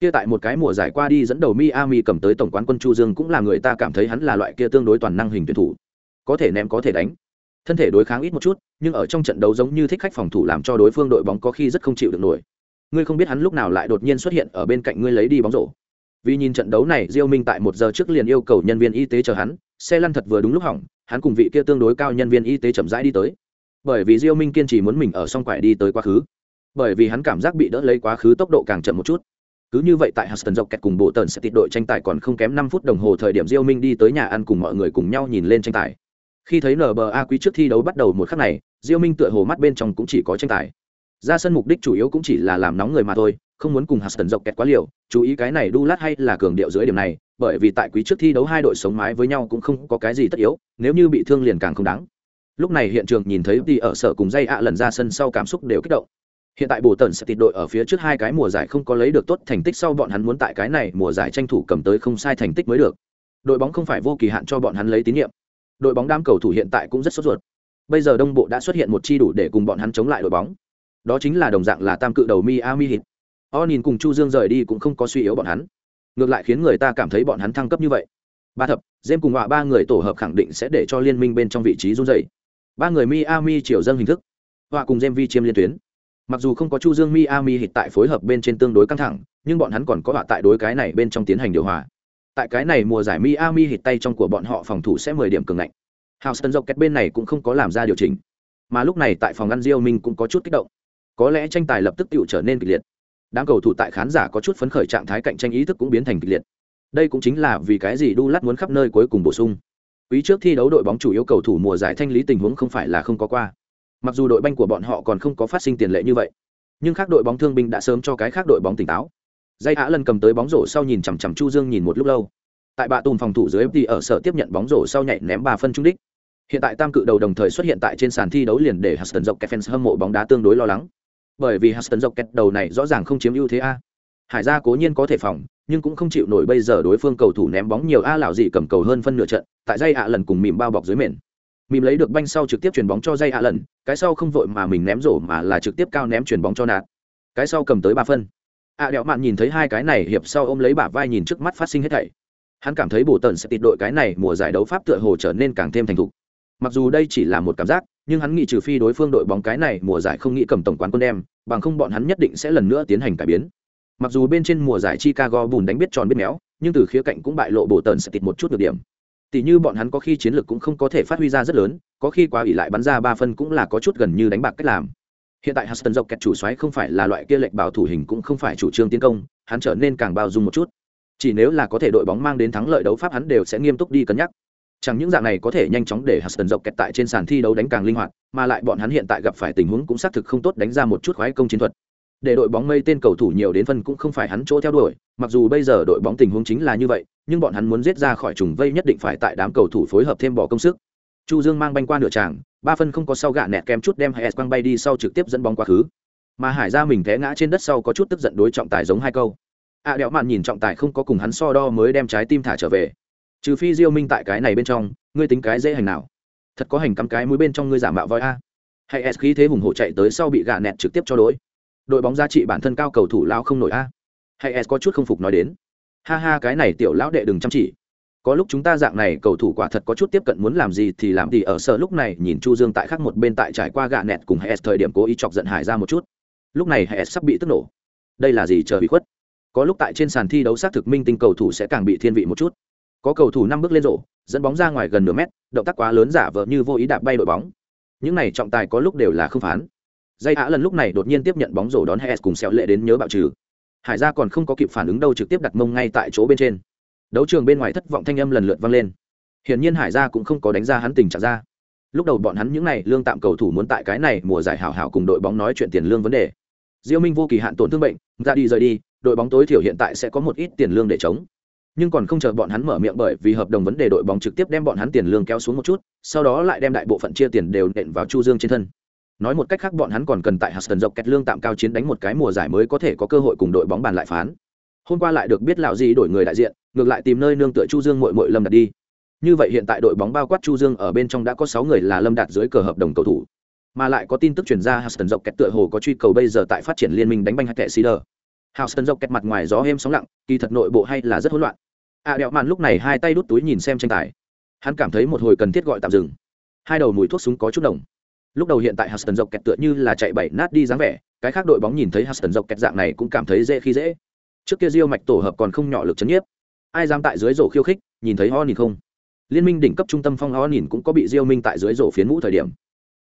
Kia tại một cái mùa giải qua đi dẫn đầu Miami cầm tới tổng quán quân Chu Dương cũng là người ta cảm thấy hắn là loại kia tương đối toàn năng hình tuyển thủ. Có thể ném có thể đánh thân thể đối kháng ít một chút nhưng ở trong trận đấu giống như thích khách phòng thủ làm cho đối phương đội bóng có khi rất không chịu được nổi ngươi không biết hắn lúc nào lại đột nhiên xuất hiện ở bên cạnh ngươi lấy đi bóng rổ vì nhìn trận đấu này, diêu minh tại một giờ trước liền yêu cầu nhân viên y tế chờ hắn, xe lăn thật vừa đúng lúc hỏng, hắn cùng vị kia tương đối cao nhân viên y tế chậm rãi đi tới. Bởi vì diêu minh kiên trì muốn mình ở song quải đi tới quá khứ. Bởi vì hắn cảm giác bị đỡ lấy quá khứ tốc độ càng chậm một chút. Cứ như vậy tại Huston dọc kẹt cùng bộ tần sẽ tịt đội tranh tài còn không kém năm phút đồng hồ thời điểm Diêu Minh đi tới nhà ăn cùng mọi người cùng nhau nhìn lên tranh tài. Khi thấy nba quý trước thi đấu bắt đầu một khắc này, diêu minh tựa hồ mắt bên trong cũng chỉ có tranh tài ra sân mục đích chủ yếu cũng chỉ là làm nóng người mà thôi, không muốn cùng hạt tần dọc kẹt quá liều. Chú ý cái này đu lát hay là cường điệu dưới điểm này, bởi vì tại quý trước thi đấu hai đội sống mái với nhau cũng không có cái gì tất yếu, nếu như bị thương liền càng không đáng. Lúc này hiện trường nhìn thấy đi ở sở cùng dây ạ lần ra sân sau cảm xúc đều kích động. Hiện tại bồ tần sẽ tịt đội ở phía trước hai cái mùa giải không có lấy được tốt thành tích sau bọn hắn muốn tại cái này mùa giải tranh thủ cầm tới không sai thành tích mới được. Đội bóng không phải vô kỳ hạn cho bọn hắn lấy tín nhiệm. Đội bóng đám cầu thủ hiện tại cũng rất sốt ruột. Bây giờ đông bộ đã xuất hiện một chi đủ để cùng bọn hắn chống lại đội bóng đó chính là đồng dạng là tam cự đầu miami heat. O nhìn cùng chu dương rời đi cũng không có suy yếu bọn hắn. Ngược lại khiến người ta cảm thấy bọn hắn thăng cấp như vậy. Ba thập jem cùng họa ba người tổ hợp khẳng định sẽ để cho liên minh bên trong vị trí run dày ba người miami chiều dâng hình thức. Họa cùng jem vi chiêm liên tuyến. Mặc dù không có chu dương miami hít tại phối hợp bên trên tương đối căng thẳng, nhưng bọn hắn còn có họa tại đối cái này bên trong tiến hành điều hòa. Tại cái này mùa giải Miami hít tay trong của bọn họ phòng thủ sẽ 10 điểm cường ngạnh. Houston dọc kẹt bên này cũng không có làm ra điều chỉnh. Mà lúc này tại phòng ngăn Diêu Minh cũng có chút kích động. Có lẽ tranh tài lập tức tựu trở nên kịch liệt. Đám cầu thủ tại khán giả có chút phấn khởi trạng thái cạnh tranh ý thức cũng biến thành kịch liệt. Đây cũng chính là vì cái gì Dulat muốn khắp nơi cuối cùng bổ sung. Quý trước thi đấu đội bóng chủ yếu cầu thủ mùa giải thanh lý tình huống không phải là không có qua. Mặc dù đội banh của bọn họ còn không có phát sinh tiền lệ như vậy, nhưng khác đội bóng thương binh đã sớm cho cái khác đội bóng tỉnh táo dây á lần cầm tới bóng rổ sau nhìn chằm chằm chu dương nhìn một lúc lâu tại bạ tùng phòng thủ dưới fd ở sở tiếp nhận bóng rổ sau nhảy ném ba phân trung đích hiện tại tam cự đầu đồng thời xuất hiện tại trên sàn thi đấu liền để huston dọc fans hâm mộ bóng đá tương đối lo lắng bởi vì huston dọc đầu này rõ ràng không chiếm ưu thế a. Hải gia cố nhiên có thể phòng nhưng cũng không chịu nổi bây giờ đối phương cầu thủ ném bóng nhiều a lão gì cầm cầu hơn phân nửa trận tại dây ạ lần cùng mỉm bao bọc dưới mền. Mỉm lấy được banh sau trực tiếp chuyền bóng cho dây ạ lần cái sau không vội mà mình ném rổ mà là trực tiếp cao ném chuyền bóng cho nạt cái sau cầm tới ba phân. A à, đẹo mạn nhìn thấy hai cái này hiệp sau ôm lấy bả vai nhìn trước mắt phát sinh hết thảy. Hắn cảm thấy bổ tần sẽ tịt đội cái này mùa giải đấu pháp tựa hồ trở nên càng thêm thành thục. Mặc dù đây chỉ là một cảm giác nhưng hắn nghĩ trừ phi đối phương đội bóng cái này mùa giải không nghĩ cầm tổng quán quân đem, bằng không bọn hắn nhất định sẽ lần nữa tiến hành cải biến. Mặc dù bên trên mùa giải chicago bùn đánh biết tròn biết méo, nhưng từ khía cạnh cũng bại lộ bộ tần sẽ tịt một chút được điểm. Tỷ như bọn hắn có khi chiến lược cũng không có thể phát huy ra rất lớn, có khi quá ủy lại bắn ra ba phân cũng là có chút gần như đánh bạc cách làm. Hiện tại huston dọc kẹt chủ xoáy không phải là loại kia lệch bảo thủ hình cũng không phải chủ trương tiến công, hắn trở nên càng bao dung một chút. Chỉ nếu là có thể đội bóng mang đến thắng lợi đấu pháp hắn đều sẽ nghiêm túc đi cân nhắc chẳng những dạng này có thể nhanh chóng để Huston dọc kẹt tại trên sàn thi đấu đánh càng linh hoạt mà lại bọn hắn hiện tại gặp phải tình huống cũng xác thực không tốt đánh ra một chút khoái công chiến thuật. Để đội bóng mây tên cầu thủ nhiều đến phân cũng không phải hắn chỗ theo đuổi mặc dù bây giờ đội bóng tình huống chính là như vậy nhưng bọn hắn muốn giết ra khỏi trùng vây nhất định phải tại đám cầu thủ phối hợp thêm bỏ công sức. Chu dương mang banh qua nửa tràng ba phân không có sau gạ nẹt kém chút đem hai quăng bay đi sau trực tiếp dẫn bóng quá khứ. Mà hải ra mình té ngã trên đất sau có chút tức giận đối trọng tài giống hai câu. A à, đẹo mạn nhìn trọng tài không có cùng hắn so đo mới đem trái tim thả trở về trừ phi diêu minh tại cái này bên trong, ngươi tính cái dễ hành nào? Thật có hành cắm cái mũi bên trong ngươi giả mạo voi a. Hay s khí thế hùng hổ chạy tới sau bị gạ nẹt trực tiếp cho đối. Đội bóng giá trị bản thân cao cầu thủ lao không nổi a. Hay s có chút không phục nói đến. Ha ha, cái này tiểu lão đệ đừng chăm chỉ. Có lúc chúng ta dạng này cầu thủ quả thật có chút tiếp cận muốn làm gì thì làm gì, ở sở lúc này nhìn chu dương tại khác một bên tại trải qua gạ nẹt cùng hay s thời điểm cố ý chọc giận hải ra một chút. Lúc này hay s sắp bị tức nổ. Đây là gì chờ bị khuất? Có lúc tại trên sàn thi đấu xác thực minh tinh cầu thủ sẽ càng bị thiên vị một chút có cầu thủ năm bước lên rổ, dẫn bóng ra ngoài gần nửa mét, động tác quá lớn giả vờ như vô ý đạp bay đội bóng. Những này trọng tài có lúc đều là không phán. Dây á lần lúc này đột nhiên tiếp nhận bóng rổ đón hes cùng xẹo lệ đến nhớ bạo trừ. Hải gia còn không có kịp phản ứng đâu trực tiếp đặt mông ngay tại chỗ bên trên. Đấu trường bên ngoài thất vọng thanh âm lần lượt vang lên. Hiển nhiên hải gia cũng không có đánh ra hắn tình trạng ra. Lúc đầu bọn hắn những n à y lương tạm cầu thủ muốn tại cái này mùa giải hảo hảo cùng đội bóng nói chuyện tiền lương vấn đề. Diêu minh vô kỳ hạn tổn thương bệnh, ra đi rời đi, đội bóng tối thiểu hiện tại sẽ có một ít tiền lương để chống nhưng còn không chờ bọn hắn mở miệng bởi vì hợp đồng vấn đề đội bóng trực tiếp đem bọn hắn tiền lương kéo xuống một chút sau đó lại đem đại bộ phận chia tiền đều nện vào chu dương trên thân nói một cách khác bọn hắn còn cần tại Huston dọc kẹt lương tạm cao chiến đánh một cái mùa giải mới có thể có cơ hội cùng đội bóng bàn lại phán hôm qua lại được biết lão gì đổi người đại diện ngược lại tìm nơi nương tựa chu dương muội muội lâm đạt đi như vậy hiện tại đội bóng bao quát chu dương ở bên trong đã có sáu người là lâm đạt dưới cờ hợp đồng cầu thủ mà lại có tin tức truyền ra houston dọc kẹt tựa hồ có truy cầu bây giờ tại phát triển liên minh đánh banh hay tệ Cedar. houston dọc kẹt mặt ngoài gió êm sóng lặng, kỳ thật nội bộ hay là rất hỗn loạn. À đẹo mạn lúc này hai tay đút túi nhìn xem tranh tài. Hắn cảm thấy một hồi cần thiết gọi tạm dừng. Hai đầu mùi thuốc súng có chút đồng. Lúc đầu hiện tại Huston dọc kẹt tựa như là chạy bảy nát đi dáng vẻ, cái khác đội bóng nhìn thấy Huston dọc kẹt dạng này cũng cảm thấy dễ khi dễ. Trước kia Rio mạch tổ hợp còn không nhỏ lực chấn nhiếp. Ai dám tại dưới rổ khiêu khích, nhìn thấy ho nhìn không. Liên minh đỉnh cấp trung tâm phong ho nhìn cũng có bị Rio Minh tại dưới rổ phiến mũ thời điểm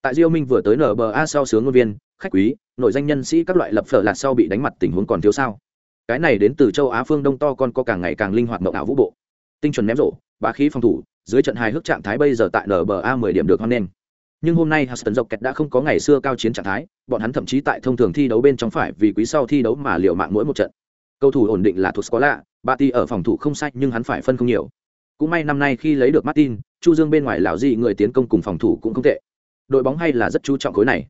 tại diêu minh vừa tới nba sau sướng ngôn viên khách quý nội danh nhân sĩ các loại lập phở lạt sau bị đánh mặt tình huống còn thiếu sao cái này đến từ châu á phương đông to con có càng ngày càng linh hoạt mộng ảo vũ bộ. Tinh chuẩn ném rổ bá khí phòng thủ dưới trận hài hước trạng thái bây giờ tại nba 10 điểm được hoan nghênh. Nhưng hôm nay Huston dọc kẹt đã không có ngày xưa cao chiến trạng thái bọn hắn thậm chí tại thông thường thi đấu bên trong phải vì quý sau thi đấu mà liều mạng mỗi một trận. Cầu thủ ổn định là thuộc lạ, bà ti ở phòng thủ không sai nhưng hắn phải phân không nhiều. Cũng may năm nay khi lấy được martin chu dương bên ngoài lão gì người tiến công cùng phòng thủ cũng không tệ. Đội bóng hay là rất chú trọng khối này.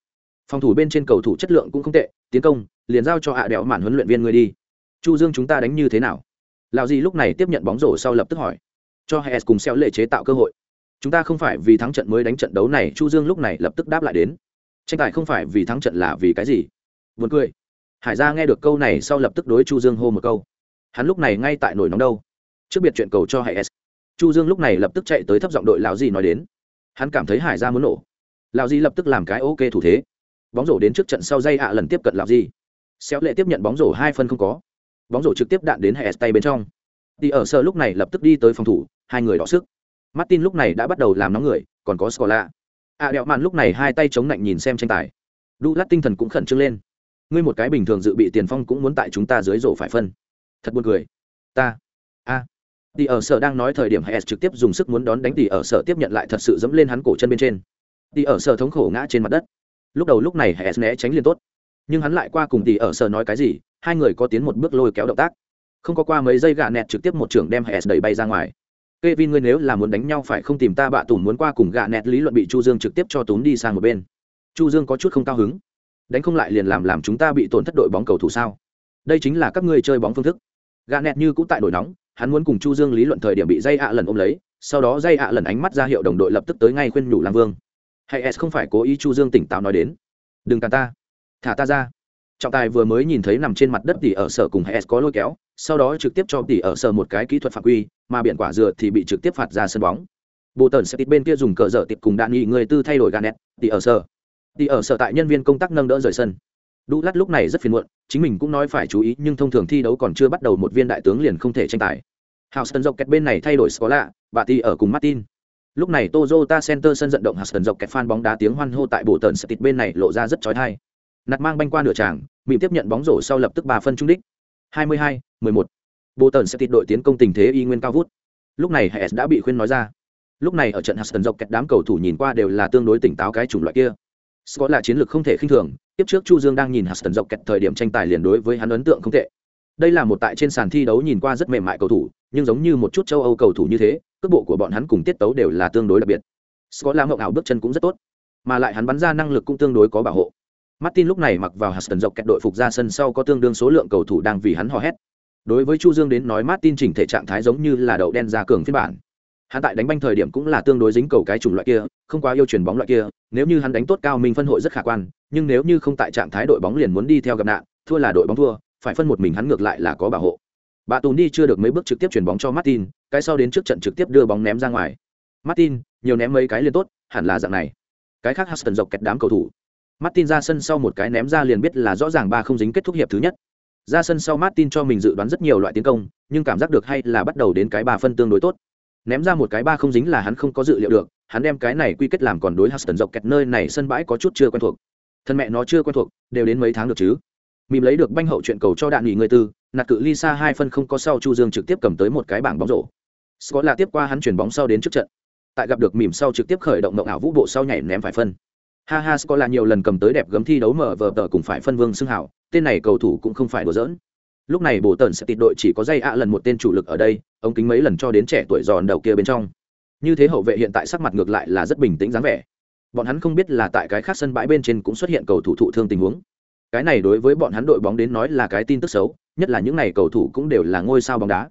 Phòng thủ bên trên cầu thủ chất lượng cũng không tệ tiến công liền giao cho hạ đèo mạn huấn luyện viên người đi chu dương chúng ta đánh như thế nào? Lào gì lúc này tiếp nhận bóng rổ sau lập tức hỏi. Cho hes cùng xeo lệ chế tạo cơ hội. Chúng ta không phải vì thắng trận mới đánh trận đấu này, chu dương lúc này lập tức đáp lại đến. Tranh tài không phải vì thắng trận là vì cái gì? Buồn cười. Hải gia nghe được câu này sau lập tức đối chu dương hô một câu. Hắn lúc này ngay tại nổi nóng đâu. Trước biệt chuyện cầu cho Hs. chu dương lúc này lập tức chạy tới thấp giọng đội lào gì nói đến. Hắn cảm thấy hải gia muốn nổ. Lào di lập tức làm cái ok thủ thế. Bóng rổ đến trước trận sau dây ạ lần tiếp cận lào di. Xéo lệ tiếp nhận bóng rổ hai phân không có bóng rổ trực tiếp đạn đến hệ tay bên trong. Đi ở sơ lúc này lập tức đi tới phòng thủ, hai người đỏ sức. Martin lúc này đã bắt đầu làm nóng người, còn có scola. A đẹo mạn lúc này hai tay chống lạnh nhìn xem tranh tài. Đu lát tinh thần cũng khẩn trương lên. Ngươi một cái bình thường dự bị tiền phong cũng muốn tại chúng ta dưới rổ phải phân. Thật buồn cười. Ta. A. Đi ở sở đang nói thời điểm hệ trực tiếp dùng sức muốn đón đánh tỷ ở sở tiếp nhận lại thật sự dẫm lên hắn cổ chân bên trên. Tỷ ở sở thống khổ ngã trên mặt đất. Lúc đầu lúc này hệ né tránh liền tốt. Nhưng hắn lại qua cùng tỷ ở sở nói cái gì? Hai người có tiến một bước lôi kéo động tác không có qua mấy giây gạ nẹt trực tiếp một trưởng đem hãy đẩy bay ra ngoài Kevin ngươi nếu là muốn đánh nhau phải không tìm ta bạ tùn muốn qua cùng gạ nẹt lý luận bị Chu Dương trực tiếp cho tốn đi sang một bên. Chu Dương có chút không cao hứng. Đánh không lại liền làm làm chúng ta bị tổn thất đội bóng cầu thủ sao? Đây chính là các ngươi chơi bóng phương thức. Gạ nẹt như cũng tại đội nóng, hắn muốn cùng Chu Dương lý luận thời điểm bị dây ạ lần ôm lấy, sau đó dây ạ lần ánh mắt ra hiệu đồng đội lập tức tới ngay khuyên nhủ làm Vương hay s không phải cố ý chu dương tỉnh táo nói đến đừng cả ta thả ta ra trọng tài vừa mới nhìn thấy nằm trên mặt đất tỷ ở sở cùng hay có lôi kéo sau đó trực tiếp cho tỷ ở sở một cái kỹ thuật phạm quy mà biển quả dừa thì bị trực tiếp phạt ra sân bóng bộ tần sẽ tít bên kia dùng cờ dở tiệp cùng đạn nghị người tư thay đổi ganet tỷ ở sở Tỷ ở sở tại nhân viên công tác nâng đỡ rời sân đu lát lúc này rất phiền muộn chính mình cũng nói phải chú ý nhưng thông thường thi đấu còn chưa bắt đầu một viên đại tướng liền không thể tranh tài Houston dọc kẹt bên này thay đổi Scola, bà tỷ ở cùng Martin. Lúc này tozota Center sân vận động Hudson dọc kẹt fan bóng đá tiếng hoan hô tại bộ tần Stit bên này lộ ra rất chói tai. Nạt mang banh qua nửa tràng, mỉm tiếp nhận bóng rổ sau lập tức ba phân trung đích. 22, 11. Bộ tần Stit đội tiến công tình thế y nguyên cao vút. Lúc này hệ đã bị khuyên nói ra. lúc này ở trận huston dọc kẹt đám cầu thủ nhìn qua đều là tương đối tỉnh táo cái chủng loại kia scott là chiến lược không thể khinh thường tiếp trước chu dương đang nhìn huston dọc kẹt thời điểm tranh tài liền đối với hắn ấn tượng không tệ đây là một tại trên sàn thi đấu nhìn qua rất mềm mại cầu thủ nhưng giống như một chút châu âu cầu thủ như thế cước bộ của bọn hắn cùng tiết tấu đều là tương đối đặc biệt scott là ngọc ảo bước chân cũng rất tốt mà lại hắn bắn ra năng lực cũng tương đối có bảo hộ martin lúc này mặc vào huston dọc kẹt đội phục ra sân sau có tương đương số lượng cầu thủ đang vì hắn hò hét. Đối với chu dương đến nói martin chỉnh thể trạng thái giống như là đậu đen ra cường phiên bản. Hắn tại đánh banh thời điểm cũng là tương đối dính cầu cái chủng loại kia, không quá yêu chuyển bóng loại kia, nếu như hắn đánh tốt cao mình phân hội rất khả quan, nhưng nếu như không tại trạng thái đội bóng liền muốn đi theo gặp nạn, thua là đội bóng thua, phải phân một mình hắn ngược lại là có bảo hộ. Bà tùn đi chưa được mấy bước trực tiếp chuyển bóng cho martin, cái sau đến trước trận trực tiếp đưa bóng ném ra ngoài. Martin, nhiều ném mấy cái liền tốt, hẳn là dạng này. Cái khác huston dọc kẹt đám cầu thủ martin ra sân sau một cái ném ra liền biết là rõ ràng ba không dính kết thúc hiệp thứ nhất. Ra sân sau martin cho mình dự đoán rất nhiều loại tiến công, nhưng cảm giác được hay là bắt đầu đến cái ba phân tương đối tốt. Ném ra một cái ba không dính là hắn không có dự liệu được, hắn đem cái này quy kết làm còn đối huston dọc kẹt nơi này sân bãi có chút chưa quen thuộc. Thân mẹ nó chưa quen thuộc, đều đến mấy tháng được chứ. Mìm lấy được banh hậu chuyện cầu cho đạn nghỉ người tư, nạt cự ly xa hai phân không có sau chu dương trực tiếp cầm tới một cái bảng bóng rổ. Scott là tiếp qua hắn chuyển bóng sau đến trước trận. Tại gặp được mìm sau trực tiếp khởi động động ảo vũ bộ sau nhảy ném phải phân ha ha có là nhiều lần cầm tới đẹp gấm thi đấu mở vờ tờ cùng phải phân vương xưng hảo, tên này cầu thủ cũng không phải đùa giỡn. Lúc này bộ tần sẽ tịt đội chỉ có dây ạ lần một tên chủ lực ở đây, ông kính mấy lần cho đến trẻ tuổi giòn đầu kia bên trong. Như thế hậu vệ hiện tại sắc mặt ngược lại là rất bình tĩnh dáng vẻ. Bọn hắn không biết là tại cái khác sân bãi bên trên cũng xuất hiện cầu thủ thụ thương tình huống. Cái này đối với bọn hắn đội bóng đến nói là cái tin tức xấu, nhất là những n à y cầu thủ cũng đều là ngôi sao bóng đá.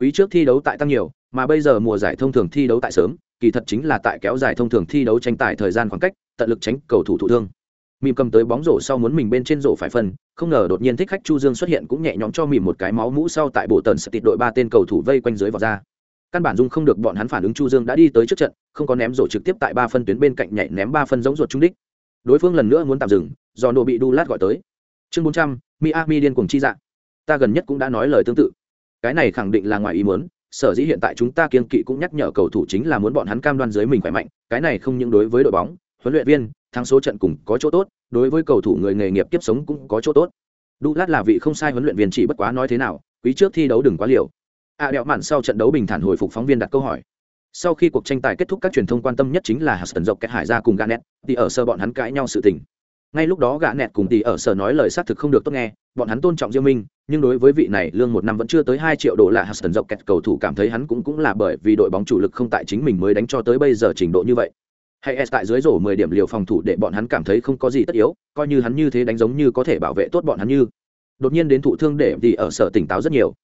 Quý trước thi đấu tại tăng nhiều, mà bây giờ mùa giải thông thường thi đấu tại sớm, kỳ thật chính là tại kéo dài thông thường thi đấu tranh tài thời gian khoảng cách tận lực tránh cầu thủ thụ thương. Mìm cầm tới bóng rổ sau muốn mình bên trên rổ phải phân, không ngờ đột nhiên thích khách chu dương xuất hiện cũng nhẹ nhõm cho mìm một cái máu mũ sau tại bộ tần sẽ tịt đội ba tên cầu thủ vây quanh dưới vào ra. Căn bản dung không được bọn hắn phản ứng chu dương đã đi tới trước trận, không có ném rổ trực tiếp tại ba phân tuyến bên cạnh nhảy ném ba phân giống ruột trung đích. Đối phương lần nữa muốn tạm dừng, do nổ bị đu lát gọi tới. Chương bốn trăm miami điên cuồng chi dạng ta gần nhất cũng đã nói lời tương tự. Cái này khẳng định là ngoài ý muốn, sở dĩ hiện tại chúng ta kiên kỵ cũng nhắc nhở cầu thủ chính là muốn bọn hắn cam đoan dưới mình khỏe mạnh, cái này không những đối với đội bóng huấn luyện viên thắng số trận cùng có chỗ tốt đối với cầu thủ người nghề nghiệp tiếp sống cũng có chỗ tốt douglas là vị không sai huấn luyện viên chỉ bất quá nói thế nào quý trước thi đấu đừng quá liều a à, đẹo mạn sau trận đấu bình thản hồi phục phóng viên đặt câu hỏi sau khi cuộc tranh tài kết thúc các truyền thông quan tâm nhất chính là Huston dọc kẹt hải ra cùng Garnett, thì ở sơ bọn hắn cãi nhau sự tình. Ngay lúc đó gã nẹt cùng tỷ ở sở nói lời xác thực không được tốt nghe, bọn hắn tôn trọng Diêu Minh, nhưng đối với vị này lương một năm vẫn chưa tới hai triệu đô la Huston dọc kẹt cầu thủ cảm thấy hắn cũng cũng là bởi vì đội bóng chủ lực không tại chính mình mới đánh cho tới bây giờ trình độ như vậy. Hay S tại dưới rổ 10 điểm liều phòng thủ để bọn hắn cảm thấy không có gì tất yếu, coi như hắn như thế đánh giống như có thể bảo vệ tốt bọn hắn như. Đột nhiên đến thụ thương để tỷ ở sở tỉnh táo rất nhiều.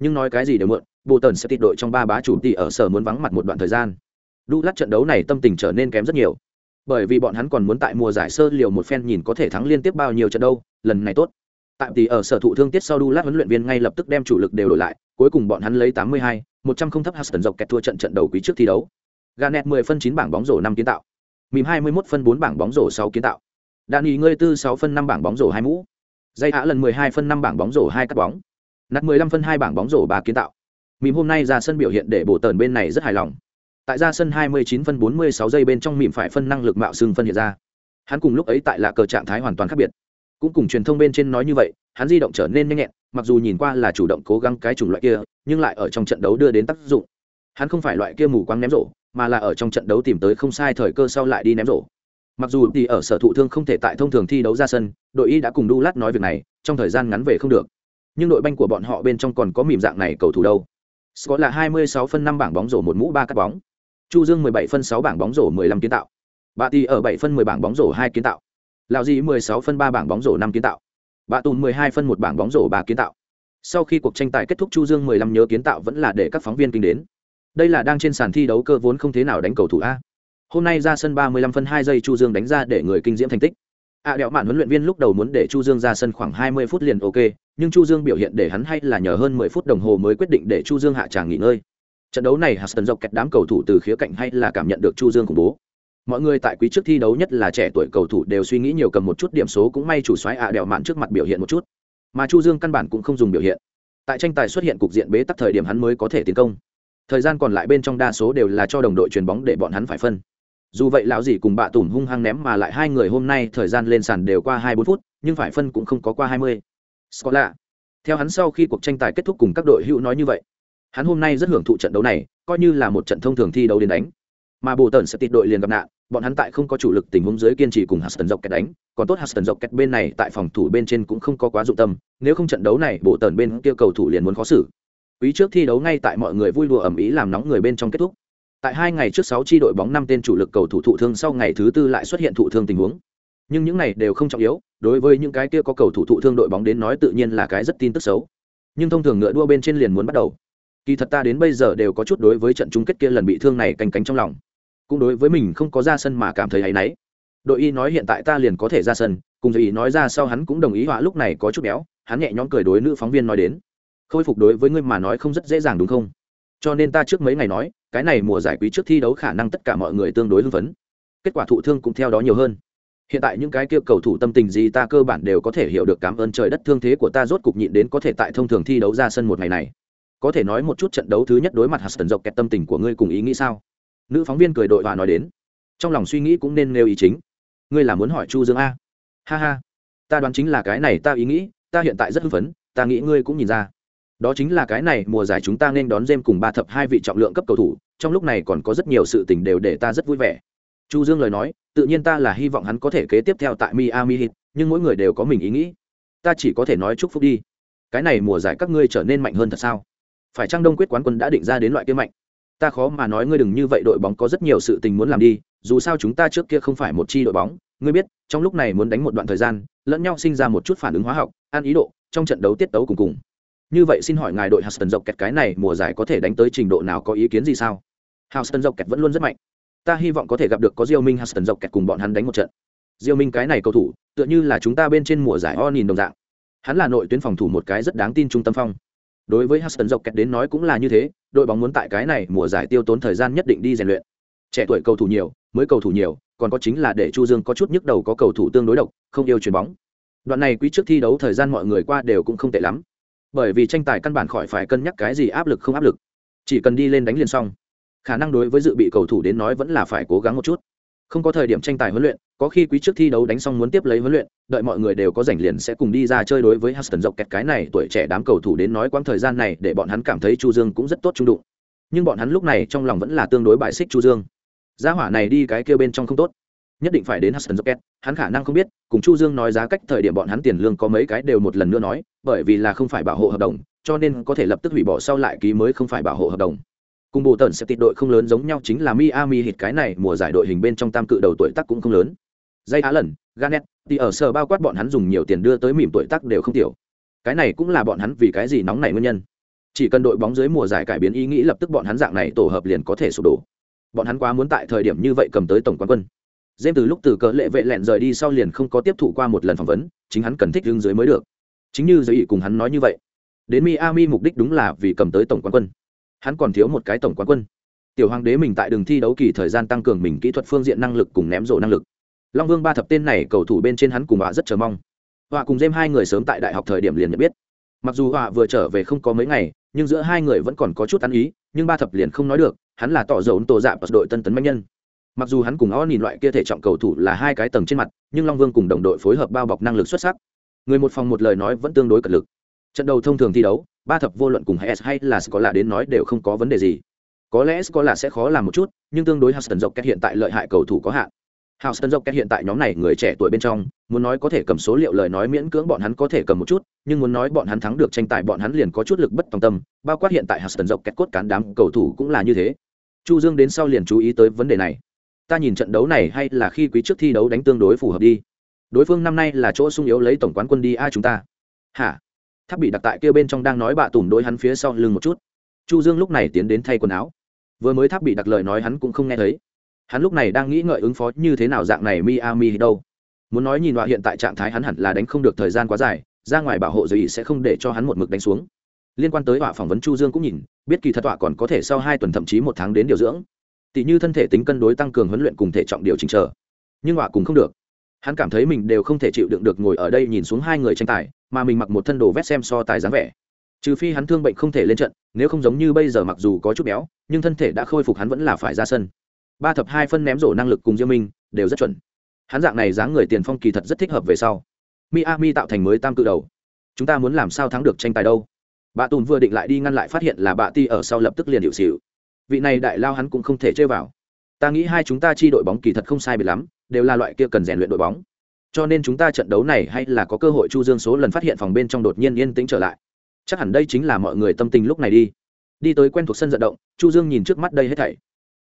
Nhưng nói cái gì đều mượn, bộ tần sẽ tịt đội trong ba bá chủ tỷ ở sở muốn vắng mặt một đoạn thời gian đu lát trận đấu này tâm tình trở nên kém rất nhiều bởi vì bọn hắn còn muốn tại mùa giải sơ liều một phen nhìn có thể thắng liên tiếp bao nhiêu trận đâu lần này tốt tại tỷ ở sở thụ thương tiết sau đu lát huấn luyện viên ngay lập tức đem chủ lực đều đổi lại cuối cùng bọn hắn lấy 82, 100 không thấp Huston dọc kẹt thua trận trận đầu quý trước thi đấu Garnett 10 phân 9 bảng bóng rổ 5 kiến tạo. Mìm 21 phân 4 bảng bóng rổ 6 kiến tạo. Danny ngươi tư 6 phân 5 bảng bóng rổ 2 mũ. Dây hạ lần 12 phân 5 bảng bóng rổ 2 cắt bóng. Nạt 15 phân 2 bảng bóng rổ 3 kiến tạo. Mìm hôm nay ra sân biểu hiện để bổ tờn bên này rất hài lòng. Tại ra sân 29 phân 46 giây bên trong mìm phải phân năng lực mạo xương phân hiện ra. Hắn cùng lúc ấy tại là cờ trạng thái hoàn toàn khác biệt. Cũng cùng truyền thông bên trên nói như vậy, hắn di động trở nên nhanh nhẹn, mặc dù nhìn qua là chủ động cố gắng cái chủng loại kia, nhưng lại ở trong trận đấu đưa đến tác dụng. Hắn không phải loại kia mù quáng ném rổ mà là ở trong trận đấu tìm tới không sai thời cơ sau lại đi ném rổ mặc dù thì ở sở thụ thương không thể tại thông thường thi đấu ra sân, đội y đã cùng đu lát nói việc này, trong thời gian ngắn về không được nhưng đội banh của bọn họ bên trong còn có mìm dạng này cầu thủ đâu Scott là 26 phân 5 bảng bóng rổ một mũ ba cắt bóng. Chu Dương 17 phân 6 bảng bóng rổ 15 kiến tạo. Bạ Tỷ ở 7 phân 10 bảng bóng rổ 2 kiến tạo. Lão Dĩ 16 phân 3 bảng bóng rổ 5 kiến tạo. Bạ Tùn 12 phân 1 bảng bóng rổ 3 kiến tạo. Sau khi cuộc tranh tài kết thúc, Chu Dương 15 nhớ kiến tạo vẫn là để các phóng viên kinh đến. Đây là đang trên sàn thi đấu cơ vốn không thế nào đánh cầu thủ a. Hôm nay ra sân 35 phân 2 giây Chu Dương đánh ra để người kinh diễm thành tích. A à, đẹo mạn huấn luyện viên lúc đầu muốn để Chu Dương ra sân khoảng 20 phút liền ok, nhưng Chu Dương biểu hiện để hắn hay là nhờ hơn 10 phút đồng hồ mới quyết định để Chu Dương hạ tràng nghỉ ngơi. Trận đấu này hạt tần dọc kẹt đám cầu thủ từ khía cạnh hay là cảm nhận được Chu Dương khủng bố. Mọi người tại quý trước thi đấu nhất là trẻ tuổi cầu thủ đều suy nghĩ nhiều cầm một chút điểm số cũng may chủ soái ạ à đẹo mạn trước mặt biểu hiện một chút. Mà Chu Dương căn bản cũng không dùng biểu hiện. Tại tranh tài xuất hiện cục diện bế tắc thời điểm hắn mới có thể tiến công. Thời gian còn lại bên trong đa số đều là cho đồng đội chuyền bóng để bọn hắn phải phân. Dù vậy lão dì cùng bạ tủm hung hăng ném mà lại hai người hôm nay thời gian lên sàn đều qua hai bốn phút nhưng phải phân cũng không có qua hai mươi. Scott lạ. Theo hắn sau khi cuộc tranh tài kết thúc cùng các đội hữu nói như vậy hắn hôm nay rất hưởng thụ trận đấu này coi như là một trận thông thường thi đấu đến đánh. Mà bồ tần sẽ tịt đội liền gặp nạn bọn hắn tại không có chủ lực tình huống dưới kiên trì cùng hạt tần dọc kẹt đánh, còn tốt hạt tần dọc kẹt bên này tại phòng thủ bên trên cũng không có quá dụng tâm, nếu không trận đấu này bộ tần bên kia cầu thủ liền muốn khó xử. Quý trước thi đấu ngay tại mọi người vui đùa ầm ĩ làm nóng người bên trong kết thúc. Tại hai ngày trước sáu chi đội bóng năm tên chủ lực cầu thủ thụ thương sau ngày thứ tư lại xuất hiện thụ thương tình huống. Nhưng những này đều không trọng yếu, đối với những cái kia có cầu thủ thụ thương đội bóng đến nói tự nhiên là cái rất tin tức xấu. Nhưng thông thường ngựa đua bên trên liền muốn bắt đầu. Kỳ thật ta đến bây giờ đều có chút đối với trận chung kết kia lần bị thương này canh cánh trong lòng cũng đối với mình không có ra sân mà cảm thấy ấy nấy. đội y nói hiện tại ta liền có thể ra sân cùng ý nói ra sau hắn cũng đồng ý họa lúc này có chút béo hắn nhẹ nhõm cười đối nữ phóng viên nói đến khôi phục đối với ngươi mà nói không rất dễ dàng đúng không? Cho nên ta trước mấy ngày nói, cái này mùa giải quý trước thi đấu khả năng tất cả mọi người tương đối hưng phấn. Kết quả thụ thương cũng theo đó nhiều hơn. Hiện tại những cái kia cầu thủ tâm tình gì ta cơ bản đều có thể hiểu được cảm ơn trời đất thương thế của ta rốt cục nhịn đến có thể tại thông thường thi đấu ra sân một ngày này. Có thể nói một chút trận đấu thứ nhất đối mặt hạt tần dọc kẹt tâm tình của ngươi cùng ý nghĩ sao? Nữ phóng viên cười đội và nói đến. Trong lòng suy nghĩ cũng nên nêu ý chính. Ngươi là muốn hỏi chu dương a. Ha ha. Ta đoán chính là cái này ta ý nghĩ, ta hiện tại rất hưng phấn, ta nghĩ ngươi cũng nhìn ra đó chính là cái này, mùa giải chúng ta nên đón dêm cùng ba thập hai vị trọng lượng cấp cầu thủ, trong lúc này còn có rất nhiều sự tình đều để ta rất vui vẻ. Chu dương lời nói, tự nhiên ta là hy vọng hắn có thể kế tiếp theo tại miami hit nhưng mỗi người đều có mình ý nghĩ. Ta chỉ có thể nói chúc phúc đi. Cái này mùa giải các ngươi trở nên mạnh hơn thật sao? Phải chăng đông quyết quán quân đã định ra đến loại kia mạnh? Ta khó mà nói ngươi đừng như vậy, đội bóng có rất nhiều sự tình muốn làm đi, dù sao chúng ta trước kia không phải một chi đội bóng. Ngươi biết, trong lúc này muốn đánh một đoạn thời gian, lẫn nhau sinh ra một chút phản ứng hóa học, ăn ý độ, trong trận đấu tiết tấu cùng cùng như vậy xin hỏi ngài đội Huston dọc kẹt cái này mùa giải có thể đánh tới trình độ nào có ý kiến gì sao? Huston dọc kẹt vẫn luôn rất mạnh. Ta hy vọng có thể gặp được có Diêu Minh Huston dọc kẹt cùng bọn hắn đánh một trận. Diêu Minh cái này cầu thủ, tựa như là chúng ta bên trên mùa giải o nhìn đồng dạng. Hắn là nội tuyến phòng thủ một cái rất đáng tin trung tâm phong. Đối với Huston dọc kẹt đến nói cũng là như thế, đội bóng muốn tại cái này mùa giải tiêu tốn thời gian nhất định đi rèn luyện. Trẻ tuổi cầu thủ nhiều, mới cầu thủ nhiều, còn có chính là để chu dương có chút nhức đầu có cầu thủ tương đối độc, không yêu chuyền bóng. Đoạn này quý trước thi đấu thời gian mọi người qua đều cũng không tệ lắm bởi vì tranh tài căn bản khỏi phải cân nhắc cái gì áp lực không áp lực. Chỉ cần đi lên đánh liền xong. Khả năng đối với dự bị cầu thủ đến nói vẫn là phải cố gắng một chút. Không có thời điểm tranh tài huấn luyện có khi quý trước thi đấu đánh xong muốn tiếp lấy huấn luyện đợi mọi người đều có rảnh liền sẽ cùng đi ra chơi đối với Huston dọc kẹt cái này tuổi trẻ đám cầu thủ đến nói quãng thời gian này để bọn hắn cảm thấy Chu Dương cũng rất tốt trung đụng. Nhưng bọn hắn lúc này trong lòng vẫn là tương đối bại xích Chu Dương. Giá hỏa này đi cái kia bên trong không tốt. Nhất định phải đến Huston Rocket, hắn khả năng không biết, cùng Chu Dương nói giá cách thời điểm bọn hắn tiền lương có mấy cái đều một lần nữa nói, bởi vì là không phải bảo hộ hợp đồng, cho nên có thể lập tức hủy bỏ sau lại ký mới không phải bảo hộ hợp đồng cùng bộ tần sẽ tịt đội không lớn giống nhau chính là Miami hit cái này mùa giải đội hình bên trong tam cự đầu tuổi tác cũng không lớn. Dây Á lần, ganet thì ở sở bao quát bọn hắn dùng nhiều tiền đưa tới mỉm tuổi tác đều không tiểu. Cái này cũng là bọn hắn vì cái gì nóng này nguyên nhân. Chỉ cần đội bóng dưới mùa giải cải biến ý nghĩ lập tức bọn hắn dạng này tổ hợp liền có thể sụp đổ. Bọn hắn quá muốn tại thời điểm như vậy cầm tới tổng quán quân. James từ lúc từ cỡ lệ vệ lẹn rời đi sau liền không có tiếp thụ qua một lần phỏng vấn, chính hắn cần thích đứng dưới mới được. Chính như giới ý cùng hắn nói như vậy. Đến Miami mục đích đúng là vì cầm tới tổng quán quân. Hắn còn thiếu một cái tổng quán quân. Tiểu hoàng đế mình tại đường thi đấu kỳ thời gian tăng cường mình kỹ thuật phương diện năng lực cùng ném rổ năng lực. Long vương ba thập tên này cầu thủ bên trên hắn cùng họa rất chờ mong. Họa cùng dêm hai người sớm tại đại học thời điểm liền nhận biết. Mặc dù họa vừa trở về không có mấy ngày, nhưng giữa hai người vẫn còn có chút ăn ý, nhưng ba thập liền không nói được, hắn là tỏ dầu tổ dạ đội tân tấn mạnh nhân. Mặc dù hắn cùng o nhìn loại kia thể trọng cầu thủ là hai cái tầng trên mặt, nhưng long vương cùng đồng đội phối hợp bao bọc năng lực xuất sắc người một phòng một lời nói vẫn tương đối cật lực. Trận đầu thông thường thi đấu, ba thập vô luận cùng hay hay là có đến nói đều không có vấn đề gì. Có lẽ có sẽ khó làm một chút, nhưng tương đối Houston kẹt hiện tại lợi hại cầu thủ có hạn. Houston kẹt hiện tại nhóm này người trẻ tuổi bên trong, muốn nói có thể cầm số liệu lời nói miễn cưỡng bọn hắn có thể cầm một chút, nhưng muốn nói bọn hắn thắng được tranh tài bọn hắn liền có chút lực bất tòng tâm, bao quát hiện tại Houston kẹt cốt cán đám cầu thủ cũng là như thế. Chu Dương đến sau liền chú ý tới vấn đề này. Ta nhìn trận đấu này hay là khi quý trước thi đấu đánh tương đối phù hợp đi đối phương năm nay là chỗ sung yếu lấy tổng quán quân đi a chúng ta. Hả? Tháp bị đặt tại kia bên trong đang nói bạ tủn đôi hắn phía sau lưng một chút. Chu dương lúc này tiến đến thay quần áo. Vừa mới tháp bị đặt lời nói hắn cũng không nghe thấy. Hắn lúc này đang nghĩ ngợi ứng phó như thế nào dạng này miami đâu. Muốn nói nhìn họa hiện tại trạng thái hắn hẳn là đánh không được thời gian quá dài, ra ngoài bảo hộ giới sẽ không để cho hắn một mực đánh xuống. Liên quan tới họa phỏng vấn chu dương cũng nhìn, biết kỳ thật họa còn có thể sau hai tuần thậm chí một tháng đến điều dưỡng. Tỷ như thân thể tính cân đối tăng cường huấn luyện cùng thể trọng điều chỉnh chờ. Nhưng họa cũng không được hắn cảm thấy mình đều không thể chịu đựng được ngồi ở đây nhìn xuống hai người tranh tài, mà mình mặc một thân đồ vét xem so tài dáng vẻ. Trừ phi hắn thương bệnh không thể lên trận, nếu không giống như bây giờ mặc dù có chút béo, nhưng thân thể đã khôi phục hắn vẫn là phải ra sân. Ba thập hai phân ném rổ năng lực cùng diêu minh đều rất chuẩn. Hắn dạng này dáng người tiền phong kỳ thật rất thích hợp về sau. Miami tạo thành mới tam cự đầu. Chúng ta muốn làm sao thắng được tranh tài đâu? Bà tùn vừa định lại đi ngăn lại phát hiện là bà ti ở sau lập tức liền hiệu xịu vị này đại lao hắn cũng không thể chơi vào ta nghĩ hai chúng ta chi đội bóng kỳ thật không sai biệt lắm, đều là loại kia cần rèn luyện đội bóng. Cho nên chúng ta trận đấu này hay là có cơ hội chu dương số lần phát hiện phòng bên trong đột nhiên yên tĩnh trở lại. Chắc hẳn đây chính là mọi người tâm tình lúc này đi. Đi tới quen thuộc sân vận động, chu dương nhìn trước mắt đây hết thảy.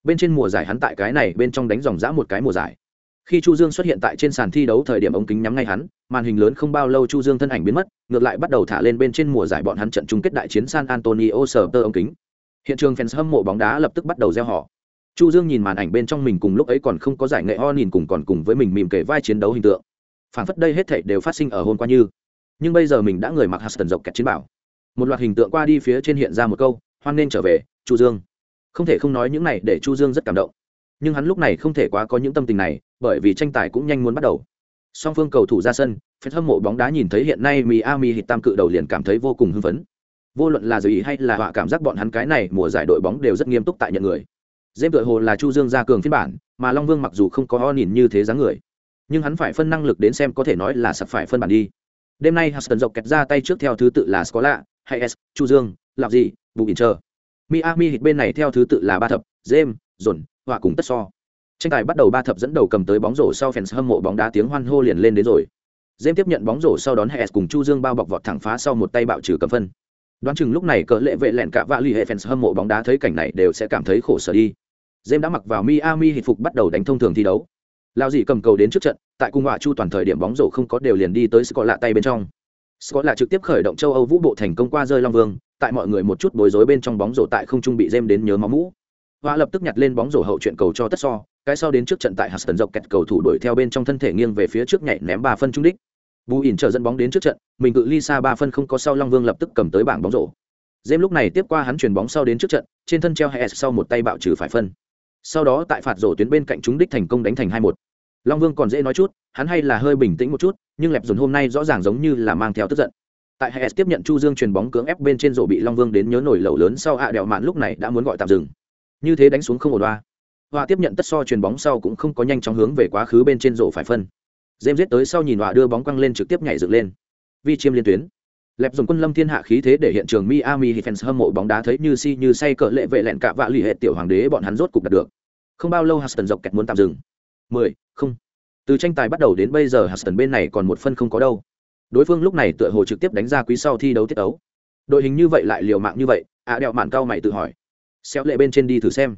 Bên trên mùa giải hắn tại cái này, bên trong đánh dòng dã một cái mùa giải. Khi chu dương xuất hiện tại trên sàn thi đấu thời điểm ống kính nhắm ngay hắn, màn hình lớn không bao lâu chu dương thân ảnh biến mất, ngược lại bắt đầu thả lên bên trên mùa giải bọn hắn trận chung kết đại chiến san antonio sờ tơ ống kính. Hiện trường fans hâm mộ bóng đá lập tức bắt đầu gieo họ chu dương nhìn màn ảnh bên trong mình cùng lúc ấy còn không có giải nghệ ho nhìn cùng còn cùng với mình mỉm kể vai chiến đấu hình tượng. Phản phất đây hết thảy đều phát sinh ở hôm qua như. Nhưng bây giờ mình đã người mặc tần dọc kẹt chiến bảo. Một loạt hình tượng qua đi phía trên hiện ra một câu, hoan nên trở về, chu dương. Không thể không nói những này để chu dương rất cảm động. Nhưng hắn lúc này không thể quá có những tâm tình này, bởi vì tranh tài cũng nhanh muốn bắt đầu. Song phương cầu thủ ra sân phen hâm mộ bóng đá nhìn thấy hiện nay miami hit tam cự đầu liền cảm thấy vô cùng hưng phấn. Vô luận là gì hay là họa cảm giác bọn hắn cái này mùa giải đội bóng đều rất nghiêm túc tại nhận người dêm tựa hồ là chu dương gia cường phiên bản, mà long vương mặc dù không có ho nhìn như thế dáng người, nhưng hắn phải phân năng lực đến xem có thể nói là sập phải phân bản đi. Đêm nay huston dọc kẹt ra tay trước theo thứ tự là scola, hay s, chu dương lạc gì bù in chờ. Miami hit bên này theo thứ tự là ba thập, james, dồn, họa cùng tất so. Tranh tài bắt đầu ba thập dẫn đầu cầm tới bóng rổ sau fans hâm mộ bóng đá tiếng hoan hô liền lên đến rồi. James tiếp nhận bóng rổ sau đón hs cùng chu dương bao bọc vọt thẳng phá sau một tay bạo trừ cầm phân. Đoán chừng lúc này cỡ lệ vệ lẹn cả vạ l ì hệ fans hâm mộ bóng đá thấy cảnh này đều sẽ cảm thấy khổ sở đi james đã mặc vào miami hịt phục bắt đầu đánh thông thường thi đấu lao dì cầm cầu đến trước trận tại cung họa chu toàn thời điểm bóng rổ không có đều liền đi tới scott lạ tay bên trong scott lạ trực tiếp khởi động châu âu vũ bộ thành công qua rơi long vương tại mọi người một chút bối rối bên trong bóng rổ tại không trung bị dêm đến nhớ máu mũ họa lập tức nhặt lên bóng rổ hậu chuyện cầu cho tất so cái sau đến trước trận tại Huston dọc kẹt cầu thủ đuổi theo bên trong thân thể nghiêng về phía trước nhảy ném ba phân trung đích. Bù ỉn chờ dẫn bóng đến trước trận, mình cự ly xa ba phân không có sau Long Vương lập tức cầm tới bảng bóng rổ. James lúc này tiếp qua hắn chuyển bóng sau đến trước trận, trên thân treo Hayes sau một tay bạo trừ phải phân. Sau đó tại phạt rổ tuyến bên cạnh chúng đích thành công đánh thành hai một. Long Vương còn dễ nói chút, hắn hay là hơi bình tĩnh một chút, nhưng lẹp dồn hôm nay rõ ràng giống như là mang theo tức giận. Tại hệ tiếp nhận Chu Dương chuyền bóng cưỡng ép bên trên rổ bị Long Vương đến nhớ nổi lẩu lớn sau ạ đèo mạn lúc này đã muốn gọi tạm dừng. Như thế đánh xuống không ổn đoa Họa tiếp nhận tất so chuyền bóng sau cũng không có nhanh chóng hướng về quá khứ bên trên rổ phải phân. dêm giết tới sau nhìn Họa đưa bóng quăng lên trực tiếp nhảy dựng lên. Vi chiêm liên tuyến. Lẹp dùng quân lâm thiên hạ khí thế để hiện trường Miami Heat fans hâm mộ bóng đá thấy như si như say cỡ lệ vệ lẹn cả vạ lì hệ tiểu hoàng đế bọn hắn rốt cục đạt được. Không bao lâu Huston dọc kẹt muốn tạm dừng. 10, không. Từ tranh tài bắt đầu đến bây giờ Huston bên này còn một phân không có đâu. Đối phương lúc này tựa hồ trực tiếp đánh ra quý sau thi đấu tiết ấu. Đội hình như vậy lại liều mạng như vậy, ạ à đẹo mạn cao mày tự hỏi. Xéo lệ bên trên đi thử xem.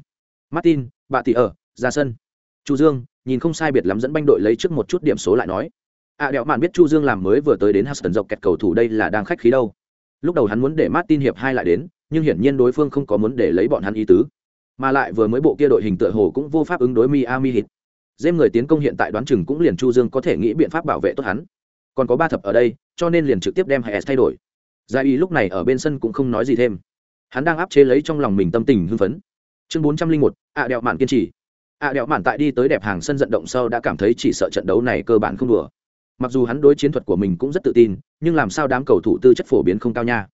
Martin, bà tỷ ở, ra sân. Chu Dương, nhìn không sai biệt lắm dẫn banh đội lấy trước một chút điểm số lại nói. À đẹo mạn biết Chu Dương làm mới vừa tới đến Huston dọc kẹt cầu thủ đây là đang khách khí đâu. Lúc đầu hắn muốn để Martin hiệp hai lại đến, nhưng hiển nhiên đối phương không có muốn để lấy bọn hắn ý tứ. Mà lại vừa mới bộ kia đội hình tựa hồ cũng vô pháp ứng đối Miami Heat. Dêm người tiến công hiện tại đoán chừng cũng liền Chu Dương có thể nghĩ biện pháp bảo vệ tốt hắn. Còn có ba thập ở đây, cho nên liền trực tiếp đem Hayes thay đổi. Gia Y lúc này ở bên sân cũng không nói gì thêm. Hắn đang áp chế lấy trong lòng mình tâm tình hưng phấn chương bốn trăm linh một ạ đẹo mạn kiên trì ạ đẹo mạn tại đi tới đẹp hàng sân vận động sau đã cảm thấy chỉ sợ trận đấu này cơ bản không đùa mặc dù hắn đối chiến thuật của mình cũng rất tự tin, nhưng làm sao đám cầu thủ tư chất phổ biến không cao nha?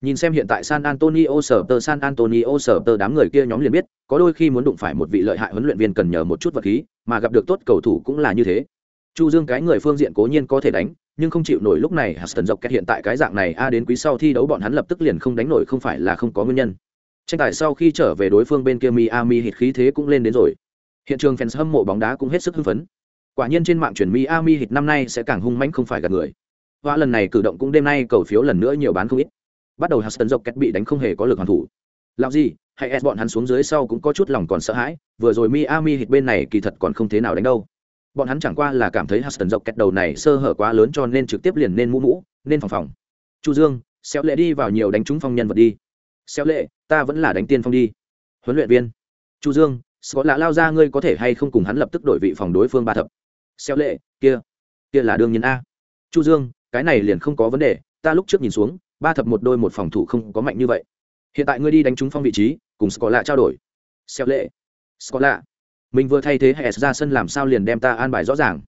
Nhìn xem hiện tại san antonio sở tơ san antonio sở tơ đám người kia nhóm liền biết, có đôi khi muốn đụng phải một vị lợi hại huấn luyện viên cần nhờ một chút vật khí, mà gặp được tốt cầu thủ cũng là như thế. Chu dương cái người phương diện cố nhiên có thể đánh, nhưng không chịu nổi lúc này Huston dọc kẹt hiện tại cái dạng này, a, đến quý sau thi đấu bọn hắn lập tức liền không đánh nổi, không phải là không có nguyên nhân. Tranh tài sau khi trở về đối phương bên kia miami, hít khí thế cũng lên đến rồi. Hiện trường fans hâm mộ bóng đá cũng hết sức hưng phấn quả nhiên trên mạng chuyển miami hit năm nay sẽ càng hung mãnh không phải gạt người. Và lần này cử động cũng đêm nay cầu phiếu lần nữa nhiều bán không ít. Bắt đầu huston dọc kẹt bị đánh không hề có lực hoàn thủ. Làm gì, hay s bọn hắn xuống dưới sau cũng có chút lòng còn sợ hãi, vừa rồi miami hit bên này kỳ thật còn không thế nào đánh đâu. Bọn hắn chẳng qua là cảm thấy huston dọc kẹt đầu này sơ hở quá lớn cho nên trực tiếp liền nên mũ mũ, nên phòng phòng. Chu dương, xéo lệ đi vào nhiều đánh trúng phong nhân vật đi. Xéo lệ, ta vẫn là đánh tiên phong đi. Huấn luyện viên. Chu dương scott lạ lao ra, ngươi có thể hay không cùng hắn lập tức đổi vị phòng đối phương ba thập? Xéo lệ, kia kia là đương nhiên a. Chu dương, cái này liền không có vấn đề, ta lúc trước nhìn xuống, ba thập một đôi một phòng thủ không có mạnh như vậy. Hiện tại ngươi đi đánh trúng phong vị trí, cùng scott lạ trao đổi. Xéo lệ, scott lạ mình vừa thay thế hệ ra sân làm sao liền đem ta an bài rõ ràng?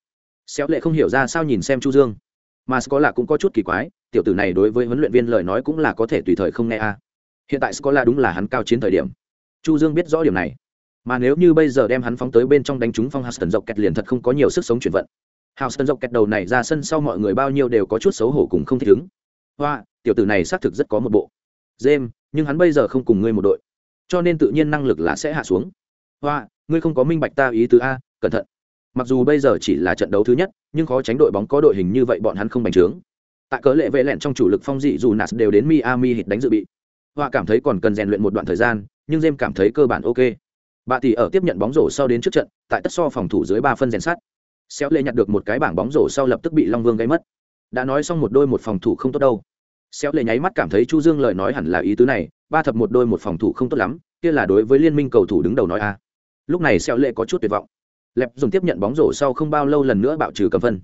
Xéo lệ không hiểu ra sao nhìn xem chu dương. Mà scott lạ cũng có chút kỳ quái, tiểu tử này đối với huấn luyện viên lời nói cũng là có thể tùy thời không nghe a. Hiện tại scola đúng là hắn cao chiến thời điểm. Chu dương biết rõ điểm này mà nếu như bây giờ đem hắn phóng tới bên trong đánh trúng phong Houston dọc kẹt liền thật không có nhiều sức sống chuyển vận. Houston dọc kẹt đầu này ra sân sau mọi người bao nhiêu đều có chút xấu hổ cùng không thích ứng. Hoa tiểu tử này xác thực rất có một bộ. James, nhưng hắn bây giờ không cùng ngươi một đội. Cho nên tự nhiên năng lực là sẽ hạ xuống. Hoa ngươi không có minh bạch ta ý tứ a cẩn thận. Mặc dù bây giờ chỉ là trận đấu thứ nhất nhưng khó tránh đội bóng có đội hình như vậy bọn hắn không bành trướng. Tại cớ lệ vệ lẹn trong chủ lực phong dị dù nas đều đến miami hit đánh dự bị. Hoa cảm thấy còn cần rèn luyện một đoạn thời gian nhưng jem cảm thấy cơ bản ok bà tỷ ở tiếp nhận bóng rổ sau đến trước trận, tại tất so phòng thủ dưới ba phân rèn sát. xéo lệ nhặt được một cái bảng bóng rổ sau lập tức bị long vương gây mất. Đã nói xong một đôi một phòng thủ không tốt đâu. Xéo lệ nháy mắt cảm thấy chu dương lời nói hẳn là ý tứ này, ba thập một đôi một phòng thủ không tốt lắm, kia là đối với liên minh cầu thủ đứng đầu nói a. Lúc này xéo lệ có chút tuyệt vọng. Lẹp dùng tiếp nhận bóng rổ sau không bao lâu lần nữa bạo trừ cầm phân.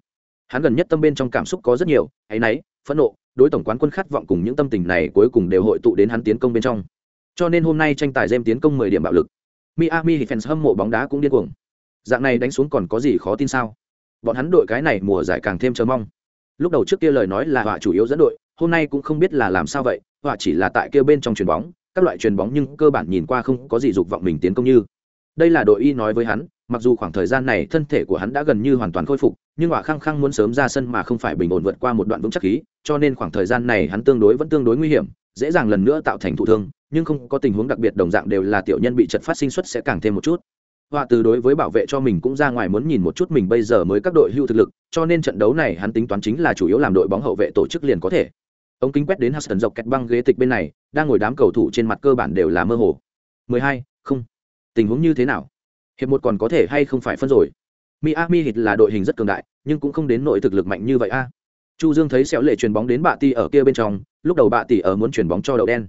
Hắn gần nhất tâm bên trong cảm xúc có rất nhiều, áy náy, phẫn nộ, đối tổng quán quân khát vọng cùng những tâm tình này cuối cùng đều hội tụ đến hắn tiến công bên trong. Cho nên hôm nay tranh tài game tiến công 10 điểm bạo lực miami fans hâm mộ bóng đá cũng điên cuồng. Dạng này đánh xuống còn có gì khó tin sao? Bọn hắn đội cái này mùa giải càng thêm chờ mong. Lúc đầu trước kia lời nói là họa chủ yếu dẫn đội, hôm nay cũng không biết là làm sao vậy, họa chỉ là tại kia bên trong chuyền bóng, các loại chuyền bóng nhưng cơ bản nhìn qua không có gì dục vọng mình tiến công như. Đây là đội y nói với hắn, mặc dù khoảng thời gian này thân thể của hắn đã gần như hoàn toàn khôi phục, nhưng họa khăng khăng muốn sớm ra sân mà không phải bình ổn vượt qua một đoạn vững chắc khí, cho nên khoảng thời gian này hắn tương đối vẫn tương đối nguy hiểm dễ dàng lần nữa tạo thành thụ thương nhưng không có tình huống đặc biệt đồng dạng đều là tiểu nhân bị chật phát sinh xuất sẽ càng thêm một chút. Họa từ đối với bảo vệ cho mình cũng ra ngoài muốn nhìn một chút mình bây giờ mới các đội hưu thực lực cho nên trận đấu này hắn tính toán chính là chủ yếu làm đội bóng hậu vệ tổ chức liền có thể. Ống kính quét đến Huston dọc kẹt băng ghế tịch bên này đang ngồi đám cầu thủ trên mặt cơ bản đều là mơ hồ. 12, không. Tình huống như thế nào? Hiệp một còn có thể hay không phải phân rồi? Miami hit là đội hình rất cường đại nhưng cũng không đến nội thực lực mạnh như vậy a chu dương thấy xéo lệ chuyền bóng đến bạ tỷ ở kia bên trong, lúc đầu bạ tỷ ở muốn truyền bóng cho đậu đen.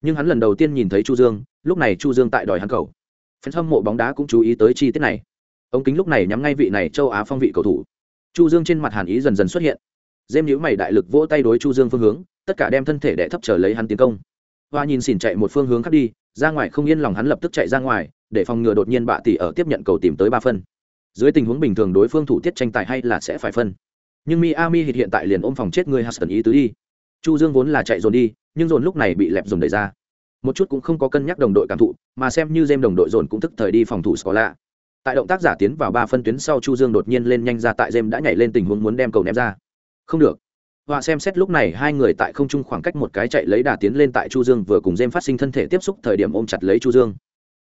Nhưng hắn lần đầu tiên nhìn thấy chu dương, lúc này chu dương tại đòi hắn cầu. Phần hâm mộ bóng đá cũng chú ý tới chi tiết này. Ống kính lúc này nhắm ngay vị này châu á phong vị cầu thủ. Chu dương trên mặt hàn ý dần dần xuất hiện. Dêm nhữ mày đại lực vỗ tay đối chu dương phương hướng, tất cả đem thân thể đẻ thấp trở lấy hắn tiến công. Hoa nhìn xỉn chạy một phương hướng khác đi, ra ngoài không yên lòng hắn lập tức chạy ra ngoài, để phòng ngừa đột nhiên bạ tỷ ở tiếp nhận cầu tìm tới ba phân. Dưới tình huống bình thường đối phương thủ tiết tranh tài hay là sẽ phải phân nhưng miami hiện tại liền ôm phòng chết người huston ý tứ đi. Chu dương vốn là chạy dồn đi, nhưng dồn lúc này bị lẹp dồn đẩy ra. Một chút cũng không có cân nhắc đồng đội cảm thụ, mà xem như dêm đồng đội dồn cũng thức thời đi phòng thủ scola tại động tác giả tiến vào ba phân tuyến sau chu dương đột nhiên lên nhanh ra tại dêm đã nhảy lên tình huống muốn đem cầu ném ra. Không được. Họa xem xét lúc này hai người tại không trung khoảng cách một cái chạy lấy đà tiến lên tại chu dương vừa cùng dêm phát sinh thân thể tiếp xúc thời điểm ôm chặt lấy chu dương.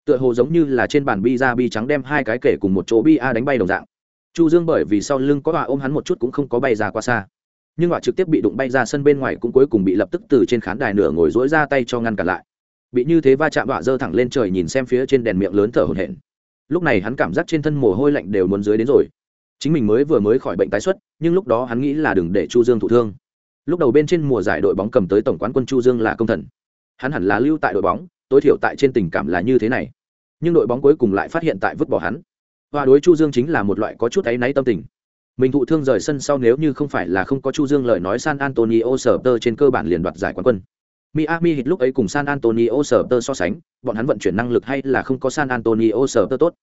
Tựa hồ giống như là trên bàn bi ra bi trắng đem hai cái kể cùng một chỗ bi a đánh bay đồng dạng chu dương bởi vì sau lưng có họa ôm hắn một chút cũng không có bay ra qua xa. Nhưng họa trực tiếp bị đụng bay ra sân bên ngoài cũng cuối cùng bị lập tức từ trên khán đài nửa ngồi dỗi ra tay cho ngăn cản lại. Bị như thế va chạm họa dơ thẳng lên trời nhìn xem phía trên đèn miệng lớn thở hổn hển. Lúc này hắn cảm giác trên thân mồ hôi lạnh đều muốn dưới đến rồi. Chính mình mới vừa mới khỏi bệnh tái xuất, nhưng lúc đó hắn nghĩ là đừng để chu dương thụ thương. Lúc đầu bên trên mùa giải đội bóng cầm tới tổng quán quân chu dương là công thần. Hắn hẳn là lưu tại đội bóng, tối thiểu tại trên tình cảm là như thế này. Nhưng đội bóng cuối cùng lại phát hiện tại vứt bỏ hắn và đối chu dương chính là một loại có chút áy náy tâm tình. Mình thụ thương rời sân sau nếu như không phải là không có chu dương lời nói san antonio sở tơ trên cơ bản liền đoạt giải quán quân. Miami hit lúc ấy cùng san antonio sở tơ so sánh, bọn hắn vận chuyển năng lực hay là không có san antonio sở tơ tốt.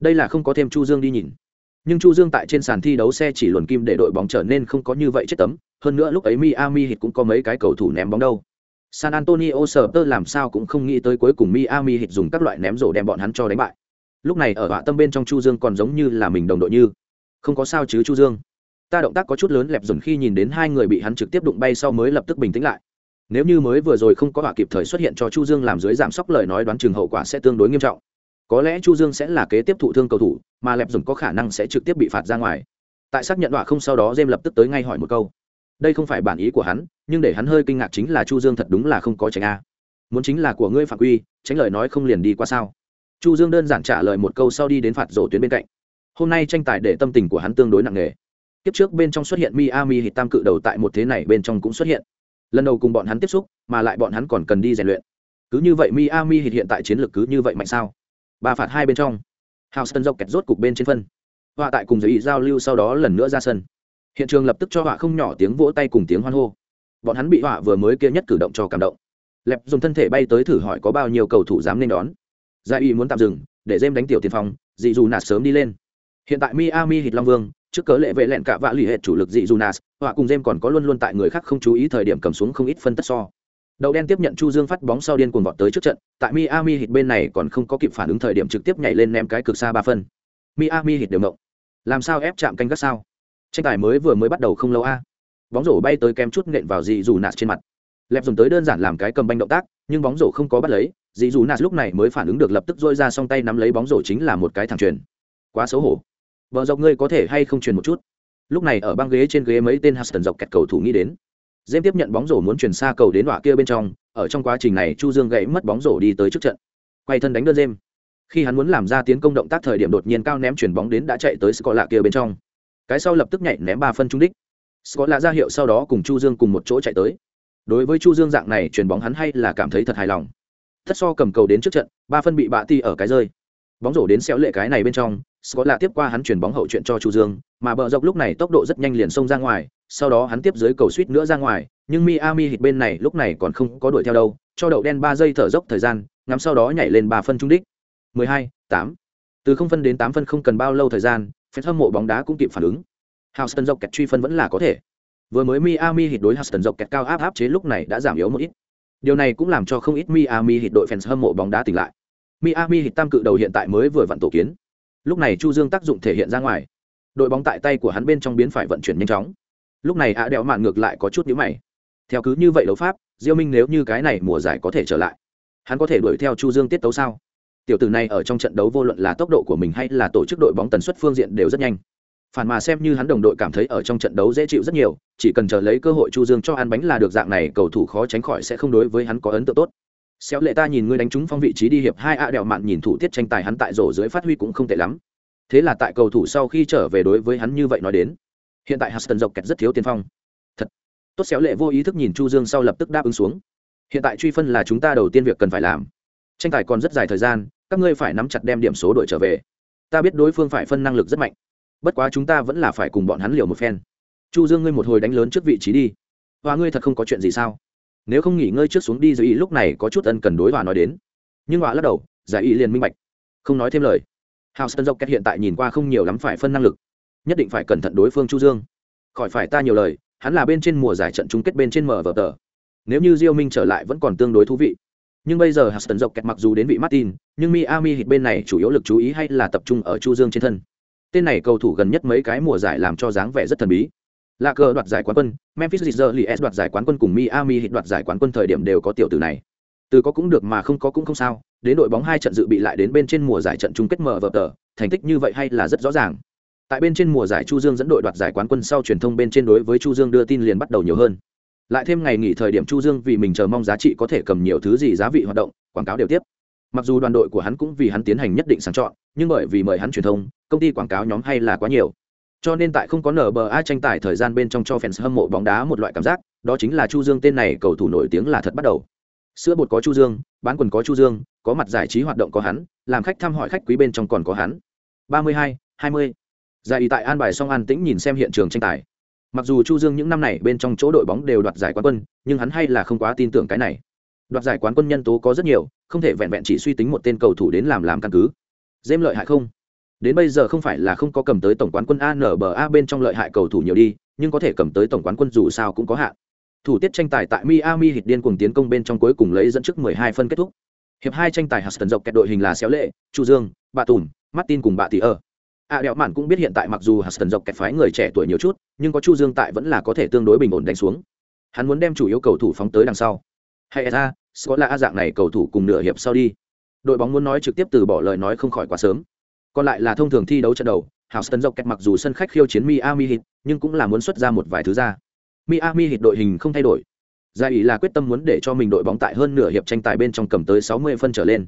Đây là không có thêm chu dương đi nhìn. Nhưng chu dương tại trên sàn thi đấu xe chỉ luồn kim để đội bóng trở nên không có như vậy chết tấm, hơn nữa lúc ấy miami hit cũng có mấy cái cầu thủ ném bóng đâu. San antonio sở tơ làm sao cũng không nghĩ tới cuối cùng miami hit dùng các loại ném rổ đem bọn hắn cho đánh bại lúc này ở họa tâm bên trong chu dương còn giống như là mình đồng đội như. Không có sao chứ chu dương. Ta động tác có chút lớn lẹp dần khi nhìn đến hai người bị hắn trực tiếp đụng bay sau mới lập tức bình tĩnh lại. Nếu như mới vừa rồi không có họa kịp thời xuất hiện cho chu dương làm dưới giảm sốc lời nói đoán chừng hậu quả sẽ tương đối nghiêm trọng. Có lẽ chu dương sẽ là kế tiếp thụ thương cầu thủ, mà lẹp dần có khả năng sẽ trực tiếp bị phạt ra ngoài. Tại xác nhận họa không sau đó dêm lập tức tới ngay hỏi một câu. Đây không phải bản ý của hắn, nhưng để hắn hơi kinh ngạc chính là chu dương thật đúng là không có tránh a. Muốn chính là của ngươi phạm quy, tránh lời nói không liền đi qua sao? Chu dương đơn giản trả lời một câu sau đi đến phạt rổ tuyến bên cạnh. Hôm nay tranh tài để tâm tình của hắn tương đối nặng nề. Kiếp trước bên trong xuất hiện miami hit tam cự đầu tại một thế này bên trong cũng xuất hiện. Lần đầu cùng bọn hắn tiếp xúc, mà lại bọn hắn còn cần đi rèn luyện. Cứ như vậy miami hit hiện tại chiến lược cứ như vậy mạnh sao? Ba phạt hai bên trong. Houston dọc kẹt rốt cục bên trên phân. Họa tại cùng giới ý giao lưu sau đó lần nữa ra sân. Hiện trường lập tức cho họa không nhỏ tiếng vỗ tay cùng tiếng hoan hô. Bọn hắn bị họa vừa mới kia nhất cử động cho cảm động. Lẹp dùng thân thể bay tới thử hỏi có bao nhiêu cầu thủ dám nên đón gia y muốn tạm dừng, để jem đánh tiểu tiền phong, dị dù nạt sớm đi lên. Hiện tại miami hit long vương, trước cớ lệ vệ lẹn cả vạ lì hệ chủ lực dị dù nas họa cùng jem còn có luôn luôn tại người khác không chú ý thời điểm cầm xuống không ít phân tất so. Đầu đen tiếp nhận chu dương phát bóng sau điên cuồng vọt tới trước trận, tại miami hit bên này còn không có kịp phản ứng thời điểm trực tiếp nhảy lên ném cái cực xa ba phân. Miami hit đều mộng làm sao ép chạm canh gắt sao? Tranh tài mới vừa mới bắt đầu không lâu a. Bóng rổ bay tới kem chút nện vào dị dù nạt trên mặt. Lẹp dùng tới đơn giản làm cái cầm banh động tác, nhưng bóng rổ không có bắt lấy dì dù nạt lúc này mới phản ứng được lập tức dôi ra song tay nắm lấy bóng rổ chính là một cái thẳng truyền quá xấu hổ. Vợ dọc ngươi có thể hay không truyền một chút? Lúc này ở băng ghế trên ghế mấy tên huston dọc kẹt cầu thủ nghĩ đến. Dêm tiếp nhận bóng rổ muốn chuyển xa cầu đến đọa kia bên trong, ở trong quá trình này chu dương gãy mất bóng rổ đi tới trước trận. Quay thân đánh đơn dêm khi hắn muốn làm ra tiến công động tác thời điểm đột nhiên cao ném chuyển bóng đến đã chạy tới scott lạ kia bên trong. Cái sau lập tức nhảy ném ba phân trung đích. Scott lạ ra hiệu sau đó cùng chu dương cùng một chỗ chạy tới. Đối với chu dương dạng này, chuyển bóng hắn hay là cảm thấy thật hài lòng thất so cầm cầu đến trước trận ba phân bị bạ ti ở cái rơi. Bóng rổ đến xéo lệ cái này bên trong scott là tiếp qua hắn chuyển bóng hậu chuyện cho chu dương mà bờ dọc lúc này tốc độ rất nhanh liền xông ra ngoài sau đó hắn tiếp dưới cầu suýt nữa ra ngoài nhưng miami hit bên này lúc này còn không có đuổi theo đâu cho đậu đen ba giây thở dốc thời gian ngắm sau đó nhảy lên ba phân trung đích. 12, 8. từ không phân đến tám phân không cần bao lâu thời gian phép hâm mộ bóng đá cũng kịp phản ứng. Houston dọc kẹt truy phân vẫn là có thể. Vừa mới miami hit đối houston dọc kẹt cao áp áp chế lúc này đã giảm yếu một ít điều này cũng làm cho không ít miami Heat đội fans hâm mộ bóng đá tỉnh lại. Miami Heat tam cự đầu hiện tại mới vừa vặn tổ kiến. Lúc này chu dương tác dụng thể hiện ra ngoài. Đội bóng tại tay của hắn bên trong biến phải vận chuyển nhanh chóng. Lúc này ạ Đẹo mạn ngược lại có chút nhíu mày. Theo cứ như vậy đấu pháp, diêu minh nếu như cái này mùa giải có thể trở lại, hắn có thể đuổi theo chu dương tiết tấu sao? Tiểu tử này ở trong trận đấu vô luận là tốc độ của mình hay là tổ chức đội bóng tần suất phương diện đều rất nhanh phản mà xem như hắn đồng đội cảm thấy ở trong trận đấu dễ chịu rất nhiều, chỉ cần chờ lấy cơ hội chu dương cho ăn bánh là được dạng này, cầu thủ khó tránh khỏi sẽ không đối với hắn có ấn tượng tốt. Xéo lệ ta nhìn ngươi đánh trúng phong vị trí đi hiệp hai ạ đèo mạn nhìn thủ tiết tranh tài hắn tại rổ dưới phát huy cũng không tệ lắm. Thế là tại cầu thủ sau khi trở về đối với hắn như vậy nói đến, hiện tại huston dọc kẹt rất thiếu tiền phong. Thật, tốt xéo lệ vô ý thức nhìn chu dương sau lập tức đáp ứng xuống. Hiện tại truy phân là chúng ta đầu tiên việc cần phải làm. Tranh tài còn rất dài thời gian, các ngươi phải nắm chặt đem điểm số đội trở về. Ta biết đối phương phải phân năng lực rất mạnh bất quá chúng ta vẫn là phải cùng bọn hắn liều một phen. Chu dương ngươi một hồi đánh lớn trước vị trí đi. Và ngươi thật không có chuyện gì sao? Nếu không nghỉ ngơi trước xuống đi giải ý lúc này có chút ân cần đối hòa nói đến. Nhưng hòa lắc đầu giải ý liền minh bạch. Không nói thêm lời. Hào tân dốc kết hiện tại nhìn qua không nhiều lắm phải phân năng lực. Nhất định phải cẩn thận đối phương chu dương. Khỏi phải ta nhiều lời hắn là bên trên mùa giải trận chung kết bên trên mở vở tờ. Nếu như diêu minh trở lại vẫn còn tương đối thú vị. Nhưng bây giờ Huston dọc kẹt mặc dù đến vị Martin, nhưng Miami Heat bên này chủ yếu lực chú ý hay là tập trung ở Chu Dương trên thân. Tên này cầu thủ gần nhất mấy cái mùa giải làm cho dáng vẻ rất thần bí. Là cờ đoạt giải quán quân, Memphis Grizzlies đoạt giải quán quân cùng Miami Heat đoạt giải quán quân thời điểm đều có tiểu tử này. Từ có cũng được mà không có cũng không sao, đến đội bóng hai trận dự bị lại đến bên trên mùa giải trận chung kết mở vở tờ, thành tích như vậy hay là rất rõ ràng. Tại bên trên mùa giải Chu Dương dẫn đội đoạt giải quán quân sau truyền thông bên trên đối với Chu Dương đưa tin liền bắt đầu nhiều hơn lại thêm ngày nghỉ thời điểm chu dương vì mình chờ mong giá trị có thể cầm nhiều thứ gì giá vị hoạt động quảng cáo đều tiếp mặc dù đoàn đội của hắn cũng vì hắn tiến hành nhất định sàng chọn nhưng bởi vì mời hắn truyền thông công ty quảng cáo nhóm hay là quá nhiều. Cho nên tại không có nở bờ ai tranh tài thời gian bên trong cho fans hâm mộ bóng đá một loại cảm giác đó chính là chu dương tên này cầu thủ nổi tiếng là thật bắt đầu. Sữa bột có chu dương bán quần có chu dương có mặt giải trí hoạt động có hắn làm khách thăm hỏi khách quý bên trong còn có hắn. 32, 20. giải tại an bài song an tĩnh nhìn xem hiện trường tranh tài. Mặc dù chu dương những năm này bên trong chỗ đội bóng đều đoạt giải quán quân nhưng hắn hay là không quá tin tưởng cái này đoạt giải quán quân nhân tố có rất nhiều không thể vẹn vẹn chỉ suy tính một tên cầu thủ đến làm làm căn cứ. Dêm lợi hại không? Đến bây giờ không phải là không có cầm tới tổng quán quân anba bên trong lợi hại cầu thủ nhiều đi nhưng có thể cầm tới tổng quán quân dù sao cũng có hạn. Thủ tiết tranh tài tại miami hit điên cùng tiến công bên trong cuối cùng lấy dẫn trước 12 phân kết thúc. Hiệp hai tranh tài huston dọc kẹt đội hình là xéo lệ chu dương bạ tùn martin cùng bạ tỷ ở a à, đẹo mạn cũng biết hiện tại mặc dù huston dọc kẹt phái người trẻ tuổi nhiều chút nhưng có chu dương tại vẫn là có thể tương đối bình ổn đánh xuống. Hắn muốn đem chủ yếu cầu thủ phóng tới đằng sau hay ra scott là a dạng này cầu thủ cùng nửa hiệp sau đi đội bóng muốn nói trực tiếp từ bỏ lời nói không khỏi quá sớm còn lại là thông thường thi đấu trận đầu Houston dọc kẹt mặc dù sân khách khiêu chiến Miami Heat, nhưng cũng là muốn xuất ra một vài thứ ra. Miami Heat đội hình không thay đổi. Gia ý là quyết tâm muốn để cho mình đội bóng tại hơn nửa hiệp tranh tài bên trong cầm tới 60 phân trở lên.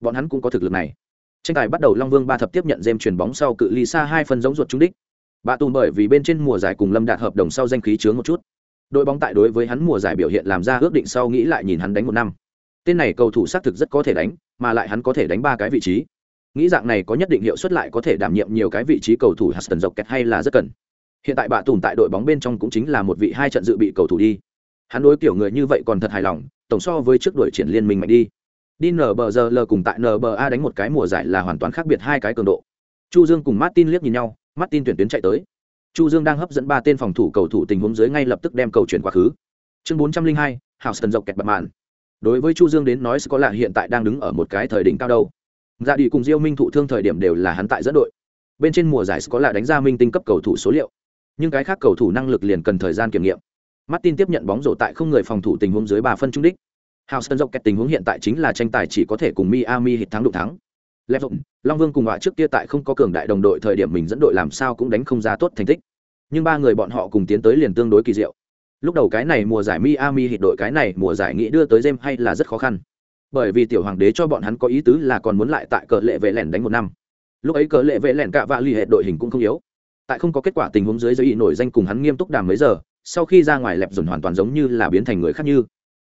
Bọn hắn cũng có thực lực này tranh tài bắt đầu long vương ba thập tiếp nhận dêm chuyền bóng sau cự ly xa hai phân giống ruột trúng đích bà tùng bởi vì bên trên mùa giải cùng lâm đạt hợp đồng sau danh khí chướng một chút đội bóng tại đối với hắn mùa giải biểu hiện làm ra ước định sau nghĩ lại nhìn hắn đánh một năm. Tên này cầu thủ xác thực rất có thể đánh, mà lại hắn có thể đánh ba cái vị trí. Nghĩ dạng này có nhất định hiệu suất lại có thể đảm nhiệm nhiều cái vị trí cầu thủ Huston dọc kẹt hay là rất cần. Hiện tại bạ tùm tại đội bóng bên trong cũng chính là một vị hai trận dự bị cầu thủ đi. Hắn đối kiểu người như vậy còn thật hài lòng, tổng so với trước đội triển liên minh mạnh đi. Đi nở bờ giờ cùng tại nba đánh một cái mùa giải là hoàn toàn khác biệt hai cái cường độ. Chu dương cùng martin liếc nhìn nhau, martin tuyển tuyến chạy tới chu dương đang hấp dẫn ba tên phòng thủ cầu thủ tình huống dưới ngay lập tức đem cầu chuyển quá khứ. Chương 402, Houston dọc kẹt bật màn. Đối với chu dương đến nói có lạ hiện tại đang đứng ở một cái thời đỉnh cao đâu. Dạ đi cùng diêu minh thụ thương thời điểm đều là hắn tại dẫn đội. Bên trên mùa giải có lạ đánh ra minh tinh cấp cầu thủ số liệu. Nhưng cái khác cầu thủ năng lực liền cần thời gian kiểm nghiệm. Martin tiếp nhận bóng rổ tại không người phòng thủ tình huống dưới ba phân trung đích. Houston dọc kẹt tình huống hiện tại chính là tranh tài chỉ có thể cùng Miami hit thắng đụng thắng. Lẹp rộng, Long Vương cùng họa trước kia tại không có cường đại đồng đội thời điểm mình dẫn đội làm sao cũng đánh không ra tốt thành tích. Nhưng ba người bọn họ cùng tiến tới liền tương đối kỳ diệu. Lúc đầu cái này mùa giải Miami hit đội cái này mùa giải nghĩ đưa tới jem hay là rất khó khăn. Bởi vì tiểu hoàng đế cho bọn hắn có ý tứ là còn muốn lại tại cờ lệ vệ lẻn đánh một năm. Lúc ấy cờ lệ vệ lẻn cạ vạ ly hệ đội hình cũng không yếu. Tại không có kết quả tình huống dưới giới nổi danh cùng hắn nghiêm túc đàm mấy giờ, sau khi ra ngoài lẹp dồn hoàn toàn giống như là biến thành người khác như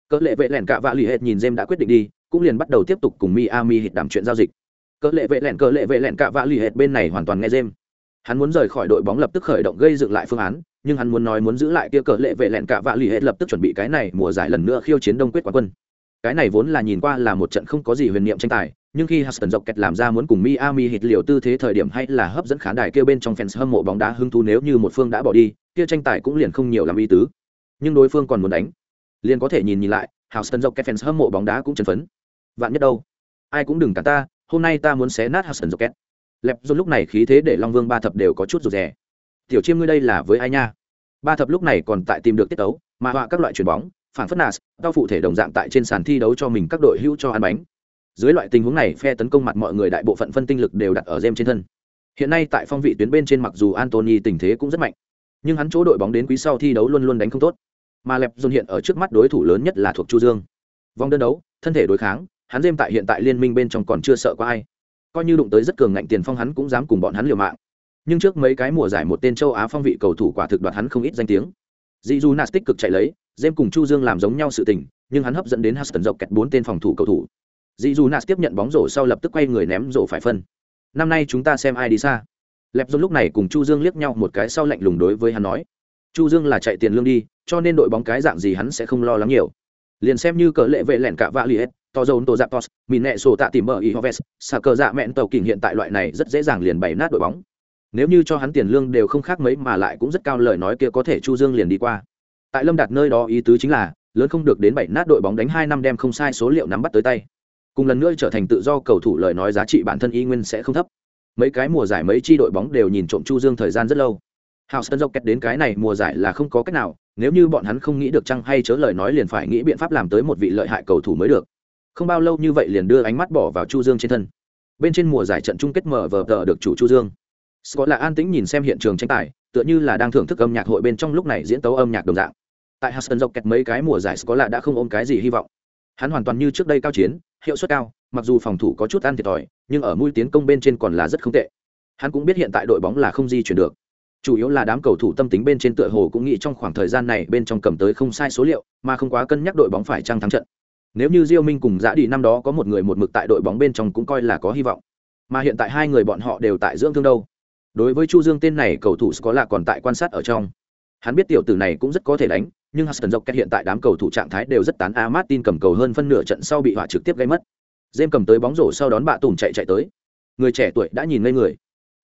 Cờ lệ vệ lẻn cạ vạ lì hết nhìn jem đã quyết định đi cũng liền bắt đầu tiếp tục cùng miami hiệp đàm chuyện giao dịch Cờ lệ vệ lẻn cờ lệ vệ lẻn cạ vạ lì hết bên này hoàn toàn nghe jem hắn muốn rời khỏi đội bóng lập tức khởi động gây dựng lại phương án nhưng hắn muốn nói muốn giữ lại kia cờ lệ vệ lẻn cả vạ lì hết lập tức chuẩn bị cái này mùa giải lần nữa khiêu chiến đông quyết quán quân cái này vốn là nhìn qua là một trận không có gì huyền niệm tranh tài nhưng khi Huston dọc kẹt làm ra muốn cùng Miami hít liều tư thế thời điểm hay là hấp dẫn khán đài kia bên trong fans hâm mộ bóng đá hứng thú nếu như một phương đã bỏ đi, kia tranh tài cũng liền không nhiều làm ý tứ. Nhưng đối phương còn muốn đánh, liền có thể nhìn nhìn lại, Houston dọc kẹt fans hâm mộ bóng đá cũng chấn phấn. Vạn nhất đâu, ai cũng đừng cả ta, hôm nay ta muốn xé nát Houston dọc kẹt. Lẹp dồn lúc này khí thế để Long Vương ba thập đều có chút rụt rè. Tiểu Chiêm ngươi đây là với ai nha? Ba thập lúc này còn tại tìm được tiết tấu, mà họa các loại chuyển bóng, phản phất nas, tao phụ thể đồng dạng tại trên sàn thi đấu cho mình các đội hữu cho ăn bánh. Dưới loại tình huống này phe tấn công mặt mọi người đại bộ phận phân tinh lực đều đặt ở gem trên thân. Hiện nay tại phong vị tuyến bên trên mặc dù antony tình thế cũng rất mạnh nhưng hắn chỗ đội bóng đến quý sau thi đấu luôn luôn đánh không tốt. Mà lẹp dồn hiện ở trước mắt đối thủ lớn nhất là thuộc chu dương. Vòng đơn đấu thân thể đối kháng hắn dêm tại hiện tại liên minh bên trong còn chưa sợ có ai coi như đụng tới rất cường ngạnh tiền phong hắn cũng dám cùng bọn hắn liều mạng. Nhưng trước mấy cái mùa giải một tên châu á phong vị cầu thủ quả thực đoạt hắn không ít danh tiếng. Dị dù nạt tích cực chạy lấy dêm cùng chu dương làm giống nhau sự tình, nhưng hắn hấp dẫn đến haston dọc kẹt bốn tên phòng thủ cầu thủ. Dị dù nas tiếp nhận bóng rổ sau lập tức quay người ném rổ phải phân. Năm nay chúng ta xem ai đi xa. Lẹp dôn lúc này cùng chu dương liếc nhau một cái sau lạnh lùng đối với hắn nói. Chu dương là chạy tiền lương đi, cho nên đội bóng cái dạng gì hắn sẽ không lo lắng nhiều. Liền xem như cờ lệ vệ lẻn cả vạ liệt to dồn tổ dạp tos mìn nẹ sổ tạ tìm mở y hoves xà cờ dạ mẹn tàu kình hiện tại loại này rất dễ dàng liền bày nát đội bóng. Nếu như cho hắn tiền lương đều không khác mấy mà lại cũng rất cao lời nói kia có thể chu dương liền đi qua. Tại lâm đạt nơi đó ý tứ chính là lớn không được đến bảy nát đội bóng đánh hai năm đem không sai số liệu nắm bắt tới tay. Cùng lần nữa trở thành tự do cầu thủ lời nói giá trị bản thân y nguyên sẽ không thấp. Mấy cái mùa giải mấy chi đội bóng đều nhìn trộm chu dương thời gian rất lâu. Houston Rockets đến cái này mùa giải là không có cách nào, nếu như bọn hắn không nghĩ được chăng hay chớ lời nói liền phải nghĩ biện pháp làm tới một vị lợi hại cầu thủ mới được. Không bao lâu như vậy liền đưa ánh mắt bỏ vào Chu Dương trên thân. Bên trên mùa giải trận chung kết mở vờ tờ được chủ Chu Dương. Scott là an tĩnh nhìn xem hiện trường tranh tài, tựa như là đang thưởng thức âm nhạc hội bên trong lúc này diễn tấu âm nhạc đồng dạng. Tại hudson dọc kẹt mấy cái mùa giải Scott là đã không ôm cái gì hy vọng. Hắn hoàn toàn như trước đây cao chiến, hiệu suất cao mặc dù phòng thủ có chút ăn thiệt thòi nhưng ở mũi tiến công bên trên còn là rất không tệ hắn cũng biết hiện tại đội bóng là không di chuyển được chủ yếu là đám cầu thủ tâm tính bên trên tựa hồ cũng nghĩ trong khoảng thời gian này bên trong cầm tới không sai số liệu mà không quá cân nhắc đội bóng phải trăng thắng trận nếu như diêu minh cùng giã đi năm đó có một người một mực tại đội bóng bên trong cũng coi là có hy vọng mà hiện tại hai người bọn họ đều tại dưỡng thương đâu đối với chu dương tên này cầu thủ có là còn tại quan sát ở trong hắn biết tiểu tử này cũng rất có thể đánh nhưng Huston dọc hiện tại đám cầu thủ trạng thái đều rất tán a Martin cầm cầu hơn phân nửa trận sau bị họa trực tiếp gây mất. James cầm tới bóng rổ sau đón bạ tùng chạy chạy tới. Người trẻ tuổi đã nhìn ngây người,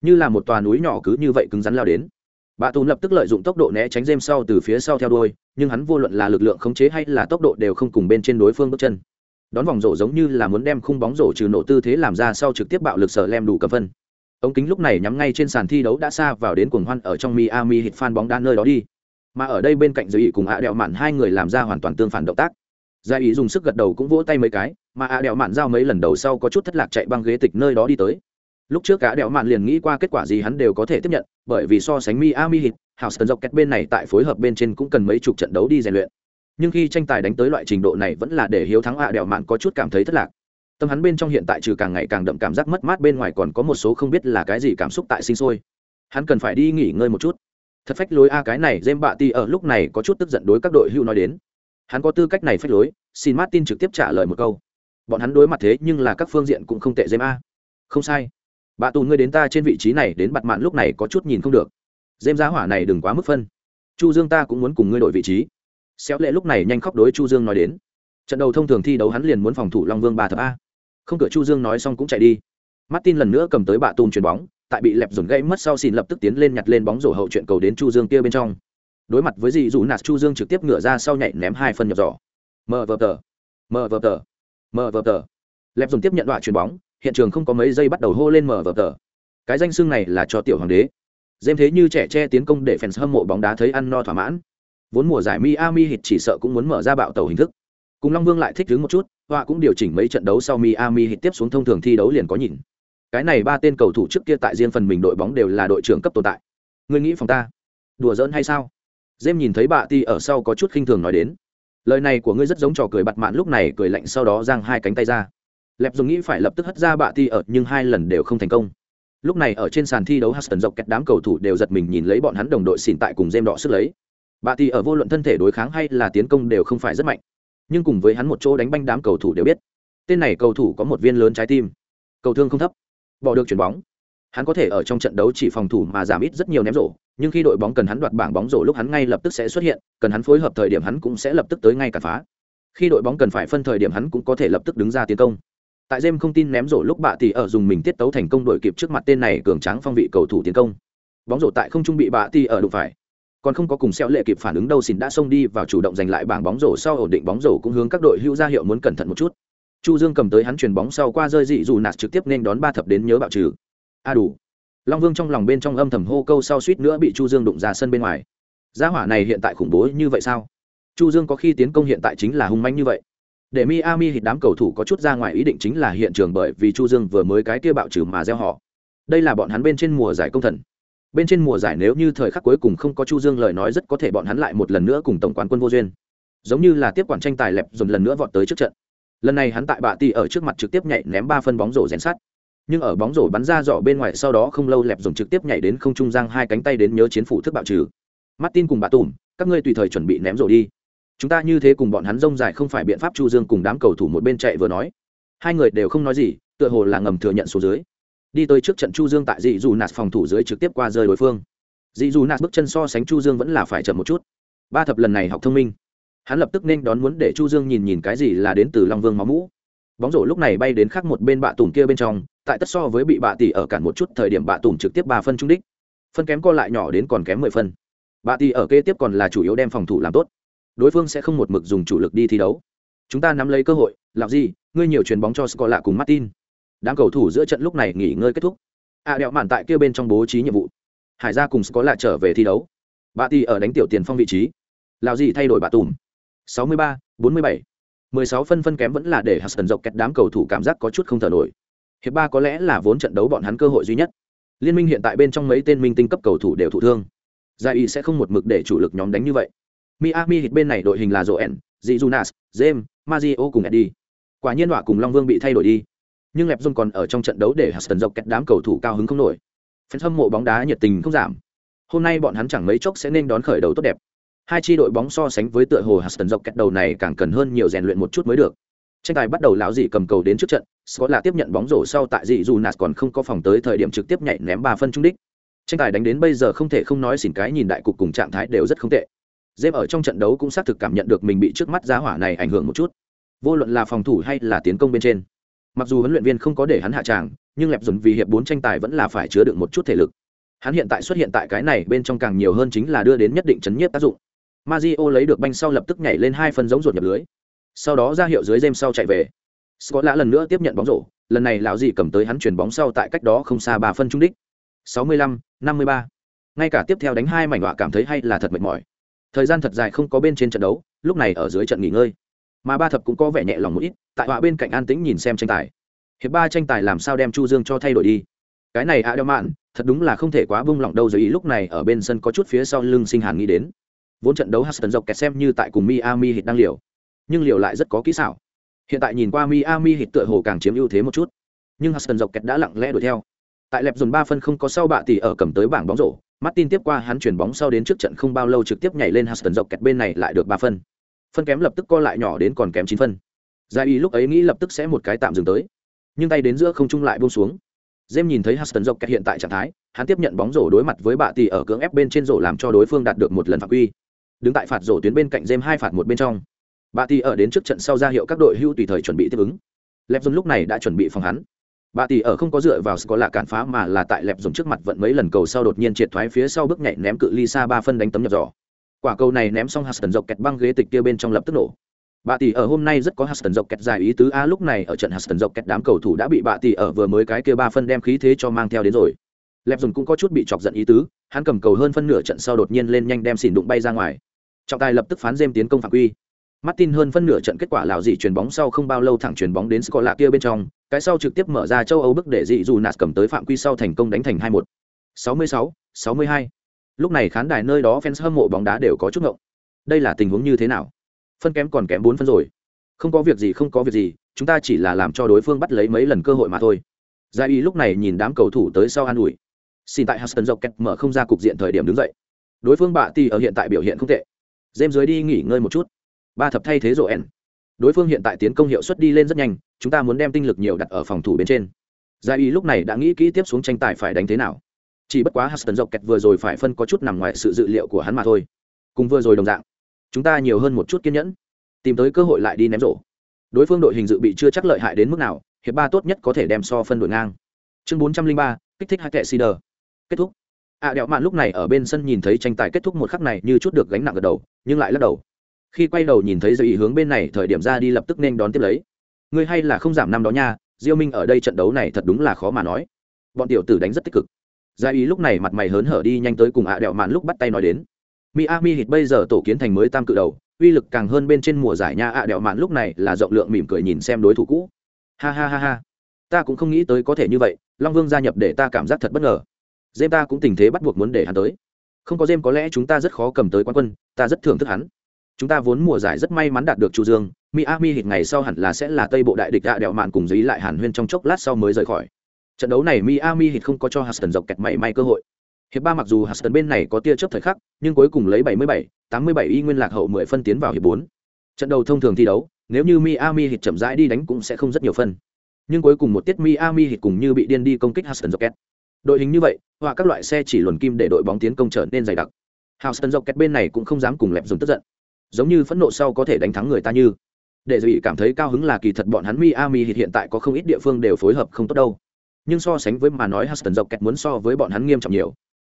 như là một tòa núi nhỏ cứ như vậy cứng rắn lao đến. Bạ tùng lập tức lợi dụng tốc độ né tránh James sau từ phía sau theo đuôi, nhưng hắn vô luận là lực lượng khống chế hay là tốc độ đều không cùng bên trên đối phương bước chân. Đón vòng rổ giống như là muốn đem khung bóng rổ trừ nổ tư thế làm ra sau trực tiếp bạo lực sở lem đủ cầm phân. Ống kính lúc này nhắm ngay trên sàn thi đấu đã xa vào đến cuồng hoan ở trong Miami hit fan bóng đá nơi đó đi mà ở đây bên cạnh giới ý cùng ạ đẹo mạn hai người làm ra hoàn toàn tương phản động tác gia ý dùng sức gật đầu cũng vỗ tay mấy cái mà ạ đẹo mạn giao mấy lần đầu sau có chút thất lạc chạy băng ghế tịch nơi đó đi tới lúc trước cả đèo mạn liền nghĩ qua kết quả gì hắn đều có thể tiếp nhận, bởi vì so sánh miami hit houston dọc kẹt bên này tại phối hợp bên trên cũng cần mấy chục trận đấu đi rèn luyện. Nhưng khi tranh tài đánh tới loại trình độ này vẫn là để hiếu thắng ạ đèo mạn có chút cảm thấy thất lạc. Tâm hắn bên trong hiện tại trừ càng ngày càng đậm cảm giác mất mát bên ngoài còn có một số không biết là cái gì cảm xúc tại sinh sôi. Hắn cần phải đi nghỉ ngơi một chút. Thật phách lối a, cái này jem bạ ti ở lúc này có chút tức giận đối các đội hưu nói đến. Hắn có tư cách này phách lối, xin martin trực tiếp trả lời một câu. Bọn hắn đối mặt thế nhưng là các phương diện cũng không tệ jem a. Không sai bạ tù ngươi đến ta trên vị trí này đến bặt mạn lúc này có chút nhìn không được. Dêm giá hỏa này đừng quá mức phân. Chu dương ta cũng muốn cùng ngươi đổi vị trí. Xéo lệ lúc này nhanh khóc đối chu dương nói đến. Trận đầu thông thường thi đấu hắn liền muốn phòng thủ long vương ba thập a. Không cửa chu dương nói xong cũng chạy đi. Martin lần nữa cầm tới bạ tùm chuyền bóng, tại bị lẹp dồn gãy mất sau xin lập tức tiến lên nhặt lên bóng rổ hậu chuyện cầu đến chu dương kia bên trong. Đối mặt với dị dù nạt, chu dương trực tiếp ngửa ra sau nhảy ném hai phân nhập giỏ. Mờ vờ tờ. Mờ vờ tờ. Mờ vờ tờ. Lẹp dồn tiếp nhận đoạn chuyền bóng hiện trường không có mấy giây bắt đầu hô lên mở vở tờ. Cái danh xưng này là cho tiểu hoàng đế. Dêm thế như trẻ che tiến công để fans hâm mộ bóng đá thấy ăn no thỏa mãn. Vốn mùa giải Miami Heat chỉ sợ cũng muốn mở ra bạo tàu hình thức. Cùng long vương lại thích đứng một chút, họa cũng điều chỉnh mấy trận đấu sau miami hit tiếp xuống thông thường thi đấu liền có nhìn. Cái này ba tên cầu thủ trước kia tại riêng phần mình đội bóng đều là đội trưởng cấp tồn tại. Ngươi nghĩ phòng ta? Đùa giỡn hay sao? Dêm nhìn thấy bà ti ở sau có chút khinh thường nói đến. Lời này của ngươi rất giống trò cười bặt mạn lúc này cười lạnh sau đó giang hai cánh tay ra lẹp dùng nghĩ phải lập tức hất ra bà ti ở, nhưng hai lần đều không thành công. Lúc này ở trên sàn thi đấu Huston dọc kẹt đám cầu thủ đều giật mình nhìn lấy bọn hắn đồng đội xỉn tại cùng dêm đỏ sức lấy. Bà ti ở vô luận thân thể đối kháng hay là tiến công đều không phải rất mạnh. Nhưng cùng với hắn một chỗ đánh banh đám cầu thủ đều biết, tên này cầu thủ có một viên lớn trái tim. Cầu thương không thấp, bỏ được chuyển bóng. Hắn có thể ở trong trận đấu chỉ phòng thủ mà giảm ít rất nhiều ném rổ, nhưng khi đội bóng cần hắn đoạt bảng bóng rổ lúc hắn ngay lập tức sẽ xuất hiện, cần hắn phối hợp thời điểm hắn cũng sẽ lập tức tới ngay cả phá. Khi đội bóng cần phải phân thời điểm hắn cũng có thể lập tức đứng ra tiến công tại jem không tin ném rổ lúc bạ tỷ ở dùng mình tiết tấu thành công đội kịp trước mặt tên này cường tráng phong vị cầu thủ tiến công. Bóng rổ tại không trung bị bạ tỷ ở đụng phải. Còn không có cùng xeo lệ kịp phản ứng đâu xin đã xông đi vào chủ động giành lại bảng bóng rổ sau ổn định bóng rổ cũng hướng các đội hữu ra hiệu muốn cẩn thận một chút. Chu dương cầm tới hắn chuyền bóng sau qua rơi dị dù nạt trực tiếp nên đón ba thập đến nhớ bạo trừ. A đủ. Long vương trong lòng bên trong âm thầm hô câu sau suýt nữa bị chu dương đụng ra sân bên ngoài. Gia hỏa này hiện tại khủng bố như vậy sao? Chu dương có khi tiến công hiện tại chính là hung manh như vậy để miami hít đám cầu thủ có chút ra ngoài ý định chính là hiện trường bởi vì chu dương vừa mới cái kia bạo trừ mà gieo họ. Đây là bọn hắn bên trên mùa giải công thần. Bên trên mùa giải nếu như thời khắc cuối cùng không có chu dương lời nói rất có thể bọn hắn lại một lần nữa cùng tổng quán quân vô duyên. Giống như là tiếp quản tranh tài lẹp dồn lần nữa vọt tới trước trận. Lần này hắn tại bạ tỷ ở trước mặt trực tiếp nhảy ném ba phân bóng rổ rèn sắt. Nhưng ở bóng rổ bắn ra dọ bên ngoài sau đó không lâu lẹp dồn trực tiếp nhảy đến không trung giang hai cánh tay đến nhớ chiến phủ thức bạo trừ. Martin cùng bà tùm, các ngươi tùy thời chuẩn bị ném rổ đi chúng ta như thế cùng bọn hắn rông dài không phải biện pháp chu dương cùng đám cầu thủ một bên chạy vừa nói. Hai người đều không nói gì, tựa hồ là ngầm thừa nhận số dưới. Đi tới trước trận chu dương tại dị dù nạt phòng thủ dưới trực tiếp qua rơi đối phương. Dị dù nạt bước chân so sánh chu dương vẫn là phải chậm một chút. Ba thập lần này học thông minh. Hắn lập tức nên đón muốn để chu dương nhìn nhìn cái gì là đến từ long vương máu mũ. Bóng rổ lúc này bay đến khác một bên bạ tùng kia bên trong, tại tất so với bị bạ tỷ ở cản một chút thời điểm bạ tùng trực tiếp ba phân trung đích. Phân kém co lại nhỏ đến còn kém mười phân. Bạ tỷ ở kế tiếp còn là chủ yếu đem phòng thủ làm tốt đối phương sẽ không một mực dùng chủ lực đi thi đấu chúng ta nắm lấy cơ hội làm gì ngươi nhiều chuyền bóng cho Scott lạ cùng martin đám cầu thủ giữa trận lúc này nghỉ ngơi kết thúc a à, đẹo mạn tại kia bên trong bố trí nhiệm vụ hải ra cùng Scott lạ trở về thi đấu Bà tỷ ở đánh tiểu tiền phong vị trí lào gì thay đổi bà tùm 63, 47. 16 phân phân kém vẫn là để Hudson dọc kẹt đám cầu thủ cảm giác có chút không thở nổi. Hiệp ba có lẽ là vốn trận đấu bọn hắn cơ hội duy nhất. Liên minh hiện tại bên trong mấy tên minh tinh cấp cầu thủ đều thụ thương. Giải y sẽ không một mực để chủ lực nhóm đánh như vậy. Miami hit bên này đội hình là Joel, Zizunas, James, Mario cùng Eddie. Quả nhiên họa cùng Long Vương bị thay đổi đi. Nhưng Lẹp Dung còn ở trong trận đấu để Huston dọc kẹt đám cầu thủ cao hứng không nổi. Phấn hâm mộ bóng đá nhiệt tình không giảm. Hôm nay bọn hắn chẳng mấy chốc sẽ nên đón khởi đầu tốt đẹp hai chi đội bóng so sánh với tựa hồ Huston dọc kẹt đầu này càng cần hơn nhiều rèn luyện một chút mới được tranh tài bắt đầu lão dị cầm cầu đến trước trận scott là tiếp nhận bóng rổ sau tại dị dù còn không có phòng tới thời điểm trực tiếp nhảy ném ba phân trung đích tranh tài đánh đến bây giờ không thể không nói xỉn cái nhìn đại cục cùng trạng thái đều rất không tệ dêm ở trong trận đấu cũng xác thực cảm nhận được mình bị trước mắt giá hỏa này ảnh hưởng một chút vô luận là phòng thủ hay là tiến công bên trên mặc dù huấn luyện viên không có để hắn hạ tràng nhưng lẹp dùn vì hiệp bốn tranh tài vẫn là phải chứa đựng một chút thể lực hắn hiện tại xuất hiện tại cái này bên trong càng nhiều hơn chính là đưa đến nhất định chấn nhiếp tác dụng Mario lấy được banh sau lập tức nhảy lên hai phần giống ruột nhập lưới. Sau đó ra hiệu dưới dêm sau chạy về. Scott lã lần nữa tiếp nhận bóng rổ, lần này lão gì cầm tới hắn chuyển bóng sau tại cách đó không xa ba phân trung đích. 65, 53. Ngay cả tiếp theo đánh hai mảnh họa cảm thấy hay là thật mệt mỏi. Thời gian thật dài không có bên trên trận đấu, lúc này ở dưới trận nghỉ ngơi. Mà ba thập cũng có vẻ nhẹ lòng một ít, tại họa bên cạnh an tĩnh nhìn xem tranh tài. Hiệp ba tranh tài làm sao đem Chu Dương cho thay đổi đi. Cái này a đeo mạn, thật đúng là không thể quá bung lỏng đâu dưới ý lúc này ở bên sân có chút phía sau lưng sinh hàn nghĩ đến vốn trận đấu Huston dọc kẹt xem như tại cùng Miami Heat đang liều, nhưng liều lại rất có kỹ xảo. Hiện tại nhìn qua Miami Heat tựa hồ càng chiếm ưu thế một chút, nhưng Huston dọc kẹt đã lặng lẽ đuổi theo. Tại lẹp dồn ba phân không có sau bạ tỷ ở cầm tới bảng bóng rổ, Martin tiếp qua hắn chuyển bóng sau đến trước trận không bao lâu trực tiếp nhảy lên Huston dọc kẹt bên này lại được ba phân. Phân kém lập tức co lại nhỏ đến còn kém chín phân. Gia Y lúc ấy nghĩ lập tức sẽ một cái tạm dừng tới, nhưng tay đến giữa không trung lại buông xuống. James nhìn thấy Huston dọc kẹt hiện tại trạng thái, hắn tiếp nhận bóng rổ đối mặt với bạ tỷ ở cưỡng ép bên trên rổ làm cho đối phương đạt được một lần phạm quy đứng tại phạt rổ tuyến bên cạnh jem hai phạt một bên trong Bạ tỷ ở đến trước trận sau ra hiệu các đội hưu tùy thời chuẩn bị tiếp ứng lẹp dùng lúc này đã chuẩn bị phòng hắn bà tỷ ở không có dựa vào có lạ cản phá mà là tại lẹp dùng trước mặt vận mấy lần cầu sau đột nhiên triệt thoái phía sau bước nhảy ném cự ly xa ba phân đánh tấm nhập giỏ. Quả cầu này ném xong Huston dọc kẹt băng ghế tịch kia bên trong lập tức nổ. Bà tỷ ở hôm nay rất có Huston dọc kẹt dài ý tứ a lúc này ở trận Huston dọc kẹt đám cầu thủ đã bị bà tỷ ở vừa mới cái kia ba phân đem khí thế cho mang theo đến rồi. Lẹp dùng cũng có chút bị chọc giận ý tứ hắn cầm cầu hơn phân nửa trận sau đột nhiên lên nhanh đem xỉn đụng bay ra ngoài. Trọng tài lập tức phán dêm tiến công phạm quy. Martin hơn phân nửa trận kết quả lào dị chuyền bóng sau không bao lâu thẳng chuyền bóng đến Scola kia bên trong, cái sau trực tiếp mở ra châu Âu bước để dị dù nạt cầm tới phạm quy sau thành công đánh thành 2-1. 66, 62. Lúc này khán đài nơi đó fans hâm mộ bóng đá đều có chút ngộng. Đây là tình huống như thế nào? Phân kém còn kém 4 phân rồi. Không có việc gì không có việc gì, chúng ta chỉ là làm cho đối phương bắt lấy mấy lần cơ hội mà thôi. gia y lúc này nhìn đám cầu thủ tới sau an ủi. Xin tại Huston dọc kẹt mở không ra cục diện thời điểm đứng dậy. Đối phương bạ tỷ ở hiện tại biểu hiện không tệ. James dưới đi nghỉ ngơi một chút ba thập thay thế rộ ẻn đối phương hiện tại tiến công hiệu suất đi lên rất nhanh chúng ta muốn đem tinh lực nhiều đặt ở phòng thủ bên trên. Gia y lúc này đã nghĩ kỹ tiếp xuống tranh tài phải đánh thế nào. Chỉ bất quá huston dọc kẹt vừa rồi phải phân có chút nằm ngoài sự dự liệu của hắn mà thôi. Cùng vừa rồi đồng dạng chúng ta nhiều hơn một chút kiên nhẫn tìm tới cơ hội lại đi ném rổ. Đối phương đội hình dự bị chưa chắc lợi hại đến mức nào hiệp ba tốt nhất có thể đem so phân đội ngang. Chương bốn trăm linh ba kích thích hai kệ sider. kết thúc. Ạ à, đẹo mạn lúc này ở bên sân nhìn thấy tranh tài kết thúc một khắc này như chút được gánh nặng gật đầu nhưng lại lắc đầu khi quay đầu nhìn thấy dây ý hướng bên này, thời điểm ra đi lập tức nên đón tiếp lấy. Ngươi hay là không giảm năm đó nha, diêu minh ở đây trận đấu này thật đúng là khó mà nói. Bọn tiểu tử đánh rất tích cực. Gia ý lúc này mặt mày hớn hở đi nhanh tới cùng ạ à đẹo mạn lúc bắt tay nói đến. Miami hit bây giờ tổ kiến thành mới tam cự đầu, uy lực càng hơn bên trên mùa giải nha, ạ à đẹo mạn lúc này là rộng lượng mỉm cười nhìn xem đối thủ cũ. Ha ha ha ha. Ta cũng không nghĩ tới có thể như vậy, long vương gia nhập để ta cảm giác thật bất ngờ. Dêm ta cũng tình thế bắt buộc muốn để hắn tới. Không có dêm có lẽ chúng ta rất khó cầm tới quan quân, ta rất thưởng thức hắn chúng ta vốn mùa giải rất may mắn đạt được chu dương miami hít ngày sau hẳn là sẽ là tây bộ đại địch ạ đẹo mạn cùng dí lại hàn huyên trong chốc lát sau mới rời khỏi. Trận đấu này miami hít không có cho huston dọc kẹt mảy may cơ hội. Hiệp ba mặc dù huston bên này có tia chớp thời khắc nhưng cuối cùng lấy 77, 87 y nguyên lạc hậu 10 phân tiến vào hiệp 4. trận đầu thông thường thi đấu nếu như miami hít chậm rãi đi đánh cũng sẽ không rất nhiều phân. Nhưng cuối cùng một tiết miami hít cùng như bị điên đi công kích huston dọc kẹt. Đội hình như vậy hoặc các loại xe chỉ luồn kim để đội bóng tiến công trở nên dày đặc. Houston dọc kẹt bên này cũng không dám cùng lẹp dùng tức giận giống như phẫn nộ sau có thể đánh thắng người ta như. Để dị cảm thấy cao hứng là kỳ thật bọn hắn miami hiện tại có không ít địa phương đều phối hợp không tốt đâu. Nhưng so sánh với mà nói huston dọc kẹt muốn so với bọn hắn nghiêm trọng nhiều.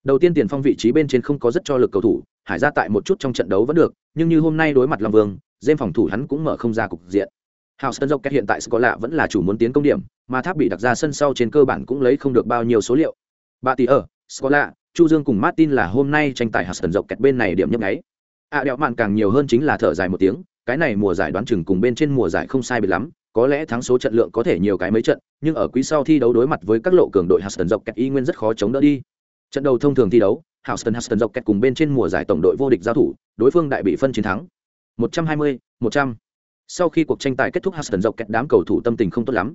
Đầu tiên tiền phong vị trí bên trên không có rất cho lực cầu thủ hải ra tại một chút trong trận đấu vẫn được nhưng như hôm nay đối mặt long vương dêm phòng thủ hắn cũng mở không ra cục diện. Houston kẹt hiện tại có lạ vẫn là chủ muốn tiến công điểm, mà tháp bị đặt ra sân sau trên cơ bản cũng lấy không được bao nhiêu số liệu. Bà tỷ ở, Scola, Chu Dương cùng Martin là hôm nay tranh tài Houston kẹt bên này điểm nhấp nháy ạ à, đẹo mạn càng nhiều hơn chính là thở dài một tiếng cái này mùa giải đoán chừng cùng bên trên mùa giải không sai biệt lắm có lẽ thắng số trận lượng có thể nhiều cái mấy trận nhưng ở quý sau thi đấu đối mặt với các lộ cường đội Huston dọc kẹt y nguyên rất khó chống đỡ đi. Trận đầu thông thường thi đấu Houston Huston dọc kẹt cùng bên trên mùa giải tổng đội vô địch giao thủ đối phương đại bị phân chiến thắng. 120, 100. sau khi cuộc tranh tài kết thúc Huston dọc kẹt đám cầu thủ tâm tình không tốt lắm.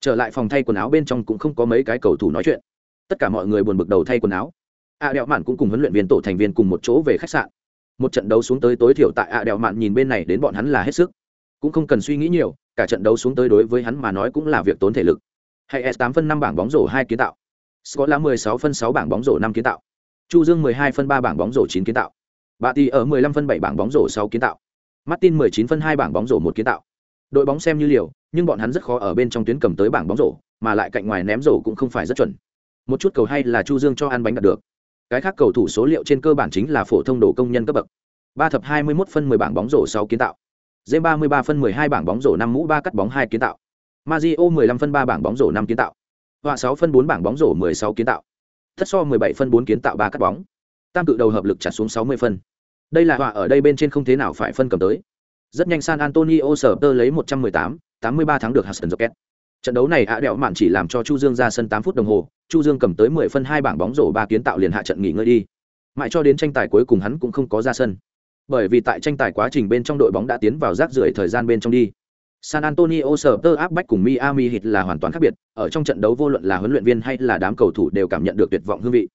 Trở lại phòng thay quần áo bên trong cũng không có mấy cái cầu thủ nói chuyện. Tất cả mọi người buồn bực đầu thay quần áo. A à, đẹo mạn cũng cùng huấn luyện viên tổ thành viên cùng một chỗ về khách sạn một trận đấu xuống tới tối thiểu tại ạ đèo mạn nhìn bên này đến bọn hắn là hết sức. Cũng không cần suy nghĩ nhiều, cả trận đấu xuống tới đối với hắn mà nói cũng là việc tốn thể lực. Hay s 8 phân năm bảng bóng rổ hai kiến tạo. Scott là 16 phân 6 bảng bóng rổ năm kiến tạo. Chu dương 12 phân 3 bảng bóng rổ chín kiến tạo. Bà ti ở 15 phân 7 bảng bóng rổ sáu kiến tạo. Martin 19 phân 2 bảng bóng rổ một kiến tạo. Đội bóng xem như liều, nhưng bọn hắn rất khó ở bên trong tuyến cầm tới bảng bóng rổ, mà lại cạnh ngoài ném rổ cũng không phải rất chuẩn. Một chút cầu hay là chu dương cho ăn bánh đạt được cái khác cầu thủ số liệu trên cơ bản chính là phổ thông đồ công nhân cấp bậc ba thập hai mươi 21 phân mười bảng bóng rổ sáu kiến tạo dê ba mươi ba phân mười hai bảng bóng rổ năm mũ ba cắt bóng hai kiến tạo Mazio 15 phân ba bảng bóng rổ năm kiến tạo. Họa sáu phân bốn bảng bóng rổ 16 kiến tạo. Thất so 17 phân bốn kiến tạo ba cắt bóng. Tam cự đầu hợp lực trả xuống 60 phân. Đây là họa ở đây bên trên không thế nào phải phân cầm tới. Rất nhanh San Antonio sở tơ lấy 118, 83 thắng được Houston rocket Trận đấu này ạ đẹo mạn chỉ làm cho Chu Dương ra sân 8 phút đồng hồ, Chu Dương cầm tới 10 phân hai bảng bóng rổ ba kiến tạo liền hạ trận nghỉ ngơi đi. Mãi cho đến tranh tài cuối cùng hắn cũng không có ra sân. Bởi vì tại tranh tài quá trình bên trong đội bóng đã tiến vào rác rưởi thời gian bên trong đi. San Antonio Spurs áp bách cùng Miami Heat là hoàn toàn khác biệt, ở trong trận đấu vô luận là huấn luyện viên hay là đám cầu thủ đều cảm nhận được tuyệt vọng hương vị.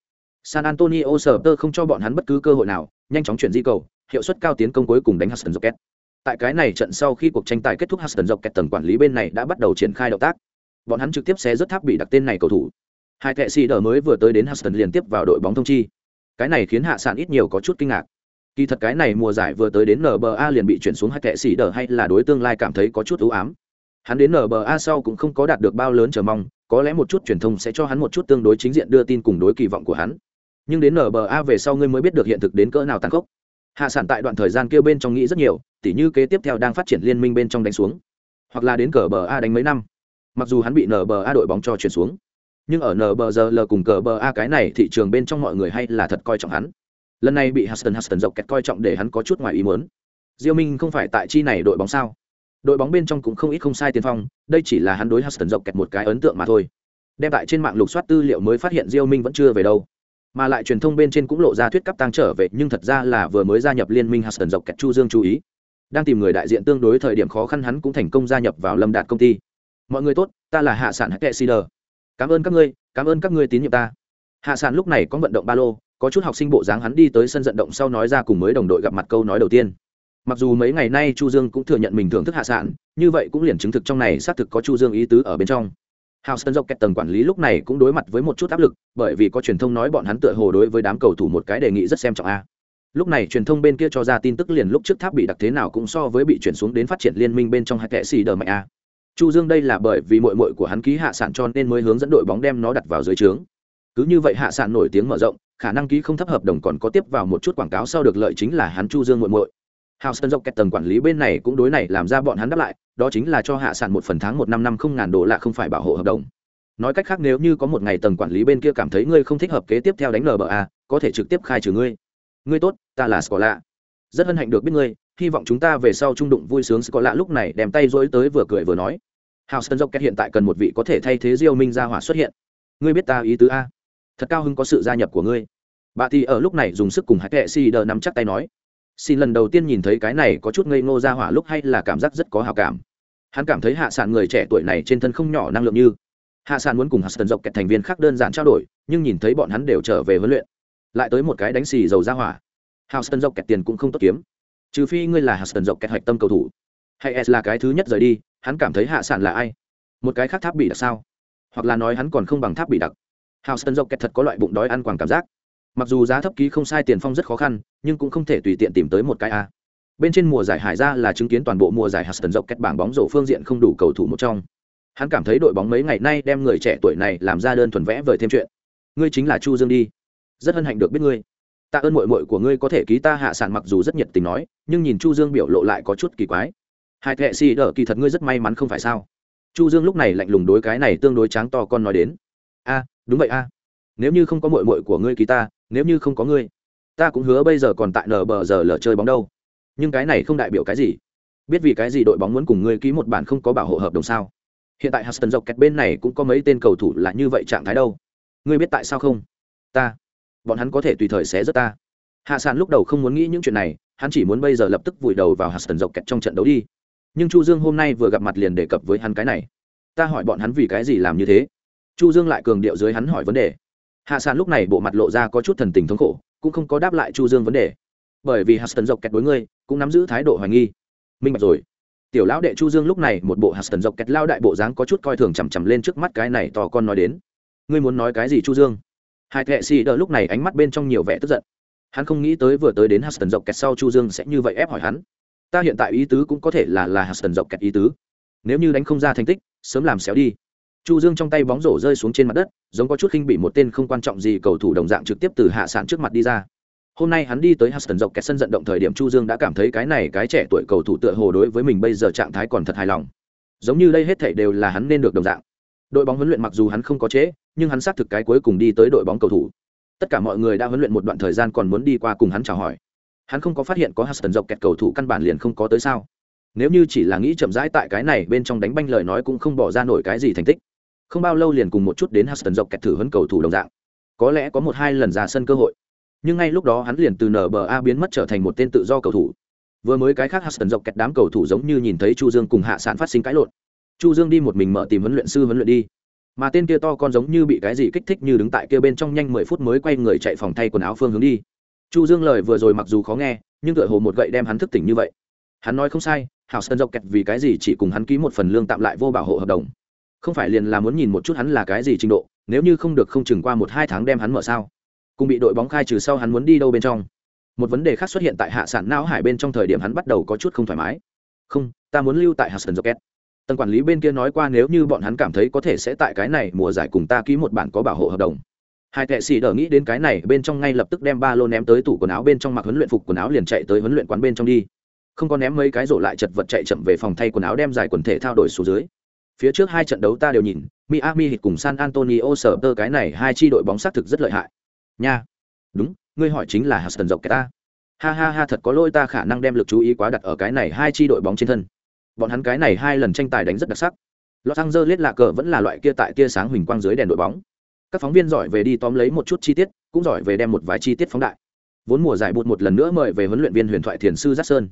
San Antonio Spurs không cho bọn hắn bất cứ cơ hội nào, nhanh chóng chuyển di cầu, hiệu suất cao tiến công cuối cùng đánh Hudson rocket. Tại cái này trận sau khi cuộc tranh tài kết thúc Huston dọc kẹt tầng quản lý bên này đã bắt đầu triển khai động tác. Bọn hắn trực tiếp xé rất tháp bị đặt tên này cầu thủ. Hai kệ sĩ đỡ mới vừa tới đến Hudson liên tiếp vào đội bóng thông chi. Cái này khiến hạ sản ít nhiều có chút kinh ngạc. Kỳ thật cái này mùa giải vừa tới đến NBA liền bị chuyển xuống hai kệ sĩ đỡ hay là đối tương lai cảm thấy có chút ưu ám. Hắn đến NBA sau cũng không có đạt được bao lớn chờ mong, có lẽ một chút truyền thông sẽ cho hắn một chút tương đối chính diện đưa tin cùng đối kỳ vọng của hắn. Nhưng đến NBA về sau ngươi mới biết được hiện thực đến cỡ nào tàn khốc. Hạ sản tại đoạn thời gian kia bên trong nghĩ rất nhiều, tỉ như kế tiếp theo đang phát triển liên minh bên trong đánh xuống, hoặc là đến cờ bờ A đánh mấy năm. Mặc dù hắn bị nờ bờ a đội bóng cho chuyển xuống, nhưng ở NBL cùng cờ bờ A cái này thị trường bên trong mọi người hay là thật coi trọng hắn. Lần này bị Huston Huston dọc kẹt coi trọng để hắn có chút ngoài ý muốn. diêu minh không phải tại chi này đội bóng sao đội bóng bên trong cũng không ít không sai tiền phong đây chỉ là hắn đối huston dọc kẹt một cái ấn tượng mà thôi đem tại trên mạng lục soát tư liệu mới phát hiện diêu minh vẫn chưa về đâu mà lại truyền thông bên trên cũng lộ ra thuyết cấp tăng trở về, nhưng thật ra là vừa mới gia nhập liên minh huston dọc kẹt chu dương chú ý. Đang tìm người đại diện tương đối thời điểm khó khăn hắn cũng thành công gia nhập vào lâm đạt công ty. Mọi người tốt, ta là hạ sản hacke sider cảm ơn các ngươi, cảm ơn các ngươi tín nhiệm ta. Hạ sản lúc này có vận động ba lô, có chút học sinh bộ dáng hắn đi tới sân vận động sau nói ra cùng mới đồng đội gặp mặt câu nói đầu tiên. Mặc dù mấy ngày nay chu dương cũng thừa nhận mình thưởng thức hạ sản như vậy cũng liền chứng thực trong này xác thực có chu dương ý tứ ở bên trong hào tân dọc kẹt tầng quản lý lúc này cũng đối mặt với một chút áp lực, bởi vì có truyền thông nói bọn hắn tựa hồ đối với đám cầu thủ một cái đề nghị rất xem trọng a. Lúc này truyền thông bên kia cho ra tin tức liền lúc trước tháp bị đặc thế nào cũng so với bị chuyển xuống đến phát triển liên minh bên trong hai kẻ xì đờ mạnh a. Chu dương đây là bởi vì muội muội của hắn ký hạ sản cho nên mới hướng dẫn đội bóng đem nó đặt vào dưới trướng. Cứ như vậy hạ sản nổi tiếng mở rộng, khả năng ký không thấp hợp đồng còn có tiếp vào một chút quảng cáo sau được lợi chính là hắn chu dương muội muội. Houston dọc kẹt tầng quản lý bên này cũng đối này làm ra bọn hắn đáp lại, đó chính là cho hạ sản một phần tháng một năm năm không ngàn đô la không phải bảo hộ hợp đồng. Nói cách khác nếu như có một ngày tầng quản lý bên kia cảm thấy ngươi không thích hợp kế tiếp theo đánh NBA, có thể trực tiếp khai trừ ngươi. Ngươi tốt, ta là Scola. Rất hân hạnh được biết ngươi, hy vọng chúng ta về sau chung đụng vui sướng Scola lúc này đem tay rối tới vừa cười vừa nói. Houston dọc kẹt hiện tại cần một vị có thể thay thế Diêu Minh ra hỏa xuất hiện. Ngươi biết ta ý tứ a? Thật cao hứng có sự gia nhập của ngươi. Bà thì ở lúc này dùng sức cùng Hắc Kệ Si đờ nắm chắc tay nói xin lần đầu tiên nhìn thấy cái này có chút ngây ngô ra hỏa lúc hay là cảm giác rất có hào cảm. Hắn cảm thấy hạ sản người trẻ tuổi này trên thân không nhỏ năng lượng như. Hạ sản muốn cùng huston dọc kẹt thành viên khác đơn giản trao đổi, nhưng nhìn thấy bọn hắn đều trở về huấn luyện. Lại tới một cái đánh xì dầu ra hỏa. Huston dọc kẹt tiền cũng không tốt kiếm. Trừ phi ngươi là huston dọc kẹt hạch tâm cầu thủ. Hay s là cái thứ nhất rời đi, hắn cảm thấy hạ sản là ai? Một cái khác tháp bị đặc sao? Hoặc là nói hắn còn không bằng tháp bị đặc. Houston dọc kẹt thật có loại bụng đói ăn quàng cảm giác mặc dù giá thấp ký không sai tiền phong rất khó khăn, nhưng cũng không thể tùy tiện tìm tới một cái a. Bên trên mùa giải hải ra là chứng kiến toàn bộ mùa giải Huston dọc kết bảng bóng rổ phương diện không đủ cầu thủ một trong. Hắn cảm thấy đội bóng mấy ngày nay đem người trẻ tuổi này làm ra đơn thuần vẽ vời thêm chuyện. Ngươi chính là chu dương đi. Rất hân hạnh được biết ngươi. Tạ ơn mội mội của ngươi có thể ký ta hạ sản mặc dù rất nhiệt tình nói, nhưng nhìn chu dương biểu lộ lại có chút kỳ quái. Hai thệ si đỡ kỳ thật ngươi rất may mắn không phải sao? Chu dương lúc này lạnh lùng đối cái này tương đối tráng to con nói đến. A, đúng vậy a. Nếu như không có mội mội của ngươi ký ta nếu như không có ngươi, ta cũng hứa bây giờ còn tại nở bờ giờ lờ chơi bóng đâu. Nhưng cái này không đại biểu cái gì. Biết vì cái gì đội bóng muốn cùng ngươi ký một bản không có bảo hộ hợp đồng sao? Hiện tại Huston dọc kẹt bên này cũng có mấy tên cầu thủ là như vậy trạng thái đâu. Ngươi biết tại sao không? Ta. Bọn hắn có thể tùy thời sẽ rất ta. Hạ sản lúc đầu không muốn nghĩ những chuyện này, hắn chỉ muốn bây giờ lập tức vùi đầu vào Huston dọc kẹt trong trận đấu đi. Nhưng chu dương hôm nay vừa gặp mặt liền đề cập với hắn cái này. Ta hỏi bọn hắn vì cái gì làm như thế. Chu dương lại cường điệu dưới hắn hỏi vấn đề hạ sản lúc này bộ mặt lộ ra có chút thần tình thống khổ, cũng không có đáp lại chu dương vấn đề. Bởi vì huston dọc kẹt đối ngươi, cũng nắm giữ thái độ hoài nghi. Minh bạch rồi. Tiểu lão đệ chu dương lúc này một bộ huston dọc kẹt lao đại bộ dáng có chút coi thường chằm chằm lên trước mắt cái này to con nói đến. Ngươi muốn nói cái gì chu dương? Hai thệ xì đỡ lúc này ánh mắt bên trong nhiều vẻ tức giận. Hắn không nghĩ tới vừa tới đến huston dọc kẹt sau chu dương sẽ như vậy ép hỏi hắn. Ta hiện tại ý tứ cũng có thể là là huston dọc kẹt ý tứ. Nếu như đánh không ra thành tích, sớm làm xéo đi chu dương trong tay bóng rổ rơi xuống trên mặt đất, giống có chút khinh bị một tên không quan trọng gì cầu thủ đồng dạng trực tiếp từ hạ sản trước mặt đi ra. Hôm nay hắn đi tới Huston dọc kẹt sân vận động thời điểm chu dương đã cảm thấy cái này cái trẻ tuổi cầu thủ tựa hồ đối với mình bây giờ trạng thái còn thật hài lòng. Giống như đây hết thảy đều là hắn nên được đồng dạng. Đội bóng huấn luyện mặc dù hắn không có chế, nhưng hắn xác thực cái cuối cùng đi tới đội bóng cầu thủ. Tất cả mọi người đã huấn luyện một đoạn thời gian còn muốn đi qua cùng hắn chào hỏi. Hắn không có phát hiện có Huston dọc kẹt cầu thủ căn bản liền không có tới sao. Nếu như chỉ là nghĩ chậm rãi tại cái này bên trong đánh banh lời nói cũng không bỏ ra nổi cái gì thành tích không bao lâu liền cùng một chút đến Huston dọc kẹt thử huấn cầu thủ đồng dạng. Có lẽ có một hai lần ra sân cơ hội. Nhưng ngay lúc đó hắn liền từ nba biến mất trở thành một tên tự do cầu thủ. Vừa mới cái khác Huston dọc kẹt đám cầu thủ giống như nhìn thấy chu dương cùng hạ sản phát sinh cãi lộn. Chu dương đi một mình mở tìm huấn luyện sư huấn luyện đi. Mà tên kia to con giống như bị cái gì kích thích như đứng tại kia bên trong nhanh mười phút mới quay người chạy phòng thay quần áo phương hướng đi. Chu dương lời vừa rồi mặc dù khó nghe, nhưng tựa hồ một gậy đem hắn thức tỉnh như vậy. Hắn nói không sai Hảo sơn dọc kẹt vì cái gì chỉ cùng hắn ký một phần lương tạm lại vô bảo hộ hợp đồng không phải liền là muốn nhìn một chút hắn là cái gì trình độ, nếu như không được không chừng qua một hai tháng đem hắn mở sao? Cùng bị đội bóng khai trừ sau hắn muốn đi đâu bên trong? Một vấn đề khác xuất hiện tại hạ sản não hải bên trong thời điểm hắn bắt đầu có chút không thoải mái. Không, ta muốn lưu tại hudson rocket. Tầng quản lý bên kia nói qua nếu như bọn hắn cảm thấy có thể sẽ tại cái này mùa giải cùng ta ký một bản có bảo hộ hợp đồng. Hai tệ xì đờ nghĩ đến cái này, bên trong ngay lập tức đem ba lô ném tới tủ quần áo bên trong mặc huấn luyện phục quần áo liền chạy tới huấn luyện quán bên trong đi. Không có ném mấy cái rổ lại chật vật chạy chậm về phòng thay quần áo đem dài quần thể thao đổi xuống dưới phía trước hai trận đấu ta đều nhìn miami hit cùng san antonio sở tơ cái này hai chi đội bóng xác thực rất lợi hại nha đúng ngươi hỏi chính là huston dọc ta ha ha ha thật có lỗi ta khả năng đem lực chú ý quá đặt ở cái này hai chi đội bóng trên thân bọn hắn cái này hai lần tranh tài đánh rất đặc sắc Los Angeles lạ cờ vẫn là loại kia tại tia sáng huỳnh quang dưới đèn đội bóng. Các phóng viên giỏi về đi tóm lấy một chút chi tiết, cũng giỏi về đem một vài chi tiết phóng đại. Vốn mùa giải bụt một lần nữa mời về huấn luyện viên huyền thoại thiền sư Giác Sơn.